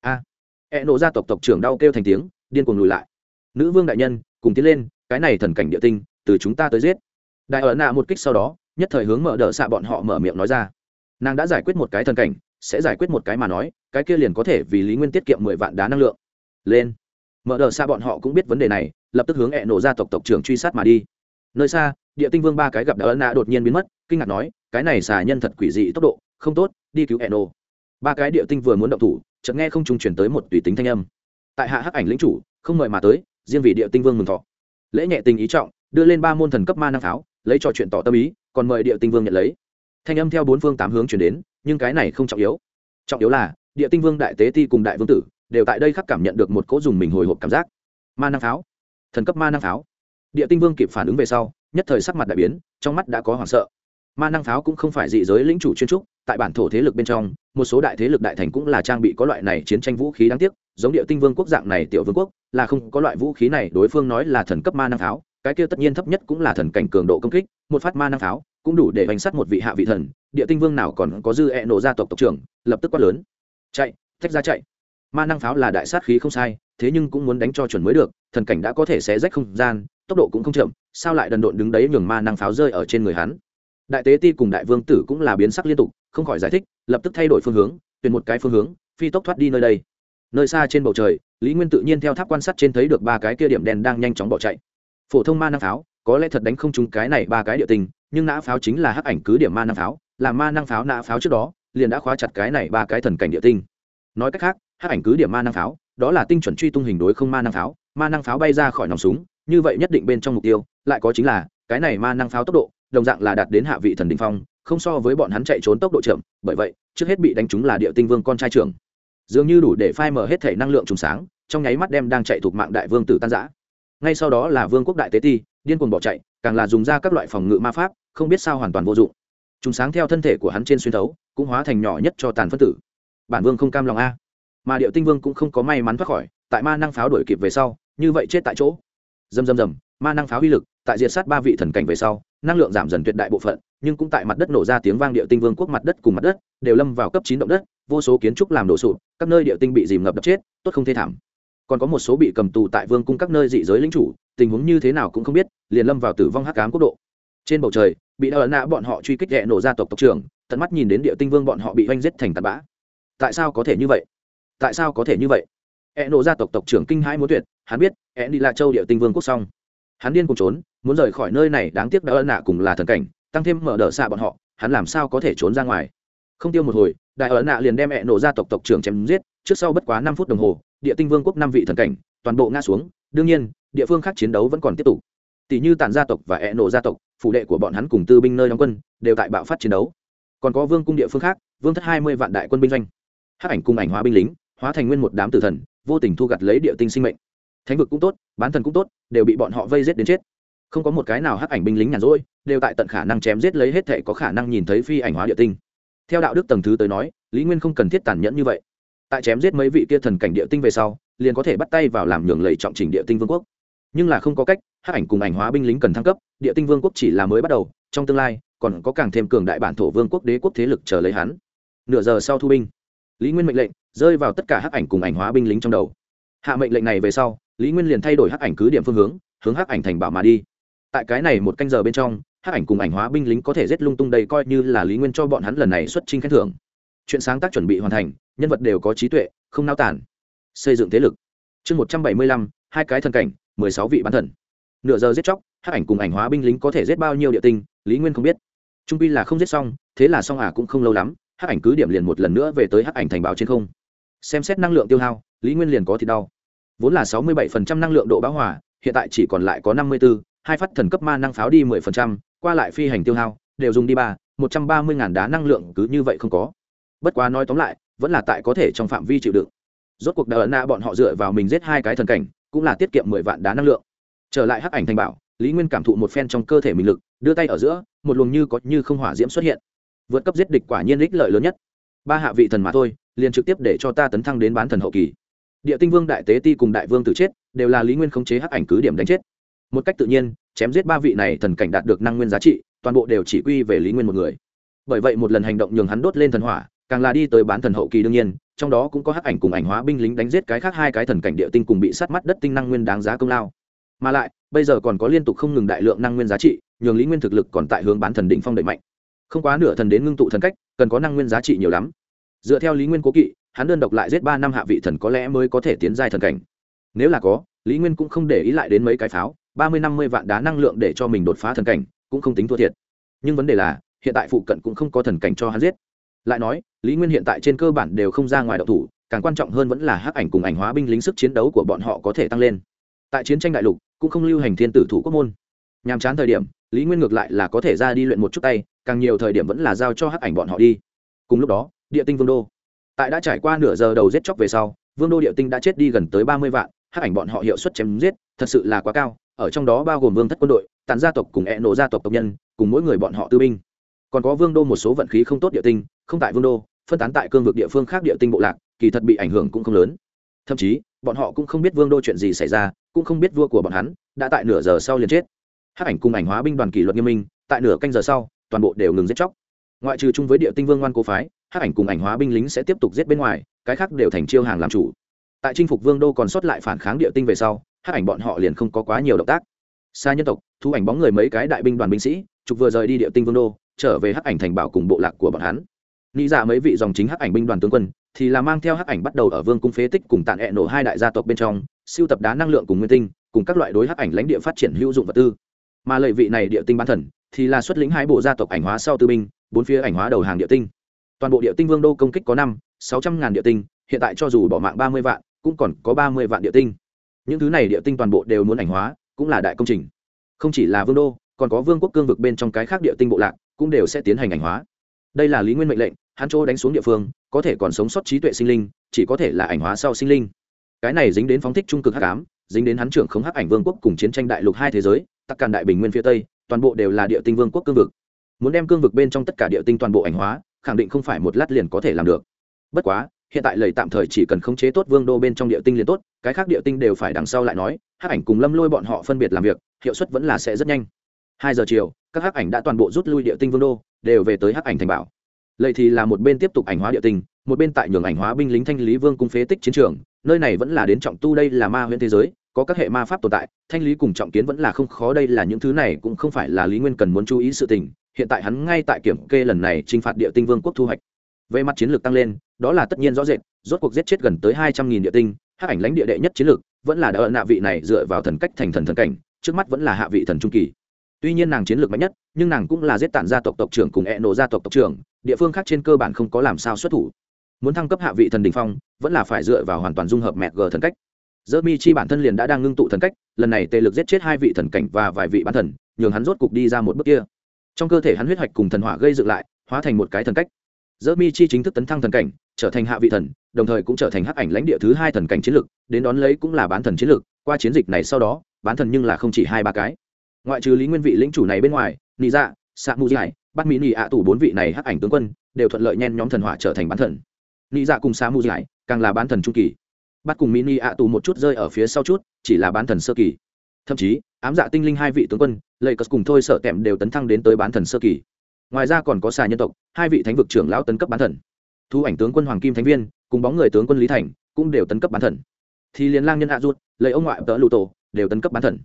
A! E nộ gia tộc tộc trưởng đau kêu thành tiếng, điên cuồng lùi lại. Nữ vương đại nhân, cùng tiến lên, cái này thần cảnh địa tinh, từ chúng ta tới giết. Đại ẩn nạ một kích sau đó, nhất thời hướng mở đờ xạ bọn họ mở miệng nói ra. Nàng đã giải quyết một cái thần cảnh, sẽ giải quyết một cái mà nói, cái kia liền có thể vì lý nguyên tiết kiệm mười vạn đá năng lượng. Lên! Mở đờ xa bọn họ cũng biết vấn đề này, lập tức hướng ẹ nổ ra tộc tộc trưởng truy sát mà đi nơi xa, địa tinh vương ba cái gặp đỡ nạ đột nhiên biến mất, kinh ngạc nói, cái này xà nhân thật quỷ dị, tốc độ, không tốt, đi cứu Eno. ba cái địa tinh vừa muốn động thủ, chợt nghe không trung chuyển tới một tùy tính thanh âm. Tại hạ hắc ảnh lĩnh chủ, không mời mà tới, riêng vì địa tinh vương mừng thọ. Lễ nhẹ tình ý trọng, đưa lên ba môn thần cấp ma năng pháo, lấy trò chuyện tỏ tâm ý, còn mời địa tinh vương nhận lấy. Thanh âm theo bốn phương tám hướng chuyển đến, nhưng cái này không trọng yếu. Trọng yếu là, địa tinh vương đại tế ti cùng đại vương tử, đều tại đây khắc cảm nhận được một cỗ dùng mình hồi hộp cảm giác. Ma năng pháo. Thần cấp ma năng pháo địa tinh vương kịp phản ứng về sau, nhất thời sắc mặt đại biến, trong mắt đã có hoảng sợ. Ma năng pháo cũng không phải dị giới lĩnh chủ chuyên trúc, tại bản thổ thế lực bên trong, một số đại thế lực đại thành cũng là trang bị có loại này chiến tranh vũ khí đáng tiếc, giống địa tinh vương quốc dạng này tiểu vương quốc, là không có loại vũ khí này, đối phương nói là thần cấp ma năng pháo, cái kia tất nhiên thấp nhất cũng là thần cảnh cường độ công kích, một phát ma năng pháo, cũng đủ để bánh sắt một vị hạ vị thần, địa tinh vương nào còn có dư e nổ gia tộc tộc trưởng, lập tức quát lớn. Chạy, thách ra chạy ma năng pháo là đại sát khí không sai, thế nhưng cũng muốn đánh cho chuẩn mới được, thần cảnh đã có thể xé rách không gian, tốc độ cũng không chậm, sao lại đần độn đứng đấy nhường ma năng pháo rơi ở trên người hắn? Đại tế ti cùng đại vương tử cũng là biến sắc liên tục, không khỏi giải thích, lập tức thay đổi phương hướng, tuyển một cái phương hướng, phi tốc thoát đi nơi đây. Nơi xa trên bầu trời, lý nguyên tự nhiên theo tháp quan sát trên thấy được ba cái kia điểm đen đang nhanh chóng bỏ chạy. Phổ thông ma năng pháo, có lẽ thật đánh không trúng cái này ba cái địa tình, nhưng nã pháo chính là hắc ảnh cứ điểm ma năng pháo, là ma năng pháo nã pháo trước đó, liền đã khóa chặt cái này ba cái thần cảnh địa tinh nói cách khác hắc ảnh cứ điểm ma năng pháo, đó là tinh chuẩn truy tung hình đối không ma năng pháo, ma năng pháo bay ra khỏi nòng súng, như vậy nhất định bên trong mục tiêu, lại có chính là, cái này ma năng pháo tốc độ, đồng dạng là đạt đến hạ vị thần đình phong, không so với bọn hắn chạy trốn tốc độ chậm, bởi vậy, trước hết bị đánh trúng là địa tinh vương con trai trưởng. Dường như đủ để phai mở hết thể năng lượng trùng sáng, trong nháy mắt đem đang chạy thuộc mạng đại vương tử tan giã ngay sau đó là vương quốc đại tế ti, điên cuồng bỏ chạy, càng là dùng ra các loại phòng ngự ma pháp, không biết sao hoàn toàn vô dụng. Trùng sáng theo thân thể của hắn trên xuyên thấu, cũng hóa thành nhỏ nhất cho tàn phân tử. Bản vương không cam lòng a mà điệu tinh vương cũng không có may mắn thoát khỏi, tại ma năng pháo đuổi kịp về sau, như vậy chết tại chỗ. Dầm dầm dầm, ma năng pháo uy lực, tại diệt sát ba vị thần cảnh về sau, năng lượng giảm dần tuyệt đại bộ phận, nhưng cũng tại mặt đất nổ ra tiếng vang điệu tinh vương quốc mặt đất cùng mặt đất, đều lâm vào cấp chín động đất, vô số kiến trúc làm đổ sụp, các nơi điệu tinh bị dìm ngập đập chết, tốt không thê thảm. Còn có một số bị cầm tù tại vương cung các nơi dị giới lính chủ, tình huống như thế nào cũng không biết, liền lâm vào tử vong hắc cám quốc độ. Trên bầu trời, bị đờ nạ bọn họ truy kích nhẹ nổ ra tộc tộc trưởng, tận mắt nhìn đến địa tinh vương bọn họ bị oanh giết thành tạt bã. Tại sao có thể như vậy? Tại sao có thể như vậy? E Nộ Gia tộc tộc trưởng kinh hãi muốn tuyệt, hắn biết e đi là châu địa tinh vương quốc xong. Hắn điên cùng trốn, muốn rời khỏi nơi này, đáng tiếc đỡ nạ cùng là thần cảnh, tăng thêm mở đỡ xạ bọn họ, hắn làm sao có thể trốn ra ngoài? Không tiêu một hồi, đại ấn nạ liền đem e Nộ Gia tộc tộc trưởng chém giết, trước sau bất quá năm phút đồng hồ, địa tinh vương quốc năm vị thần cảnh, toàn bộ ngã xuống, đương nhiên, địa phương khác chiến đấu vẫn còn tiếp tục. Tỷ như tàn gia tộc và e Nộ gia tộc, phủ đệ của bọn hắn cùng tư binh nơi đóng quân, đều tại bạo phát chiến đấu. Còn có vương cung địa phương khác, vương thất hai mươi vạn đại quân binh doanh. Hát ảnh cung ảnh hóa binh lính hóa thành nguyên một đám tử thần, vô tình thu gặt lấy địa tinh sinh mệnh. Thánh vực cũng tốt, bán thần cũng tốt, đều bị bọn họ vây giết đến chết. Không có một cái nào hắc ảnh binh lính nhàn rỗi, đều tại tận khả năng chém giết lấy hết thể có khả năng nhìn thấy phi ảnh hóa địa tinh. Theo đạo đức tầng thứ tới nói, lý nguyên không cần thiết tàn nhẫn như vậy. Tại chém giết mấy vị kia thần cảnh địa tinh về sau, liền có thể bắt tay vào làm nhường lầy trọng trình địa tinh vương quốc. Nhưng là không có cách, hắc ảnh cùng ảnh hóa binh lính cần thăng cấp, địa tinh vương quốc chỉ là mới bắt đầu, trong tương lai, còn có càng thêm cường đại bản thổ vương quốc đế quốc thế lực chờ lấy hắn. Nửa giờ sau thu binh, lý nguyên mệnh lệnh rơi vào tất cả hắc ảnh cùng ảnh hóa binh lính trong đầu. Hạ mệnh lệnh này về sau, lý nguyên liền thay đổi hắc ảnh cứ điểm phương hướng hướng hắc ảnh thành bảo mà đi. Tại cái này một canh giờ bên trong, hắc ảnh cùng ảnh hóa binh lính có thể giết lung tung đây coi như là lý nguyên cho bọn hắn lần này xuất trình khen thưởng. Chuyện sáng tác chuẩn bị hoàn thành, nhân vật đều có trí tuệ, không nao tản xây dựng thế lực. Chương một trăm bảy mươi lăm, hai cái thần cảnh, mười sáu vị bán thần. Nửa giờ giết chóc, hắc ảnh cùng ảnh hóa binh lính có thể giết bao nhiêu địa tinh, lý nguyên không biết. Trung pi là không giết xong, thế là xong à cũng không lâu lắm, hắc ảnh cứ điểm liền một lần nữa về tới hắc ảnh thành bảo trên không xem xét năng lượng tiêu hao, lý nguyên liền có thì đau. Vốn là sáu mươi bảy phần trăm năng lượng độ bão hỏa hiện tại chỉ còn lại có năm mươi bốn hai phát thần cấp ma năng pháo đi mười phần trăm, qua lại phi hành tiêu hao, đều dùng đi ba, một trăm ba mươi ngàn đá năng lượng cứ như vậy không có. Bất quá nói tóm lại, vẫn là tại có thể trong phạm vi chịu đựng. Rốt cuộc đờ na bọn họ dựa vào mình giết hai cái thần cảnh, cũng là tiết kiệm mười vạn đá năng lượng. Trở lại hắc ảnh thành bảo, lý nguyên cảm thụ một phen trong cơ thể mình lực, đưa tay ở giữa, một luồng như có như không hỏa diễm xuất hiện. Vượt cấp giết địch quả nhiên ích lợi lớn nhất ba hạ vị thần mà thôi, liền trực tiếp để cho ta tấn thăng đến bán thần hậu kỳ. Địa tinh vương đại tế ti cùng đại vương tử chết, đều là lý nguyên khống chế hắc ảnh cứ điểm đánh chết. Một cách tự nhiên, chém giết ba vị này thần cảnh đạt được năng nguyên giá trị, toàn bộ đều chỉ quy về lý nguyên một người. Bởi vậy một lần hành động nhường hắn đốt lên thần hỏa, càng là đi tới bán thần hậu kỳ đương nhiên, trong đó cũng có hắc ảnh cùng ảnh hóa binh lính đánh giết cái khác hai cái thần cảnh địa tinh cùng bị sát mắt đất tinh năng nguyên đáng giá công lao. Mà lại, bây giờ còn có liên tục không ngừng đại lượng năng nguyên giá trị, nhường lý nguyên thực lực còn tại hướng bán thần định phong đẩy mạnh. Không quá nửa thần đến ngưng tụ thần cách, cần có năng nguyên giá trị nhiều lắm dựa theo lý nguyên cố kỵ, hắn đơn độc lại giết ba năm hạ vị thần có lẽ mới có thể tiến giai thần cảnh. Nếu là có, lý nguyên cũng không để ý lại đến mấy cái pháo, ba mươi năm mươi vạn đá năng lượng để cho mình đột phá thần cảnh, cũng không tính thua thiệt. Nhưng vấn đề là, hiện tại phụ cận cũng không có thần cảnh cho hắn giết. Lại nói, lý nguyên hiện tại trên cơ bản đều không ra ngoài đậu thủ, càng quan trọng hơn vẫn là hắc ảnh cùng ảnh hóa binh lính sức chiến đấu của bọn họ có thể tăng lên. Tại chiến tranh đại lục, cũng không lưu hành thiên tử thủ quốc môn. Nhàm chán thời điểm, lý nguyên ngược lại là có thể ra đi luyện một chút tay, càng nhiều thời điểm vẫn là giao cho hắc ảnh bọn họ đi. Cùng lúc đó địa tinh vương đô. Tại đã trải qua nửa giờ đầu giết chóc về sau, vương đô địa tinh đã chết đi gần tới ba mươi vạn, hắc ảnh bọn họ hiệu suất chém giết, thật sự là quá cao, ở trong đó bao gồm vương thất quân đội tàn gia tộc cùng e nổ gia tộc tộc nhân, cùng mỗi người bọn họ tư binh. Còn có vương đô một số vận khí không tốt địa tinh, không tại vương đô, phân tán tại cương vực địa phương khác địa tinh bộ lạc, kỳ thật bị ảnh hưởng cũng không lớn. Thậm chí, bọn họ cũng không biết vương đô chuyện gì xảy ra, cũng không biết vua của bọn hắn đã tại nửa giờ sau liền chết. Hát ảnh cùng ảnh hóa binh đoàn kỷ luật nghiêm minh, tại nửa canh giờ sau, toàn bộ đều ngừng giết chóc ngoại trừ chung với địa tinh vương ngoan cố phái hát ảnh cùng ảnh hóa binh lính sẽ tiếp tục giết bên ngoài, cái khác đều thành chiêu hàng làm chủ. Tại chinh phục vương đô còn sót lại phản kháng địa tinh về sau hát ảnh bọn họ liền không có quá nhiều động tác. Xa nhân tộc, thu ảnh bóng người mấy cái đại binh đoàn binh sĩ, trục vừa rời đi địa tinh vương đô, trở về hắc ảnh thành bảo cùng bộ lạc của bọn hắn. Nghĩ ra dạ mấy vị dòng chính hắc ảnh binh đoàn tướng quân, thì là mang theo hắc ảnh bắt đầu ở vương cung phế tích cùng tàn hẹ nổ hai đại gia tộc bên trong, siêu tập đá năng lượng cùng nguyên tinh, cùng các loại đối hắc ảnh lãnh địa phát triển hữu dụng vật tư. Mà lợi vị này địa tinh bán thần, thì là xuất lĩnh hai bộ gia tộc ảnh hóa sau tư binh bốn phía ảnh hóa đầu hàng địa tinh. Toàn bộ địa tinh vương đô công kích có năm, sáu trăm ngàn địa tinh, hiện tại cho dù bỏ mạng ba mươi vạn, cũng còn có ba mươi vạn địa tinh. Những thứ này địa tinh toàn bộ đều muốn ảnh hóa, cũng là đại công trình. Không chỉ là vương đô, còn có vương quốc cương vực bên trong cái khác địa tinh bộ lạc, cũng đều sẽ tiến hành ảnh hóa. Đây là lý nguyên mệnh lệnh, hắn chỗ đánh xuống địa phương, có thể còn sống sót trí tuệ sinh linh, chỉ có thể là ảnh hóa sau sinh linh. Cái này dính đến phóng thích trung cực hắc ám, dính đến hắn trưởng khống hắc ảnh vương quốc cùng chiến tranh đại lục hai thế giới, tắc càn đại bình nguyên phía tây, toàn bộ đều là địa tinh vương quốc cương vực muốn đem cương vực bên trong tất cả địa tinh toàn bộ ảnh hóa, khẳng định không phải một lát liền có thể làm được. Bất quá, hiện tại lầy tạm thời chỉ cần khống chế tốt vương đô bên trong địa tinh liền tốt, cái khác địa tinh đều phải đằng sau lại nói, hắc ảnh cùng lâm lôi bọn họ phân biệt làm việc, hiệu suất vẫn là sẽ rất nhanh. Hai giờ chiều, các hắc ảnh đã toàn bộ rút lui địa tinh vương đô, đều về tới hắc ảnh thành bảo. Lầy thì là một bên tiếp tục ảnh hóa địa tinh, một bên tại nhường ảnh hóa binh lính thanh lý vương cung phế tích chiến trường, nơi này vẫn là đến trọng tu đây là ma huyện thế giới, có các hệ ma pháp tồn tại, thanh lý cùng trọng kiến vẫn là không khó, đây là những thứ này cũng không phải là lý nguyên cần muốn chú ý sự tình hiện tại hắn ngay tại kiểm kê lần này t r i n h phạt địa tinh vương quốc thu hoạch. Về mặt chiến lược tăng lên, đó là tất nhiên rõ rệt, rốt cuộc giết chết gần tới hai trăm nghìn địa tinh, hắc ảnh lãnh địa đệ nhất chiến lược, vẫn là đỡ nạ vị này dựa vào thần cách thành thần thần cảnh, trước mắt vẫn là hạ vị thần trung kỳ. Tuy nhiên nàng chiến lược mạnh nhất, nhưng nàng cũng là giết tản gia tộc tộc trưởng cùng e nổ gia tộc tộc trưởng, địa phương khác trên cơ bản không có làm sao xuất thủ. Muốn thăng cấp hạ vị thần đình phong, vẫn là phải dựa vào hoàn toàn dung hợp mẹ g thần cách. Dơ mi chi bản thân liền đã đang ngưng tụ thần cách, lần này tề lực giết chết hai vị thần cảnh và vài vị bán thần, nhường hắn rốt cục đi ra một bước kia trong cơ thể hắn huyết hạch cùng thần hỏa gây dựng lại hóa thành một cái thần cách. Dơ mi chi chính thức tấn thăng thần cảnh trở thành hạ vị thần đồng thời cũng trở thành hắc ảnh lãnh địa thứ hai thần cảnh chiến lược, đến đón lấy cũng là bán thần chiến lược. qua chiến dịch này sau đó bán thần nhưng là không chỉ hai ba cái. Ngoại trừ lý nguyên vị lĩnh chủ này bên ngoài nị dạ xạ mu dài bắt mỹ nị ạ tủ bốn vị này hắc ảnh tướng quân đều thuận lợi nhen nhóm thần hỏa trở thành bán thần. Nị dạ cùng xạ Mu dài càng là bán thần trung kỳ. Bắt cùng mỹ nị ạ tù một chút rơi ở phía sau chút chỉ là bán thần sơ kỳ thậm chí, ám dạ tinh linh hai vị tướng quân, lệ cất cùng thôi sợ kèm đều tấn thăng đến tới bán thần sơ kỳ. Ngoài ra còn có xà nhân tộc, hai vị thánh vực trưởng lão tấn cấp bán thần. Thu ảnh tướng quân hoàng kim thánh viên, cùng bóng người tướng quân lý thành, cũng đều tấn cấp bán thần. Thì liền lang nhân hạ ruột lấy ông ngoại tớ lụ tổ, đều tấn cấp bán thần.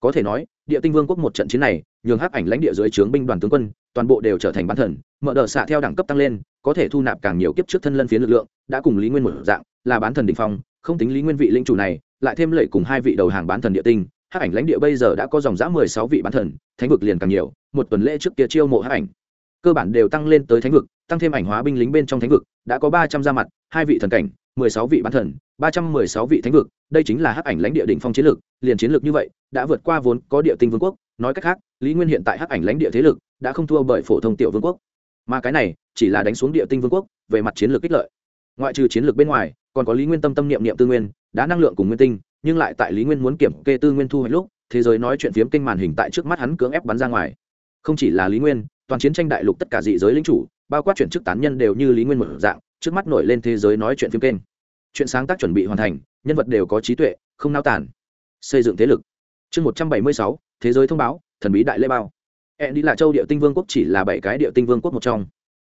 Có thể nói, địa tinh vương quốc một trận chiến này, nhường hắc ảnh lãnh địa dưới trướng binh đoàn tướng quân, toàn bộ đều trở thành bán thần, mở đợt xạ theo đẳng cấp tăng lên, có thể thu nạp càng nhiều kiếp trước thân lân phiến lực lượng, đã cùng lý nguyên một dạng, là bán thần đ phong, không tính lý nguyên vị linh chủ này, lại thêm lệ cùng hai vị đầu hàng bán thần địa tinh hắc ảnh lãnh địa bây giờ đã có dòng giã mười sáu vị bán thần, thánh vực liền càng nhiều, một tuần lễ trước kia chiêu mộ hắc ảnh. Cơ bản đều tăng lên tới thánh vực, tăng thêm ảnh hóa binh lính bên trong thánh vực, đã có ba trăm gia mặt, hai vị thần cảnh, mười sáu vị bán thần, ba trăm mười sáu vị thánh vực. Đây chính là hắc ảnh lãnh địa đỉnh phong chiến lược, liền chiến lược như vậy, đã vượt qua vốn có địa tinh vương quốc. Nói cách khác, lý nguyên hiện tại hắc ảnh lãnh địa thế lực đã không thua bởi phổ thông tiểu vương quốc. Mà cái này, chỉ là đánh xuống địa tinh vương quốc, về mặt chiến lược ích lợi. Ngoại trừ chiến lược bên ngoài, còn có lý nguyên tâm tâm niệm niệm tư nguyên đã năng lượng cùng nguyên tinh nhưng lại tại lý nguyên muốn kiểm kê tư nguyên thu hoạch lúc, thế giới nói chuyện phiếm kinh màn hình tại trước mắt hắn cưỡng ép bắn ra ngoài. Không chỉ là lý nguyên, toàn chiến tranh đại lục tất cả dị giới lính chủ, bao quát chuyển chức tán nhân đều như lý nguyên một dạng, trước mắt nổi lên thế giới nói chuyện phim kênh. Chuyện sáng tác chuẩn bị hoàn thành, nhân vật đều có trí tuệ, không nao tản xây dựng thế lực. Chương một trăm bảy mươi sáu, thế giới thông báo, thần bí đại lễ bao. E đi là châu địa tinh vương quốc chỉ là bảy cái địa tinh vương quốc một trong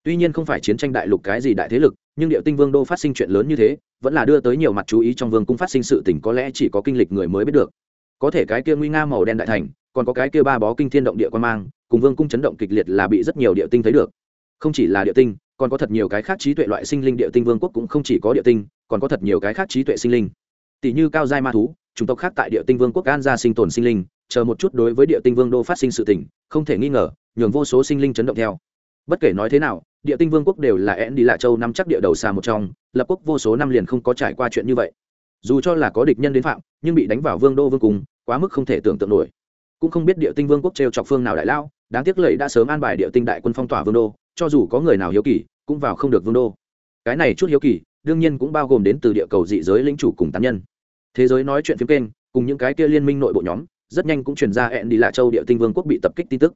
tuy nhiên không phải chiến tranh đại lục cái gì đại thế lực, nhưng địa tinh vương đô phát sinh chuyện lớn như thế, vẫn là đưa tới nhiều mặt chú ý trong vương cung phát sinh sự tình có lẽ chỉ có kinh lịch người mới biết được. Có thể cái kia nguy nga màu đen đại thành, còn có cái kia ba bó kinh thiên động địa quan mang, cùng vương cung chấn động kịch liệt là bị rất nhiều địa tinh thấy được. Không chỉ là địa tinh, còn có thật nhiều cái khác trí tuệ loại sinh linh địa tinh vương quốc cũng không chỉ có địa tinh, còn có thật nhiều cái khác trí tuệ sinh linh. Tỷ như cao giai ma thú, chủng tộc khác tại địa tinh vương quốc an gia sinh tồn sinh linh, chờ một chút đối với địa tinh vương đô phát sinh sự tình, không thể nghi ngờ, nhường vô số sinh linh chấn động theo. Bất kể nói thế nào địa tinh vương quốc đều là én đi lạ châu năm chắc địa đầu xa một trong, lập quốc vô số năm liền không có trải qua chuyện như vậy. Dù cho là có địch nhân đến phạm, nhưng bị đánh vào vương đô vương cùng quá mức không thể tưởng tượng nổi. Cũng không biết địa tinh vương quốc t r e o chọc phương nào đại lao, đáng tiếc lầy đã sớm an bài địa tinh đại quân phong tỏa vương đô, cho dù có người nào hiếu kỳ, cũng vào không được vương đô. Cái này chút hiếu kỳ, đương nhiên cũng bao gồm đến từ địa cầu dị giới lính chủ cùng tán nhân. Thế giới nói chuyện phim kênh, cùng những cái kia liên minh nội bộ nhóm, rất nhanh cũng truyền ra hẹn đi lạ châu địa tinh vương quốc bị tập kích tin tức.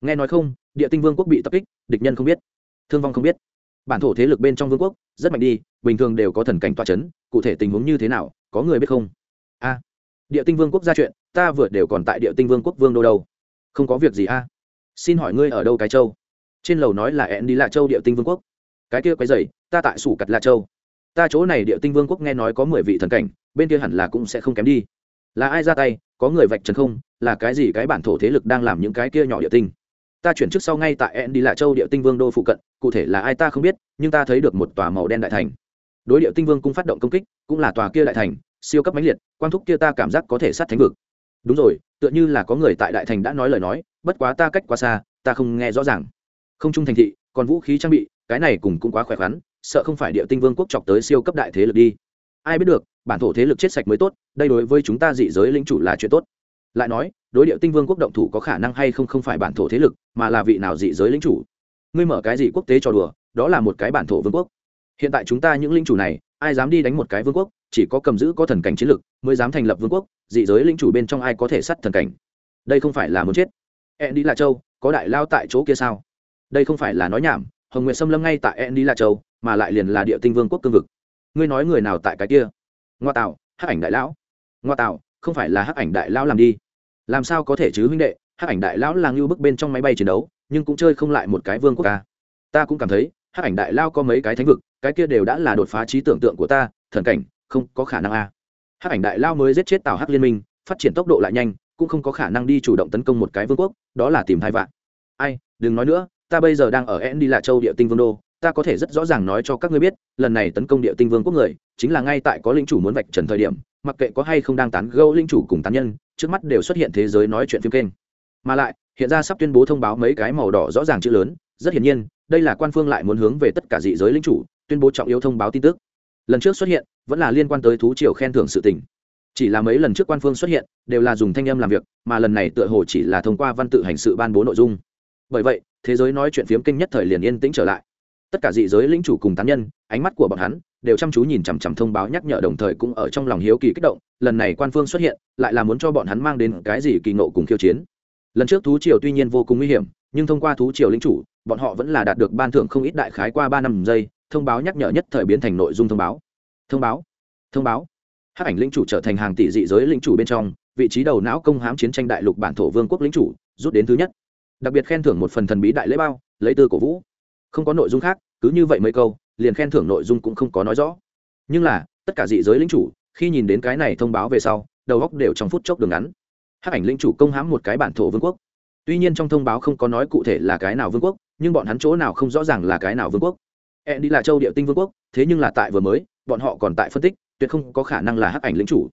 Nghe nói không, địa tinh vương quốc bị tập kích, địch nhân không biết thương vong không biết. Bản thổ thế lực bên trong vương quốc, rất mạnh đi, bình thường đều có thần cảnh toa c h ấ n cụ thể tình huống như thế nào, có người biết không? A. Địa tinh vương quốc ra chuyện, ta vừa đều còn tại địa tinh vương quốc vương đô đâu. Không có việc gì a. Xin hỏi ngươi ở đâu cái châu? Trên lầu nói là ẹn đi lạ châu địa tinh vương quốc. Cái kia quái dày ta tại sủ cặt lạ châu. Ta chỗ này địa tinh vương quốc nghe nói có mười vị thần cảnh, bên kia hẳn là cũng sẽ không kém đi. Là ai ra tay, có người vạch trần không? Là cái gì cái bản thổ thế lực đang làm những cái kia nhỏ địa tinh? Ta chuyển trước sau ngay tại en đi lạ châu địa tinh vương đô phụ cận, cụ thể là ai ta không biết, nhưng ta thấy được một tòa màu đen đại thành. Đối địa tinh vương cũng phát động công kích, cũng là tòa kia đại thành, siêu cấp mãnh liệt, quang thúc kia ta cảm giác có thể sát thánh vực. Đúng rồi, tựa như là có người tại đại thành đã nói lời nói, bất quá ta cách quá xa, ta không nghe rõ ràng. Không trung thành thị, còn vũ khí trang bị, cái này cùng cũng quá khỏe khoắn, sợ không phải địa tinh vương quốc chọc tới siêu cấp đại thế lực đi. Ai biết được, bản thổ thế lực chết sạch mới tốt, đây đối với chúng ta dị giới lĩnh chủ là chuyện tốt. Lại nói đối điệu tinh vương quốc động thủ có khả năng hay không không phải bản thổ thế lực, mà là vị nào dị giới lính chủ? Ngươi mở cái gì quốc tế cho đùa, đó là một cái bản thổ vương quốc. Hiện tại chúng ta những lính chủ này, ai dám đi đánh một cái vương quốc, chỉ có cầm giữ có thần cảnh chiến lực mới dám thành lập vương quốc, dị giới lính chủ bên trong ai có thể sắt thần cảnh? Đây không phải là muốn chết. E đi là châu, có đại lao tại chỗ kia sao? Đây không phải là nói nhảm, hồng nguyệt xâm lâm ngay tại e đi là châu, mà lại liền là địa tinh vương quốc cương vực. Ngươi nói người nào tại cái kia? Ngoa tạo hắc ảnh đại lão. Ngoa tạo không phải là hắc ảnh đại lão làm đi làm sao có thể chứ huynh đệ, hắc ảnh đại lão là ngưu bức bên trong máy bay chiến đấu, nhưng cũng chơi không lại một cái vương quốc ca. Ta cũng cảm thấy, hắc ảnh đại lao có mấy cái thánh vực, cái kia đều đã là đột phá trí tưởng tượng của ta, thần cảnh, không có khả năng a. Hắc ảnh đại lao mới giết chết tào hắc liên minh, phát triển tốc độ lại nhanh, cũng không có khả năng đi chủ động tấn công một cái vương quốc, đó là tìm hai vạn. Ai, đừng nói nữa, ta bây giờ đang ở en đi lạ châu địa tinh vương đô, ta có thể rất rõ ràng nói cho các ngươi biết, lần này tấn công địa tinh vương quốc người, chính là ngay tại có linh chủ muốn vạch trần thời điểm, mặc kệ có hay không đang tán gẫu linh chủ cùng tán nhân trước mắt đều xuất hiện thế giới nói chuyện phim kênh. Mà lại, hiện ra sắp tuyên bố thông báo mấy cái màu đỏ rõ ràng chữ lớn, rất hiển nhiên, đây là quan phương lại muốn hướng về tất cả dị giới lính chủ tuyên bố trọng yếu thông báo tin tức. Lần trước xuất hiện, vẫn là liên quan tới thú triều khen thưởng sự tình. Chỉ là mấy lần trước quan phương xuất hiện, đều là dùng thanh âm làm việc, mà lần này tựa hồ chỉ là thông qua văn tự hành sự ban bố nội dung. Bởi vậy, thế giới nói chuyện phiếm kinh nhất thời liền yên tĩnh trở lại. Tất cả dị giới lĩnh chủ cùng tán nhân, ánh mắt của bọn hắn đều chăm chú nhìn chằm chằm thông báo nhắc nhở đồng thời cũng ở trong lòng hiếu kỳ kích động, lần này quan phương xuất hiện, lại là muốn cho bọn hắn mang đến cái gì kỳ nộ cùng khiêu chiến. Lần trước thú triều tuy nhiên vô cùng nguy hiểm, nhưng thông qua thú triều lĩnh chủ, bọn họ vẫn là đạt được ban thưởng không ít đại khái qua ba năm giây, thông báo nhắc nhở nhất thời biến thành nội dung thông báo. Thông báo thông báo. Hắc ảnh lĩnh chủ trở thành hàng tỷ dị giới lĩnh chủ bên trong, vị trí đầu não công hám chiến tranh đại lục bản thổ vương quốc lĩnh chủ, rút đến thứ nhất. Đặc biệt khen thưởng một phần thần bí đại lễ bao, lấy tư cổ vũ. Không có nội dung khác, cứ như vậy mấy câu liền khen thưởng nội dung cũng không có nói rõ. Nhưng là, tất cả dị giới lính chủ, khi nhìn đến cái này thông báo về sau, đầu góc đều trong phút chốc đường ngắn. Hắc ảnh lính chủ công hãm một cái bản thổ vương quốc. Tuy nhiên trong thông báo không có nói cụ thể là cái nào vương quốc, nhưng bọn hắn chỗ nào không rõ ràng là cái nào vương quốc. E đi là châu địa tinh vương quốc, thế nhưng là tại vừa mới, bọn họ còn tại phân tích, tuyệt không có khả năng là hắc ảnh lính chủ.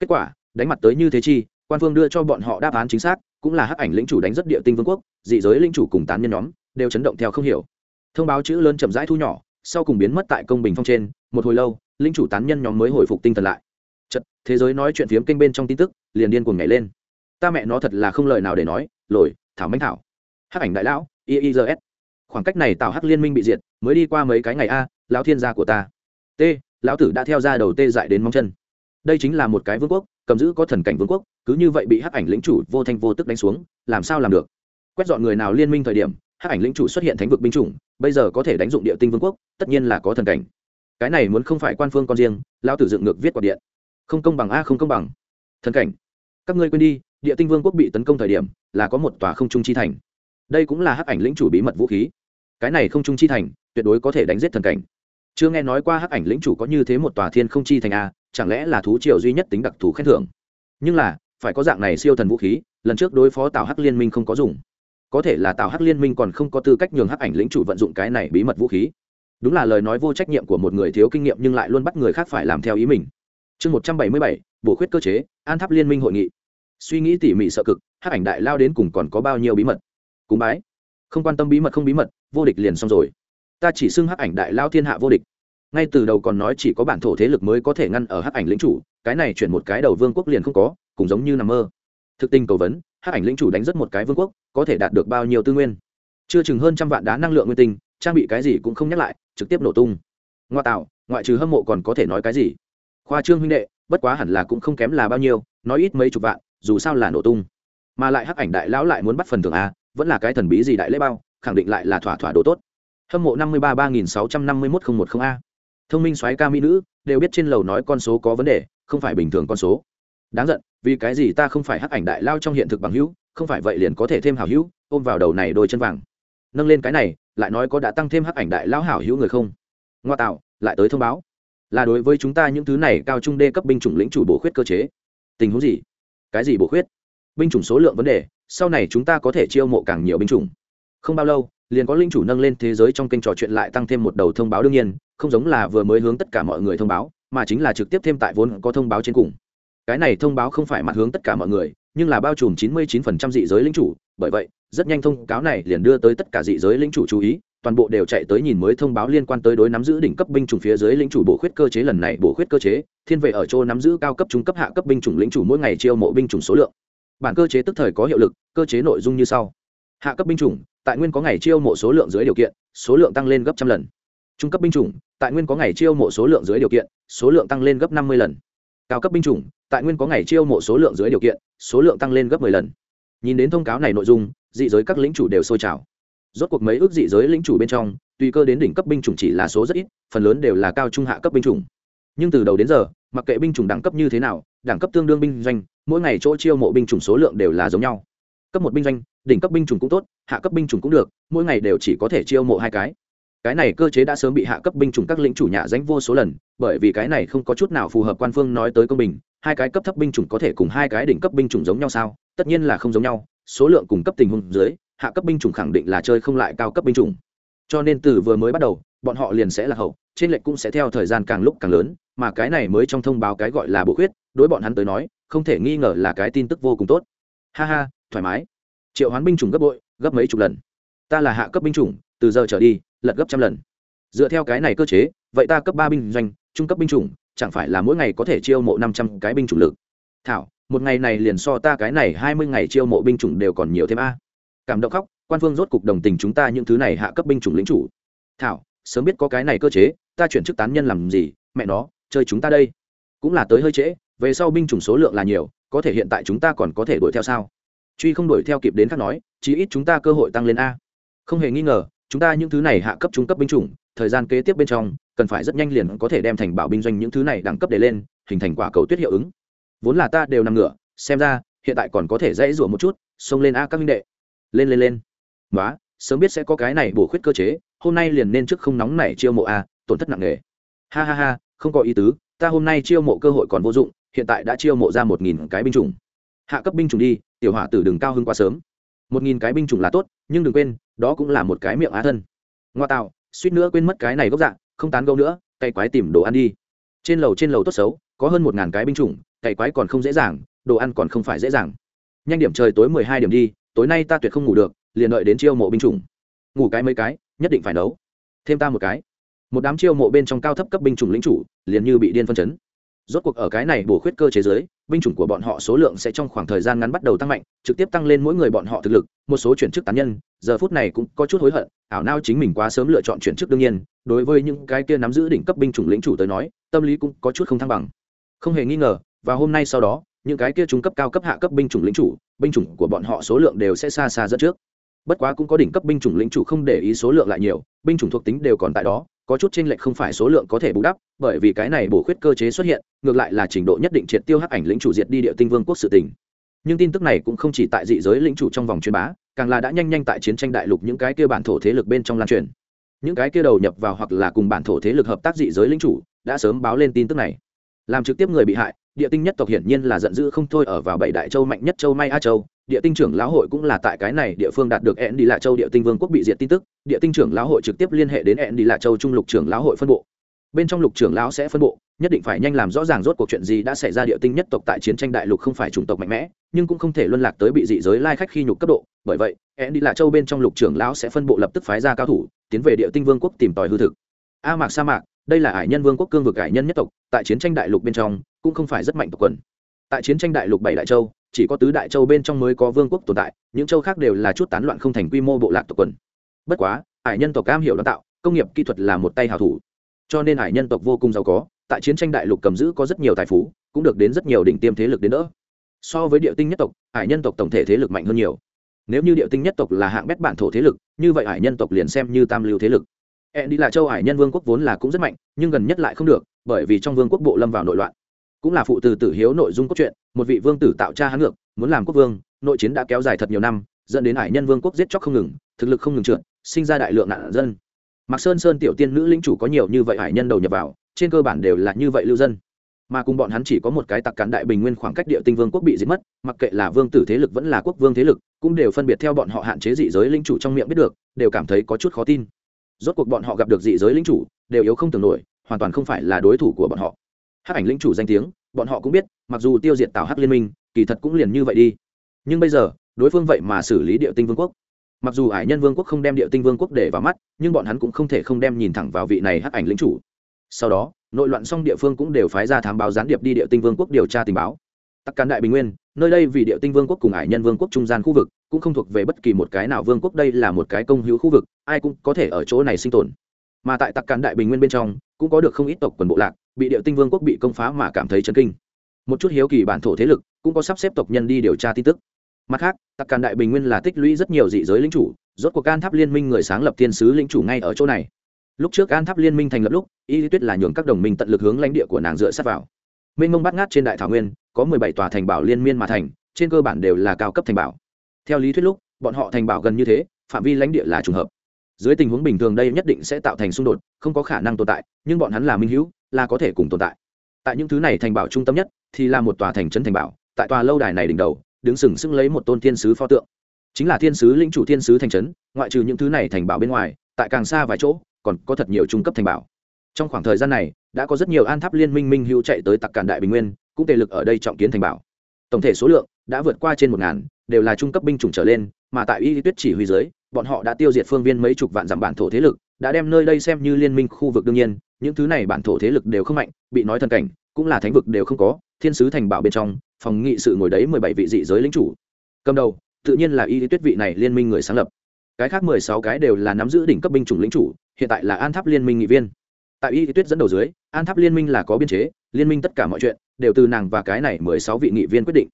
Kết quả, đánh mặt tới như thế chi, quan phương đưa cho bọn họ đáp án chính xác, cũng là hắc ảnh lính chủ đánh rất địa tinh vương quốc, dị giới lính chủ cùng tán nhân nhóm, đều chấn động theo không hiểu. Thông báo chữ lớn chậm rãi thu nhỏ sau cùng biến mất tại công bình phong trên, một hồi lâu, linh chủ tán nhân nhóm mới hồi phục tinh thần lại. Chật thế giới nói chuyện phiếm kênh bên trong tin tức, liền điên cuồng nhảy lên. Ta mẹ nó thật là không lời nào để nói, lồi, thảo mánh thảo. Hắc ảnh đại lão iis khoảng cách này tạo hắc liên minh bị diệt, mới đi qua mấy cái ngày a, lão thiên gia của ta. T, lão tử đã theo ra đầu tê dại đến móng chân. Đây chính là một cái vương quốc, cầm giữ có thần cảnh vương quốc, cứ như vậy bị hắc ảnh lĩnh chủ vô thanh vô tức đánh xuống, làm sao làm được? Quét dọn người nào liên minh thời điểm hắc ảnh lĩnh chủ xuất hiện thánh vực binh chủng, bây giờ có thể đánh dụng địa tinh vương quốc, tất nhiên là có thần cảnh. Cái này muốn không phải quan phương con riêng lao tử dựng ngược viết quạt điện. Không công bằng a, không công bằng. Thần cảnh. Các ngươi quên đi, địa tinh vương quốc bị tấn công thời điểm, là có một tòa không trung chi thành. Đây cũng là hắc ảnh lĩnh chủ bí mật vũ khí. Cái này không trung chi thành, tuyệt đối có thể đánh giết thần cảnh. Chưa nghe nói qua hắc ảnh lĩnh chủ có như thế một tòa thiên không chi thành a, chẳng lẽ là thú triều duy nhất tính đặc thù khen thưởng? Nhưng là, phải có dạng này siêu thần vũ khí, lần trước đối phó tào hắc liên minh không có dùng có thể là tào hắc liên minh còn không có tư cách nhường hắc ảnh lĩnh chủ vận dụng cái này bí mật vũ khí. Đúng là lời nói vô trách nhiệm của một người thiếu kinh nghiệm nhưng lại luôn bắt người khác phải làm theo ý mình. Chương một trăm bảy mươi bảy, bổ khuyết cơ chế, an tháp liên minh hội nghị. Suy nghĩ tỉ mỉ sợ cực, hắc ảnh đại lao đến cùng còn có bao nhiêu bí mật? Cúng bái. Không quan tâm bí mật không bí mật, vô địch liền xong rồi. Ta chỉ xưng hắc ảnh đại lao thiên hạ vô địch. Ngay từ đầu còn nói chỉ có bản thổ thế lực mới có thể ngăn ở hắc ảnh lĩnh chủ, cái này chuyển một cái đầu vương quốc liền không có, cũng giống như nằm mơ. Thực tình cầu vấn hắc ảnh lĩnh chủ đánh rất một cái vương quốc, có thể đạt được bao nhiêu tư nguyên? Chưa chừng hơn trăm vạn đá năng lượng nguyên tinh, trang bị cái gì cũng không nhắc lại, trực tiếp nổ tung. Ngoa tạo, ngoại trừ hâm mộ còn có thể nói cái gì? Khoa trương huynh đệ, bất quá hẳn là cũng không kém là bao nhiêu, nói ít mấy chục vạn, dù sao là nổ tung. Mà lại hắc ảnh đại lão lại muốn bắt phần thưởng a, vẫn là cái thần bí gì đại lễ bao, khẳng định lại là thỏa thỏa đồ tốt. Hâm mộ năm mươi ba ba nghìn sáu trăm năm mươi một không một không a. Thông minh soái ca mỹ nữ, đều biết trên lầu nói con số có vấn đề, không phải bình thường con số đáng giận, vì cái gì ta không phải hắc ảnh đại lao trong hiện thực bằng hữu, không phải vậy liền có thể thêm hảo hữu, ôm vào đầu này đôi chân vàng. Nâng lên cái này, lại nói có đã tăng thêm hắc ảnh đại lao hảo hữu người không? Ngoa tạo, lại tới thông báo. Là đối với chúng ta những thứ này cao trung đê cấp binh chủng lĩnh chủ bổ khuyết cơ chế. Tình huống gì? Cái gì bổ khuyết? Binh chủng số lượng vấn đề, sau này chúng ta có thể chiêu mộ càng nhiều binh chủng. Không bao lâu, liền có linh chủ nâng lên thế giới trong kênh trò chuyện lại tăng thêm một đầu thông báo đương nhiên, không giống là vừa mới hướng tất cả mọi người thông báo, mà chính là trực tiếp thêm tại vốn có thông báo trên cùng cái này thông báo không phải mặt hướng tất cả mọi người, nhưng là bao trùm 99% dị giới linh chủ, bởi vậy, rất nhanh thông cáo này liền đưa tới tất cả dị giới linh chủ chú ý, toàn bộ đều chạy tới nhìn mới thông báo liên quan tới đối nắm giữ đỉnh cấp binh chủng phía dưới lĩnh chủ bổ khuyết cơ chế lần này bổ khuyết cơ chế, thiên vệ ở chỗ nắm giữ cao cấp, trung cấp, hạ cấp binh chủng lĩnh chủ mỗi ngày chiêu mộ binh chủng số lượng. Bản cơ chế tức thời có hiệu lực, cơ chế nội dung như sau. Hạ cấp binh chủng, tại nguyên có ngày chiêu mộ số lượng dưới điều kiện, số lượng tăng lên gấp trăm lần. Trung cấp binh chủng, tại nguyên có ngày chiêu mộ số lượng dưới điều kiện, số lượng tăng lên gấp năm mươi lần. Cao cấp binh chủng tại nguyên có ngày chiêu mộ số lượng dưới điều kiện, số lượng tăng lên gấp 10 lần. Nhìn đến thông cáo này nội dung, dị giới các lĩnh chủ đều sôi trào. Rốt cuộc mấy ước dị giới lĩnh chủ bên trong, tùy cơ đến đỉnh cấp binh chủng chỉ là số rất ít, phần lớn đều là cao trung hạ cấp binh chủng. Nhưng từ đầu đến giờ, mặc kệ binh chủng đẳng cấp như thế nào, đẳng cấp tương đương binh doanh, mỗi ngày chỗ chiêu mộ binh chủng số lượng đều là giống nhau. Cấp một binh doanh, đỉnh cấp binh chủng cũng tốt, hạ cấp binh chủng cũng được, mỗi ngày đều chỉ có thể chiêu mộ hai cái cái này cơ chế đã sớm bị hạ cấp binh chủng các lĩnh chủ nhà danh vô số lần, bởi vì cái này không có chút nào phù hợp quan phương nói tới công bình, hai cái cấp thấp binh chủng có thể cùng hai cái đỉnh cấp binh chủng giống nhau sao? Tất nhiên là không giống nhau, số lượng cùng cấp tình huống dưới, hạ cấp binh chủng khẳng định là chơi không lại cao cấp binh chủng. Cho nên từ vừa mới bắt đầu, bọn họ liền sẽ là hậu, trên lệnh cũng sẽ theo thời gian càng lúc càng lớn, mà cái này mới trong thông báo cái gọi là bộ khuyết, đối bọn hắn tới nói, không thể nghi ngờ là cái tin tức vô cùng tốt. Ha ha, thoải mái. Triệu hoán binh chủng gấp bội, gấp mấy chục lần. Ta là hạ cấp binh chủng, từ giờ trở đi lật gấp trăm lần. Dựa theo cái này cơ chế, vậy ta cấp ba binh doanh, trung cấp binh chủng, chẳng phải là mỗi ngày có thể chiêu mộ năm trăm cái binh chủng lực? Thảo, một ngày này liền so ta cái này hai mươi ngày chiêu mộ binh chủng đều còn nhiều thêm a. Cảm động khóc, quan phương rốt cục đồng tình chúng ta những thứ này hạ cấp binh chủng lính chủ. Thảo, sớm biết có cái này cơ chế, ta chuyển chức tán nhân làm gì, mẹ nó, chơi chúng ta đây. Cũng là tới hơi trễ, về sau binh chủng số lượng là nhiều, có thể hiện tại chúng ta còn có thể đuổi theo sao? Truy không đuổi theo kịp đến khác nói, chí ít chúng ta cơ hội tăng lên a. Không hề nghi ngờ chúng ta những thứ này hạ cấp trung cấp binh chủng, thời gian kế tiếp bên trong, cần phải rất nhanh liền có thể đem thành bảo binh doanh những thứ này đẳng cấp để lên, hình thành quả cầu tuyết hiệu ứng. Vốn là ta đều nằm ngửa, xem ra, hiện tại còn có thể dãy rủa một chút, xông lên a các minh đệ. Lên lên lên. Nói sớm biết sẽ có cái này bổ khuyết cơ chế, hôm nay liền nên trước không nóng này chiêu mộ a, tổn thất nặng nề. Ha ha ha, không có ý tứ, ta hôm nay chiêu mộ cơ hội còn vô dụng, hiện tại đã chiêu mộ ra một nghìn cái binh chủng. Hạ cấp binh chủng đi, tiểu hỏa tử đừng cao hơn quá sớm một nghìn cái binh chủng là tốt, nhưng đừng quên, đó cũng là một cái miệng á thân. Ngoa tạo, suýt nữa quên mất cái này gốc dạng không tán gâu nữa, cày quái tìm đồ ăn đi. Trên lầu trên lầu tốt xấu, có hơn một ngàn cái binh chủng, cày quái còn không dễ dàng, đồ ăn còn không phải dễ dàng. Nhanh điểm trời tối mười hai điểm đi, tối nay ta tuyệt không ngủ được, liền đợi đến chiêu mộ binh chủng. Ngủ cái mấy cái, nhất định phải nấu. Thêm ta một cái. Một đám chiêu mộ bên trong cao thấp cấp binh chủng lĩnh chủ, liền như bị điên phân chấn rốt cuộc ở cái này bổ khuyết cơ chế giới, binh chủng của bọn họ số lượng sẽ trong khoảng thời gian ngắn bắt đầu tăng mạnh, trực tiếp tăng lên mỗi người bọn họ thực lực, một số chuyển chức tán nhân, giờ phút này cũng có chút hối hận, ảo nao chính mình quá sớm lựa chọn chuyển chức đương nhiên, đối với những cái kia nắm giữ đỉnh cấp binh chủng lĩnh chủ tới nói, tâm lý cũng có chút không thăng bằng. Không hề nghi ngờ, và hôm nay sau đó, những cái kia trung cấp cao cấp hạ cấp binh chủng lĩnh chủ, binh chủng của bọn họ số lượng đều sẽ xa xa dẫn trước. Bất quá cũng có đỉnh cấp binh chủng lĩnh chủ không để ý số lượng lại nhiều, binh chủng thuộc tính đều còn tại đó có chút chênh lệch không phải số lượng có thể bù đắp, bởi vì cái này bổ khuyết cơ chế xuất hiện, ngược lại là trình độ nhất định triệt tiêu hắc ảnh lĩnh chủ diệt đi địa tinh vương quốc sự tình. Nhưng tin tức này cũng không chỉ tại dị giới lĩnh chủ trong vòng truyền bá, càng là đã nhanh nhanh tại chiến tranh đại lục những cái kia bản thổ thế lực bên trong lan truyền. Những cái kia đầu nhập vào hoặc là cùng bản thổ thế lực hợp tác dị giới lĩnh chủ, đã sớm báo lên tin tức này. Làm trực tiếp người bị hại, địa tinh nhất tộc hiển nhiên là giận dữ không thôi ở vào bảy đại châu, mạnh nhất châu may a châu địa tinh trưởng lão hội cũng là tại cái này địa phương đạt được ẹn đi lạ châu địa tinh vương quốc bị diệt tin tức, địa tinh trưởng lão hội trực tiếp liên hệ đến ẹn đi lạ châu trung lục trưởng lão hội phân bộ. Bên trong lục trưởng lão sẽ phân bộ, nhất định phải nhanh làm rõ ràng rốt cuộc chuyện gì đã xảy ra địa tinh nhất tộc tại chiến tranh đại lục không phải chủng tộc mạnh mẽ, nhưng cũng không thể luân lạc tới bị dị giới lai khách khi nhục cấp độ. Bởi vậy ẹn đi lạ châu bên trong lục trưởng lão sẽ phân bộ lập tức phái ra cao thủ, tiến về địa tinh vương quốc tìm tòi hư thực. A mạc sa mạc, đây là ải nhân vương quốc cương vực ải nhân nhất tộc, tại chiến tranh đại lục bên trong, cũng không phải rất mạnh tộc quần. Tại chiến tranh đại lục bảy đại châu chỉ có tứ đại châu bên trong mới có vương quốc tồn tại, những châu khác đều là chút tán loạn không thành quy mô bộ lạc tộc quần. Bất quá hải nhân tộc cam hiểu đào tạo, công nghiệp kỹ thuật là một tay hào thủ. Cho nên hải nhân tộc vô cùng giàu có, tại chiến tranh đại lục cầm giữ có rất nhiều tài phú, cũng được đến rất nhiều đỉnh tiêm thế lực đến đỡ. So với địa tinh nhất tộc hải nhân tộc tổng thể thế lực mạnh hơn nhiều. Nếu như địa tinh nhất tộc là hạng bét bản thổ thế lực, như vậy hải nhân tộc liền xem như tam lưu thế lực. E đi là châu hải nhân vương quốc vốn là cũng rất mạnh, nhưng gần nhất lại không được, bởi vì trong vương quốc bộ lâm vào nội loạn cũng là phụ từ tử hiếu nội dung cốt truyện, một vị vương tử tạo cha hán ngược, muốn làm quốc vương, nội chiến đã kéo dài thật nhiều năm, dẫn đến hải nhân vương quốc giết chóc không ngừng, thực lực không ngừng trượt, sinh ra đại lượng nạn dân. Mặc sơn sơn tiểu tiên nữ lĩnh chủ có nhiều như vậy hải nhân đầu nhập vào, trên cơ bản đều là như vậy lưu dân. Mà cùng bọn hắn chỉ có một cái tặc cán đại bình nguyên khoảng cách địa tinh vương quốc bị diệt mất, mặc kệ là vương tử thế lực vẫn là quốc vương thế lực, cũng đều phân biệt theo bọn họ hạn chế dị giới linh chủ trong miệng biết được, đều cảm thấy có chút khó tin. Rốt cuộc bọn họ gặp được dị giới linh chủ, đều yếu không tưởng nổi, hoàn toàn không phải là đối thủ của bọn họ hắc ảnh linh chủ danh tiếng, bọn họ cũng biết, mặc dù tiêu diệt tào hắc liên minh, kỳ thật cũng liền như vậy đi. Nhưng bây giờ, đối phương vậy mà xử lý địa tinh vương quốc. Mặc dù ải nhân vương quốc không đem địa tinh vương quốc để vào mắt, nhưng bọn hắn cũng không thể không đem nhìn thẳng vào vị này hắc ảnh lĩnh chủ. Sau đó, nội loạn xong địa phương cũng đều phái ra thám báo gián điệp đi địa tinh vương quốc điều tra tình báo. Tắc cán đại bình nguyên, nơi đây vì địa tinh vương quốc cùng ải nhân vương quốc trung gian khu vực, cũng không thuộc về bất kỳ một cái nào vương quốc, đây là một cái công hữu khu vực, ai cũng có thể ở chỗ này sinh tồn. Mà tại tắc cán đại bình nguyên bên trong cũng có được không ít tộc quần bộ lạc, bị địa tinh vương quốc bị công phá mà cảm thấy chấn kinh. Một chút hiếu kỳ bản thổ thế lực cũng có sắp xếp tộc nhân đi điều tra tin tức. Mặt khác tắc càn đại bình nguyên là tích lũy rất nhiều dị giới lính chủ, rốt cuộc an tháp liên minh người sáng lập thiên sứ lính chủ ngay ở chỗ này. Lúc trước an tháp liên minh thành lập lúc, y lý tuyết là nhường các đồng minh tận lực hướng lãnh địa của nàng dựa sát vào. Minh mông bắt ngát trên đại thảo nguyên, có mười bảy tòa thành bảo liên miên mà thành, trên cơ bản đều là cao cấp thành bảo. Theo lý thuyết lúc, bọn họ thành bảo gần như thế, phạm vi lãnh địa là trùng hợp dưới tình huống bình thường đây nhất định sẽ tạo thành xung đột, không có khả năng tồn tại, nhưng bọn hắn là minh hữu, là có thể cùng tồn tại. Tại những thứ này thành bảo trung tâm nhất, thì là một tòa thành trấn thành bảo, tại tòa lâu đài này đỉnh đầu, đứng sừng sững lấy một tôn thiên sứ pho tượng. Chính là thiên sứ, lĩnh chủ thiên sứ thành trấn, ngoại trừ những thứ này thành bảo bên ngoài, tại càng xa vài chỗ, còn có thật nhiều trung cấp thành bảo. Trong khoảng thời gian này, đã có rất nhiều an tháp liên minh minh hữu chạy tới tặc cản đại bình nguyên, cũng tề lực ở đây trọng kiến thành bảo. Tổng thể số lượng đã vượt qua trên một ngàn đều là trung cấp binh chủng trở lên, mà tại y tuyết chỉ huy dưới, bọn họ đã tiêu diệt phương viên mấy chục vạn dặm bản thổ thế lực, đã đem nơi đây xem như liên minh khu vực đương nhiên, những thứ này bản thổ thế lực đều không mạnh, bị nói thần cảnh, cũng là thánh vực đều không có, thiên sứ thành bảo bên trong, phòng nghị sự ngồi đấy mười bảy vị dị giới lính chủ. Cầm đầu, tự nhiên là y tuyết vị này liên minh người sáng lập. Cái khác mười sáu cái đều là nắm giữ đỉnh cấp binh chủng lính chủ, hiện tại là an tháp liên minh nghị viên. Tại y tuyết dẫn đầu dưới, an tháp liên minh là có biên chế, liên minh tất cả mọi chuyện, đều từ nàng và cái này mười sáu vị nghị viên quyết định.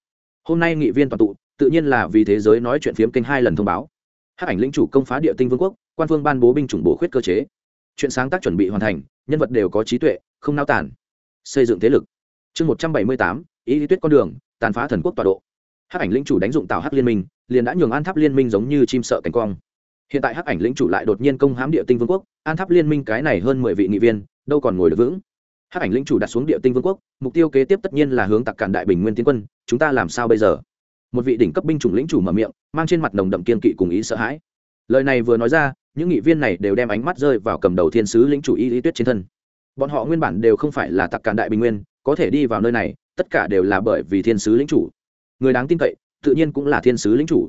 Hôm nay nghị viên toàn tụ tự nhiên là vì thế giới nói chuyện phiếm kênh hai lần thông báo. Hát ảnh lĩnh chủ công phá địa tinh vương quốc, quan phương ban bố binh chủng bổ khuyết cơ chế. Chuyện sáng tác chuẩn bị hoàn thành, nhân vật đều có trí tuệ, không nao tản xây dựng thế lực. Chương một trăm bảy mươi tám, ý lý tuyết con đường, tàn phá thần quốc tọa độ. Hắc ảnh lĩnh chủ đánh dụng tạo hắc liên minh, liền đã nhường an tháp liên minh giống như chim sợ cánh quang. Hiện tại hắc ảnh lĩnh chủ lại đột nhiên công hãm địa tinh vương quốc, an tháp liên minh cái này hơn mười vị nghị viên, đâu còn ngồi được vững. Hắc ảnh lĩnh chủ đặt xuống địa tinh vương quốc, mục tiêu kế tiếp tất nhiên là hướng tặc cản đại bình nguyên tiến quân, chúng ta làm sao bây giờ? Một vị đỉnh cấp binh chủng lĩnh chủ mở miệng, mang trên mặt nồng đậm kiên kỵ cùng ý sợ hãi. Lời này vừa nói ra, những nghị viên này đều đem ánh mắt rơi vào cầm đầu thiên sứ lĩnh chủ y lý tuyết trên thân. Bọn họ nguyên bản đều không phải là tặc cản đại bình nguyên, có thể đi vào nơi này, tất cả đều là bởi vì thiên sứ lĩnh chủ. Người đáng tin cậy, tự nhiên cũng là thiên sứ lĩnh chủ.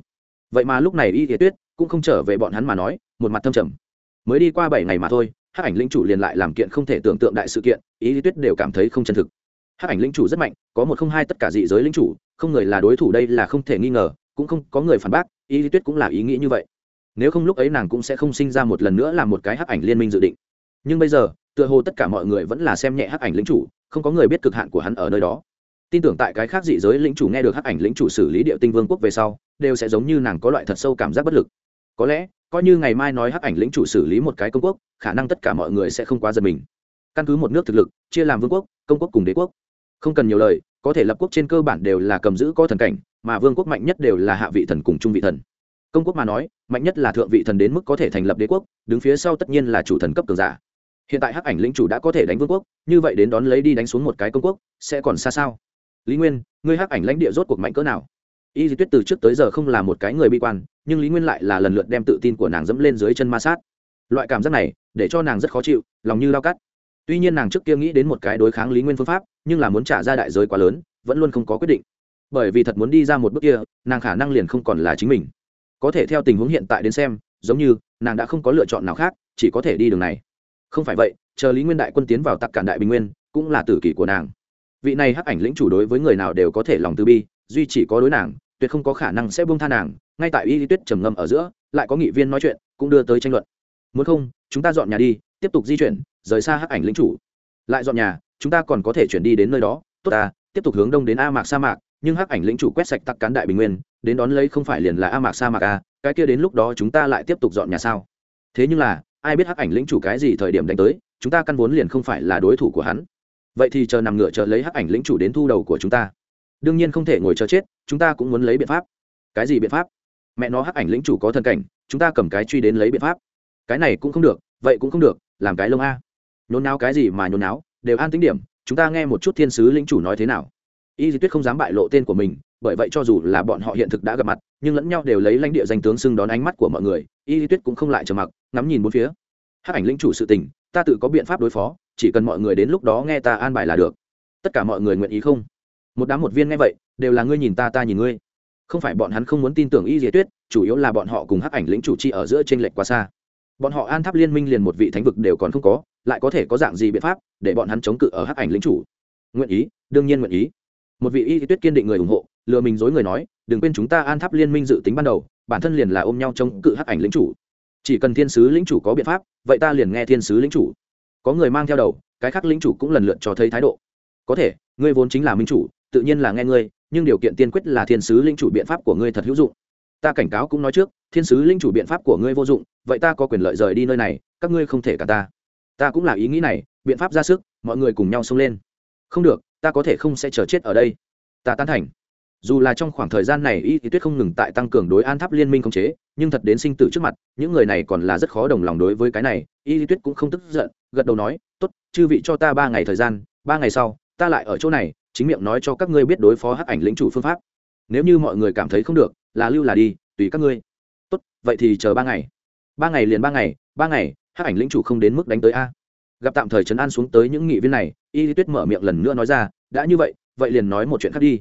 Vậy mà lúc này y lý tuyết cũng không trở về bọn hắn mà nói, một mặt thâm trầm. Mới đi qua bảy ngày mà thôi, hắc ảnh lĩnh chủ liền lại làm kiện không thể tưởng tượng đại sự kiện ý lý tuyết đều cảm thấy không chân thực. Hắc ảnh lĩnh chủ rất mạnh, có một không hai tất cả dị giới lĩnh chủ không người là đối thủ đây là không thể nghi ngờ, cũng không có người phản bác, Y lý tuyết cũng là ý nghĩ như vậy. Nếu không lúc ấy nàng cũng sẽ không sinh ra một lần nữa là một cái hắc ảnh liên minh dự định. Nhưng bây giờ, tựa hồ tất cả mọi người vẫn là xem nhẹ hắc ảnh lĩnh chủ, không có người biết cực hạn của hắn ở nơi đó. Tin tưởng tại cái khác dị giới lĩnh chủ nghe được hắc ảnh lĩnh chủ xử lý địa tinh vương quốc về sau, đều sẽ giống như nàng có loại thật sâu cảm giác bất lực. Có lẽ, coi như ngày mai nói hắc ảnh lĩnh chủ xử lý một cái công quốc, khả năng tất cả mọi người sẽ không quá giật mình. Căn cứ một nước thực lực, chia làm vương quốc, công quốc cùng đế quốc. Không cần nhiều lời có thể lập quốc trên cơ bản đều là cầm giữ có thần cảnh, mà vương quốc mạnh nhất đều là hạ vị thần cùng trung vị thần. Công quốc mà nói, mạnh nhất là thượng vị thần đến mức có thể thành lập đế quốc, đứng phía sau tất nhiên là chủ thần cấp cường giả. Hiện tại hắc ảnh lĩnh chủ đã có thể đánh vương quốc, như vậy đến đón lấy đi đánh xuống một cái công quốc, sẽ còn xa sao? Lý nguyên, ngươi hắc ảnh lãnh địa rốt cuộc mạnh cỡ nào? Y di tuyết từ trước tới giờ không là một cái người bi quan, nhưng lý nguyên lại là lần lượt đem tự tin của nàng dẫm lên dưới chân ma sát. Loại cảm giác này, để cho nàng rất khó chịu, lòng như lao cắt. Tuy nhiên nàng trước kia nghĩ đến một cái đối kháng lý nguyên phương pháp nhưng là muốn trả ra đại giới quá lớn, vẫn luôn không có quyết định. Bởi vì thật muốn đi ra một bước kia, nàng khả năng liền không còn là chính mình. Có thể theo tình huống hiện tại đến xem, giống như, nàng đã không có lựa chọn nào khác, chỉ có thể đi đường này. Không phải vậy, chờ lý nguyên đại quân tiến vào tặc cản đại bình nguyên, cũng là tử kỷ của nàng. Vị này hắc ảnh lĩnh chủ đối với người nào đều có thể lòng từ bi, duy chỉ có đối nàng, tuyệt không có khả năng sẽ buông tha nàng, ngay tại y lý tuyết trầm ngâm ở giữa, lại có nghị viên nói chuyện, cũng đưa tới tranh luận. Muốn không, chúng ta dọn nhà đi, tiếp tục di chuyển, rời xa hắc ảnh lĩnh chủ. Lại dọn nhà chúng ta còn có thể chuyển đi đến nơi đó. Tốt ta, tiếp tục hướng đông đến a mạc sa mạc, nhưng hắc ảnh lĩnh chủ quét sạch tắc cán đại bình nguyên, đến đón lấy không phải liền là a mạc sa mạc a cái kia đến lúc đó chúng ta lại tiếp tục dọn nhà sao? Thế nhưng là, ai biết hắc ảnh lĩnh chủ cái gì thời điểm đánh tới, chúng ta căn vốn liền không phải là đối thủ của hắn. Vậy thì chờ nằm ngựa chờ lấy hắc ảnh lĩnh chủ đến thu đầu của chúng ta. Đương nhiên không thể ngồi chờ chết, chúng ta cũng muốn lấy biện pháp. Cái gì biện pháp? Mẹ nó hắc ảnh lĩnh chủ có thân cảnh, chúng ta cầm cái truy đến lấy biện pháp. Cái này cũng không được, vậy cũng không được, làm cái lông a. Nhốn náo cái gì mà nhốn náo? Đều an tính điểm, chúng ta nghe một chút thiên sứ lĩnh chủ nói thế nào. Y di tuyết không dám bại lộ tên của mình, bởi vậy cho dù là bọn họ hiện thực đã gặp mặt, nhưng lẫn nhau đều lấy lãnh địa danh tướng xưng đón ánh mắt của mọi người, y di tuyết cũng không lại trầm mặc, ngắm nhìn bốn phía. Hắc ảnh lĩnh chủ sự tình, ta tự có biện pháp đối phó, chỉ cần mọi người đến lúc đó nghe ta an bài là được. Tất cả mọi người nguyện ý không? Một đám một viên nghe vậy, đều là ngươi nhìn ta ta nhìn ngươi. Không phải bọn hắn không muốn tin tưởng y diệt tuyết, chủ yếu là bọn họ cùng hắc ảnh lĩnh chủ chi ở giữa t r ê n lệch quá xa. Bọn họ an tháp liên minh liền một vị thánh vực đều còn không có lại có thể có dạng gì biện pháp để bọn hắn chống cự ở hắc ảnh lĩnh chủ? Nguyện ý, đương nhiên nguyện ý. Một vị y tuyết kiên định người ủng hộ, lừa mình dối người nói, đừng quên chúng ta an tháp liên minh dự tính ban đầu, bản thân liền là ôm nhau chống cự hắc ảnh lĩnh chủ. Chỉ cần thiên sứ lĩnh chủ có biện pháp, vậy ta liền nghe thiên sứ lĩnh chủ. Có người mang theo đầu, cái khác lĩnh chủ cũng lần lượt cho thấy thái độ. Có thể, ngươi vốn chính là minh chủ, tự nhiên là nghe ngươi, nhưng điều kiện tiên quyết là thiên sứ linh chủ biện pháp của ngươi thật hữu dụng. Ta cảnh cáo cũng nói trước, thiên sứ linh chủ biện pháp của ngươi vô dụng, vậy ta có quyền lợi rời đi nơi này, các ngươi không thể cả ta ta cũng là ý nghĩ này, biện pháp ra sức, mọi người cùng nhau xông lên. Không được, ta có thể không sẽ chờ chết ở đây. Ta tán thành. Dù là trong khoảng thời gian này, y tuyết không ngừng tại tăng cường đối an tháp liên minh khống chế, nhưng thật đến sinh tử trước mặt, những người này còn là rất khó đồng lòng đối với cái này, y tuyết cũng không tức giận, gật đầu nói, tốt, chư vị cho ta ba ngày thời gian, ba ngày sau, ta lại ở chỗ này, chính miệng nói cho các ngươi biết đối phó hắc ảnh lĩnh chủ phương pháp. Nếu như mọi người cảm thấy không được, là lưu là đi, tùy các ngươi. Tốt, vậy thì chờ ba ngày. Ba ngày liền ba ngày ba ngày hắc ảnh lĩnh chủ không đến mức đánh tới a. Gặp tạm thời trấn an xuống tới những nghị viên này, y lý tuyết mở miệng lần nữa nói ra, đã như vậy vậy liền nói một chuyện khác đi.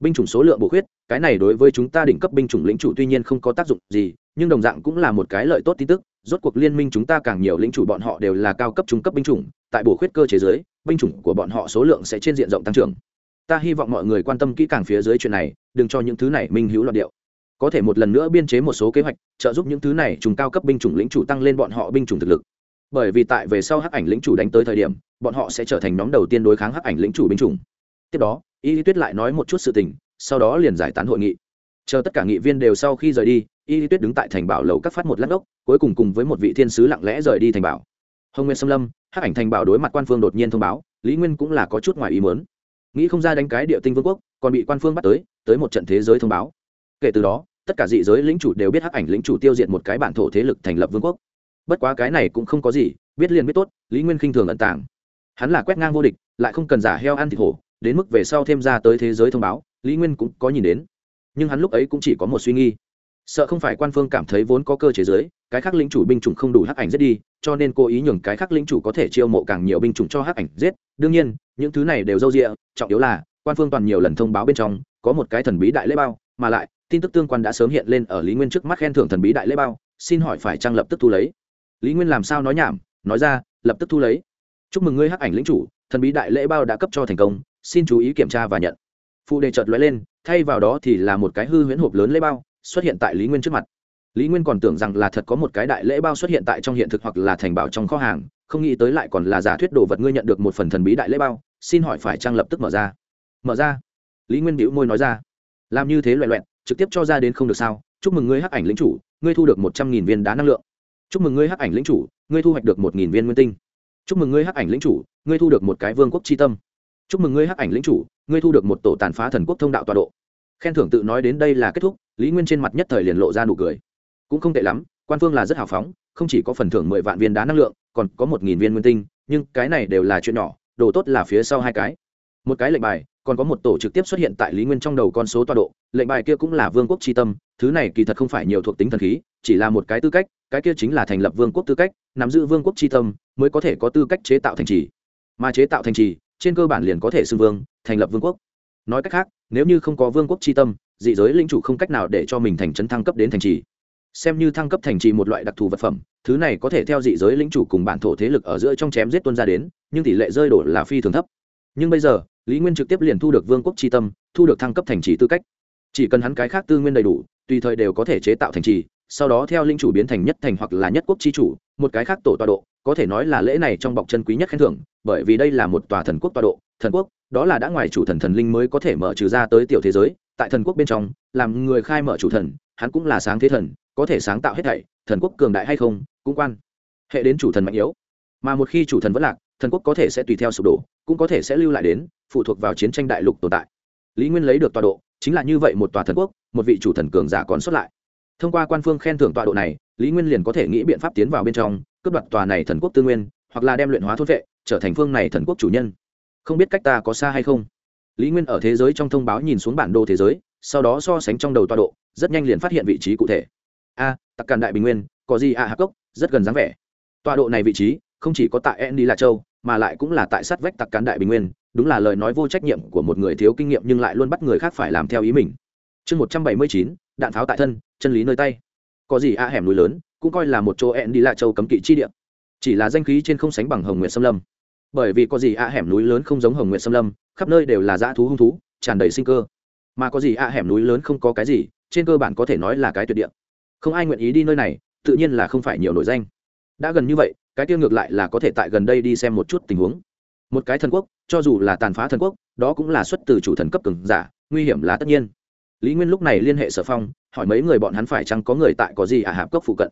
Binh chủng số lượng bổ khuyết, cái này đối với chúng ta đỉnh cấp binh chủng lĩnh chủ tuy nhiên không có tác dụng gì, nhưng đồng dạng cũng là một cái lợi tốt tin tức. Rốt cuộc liên minh chúng ta càng nhiều lĩnh chủ bọn họ đều là cao cấp trung cấp binh chủng, tại bổ khuyết cơ chế giới binh chủng của bọn họ số lượng sẽ trên diện rộng tăng trưởng. Ta hy vọng mọi người quan tâm kỹ càng phía dưới chuyện này, đừng cho những thứ này minh hữu luận điệu có thể một lần nữa biên chế một số kế hoạch, trợ giúp những thứ này trùng cao cấp binh chủng lĩnh chủ tăng lên bọn họ binh chủng thực lực. Bởi vì tại về sau hắc ảnh lĩnh chủ đánh tới thời điểm, bọn họ sẽ trở thành nhóm đầu tiên đối kháng hắc ảnh lĩnh chủ binh chủng. Tiếp đó, y lý tuyết lại nói một chút sự tình, sau đó liền giải tán hội nghị. Chờ tất cả nghị viên đều sau khi rời đi, y lý tuyết đứng tại thành bảo lầu các phát một lát ốc, cuối cùng cùng với một vị thiên sứ lặng lẽ rời đi thành bảo. Hồng nguyên xâm lâm, hắc ảnh thành bảo đối mặt quan phương đột nhiên thông báo, lý nguyên cũng là có chút ngoài ý mớn nghĩ không ra đánh cái địa tinh vương quốc, còn bị quan phương bắt tới tới một trận thế giới thông báo kể từ đó, tất cả dị giới lĩnh chủ đều biết hắc ảnh lĩnh chủ tiêu diệt một cái bản thổ thế lực thành lập vương quốc. Bất quá cái này cũng không có gì, biết liền biết tốt, lý nguyên khinh thường ẩn tàng. Hắn là quét ngang vô địch, lại không cần giả heo ăn thịt hổ, đến mức về sau thêm ra tới thế giới thông báo, lý nguyên cũng có nhìn đến. Nhưng hắn lúc ấy cũng chỉ có một suy nghi sợ không phải quan phương cảm thấy vốn có cơ chế giới, cái khác lính chủ binh chủng không đủ hắc ảnh giết đi, cho nên cố ý nhường cái khác lính chủ có thể chiêu mộ càng nhiều binh chủng cho hắc ảnh giết. Đương nhiên, những thứ này đều d â u d ị a trọng yếu là, quan phương toàn nhiều lần thông báo bên trong, có một cái thần bí đại lễ bao mà lại, tin tức tương quan đã sớm hiện lên ở lý nguyên trước mắt khen thưởng thần bí đại lễ bao, xin hỏi phải trang lập tức thu lấy? Lý nguyên làm sao nói nhảm, nói ra, lập tức thu lấy. Chúc mừng ngươi hắc ảnh lính chủ, thần bí đại lễ bao đã cấp cho thành công, xin chú ý kiểm tra và nhận. Phụ đề chợt lóe lên, thay vào đó thì là một cái hư huyễn hộp lớn lễ bao, xuất hiện tại lý nguyên trước mặt. Lý nguyên còn tưởng rằng là thật có một cái đại lễ bao xuất hiện tại trong hiện thực hoặc là thành bảo trong kho hàng, không nghĩ tới lại còn là giả thuyết đồ vật ngươi nhận được một phần thần bí đại lễ bao, xin hỏi phải trang lập tức mở ra? Mở ra. Lý nguyên bĩu môi nói ra làm như thế loẹ loẹn trực tiếp cho ra đến không được sao? Chúc mừng ngươi hắc ảnh lĩnh chủ, ngươi thu được một trăm nghìn viên đá năng lượng. Chúc mừng ngươi hắc ảnh lĩnh chủ, ngươi thu hoạch được một nghìn viên nguyên tinh. Chúc mừng ngươi hắc ảnh lĩnh chủ, ngươi thu được một cái vương quốc tri tâm. Chúc mừng ngươi hắc ảnh lĩnh chủ, ngươi thu được một tổ tàn phá thần quốc thông đạo tọa độ. Khen thưởng tự nói đến đây là kết thúc, lý nguyên trên mặt nhất thời liền lộ ra nụ cười. Cũng không tệ lắm, quan phương là rất hào phóng, không chỉ có phần thưởng mười vạn viên đá năng lượng, còn có một nghìn viên nguyên tinh, nhưng cái này đều là chuyện nhỏ, đồ tốt là phía sau hai cái. Một cái lệnh bài còn có một tổ trực tiếp xuất hiện tại lý nguyên trong đầu con số tọa độ, lệnh bài kia cũng là vương quốc tri tâm, thứ này kỳ thật không phải nhiều thuộc tính thần khí, chỉ là một cái tư cách, cái kia chính là thành lập vương quốc tư cách, nắm giữ vương quốc tri tâm, mới có thể có tư cách chế tạo thành trì. Mà chế tạo thành trì, trên cơ bản liền có thể xưng vương, thành lập vương quốc. Nói cách khác, nếu như không có vương quốc tri tâm, dị giới linh chủ không cách nào để cho mình thành trấn thăng cấp đến thành trì. Xem như thăng cấp thành trì một loại đặc thù vật phẩm, thứ này có thể theo dị giới lĩnh chủ cùng bản thổ thế lực ở giữa trong chém giết tuân ra đến, nhưng tỷ lệ rơi đổ là phi thường thấp. Nhưng bây giờ lý nguyên trực tiếp liền thu được vương quốc tri tâm, thu được thăng cấp thành trì tư cách. Chỉ cần hắn cái khác tư nguyên đầy đủ, tùy thời đều có thể chế tạo thành trì, sau đó theo linh chủ biến thành nhất thành hoặc là nhất quốc tri chủ, một cái khác tổ tọa độ, có thể nói là lễ này trong bọc chân quý nhất khen thưởng, bởi vì đây là một tòa thần quốc tọa độ, thần quốc, đó là đã ngoài chủ thần thần linh mới có thể mở trừ ra tới tiểu thế giới, tại thần quốc bên trong, làm người khai mở chủ thần, hắn cũng là sáng thế thần, có thể sáng tạo hết thảy, thần quốc cường đại hay không, cũng quan hệ đến chủ thần mạnh yếu. Mà một khi chủ thần vẫn lạc, thần quốc có thể sẽ tùy theo sụp đổ, cũng có thể sẽ lưu lại đến phụ thuộc vào chiến tranh đại lục tồn tại. Lý nguyên lấy được tọa độ chính là như vậy một tòa thần quốc một vị chủ thần cường giả còn xuất lại. Thông qua quan phương khen thưởng tọa độ này lý nguyên liền có thể nghĩ biện pháp tiến vào bên trong cướp đoạt tòa này thần quốc tư nguyên hoặc là đem luyện hóa thốt vệ trở thành phương này thần quốc chủ nhân. Không biết cách ta có xa hay không? Lý nguyên ở thế giới trong thông báo nhìn xuống bản đồ thế giới sau đó so sánh trong đầu tọa độ rất nhanh liền phát hiện vị trí cụ thể. A tặc càn đại bình nguyên có gì a à hạc cốc rất gần dáng vẻ. Tọa độ này vị trí không chỉ có tại Andy La Châu, mà lại cũng là tại sát vách tặc cán đại bình nguyên, đúng là lời nói vô trách nhiệm của một người thiếu kinh nghiệm nhưng lại luôn bắt người khác phải làm theo ý mình. Chương một trăm bảy mươi chín đạn pháo tại thân, chân lý nơi tay. Có gì a hẻm núi lớn, cũng coi là một chỗ ẹn đi lại Châu cấm kỵ chi địa. Chỉ là danh khí trên không sánh bằng Hồng Nguyệt Sâm Lâm. Bởi vì có gì a hẻm núi lớn không giống Hồng Nguyệt Sâm Lâm, khắp nơi đều là dã thú hung thú, tràn đầy sinh cơ. Mà có gì a hẻm núi lớn không có cái gì, trên cơ bản có thể nói là cái tuyệt địa. Không ai nguyện ý đi nơi này, tự nhiên là không phải nhiều nổi danh đã gần như vậy cái tiêu ngược lại là có thể tại gần đây đi xem một chút tình huống một cái thần quốc, cho dù là tàn phá thần quốc, đó cũng là xuất từ chủ thần cấp cường giả, nguy hiểm là tất nhiên. Lý nguyên lúc này liên hệ sở phong, hỏi mấy người bọn hắn phải chăng có người tại có gì à hạp cốc phụ cận.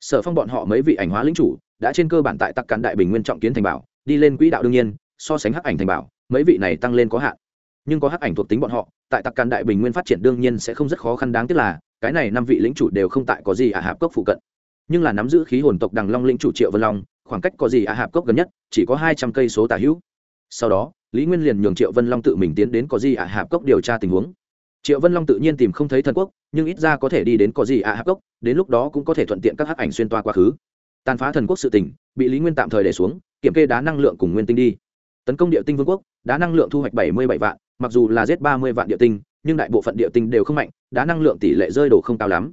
Sở phong bọn họ mấy vị ảnh hóa lính chủ, đã trên cơ bản tại tắc cán đại bình nguyên trọng kiến thành bảo, đi lên quỹ đạo đương nhiên, so sánh hắc ảnh thành bảo, mấy vị này tăng lên có hạn. Nhưng có hắc ảnh thuộc tính bọn họ, tại tắc cán đại bình nguyên phát triển đương nhiên sẽ không rất khó khăn đáng tiếc là, cái này năm vị lính chủ đều không tại có gì à hạp cốc phụ cận. Nhưng là nắm giữ khí hồn tộc đằng long lĩnh chủ triệu vân long khoảng cách có gì a hạp cốc gần nhất, chỉ có hai trăm cây số tả hữu. Sau đó, lý nguyên liền nhường triệu vân long tự mình tiến đến có gì a hạp cốc điều tra tình huống. Triệu vân long tự nhiên tìm không thấy thần quốc, nhưng ít ra có thể đi đến có gì a hạp cốc, đến lúc đó cũng có thể thuận tiện các hắc ảnh xuyên toa quá khứ. Tàn phá thần quốc sự tỉnh bị lý nguyên tạm thời để xuống, kiểm kê đá năng lượng cùng nguyên tinh đi. Tấn công địa tinh vương quốc, đá năng lượng thu hoạch bảy mươi bảy vạn, mặc dù là giết ba mươi vạn địa tinh, nhưng đại bộ phận địa tinh đều không mạnh, đá năng lượng tỷ lệ rơi đổ không cao lắm.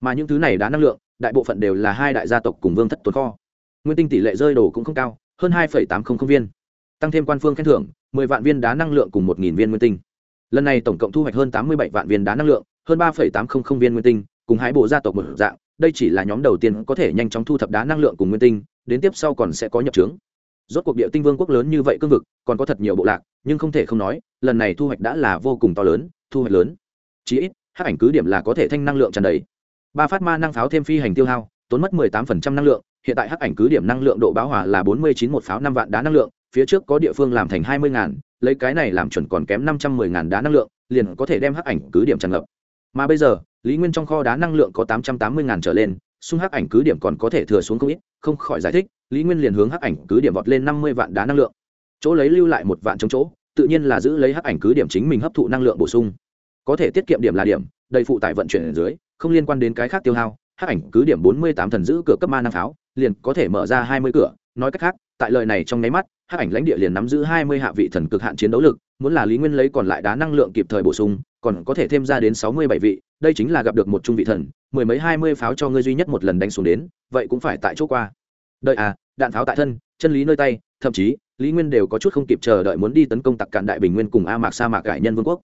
Mà những thứ này đá năng lượng, đại bộ phận đều là hai đại gia tộc cùng vương thất tuấn kho nguyên tinh tỷ lệ rơi đồ cũng không cao, hơn hai tám trăm linh viên. Tăng thêm quan phương khen thưởng, mười vạn viên đá năng lượng cùng một viên nguyên tinh. Lần này tổng cộng thu hoạch hơn tám mươi bảy vạn viên đá năng lượng, hơn ba tám trăm linh viên nguyên tinh, cùng hai bộ gia tộc một dạng, đây chỉ là nhóm đầu tiên có thể nhanh chóng thu thập đá năng lượng cùng nguyên tinh, đến tiếp sau còn sẽ có nhập trướng. Rốt cuộc địa tinh vương quốc lớn như vậy cương vực, còn có thật nhiều bộ lạc, nhưng không thể không nói, lần này thu hoạch đã là vô cùng to lớn, thu hoạch lớn. Chí ít hát ảnh cứ điểm là có thể thanh năng lượng tràn đầy. Ba phát ma năng pháo thêm phi hành tiêu hao tốn mất 18% năng lượng, hiện tại hắc ảnh cứ điểm năng lượng độ báo hòa là 49 một pháo năm vạn đá năng lượng, phía trước có địa phương làm thành 20 ngàn, lấy cái này làm chuẩn còn kém 510 ngàn đá năng lượng, liền có thể đem hắc ảnh cứ điểm tràn ngập. Mà bây giờ, lý nguyên trong kho đá năng lượng có 880 ngàn trở lên, xung hắc ảnh cứ điểm còn có thể thừa xuống không ít, không khỏi giải thích, lý nguyên liền hướng hắc ảnh cứ điểm vọt lên 50 vạn đá năng lượng. Chỗ lấy lưu lại một vạn chống chỗ, tự nhiên là giữ lấy hắc ảnh cứ điểm chính mình hấp thụ năng lượng bổ sung. Có thể tiết kiệm điểm là điểm, đầy phụ tải vận chuyển ở dưới, không liên quan đến cái khác tiêu hao hắc ảnh cứ điểm bốn mươi tám thần giữ cửa cấp ma năng pháo, liền có thể mở ra hai mươi cửa. Nói cách khác, tại lời này trong nháy mắt, hắc ảnh lãnh địa liền nắm giữ hai mươi hạ vị thần cực hạn chiến đấu lực, muốn là lý nguyên lấy còn lại đá năng lượng kịp thời bổ sung, còn có thể thêm ra đến sáu mươi bảy vị, đây chính là gặp được một trung vị thần, mười mấy hai mươi pháo cho ngươi duy nhất một lần đánh xuống đến, vậy cũng phải tại chỗ qua. Đợi à đạn pháo tại thân, chân lý nơi tay, thậm chí, lý nguyên đều có chút không kịp chờ đợi muốn đi tấn công tặc cạn đại bình nguyên cùng a mạc sa mạc cải nhân vương quốc.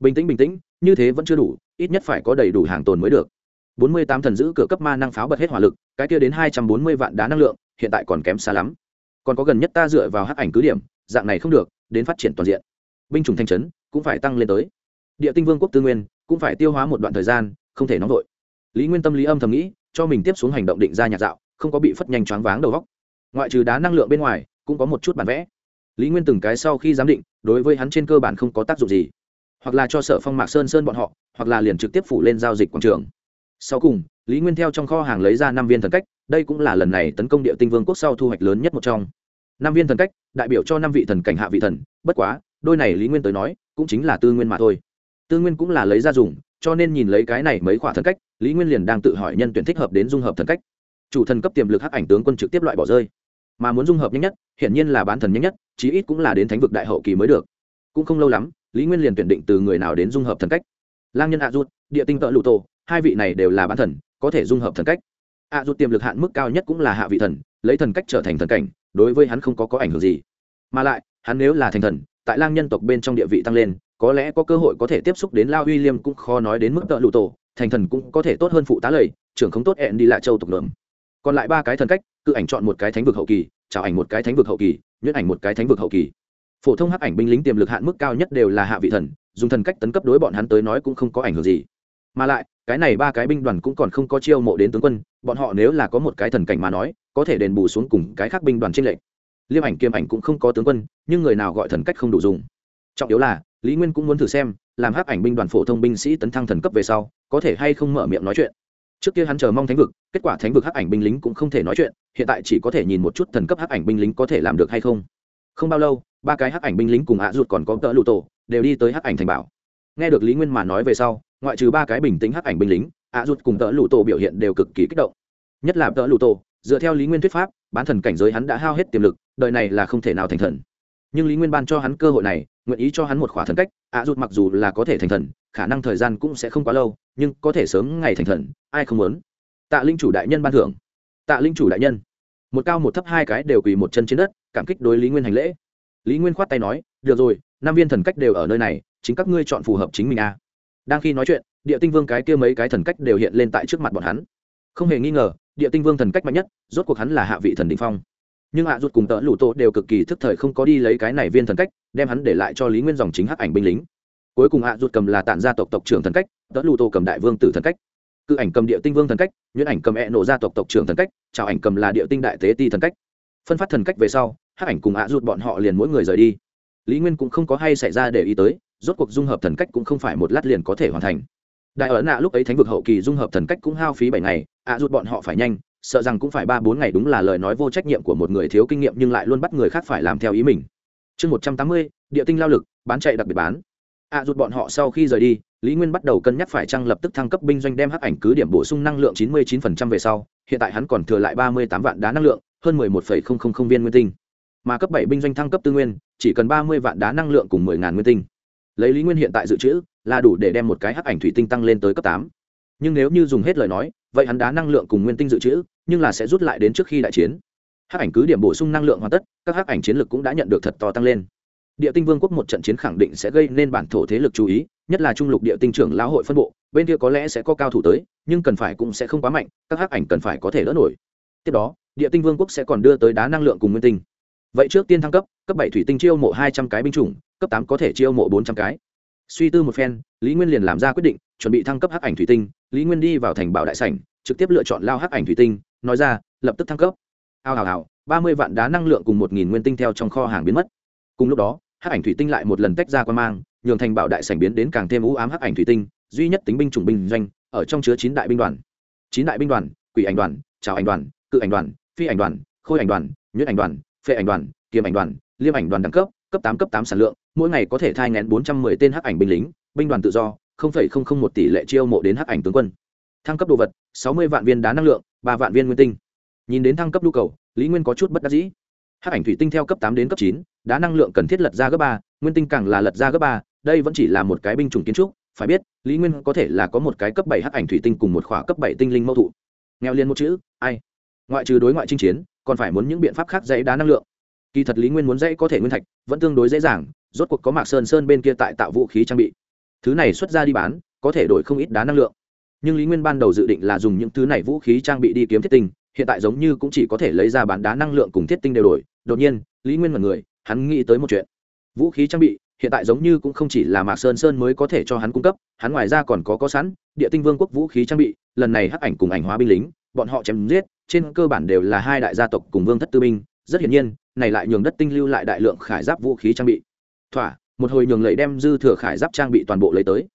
Bình tĩnh bình tĩnh, như thế vẫn chưa đủ, ít nhất phải có đầy đủ hàng tồn mới được bốn mươi tám thần giữ cửa cấp ma năng pháo bật hết hỏa lực, cái kia đến hai trăm bốn mươi vạn đá năng lượng, hiện tại còn kém xa lắm. Còn có gần nhất ta dựa vào hắc ảnh cứ điểm, dạng này không được, đến phát triển toàn diện. Binh chủng thanh trấn cũng phải tăng lên tới. Địa tinh vương quốc tư nguyên cũng phải tiêu hóa một đoạn thời gian, không thể nóng vội. Lý nguyên tâm lý âm thầm nghĩ, cho mình tiếp xuống hành động định ra nhạc dạo, không có bị phất nhanh choáng váng đầu góc ngoại trừ đá năng lượng bên ngoài, cũng có một chút bản vẽ. Lý nguyên từng cái sau khi giám định, đối với hắn trên cơ bản không có tác dụng gì. Hoặc là cho sở phong mạc sơn sơn bọn họ, hoặc là liền trực tiếp phủ lên giao dịch quảng trường sau cùng, lý nguyên theo trong kho hàng lấy ra năm viên thần cách, đây cũng là lần này tấn công địa tinh vương quốc sau thu hoạch lớn nhất một trong. Năm viên thần cách, đại biểu cho năm vị thần cảnh hạ vị thần, bất quá, đôi này lý nguyên tới nói, cũng chính là tư nguyên mà thôi. Tư nguyên cũng là lấy ra dùng, cho nên nhìn lấy cái này mấy khoả thần cách, lý nguyên liền đang tự hỏi nhân tuyển thích hợp đến dung hợp thần cách. Chủ thần cấp tiềm lực hắc ảnh tướng quân trực tiếp loại bỏ rơi. Mà muốn dung hợp nhanh nhất, hiển nhiên là bán thần nhanh nhất, chí ít cũng là đến thánh vực đại hậu kỳ mới được. Cũng không lâu lắm, lý nguyên liền tuyển định từ người nào đến dung hợp thần cách. Lang nhân hạ rút địa tinh tợ lụ tổ hai vị này đều là bán thần, có thể dung hợp thần cách. A rút tiềm lực hạn mức cao nhất cũng là hạ vị thần, lấy thần cách trở thành thần cảnh, đối với hắn không có có ảnh hưởng gì. Mà lại, hắn nếu là thành thần, tại lang nhân tộc bên trong địa vị tăng lên, có lẽ có cơ hội có thể tiếp xúc đến lao uy liêm cũng khó nói đến mức tợ lụ tổ, thành thần cũng có thể tốt hơn phụ tá lầy, trưởng không tốt hẹn đi lại châu tộc lượm còn lại ba cái thần cách, cự ảnh chọn một cái thánh vực hậu kỳ, chào ảnh một cái thánh vực hậu kỳ, nhuyễn ảnh một cái thánh vực hậu kỳ. Phổ thông hắc ảnh binh lính tiềm lực hạn mức cao nhất đều là hạ vị thần, dùng thần cách tấn cấp đối bọn hắn tới nói cũng không có ảnh hưởng gì mà lại, cái này ba cái binh đoàn cũng còn không có chiêu mộ đến tướng quân, bọn họ nếu là có một cái thần cảnh mà nói, có thể đền bù xuống cùng cái khác binh đoàn trên lệnh liêm ảnh kiêm ảnh cũng không có tướng quân, nhưng người nào gọi thần cách không đủ dùng. Trọng yếu là, lý nguyên cũng muốn thử xem, làm hắc ảnh binh đoàn phổ thông binh sĩ tấn thăng thần cấp về sau, có thể hay không mở miệng nói chuyện. Trước kia hắn chờ mong thánh vực, kết quả thánh vực hắc ảnh binh lính cũng không thể nói chuyện, hiện tại chỉ có thể nhìn một chút thần cấp hắc ảnh binh lính có thể làm được hay không. Không bao lâu, ba cái hắc ảnh binh lính cùng ạ ruột còn có tợ lụ tổ, đều đi tới hắc ảnh thành bảo. Nghe được lý nguyên mà nói về sau ngoại trừ ba cái bình tĩnh hắc ảnh binh lính, ạ rụt cùng tợ lụ tổ biểu hiện đều cực kỳ kích động. Nhất là tợ lụ tổ, dựa theo lý nguyên thuyết pháp, bán thần cảnh giới hắn đã hao hết tiềm lực, đời này là không thể nào thành thần. Nhưng lý nguyên ban cho hắn cơ hội này, nguyện ý cho hắn một khỏa thần cách, ạ rụt mặc dù là có thể thành thần, khả năng thời gian cũng sẽ không quá lâu, nhưng có thể sớm ngày thành thần, ai không muốn? Tạ linh chủ đại nhân ban thưởng. Tạ linh chủ đại nhân. Một cao một thấp hai cái đều quỳ một chân trên đất, cảm kích đối lý nguyên hành lễ. Lý nguyên khoát tay nói, được rồi, năm viên thần cách đều ở nơi này, chính các ngươi chọn phù hợp chính mình a đang khi nói chuyện, địa tinh vương cái kia mấy cái thần cách đều hiện lên tại trước mặt bọn hắn. Không hề nghi ngờ, địa tinh vương thần cách mạnh nhất, rốt cuộc hắn là hạ vị thần đình phong. Nhưng hạ à rút cùng tợ lụ tô đều cực kỳ thức thời không có đi lấy cái này viên thần cách, đem hắn để lại cho lý nguyên dòng chính hắc ảnh binh lính. Cuối cùng hạ à rút cầm là tản gia tộc tộc trưởng thần cách, tợ lụ tô cầm đại vương tử thần cách. Cự ảnh cầm địa tinh vương thần cách, nhuyễn ảnh cầm e nổ gia tộc tộc trưởng thần cách, chào ảnh cầm là địa tinh đại tế ti thần cách. Phân phát thần cách về sau, hắc ảnh cùng hạ rút bọn họ liền mỗi người rời đi. Lý nguyên cũng không có hay xảy ra để ý tới rốt cuộc dung hợp thần cách cũng không phải một lát liền có thể hoàn thành. Đại ấn nạ lúc ấy thánh vực hậu kỳ dung hợp thần cách cũng hao phí bảy ngày, ạ rút bọn họ phải nhanh, sợ rằng cũng phải ba bốn ngày đúng là lời nói vô trách nhiệm của một người thiếu kinh nghiệm nhưng lại luôn bắt người khác phải làm theo ý mình. Chương một trăm tám mươi, địa tinh lao lực, bán chạy đặc biệt bán. Ạ rút bọn họ sau khi rời đi, lý nguyên bắt đầu cân nhắc phải chăng lập tức thăng cấp binh doanh đem hắc ảnh cứ điểm bổ sung năng lượng chín mươi chín phần trăm về sau, hiện tại hắn còn thừa lại ba mươi tám vạn đá năng lượng, hơn mười một phẩy không không không viên nguyên tinh. Mà cấp bảy binh doanh thăng cấp tư nguyên, chỉ cần ba mươi vạn đá năng lượng cùng mười ngàn nguyên tinh lấy lý nguyên hiện tại dự trữ, là đủ để đem một cái hắc ảnh thủy tinh tăng lên tới cấp tám. Nhưng nếu như dùng hết lời nói, vậy hắn đá năng lượng cùng nguyên tinh dự trữ, nhưng là sẽ rút lại đến trước khi đại chiến. Hắc ảnh cứ điểm bổ sung năng lượng hoàn tất, các hắc ảnh chiến lực cũng đã nhận được thật to tăng lên. Địa tinh vương quốc một trận chiến khẳng định sẽ gây nên bản thổ thế lực chú ý, nhất là trung lục địa tinh trưởng lão hội phân bộ, bên kia có lẽ sẽ có cao thủ tới, nhưng cần phải cũng sẽ không quá mạnh, các hắc ảnh cần phải có thể đỡ nổi. Tiếp đó, địa tinh vương quốc sẽ còn đưa tới đá năng lượng cùng nguyên tinh vậy trước tiên thăng cấp cấp bảy thủy tinh chiêu mộ hai trăm cái binh chủng, cấp tám có thể chiêu mộ bốn trăm cái. Suy tư một phen, lý nguyên liền làm ra quyết định, chuẩn bị thăng cấp hắc ảnh thủy tinh. Lý nguyên đi vào thành bảo đại sảnh, trực tiếp lựa chọn lao hắc ảnh thủy tinh, nói ra, lập tức thăng cấp. Ao hào hào, ba mươi vạn đá năng lượng cùng một nghìn nguyên tinh theo trong kho hàng biến mất. Cùng lúc đó, hắc ảnh thủy tinh lại một lần tách ra quan mang, nhường thành bảo đại sảnh biến đến càng thêm ú ám hắc ảnh thủy tinh, duy nhất tính binh chủng binh doanh, ở trong chứa chín đại binh đoàn. Chín đại binh đoàn, quỷ ảnh đoàn trào ảnh đoàn, cự ảnh đoàn, phi ảnh đoàn, khôi ảnh đoàn, nhuyễn ảnh đoàn phệ ảnh đoàn, kiềm ảnh đoàn, liêm ảnh đoàn đẳng cấp cấp tám cấp tám sản lượng, mỗi ngày có thể thai ngén bốn trăm mười tên hắc ảnh binh lính, binh đoàn tự do, không phẩy không không một tỷ lệ chiêu mộ đến hắc ảnh tướng quân. Thăng cấp đồ vật, sáu mươi vạn viên đá năng lượng, ba vạn viên nguyên tinh. Nhìn đến thăng cấp nhu cầu, lý nguyên có chút bất đắc dĩ. Hắc ảnh thủy tinh theo cấp tám đến cấp chín, đá năng lượng cần thiết lật ra gấp ba, nguyên tinh càng là lật ra gấp ba, đây vẫn chỉ là một cái binh chủng kiến trúc, phải biết, lý nguyên có thể là có một cái cấp bảy hắc ảnh thủy tinh cùng một khỏa cấp bảy tinh linh mâu thụ. Nghèo liền một chữ, ai? Ngoại trừ đối ngoại chinh chiến còn phải muốn những biện pháp khác dãy đá năng lượng. Kỳ thật lý nguyên muốn dãy có thể nguyên thạch, vẫn tương đối dễ dàng, rốt cuộc có mạc sơn sơn bên kia tại tạo vũ khí trang bị. Thứ này xuất ra đi bán, có thể đổi không ít đá năng lượng. Nhưng lý nguyên ban đầu dự định là dùng những thứ này vũ khí trang bị đi kiếm thiết tinh, hiện tại giống như cũng chỉ có thể lấy ra bán đá năng lượng cùng thiết tinh đều đổi. Đột nhiên, lý nguyên mật người, hắn nghĩ tới một chuyện. Vũ khí trang bị, hiện tại giống như cũng không chỉ là mạc sơn sơn mới có thể cho hắn cung cấp, hắn ngoài ra còn có có sẵn, địa tinh vương quốc vũ khí trang bị, lần này hắc ảnh cùng ảnh hóa binh lính, bọn họ chém giết trên cơ bản đều là hai đại gia tộc cùng vương thất tư binh, rất hiển nhiên, này lại nhường đất tinh lưu lại đại lượng khải giáp vũ khí trang bị. Thỏa, một hồi nhường lầy đem dư thừa khải giáp trang bị toàn bộ lấy tới.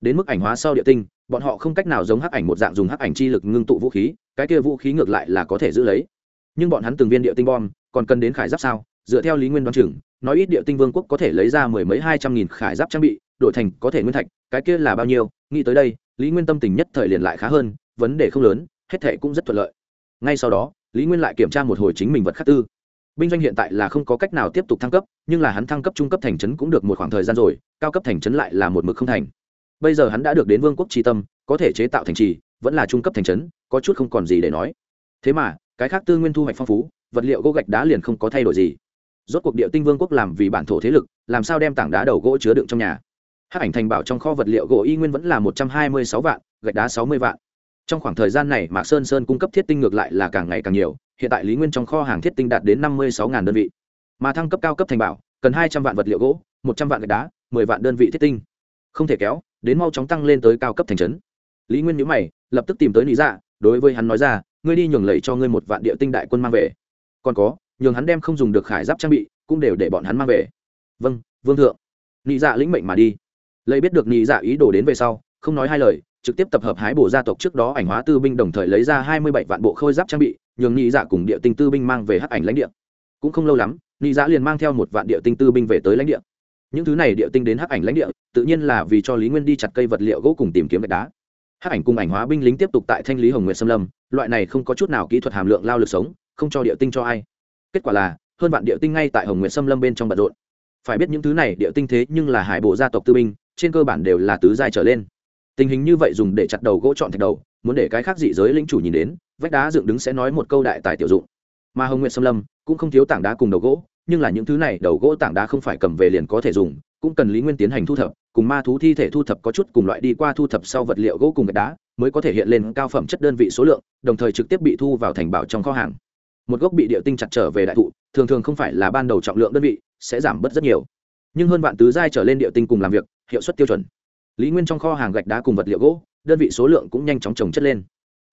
Đến mức ảnh hóa sau địa tinh, bọn họ không cách nào giống hắc ảnh một dạng dùng hắc ảnh chi lực ngưng tụ vũ khí, cái kia vũ khí ngược lại là có thể giữ lấy. Nhưng bọn hắn từng viên địa tinh bom, còn cần đến khải giáp sao? Dựa theo lý nguyên đoán chừng, nói ít địa tinh vương quốc có thể lấy ra mười mấy hai trăm nghìn khải giáp trang bị, đổi thành có thể nguyên thạch, cái kia là bao nhiêu? Nghĩ tới đây, lý nguyên tâm tình nhất thời liền lại khá hơn, vấn đề không lớn, hết thệ cũng rất thuận lợi ngay sau đó, lý nguyên lại kiểm tra một hồi chính mình vật khắc tư. Binh doanh hiện tại là không có cách nào tiếp tục thăng cấp, nhưng là hắn thăng cấp trung cấp thành trấn cũng được một khoảng thời gian rồi, cao cấp thành trấn lại là một mực không thành. Bây giờ hắn đã được đến vương quốc tri tâm, có thể chế tạo thành trì, vẫn là trung cấp thành trấn, có chút không còn gì để nói. Thế mà, cái khác tư nguyên thu hoạch phong phú, vật liệu gỗ gạch đá liền không có thay đổi gì. Rốt cuộc địa tinh vương quốc làm vì bản thổ thế lực, làm sao đem tảng đá đầu gỗ chứa đựng trong nhà? Hát ảnh thành bảo trong kho vật liệu gỗ y nguyên vẫn là một trăm hai mươi sáu vạn, gạch đá sáu mươi vạn trong khoảng thời gian này, mạc sơn sơn cung cấp thiết tinh ngược lại là càng ngày càng nhiều, hiện tại lý nguyên trong kho hàng thiết tinh đạt đến năm mươi sáu đơn vị. Mà thăng cấp cao cấp thành bảo, cần hai trăm vạn vật liệu gỗ, một trăm vạn gạch đá, mười vạn đơn vị thiết tinh. Không thể kéo, đến mau chóng tăng lên tới cao cấp thành trấn. Lý nguyên nhữ mày, lập tức tìm tới lý dạ đối với hắn nói ra, ngươi đi nhường lầy cho ngươi một vạn địa tinh đại quân mang về. Còn có, nhường hắn đem không dùng được khải giáp trang bị, cũng đều để bọn hắn mang về. Vâng vương thượng. Nị dạ lĩnh mệnh mà đi. Lầy biết được nị dạ ý đồ đến về sau, không nói hai lời trực tiếp tập hợp hái bổ gia tộc trước đó ảnh hóa tư binh đồng thời lấy ra hai mươi bảy vạn bộ khôi giáp trang bị, nhường nhị dạ cùng địa tinh tư binh mang về hắc ảnh lãnh địa. Cũng không lâu lắm, nhị dạ liền mang theo một vạn địa tinh tư binh về tới lãnh địa. Những thứ này địa tinh đến hắc ảnh lãnh địa, tự nhiên là vì cho lý nguyên đi chặt cây vật liệu gỗ cùng tìm kiếm gạch đá. Hắc ảnh cùng ảnh hóa binh lính tiếp tục tại thanh lý hồng nguyệt xâm lâm, loại này không có chút nào kỹ thuật hàm lượng lao lực sống, không cho địa tinh cho ai. Kết quả là, hơn vạn địa tinh ngay tại hồng nguyệt xâm lâm bên trong bận rộn. Phải biết những thứ này địa tinh thế nhưng là hải bộ gia tộc tư binh, trên cơ bản đều là tứ giai trở lên tình hình như vậy dùng để chặt đầu gỗ chọn thạch đầu, muốn để cái khác dị giới lĩnh chủ nhìn đến, vách đá dựng đứng sẽ nói một câu đại tài tiểu dụng. Mà hồng nguyệt xâm lâm cũng không thiếu tảng đá cùng đầu gỗ, nhưng là những thứ này đầu gỗ tảng đá không phải cầm về liền có thể dùng, cũng cần lý nguyên tiến hành thu thập, cùng ma thú thi thể thu thập có chút cùng loại đi qua thu thập sau vật liệu gỗ cùng gạch đá, mới có thể hiện lên cao phẩm chất đơn vị số lượng, đồng thời trực tiếp bị thu vào thành bảo trong kho hàng. Một gốc bị địa tinh chặt trở về đại thụ, thường thường không phải là ban đầu trọng lượng đơn vị, sẽ giảm bớt rất nhiều. Nhưng hơn vạn tứ giai trở lên địa tinh cùng làm việc, hiệu suất tiêu chuẩn lý nguyên trong kho hàng gạch đá cùng vật liệu gỗ, đơn vị số lượng cũng nhanh chóng trồng chất lên.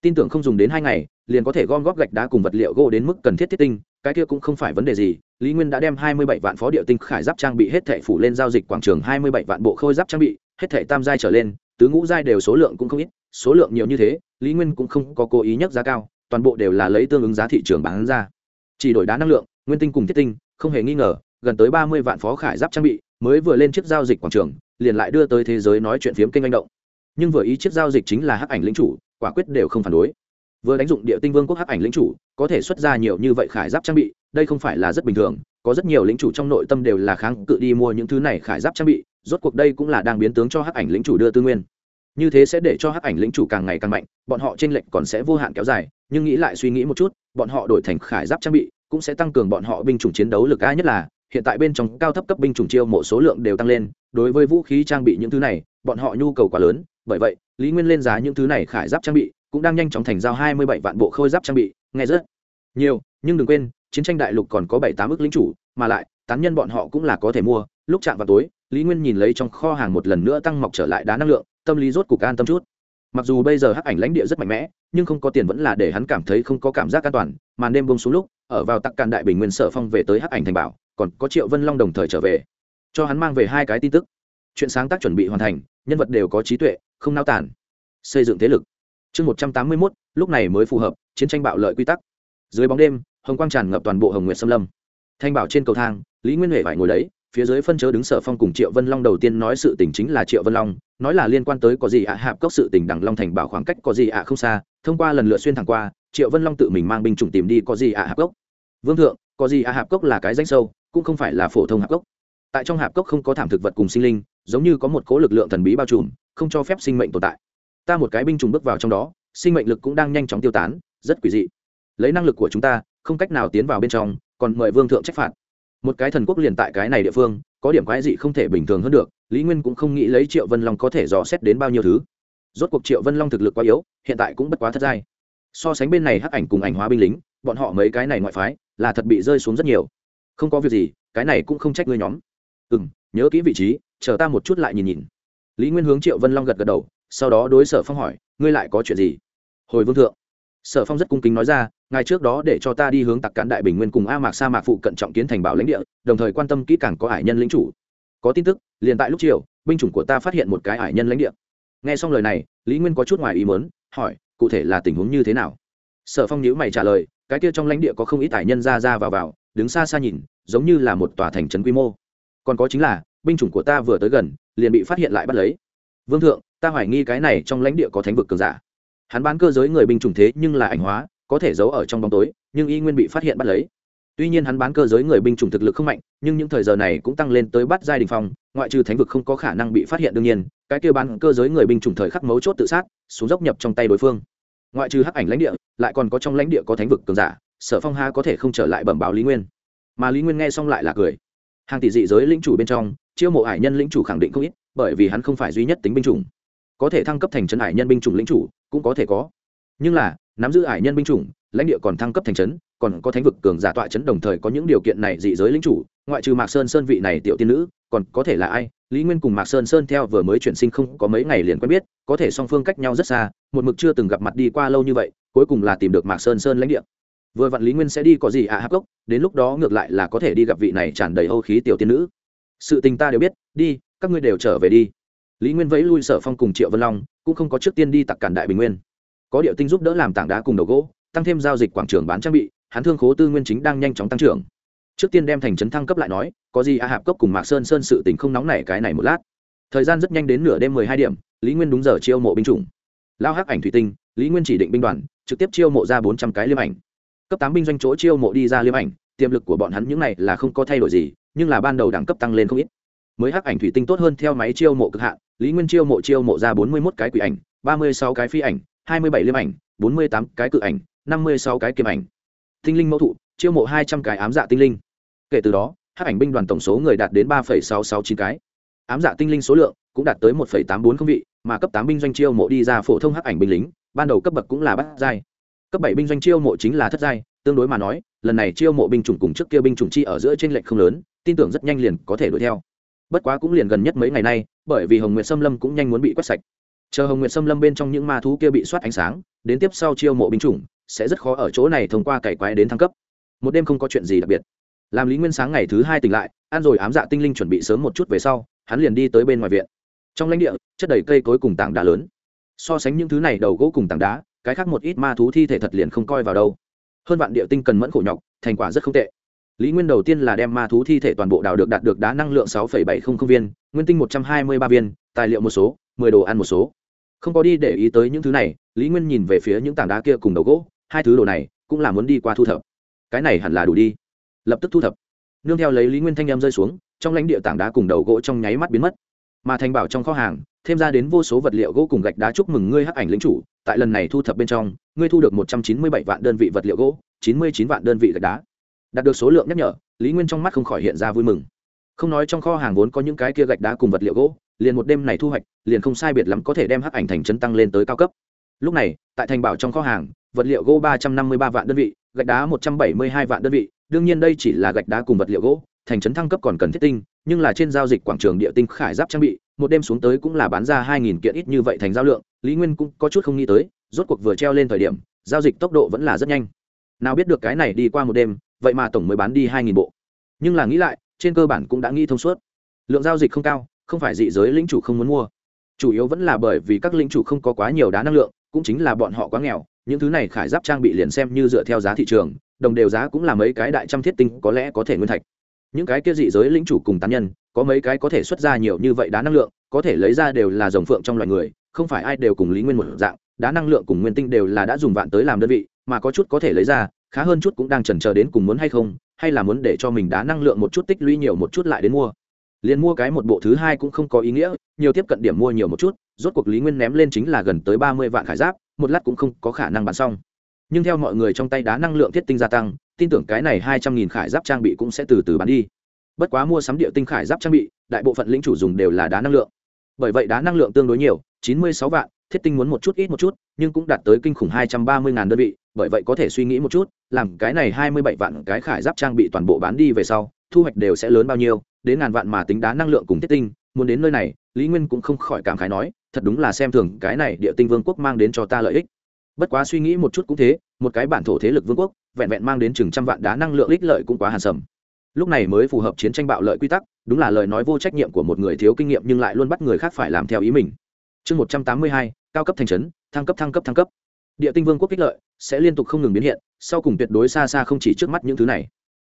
Tin tưởng không dùng đến hai ngày, liền có thể gom góp gạch đá cùng vật liệu gỗ đến mức cần thiết thiết tinh, cái kia cũng không phải vấn đề gì. Lý nguyên đã đem hai mươi bảy vạn phó địa tinh khải giáp trang bị hết thệ phủ lên giao dịch quảng trường, hai mươi bảy vạn bộ khôi giáp trang bị, hết thệ tam giai trở lên, tứ ngũ giai đều số lượng cũng không ít, số lượng nhiều như thế, lý nguyên cũng không có cố ý nhắc giá cao, toàn bộ đều là lấy tương ứng giá thị trường bán ra. Chỉ đổi đá năng lượng, nguyên tinh cùng thiết tinh, không hề nghi ngờ, gần tới ba mươi vạn phó khải giáp trang bị mới vừa lên chiếc giao dịch quảng trường liền lại đưa tới thế giới nói chuyện phiếm kênh manh động. Nhưng vừa ý chiếc giao dịch chính là hắc ảnh lĩnh chủ, quả quyết đều không phản đối. Vừa đánh dụng địa tinh vương quốc hắc ảnh lĩnh chủ, có thể xuất ra nhiều như vậy khải giáp trang bị, đây không phải là rất bình thường, có rất nhiều lĩnh chủ trong nội tâm đều là kháng cự đi mua những thứ này khải giáp trang bị, rốt cuộc đây cũng là đang biến tướng cho hắc ảnh lĩnh chủ đưa tư nguyên. Như thế sẽ để cho hắc ảnh lĩnh chủ càng ngày càng mạnh, bọn họ trên lệnh còn sẽ vô hạn kéo dài, nhưng nghĩ lại suy nghĩ một chút, bọn họ đổi thành khải giáp trang bị, cũng sẽ tăng cường bọn họ binh chủng chiến đấu lực a nhất là hiện tại bên trong cao thấp cấp binh chủng chiêu mộ số lượng đều tăng lên, đối với vũ khí trang bị những thứ này, bọn họ nhu cầu quá lớn. Bởi vậy, lý nguyên lên giá những thứ này khải giáp trang bị, cũng đang nhanh chóng thành giao hai mươi bảy vạn bộ khôi giáp trang bị. Nghe rất nhiều, nhưng đừng quên, chiến tranh đại lục còn có bảy tám ước lính chủ, mà lại, tán nhân bọn họ cũng là có thể mua. Lúc chạm vào tối, lý nguyên nhìn lấy trong kho hàng một lần nữa tăng mọc trở lại đá năng lượng, tâm lý rốt cục an tâm chút. Mặc dù bây giờ hắc ảnh lãnh địa rất mạnh mẽ, nhưng không có tiền vẫn là để hắn cảm thấy không có cảm giác an toàn, màn đêm bông xuống lúc, ở vào tắc càn đại bình nguyên sở phong về tới hắc ảnh thành bảo còn có triệu vân long đồng thời trở về, cho hắn mang về hai cái tin tức. Chuyện sáng tác chuẩn bị hoàn thành, nhân vật đều có trí tuệ, không nao tản xây dựng thế lực. Chương một trăm tám mươi mốt, lúc này mới phù hợp, chiến tranh bạo lợi quy tắc. Dưới bóng đêm, hồng quang tràn ngập toàn bộ hồng nguyệt xâm lâm. Thanh bảo trên cầu thang, lý nguyên huệ phải ngồi đấy, phía dưới phân chớ đứng sở phong cùng triệu vân long đầu tiên nói sự tình chính là triệu vân long, nói là liên quan tới có gì ạ à hạp cốc sự tình đằng long thành bảo khoảng cách có gì ạ không xa, thông qua lần lượt xuyên thẳng qua, triệu vân long tự mình mang binh chủng tìm đi có gì ạ à hạp cốc. Vương thượng, có gì ạ, hạp cốc là cái danh sâu cũng không phải là phổ thông hạp cốc. Tại trong hạp cốc không có thảm thực vật cùng sinh linh, giống như có một cố lực lượng thần bí bao trùm, không cho phép sinh mệnh tồn tại. Ta một cái binh trùng bước vào trong đó, sinh mệnh lực cũng đang nhanh chóng tiêu tán, rất quỷ dị. Lấy năng lực của chúng ta, không cách nào tiến vào bên trong, còn mời vương thượng trách phạt. Một cái thần quốc liền tại cái này địa phương, có điểm quái dị không thể bình thường hơn được, lý nguyên cũng không nghĩ lấy triệu vân long có thể dò xét đến bao nhiêu thứ. Rốt cuộc triệu vân long thực lực quá yếu, hiện tại cũng bất quá thất giai. So sánh bên này hắc ảnh cùng ảnh hóa binh lính, bọn họ mấy cái này ngoại phái, là thật bị rơi xuống rất nhiều không có việc gì, cái này cũng không trách ngươi nhóm. Ừ m nhớ kỹ vị trí, chờ ta một chút lại nhìn nhìn. Lý nguyên hướng triệu vân long gật gật đầu, sau đó đối sở phong hỏi, ngươi lại có chuyện gì? Hồi vương thượng. Sở phong rất cung kính nói ra ngay trước đó để cho ta đi hướng tặc cán đại bình nguyên cùng a mạc sa mạc phụ cận trọng kiến thành bảo lãnh địa, đồng thời quan tâm kỹ càng có hải nhân lính chủ. Có tin tức, liền tại lúc chiều, binh chủng của ta phát hiện một cái hải nhân lãnh địa. Nghe xong lời này, lý nguyên có chút ngoài ý mớn hỏi, cụ thể là tình huống như thế nào? Sở phong nhữ mày trả lời, cái kia trong lãnh địa có không ít hải nhân ra ra vào vào đứng xa xa nhìn, giống như là một tòa thành trấn quy mô. Còn có chính là, binh chủng của ta vừa tới gần, liền bị phát hiện lại bắt lấy. Vương thượng, ta hoài nghi cái này trong lãnh địa có thánh vực cường giả. Hắn bán cơ giới người binh chủng thế nhưng là ảnh hóa, có thể giấu ở trong bóng tối, nhưng y nguyên bị phát hiện bắt lấy. Tuy nhiên hắn bán cơ giới người binh chủng thực lực không mạnh, nhưng những thời giờ này cũng tăng lên tới bắt giai đình phong, ngoại trừ thánh vực không có khả năng bị phát hiện đương nhiên, cái kêu bán cơ giới người binh chủng thời khắc mấu chốt tự sát, xuống dốc nhập trong tay đối phương. Ngoại trừ hắc ảnh lãnh địa, lại còn có trong lãnh địa có thánh vực cường giả sở phong ha có thể không trở lại bẩm báo lý nguyên. Mà lý nguyên nghe xong lại là cười. Hàng tỷ dị giới lĩnh chủ bên trong, chiêu mộ hải nhân lĩnh chủ khẳng định không ít, bởi vì hắn không phải duy nhất tính binh chủng. Có thể thăng cấp thành trấn hải nhân binh chủng lĩnh chủ, cũng có thể có. Nhưng là, nắm giữ hải nhân binh chủng, lãnh địa còn thăng cấp thành trấn, còn có thánh vực cường giả tọa trấn đồng thời có những điều kiện này dị giới lĩnh chủ, ngoại trừ mạc sơn sơn vị này tiểu tiên nữ, còn có thể là ai? Lý nguyên cùng mạc sơn sơn theo vừa mới chuyển sinh không có mấy ngày liền quen biết, có thể song phương cách nhau rất xa, một mực chưa từng gặp mặt đi qua lâu như vậy, cuối cùng là tìm được mạc sơn sơn lãnh địa vừa vạn lý nguyên sẽ đi có gì à hắc gốc đến lúc đó ngược lại là có thể đi gặp vị này tràn đầy âu khí tiểu tiên nữ. Sự tình ta đều biết, đi, các ngươi đều trở về đi. Lý nguyên vẫy lui sở phong cùng triệu vân long, cũng không có trước tiên đi tặc cản đại bình nguyên. Có điệu tinh giúp đỡ làm tảng đá cùng đầu gỗ, tăng thêm giao dịch quảng trường bán trang bị, hắn thương khố tư nguyên chính đang nhanh chóng tăng trưởng. Trước tiên đem thành trấn thăng cấp lại nói, có gì a hạp cốc cùng mạc sơn sơn sự tình không nóng nảy cái này một lát. Thời gian rất nhanh đến nửa đêm mười hai điểm, lý nguyên đúng giờ chiêu mộ binh chủng. Lao hắc ảnh thủy tinh, lý nguyên chỉ định binh đoàn, trực tiếp chiêu mộ ra bốn trăm cái liêm ảnh cấp tám binh doanh chỗ chiêu mộ đi ra liêm ảnh, tiềm lực của bọn hắn những này là không có thay đổi gì, nhưng là ban đầu đẳng cấp tăng lên không ít. Mới hắc ảnh thủy tinh tốt hơn theo máy chiêu mộ cực hạn, lý nguyên chiêu mộ chiêu mộ ra bốn mươi một cái quỷ ảnh, ba mươi sáu cái phi ảnh, hai mươi bảy liêm ảnh, bốn mươi tám cái cự ảnh, năm mươi sáu cái kiềm ảnh. Tinh linh mẫu thụ, chiêu mộ hai trăm cái ám dạ tinh linh. Kể từ đó, hắc ảnh binh đoàn tổng số người đạt đến ba sáu sáu chín cái. Ám dạ tinh linh số lượng cũng đạt tới một tám bốn không vị, mà cấp tám binh doanh chiêu mộ đi ra phổ thông hắc ảnh binh lính, ban đầu cấp bậc cũng là bát giai cấp bảy binh doanh chiêu mộ chính là thất giai, tương đối mà nói, lần này chiêu mộ binh chủng cùng trước kia binh chủng chi ở giữa trên lệnh không lớn, tin tưởng rất nhanh liền có thể đuổi theo. Bất quá cũng liền gần nhất mấy ngày nay, bởi vì hồng nguyệt xâm lâm cũng nhanh muốn bị quét sạch. Chờ hồng nguyệt xâm lâm bên trong những ma thú kia bị soát ánh sáng, đến tiếp sau chiêu mộ binh chủng, sẽ rất khó ở chỗ này thông qua cày quái đến thăng cấp. Một đêm không có chuyện gì đặc biệt. Làm lý nguyên sáng ngày thứ hai tỉnh lại, ăn rồi ám dạ tinh linh chuẩn bị sớm một chút về sau, hắn liền đi tới bên ngoài viện. Trong lãnh địa, chất đầy cây cối cùng tảng đá lớn. So sánh những thứ này đầu gỗ cùng tảng đá cái khác một ít ma thú thi thể thật liền không coi vào đâu. Hơn vạn địa tinh cần mẫn khổ nhọc, thành quả rất không tệ. Lý nguyên đầu tiên là đem ma thú thi thể toàn bộ đào được đạt được đá năng lượng sáu bảy không không viên, nguyên tinh một trăm hai mươi ba viên, tài liệu một số, mười đồ ăn một số. Không có đi để ý tới những thứ này, lý nguyên nhìn về phía những tảng đá kia cùng đầu gỗ, hai thứ đồ này cũng là muốn đi qua thu thập. Cái này hẳn là đủ đi. Lập tức thu thập. Nương theo lấy lý nguyên thanh em rơi xuống, trong lãnh địa tảng đá cùng đầu gỗ trong nháy mắt biến mất mà thành bảo trong kho hàng, thêm ra đến vô số vật liệu gỗ cùng gạch đá chúc mừng ngươi hắc ảnh lính chủ, tại lần này thu thập bên trong, ngươi thu được một trăm chín mươi bảy vạn đơn vị vật liệu gỗ, chín mươi chín vạn đơn vị gạch đá. Đạt được số lượng nhắc nhở, lý nguyên trong mắt không khỏi hiện ra vui mừng. Không nói trong kho hàng vốn có những cái kia gạch đá cùng vật liệu gỗ, liền một đêm này thu hoạch, liền không sai biệt lắm có thể đem hắc ảnh thành chân tăng lên tới cao cấp. Lúc này, tại thành bảo trong kho hàng, vật liệu gỗ ba trăm năm mươi ba vạn đơn vị, gạch đá một trăm bảy mươi hai vạn đơn vị, đương nhiên đây chỉ là gạch đá cùng vật liệu gỗ, thành trấn thăng cấp còn cần thiết tinh nhưng là trên giao dịch quảng trường địa tinh khải giáp trang bị, một đêm xuống tới cũng là bán ra hai nghìn kiện ít như vậy thành giao lượng, lý nguyên cũng có chút không nghĩ tới, rốt cuộc vừa treo lên thời điểm, giao dịch tốc độ vẫn là rất nhanh. Nào biết được cái này đi qua một đêm, vậy mà tổng mới bán đi hai nghìn bộ. Nhưng là nghĩ lại, trên cơ bản cũng đã nghĩ thông suốt. Lượng giao dịch không cao, không phải dị giới lĩnh chủ không muốn mua. Chủ yếu vẫn là bởi vì các lĩnh chủ không có quá nhiều đá năng lượng, cũng chính là bọn họ quá nghèo, những thứ này khải giáp trang bị liền xem như dựa theo giá thị trường, đồng đều giá cũng là mấy cái đại trăm thiết tinh có lẽ có thể nguyên thạch những cái kia dị giới lĩnh chủ cùng tán nhân, có mấy cái có thể xuất ra nhiều như vậy đá năng lượng, có thể lấy ra đều là dòng phượng trong loài người, không phải ai đều cùng lý nguyên một dạng, đá năng lượng cùng nguyên tinh đều là đã dùng vạn tới làm đơn vị, mà có chút có thể lấy ra, khá hơn chút cũng đang chần chờ đến cùng muốn hay không, hay là muốn để cho mình đá năng lượng một chút tích lũy nhiều một chút lại đến mua. Liền mua cái một bộ thứ hai cũng không có ý nghĩa, nhiều tiếp cận điểm mua nhiều một chút, rốt cuộc lý nguyên ném lên chính là gần tới ba mươi vạn khải giáp, một lát cũng không có khả năng bán xong nhưng theo mọi người trong tay đá năng lượng thiết tinh gia tăng, tin tưởng cái này hai trăm nghìn khải giáp trang bị cũng sẽ từ từ bán đi. Bất quá mua sắm địa tinh khải giáp trang bị, đại bộ phận lĩnh chủ dùng đều là đá năng lượng. Bởi vậy đá năng lượng tương đối nhiều, chín mươi sáu vạn, thiết tinh muốn một chút ít một chút, nhưng cũng đạt tới kinh khủng hai trăm ba mươi ngàn đơn vị, bởi vậy có thể suy nghĩ một chút, làm cái này hai mươi bảy vạn cái khải giáp trang bị toàn bộ bán đi về sau, thu hoạch đều sẽ lớn bao nhiêu, đến ngàn vạn mà tính đá năng lượng cùng thiết tinh, muốn đến nơi này, lý nguyên cũng không khỏi cảm khái nói, thật đúng là xem thường cái này địa tinh vương quốc mang đến cho ta lợi ích bất quá suy nghĩ một chút cũng thế, một cái bản thổ thế lực vương quốc, vẹn vẹn mang đến chừng trăm vạn đá năng lượng ích lợi cũng quá hàn sầm. Lúc này mới phù hợp chiến tranh bạo lợi quy tắc, đúng là lời nói vô trách nhiệm của một người thiếu kinh nghiệm nhưng lại luôn bắt người khác phải làm theo ý mình. Chương một trăm tám mươi hai, cao cấp thành trấn, thăng cấp thăng cấp thăng cấp. Địa tinh vương quốc ích lợi sẽ liên tục không ngừng biến hiện, sau cùng tuyệt đối xa xa không chỉ trước mắt những thứ này.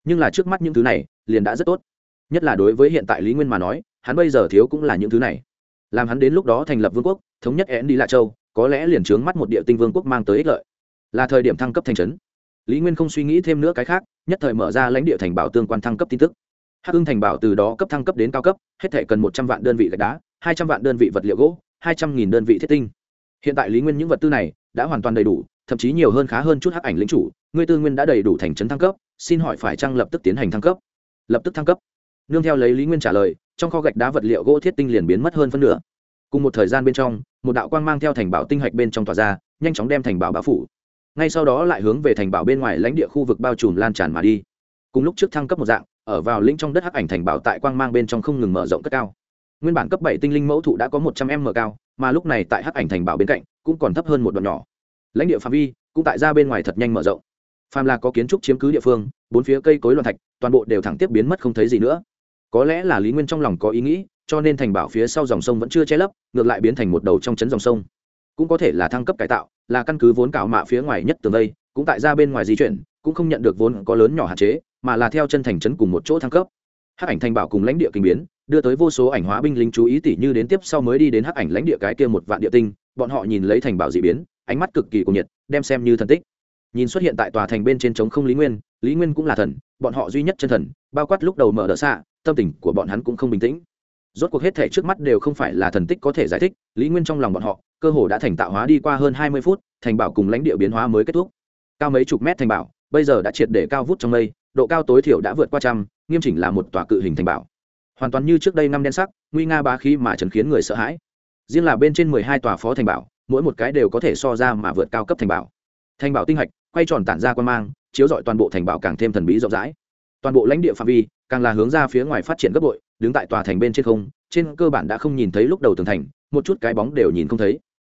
Nhưng là trước mắt những thứ này liền đã rất tốt. Nhất là đối với hiện tại lý nguyên mà nói, hắn bây giờ thiếu cũng là những thứ này. Làm hắn đến lúc đó thành lập vương quốc, thống nhất én đi lạ châu có lẽ liền trướng mắt một địa tinh vương quốc mang tới ích lợi. Là thời điểm thăng cấp thành trấn. Lý nguyên không suy nghĩ thêm nữa cái khác, nhất thời mở ra lãnh địa thành bảo tương quan thăng cấp tin tức. Hắc hưng thành bảo từ đó cấp thăng cấp đến cao cấp, hết thể cần một trăm vạn đơn vị gạch đá, hai trăm vạn đơn vị vật liệu gỗ, hai trăm nghìn đơn vị thiết tinh. Hiện tại lý nguyên những vật tư này đã hoàn toàn đầy đủ, thậm chí nhiều hơn khá hơn chút hắc ảnh lính chủ, ngươi tư nguyên đã đầy đủ thành trấn thăng cấp, xin hỏi phải chăng lập tức tiến hành thăng cấp? Lập tức thăng cấp. Nương theo lấy lý nguyên trả lời, trong kho gạch đá vật liệu gỗ thiết tinh liền biến mất hơn phân nửa cùng một thời gian bên trong, một đạo quang mang theo thành bảo tinh hạch bên trong tòa ra, nhanh chóng đem thành bảo bao phủ. Ngay sau đó lại hướng về thành bảo bên ngoài lãnh địa khu vực bao trùm lan tràn mà đi. Cùng lúc trước thăng cấp một dạng, ở vào lĩnh trong đất hắc ảnh thành bảo tại quang mang bên trong không ngừng mở rộng cất cao. Nguyên bản cấp bảy tinh linh mẫu thụ đã có một trăm m cao, mà lúc này tại hắc ảnh thành bảo bên cạnh, cũng còn thấp hơn một đoạn nhỏ. Lãnh địa phạm vi cũng tại ra bên ngoài thật nhanh mở rộng. Phàm là có kiến trúc chiếm cứ địa phương, bốn phía cây cối loạn thạch, toàn bộ đều thẳng tiếp biến mất không thấy gì nữa. Có lẽ là lý nguyên trong lòng có ý nghĩ cho nên thành bảo phía sau dòng sông vẫn chưa che lấp, ngược lại biến thành một đầu trong chấn dòng sông. Cũng có thể là thăng cấp cải tạo, là căn cứ vốn cạo mạ phía ngoài nhất tường đây cũng tại ra bên ngoài di chuyển, cũng không nhận được vốn có lớn nhỏ hạn chế, mà là theo chân thành trấn cùng một chỗ thăng cấp. Hắc ảnh thành bảo cùng lãnh địa kinh biến, đưa tới vô số ảnh hóa binh lính chú ý tỉ như đến tiếp sau mới đi đến hắc ảnh lãnh địa cái kia một vạn địa tinh, bọn họ nhìn lấy thành bảo dị biến, ánh mắt cực kỳ cuồng nhiệt, đem xem như thần tích. Nhìn xuất hiện tại tòa thành bên trên trống không lý nguyên lý nguyên cũng là thần, bọn họ duy nhất chân thần, bao quát lúc đầu mở đỡ xạ, tâm tình của bọn hắn cũng không bình tĩnh rốt cuộc hết thể trước mắt đều không phải là thần tích có thể giải thích, lý nguyên trong lòng bọn họ, cơ hồ đã thành tạo hóa đi qua hơn hai mươi phút, thành bảo cùng lãnh địa biến hóa mới kết thúc. Cao mấy chục mét thành bảo, bây giờ đã triệt để cao vút trong mây, độ cao tối thiểu đã vượt qua trăm, nghiêm chỉnh là một tòa cự hình thành bảo. Hoàn toàn như trước đây năm đen sắc, nguy nga bá khí mà trần khiến người sợ hãi. Riêng là bên trên mười hai tòa phó thành bảo, mỗi một cái đều có thể so ra mà vượt cao cấp thành bảo. Thành bảo tinh hạch, quay tròn tản ra quan mang, chiếu rọi toàn bộ thành bảo càng thêm thần bí rộng rãi. Toàn bộ lãnh địa phạm vi càng là hướng ra phía ngoài phát triển gấp bội, đứng tại tòa thành bên trên không, trên cơ bản đã không nhìn thấy lúc đầu tường thành, một chút cái bóng đều nhìn không thấy.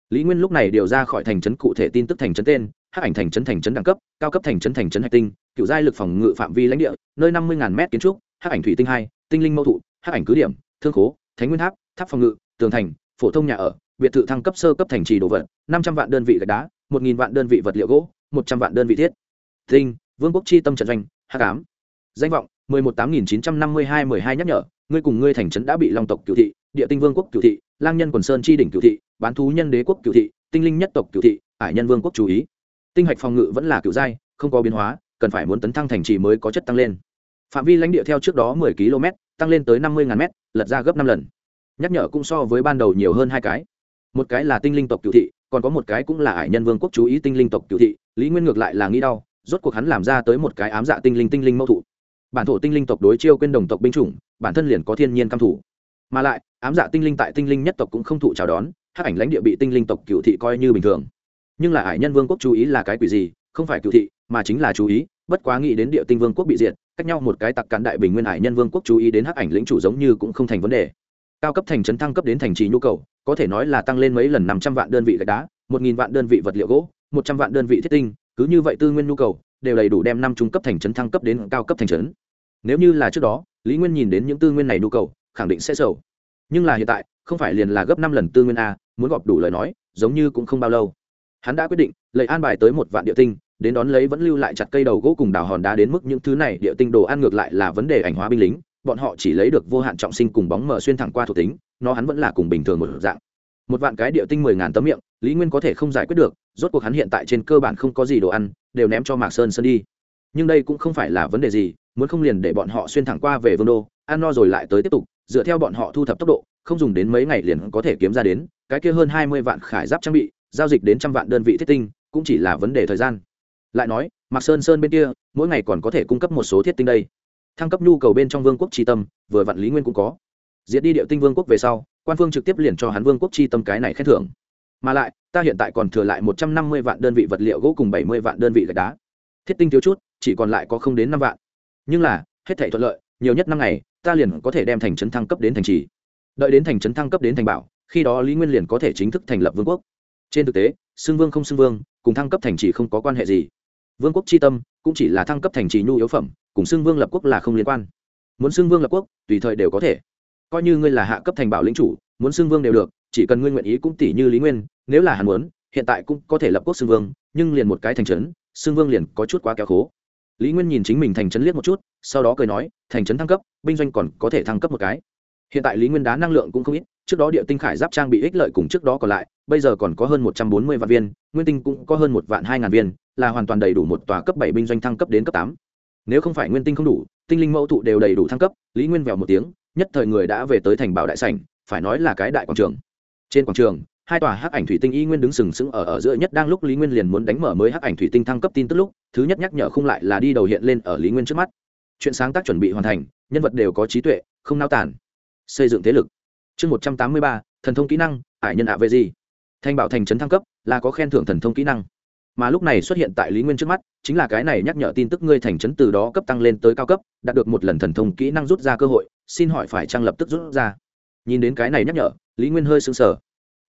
Lý nguyên lúc này điều ra khỏi thành trấn cụ thể tin tức thành trấn tên, hắc ảnh thành trấn thành trấn đẳng cấp, cao cấp thành trấn thành trấn hạch tinh, cựu giai lực phòng ngự phạm vi lãnh địa, nơi năm mươi m kiến trúc, hắc ảnh thủy tinh hai, tinh linh mâu thụ, hắc ảnh cứ điểm, thương khố, thánh nguyên tháp tháp phòng ngự, tường thành, phổ thông nhà ở, biệt thự thăng cấp sơ cấp thành trì đồ vật, năm trăm vạn đơn vị gạch đá, một nghìn vạn đơn vị vật liệu gỗ, một trăm vạn đơn vị thiết. Tinh, vương quốc chi tâm trận doanh, hắc ám. Danh vọng mười một tám nghìn chín trăm năm mươi hai mười hai nhắc nhở, ngươi cùng ngươi thành trấn đã bị long tộc cựu thị, địa tinh vương quốc cựu thị, lang nhân quần sơn chi đỉnh cựu thị, bán thú nhân đế quốc cựu thị, tinh linh nhất tộc cựu thị hải nhân vương quốc chú ý. Tinh hạch phòng ngự vẫn là cựu giai không có biến hóa, cần phải muốn tấn thăng thành trì mới có chất tăng lên. Phạm vi lãnh địa theo trước đó mười km, tăng lên tới năm mươi m lật ra gấp năm lần. Nhắc nhở cũng so với ban đầu nhiều hơn hai cái. Một cái là tinh linh tộc cựu thị, còn có một cái cũng là ải nhân vương quốc chú ý tinh linh tộc cựu thị. Lý nguyên ngược lại là nghĩ đau, rốt cuộc hắn làm ra tới một cái ám dạ tinh linh tinh linh mâu thụ bản thổ tinh linh tộc đối chiêu quên đồng tộc binh chủng, bản thân liền có thiên nhiên căm thủ mà lại, ám dạ tinh linh tại tinh linh nhất tộc cũng không thụ chào đón, hắc ảnh lãnh địa bị tinh linh tộc cựu thị coi như bình thường. Nhưng là ải nhân vương quốc chú ý là cái quỷ gì, không phải cựu thị, mà chính là chú ý, bất quá nghĩ đến địa tinh vương quốc bị diệt, cách nhau một cái tặc cán đại bình nguyên ải nhân vương quốc chú ý đến hắc ảnh lĩnh chủ giống như cũng không thành vấn đề. Cao cấp thành trấn thăng cấp đến thành trì nhu cầu, có thể nói là tăng lên mấy lần năm trăm vạn đơn vị gạch đá, một nghìn vạn đơn vị vật liệu gỗ, một trăm vạn đơn vị thiết tinh, cứ như vậy tư nguyên nhu cầu, đều đầy đủ đem năm trung cấp thành trấn thăng cấp đến cao cấp thành trấn nếu như là trước đó, lý nguyên nhìn đến những tư nguyên này nhu cầu, khẳng định sẽ sầu nhưng là hiện tại, không phải liền là gấp năm lần tư nguyên a, muốn gọp đủ lời nói, giống như cũng không bao lâu. Hắn đã quyết định, lấy an bài tới một vạn địa tinh, đến đón lấy vẫn lưu lại chặt cây đầu gỗ cùng đào hòn đá đến mức những thứ này địa tinh đồ ăn ngược lại là vấn đề ảnh hóa binh lính, bọn họ chỉ lấy được vô hạn trọng sinh cùng bóng mờ xuyên thẳng qua thuộc tính, nó hắn vẫn là cùng bình thường một dạng. Một vạn cái địa tinh mười ngàn tấm miệng, lý nguyên có thể không giải quyết được, rốt cuộc hắn hiện tại trên cơ bản không có gì đồ ăn, đều ném cho mạc sơn sơn đi. Nhưng đây cũng không phải là vấn đề gì muốn không liền để bọn họ xuyên thẳng qua về vương đô, ăn no rồi lại tới tiếp tục, dựa theo bọn họ thu thập tốc độ, không dùng đến mấy ngày liền có thể kiếm ra đến, cái kia hơn hai mươi vạn khải giáp trang bị, giao dịch đến trăm vạn đơn vị thiết tinh, cũng chỉ là vấn đề thời gian. Lại nói Mặc sơn sơn bên kia, mỗi ngày còn có thể cung cấp một số thiết tinh đây. Thăng cấp nhu cầu bên trong vương quốc tri tâm, vừa vạn lý nguyên cũng có. Diệt đi điệu tinh vương quốc về sau, quan phương trực tiếp liền cho hắn vương quốc tri tâm cái này khen thưởng. Mà lại, ta hiện tại còn thừa lại một trăm năm mươi vạn đơn vị vật liệu gỗ cùng bảy mươi vạn đơn vị gạch đá. Thiết tinh thiếu chút, chỉ còn lại có không đến năm vạn nhưng là, hết thể thuận lợi, nhiều nhất năm ngày, ta liền có thể đem thành trấn thăng cấp đến thành trì. Đợi đến thành trấn thăng cấp đến thành bảo, khi đó lý nguyên liền có thể chính thức thành lập vương quốc. Trên thực tế, xưng vương không xưng vương, cùng thăng cấp thành trì không có quan hệ gì. Vương quốc tri tâm, cũng chỉ là thăng cấp thành trì nhu yếu phẩm, cùng xưng vương lập quốc là không liên quan. Muốn xưng vương lập quốc, tùy thời đều có thể. Coi như ngươi là hạ cấp thành bảo lĩnh chủ, muốn xưng vương đều được, chỉ cần ngươi nguyện ý cũng tỷ như lý nguyên, nếu là hắn muốn, hiện tại cũng có thể lập quốc xưng vương, nhưng liền một cái thành trấn, xưng vương liền có chút quá kéo khố lý nguyên nhìn chính mình thành trấn liếc một chút, sau đó cười nói, thành trấn thăng cấp, binh doanh còn có thể thăng cấp một cái. Hiện tại lý nguyên đá năng lượng cũng không ít, trước đó địa tinh khải giáp trang bị ích lợi cùng trước đó còn lại, bây giờ còn có hơn một trăm bốn mươi vạn viên, nguyên tinh cũng có hơn một vạn hai ngàn viên, là hoàn toàn đầy đủ một tòa cấp bảy binh doanh thăng cấp đến cấp tám. Nếu không phải nguyên tinh không đủ, tinh linh mẫu thụ đều đầy đủ thăng cấp, lý nguyên vèo một tiếng, nhất thời người đã về tới thành bảo đại sảnh, phải nói là cái đại quảng trường. Trên quảng trường hai tòa hắc ảnh thủy tinh y nguyên đứng sừng sững ở ở giữa nhất đang lúc lý nguyên liền muốn đánh mở mới hắc ảnh thủy tinh thăng cấp tin tức lúc, thứ nhất nhắc nhở không lại là đi đầu hiện lên ở lý nguyên trước mắt. Chuyện sáng tác chuẩn bị hoàn thành, nhân vật đều có trí tuệ, không nao tản xây dựng thế lực. Chương một trăm tám mươi ba, thần thông kỹ năng ải nhân ạ về gì thanh bảo thành trấn thăng cấp, là có khen thưởng thần thông kỹ năng. Mà lúc này xuất hiện tại lý nguyên trước mắt, chính là cái này nhắc nhở tin tức ngươi thành trấn từ đó cấp tăng lên tới cao cấp, đạt được một lần thần thông kỹ năng rút ra cơ hội, xin hỏi phải trang lập tức rút ra? Nhìn đến cái này nhắc nhở, lý nguyên hơi sững sờ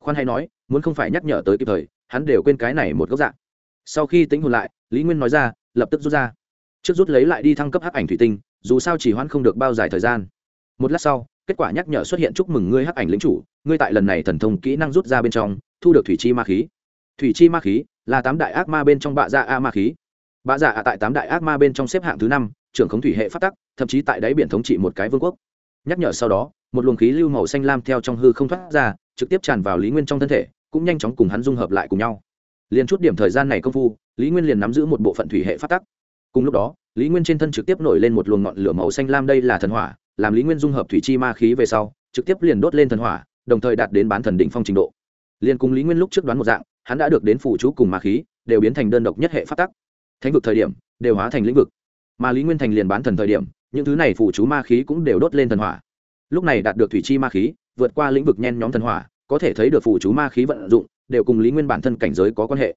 khoan hay nói, muốn không phải nhắc nhở tới kịp thời, hắn đều quên cái này một góc dạng. Sau khi tính hồn lại, lý nguyên nói ra, lập tức rút ra. Trước rút lấy lại đi thăng cấp hắc ảnh thủy tinh, dù sao chỉ hoãn không được bao dài thời gian. Một lát sau, kết quả nhắc nhở xuất hiện chúc mừng ngươi hắc ảnh lính chủ, ngươi tại lần này thần thông kỹ năng rút ra bên trong, thu được thủy chi ma khí. Thủy chi ma khí là tám đại ác ma bên trong bạ dạ a ma khí. Bạ dạ a tại tám đại ác ma bên trong xếp hạng thứ năm, trưởng khống thủy hệ phát tắc, thậm chí tại đáy biển thống trị một cái vương quốc. Nhắc nhở sau đó, một luồng khí lưu màu xanh lam theo trong hư không thoát ra trực tiếp tràn vào lý nguyên trong thân thể, cũng nhanh chóng cùng hắn dung hợp lại cùng nhau. Liền chút điểm thời gian này công phu, lý nguyên liền nắm giữ một bộ phận thủy hệ phát tắc. Cùng lúc đó, lý nguyên trên thân trực tiếp nổi lên một luồng ngọn lửa màu xanh lam đây là thần hỏa, làm lý nguyên dung hợp thủy chi ma khí về sau, trực tiếp liền đốt lên thần hỏa, đồng thời đạt đến bán thần đỉnh phong trình độ. Liền cùng lý nguyên lúc trước đoán một dạng, hắn đã được đến phủ chú cùng ma khí, đều biến thành đơn độc nhất hệ phát tắc. Thánh vực thời điểm, đều hóa thành lĩnh vực. Mà lý nguyên thành liền bán thần thời điểm, những thứ này phủ chú ma khí cũng đều đốt lên thần hỏa. Lúc này đạt được thủy chi ma khí vượt qua lĩnh vực nhen nhóm thần hỏa, có thể thấy được phụ chú ma khí vận dụng, đều cùng lý nguyên bản thân cảnh giới có quan hệ.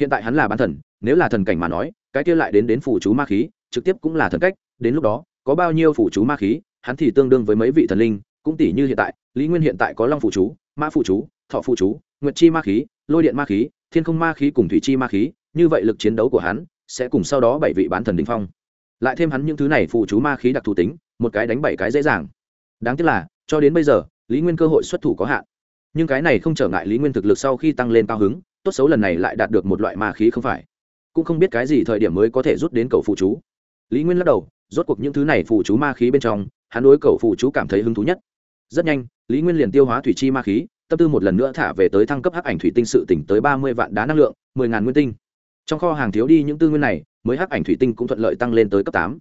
Hiện tại hắn là bán thần, nếu là thần cảnh mà nói, cái kia lại đến đến phụ chú ma khí, trực tiếp cũng là thần cách, đến lúc đó, có bao nhiêu phụ chú ma khí, hắn thì tương đương với mấy vị thần linh, cũng tỷ như hiện tại, lý nguyên hiện tại có long phụ chú, ma phụ chú, thọ phụ chú, nguyệt chi ma khí, lôi điện ma khí, thiên không ma khí cùng thủy chi ma khí, như vậy lực chiến đấu của hắn sẽ cùng sau đó bảy vị bán thần đình phong. Lại thêm hắn những thứ này phụ chú ma khí đặc thù tính, một cái đánh bảy cái dễ dàng. Đáng tiếc là, cho đến bây giờ lý nguyên cơ hội xuất thủ có hạn. Nhưng cái này không trở ngại lý nguyên thực lực sau khi tăng lên cao hứng, tốt xấu lần này lại đạt được một loại ma khí không phải. Cũng không biết cái gì thời điểm mới có thể rút đến cầu phụ chú. Lý nguyên lắc đầu, rốt cuộc những thứ này phụ chú ma khí bên trong, hắn đối cầu phụ chú cảm thấy hứng thú nhất. Rất nhanh, lý nguyên liền tiêu hóa thủy chi ma khí, tâm tư một lần nữa thả về tới thăng cấp hắc ảnh thủy tinh sự tỉnh tới ba mươi vạn đá năng lượng, mười ngàn nguyên tinh. Trong kho hàng thiếu đi những tư nguyên này, mới hắc ảnh thủy tinh cũng thuận lợi tăng lên tới cấp tám.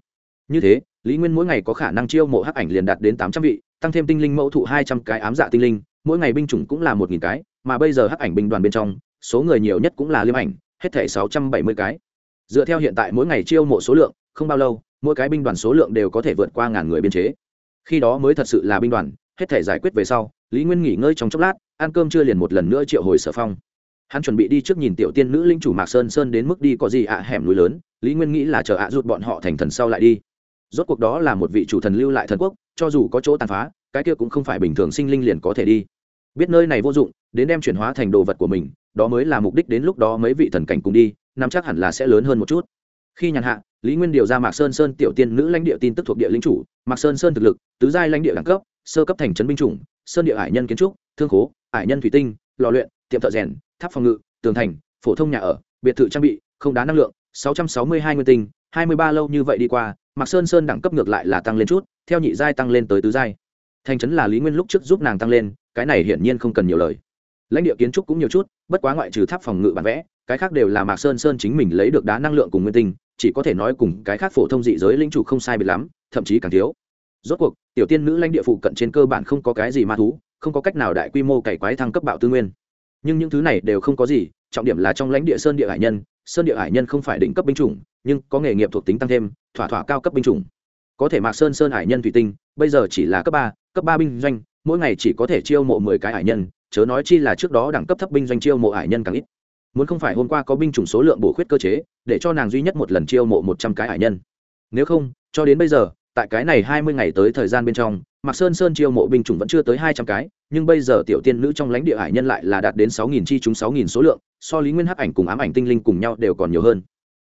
Như thế, lý nguyên mỗi ngày có khả năng chiêu mộ hắc ảnh liền đạt đến tám trăm vị tăng thêm tinh linh mẫu thụ hai trăm cái ám dạ tinh linh, mỗi ngày binh chủng cũng là một nghìn cái, mà bây giờ hắc ảnh binh đoàn bên trong, số người nhiều nhất cũng là liêm ảnh, hết thể sáu trăm bảy mươi cái. Dựa theo hiện tại mỗi ngày chiêu mộ số lượng, không bao lâu, mỗi cái binh đoàn số lượng đều có thể vượt qua ngàn người biên chế. Khi đó mới thật sự là binh đoàn, hết thể giải quyết về sau, lý nguyên nghỉ ngơi trong chốc lát, ăn cơm chưa liền một lần nữa triệu hồi sở phong. Hắn chuẩn bị đi trước nhìn tiểu tiên nữ linh chủ mạc sơn sơn đến mức đi có gì ạ hẻm núi lớn, lý nguyên nghĩ là chờ ạ rút bọn họ thành thần sau lại đi rốt cuộc đó là một vị chủ thần lưu lại thần quốc, cho dù có chỗ tàn phá, cái kia cũng không phải bình thường sinh linh liền có thể đi. Biết nơi này vô dụng, đến đem chuyển hóa thành đồ vật của mình, đó mới là mục đích đến lúc đó mấy vị thần cảnh cùng đi, nắm chắc hẳn là sẽ lớn hơn một chút. Khi nhàn hạ, lý nguyên điều ra mạc sơn sơn tiểu tiên nữ lãnh địa tin tức thuộc địa lính chủ, mạc sơn sơn thực lực, tứ giai lãnh địa đẳng cấp, sơ cấp thành trấn binh chủng, sơn địa hải nhân kiến trúc, thương khố, hải nhân thủy tinh, lò luyện, tiệm thợ rèn, tháp phòng ngự, tường thành, phổ thông nhà ở, biệt thự trang bị, không đá năng lượng, sáu trăm sáu mươi hai nguyên tinh, hai mươi ba lâu như vậy đi qua mạc sơn sơn đẳng cấp ngược lại là tăng lên chút, theo nhị giai tăng lên tới tứ giai. Thành trấn là lý nguyên lúc trước giúp nàng tăng lên, cái này hiển nhiên không cần nhiều lời. Lãnh địa kiến trúc cũng nhiều chút, bất quá ngoại trừ tháp phòng ngự bản vẽ, cái khác đều là mạc sơn sơn chính mình lấy được đá năng lượng cùng nguyên tinh, chỉ có thể nói cùng cái khác phổ thông dị giới linh chủ không sai biệt lắm, thậm chí càng thiếu. Rốt cuộc, tiểu tiên nữ lãnh địa phụ cận trên cơ bản không có cái gì ma thú, không có cách nào đại quy mô cày quái thăng cấp bạo tư nguyên. Nhưng những thứ này đều không có gì, trọng điểm là trong lãnh địa sơn địa hải nhân, sơn địa hải nhân không phải đỉnh cấp binh chủng nhưng có nghề nghiệp thuộc tính tăng thêm, thỏa thỏa cao cấp binh chủng. Có thể mạc sơn sơn hải nhân thủy tinh, bây giờ chỉ là cấp ba cấp ba binh doanh, mỗi ngày chỉ có thể chiêu mộ mười cái hải nhân, chớ nói chi là trước đó đẳng cấp thấp binh doanh chiêu mộ hải nhân càng ít. Muốn không phải hôm qua có binh chủng số lượng bổ khuyết cơ chế, để cho nàng duy nhất một lần chiêu mộ một trăm cái hải nhân. Nếu không, cho đến bây giờ, tại cái này hai mươi ngày tới thời gian bên trong, mạc sơn sơn chiêu mộ binh chủng vẫn chưa tới hai trăm cái, nhưng bây giờ tiểu tiên nữ trong lãnh địa hải nhân lại là đạt đến sáu nghìn chi chúng sáu nghìn số lượng, so lý nguyên hắc ảnh cùng ám ảnh tinh linh cùng nhau đều còn nhiều hơn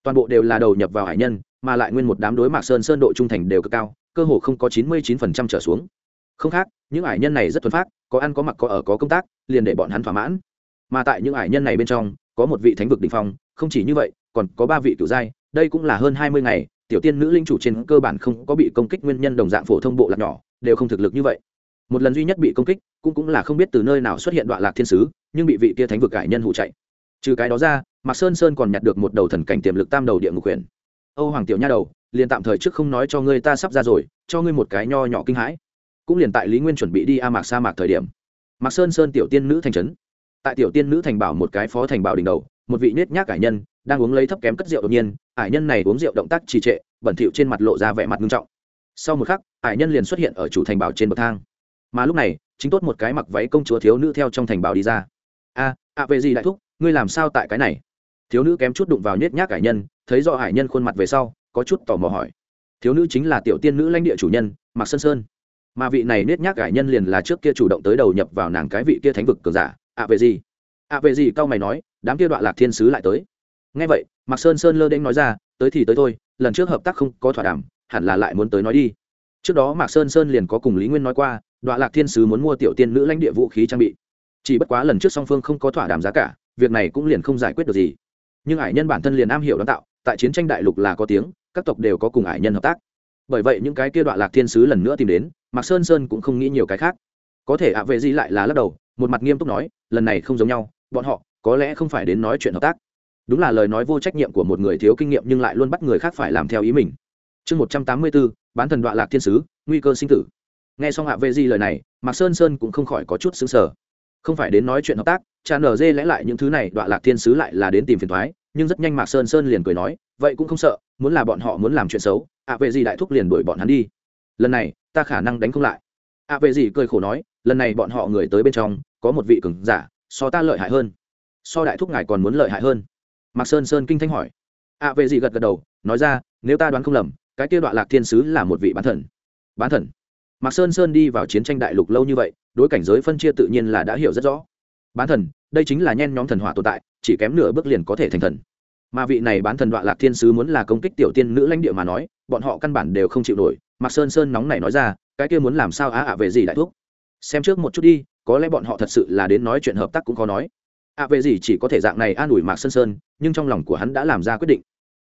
toàn bộ đều là đầu nhập vào hải nhân, mà lại nguyên một đám đối mạc sơn sơn độ trung thành đều cực cao, cơ hồ không có chín mươi chín phần trăm trở xuống. Không khác, những hải nhân này rất thuần phát có ăn có mặc có ở có công tác, liền để bọn hắn thỏa mãn. Mà tại những hải nhân này bên trong, có một vị thánh vực đ ỉ n h phong, không chỉ như vậy, còn có ba vị cựu giai, đây cũng là hơn hai mươi ngày, tiểu tiên nữ linh chủ trên cơ bản không có bị công kích nguyên nhân đồng dạng phổ thông bộ lạc nhỏ, đều không thực lực như vậy. Một lần duy nhất bị công kích, cũng cũng là không biết từ nơi nào xuất hiện đoạn lạc thiên sứ, nhưng bị vị kia thánh vực cải nhân hụ chạy trừ cái đó ra, mạc sơn sơn còn nhặt được một đầu thần cảnh tiềm lực tam đầu địa ngục quyền. Âu hoàng tiểu nha đầu, liền tạm thời trước không nói cho ngươi ta sắp ra rồi, cho ngươi một cái nho nhỏ kinh hãi. Cũng liền tại lý nguyên chuẩn bị đi a mạc sa mạc thời điểm, mạc sơn sơn tiểu tiên nữ thành trấn. Tại tiểu tiên nữ thành bảo một cái phó thành bảo đỉnh đầu, một vị nết nhác ải nhân, đang uống lấy thấp kém cất rượu đột nhiên, ải nhân này uống rượu động tác trì trệ, bẩn thỉu trên mặt lộ ra vẻ mặt nghiêm trọng. Sau một khắc, ải nhân liền xuất hiện ở chủ thành bảo trên bậc thang. Mà lúc này, chính tốt một cái mặc váy công chúa thiếu nữ theo trong thành bảo đi ra. A a về gì đại thúc? Ngươi làm sao tại cái này? Thiếu nữ kém chút đụng vào nhét nhác hải nhân, thấy rõ hải nhân khuôn mặt về sau, có chút tò mò hỏi. Thiếu nữ chính là tiểu tiên nữ lãnh địa chủ nhân, mạc sơn sơn. Mà vị này nết nhác cải nhân liền là trước kia chủ động tới đầu nhập vào nàng cái vị kia thánh vực cường giả, ạ về gì? Ạ về gì cao mày nói, đám kia đoạn lạc thiên sứ lại tới. Ngay vậy, mạc sơn sơn lơ đễnh nói ra, tới thì tới thôi, lần trước hợp tác không có thỏa đàm, hẳn là lại muốn tới nói đi. Trước đó mạc sơn sơn liền có cùng lý nguyên nói qua, đoạn lạc thiên sứ muốn mua tiểu tiên nữ lãnh địa vũ khí trang bị. Chỉ bất quá lần trước song phương không có thỏa đàm giá cả việc này cũng liền không giải quyết được gì. Nhưng ải nhân bản thân liền am hiểu đón tạo, tại chiến tranh đại lục là có tiếng, các tộc đều có cùng ải nhân hợp tác. Bởi vậy những cái kia đoạn lạc thiên sứ lần nữa tìm đến, mạc sơn sơn cũng không nghĩ nhiều cái khác. Có thể ạ, vệ gì lại là lắc đầu, một mặt nghiêm túc nói, lần này không giống nhau, bọn họ có lẽ không phải đến nói chuyện hợp tác. Đúng là lời nói vô trách nhiệm của một người thiếu kinh nghiệm nhưng lại luôn bắt người khác phải làm theo ý mình. Chương một trăm tám mươi bốn, bán thần đoạn lạc thiên sứ, nguy cơ sinh tử. Nghe xong hạ vệ di lời này, mạc sơn sơn cũng không khỏi có chút xứng sở không phải đến nói chuyện hợp tác, cha nở dê lẽ lại những thứ này đoạn lạc thiên sứ lại là đến tìm phiền thoái, nhưng rất nhanh mạc sơn sơn liền cười nói, vậy cũng không sợ, muốn là bọn họ muốn làm chuyện xấu, ạ vệ gì đại thúc liền đuổi bọn hắn đi. Lần này, ta khả năng đánh không lại. ạ vệ gì cười khổ nói, lần này bọn họ người tới bên trong, có một vị cường giả, so ta lợi hại hơn. So đại thúc ngài còn muốn lợi hại hơn. Mạc sơn sơn kinh thanh hỏi. ạ vệ gì gật gật đầu, nói ra, nếu ta đoán không lầm, cái kia đoạn lạc thiên sứ là một vị bán thần. Bán thần? Mạc sơn sơn đi vào chiến tranh đại lục lâu như vậy, đối cảnh giới phân chia tự nhiên là đã hiểu rất rõ. Bán thần, đây chính là nhen nhóm thần hỏa tồn tại, chỉ kém nửa bước liền có thể thành thần. Mà vị này bán thần đoạn lạc thiên sứ muốn là công kích tiểu tiên nữ lãnh địa mà nói, bọn họ căn bản đều không chịu nổi. Mạc sơn sơn nóng này nói ra, cái kia muốn làm sao á ạ về gì đại thuốc xem trước một chút đi, có lẽ bọn họ thật sự là đến nói chuyện hợp tác cũng khó nói. Ạ về gì chỉ có thể dạng này an ủi mạc sơn sơn, nhưng trong lòng của hắn đã làm ra quyết định.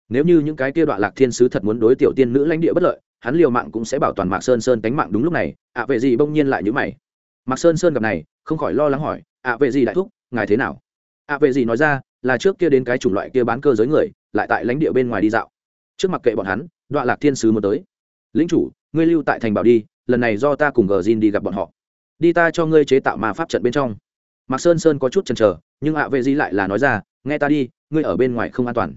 Nếu như những cái kia đoạn lạc thiên sứ thật muốn đối tiểu tiên nữ lãnh địa bất lợi hắn liều mạng cũng sẽ bảo toàn mạc sơn sơn cánh mạng đúng lúc này, ạ về gì bỗng nhiên lại nhữ mày. Mạc sơn sơn gặp này, không khỏi lo lắng hỏi, ạ về gì đại thúc, ngài thế nào? ạ về gì nói ra, là trước kia đến cái chủng loại kia bán cơ giới người, lại tại lãnh địa bên ngoài đi dạo. Trước mặt kệ bọn hắn đoạn lạc thiên sứ muốn tới. Lính chủ, ngươi lưu tại thành bảo đi, lần này do ta cùng gờ zin đi gặp bọn họ. Đi ta cho ngươi chế tạo ma pháp trận bên trong. Mạc sơn sơn có chút chần chờ, nhưng ạ vệ di lại là nói ra, nghe ta đi, ngươi ở bên ngoài không an toàn.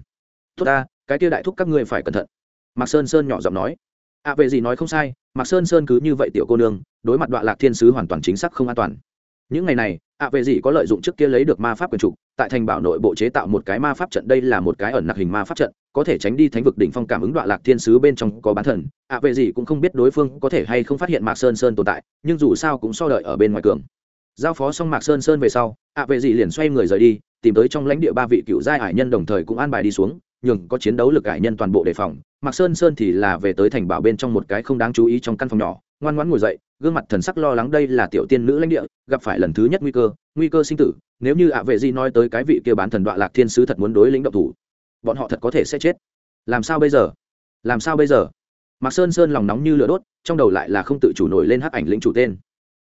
Tốt ta, cái kia đại thúc các ngươi phải cẩn thận. Mạc sơn sơn nhỏ giọng nói ạ về gì nói không sai, mạc sơn sơn cứ như vậy tiểu cô nương, đối mặt đoạn lạc thiên sứ hoàn toàn chính xác không an toàn. Những ngày này ạ về gì có lợi dụng trước kia lấy được ma pháp quyền trục, tại thành bảo nội bộ chế tạo một cái ma pháp trận, đây là một cái ẩn nặc hình ma pháp trận, có thể tránh đi thánh vực đỉnh phong cảm ứng đoạn lạc thiên sứ bên trong có bán thần. Ạ về gì cũng không biết đối phương có thể hay không phát hiện mạc sơn sơn tồn tại, nhưng dù sao cũng so đợi ở bên ngoài cường. Giao phó xong mạc sơn sơn về sau ạ vệ gì liền xoay người rời đi, tìm tới trong lãnh địa ba vị cựu giai hải nhân đồng thời cũng an bài đi xuống nhường có chiến đấu lực hải nhân toàn bộ đề phòng. Mạc sơn sơn thì là về tới thành bảo bên trong một cái không đáng chú ý trong căn phòng nhỏ, ngoan ngoãn ngồi dậy, gương mặt thần sắc lo lắng đây là tiểu tiên nữ lãnh địa, gặp phải lần thứ nhất nguy cơ nguy cơ sinh tử. Nếu như ạ vệ di nói tới cái vị kia bán thần đoạn lạc thiên sứ thật muốn đối lĩnh động thủ, bọn họ thật có thể sẽ chết. Làm sao bây giờ? Làm sao bây giờ? Mạc sơn sơn lòng nóng như lửa đốt, trong đầu lại là không tự chủ nổi lên hắc ảnh lĩnh chủ tên.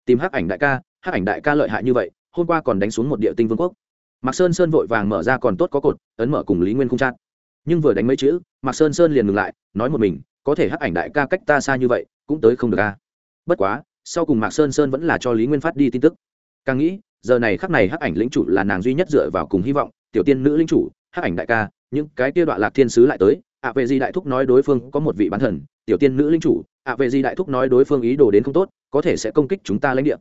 Tìm hắc ảnh đại ca, hắc ảnh đại ca lợi hại như vậy, hôm qua còn đánh xuống một địa tinh vương quốc. Mạc sơn sơn vội vàng mở ra còn tốt có cột, ấn mở cùng lý nguyên không chát nhưng vừa đánh mấy chữ mạc sơn sơn liền ngừng lại nói một mình có thể hắc ảnh đại ca cách ta xa như vậy cũng tới không được ca bất quá sau cùng mạc sơn sơn vẫn là cho lý nguyên phát đi tin tức. Càng nghĩ giờ này khắc này hắc ảnh lĩnh chủ là nàng duy nhất dựa vào cùng hy vọng tiểu tiên nữ lĩnh chủ hắc ảnh đại ca những cái kia đoạn lạc thiên sứ lại tới ạ à, vệ di đại thúc nói đối phương có một vị bán thần tiểu tiên nữ linh chủ ạ à, vệ di đại thúc nói đối phương ý đồ đến không tốt có thể sẽ công kích chúng ta lãnh địa.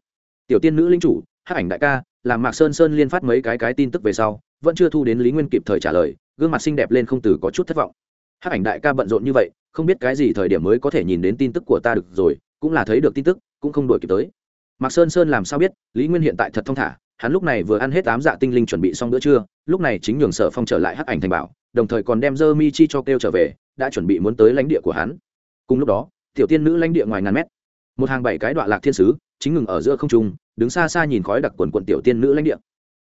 Tiểu tiên nữ linh chủ hắc ảnh đại ca làm mạc sơn sơn liên phát mấy cái cái tin tức về sau vẫn chưa thu đến lý nguyên kịp thời trả lời gương mặt xinh đẹp lên không từ có chút thất vọng. Hắc ảnh đại ca bận rộn như vậy, không biết cái gì thời điểm mới có thể nhìn đến tin tức của ta được rồi, cũng là thấy được tin tức, cũng không đổi kịp tới. Mạc sơn sơn làm sao biết, lý nguyên hiện tại thật thong thả, hắn lúc này vừa ăn hết tám dạ tinh linh chuẩn bị xong bữa trưa, lúc này chính nhường sở phong trở lại hắc ảnh thành bảo, đồng thời còn đem dơ mi chi cho kêu trở về, đã chuẩn bị muốn tới lãnh địa của hắn. Cùng lúc đó, tiểu tiên nữ lãnh địa ngoài ngàn mét, một hàng bảy cái đoạn lạc thiên sứ, chính ngừng ở giữa không trung, đứng xa xa nhìn khói đặc quần quận tiểu tiên nữ lãnh địa.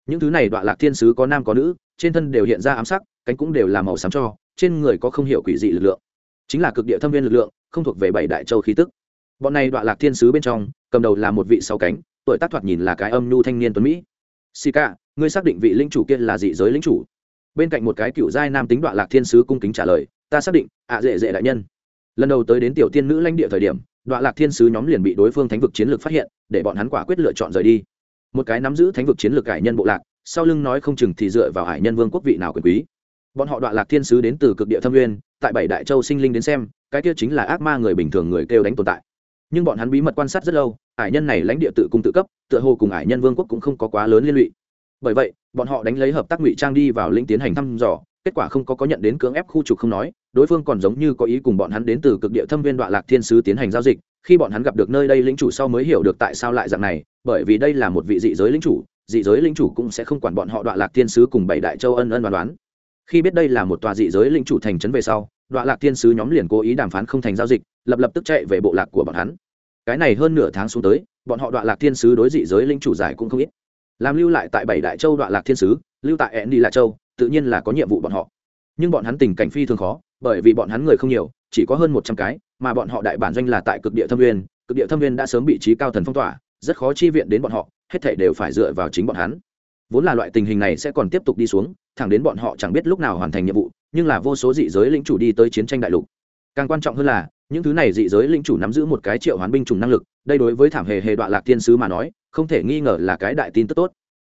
Những thứ này đoạn lạc thiên sứ có nam có nữ trên thân đều hiện ra ám sắc cánh cũng đều là màu xám cho trên người có không hiểu quỷ dị lực lượng. Chính là cực địa thâm viên lực lượng không thuộc về bảy đại châu khí tức. Bọn này đoạn lạc thiên sứ bên trong cầm đầu là một vị sáu cánh tuổi tác thoạt nhìn là cái âm nhu thanh niên tuấn mỹ. Sika, ngươi xác định vị linh chủ kia là dị giới linh chủ? Bên cạnh một cái cựu giai nam tính đoạn lạc thiên sứ cung kính trả lời ta xác định ạ à dễ dễ đại nhân. Lần đầu tới đến tiểu tiên nữ lãnh địa thời điểm đoạn lạc thiên sứ nhóm liền bị đối phương thánh vực chiến lược phát hiện để bọn hắn quả quyết lựa chọn rời đi. Một cái nắm giữ thánh vực chiến lược cải nhân bộ lạc sau lưng nói không chừng thì dựa vào hải nhân vương quốc vị nào quyền quý. Bọn họ đoạn lạc thiên sứ đến từ cực địa thâm nguyên, tại bảy đại châu sinh linh đến xem, cái kia chính là ác ma người bình thường người kêu đánh tồn tại. Nhưng bọn hắn bí mật quan sát rất lâu ải nhân này lãnh địa tự cung tự cấp, tựa hồ cùng ải nhân vương quốc cũng không có quá lớn liên lụy. Bởi vậy, bọn họ đánh lấy hợp tác ngụy trang đi vào lĩnh tiến hành thăm dò, kết quả không có có nhận đến cưỡng ép khu trục không nói, đối phương còn giống như có ý cùng bọn hắn đến từ cực địa thâm viên đoạn lạc thiên sứ tiến hành giao dịch, khi bọn hắn gặp được nơi đây lĩnh chủ sau mới hiểu được tại sao lại dạng này, bởi vì đây là một vị dị giới lĩnh chủ dị giới linh chủ cũng sẽ không quản bọn họ đoạn lạc thiên sứ cùng bảy đại châu ân ân đoán đoán. Khi biết đây là một tòa dị giới linh chủ thành trấn về sau, đoạn lạc thiên sứ nhóm liền cố ý đàm phán không thành giao dịch, lập lập tức chạy về bộ lạc của bọn hắn. Cái này hơn nửa tháng xuống tới, bọn họ đoạn lạc thiên sứ đối dị giới linh chủ giải cũng không ít. Làm lưu lại tại bảy đại châu đoạn lạc thiên sứ, lưu tại ẹn đi là châu, tự nhiên là có nhiệm vụ bọn họ. Nhưng bọn hắn tình cảnh phi thường khó, bởi vì bọn hắn người không nhiều, chỉ có hơn một trăm cái, mà bọn họ đại bản doanh là tại cực địa thâm nguyên, cực địa thâm nguyên đã sớm bị trí cao thần phong tỏa, rất khó chi viện đến bọn họ hết thảy đều phải dựa vào chính bọn hắn. Vốn là loại tình hình này sẽ còn tiếp tục đi xuống, thẳng đến bọn họ chẳng biết lúc nào hoàn thành nhiệm vụ, nhưng là vô số dị giới lĩnh chủ đi tới chiến tranh đại lục. Càng quan trọng hơn là, những thứ này dị giới lĩnh chủ nắm giữ một cái triệu hoán binh chủng năng lực, đây đối với thảm hề hề đoạn lạc thiên sứ mà nói, không thể nghi ngờ là cái đại tin tức tốt.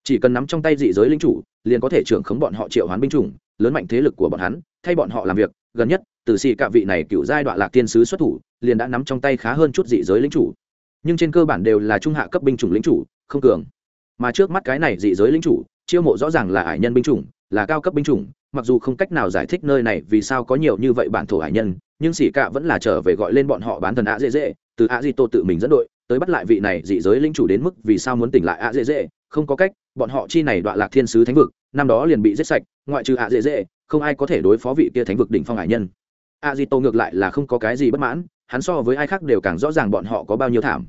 Chỉ cần nắm trong tay dị giới lĩnh chủ, liền có thể trưởng khống bọn họ triệu hoán binh chủng, lớn mạnh thế lực của bọn hắn, thay bọn họ làm việc. Gần nhất, từ xì cạ vị này cựu giai đoạn lạc thiên sứ xuất thủ, liền đã nắm trong tay khá hơn chút dị giới lĩnh chủ. Nhưng trên cơ bản đều là trung hạ cấp binh chủng lĩnh chủ không cường. Mà trước mắt cái này dị giới lính chủ, chiêu mộ rõ ràng là hải nhân binh chủng, là cao cấp binh chủng, mặc dù không cách nào giải thích nơi này vì sao có nhiều như vậy bản thổ hải nhân, nhưng xỉ cạ vẫn là trở về gọi lên bọn họ bán thần ạ dễ dễ, từ ạ di tô tự mình dẫn đội, tới bắt lại vị này dị giới linh chủ đến mức vì sao muốn tỉnh lại ạ dễ dễ, không có cách, bọn họ chi này đoạn lạc thiên sứ thánh vực, năm đó liền bị giết sạch, ngoại trừ ạ dễ dễ, không ai có thể đối phó vị kia thánh vực đỉnh phong hải nhân. Ạ di tô ngược lại là không có cái gì bất mãn, hắn so với ai khác đều càng rõ ràng bọn họ có bao nhiêu thảm.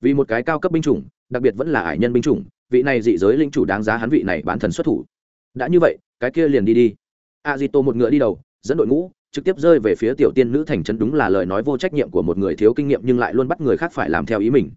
Vì một cái cao cấp binh chủng đặc biệt vẫn là hải nhân binh chủng, vị này dị giới linh chủ đáng giá hắn vị này bán thần xuất thủ. Đã như vậy, cái kia liền đi đi. A di tô một ngựa đi đầu, dẫn đội ngũ, trực tiếp rơi về phía tiểu tiên nữ thành trấn đúng là lời nói vô trách nhiệm của một người thiếu kinh nghiệm nhưng lại luôn bắt người khác phải làm theo ý mình.